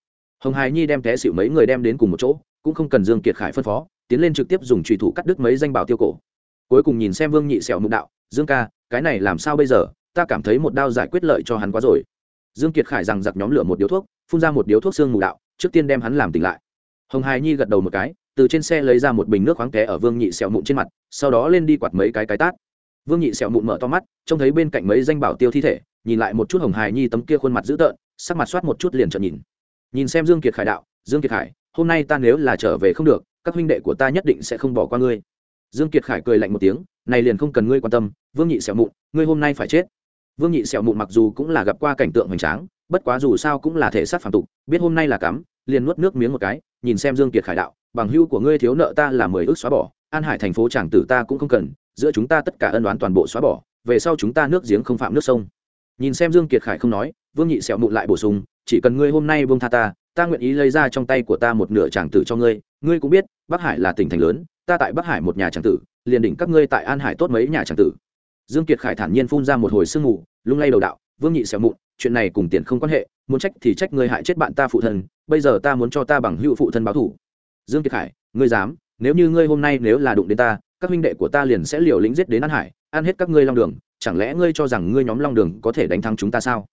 Hồng hải nhi đem té xịu mấy người đem đến cùng một chỗ, cũng không cần dương kiệt khải phân phó, tiến lên trực tiếp dùng trùy thủ cắt đứt mấy danh bảo tiêu cổ. Cuối cùng nhìn xem vương nhị sẹo mụn đạo, dương ca, cái này làm sao bây giờ? Ta cảm thấy một đao giải quyết lợi cho hắn quá rồi dương kiệt khải rằng giặc nhóm lửa một điếu thuốc, phun ra một điếu thuốc xương mù đạo, trước tiên đem hắn làm tỉnh lại. Hồng hải nhi gật đầu một cái, từ trên xe lấy ra một bình nước khoáng té ở vương nhị sẹo mụn trên mặt, sau đó lên đi quạt mấy cái cái tát. Vương nhị sẹo mụn mở to mắt, trông thấy bên cạnh mấy danh bảo tiêu thi thể, nhìn lại một chút hồng hải nhi tấm kia khuôn mặt dữ tợn, sắc mặt soát một chút liền trợn nhìn. Nhìn xem dương kiệt khải đạo, dương kiệt khải, hôm nay ta nếu là trở về không được, các huynh đệ của ta nhất định sẽ không bỏ qua ngươi. Dương kiệt khải cười lạnh một tiếng, này liền không cần ngươi quan tâm, vương nhị sẹo mụn, ngươi hôm nay phải chết vương nhị sẹo mụn mặc dù cũng là gặp qua cảnh tượng hoành tráng, bất quá dù sao cũng là thể xác phản tục, biết hôm nay là cắm, liền nuốt nước miếng một cái, nhìn xem dương kiệt khải đạo, bằng hưu của ngươi thiếu nợ ta là mười ước xóa bỏ, an hải thành phố tràng tử ta cũng không cần, giữa chúng ta tất cả ân đoán toàn bộ xóa bỏ, về sau chúng ta nước giếng không phạm nước sông. Nhìn xem dương kiệt khải không nói, vương nhị sẹo mụn lại bổ sung, chỉ cần ngươi hôm nay buông tha ta ta nguyện ý lấy ra trong tay của ta một nửa tràng tử cho ngươi ngươi cũng biết, bắc hải là tỉnh thành lớn, ta tại bắc hải một nhà tràng tử, liền đỉnh các ngươi tại an hải tốt mấy nhà tràng tử dương kiệt khải thản nhiên phun ra một hồi sương mù, lung lay đầu đạo, vương nhị sẹo mụn, chuyện này cùng tiền không quan hệ, muốn trách thì trách ngươi hại chết bạn ta phụ thân, bây giờ ta muốn cho ta bằng hữu phụ thân báo thủ. Dương kiệt khải, ngươi dám, nếu như ngươi hôm nay nếu là đụng đến ta, các huynh đệ của ta liền sẽ liều lĩnh giết đến an hải, ăn hết các ngươi long đường, chẳng lẽ ngươi cho rằng ngươi nhóm long đường có thể đánh thắng chúng ta sao?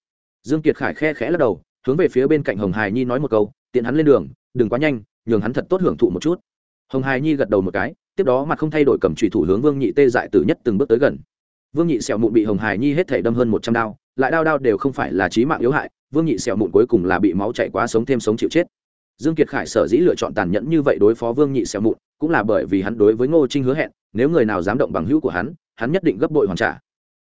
Dương kiệt khải khe khẽ lắc đầu, hướng về phía bên cạnh hồng hải nhi nói một câu, tiện hắn lên đường, đừng quá nhanh, nhường hắn thật tốt hưởng thụ một chút. Hồng hải nhi gật đầu một cái, tiếp đó mặt không thay đổi cầm trùy thủ hướng vương nhị tê dại từ nhất từng bước tới gần vương nhị sẹo mụn bị hồng hải nhi hết thể đâm hơn một trăm đao, lại đao đao đều không phải là trí mạng yếu hại, vương nhị sẹo mụn cuối cùng là bị máu chảy quá sống thêm sống chịu chết. Dương kiệt khải sở dĩ lựa chọn tàn nhẫn như vậy đối phó vương nhị sẹo mụn, cũng là bởi vì hắn đối với ngô trinh hứa hẹn, nếu người nào dám động bằng hữu của hắn hắn nhất định gấp bội hoàn trả.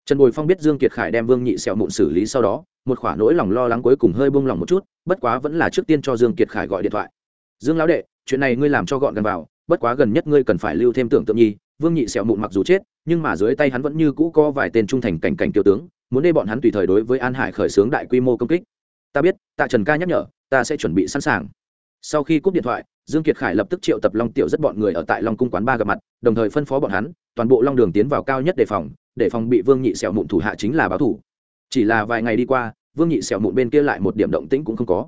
Trần bồi phong biết dương kiệt khải đem vương nhị sẹo mụn xử lý sau đó, một khoả nỗi lòng lo lắng cuối cùng hơi buông lòng một chút, bất quá vẫn là trước tiên cho dương kiệt khải gọi điện thoại. Dương lão đệ, chuyện này ngươi làm cho gọn gần vào bất quá gần nhất ngươi cần phải lưu thêm tưởng tượng nhi, vương nhị sẹo mụn mặc dù chết, nhưng mà dưới tay hắn vẫn như cũ có vài tên trung thành cảnh cảnh tiêu tướng, muốn đê bọn hắn tùy thời đối với an hải khởi xướng đại quy mô công kích. Ta biết, tạ trần ca nhắc nhở, ta sẽ chuẩn bị sẵn sàng. Sau khi cúp điện thoại, dương kiệt khải lập tức triệu tập long tiểu rất bọn người ở tại long cung quán ba gặp mặt, đồng thời phân phó bọn hắn, toàn bộ long đường tiến vào cao nhất đề phòng, để phòng bị vương nhị sẹo mụn thủ hạ chính là báo thủ. Chỉ là vài ngày đi qua, vương nhị sẹo mụn bên kia lại một điểm động tĩnh cũng không có.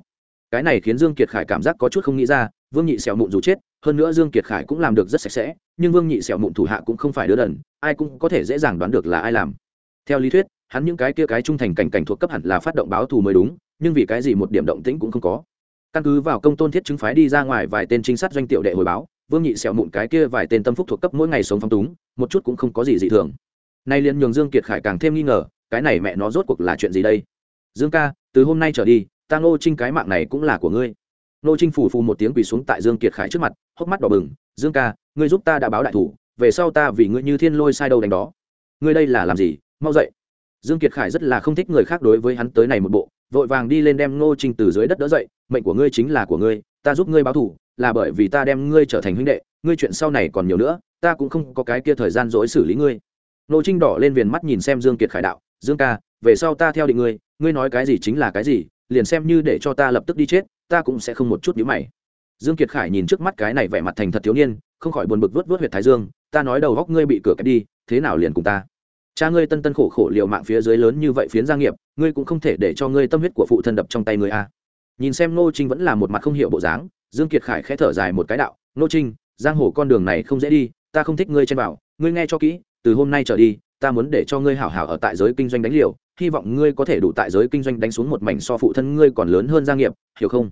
Cái này khiến dương kiệt khải cảm giác có chút không nghĩ ra vương nhị xẻo mụn dù chết, hơn nữa dương kiệt khải cũng làm được rất sạch sẽ, nhưng vương nhị xẻo mụn thủ hạ cũng không phải đứa đần, ai cũng có thể dễ dàng đoán được là ai làm. Theo lý thuyết, hắn những cái kia cái trung thành cảnh cảnh thuộc cấp hẳn là phát động báo thù mới đúng, nhưng vì cái gì một điểm động tĩnh cũng không có. Căn cứ vào công tôn thiết chứng phái đi ra ngoài vài tên trinh sát doanh tiểu đệ hồi báo, vương nhị xẻo mụn cái kia vài tên tâm phúc thuộc cấp mỗi ngày sống phong túng, một chút cũng không có gì dị thường. Nay liền nhường dương kiệt khải càng thêm nghi ngờ, cái này mẹ nó rốt cuộc là chuyện gì đây? Dương ca, từ hôm nay trở đi, ta ngô trinh cái mạng này cũng là của ngươi nô trinh phủ phù một tiếng quỳ xuống tại dương kiệt khải trước mặt, hốc mắt đỏ bừng, dương ca, ngươi giúp ta đã báo đại thủ, về sau ta vì ngươi như thiên lôi sai đâu đánh đó. Ngươi đây là làm gì? Mau dậy. Dương kiệt khải rất là không thích người khác đối với hắn tới này một bộ, vội vàng đi lên đem Nô trinh từ dưới đất đỡ dậy, mệnh của ngươi chính là của ngươi, ta giúp ngươi báo thủ, là bởi vì ta đem ngươi trở thành huynh đệ, ngươi chuyện sau này còn nhiều nữa, ta cũng không có cái kia thời gian dỗi xử lý ngươi. Nô trinh đỏ lên viền mắt nhìn xem dương kiệt khải đạo, dương ca, về sau ta theo định ngươi ngươi nói cái gì chính là cái gì, liền xem như để cho ta lập tức đi chết ta cũng sẽ không một chút nhíu mày. Dương kiệt khải nhìn trước mắt cái này vẻ mặt thành thật thiếu niên, không khỏi buồn bực vớt vớt huyệt thái dương, ta nói đầu góc ngươi bị cửa kẹp đi, thế nào liền cùng ta? Cha ngươi tân tân khổ khổ liều mạng phía dưới lớn như vậy phiến gia nghiệp, ngươi cũng không thể để cho ngươi tâm huyết của phụ thân đập trong tay ngươi a. Nhìn xem ngô trinh vẫn là một mặt không hiểu bộ dáng, dương kiệt khải khẽ thở dài một cái đạo, ngô trinh, giang hồ con đường này không dễ đi, ta không thích ngươi chen vào, ngươi nghe cho kỹ, từ hôm nay trở đi, ta muốn để cho ngươi hảo hảo ở tại giới kinh doanh đánh liều hy vọng ngươi có thể đủ tại giới kinh doanh đánh xuống một mảnh so phụ thân ngươi còn lớn hơn gia nghiệp, hiểu không?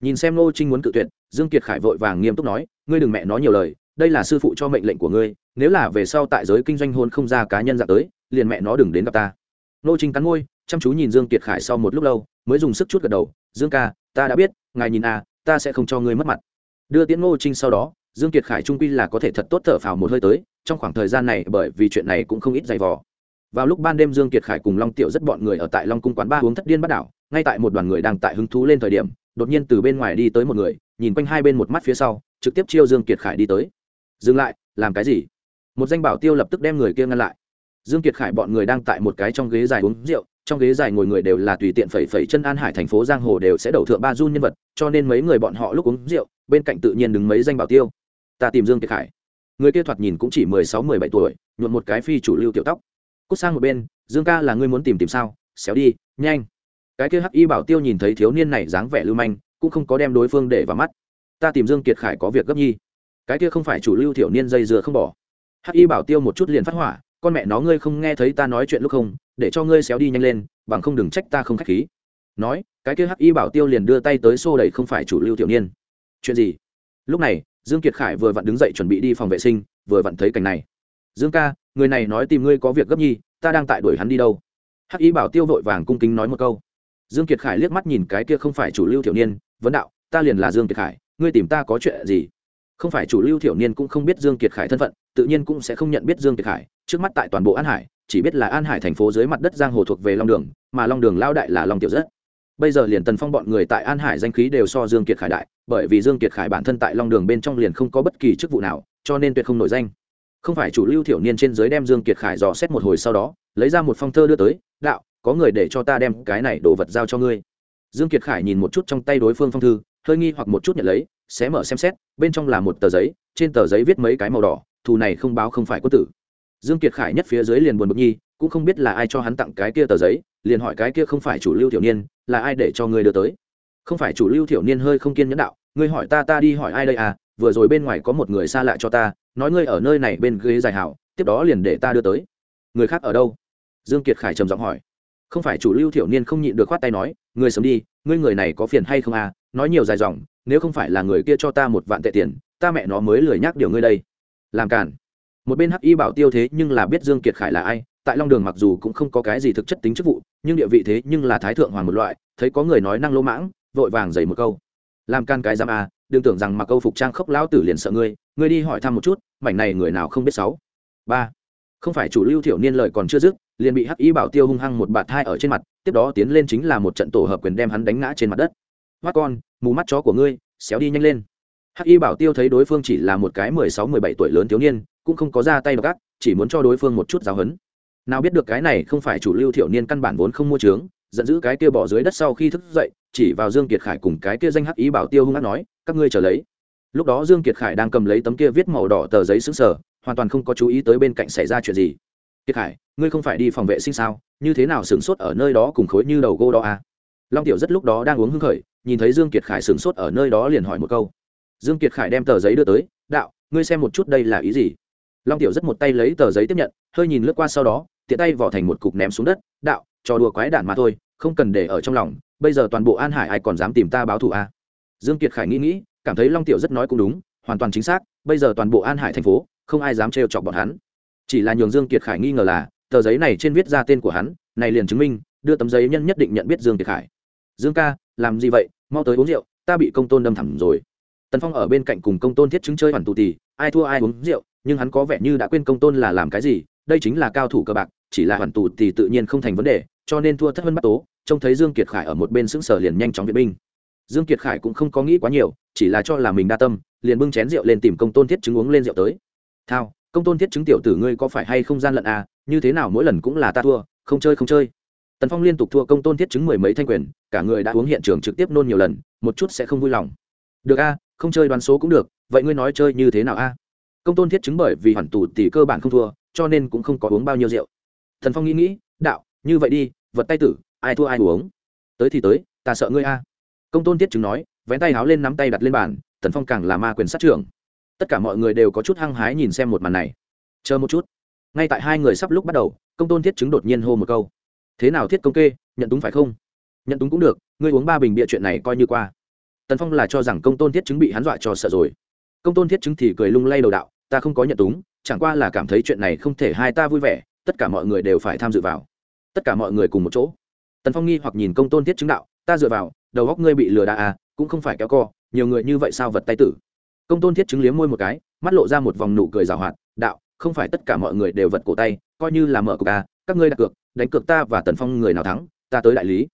Nhìn xem ngô trinh muốn cự tuyệt, dương kiệt khải vội vàng nghiêm túc nói, ngươi đừng mẹ nói nhiều lời, đây là sư phụ cho mệnh lệnh của ngươi, nếu là về sau tại giới kinh doanh hôn không ra cá nhân dạng tới, liền mẹ nó đừng đến gặp ta. Nô trinh cắn môi, chăm chú nhìn dương kiệt khải sau một lúc lâu, mới dùng sức chút gật đầu, dương ca, ta đã biết, ngài nhìn a ta sẽ không cho ngươi mất mặt. Đưa tiễn ngô trinh sau đó, dương kiệt khải trung quy là có thể thật tốt thở phào một hơi tới, trong khoảng thời gian này bởi vì chuyện này cũng không ít dày vò vào lúc ban đêm dương kiệt khải cùng long tiểu rất bọn người ở tại long cung quán ba uống thất điên bắt đảo, ngay tại một đoàn người đang tại hứng thú lên thời điểm, đột nhiên từ bên ngoài đi tới một người, nhìn quanh hai bên một mắt phía sau, trực tiếp chiêu dương kiệt khải đi tới. Dừng lại, làm cái gì? Một danh bảo tiêu lập tức đem người kia ngăn lại. Dương kiệt khải bọn người đang tại một cái trong ghế dài uống rượu, trong ghế dài ngồi người đều là tùy tiện phẩy phẩy chân an hải thành phố giang hồ đều sẽ đầu thượng ba du nhân vật, cho nên mấy người bọn họ lúc uống rượu, bên cạnh tự nhiên đứng mấy danh bảo tiêu. Ta tìm dương kiệt khải. Người kia thoạt nhìn cũng chỉ mười sáu, mười bảy tuổi nhuộn một cái phi chủ lưu tiểu tóc cút sang một bên, dương ca là ngươi muốn tìm tìm sao? Xéo đi, nhanh. Cái kia hắc y bảo tiêu nhìn thấy thiếu niên này dáng vẻ lưu manh, cũng không có đem đối phương để vào mắt. Ta tìm dương kiệt khải có việc gấp nhi. Cái kia không phải chủ lưu thiểu niên dây dừa không bỏ. Hắc y bảo tiêu một chút liền phát hỏa, con mẹ nó ngươi không nghe thấy ta nói chuyện lúc không? Để cho ngươi xéo đi nhanh lên, bằng không đừng trách ta không khách khí. Nói, cái kia hắc y bảo tiêu liền đưa tay tới xô đẩy không phải chủ lưu thiểu niên. Chuyện gì? Lúc này, dương kiệt khải vừa vặn đứng dậy chuẩn bị đi phòng vệ sinh, vừa vặn thấy cảnh này. Dương ca người này nói tìm ngươi có việc gấp nhi, ta đang tại đuổi hắn đi đâu. Hắc y bảo tiêu vội vàng cung kính nói một câu. Dương kiệt khải liếc mắt nhìn cái kia không phải chủ lưu thiểu niên, vấn đạo, ta liền là dương kiệt khải, ngươi tìm ta có chuyện gì? Không phải chủ lưu thiểu niên cũng không biết dương kiệt khải thân phận, tự nhiên cũng sẽ không nhận biết dương kiệt khải, trước mắt tại toàn bộ an hải, chỉ biết là an hải thành phố dưới mặt đất giang hồ thuộc về long đường, mà long đường lao đại là long tiểu rất. Bây giờ liền tần phong bọn người tại an hải danh khí đều so dương kiệt khải đại, bởi vì dương kiệt khải bản thân tại long đường bên trong liền không có bất kỳ chức vụ nào, cho nên tuyệt không nổi danh không phải chủ lưu thiểu niên trên dưới đem dương kiệt khải dò xét một hồi sau đó, lấy ra một phong thơ đưa tới, đạo, có người để cho ta đem cái này đồ vật giao cho ngươi. Dương kiệt khải nhìn một chút trong tay đối phương phong thư, hơi nghi hoặc một chút nhận lấy xé mở xem xét, bên trong là một tờ giấy, trên tờ giấy viết mấy cái màu đỏ, thù này không báo không phải quân tử. Dương kiệt khải nhất phía dưới liền buồn bực nhi, cũng không biết là ai cho hắn tặng cái kia tờ giấy, liền hỏi cái kia không phải chủ lưu tiểu niên, là ai để cho ngươi đưa tới? Không phải chủ lưu thiểu niên hơi không kiên nhẫn đạo, ngươi hỏi ta ta đi hỏi ai đây à? Vừa rồi bên ngoài có một người xa lạ cho ta, nói ngươi ở nơi này bên ghế dài hảo, tiếp đó liền để ta đưa tới. Người khác ở đâu? Dương kiệt khải trầm giọng hỏi. Không phải chủ lưu thiểu niên không nhịn được khoát tay nói, ngươi sớm đi, ngươi người này có phiền hay không à? Nói nhiều dài dòng, nếu không phải là người kia cho ta một vạn tệ tiền, ta mẹ nó mới lười nhắc điều ngươi đây. Làm cản một bên hắc y bảo tiêu thế nhưng là biết dương kiệt khải là ai, tại long đường mặc dù cũng không có cái gì thực chất tính chức vụ, nhưng địa vị thế nhưng là thái thượng hoàng một loại, thấy có người nói năng lỗ mãng vội vàng giày một câu. Làm can cái giam à đừng tưởng rằng mặc câu phục trang khốc lão tử liền sợ ngươi ngươi đi hỏi thăm một chút, mảnh này người nào không biết sáu ba, không phải chủ lưu thiểu niên lời còn chưa dứt, liền bị hắc y bảo tiêu hung hăng một bạt hai ở trên mặt, tiếp đó tiến lên chính là một trận tổ hợp quyền đem hắn đánh ngã trên mặt đất. Mắt con, mù mắt chó của ngươi, xéo đi nhanh lên. Hắc y bảo tiêu thấy đối phương chỉ là một cái mười sáu, mười bảy tuổi lớn thiếu niên, cũng không có ra tay gác chỉ muốn cho đối phương một chút giáo hấn. Nào biết được cái này không phải chủ lưu thiểu niên căn bản vốn không mua trướng, giận dữ cái kia bỏ dưới đất sau khi thức dậy chỉ vào dương kiệt khải cùng cái kia danh hắc ý bảo tiêu hung Ác nói, các ngươi chờ lấy. Lúc đó dương kiệt khải đang cầm lấy tấm kia viết màu đỏ tờ giấy xứng sở hoàn toàn không có chú ý tới bên cạnh xảy ra chuyện gì. Kiệt khải, ngươi không phải đi phòng vệ sinh sao? Như thế nào sửng sốt ở nơi đó cùng khối như đầu gô đó à? Long tiểu rất lúc đó đang uống hưng khởi, nhìn thấy dương kiệt khải sửng sốt ở nơi đó liền hỏi một câu. Dương kiệt khải đem tờ giấy đưa tới, đạo, ngươi xem một chút đây là ý gì? Long tiểu rất một tay lấy tờ giấy tiếp nhận, hơi nhìn lướt qua sau đó, tiện tay vỏ thành một cục ném xuống đất, đạo, trò đùa quái đản mà thôi không cần để ở trong lòng, bây giờ toàn bộ an hải ai còn dám tìm ta báo thù à? dương kiệt khải nghĩ nghĩ, cảm thấy long tiểu rất nói cũng đúng, hoàn toàn chính xác, bây giờ toàn bộ an hải thành phố, không ai dám trêu chọc bọn hắn. Chỉ là nhường dương kiệt khải nghi ngờ là, tờ giấy này trên viết ra tên của hắn, này liền chứng minh, đưa tấm giấy nhân nhất định nhận biết dương kiệt khải. Dương ca, làm gì vậy? Mau tới uống rượu, ta bị công tôn đâm thẳng rồi. Tần phong ở bên cạnh cùng công tôn thiết chứng chơi hoàn tụ tì, ai thua ai uống rượu, nhưng hắn có vẻ như đã quên công tôn là làm cái gì, đây chính là cao thủ cờ bạc, chỉ là hoàn tụ tì tự nhiên không thành vấn đề, cho nên thua thất vân bắt tố trông thấy dương kiệt khải ở một bên sững sờ liền nhanh chóng viện binh. Dương kiệt khải cũng không có nghĩ quá nhiều, chỉ là cho là mình đa tâm, liền bưng chén rượu lên tìm công tôn thiết chứng uống lên rượu tới. Thao, công tôn thiết chứng tiểu tử ngươi có phải hay không gian lận à như thế nào mỗi lần cũng là ta thua, không chơi không chơi. Tần phong liên tục thua công tôn thiết chứng mười mấy thanh quyền, cả người đã uống hiện trường trực tiếp nôn nhiều lần, một chút sẽ không vui lòng. Được a, không chơi đoán số cũng được, vậy ngươi nói chơi như thế nào a? Công tôn thiết chứng bởi vì hoàn tù tỷ cơ bản không thua, cho nên cũng không có uống bao nhiêu rượu. Thần phong nghĩ nghĩ, đạo, như vậy đi, vật tay tử ai thua ai uống. Tới thì tới, ta sợ ngươi a. Công tôn thiết chứng nói, vén tay háo lên nắm tay đặt lên bàn, tần phong càng là ma quyền sát trưởng. Tất cả mọi người đều có chút hăng hái nhìn xem một màn này. Chờ một chút. Ngay tại hai người sắp lúc bắt đầu, công tôn thiết chứng đột nhiên hô một câu. Thế nào thiết công kê, nhận túng phải không? Nhận túng cũng được, ngươi uống ba bình bịa chuyện này coi như qua. Tần phong là cho rằng công tôn thiết chứng bị hắn dọa cho sợ rồi. Công tôn thiết chứng thì cười lung lay đầu đạo, ta không có nhận túng, chẳng qua là cảm thấy chuyện này không thể hai ta vui vẻ, tất cả mọi người đều phải tham dự vào. Tất cả mọi người cùng một chỗ tần phong nghi hoặc nhìn công tôn thiết chứng đạo, ta dựa vào, đầu góc ngươi bị lừa đà à cũng không phải kéo co, nhiều người như vậy sao vật tay tử? Công tôn thiết chứng liếm môi một cái, mắt lộ ra một vòng nụ cười rào hoạt, đạo, không phải tất cả mọi người đều vật cổ tay, coi như là mở cược à các ngươi đặt cược, đánh cược ta và tần phong người nào thắng, ta tới đại lý.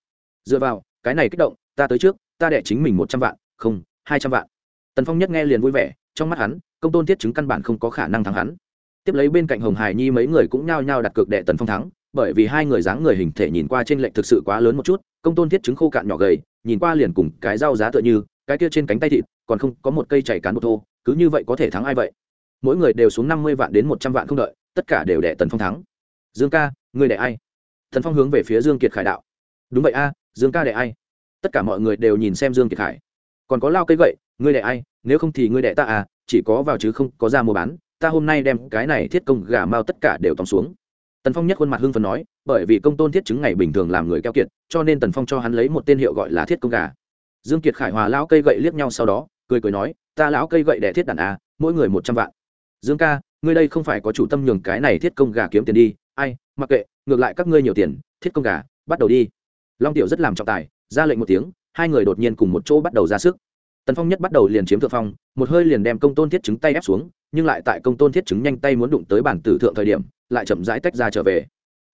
Dựa vào, cái này kích động, ta tới trước, ta đẻ chính mình một trăm vạn, không, hai trăm vạn. Tần phong nhất nghe liền vui vẻ, trong mắt hắn, công tôn thiết chứng căn bản không có khả năng thắng hắn. Tiếp lấy bên cạnh hồng hải nhi mấy người cũng nhao nhao đặt cược đệ tần phong thắng bởi vì hai người dáng người hình thể nhìn qua trên lệnh thực sự quá lớn một chút, công tôn thiết chứng khô cạn nhỏ gầy, nhìn qua liền cùng cái rau giá tựa như, cái kia trên cánh tay thịt, còn không có một cây chảy cán một thô, cứ như vậy có thể thắng ai vậy? Mỗi người đều xuống năm mươi vạn đến một trăm vạn không đợi, tất cả đều đệ tần phong thắng. Dương ca ngươi đệ ai? Thần phong hướng về phía dương kiệt khải đạo. Đúng vậy a, dương ca đệ ai? Tất cả mọi người đều nhìn xem dương kiệt khải. Còn có lao cây gậy ngươi đệ ai? Nếu không thì ngươi đệ ta à chỉ có vào chứ không có ra mua bán, ta hôm nay đem cái này thiết công gà mao tất cả đều tòng xuống tần phong nhất khuôn mặt hưng phần nói, bởi vì công tôn thiết chứng ngày bình thường làm người keo kiệt, cho nên tần phong cho hắn lấy một tên hiệu gọi là thiết công gà. Dương kiệt khải hòa lão cây gậy liếc nhau sau đó, cười cười nói, ta lão cây gậy đẻ thiết đàn à mỗi người một trăm vạn. Dương ca, ngươi đây không phải có chủ tâm nhường cái này thiết công gà kiếm tiền đi, ai, mặc kệ, ngược lại các ngươi nhiều tiền, thiết công gà, bắt đầu đi. Long tiểu rất làm trọng tài, ra lệnh một tiếng, hai người đột nhiên cùng một chỗ bắt đầu ra sức. Tần phong nhất bắt đầu liền chiếm thượng phong, một hơi liền đem công tôn thiết chứng tay ép xuống nhưng lại tại công tôn thiết chứng nhanh tay muốn đụng tới bản tử thượng thời điểm, lại chậm rãi tách ra trở về.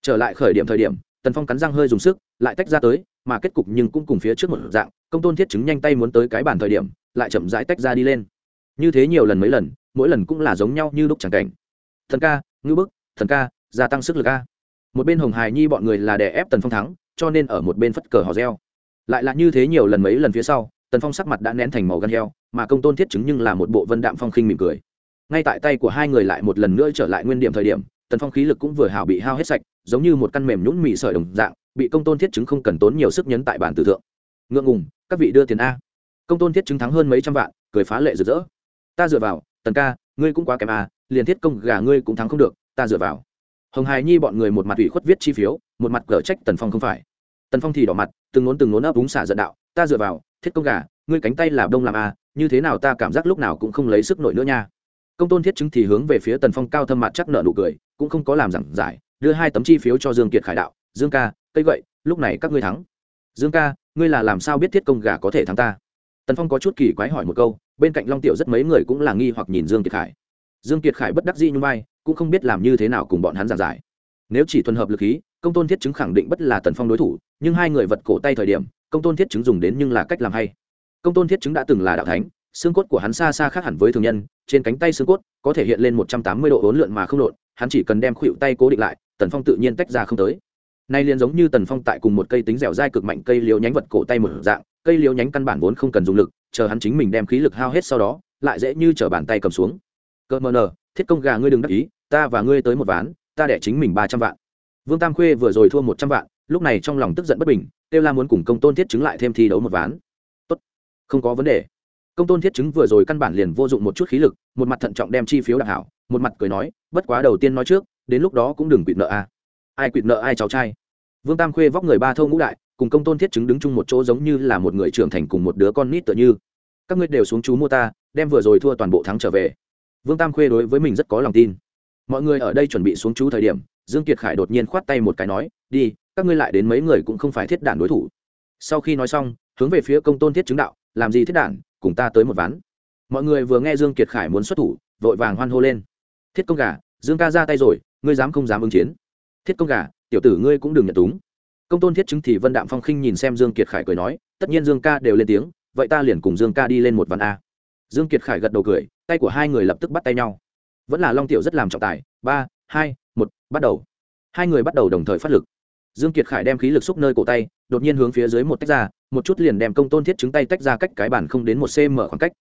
Trở lại khởi điểm thời điểm, tần phong cắn răng hơi dùng sức, lại tách ra tới, mà kết cục nhưng cũng cùng phía trước một dạng, công tôn thiết chứng nhanh tay muốn tới cái bản thời điểm, lại chậm rãi tách ra đi lên. Như thế nhiều lần mấy lần, mỗi lần cũng là giống nhau như lúc chẳng cảnh. Thần ca, ngư bức, thần ca, gia tăng sức lực a. Một bên hồng hài nhi bọn người là đè ép tần phong thắng, cho nên ở một bên phất cờ hò reo. Lại là như thế nhiều lần mấy lần phía sau, tần phong sắc mặt đã nén thành màu gan heo, mà công tôn thiết chứng nhưng là một bộ vân đạm phong khinh mỉm cười ngay tại tay của hai người lại một lần nữa trở lại nguyên điểm thời điểm, tần phong khí lực cũng vừa hào bị hao hết sạch, giống như một căn mềm nhũn mị sợi đồng dạng, bị công tôn thiết chứng không cần tốn nhiều sức nhấn tại bản tử thượng. Ngượng ngùng, các vị đưa tiền a. Công tôn thiết chứng thắng hơn mấy trăm vạn, cười phá lệ rực rỡ. Ta dựa vào, tần ca, ngươi cũng quá kém a, liền thiết công gà ngươi cũng thắng không được, ta dựa vào. Hồng hài nhi bọn người một mặt ủy khuất viết chi phiếu, một mặt cở trách tần phong không phải. Tần phong thì đỏ mặt, từng nốn từng nốn ấp úng xả giận đạo, ta dựa vào, thiết công gà, ngươi cánh tay là đông làm a, như thế nào ta cảm giác lúc nào cũng không lấy sức nổi nữa nha công tôn thiết chứng thì hướng về phía tần phong cao thâm mặt chắc nợ nụ cười, cũng không có làm giảng giải, đưa hai tấm chi phiếu cho dương kiệt khải đạo. Dương ca, cây vậy lúc này các ngươi thắng. Dương ca, ngươi là làm sao biết thiết công gà có thể thắng ta? Tần phong có chút kỳ quái hỏi một câu, bên cạnh long tiểu rất mấy người cũng là nghi hoặc nhìn dương kiệt khải. Dương kiệt khải bất đắc dĩ như vai, cũng không biết làm như thế nào cùng bọn hắn giảng giải. Nếu chỉ thuần hợp lực khí, công tôn thiết chứng khẳng định bất là tần phong đối thủ, nhưng hai người vật cổ tay thời điểm, công tôn thiết chứng dùng đến nhưng là cách làm hay. Công tôn thiết chứng đã từng là đạo thánh xương cốt của hắn xa xa khác hẳn với thường nhân, trên cánh tay xương cốt có thể hiện lên một trăm tám mươi độ hỗn lượn mà không lộn, hắn chỉ cần đem khuỵu tay cố định lại, tần phong tự nhiên tách ra không tới. Nay liền giống như tần phong tại cùng một cây tính dẻo dai cực mạnh cây liều nhánh vật cổ tay một dạng, cây liều nhánh căn bản vốn không cần dùng lực, chờ hắn chính mình đem khí lực hao hết sau đó, lại dễ như chở bàn tay cầm xuống. Cỡ mờ nờ, thiết công gà ngươi đừng đắc ý, ta và ngươi tới một ván, ta đẻ chính mình ba trăm vạn. Vương tam khuê vừa rồi thua một trăm vạn, lúc này trong lòng tức giận bất bình, kêu la muốn cùng công tôn thiết chứng lại thêm thi đấu một ván. Tốt, không có vấn đề công tôn thiết chứng vừa rồi căn bản liền vô dụng một chút khí lực, một mặt thận trọng đem chi phiếu đặc hảo, một mặt cười nói, bất quá đầu tiên nói trước, đến lúc đó cũng đừng quỵt nợ a. À. ai quỵt nợ ai cháu trai? Vương tam khuê vóc người ba thâu ngũ đại, cùng công tôn thiết chứng đứng chung một chỗ giống như là một người trưởng thành cùng một đứa con nít tựa như. Các ngươi đều xuống chú mua ta, đem vừa rồi thua toàn bộ thắng trở về. Vương tam khuê đối với mình rất có lòng tin. Mọi người ở đây chuẩn bị xuống chú thời điểm, dương kiệt khải đột nhiên khoát tay một cái nói, đi, các ngươi lại đến mấy người cũng không phải thiết đản đối thủ. Sau khi nói xong, hướng về phía công tôn thiết chứng đạo, làm gì thiết đản cùng ta tới một ván. Mọi người vừa nghe dương kiệt khải muốn xuất thủ, vội vàng hoan hô lên. Thiết công gà, dương ca ra tay rồi, ngươi dám không dám ứng chiến? Thiết công gà, tiểu tử ngươi cũng đừng nhận túng. Công tôn thiết chứng thì vân đạm phong khinh nhìn xem dương kiệt khải cười nói, tất nhiên dương ca đều lên tiếng, vậy ta liền cùng dương ca đi lên một ván a. Dương kiệt khải gật đầu cười, tay của hai người lập tức bắt tay nhau. Vẫn là long tiểu rất làm trọng tài, ba, hai, một, bắt đầu. Hai người bắt đầu đồng thời phát lực dương kiệt khải đem khí lực xúc nơi cổ tay, đột nhiên hướng phía dưới một tách ra, một chút liền đem công tôn thiết chứng tay tách ra cách cái bản không đến một cm khoảng cách.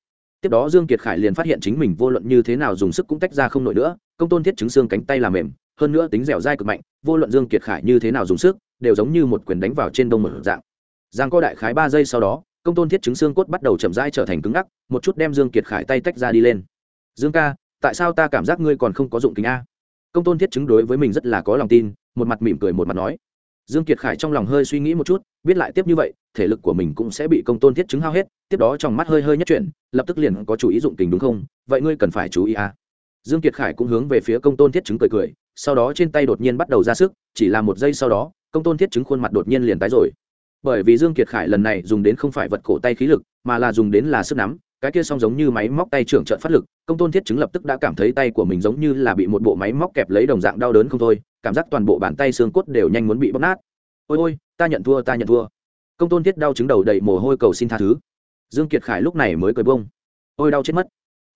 Tiếp đó dương kiệt khải liền phát hiện chính mình vô luận như thế nào dùng sức cũng tách ra không nổi nữa, công tôn thiết chứng xương cánh tay làm mềm, hơn nữa tính dẻo dai cực mạnh, vô luận dương kiệt khải như thế nào dùng sức, đều giống như một quyền đánh vào trên đông một dạng. Giang co đại khái ba giây sau đó, công tôn thiết chứng xương cốt bắt đầu chậm rãi trở thành cứng ngắc, một chút đem dương kiệt khải tay tách ra đi lên. Dương ca, tại sao ta cảm giác ngươi còn không có dụng kính a? Công tôn thiết chứng đối với mình rất là có lòng tin, một mặt mỉm cười một mặt nói dương kiệt khải trong lòng hơi suy nghĩ một chút, biết lại tiếp như vậy, thể lực của mình cũng sẽ bị công tôn thiết chứng hao hết, tiếp đó trong mắt hơi hơi nhất chuyển, lập tức liền có chủ ý dụng tình đúng không vậy ngươi cần phải chú ý à? dương kiệt khải cũng hướng về phía công tôn thiết chứng cười cười, sau đó trên tay đột nhiên bắt đầu ra sức, chỉ là một giây sau đó, công tôn thiết chứng khuôn mặt đột nhiên liền tái rồi bởi vì dương kiệt khải lần này dùng đến không phải vật cổ tay khí lực, mà là dùng đến là sức nắm, cái kia song giống như máy móc tay trưởng trợn phát lực, công tôn thiết chứng lập tức đã cảm thấy tay của mình giống như là bị một bộ máy móc kẹp lấy đồng dạng đau đớn không thôi cảm giác toàn bộ bàn tay xương cốt đều nhanh muốn bị bóp nát. Ôi ôi, ta nhận thua, ta nhận thua. Công tôn thiết đau chứng đầu đầy mồ hôi cầu xin tha thứ. Dương kiệt khải lúc này mới cười bông. Ôi đau chết mất.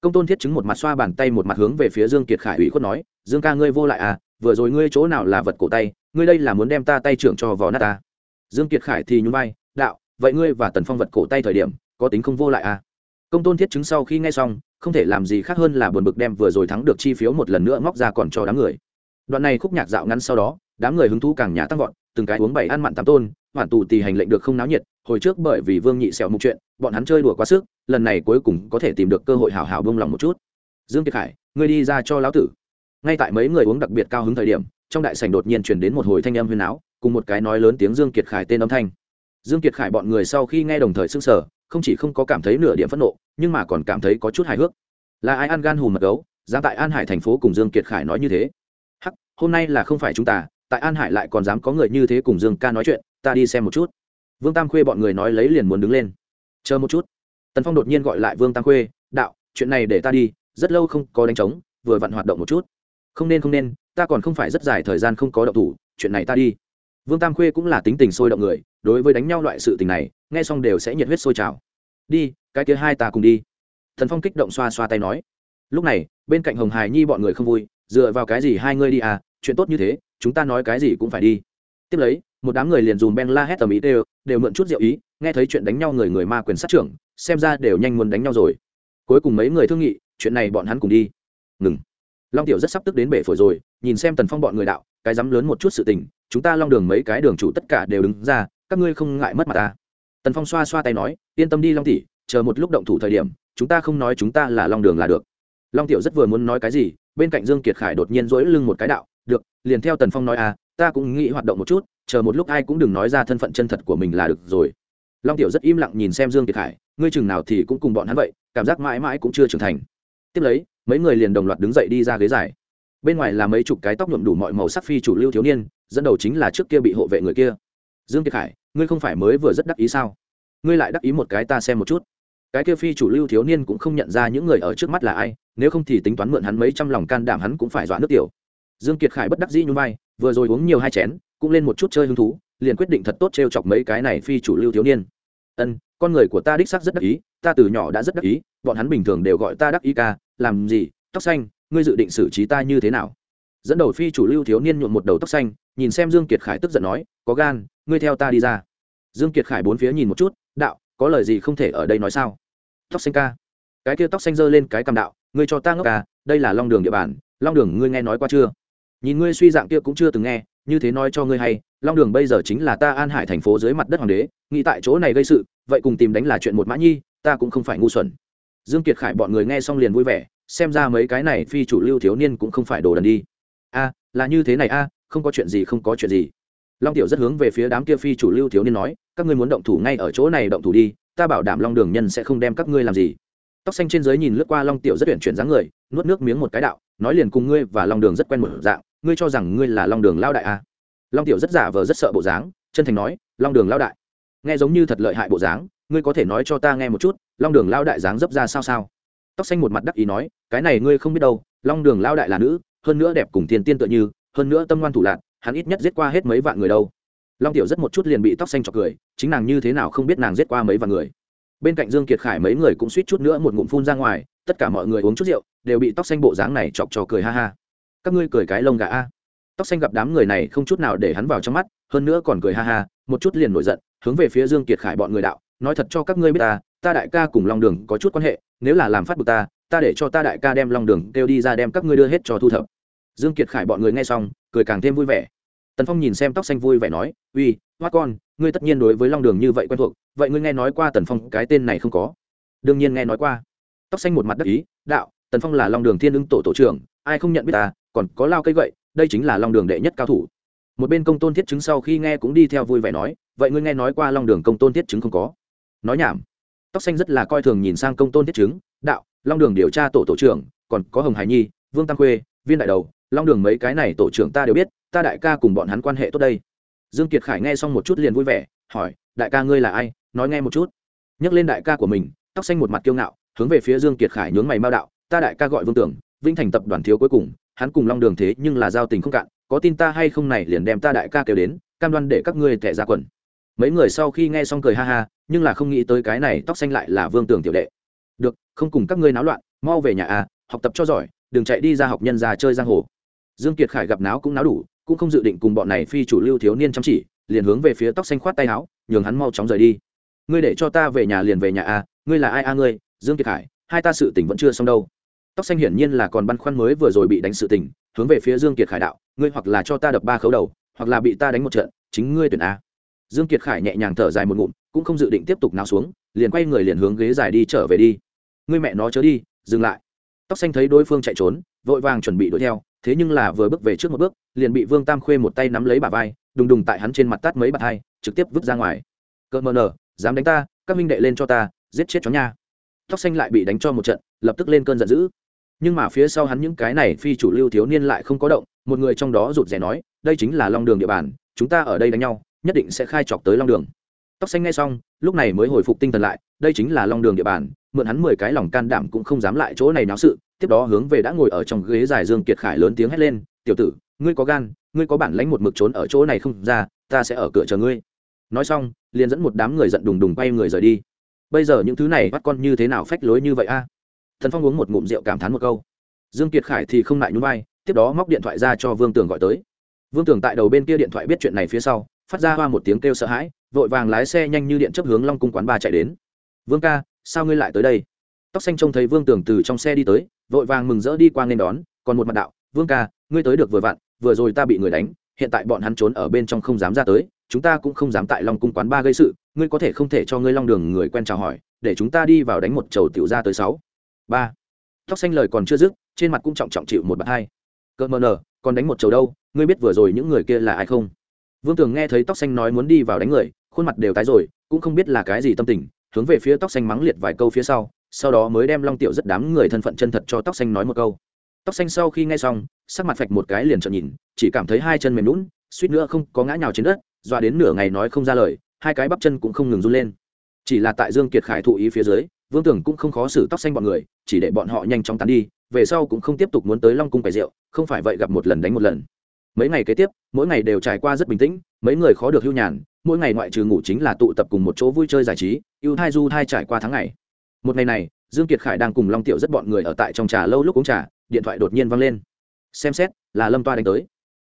Công tôn thiết chứng một mặt xoa bàn tay một mặt hướng về phía dương kiệt khải ủy khuất nói, dương ca ngươi vô lại à vừa rồi ngươi chỗ nào là vật cổ tay, ngươi đây là muốn đem ta tay trưởng cho vò nát ta. Dương kiệt khải thì nhún vai, đạo, vậy ngươi và tần phong vật cổ tay thời điểm, có tính không vô lại à? Công tôn thiết chứng sau khi nghe xong, không thể làm gì khác hơn là buồn bực đem vừa rồi thắng được chi phiếu một lần nữa móc ra còn cho đám người đoạn này khúc nhạc dạo ngắn sau đó, đám người hứng thú càng nhà tăng vọt, từng cái uống bảy ăn mặn tám tôn, hoàn tù tì hành lệnh được không náo nhiệt, hồi trước bởi vì vương nhị sẹo mục chuyện, bọn hắn chơi đùa quá sức, lần này cuối cùng có thể tìm được cơ hội hào hào bông lòng một chút. Dương kiệt khải, ngươi đi ra cho lão tử. Ngay tại mấy người uống đặc biệt cao hứng thời điểm, trong đại sảnh đột nhiên truyền đến một hồi thanh âm huyên áo, cùng một cái nói lớn tiếng dương kiệt khải tên âm thanh. Dương kiệt khải bọn người sau khi nghe đồng thời sưng sở không chỉ không có cảm thấy nửa điểm phẫn nộ, nhưng mà còn cảm thấy có chút hài hước. Là ai ăn gan hùm mật gấu, dám tại an hải thành phố cùng dương kiệt khải nói như thế? Hôm nay là không phải chúng ta, tại an hải lại còn dám có người như thế cùng dương ca nói chuyện, ta đi xem một chút. Vương tam khuê bọn người nói lấy liền muốn đứng lên. Chờ một chút. Tần phong đột nhiên gọi lại vương tam khuê, đạo, chuyện này để ta đi, rất lâu không có đánh trống, vừa vặn hoạt động một chút. Không nên không nên, ta còn không phải rất dài thời gian không có động thủ, chuyện này ta đi. Vương tam khuê cũng là tính tình sôi động người, đối với đánh nhau loại sự tình này, nghe xong đều sẽ nhiệt huyết sôi trào. Đi, cái kia hai ta cùng đi. Thần phong kích động xoa xoa tay nói. Lúc này, bên cạnh hồng hải nhi bọn người không vui, dựa vào cái gì hai ngươi đi à? Chuyện tốt như thế, chúng ta nói cái gì cũng phải đi. Tiếp lấy, một đám người liền dùm ben la hét tầm ý đều đều mượn chút rượu ý, nghe thấy chuyện đánh nhau người người ma quyền sát trưởng, xem ra đều nhanh muốn đánh nhau rồi. Cuối cùng mấy người thương nghị, chuyện này bọn hắn cùng đi. Ngừng. Long tiểu rất sắp tức đến bể phổi rồi, nhìn xem tần phong bọn người đạo, cái dám lớn một chút sự tình, chúng ta long đường mấy cái đường chủ tất cả đều đứng ra, các ngươi không ngại mất mặt ta. Tần phong xoa xoa tay nói, yên tâm đi long tỷ, chờ một lúc động thủ thời điểm, chúng ta không nói chúng ta là long đường là được. Long tiểu rất vừa muốn nói cái gì, bên cạnh dương kiệt khải đột nhiên dỗi lưng một cái đạo được, liền theo tần phong nói à ta cũng nghĩ hoạt động một chút, chờ một lúc ai cũng đừng nói ra thân phận chân thật của mình là được rồi. Long tiểu rất im lặng nhìn xem dương kiệt khải ngươi chừng nào thì cũng cùng bọn hắn vậy, cảm giác mãi mãi cũng chưa trưởng thành. Tiếp lấy, mấy người liền đồng loạt đứng dậy đi ra ghế dài. Bên ngoài là mấy chục cái tóc nhuộm đủ mọi màu sắc phi chủ lưu thiếu niên, dẫn đầu chính là trước kia bị hộ vệ người kia. Dương kiệt khải ngươi không phải mới vừa rất đắc ý sao? Ngươi lại đắc ý một cái ta xem một chút. Cái kia phi chủ lưu thiếu niên cũng không nhận ra những người ở trước mắt là ai, nếu không thì tính toán mượn hắn mấy trăm lòng can đảm hắn cũng phải dọa nước tiểu dương kiệt khải bất đắc dĩ nhún vai, vừa rồi uống nhiều hai chén, cũng lên một chút chơi hứng thú, liền quyết định thật tốt trêu chọc mấy cái này phi chủ lưu thiếu niên. Ân, con người của ta đích xác rất đắc ý, ta từ nhỏ đã rất đắc ý, bọn hắn bình thường đều gọi ta đắc ý ca, làm gì, tóc xanh, ngươi dự định xử trí ta như thế nào? Dẫn đầu phi chủ lưu thiếu niên nhuộm một đầu tóc xanh, nhìn xem dương kiệt khải tức giận nói, có gan, ngươi theo ta đi ra. Dương kiệt khải bốn phía nhìn một chút, đạo, có lời gì không thể ở đây nói sao? Tóc xanh ca. Cái kia tóc xanh giơ lên cái cầm đạo, ngươi cho ta ngốc ca, đây là long đường địa bàn, long đường ngươi nghe nói qua chưa? Nhìn ngươi suy dạng kia cũng chưa từng nghe, như thế nói cho ngươi hay, long đường bây giờ chính là ta an hải thành phố dưới mặt đất hoàng đế, nghĩ tại chỗ này gây sự, vậy cùng tìm đánh là chuyện một mã nhi, ta cũng không phải ngu xuẩn. Dương kiệt khải bọn người nghe xong liền vui vẻ, xem ra mấy cái này phi chủ lưu thiếu niên cũng không phải đồ đần đi. A, là như thế này a, không có chuyện gì không có chuyện gì. Long tiểu rất hướng về phía đám kia phi chủ lưu thiếu niên nói, các ngươi muốn động thủ ngay ở chỗ này động thủ đi, ta bảo đảm long đường nhân sẽ không đem các ngươi làm gì. Tóc xanh trên dưới nhìn lướt qua long tiểu rất tuyển chuyển dáng người, nuốt nước miếng một cái đạo nói liền cùng ngươi và long đường rất quen một dạng, ngươi cho rằng ngươi là long đường lao đại à? long tiểu rất giả vờ rất sợ bộ dáng, chân thành nói, long đường lao đại. Nghe giống như thật lợi hại bộ dáng, ngươi có thể nói cho ta nghe một chút, long đường lao đại dáng dấp ra sao sao? Tóc xanh một mặt đắc ý nói, cái này ngươi không biết đâu, long đường lao đại là nữ, hơn nữa đẹp cùng tiền tiên tựa như, hơn nữa tâm ngoan thủ lạc hắn ít nhất giết qua hết mấy vạn người đâu. Long tiểu rất một chút liền bị tóc xanh chọc cười, chính nàng như thế nào không biết nàng giết qua mấy vạn người bên cạnh dương kiệt khải mấy người cũng suýt chút nữa một ngụm phun ra ngoài, tất cả mọi người uống chút rượu, đều bị tóc xanh bộ dáng này chọc cho cười ha ha. Các ngươi cười cái lông gà a. Tóc xanh gặp đám người này không chút nào để hắn vào trong mắt, hơn nữa còn cười ha ha, một chút liền nổi giận, hướng về phía dương kiệt khải bọn người đạo, nói thật cho các ngươi biết ta ta đại ca cùng long đường có chút quan hệ, nếu là làm phát bực ta ta để cho ta đại ca đem long đường kêu đi ra đem các ngươi đưa hết cho thu thập. Dương kiệt khải bọn người nghe xong, cười càng thêm vui vẻ tần phong nhìn xem tóc xanh vui vẻ nói, uy, hoa con, ngươi tất nhiên đối với long đường như vậy quen thuộc, vậy ngươi nghe nói qua tần phong, cái tên này không có? Đương nhiên nghe nói qua. Tóc xanh một mặt đắc ý, đạo, tần phong là long đường thiên ứng tổ tổ trưởng, ai không nhận biết ta, còn có lao cây gậy, đây chính là long đường đệ nhất cao thủ. Một bên công tôn thiết chứng sau khi nghe cũng đi theo vui vẻ nói, vậy ngươi nghe nói qua long đường công tôn thiết chứng không có? Nói nhảm. Tóc xanh rất là coi thường nhìn sang công tôn thiết chứng, đạo, long đường điều tra tổ tổ trưởng, còn có hồng hải nhi, vương Tam khuê, viên đại đầu long đường mấy cái này tổ trưởng ta đều biết, ta đại ca cùng bọn hắn quan hệ tốt đây. Dương kiệt khải nghe xong một chút liền vui vẻ, hỏi, đại ca ngươi là ai? Nói nghe một chút. Nhắc lên đại ca của mình, tóc xanh một mặt kiêu ngạo, hướng về phía dương kiệt khải nhướng mày mao đạo, ta đại ca gọi vương tưởng vinh thành tập đoàn thiếu cuối cùng, hắn cùng long đường thế nhưng là giao tình không cạn, có tin ta hay không này liền đem ta đại ca kêu đến, cam đoan để các ngươi thẻ ra quần. Mấy người sau khi nghe xong cười ha ha, nhưng là không nghĩ tới cái này tóc xanh lại là vương tưởng tiểu đệ. Được, không cùng các ngươi náo loạn, mau về nhà à học tập cho giỏi, đừng chạy đi ra học nhân ra chơi giang hồ dương kiệt khải gặp náo cũng náo đủ, cũng không dự định cùng bọn này phi chủ lưu thiếu niên chăm chỉ, liền hướng về phía tóc xanh khoát tay áo, nhường hắn mau chóng rời đi. Ngươi để cho ta về nhà liền về nhà à ngươi là ai a ngươi? Dương kiệt khải, hai ta sự tình vẫn chưa xong đâu. Tóc xanh hiển nhiên là còn băn khoăn mới vừa rồi bị đánh sự tình, hướng về phía dương kiệt khải đạo, ngươi hoặc là cho ta đập ba khấu đầu, hoặc là bị ta đánh một trận, chính ngươi tuyển a. Dương kiệt khải nhẹ nhàng thở dài một ngụm, cũng không dự định tiếp tục náo xuống, liền quay người liền hướng ghế dài đi trở về đi. Ngươi mẹ nó chớ đi, dừng lại. Tóc xanh thấy đối phương chạy trốn, vội vàng chuẩn bị đuổi theo thế nhưng là vừa bước về trước một bước, liền bị vương tam khuê một tay nắm lấy bà vai, đùng đùng tại hắn trên mặt tát mấy bạt hai, trực tiếp vứt ra ngoài. Cợt mờ nở dám đánh ta, các minh đệ lên cho ta, giết chết chó nha. Tóc xanh lại bị đánh cho một trận, lập tức lên cơn giận dữ. Nhưng mà phía sau hắn những cái này phi chủ lưu thiếu niên lại không có động, một người trong đó rụt rè nói, đây chính là long đường địa bàn, chúng ta ở đây đánh nhau, nhất định sẽ khai chọc tới long đường. Tóc xanh ngay xong, lúc này mới hồi phục tinh thần lại đây chính là long đường địa bàn, mượn hắn mười cái lòng can đảm cũng không dám lại chỗ này náo sự, tiếp đó hướng về đã ngồi ở trong ghế dài dương kiệt khải lớn tiếng hét lên, tiểu tử, ngươi có gan, ngươi có bản lãnh một mực trốn ở chỗ này không ra, ta sẽ ở cửa chờ ngươi. Nói xong, liền dẫn một đám người giận đùng đùng quay người rời đi. Bây giờ những thứ này bắt con như thế nào phách lối như vậy a? Thần phong uống một ngụm rượu cảm thán một câu. Dương kiệt khải thì không lại nhún vai, tiếp đó móc điện thoại ra cho vương tường gọi tới. Vương tường tại đầu bên kia điện thoại biết chuyện này phía sau, phát ra hoa một tiếng kêu sợ hãi, vội vàng lái xe nhanh như điện chấp hướng long cung quán ba chạy đến vương ca, sao ngươi lại tới đây? Tóc xanh trông thấy vương Tưởng từ trong xe đi tới, vội vàng mừng rỡ đi qua nên đón, còn một mặt đạo, vương ca, ngươi tới được vừa vặn, vừa rồi ta bị người đánh, hiện tại bọn hắn trốn ở bên trong không dám ra tới, chúng ta cũng không dám tại long cung quán ba gây sự, ngươi có thể không thể cho ngươi long đường người quen chào hỏi, để chúng ta đi vào đánh một chầu tiểu ra tới sáu. Ba. Tóc xanh lời còn chưa dứt, trên mặt cũng trọng trọng chịu một bạt hai. Cỡ mờ nờ, còn đánh một chầu đâu, ngươi biết vừa rồi những người kia là ai không? Vương tường nghe thấy tóc xanh nói muốn đi vào đánh người, khuôn mặt đều tái rồi, cũng không biết là cái gì tâm tình hướng về phía tóc xanh mắng liệt vài câu phía sau sau đó mới đem long tiểu rất đám người thân phận chân thật cho tóc xanh nói một câu. Tóc xanh sau khi nghe xong, sắc mặt phạch một cái liền trợn nhìn, chỉ cảm thấy hai chân mềm lún suýt nữa không có ngã nhào trên đất, dọa đến nửa ngày nói không ra lời, hai cái bắp chân cũng không ngừng run lên. Chỉ là tại dương kiệt khải thụ ý phía dưới, vương tưởng cũng không khó xử tóc xanh bọn người, chỉ để bọn họ nhanh chóng tán đi, về sau cũng không tiếp tục muốn tới long cung cải rượu, không phải vậy gặp một lần đánh một lần. Mấy ngày kế tiếp, mỗi ngày đều trải qua rất bình tĩnh, mấy người khó được hưu nhàn mỗi ngày ngoại trừ ngủ chính là tụ tập cùng một chỗ vui chơi giải trí, ưu thai du thai trải qua tháng ngày. Một ngày này, dương kiệt khải đang cùng long tiểu rất bọn người ở tại trong trà lâu lúc uống trà, điện thoại đột nhiên vang lên. Xem xét, là lâm toa đánh tới.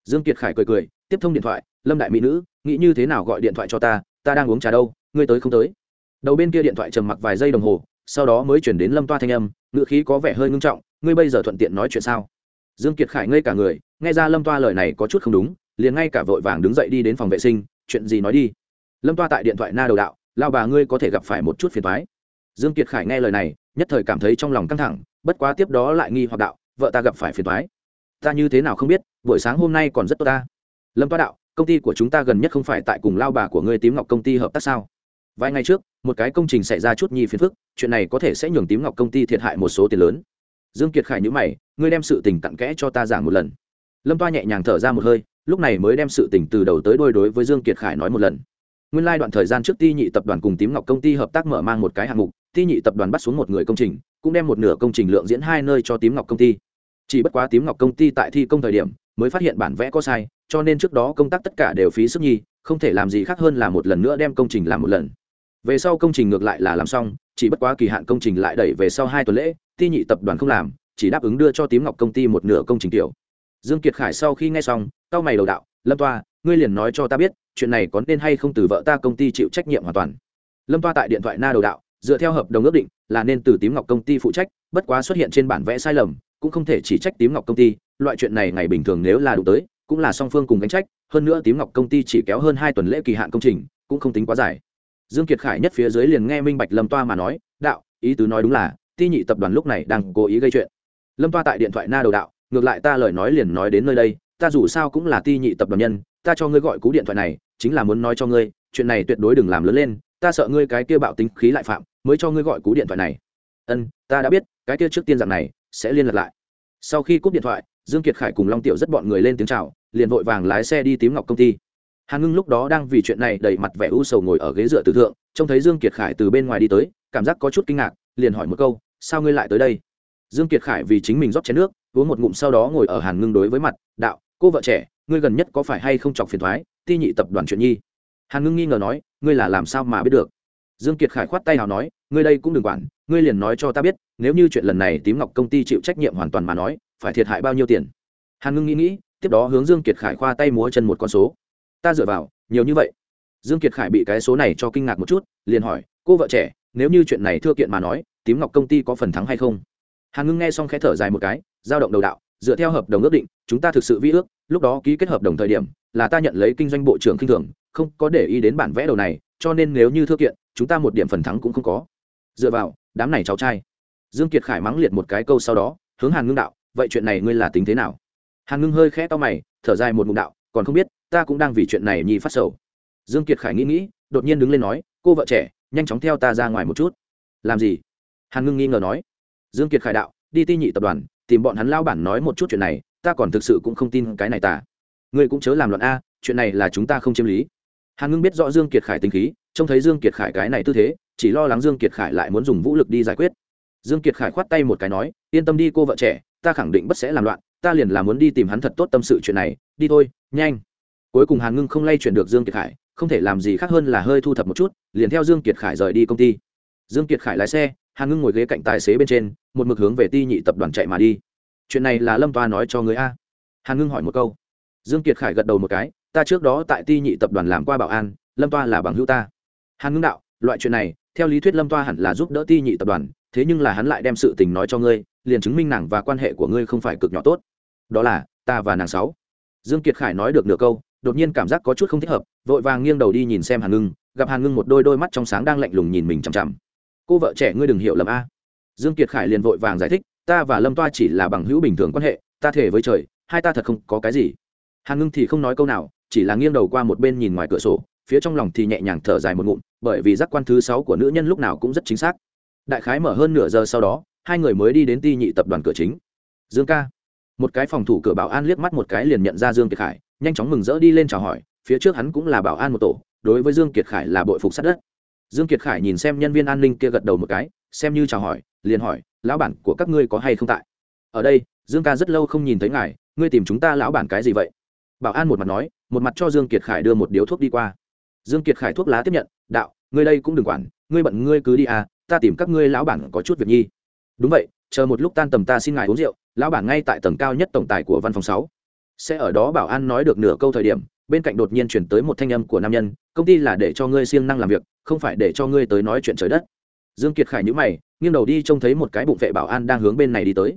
Dương kiệt khải cười cười, tiếp thông điện thoại, lâm đại mỹ nữ, nghĩ như thế nào gọi điện thoại cho ta ta đang uống trà đâu, ngươi tới không tới? Đầu bên kia điện thoại trầm mặc vài giây đồng hồ, sau đó mới chuyển đến lâm toa thanh âm, ngữ khí có vẻ hơi ngưng trọng, ngươi bây giờ thuận tiện nói chuyện sao? Dương kiệt khải ngây cả người, nghe ra lâm toa lời này có chút không đúng, liền ngay cả vội vàng đứng dậy đi đến phòng vệ sinh chuyện gì nói đi. Lâm toa tại điện thoại na đầu đạo lao bà ngươi có thể gặp phải một chút phiền thoái dương kiệt khải nghe lời này, nhất thời cảm thấy trong lòng căng thẳng, bất quá tiếp đó lại nghi hoặc đạo, vợ ta gặp phải phiền thoái ta như thế nào không biết, buổi sáng hôm nay còn rất tốt ta. Lâm toa đạo, công ty của chúng ta gần nhất không phải tại cùng lao bà của ngươi tím ngọc công ty hợp tác sao? Vài ngày trước, một cái công trình xảy ra chút nhi phiền phức, chuyện này có thể sẽ nhường tím ngọc công ty thiệt hại một số tiền lớn. Dương kiệt khải nhữ mày, ngươi đem sự tình cặn kẽ cho ta giảng một lần. Lâm toa nhẹ nhàng thở ra một hơi lúc này mới đem sự tình từ đầu tới đôi đối với dương kiệt khải nói một lần. Nguyên lai đoạn thời gian trước ti nhị tập đoàn cùng tím ngọc công ty hợp tác mở mang một cái hạng mục, ti nhị tập đoàn bắt xuống một người công trình, cũng đem một nửa công trình lượng diễn hai nơi cho tím ngọc công ty. Chỉ bất quá tím ngọc công ty tại thi công thời điểm, mới phát hiện bản vẽ có sai, cho nên trước đó công tác tất cả đều phí sức nhi, không thể làm gì khác hơn là một lần nữa đem công trình làm một lần. Về sau công trình ngược lại là làm xong, chỉ bất quá kỳ hạn công trình lại đẩy về sau hai tuần lễ, ti nhị tập đoàn không làm, chỉ đáp ứng đưa cho tím ngọc công ty một nửa công trình tiểu dương kiệt khải sau khi nghe xong, cau mày đầu đạo, lâm toa, ngươi liền nói cho ta biết, chuyện này có nên hay không từ vợ ta công ty chịu trách nhiệm hoàn toàn? Lâm toa tại điện thoại na đầu đạo, dựa theo hợp đồng ước định, là nên từ tím ngọc công ty phụ trách, bất quá xuất hiện trên bản vẽ sai lầm, cũng không thể chỉ trách tím ngọc công ty, loại chuyện này ngày bình thường nếu là đủ tới, cũng là song phương cùng gánh trách, hơn nữa tím ngọc công ty chỉ kéo hơn hai tuần lễ kỳ hạn công trình, cũng không tính quá dài. Dương kiệt khải nhất phía dưới liền nghe minh bạch lâm toa mà nói, đạo, ý tứ nói đúng là, ti nhị tập đoàn lúc này đang cố ý gây chuyện. Lâm toa tại điện thoại na đầu đạo ngược lại ta lời nói liền nói đến nơi đây, ta dù sao cũng là ti nhị tập đoàn nhân, ta cho ngươi gọi cú điện thoại này, chính là muốn nói cho ngươi, chuyện này tuyệt đối đừng làm lớn lên, ta sợ ngươi cái kia bạo tính khí lại phạm, mới cho ngươi gọi cú điện thoại này. Ân, ta đã biết, cái kia trước tiên dạng này, sẽ liên lạc lại. Sau khi cúp điện thoại, dương kiệt khải cùng long tiểu rất bọn người lên tiếng chào, liền vội vàng lái xe đi tím ngọc công ty. Hàn ngưng lúc đó đang vì chuyện này đầy mặt vẻ u sầu ngồi ở ghế dựa từ thượng, trông thấy dương kiệt khải từ bên ngoài đi tới, cảm giác có chút kinh ngạc, liền hỏi một câu, sao ngươi lại tới đây? Dương kiệt khải vì chính mình rót chén nước uống một ngụm sau đó ngồi ở hàn ngưng đối với mặt, đạo, cô vợ trẻ, ngươi gần nhất có phải hay không chọc phiền thoái, ti nhị tập đoàn chuyện nhi? Hàn ngưng nghi ngờ nói, ngươi là làm sao mà biết được? Dương kiệt khải khoát tay nào nói, ngươi đây cũng đừng quản, ngươi liền nói cho ta biết, nếu như chuyện lần này tím ngọc công ty chịu trách nhiệm hoàn toàn mà nói, phải thiệt hại bao nhiêu tiền? Hàn ngưng nghĩ nghĩ, tiếp đó hướng dương kiệt khải khoa tay múa chân một con số, ta dựa vào, nhiều như vậy. Dương kiệt khải bị cái số này cho kinh ngạc một chút, liền hỏi, cô vợ trẻ, nếu như chuyện này thưa kiện mà nói, tím ngọc công ty có phần thắng hay không? Hàn ngưng nghe xong khẽ thở dài một cái, giao động đầu đạo, dựa theo hợp đồng ước định, chúng ta thực sự vi ước, lúc đó ký kết hợp đồng thời điểm, là ta nhận lấy kinh doanh bộ trưởng kinh thường, không có để ý đến bản vẽ đầu này, cho nên nếu như thưa kiện, chúng ta một điểm phần thắng cũng không có. Dựa vào, đám này cháu trai. Dương kiệt khải mắng liệt một cái câu sau đó, hướng hàn ngưng đạo, vậy chuyện này ngươi là tính thế nào? Hàn ngưng hơi khẽ to mày, thở dài một ngụm đạo, còn không biết, ta cũng đang vì chuyện này nhi phát sầu. Dương kiệt khải nghĩ nghĩ, đột nhiên đứng lên nói, cô vợ trẻ, nhanh chóng theo ta ra ngoài một chút. Làm gì? Hàn ngưng nghi ngờ nói dương kiệt khải đạo, đi ti nhị tập đoàn, tìm bọn hắn lao bản nói một chút chuyện này, ta còn thực sự cũng không tin cái này ta. Ngươi cũng chớ làm loạn a, chuyện này là chúng ta không chiếm lý. Hàn ngưng biết rõ dương kiệt khải tính khí, trông thấy dương kiệt khải cái này tư thế, chỉ lo lắng dương kiệt khải lại muốn dùng vũ lực đi giải quyết. Dương kiệt khải khoát tay một cái nói, yên tâm đi cô vợ trẻ, ta khẳng định bất sẽ làm loạn, ta liền là muốn đi tìm hắn thật tốt tâm sự chuyện này, đi thôi, nhanh. Cuối cùng hàn ngưng không lay chuyển được dương kiệt khải, không thể làm gì khác hơn là hơi thu thập một chút, liền theo dương kiệt khải rời đi công ty dương kiệt khải lái xe hàn ngưng ngồi ghế cạnh tài xế bên trên, một mực hướng về ti nhị tập đoàn chạy mà đi. Chuyện này là lâm toa nói cho người a. Hàn ngưng hỏi một câu. Dương kiệt khải gật đầu một cái, ta trước đó tại ti nhị tập đoàn làm qua bảo an, lâm toa là bằng hữu ta. Hàn ngưng đạo, loại chuyện này, theo lý thuyết lâm toa hẳn là giúp đỡ ti nhị tập đoàn, thế nhưng là hắn lại đem sự tình nói cho ngươi, liền chứng minh nàng và quan hệ của ngươi không phải cực nhỏ tốt. Đó là, ta và nàng sáu. Dương kiệt khải nói được nửa câu, đột nhiên cảm giác có chút không thích hợp, vội vàng nghiêng đầu đi nhìn xem hàn ngưng, gặp hàn ngưng một đôi đôi mắt trong sáng đang lạnh lùng nhìn mình chằm chằm cô vợ trẻ ngươi đừng hiểu lầm a. Dương kiệt khải liền vội vàng giải thích, ta và lâm toa chỉ là bằng hữu bình thường quan hệ, ta thể với trời, hai ta thật không có cái gì. Hàn ngưng thì không nói câu nào, chỉ là nghiêng đầu qua một bên nhìn ngoài cửa sổ, phía trong lòng thì nhẹ nhàng thở dài một ngụm, bởi vì giác quan thứ sáu của nữ nhân lúc nào cũng rất chính xác. Đại khái mở hơn nửa giờ sau đó, hai người mới đi đến ti nhị tập đoàn cửa chính. Dương ca. Một cái phòng thủ cửa bảo an liếc mắt một cái liền nhận ra dương kiệt khải, nhanh chóng mừng rỡ đi lên chào hỏi, phía trước hắn cũng là bảo an một tổ, đối với dương kiệt khải là bội phục sát đất dương kiệt khải nhìn xem nhân viên an ninh kia gật đầu một cái, xem như chào hỏi, liền hỏi, lão bản của các ngươi có hay không tại? Ở đây, dương ca rất lâu không nhìn thấy ngài, ngươi tìm chúng ta lão bản cái gì vậy? Bảo an một mặt nói, một mặt cho dương kiệt khải đưa một điếu thuốc đi qua. Dương kiệt khải thuốc lá tiếp nhận, đạo, ngươi đây cũng đừng quản, ngươi bận ngươi cứ đi à ta tìm các ngươi lão bản có chút việc nhi. Đúng vậy, chờ một lúc tan tầm ta xin ngài uống rượu, lão bản ngay tại tầng cao nhất tổng tài của văn phòng sáu. Sẽ ở đó bảo an nói được nửa câu thời điểm bên cạnh đột nhiên chuyển tới một thanh âm của nam nhân, công ty là để cho ngươi siêng năng làm việc, không phải để cho ngươi tới nói chuyện trời đất. Dương kiệt khải nhíu mày, nghiêng đầu đi trông thấy một cái bụng vệ bảo an đang hướng bên này đi tới.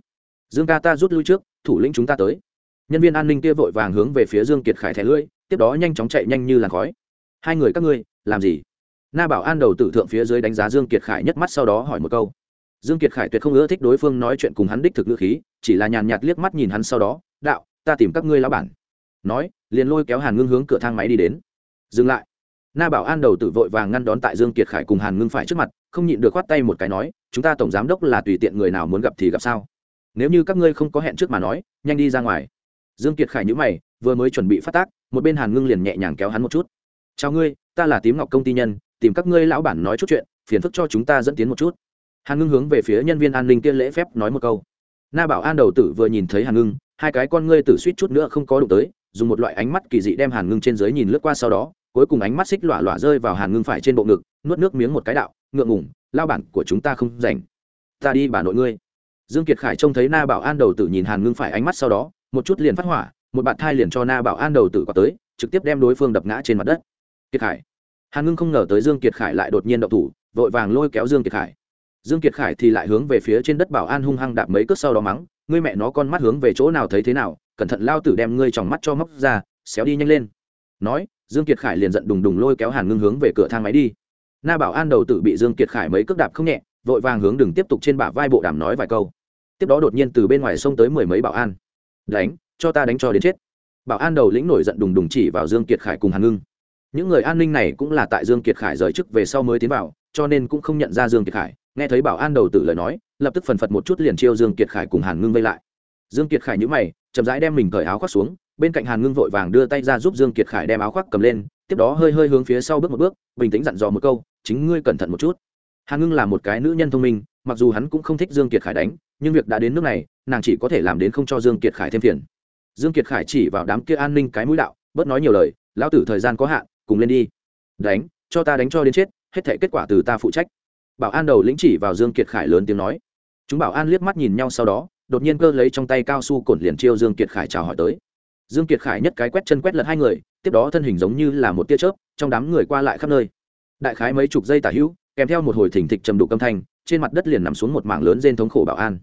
Dương ca ta rút lui trước, thủ lĩnh chúng ta tới. Nhân viên an ninh kia vội vàng hướng về phía dương kiệt khải thẻ lưỡi, tiếp đó nhanh chóng chạy nhanh như làn khói. Hai người các ngươi, làm gì? Na bảo an đầu tử thượng phía dưới đánh giá dương kiệt khải nhất mắt sau đó hỏi một câu. Dương kiệt khải tuyệt không ưa thích đối phương nói chuyện cùng hắn đích thực ngữ khí, chỉ là nhàn nhạt liếc mắt nhìn hắn sau đó, đạo, ta tìm các ngươi lão bản nói, liền lôi kéo hàn ngưng hướng cửa thang máy đi đến. Dừng lại. Na bảo an đầu tử vội vàng ngăn đón tại dương kiệt khải cùng hàn ngưng phải trước mặt, không nhịn được khoát tay một cái nói, chúng ta tổng giám đốc là tùy tiện người nào muốn gặp thì gặp sao? Nếu như các ngươi không có hẹn trước mà nói, nhanh đi ra ngoài. Dương kiệt khải nhữ mày, vừa mới chuẩn bị phát tác, một bên hàn ngưng liền nhẹ nhàng kéo hắn một chút. Chào ngươi, ta là tím ngọc công ty nhân, tìm các ngươi lão bản nói chút chuyện, phiền phức cho chúng ta dẫn tiến một chút. Hàn ngưng hướng về phía nhân viên an ninh kia lễ phép nói một câu. Na bảo an đầu tử vừa nhìn thấy hàn ngưng, hai cái con ngươi tử suýt chút nữa không có đụng tới dùng một loại ánh mắt kỳ dị đem hàn ngưng trên dưới nhìn lướt qua sau đó, cuối cùng ánh mắt xích lọa lọa rơi vào hàn ngưng phải trên bộ ngực, nuốt nước miếng một cái đạo, ngượng ngủng lao bản của chúng ta không rảnh. Ta đi bà nội ngươi. Dương kiệt khải trông thấy na bảo an đầu tử nhìn hàn ngưng phải ánh mắt sau đó, một chút liền phát hỏa, một bạn thai liền cho na bảo an đầu tử qua tới, trực tiếp đem đối phương đập ngã trên mặt đất. Kiệt khải. Hàn ngưng không ngờ tới dương kiệt khải lại đột nhiên động thủ, vội vàng lôi kéo dương kiệt khải. Dương kiệt khải thì lại hướng về phía trên đất bảo an hung hăng đạp mấy cước sau đó mắng, ngươi mẹ nó con mắt hướng về chỗ nào thấy thế nào cẩn thận lao tử đem ngươi tròng mắt cho móc ra, xéo đi nhanh lên. Nói, dương kiệt khải liền giận đùng đùng lôi kéo hàn ngưng hướng về cửa thang máy đi. Na bảo an đầu tử bị dương kiệt khải mấy cước đạp không nhẹ, vội vàng hướng đừng tiếp tục trên bả vai bộ đàm nói vài câu. Tiếp đó đột nhiên từ bên ngoài xông tới mười mấy bảo an. Đánh, cho ta đánh cho đến chết. Bảo an đầu lĩnh nổi giận đùng đùng chỉ vào dương kiệt khải cùng hàn ngưng. Những người an ninh này cũng là tại dương kiệt khải rời chức về sau mới tiến vào, cho nên cũng không nhận ra dương kiệt khải. Nghe thấy bảo an đầu tử lời nói, lập tức phần phật một chút liền chiêu dương kiệt khải cùng hàn ngưng vây lại dương kiệt khải nhíu mày, chậm rãi đem mình cởi áo khoác xuống, bên cạnh hàn ngưng vội vàng đưa tay ra giúp dương kiệt khải đem áo khoác cầm lên, tiếp đó hơi hơi hướng phía sau bước một bước, bình tĩnh dặn dò một câu, chính ngươi cẩn thận một chút. Hàn ngưng là một cái nữ nhân thông minh, mặc dù hắn cũng không thích dương kiệt khải đánh, nhưng việc đã đến nước này, nàng chỉ có thể làm đến không cho dương kiệt khải thêm phiền. Dương kiệt khải chỉ vào đám kia an ninh cái mũi đạo, bớt nói nhiều lời, lão tử thời gian có hạn, cùng lên đi. Đánh, cho ta đánh cho đến chết, hết thể kết quả từ ta phụ trách. Bảo an đầu lĩnh chỉ vào dương kiệt khải lớn tiếng nói. Chúng bảo an liếc mắt nhìn nhau sau đó đột nhiên cơ lấy trong tay cao su cổn liền chiêu dương kiệt khải chào hỏi tới. Dương kiệt khải nhất cái quét chân quét lật hai người, tiếp đó thân hình giống như là một tia chớp, trong đám người qua lại khắp nơi. Đại khái mấy chục giây tả hữu, kèm theo một hồi thỉnh thịch trầm đục âm thanh, trên mặt đất liền nằm xuống một mảng lớn rên thống khổ bảo an.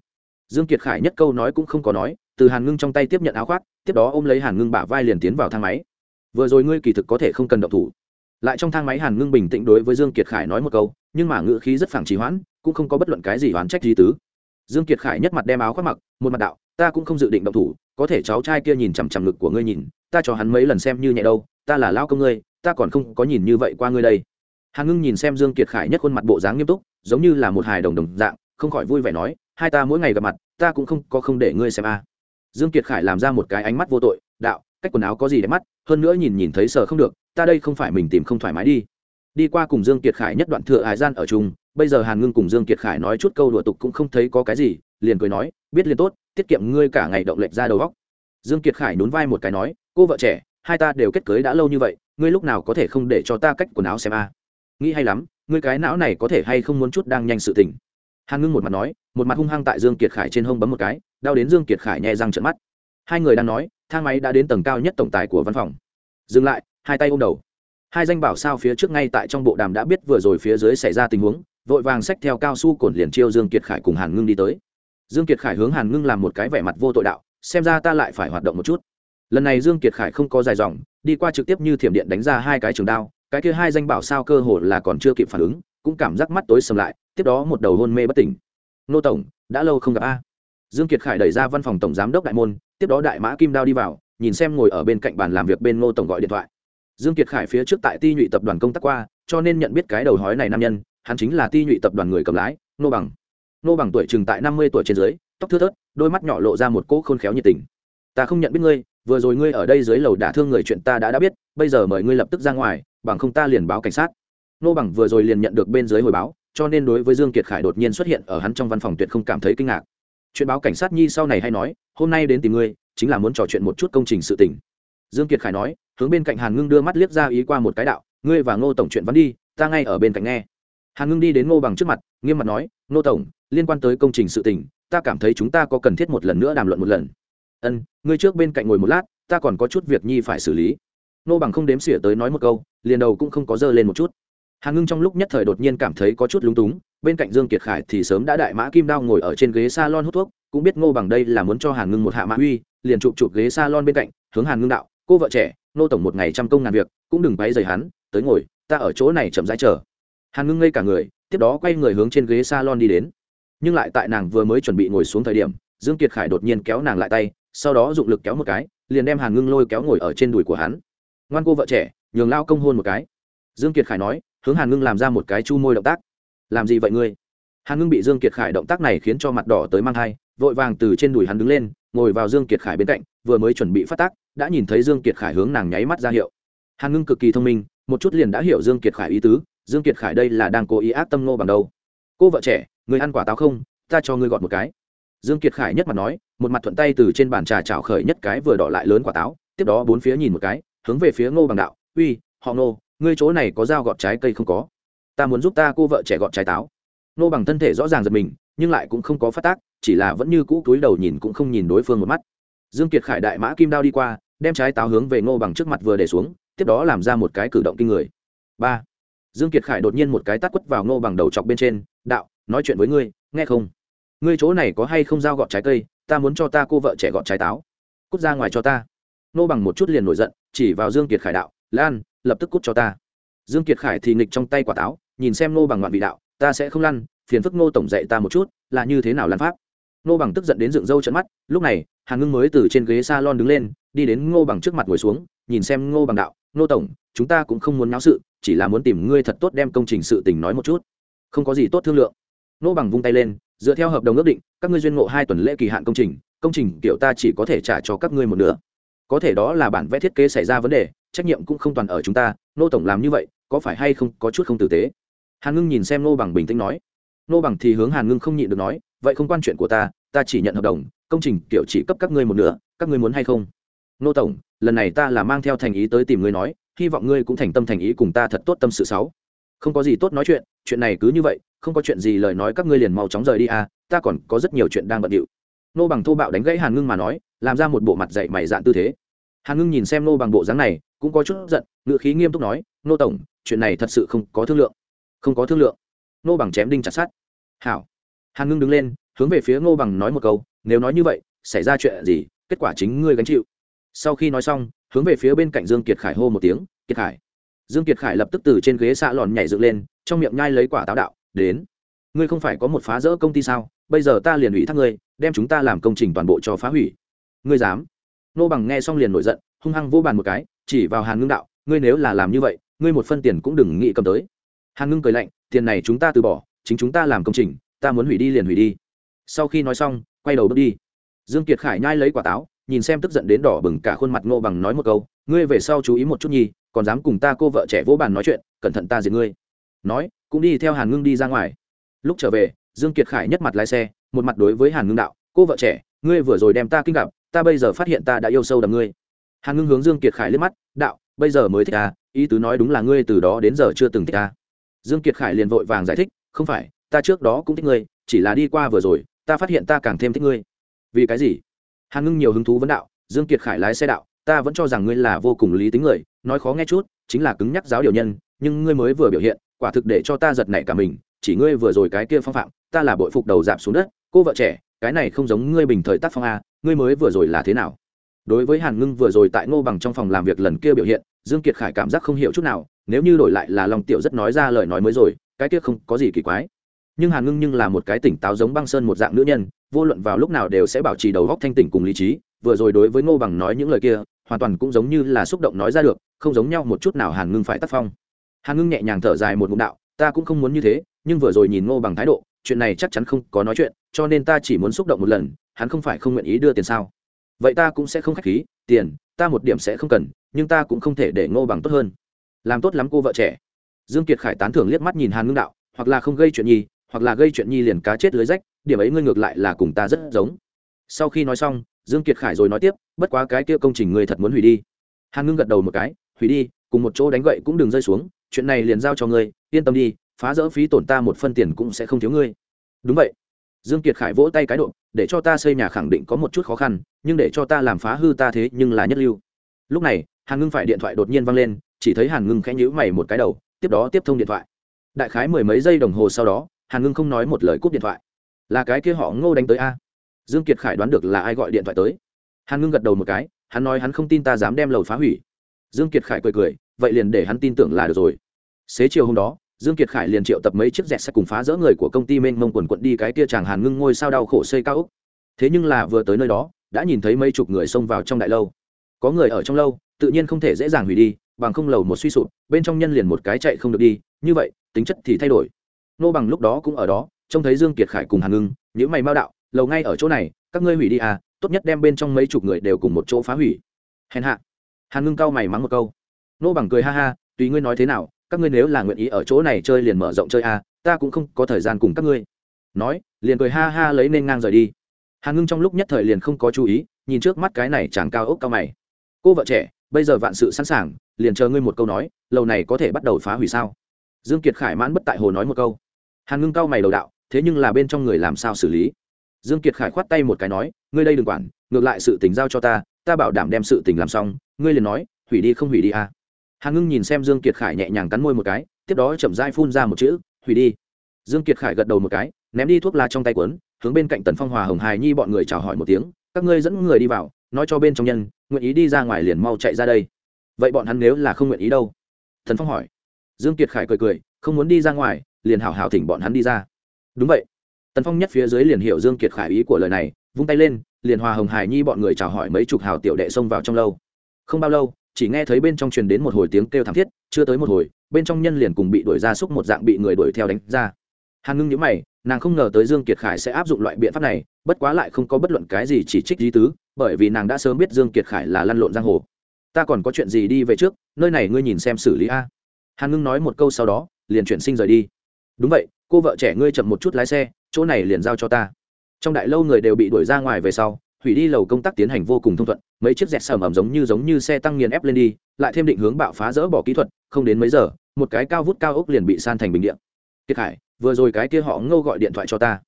Dương kiệt khải nhất câu nói cũng không có nói, từ hàn ngưng trong tay tiếp nhận áo khoác, tiếp đó ôm lấy hàn ngưng bả vai liền tiến vào thang máy. Vừa rồi ngươi kỳ thực có thể không cần động thủ. Lại trong thang máy hàn ngưng bình tĩnh đối với dương kiệt khải nói một câu, nhưng mà ngữ khí rất phảng trì hoãn, cũng không có bất luận cái gì oán trách gì tứ dương kiệt khải nhất mặt đem áo khoác mặc, một mặt đạo, ta cũng không dự định động thủ, có thể cháu trai kia nhìn chằm chằm ngực của ngươi nhìn, ta cho hắn mấy lần xem như nhẹ đâu, ta là lao công ngươi, ta còn không có nhìn như vậy qua ngươi đây. Hàn ngưng nhìn xem dương kiệt khải nhất khuôn mặt bộ dáng nghiêm túc, giống như là một hài đồng đồng dạng, không khỏi vui vẻ nói, hai ta mỗi ngày gặp mặt, ta cũng không có không để ngươi xem a. Dương kiệt khải làm ra một cái ánh mắt vô tội, đạo, cách quần áo có gì để mắt, hơn nữa nhìn nhìn thấy sợ không được, ta đây không phải mình tìm không thoải mái đi đi qua cùng dương kiệt khải nhất đoạn thừa hải gian ở chung, bây giờ hàn ngưng cùng dương kiệt khải nói chút câu đùa tục cũng không thấy có cái gì, liền cười nói, biết liền tốt, tiết kiệm ngươi cả ngày động lệch ra đầu góc dương kiệt khải nhún vai một cái nói, cô vợ trẻ, hai ta đều kết cưới đã lâu như vậy, ngươi lúc nào có thể không để cho ta cách quần áo xem a? Nghĩ hay lắm, ngươi cái não này có thể hay không muốn chút đang nhanh sự tình? Hàn ngưng một mặt nói, một mặt hung hăng tại dương kiệt khải trên hông bấm một cái, đau đến dương kiệt khải nhẹ răng trợn mắt. Hai người đang nói, thang máy đã đến tầng cao nhất tổng tài của văn phòng. Dừng lại, hai tay ôm đầu hai danh bảo sao phía trước ngay tại trong bộ đàm đã biết vừa rồi phía dưới xảy ra tình huống, vội vàng xách theo cao su cồn liền chiêu dương kiệt khải cùng hàn ngưng đi tới. Dương kiệt khải hướng hàn ngưng làm một cái vẻ mặt vô tội đạo, xem ra ta lại phải hoạt động một chút. Lần này dương kiệt khải không có dài dòng, đi qua trực tiếp như thiểm điện đánh ra hai cái trường đao, cái kia hai danh bảo sao cơ hồ là còn chưa kịp phản ứng, cũng cảm giác mắt tối sầm lại, tiếp đó một đầu hôn mê bất tỉnh. Nô tổng, đã lâu không gặp a. Dương kiệt khải đẩy ra văn phòng tổng giám đốc đại môn, tiếp đó đại mã kim đao đi vào, nhìn xem ngồi ở bên cạnh bàn làm việc bên ngô tổng gọi điện thoại dương kiệt khải phía trước tại ti nhụy tập đoàn công tác qua, cho nên nhận biết cái đầu hói này nam nhân, hắn chính là ti nhụy tập đoàn người cầm lái, nô bằng. Nô bằng tuổi chừng tại năm mươi tuổi trên dưới, tóc thưa thớt, đôi mắt nhỏ lộ ra một cỗ khôn khéo nhiệt tình. Ta không nhận biết ngươi, vừa rồi ngươi ở đây dưới lầu đả thương người chuyện ta đã đã biết, bây giờ mời ngươi lập tức ra ngoài, bằng không ta liền báo cảnh sát. Nô bằng vừa rồi liền nhận được bên dưới hồi báo, cho nên đối với dương kiệt khải đột nhiên xuất hiện ở hắn trong văn phòng tuyệt không cảm thấy kinh ngạc. Chuyện báo cảnh sát nhi sau này hay nói, hôm nay đến tìm ngươi, chính là muốn trò chuyện một chút công trình sự tình dương kiệt khải nói, hướng bên cạnh hàn ngưng đưa mắt liếc ra ý qua một cái đạo, ngươi và ngô tổng chuyện vẫn đi, ta ngay ở bên cạnh nghe. Hàn ngưng đi đến ngô bằng trước mặt, nghiêm mặt nói, ngô tổng, liên quan tới công trình sự tình, ta cảm thấy chúng ta có cần thiết một lần nữa đàm luận một lần. Ân, ngươi trước bên cạnh ngồi một lát, ta còn có chút việc nhi phải xử lý. Ngô bằng không đếm xỉa tới nói một câu, liền đầu cũng không có dơ lên một chút. Hàn ngưng trong lúc nhất thời đột nhiên cảm thấy có chút lúng túng, bên cạnh dương kiệt khải thì sớm đã đại mã kim đao ngồi ở trên ghế salon hút thuốc, cũng biết ngô bằng đây là muốn cho hàn ngưng một hạ mã uy, liền chụp chụp ghế salon bên cạnh, hướng hàn ngưng đạo cô vợ trẻ, nô tổng một ngày trăm công ngàn việc, cũng đừng bay dày hắn, tới ngồi, ta ở chỗ này chậm rãi chờ. Hàn ngưng ngây cả người, tiếp đó quay người hướng trên ghế salon đi đến. Nhưng lại tại nàng vừa mới chuẩn bị ngồi xuống thời điểm, dương kiệt khải đột nhiên kéo nàng lại tay, sau đó dụng lực kéo một cái, liền đem hàn ngưng lôi kéo ngồi ở trên đùi của hắn. Ngoan cô vợ trẻ, nhường lao công hôn một cái. Dương kiệt khải nói, hướng hàn ngưng làm ra một cái chu môi động tác. Làm gì vậy ngươi? Hàn ngưng bị dương kiệt khải động tác này khiến cho mặt đỏ tới mang thai vội vàng từ trên đùi hắn đứng lên, ngồi vào dương kiệt khải bên cạnh, vừa mới chuẩn bị phát tác đã nhìn thấy dương kiệt khải hướng nàng nháy mắt ra hiệu. Hàn ngưng cực kỳ thông minh, một chút liền đã hiểu dương kiệt khải ý tứ, dương kiệt khải đây là đang cố ý ác tâm nô bằng đâu. Cô vợ trẻ, người ăn quả táo không, ta cho ngươi gọt một cái. Dương kiệt khải nhất mặt nói, một mặt thuận tay từ trên bàn trà chảo khởi nhất cái vừa đỏ lại lớn quả táo, tiếp đó bốn phía nhìn một cái, hướng về phía ngô bằng đạo, uy, họ ngô, ngươi chỗ này có dao gọt trái cây không có? Ta muốn giúp ta cô vợ trẻ gọt trái táo. Ngô bằng thân thể rõ ràng giật mình, nhưng lại cũng không có phát tác, chỉ là vẫn như cũ túi đầu nhìn cũng không nhìn đối phương một mắt. Dương kiệt khải đại mã kim đao đi qua đem trái táo hướng về ngô bằng trước mặt vừa để xuống, tiếp đó làm ra một cái cử động kinh người. Ba. Dương kiệt khải đột nhiên một cái tát quất vào ngô bằng đầu chọc bên trên, đạo, nói chuyện với ngươi, nghe không? Ngươi chỗ này có hay không dao gọt trái cây, ta muốn cho ta cô vợ trẻ gọt trái táo. Cút ra ngoài cho ta. Ngô bằng một chút liền nổi giận, chỉ vào dương kiệt khải đạo, lan, lập tức cút cho ta. Dương kiệt khải thì nghịch trong tay quả táo, nhìn xem ngô bằng ngoạn vị đạo, ta sẽ không lăn, phiền phức ngô tổng dạy ta một chút, là như thế nào lăn pháp? Ngô bằng tức giận đến dựng râu trận mắt, lúc này hàn ngưng mới từ trên ghế s a lon đứng lên đi đến ngô bằng trước mặt ngồi xuống, nhìn xem ngô bằng đạo, ngô tổng, chúng ta cũng không muốn náo sự, chỉ là muốn tìm ngươi thật tốt đem công trình sự tình nói một chút. Không có gì tốt thương lượng. Ngô bằng vung tay lên, dựa theo hợp đồng ước định, các ngươi duyên ngộ hai tuần lễ kỳ hạn công trình công trình kiểu ta chỉ có thể trả cho các ngươi một nửa. Có thể đó là bản vẽ thiết kế xảy ra vấn đề, trách nhiệm cũng không toàn ở chúng ta nô tổng làm như vậy, có phải hay không có chút không tử tế? Hàn ngưng nhìn xem nô bằng bình tĩnh nói. Nô bằng thì hướng hàn ngưng không nhịn được nói, vậy không quan chuyện của ta ta chỉ nhận hợp đồng, công trình kiểu chỉ cấp các ngươi một nửa, các ngươi muốn hay không? Nô tổng, lần này ta là mang theo thành ý tới tìm ngươi nói, hy vọng ngươi cũng thành tâm thành ý cùng ta thật tốt tâm sự sáu. Không có gì tốt nói chuyện chuyện này cứ như vậy, không có chuyện gì lời nói các ngươi liền mau chóng rời đi à ta còn có rất nhiều chuyện đang bận điệu. Nô bằng thô bạo đánh gãy hàn ngưng mà nói, làm ra một bộ mặt dạy mày dạn tư thế. Hàn ngưng nhìn xem nô bằng bộ dáng này, cũng có chút giận ngự khí nghiêm túc nói, nô tổng, chuyện này thật sự không có thương lượng. Không có thương lượng? Nô bằng chém đinh chặt sát hảo. Hàn ngưng đứng lên, hướng về phía nô bằng nói một câu, nếu nói như vậy, xảy ra chuyện gì, kết quả chính ngươi gánh chịu sau khi nói xong, hướng về phía bên cạnh dương kiệt khải hô một tiếng, kiệt khải. Dương kiệt khải lập tức từ trên ghế xạ lòn nhảy dựng lên, trong miệng nhai lấy quả táo đạo, đến. Ngươi không phải có một phá rỡ công ty sao? Bây giờ ta liền ủy thác ngươi, đem chúng ta làm công trình toàn bộ cho phá hủy. Ngươi dám? Nô bằng nghe xong liền nổi giận, hung hăng vô bàn một cái, chỉ vào hàn ngưng đạo, ngươi nếu là làm như vậy, ngươi một phân tiền cũng đừng nghĩ cầm tới. Hàn ngưng cười lạnh, tiền này chúng ta từ bỏ, chính chúng ta làm công trình, ta muốn hủy đi liền hủy đi. Sau khi nói xong, quay đầu bước đi. Dương kiệt khải nhai lấy quả táo nhìn xem tức giận đến đỏ bừng cả khuôn mặt ngô bằng nói một câu, ngươi về sau chú ý một chút nhi còn dám cùng ta cô vợ trẻ vỗ bàn nói chuyện, cẩn thận ta diệt ngươi. Nói, cũng đi theo hàn ngưng đi ra ngoài. Lúc trở về, dương kiệt khải nhất mặt lái xe, một mặt đối với hàn ngưng đạo, cô vợ trẻ, ngươi vừa rồi đem ta kinh gặp, ta bây giờ phát hiện ta đã yêu sâu đầm ngươi. Hàn ngưng hướng dương kiệt khải liếc mắt, đạo, bây giờ mới thích ta ý tứ nói đúng là ngươi từ đó đến giờ chưa từng thích ta. Dương kiệt khải liền vội vàng giải thích, không phải, ta trước đó cũng thích ngươi, chỉ là đi qua vừa rồi, ta phát hiện ta càng thêm thích ngươi. Vì cái gì? Hàn ngưng nhiều hứng thú vấn đạo, dương kiệt khải lái xe đạo, ta vẫn cho rằng ngươi là vô cùng lý tính người, nói khó nghe chút, chính là cứng nhắc giáo điều nhân, nhưng ngươi mới vừa biểu hiện, quả thực để cho ta giật nảy cả mình, chỉ ngươi vừa rồi cái kia phong phạm, ta là bội phục đầu dạp xuống đất, cô vợ trẻ, cái này không giống ngươi bình thời tác phong a, ngươi mới vừa rồi là thế nào? Đối với hàn ngưng vừa rồi tại ngô bằng trong phòng làm việc lần kia biểu hiện, dương kiệt khải cảm giác không hiểu chút nào, nếu như đổi lại là lòng tiểu rất nói ra lời nói mới rồi, cái kia không có gì kỳ quái nhưng hàn ngưng nhưng là một cái tỉnh táo giống băng sơn một dạng nữ nhân, vô luận vào lúc nào đều sẽ bảo trì đầu góc thanh tỉnh cùng lý trí, vừa rồi đối với ngô bằng nói những lời kia, hoàn toàn cũng giống như là xúc động nói ra được, không giống nhau một chút nào hàn ngưng phải tác phong. Hàn ngưng nhẹ nhàng thở dài một ngụm đạo, ta cũng không muốn như thế, nhưng vừa rồi nhìn ngô bằng thái độ, chuyện này chắc chắn không có nói chuyện, cho nên ta chỉ muốn xúc động một lần, hắn không phải không nguyện ý đưa tiền sao? Vậy ta cũng sẽ không k h á c h khí, tiền, ta một điểm sẽ không cần, nhưng ta cũng không thể để ngô bằng tốt hơn. Làm tốt lắm cô vợ trẻ. Dương kiệt khải tán thưởng liếc mắt nhìn hàn ngưng đạo, hoặc là không gây chuyện nhi hoặc là gây chuyện nhi liền cá chết lưới rách điểm ấy ngươi ngược lại là cùng ta rất giống. Sau khi nói xong dương kiệt khải rồi nói tiếp bất quá cái kia công trình ngươi thật muốn hủy đi. Hàn ngưng gật đầu một cái hủy đi cùng một chỗ đánh gậy cũng đừng rơi xuống chuyện này liền giao cho ngươi yên tâm đi phá rỡ phí tổn ta một phân tiền cũng sẽ không thiếu ngươi. Đúng vậy. Dương kiệt khải vỗ tay cái độ để cho ta xây nhà khẳng định có một chút khó khăn nhưng để cho ta làm phá hư ta thế nhưng là nhất lưu. Lúc này hàn ngưng phải điện thoại đột nhiên văng lên chỉ thấy hàn ngưng khẽ nhíu mày một cái đầu tiếp đó tiếp thông điện thoại. Đại khái mười mấy giây đồng hồ sau đó hàn ngưng không nói một lời cúp điện thoại. Là cái kia họ ngô đánh tới a. Dương kiệt khải đoán được là ai gọi điện thoại tới. Hàn ngưng gật đầu một cái, hắn nói hắn không tin ta dám đem lầu phá hủy. Dương kiệt khải cười cười, vậy liền để hắn tin tưởng là được rồi. Xế chiều hôm đó, dương kiệt khải liền triệu tập mấy chiếc dẹt xe cùng phá rỡ người của công ty mênh mông quần quận đi cái kia chàng hàn ngưng ngôi sao đau khổ xây cao úc. Thế nhưng là vừa tới nơi đó, đã nhìn thấy mấy chục người xông vào trong đại lâu. Có người ở trong lâu, tự nhiên không thể dễ dàng hủy đi, bằng không lầu một suy sụp, bên trong nhân liền một cái chạy không được đi, như vậy, tính chất thì thay đổi nô bằng lúc đó cũng ở đó, trông thấy dương kiệt khải cùng hàn ngưng những mày mao đạo, lầu ngay ở chỗ này, các ngươi hủy đi à tốt nhất đem bên trong mấy chục người đều cùng một chỗ phá hủy. Hèn hạ. Hàn ngưng cau mày mắng một câu. Nô bằng cười ha ha, tùy ngươi nói thế nào, các ngươi nếu là nguyện ý ở chỗ này chơi liền mở rộng chơi à? ta cũng không có thời gian cùng các ngươi. Nói, liền cười ha ha lấy nên ngang rời đi. Hàn ngưng trong lúc nhất thời liền không có chú ý, nhìn trước mắt cái này chàng cao ốc cao mày. Cô vợ trẻ, bây giờ vạn sự sẵn sàng, liền chờ ngươi một câu nói, lầu này có thể bắt đầu phá hủy sao? Dương kiệt khải mãn bất tại hồ nói một câu hàn ngưng cao mày đầu đạo, thế nhưng là bên trong người làm sao xử lý? Dương kiệt khải khoát tay một cái nói, ngươi đây đừng quản, ngược lại sự tình giao cho ta ta bảo đảm đem sự tình làm xong, ngươi liền nói, hủy đi không hủy đi à. hàn ngưng nhìn xem dương kiệt khải nhẹ nhàng cắn môi một cái, tiếp đó chậm rãi phun ra một chữ, hủy đi. Dương kiệt khải gật đầu một cái, ném đi thuốc lá trong tay quấn hướng bên cạnh tần phong hòa hồng hài nhi bọn người chào hỏi một tiếng, các ngươi dẫn người đi vào, nói cho bên trong nhân, nguyện ý đi ra ngoài liền mau chạy ra đây. Vậy bọn hắn nếu là không nguyện ý đâu? Thần phong hỏi. Dương kiệt khải cười cười, không muốn đi ra ngoài liền hảo hảo thỉnh bọn hắn đi ra. Đúng vậy. Tần phong nhất phía dưới liền hiểu dương kiệt khải ý của lời này, vung tay lên, liền hòa hồng hải nhi bọn người chào hỏi mấy chục hào tiểu đệ xông vào trong lâu. Không bao lâu, chỉ nghe thấy bên trong truyền đến một hồi tiếng kêu thảm thiết, chưa tới một hồi, bên trong nhân liền cùng bị đuổi ra xúc một dạng bị người đuổi theo đánh ra. Hàn ngưng nhíu mày, nàng không ngờ tới dương kiệt khải sẽ áp dụng loại biện pháp này, bất quá lại không có bất luận cái gì chỉ trích lý tứ, bởi vì nàng đã sớm biết dương kiệt khải là lăn lộn giang hồ. Ta còn có chuyện gì đi về trước, nơi này ngươi nhìn xem xử lý a. Hàn ngưng nói một câu sau đó, liền chuyển sinh rời đi đúng vậy, cô vợ trẻ ngươi chậm một chút lái xe, chỗ này liền giao cho ta. Trong đại lâu người đều bị đuổi ra ngoài về sau, hủy đi lầu công tác tiến hành vô cùng thông thuận, mấy chiếc dẹt sầm ẩm giống như giống như xe tăng nghiền ép lên đi, lại thêm định hướng bạo phá dỡ bỏ kỹ thuật, không đến mấy giờ, một cái cao vút cao ốc liền bị san thành bình điện kiệt khải, vừa rồi cái kia họ ngâu gọi điện thoại cho ta.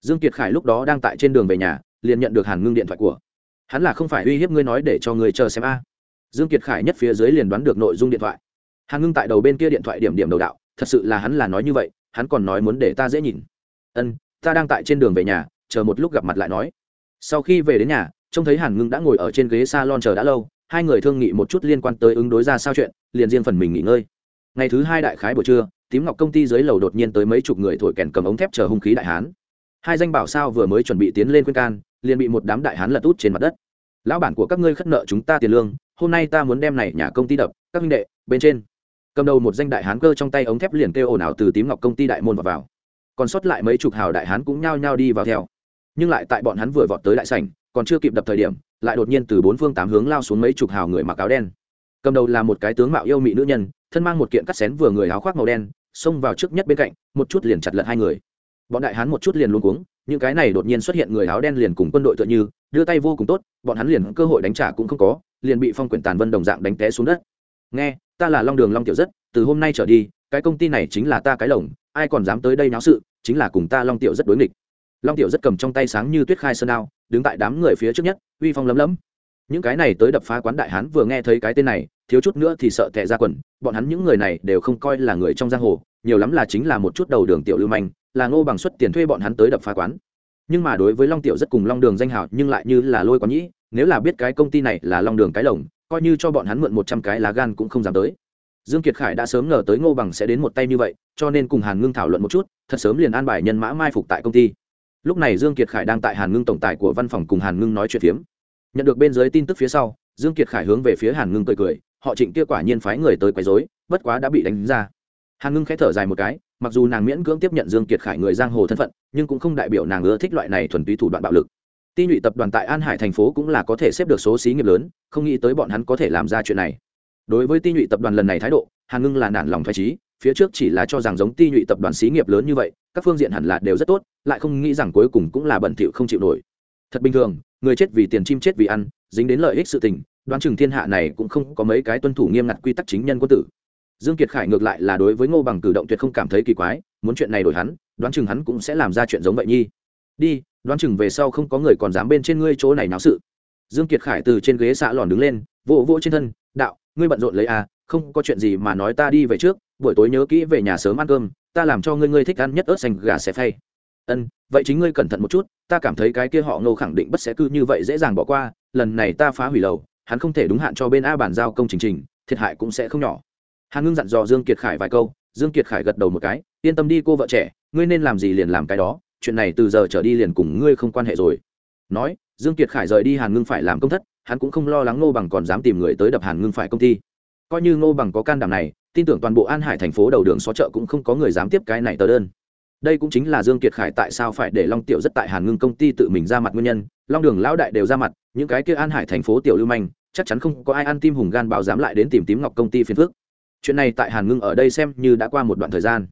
Dương kiệt khải lúc đó đang tại trên đường về nhà, liền nhận được hàn ngưng điện thoại của. Hắn là không phải uy hiếp ngươi nói để cho người chờ xem a. Dương kiệt khải nhất phía dưới liền đoán được nội dung điện thoại. Hàn ngưng tại đầu bên kia điện thoại điểm điểm đầu đạo, thật sự là hắn là nói như vậy hắn còn nói muốn để ta dễ nhìn. Ân, ta đang tại trên đường về nhà, chờ một lúc gặp mặt lại nói. Sau khi về đến nhà, trông thấy hàn ngưng đã ngồi ở trên ghế s a lon chờ đã lâu, hai người thương nghị một chút liên quan tới ứng đối ra sao chuyện, liền riêng phần mình nghỉ ngơi. Ngày thứ hai đại khái buổi trưa, tím ngọc công ty dưới lầu đột nhiên tới mấy chục người thổi kèn cầm ống thép chờ hung khí đại hán. Hai danh bảo sao vừa mới chuẩn bị tiến lên khuyên can, liền bị một đám đại hán lật út trên mặt đất. Lão bản của các ngươi khất nợ chúng ta tiền lương, hôm nay ta muốn đem này nhà công ty đập, các huynh đệ, bên trên cầm đầu một danh đại hán cơ trong tay ống thép liền kêu ồn ào từ tím ngọc công ty đại môn vào, vào. còn sót lại mấy chục hào đại hán cũng nhao nhao đi vào theo. Nhưng lại tại bọn hắn vừa vọt tới đại sảnh còn chưa kịp đập thời điểm lại đột nhiên từ bốn phương tám hướng lao xuống mấy chục hào người mặc áo đen. Cầm đầu là một cái tướng mạo yêu mị nữ nhân thân mang một kiện cắt xén vừa người áo khoác màu đen xông vào trước nhất bên cạnh một chút liền chặt lật hai người. Bọn đại hán một chút liền luôn cuống những cái này đột nhiên xuất hiện người áo đen liền cùng quân đội tựa như đưa tay vô cùng tốt bọn hắn liền cơ hội đánh trả cũng không có liền bị phong quyển tàn vân đồng dạng đánh té xuống đất. Nghe ta là long đường long tiểu rất, từ hôm nay trở đi, cái công ty này chính là ta cái lồng, ai còn dám tới đây náo sự, chính là cùng ta long tiểu rất đối nghịch. Long tiểu rất cầm trong tay sáng như tuyết khai sơn đao đứng tại đám người phía trước nhất, uy phong lấm lấm. Những cái này tới đập phá quán đại hán vừa nghe thấy cái tên này, thiếu chút nữa thì sợ tệ ra quần, bọn hắn những người này đều không coi là người trong giang hồ, nhiều lắm là chính là một chút đầu đường tiểu lưu manh, là ngô bằng xuất tiền thuê bọn hắn tới đập phá quán. Nhưng mà đối với long tiểu rất cùng long đường danh hào nhưng lại như là lôi quán nhĩ, nếu là biết cái công ty này là long đường cái lồng coi như cho bọn hắn mượn một trăm cái lá gan cũng không dám tới. Dương kiệt khải đã sớm ngờ tới ngô bằng sẽ đến một tay như vậy, cho nên cùng hàn ngưng thảo luận một chút, thật sớm liền an bài nhân mã mai phục tại công ty. Lúc này dương kiệt khải đang tại hàn ngưng tổng tài của văn phòng cùng hàn ngưng nói chuyện phiếm. Nhận được bên dưới tin tức phía sau, dương kiệt khải hướng về phía hàn ngưng cười cười, họ trịnh kia quả nhiên phái người tới quấy rối, bất quá đã bị đánh ra. Hàn ngưng khẽ thở dài một cái, mặc dù nàng miễn cưỡng tiếp nhận dương kiệt khải người giang hồ thân phận, nhưng cũng không đại biểu nàng ưa thích loại này thuần túy thủ đoạn bạo lực ti nhụy tập đoàn tại an hải thành phố cũng là có thể xếp được số xí nghiệp lớn, không nghĩ tới bọn hắn có thể làm ra chuyện này. Đối với ti nhụy tập đoàn lần này thái độ hàn ngưng là nản lòng thoải trí phía trước chỉ là cho rằng giống ti nhụy tập đoàn xí nghiệp lớn như vậy, các phương diện hẳn là đều rất tốt, lại không nghĩ rằng cuối cùng cũng là bẩn thỉu không chịu nổi. Thật bình thường, người chết vì tiền, chim chết vì ăn, dính đến lợi ích sự tình, đoán chừng thiên hạ này cũng không có mấy cái tuân thủ nghiêm ngặt quy tắc chính nhân quân tử. Dương kiệt khải ngược lại là đối với ngô bằng cử động tuyệt không cảm thấy kỳ quái, muốn chuyện này đổi hắn, đoán chừng hắn cũng sẽ làm ra chuyện giống vậy nhi. Đi đoán chừng về sau không có người còn dám bên trên ngươi chỗ này náo sự. Dương kiệt khải từ trên ghế xạ lòn đứng lên, vỗ vỗ trên thân, đạo, ngươi bận rộn lấy à không có chuyện gì mà nói ta đi về trước, buổi tối nhớ kỹ về nhà sớm ăn cơm, ta làm cho ngươi ngươi thích ăn nhất ớt xanh gà xé phay. Ân, vậy chính ngươi cẩn thận một chút, ta cảm thấy cái kia họ ngô khẳng định bất sẽ cư như vậy dễ dàng bỏ qua, lần này ta phá hủy lầu, hắn không thể đúng hạn cho bên a bàn giao công trình trình, thiệt hại cũng sẽ không nhỏ. Hàn ngưng dặn dò dương kiệt khải vài câu, dương kiệt khải gật đầu một cái, yên tâm đi cô vợ trẻ, ngươi nên làm gì liền làm cái đó chuyện này từ giờ trở đi liền cùng ngươi không quan hệ rồi. Nói, dương kiệt khải rời đi hàn ngưng phải làm công thất, hắn cũng không lo lắng ngô bằng còn dám tìm người tới đập hàn ngưng phải công ty. Coi như ngô bằng có can đảm này, tin tưởng toàn bộ an hải thành phố đầu đường xó chợ cũng không có người dám tiếp cái này tờ đơn. Đây cũng chính là dương kiệt khải tại sao phải để long tiểu rất tại hàn ngưng công ty tự mình ra mặt nguyên nhân. Long đường lão đại đều ra mặt, những cái kia an hải thành phố tiểu lưu manh, chắc chắn không có ai ăn tim hùng gan bảo dám lại đến tìm tím ngọc công ty phiền phước chuyện này tại hàn ngưng ở đây xem như đã qua một đoạn thời gian.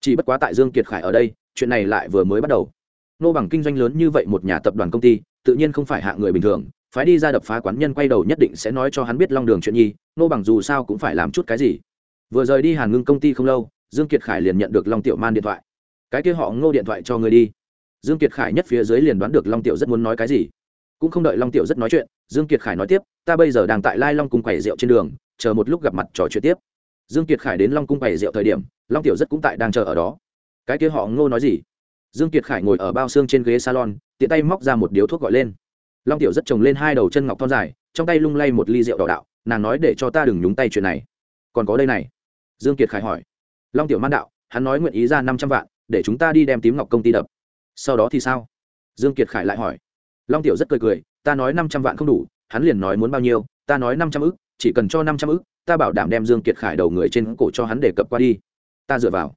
Chỉ bất quá tại dương kiệt khải ở đây chuyện này lại vừa mới bắt đầu. Nô bằng kinh doanh lớn như vậy một nhà tập đoàn công ty, tự nhiên không phải hạ người bình thường, phái đi ra đập phá quán nhân quay đầu nhất định sẽ nói cho hắn biết long đường chuyện nhi, nô bằng dù sao cũng phải làm chút cái gì. Vừa rời đi hàn ngưng công ty không lâu, dương kiệt khải liền nhận được long tiểu man điện thoại. Cái kia họ ngô điện thoại cho người đi. Dương kiệt khải nhất phía dưới liền đoán được long tiểu rất muốn nói cái gì. Cũng không đợi long tiểu rất nói chuyện, dương kiệt khải nói tiếp, ta bây giờ đang tại lai long cung quầy rượu trên đường, chờ một lúc gặp mặt trò chuyện tiếp. Dương kiệt khải đến long cung quầy rượu thời điểm, long tiểu rất cũng tại đang chờ ở đó cái kia họ ngô nói gì? Dương kiệt khải ngồi ở bao xương trên ghế salon, tiện tay móc ra một điếu thuốc gọi lên. Long tiểu rất trồng lên hai đầu chân ngọc thon dài, trong tay lung lay một ly rượu đỏ đạo, nàng nói để cho ta đừng nhúng tay chuyện này. Còn có đây này. Dương kiệt khải hỏi. Long tiểu man đạo, hắn nói nguyện ý ra năm trăm vạn, để chúng ta đi đem tím ngọc công ty đập. Sau đó thì sao? Dương kiệt khải lại hỏi. Long tiểu rất cười cười, ta nói năm trăm vạn không đủ, hắn liền nói muốn bao nhiêu, ta nói năm trăm ức, chỉ cần cho năm trăm ức, ta bảo đảm đem dương kiệt khải đầu người trên cổ cho hắn để cập qua đi. Ta dựa vào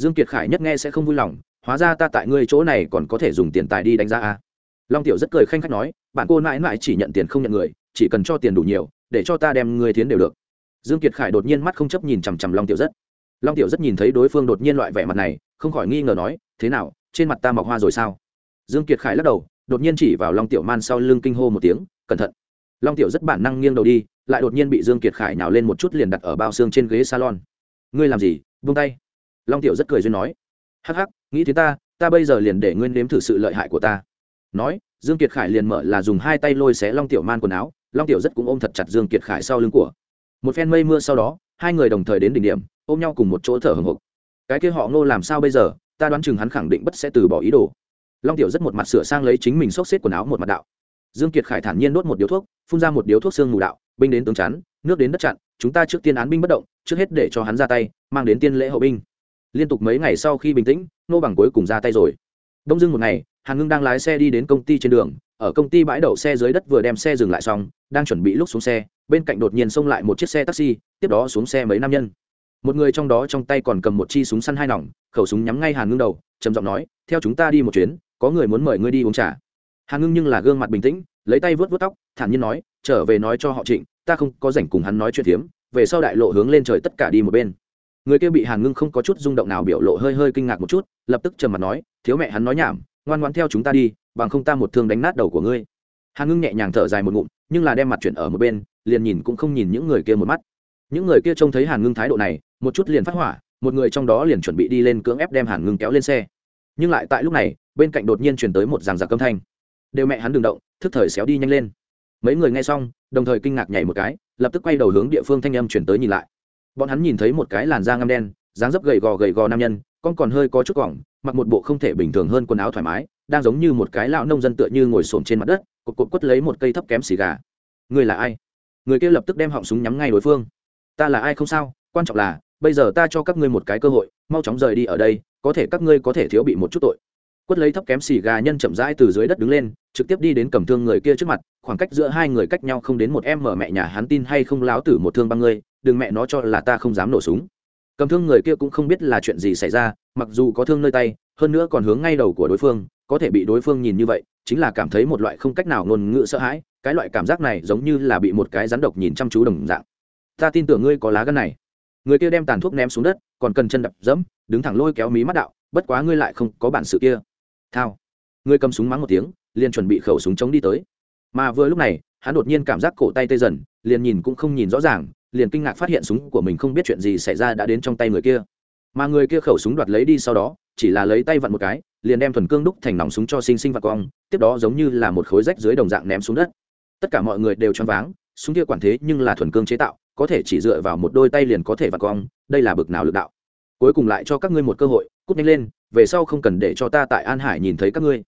dương kiệt khải nhất nghe sẽ không vui lòng, hóa ra ta tại ngươi chỗ này còn có thể dùng tiền tài đi đánh giá a. Long tiểu rất cười khanh khách nói, bạn cô mãi mãi chỉ nhận tiền không nhận người, chỉ cần cho tiền đủ nhiều, để cho ta đem ngươi thiến đều được. Dương kiệt khải đột nhiên mắt không chấp nhìn chằm chằm long tiểu rất. Long tiểu rất nhìn thấy đối phương đột nhiên loại vẻ mặt này, không khỏi nghi ngờ nói, thế nào, trên mặt ta mọc hoa rồi sao? Dương kiệt khải lắc đầu, đột nhiên chỉ vào long tiểu man sau lưng kinh hô một tiếng, cẩn thận. Long tiểu rất bản năng nghiêng đầu đi, lại đột nhiên bị dương kiệt khải nhào lên một chút liền đặt ở bao xương trên ghế salon. Ngươi làm gì? Buông tay long tiểu rất cười duyên nói, hắc hắc, nghĩ thế ta ta bây giờ liền để nguyên nếm thử sự lợi hại của ta. Nói, dương kiệt khải liền mở là dùng hai tay lôi xé long tiểu man quần áo, long tiểu rất cũng ôm thật chặt dương kiệt khải sau lưng của. Một phen mây mưa sau đó, hai người đồng thời đến đỉnh điểm, ôm nhau cùng một chỗ thở hừng hực cái kia họ ngô làm sao bây giờ? Ta đoán chừng hắn khẳng định bất sẽ từ bỏ ý đồ. Long tiểu rất một mặt sửa sang lấy chính mình xốc xếp quần áo một mặt đạo. Dương kiệt khải thản nhiên đốt một điếu thuốc, phun ra một điếu thuốc xương mù đạo, binh đến tướng chắn, nước đến đất chặn, chúng ta trước tiên án binh bất động, trước hết để cho hắn ra tay, mang đến tiên lễ hậu binh liên tục mấy ngày sau khi bình tĩnh nô bằng cuối cùng ra tay rồi. Đông dưng một ngày, hàn ngưng đang lái xe đi đến công ty trên đường. Ở công ty bãi đậu xe dưới đất vừa đem xe dừng lại xong, đang chuẩn bị lúc xuống xe, bên cạnh đột nhiên xông lại một chiếc xe taxi, tiếp đó xuống xe mấy nam nhân. Một người trong đó trong tay còn cầm một chi súng săn hai nòng, khẩu súng nhắm ngay hàn ngưng đầu, trầm giọng nói, theo chúng ta đi một chuyến, có người muốn mời ngươi đi uống trà. Hàn ngưng nhưng là gương mặt bình tĩnh, lấy tay vớt vớt tóc, thản nhiên nói, trở về nói cho họ trịnh, ta không có rảnh cùng hắn nói chuyện tiếm về sau đại lộ hướng lên trời tất cả đi một bên người kia bị hàn ngưng không có chút rung động nào biểu lộ hơi hơi kinh ngạc một chút, lập tức trầm mặt nói, thiếu mẹ hắn nói nhảm, ngoan ngoan theo chúng ta đi, bằng không ta một thương đánh nát đầu của ngươi. Hàn ngưng nhẹ nhàng thở dài một ngụm, nhưng là đem mặt chuyển ở một bên, liền nhìn cũng không nhìn những người kia một mắt. Những người kia trông thấy hàn ngưng thái độ này, một chút liền phát hỏa, một người trong đó liền chuẩn bị đi lên cưỡng ép đem hàn ngưng kéo lên xe. Nhưng lại tại lúc này, bên cạnh đột nhiên chuyển tới một dàn giặc âm thanh. Đều mẹ hắn đừng động, thức thời xéo đi nhanh lên. Mấy người nghe xong, đồng thời kinh ngạc nhảy một cái, lập tức quay đầu hướng địa phương thanh âm chuyển tới nhìn lại bọn hắn nhìn thấy một cái làn da ngăm đen, dáng dấp gầy gò gầy gò nam nhân, con còn hơi có chút cỏng mặc một bộ không thể bình thường hơn quần áo thoải mái, đang giống như một cái lão nông dân tựa như ngồi xổm trên mặt đất, cột cột quất lấy một cây thấp kém xì gà. Người là ai? Người kia lập tức đem họng súng nhắm ngay đối phương. Ta là ai không sao? Quan trọng là, bây giờ ta cho các ngươi một cái cơ hội, mau chóng rời đi ở đây, có thể các ngươi có thể thiếu bị một chút tội. Quất lấy thấp kém xì gà nhân chậm rãi từ dưới đất đứng lên, trực tiếp đi đến cầm thương người kia trước mặt, khoảng cách giữa hai người cách nhau không đến một em mở mẹ nhà hắn tin hay không láo tử một thương băng ngươi đừng mẹ nó cho là ta không dám nổ súng. Cầm thương người kia cũng không biết là chuyện gì xảy ra, mặc dù có thương nơi tay, hơn nữa còn hướng ngay đầu của đối phương, có thể bị đối phương nhìn như vậy, chính là cảm thấy một loại không cách nào ngôn ngữ sợ hãi, cái loại cảm giác này giống như là bị một cái rắn độc nhìn chăm chú đồng dạng. Ta tin tưởng ngươi có lá gân này. Người kia đem tàn thuốc ném xuống đất, còn cần chân đập dẫm, đứng thẳng lôi kéo mí mắt đạo, bất quá ngươi lại không có bản sự kia. Thao. Ngươi cầm súng mắng một tiếng, liền chuẩn bị khẩu súng chống đi tới. Mà vừa lúc này, hắn đột nhiên cảm giác cổ tay tê dần, liền nhìn cũng không nhìn rõ ràng liền kinh ngạc phát hiện súng của mình không biết chuyện gì xảy ra đã đến trong tay người kia. Mà người kia khẩu súng đoạt lấy đi sau đó, chỉ là lấy tay vặn một cái, liền đem thuần cương đúc thành nòng súng cho sinh sinh vặt cong tiếp đó giống như là một khối rách dưới đồng dạng ném xuống đất. Tất cả mọi người đều choáng váng, súng kia quản thế nhưng là thuần cương chế tạo, có thể chỉ dựa vào một đôi tay liền có thể vặt cong đây là bực nào lực đạo. Cuối cùng lại cho các ngươi một cơ hội, cút nhanh lên, về sau không cần để cho ta tại an hải nhìn thấy các ngươi.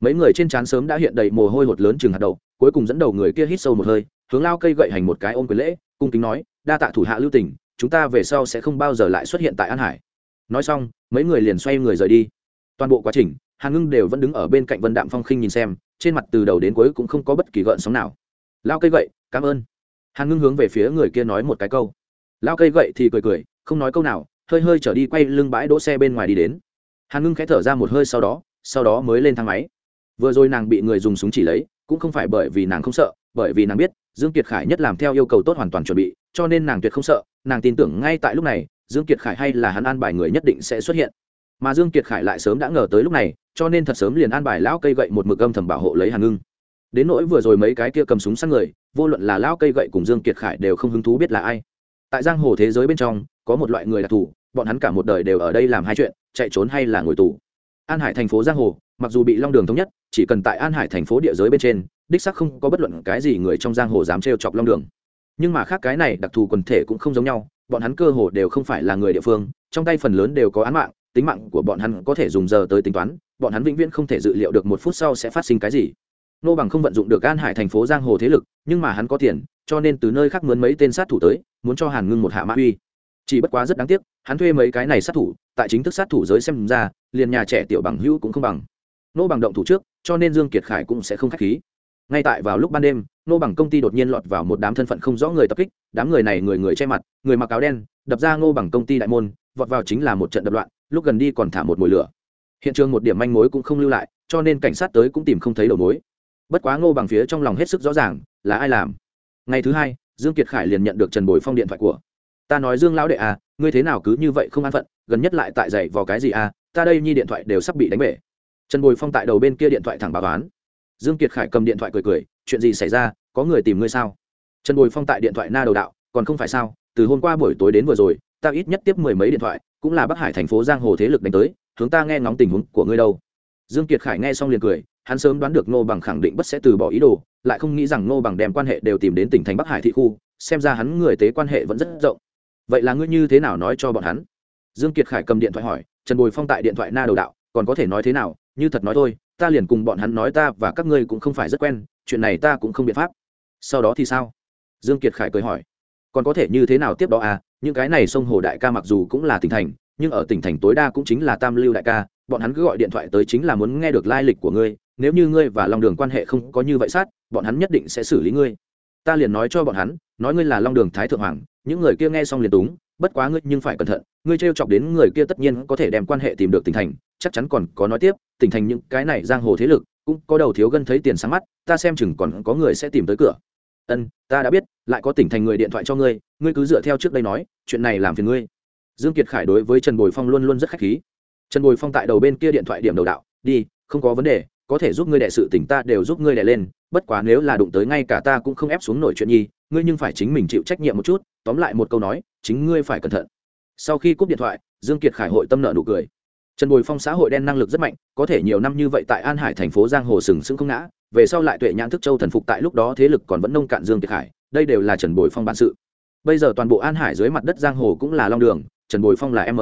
Mấy người trên trán sớm đã hiện đầy mồ hôi hột lớn chừng hạt đầu cuối cùng dẫn đầu người kia hít sâu một hơi hướng lao cây gậy hành một cái ôm quyền lễ, cung kính nói, đa tạ thủ hạ lưu tình, chúng ta về sau sẽ không bao giờ lại xuất hiện tại an hải. Nói xong, mấy người liền xoay người rời đi. Toàn bộ quá trình hàn ngưng đều vẫn đứng ở bên cạnh vân đạm phong khinh nhìn xem, trên mặt từ đầu đến cuối cũng không có bất kỳ gợn sóng nào. Lao cây gậy, cảm ơn. Hàn ngưng hướng về phía người kia nói một cái câu. Lao cây gậy thì cười cười, không nói câu nào, hơi hơi trở đi quay lưng bãi đỗ xe bên ngoài đi đến. Hàn ngưng khẽ thở ra một hơi sau đó sau đó mới lên thang máy. Vừa rồi nàng bị người dùng súng chỉ lấy, cũng không phải bởi vì nàng không sợ, bởi vì nàng biết dương kiệt khải nhất làm theo yêu cầu tốt hoàn toàn chuẩn bị, cho nên nàng tuyệt không sợ, nàng tin tưởng ngay tại lúc này, dương kiệt khải hay là hắn an bài người nhất định sẽ xuất hiện. Mà dương kiệt khải lại sớm đã ngờ tới lúc này, cho nên thật sớm liền an bài lão cây gậy một mực âm thầm bảo hộ lấy hàn ngưng. Đến nỗi vừa rồi mấy cái kia cầm súng săn người, vô luận là lão cây gậy cùng dương kiệt khải đều không hứng thú biết là ai. Tại giang hồ thế giới bên trong, có một loại người đặc thù bọn hắn cả một đời đều ở đây làm hai chuyện, chạy trốn hay là ngồi tù. An hải thành phố giang hồ, mặc dù bị long đường thống nhất, chỉ cần tại an hải thành phố địa giới bên trên đích sắc không có bất luận cái gì người trong giang hồ dám trêu chọc long đường. Nhưng mà khác cái này, đặc thù quần thể cũng không giống nhau, bọn hắn cơ hồ đều không phải là người địa phương, trong tay phần lớn đều có án mạng, tính mạng của bọn hắn có thể dùng giờ tới tính toán, bọn hắn vĩnh viễn không thể dự liệu được một phút sau sẽ phát sinh cái gì. Nô bằng không vận dụng được an hải thành phố giang hồ thế lực, nhưng mà hắn có tiền, cho nên từ nơi khác mướn mấy tên sát thủ tới, muốn cho hàn ngưng một hạ mã uy. Chỉ bất quá rất đáng tiếc, hắn thuê mấy cái này sát thủ, tại chính thức sát thủ giới xem ra, liền nhà trẻ tiểu bằng hữu cũng không bằng. Nô bằng động thủ trước, cho nên dương kiệt khải cũng sẽ không khách khí ngay tại vào lúc ban đêm, nô bằng công ty đột nhiên lọt vào một đám thân phận không rõ người tập kích, đám người này người người che mặt, người mặc áo đen, đập ra ngô bằng công ty đại môn, vọt vào chính là một trận đập loạn, lúc gần đi còn thả một mồi lửa. Hiện trường một điểm manh mối cũng không lưu lại, cho nên cảnh sát tới cũng tìm không thấy đầu mối. Bất quá ngô bằng phía trong lòng hết sức rõ ràng, là ai làm? Ngày thứ hai, dương kiệt khải liền nhận được trần bồi phong điện thoại của. Ta nói dương lão đệ à ngươi thế nào cứ như vậy không an phận, gần nhất lại tại dậy vào cái gì à ta đây nhi điện thoại đều sắp bị đánh bể. Trần bồi phong tại đầu bên kia điện thoại thẳng bà toán dương kiệt khải cầm điện thoại cười cười, chuyện gì xảy ra? Có người tìm ngươi sao? Trần bồi phong tại điện thoại na đầu đạo, còn không phải sao? Từ hôm qua buổi tối đến vừa rồi ta ít nhất tiếp mười mấy điện thoại, cũng là bắc hải thành phố giang hồ thế lực đánh tới, hướng ta nghe ngóng tình huống của ngươi đâu. Dương kiệt khải nghe xong liền cười, hắn sớm đoán được ngô bằng khẳng định bất sẽ từ bỏ ý đồ, lại không nghĩ rằng ngô bằng đem quan hệ đều tìm đến tỉnh thành bắc hải thị khu, xem ra hắn người tế quan hệ vẫn rất rộng. Vậy là ngươi như thế nào nói cho bọn hắn? Dương kiệt khải cầm điện thoại hỏi, trần bồi phong tại điện thoại na đầu đạo, còn có thể nói thế nào? Như thật nói thôi ta liền cùng bọn hắn nói ta và các ngươi cũng không phải rất quen, chuyện này ta cũng không biện pháp. Sau đó thì sao? Dương kiệt khải cười hỏi. Còn có thể như thế nào tiếp đó à? Những cái này sông hồ đại ca mặc dù cũng là tỉnh thành, nhưng ở tỉnh thành tối đa cũng chính là tam lưu đại ca, bọn hắn cứ gọi điện thoại tới chính là muốn nghe được lai lịch của ngươi, nếu như ngươi và long đường quan hệ không có như vậy sát, bọn hắn nhất định sẽ xử lý ngươi. Ta liền nói cho bọn hắn, nói ngươi là long đường thái thượng hoàng, những người kia nghe xong liền túng, bất quá ngươi nhưng phải cẩn thận ngươi t chọc đến người kia tất nhiên có thể đem quan hệ tìm được tỉnh thành, chắc chắn còn có nói tiếp tỉnh thành những cái này giang hồ thế lực cũng có đầu thiếu gân thấy tiền sáng mắt, ta xem chừng còn có người sẽ tìm tới cửa. Ân, ta đã biết, lại có tỉnh thành người điện thoại cho ngươi ngươi cứ dựa theo trước đây nói, chuyện này làm phiền ngươi. Dương kiệt khải đối với trần bồi phong luôn luôn rất khách khí. Trần bồi phong tại đầu bên kia điện thoại điểm đầu đạo, đi, không có vấn đề, có thể giúp ngươi đệ sự tỉnh ta đều giúp ngươi đệ lên, bất quá nếu là đụng tới ngay cả ta cũng không ép xuống nổi chuyện nhi, ngươi nhưng phải chính mình chịu trách nhiệm một chút. Tóm lại một câu nói, chính ngươi phải cẩn thận sau khi cúp điện thoại, dương kiệt khải hội tâm nợ nụ cười. Trần bồi phong xã hội đen năng lực rất mạnh, có thể nhiều năm như vậy tại an hải thành phố giang hồ sừng sững không ngã, về sau lại tuệ nhãn thức châu thần phục tại lúc đó thế lực còn vẫn nông cạn dương kiệt khải, đây đều là trần bồi phong bản sự. Bây giờ toàn bộ an hải dưới mặt đất giang hồ cũng là long đường, trần bồi phong là m.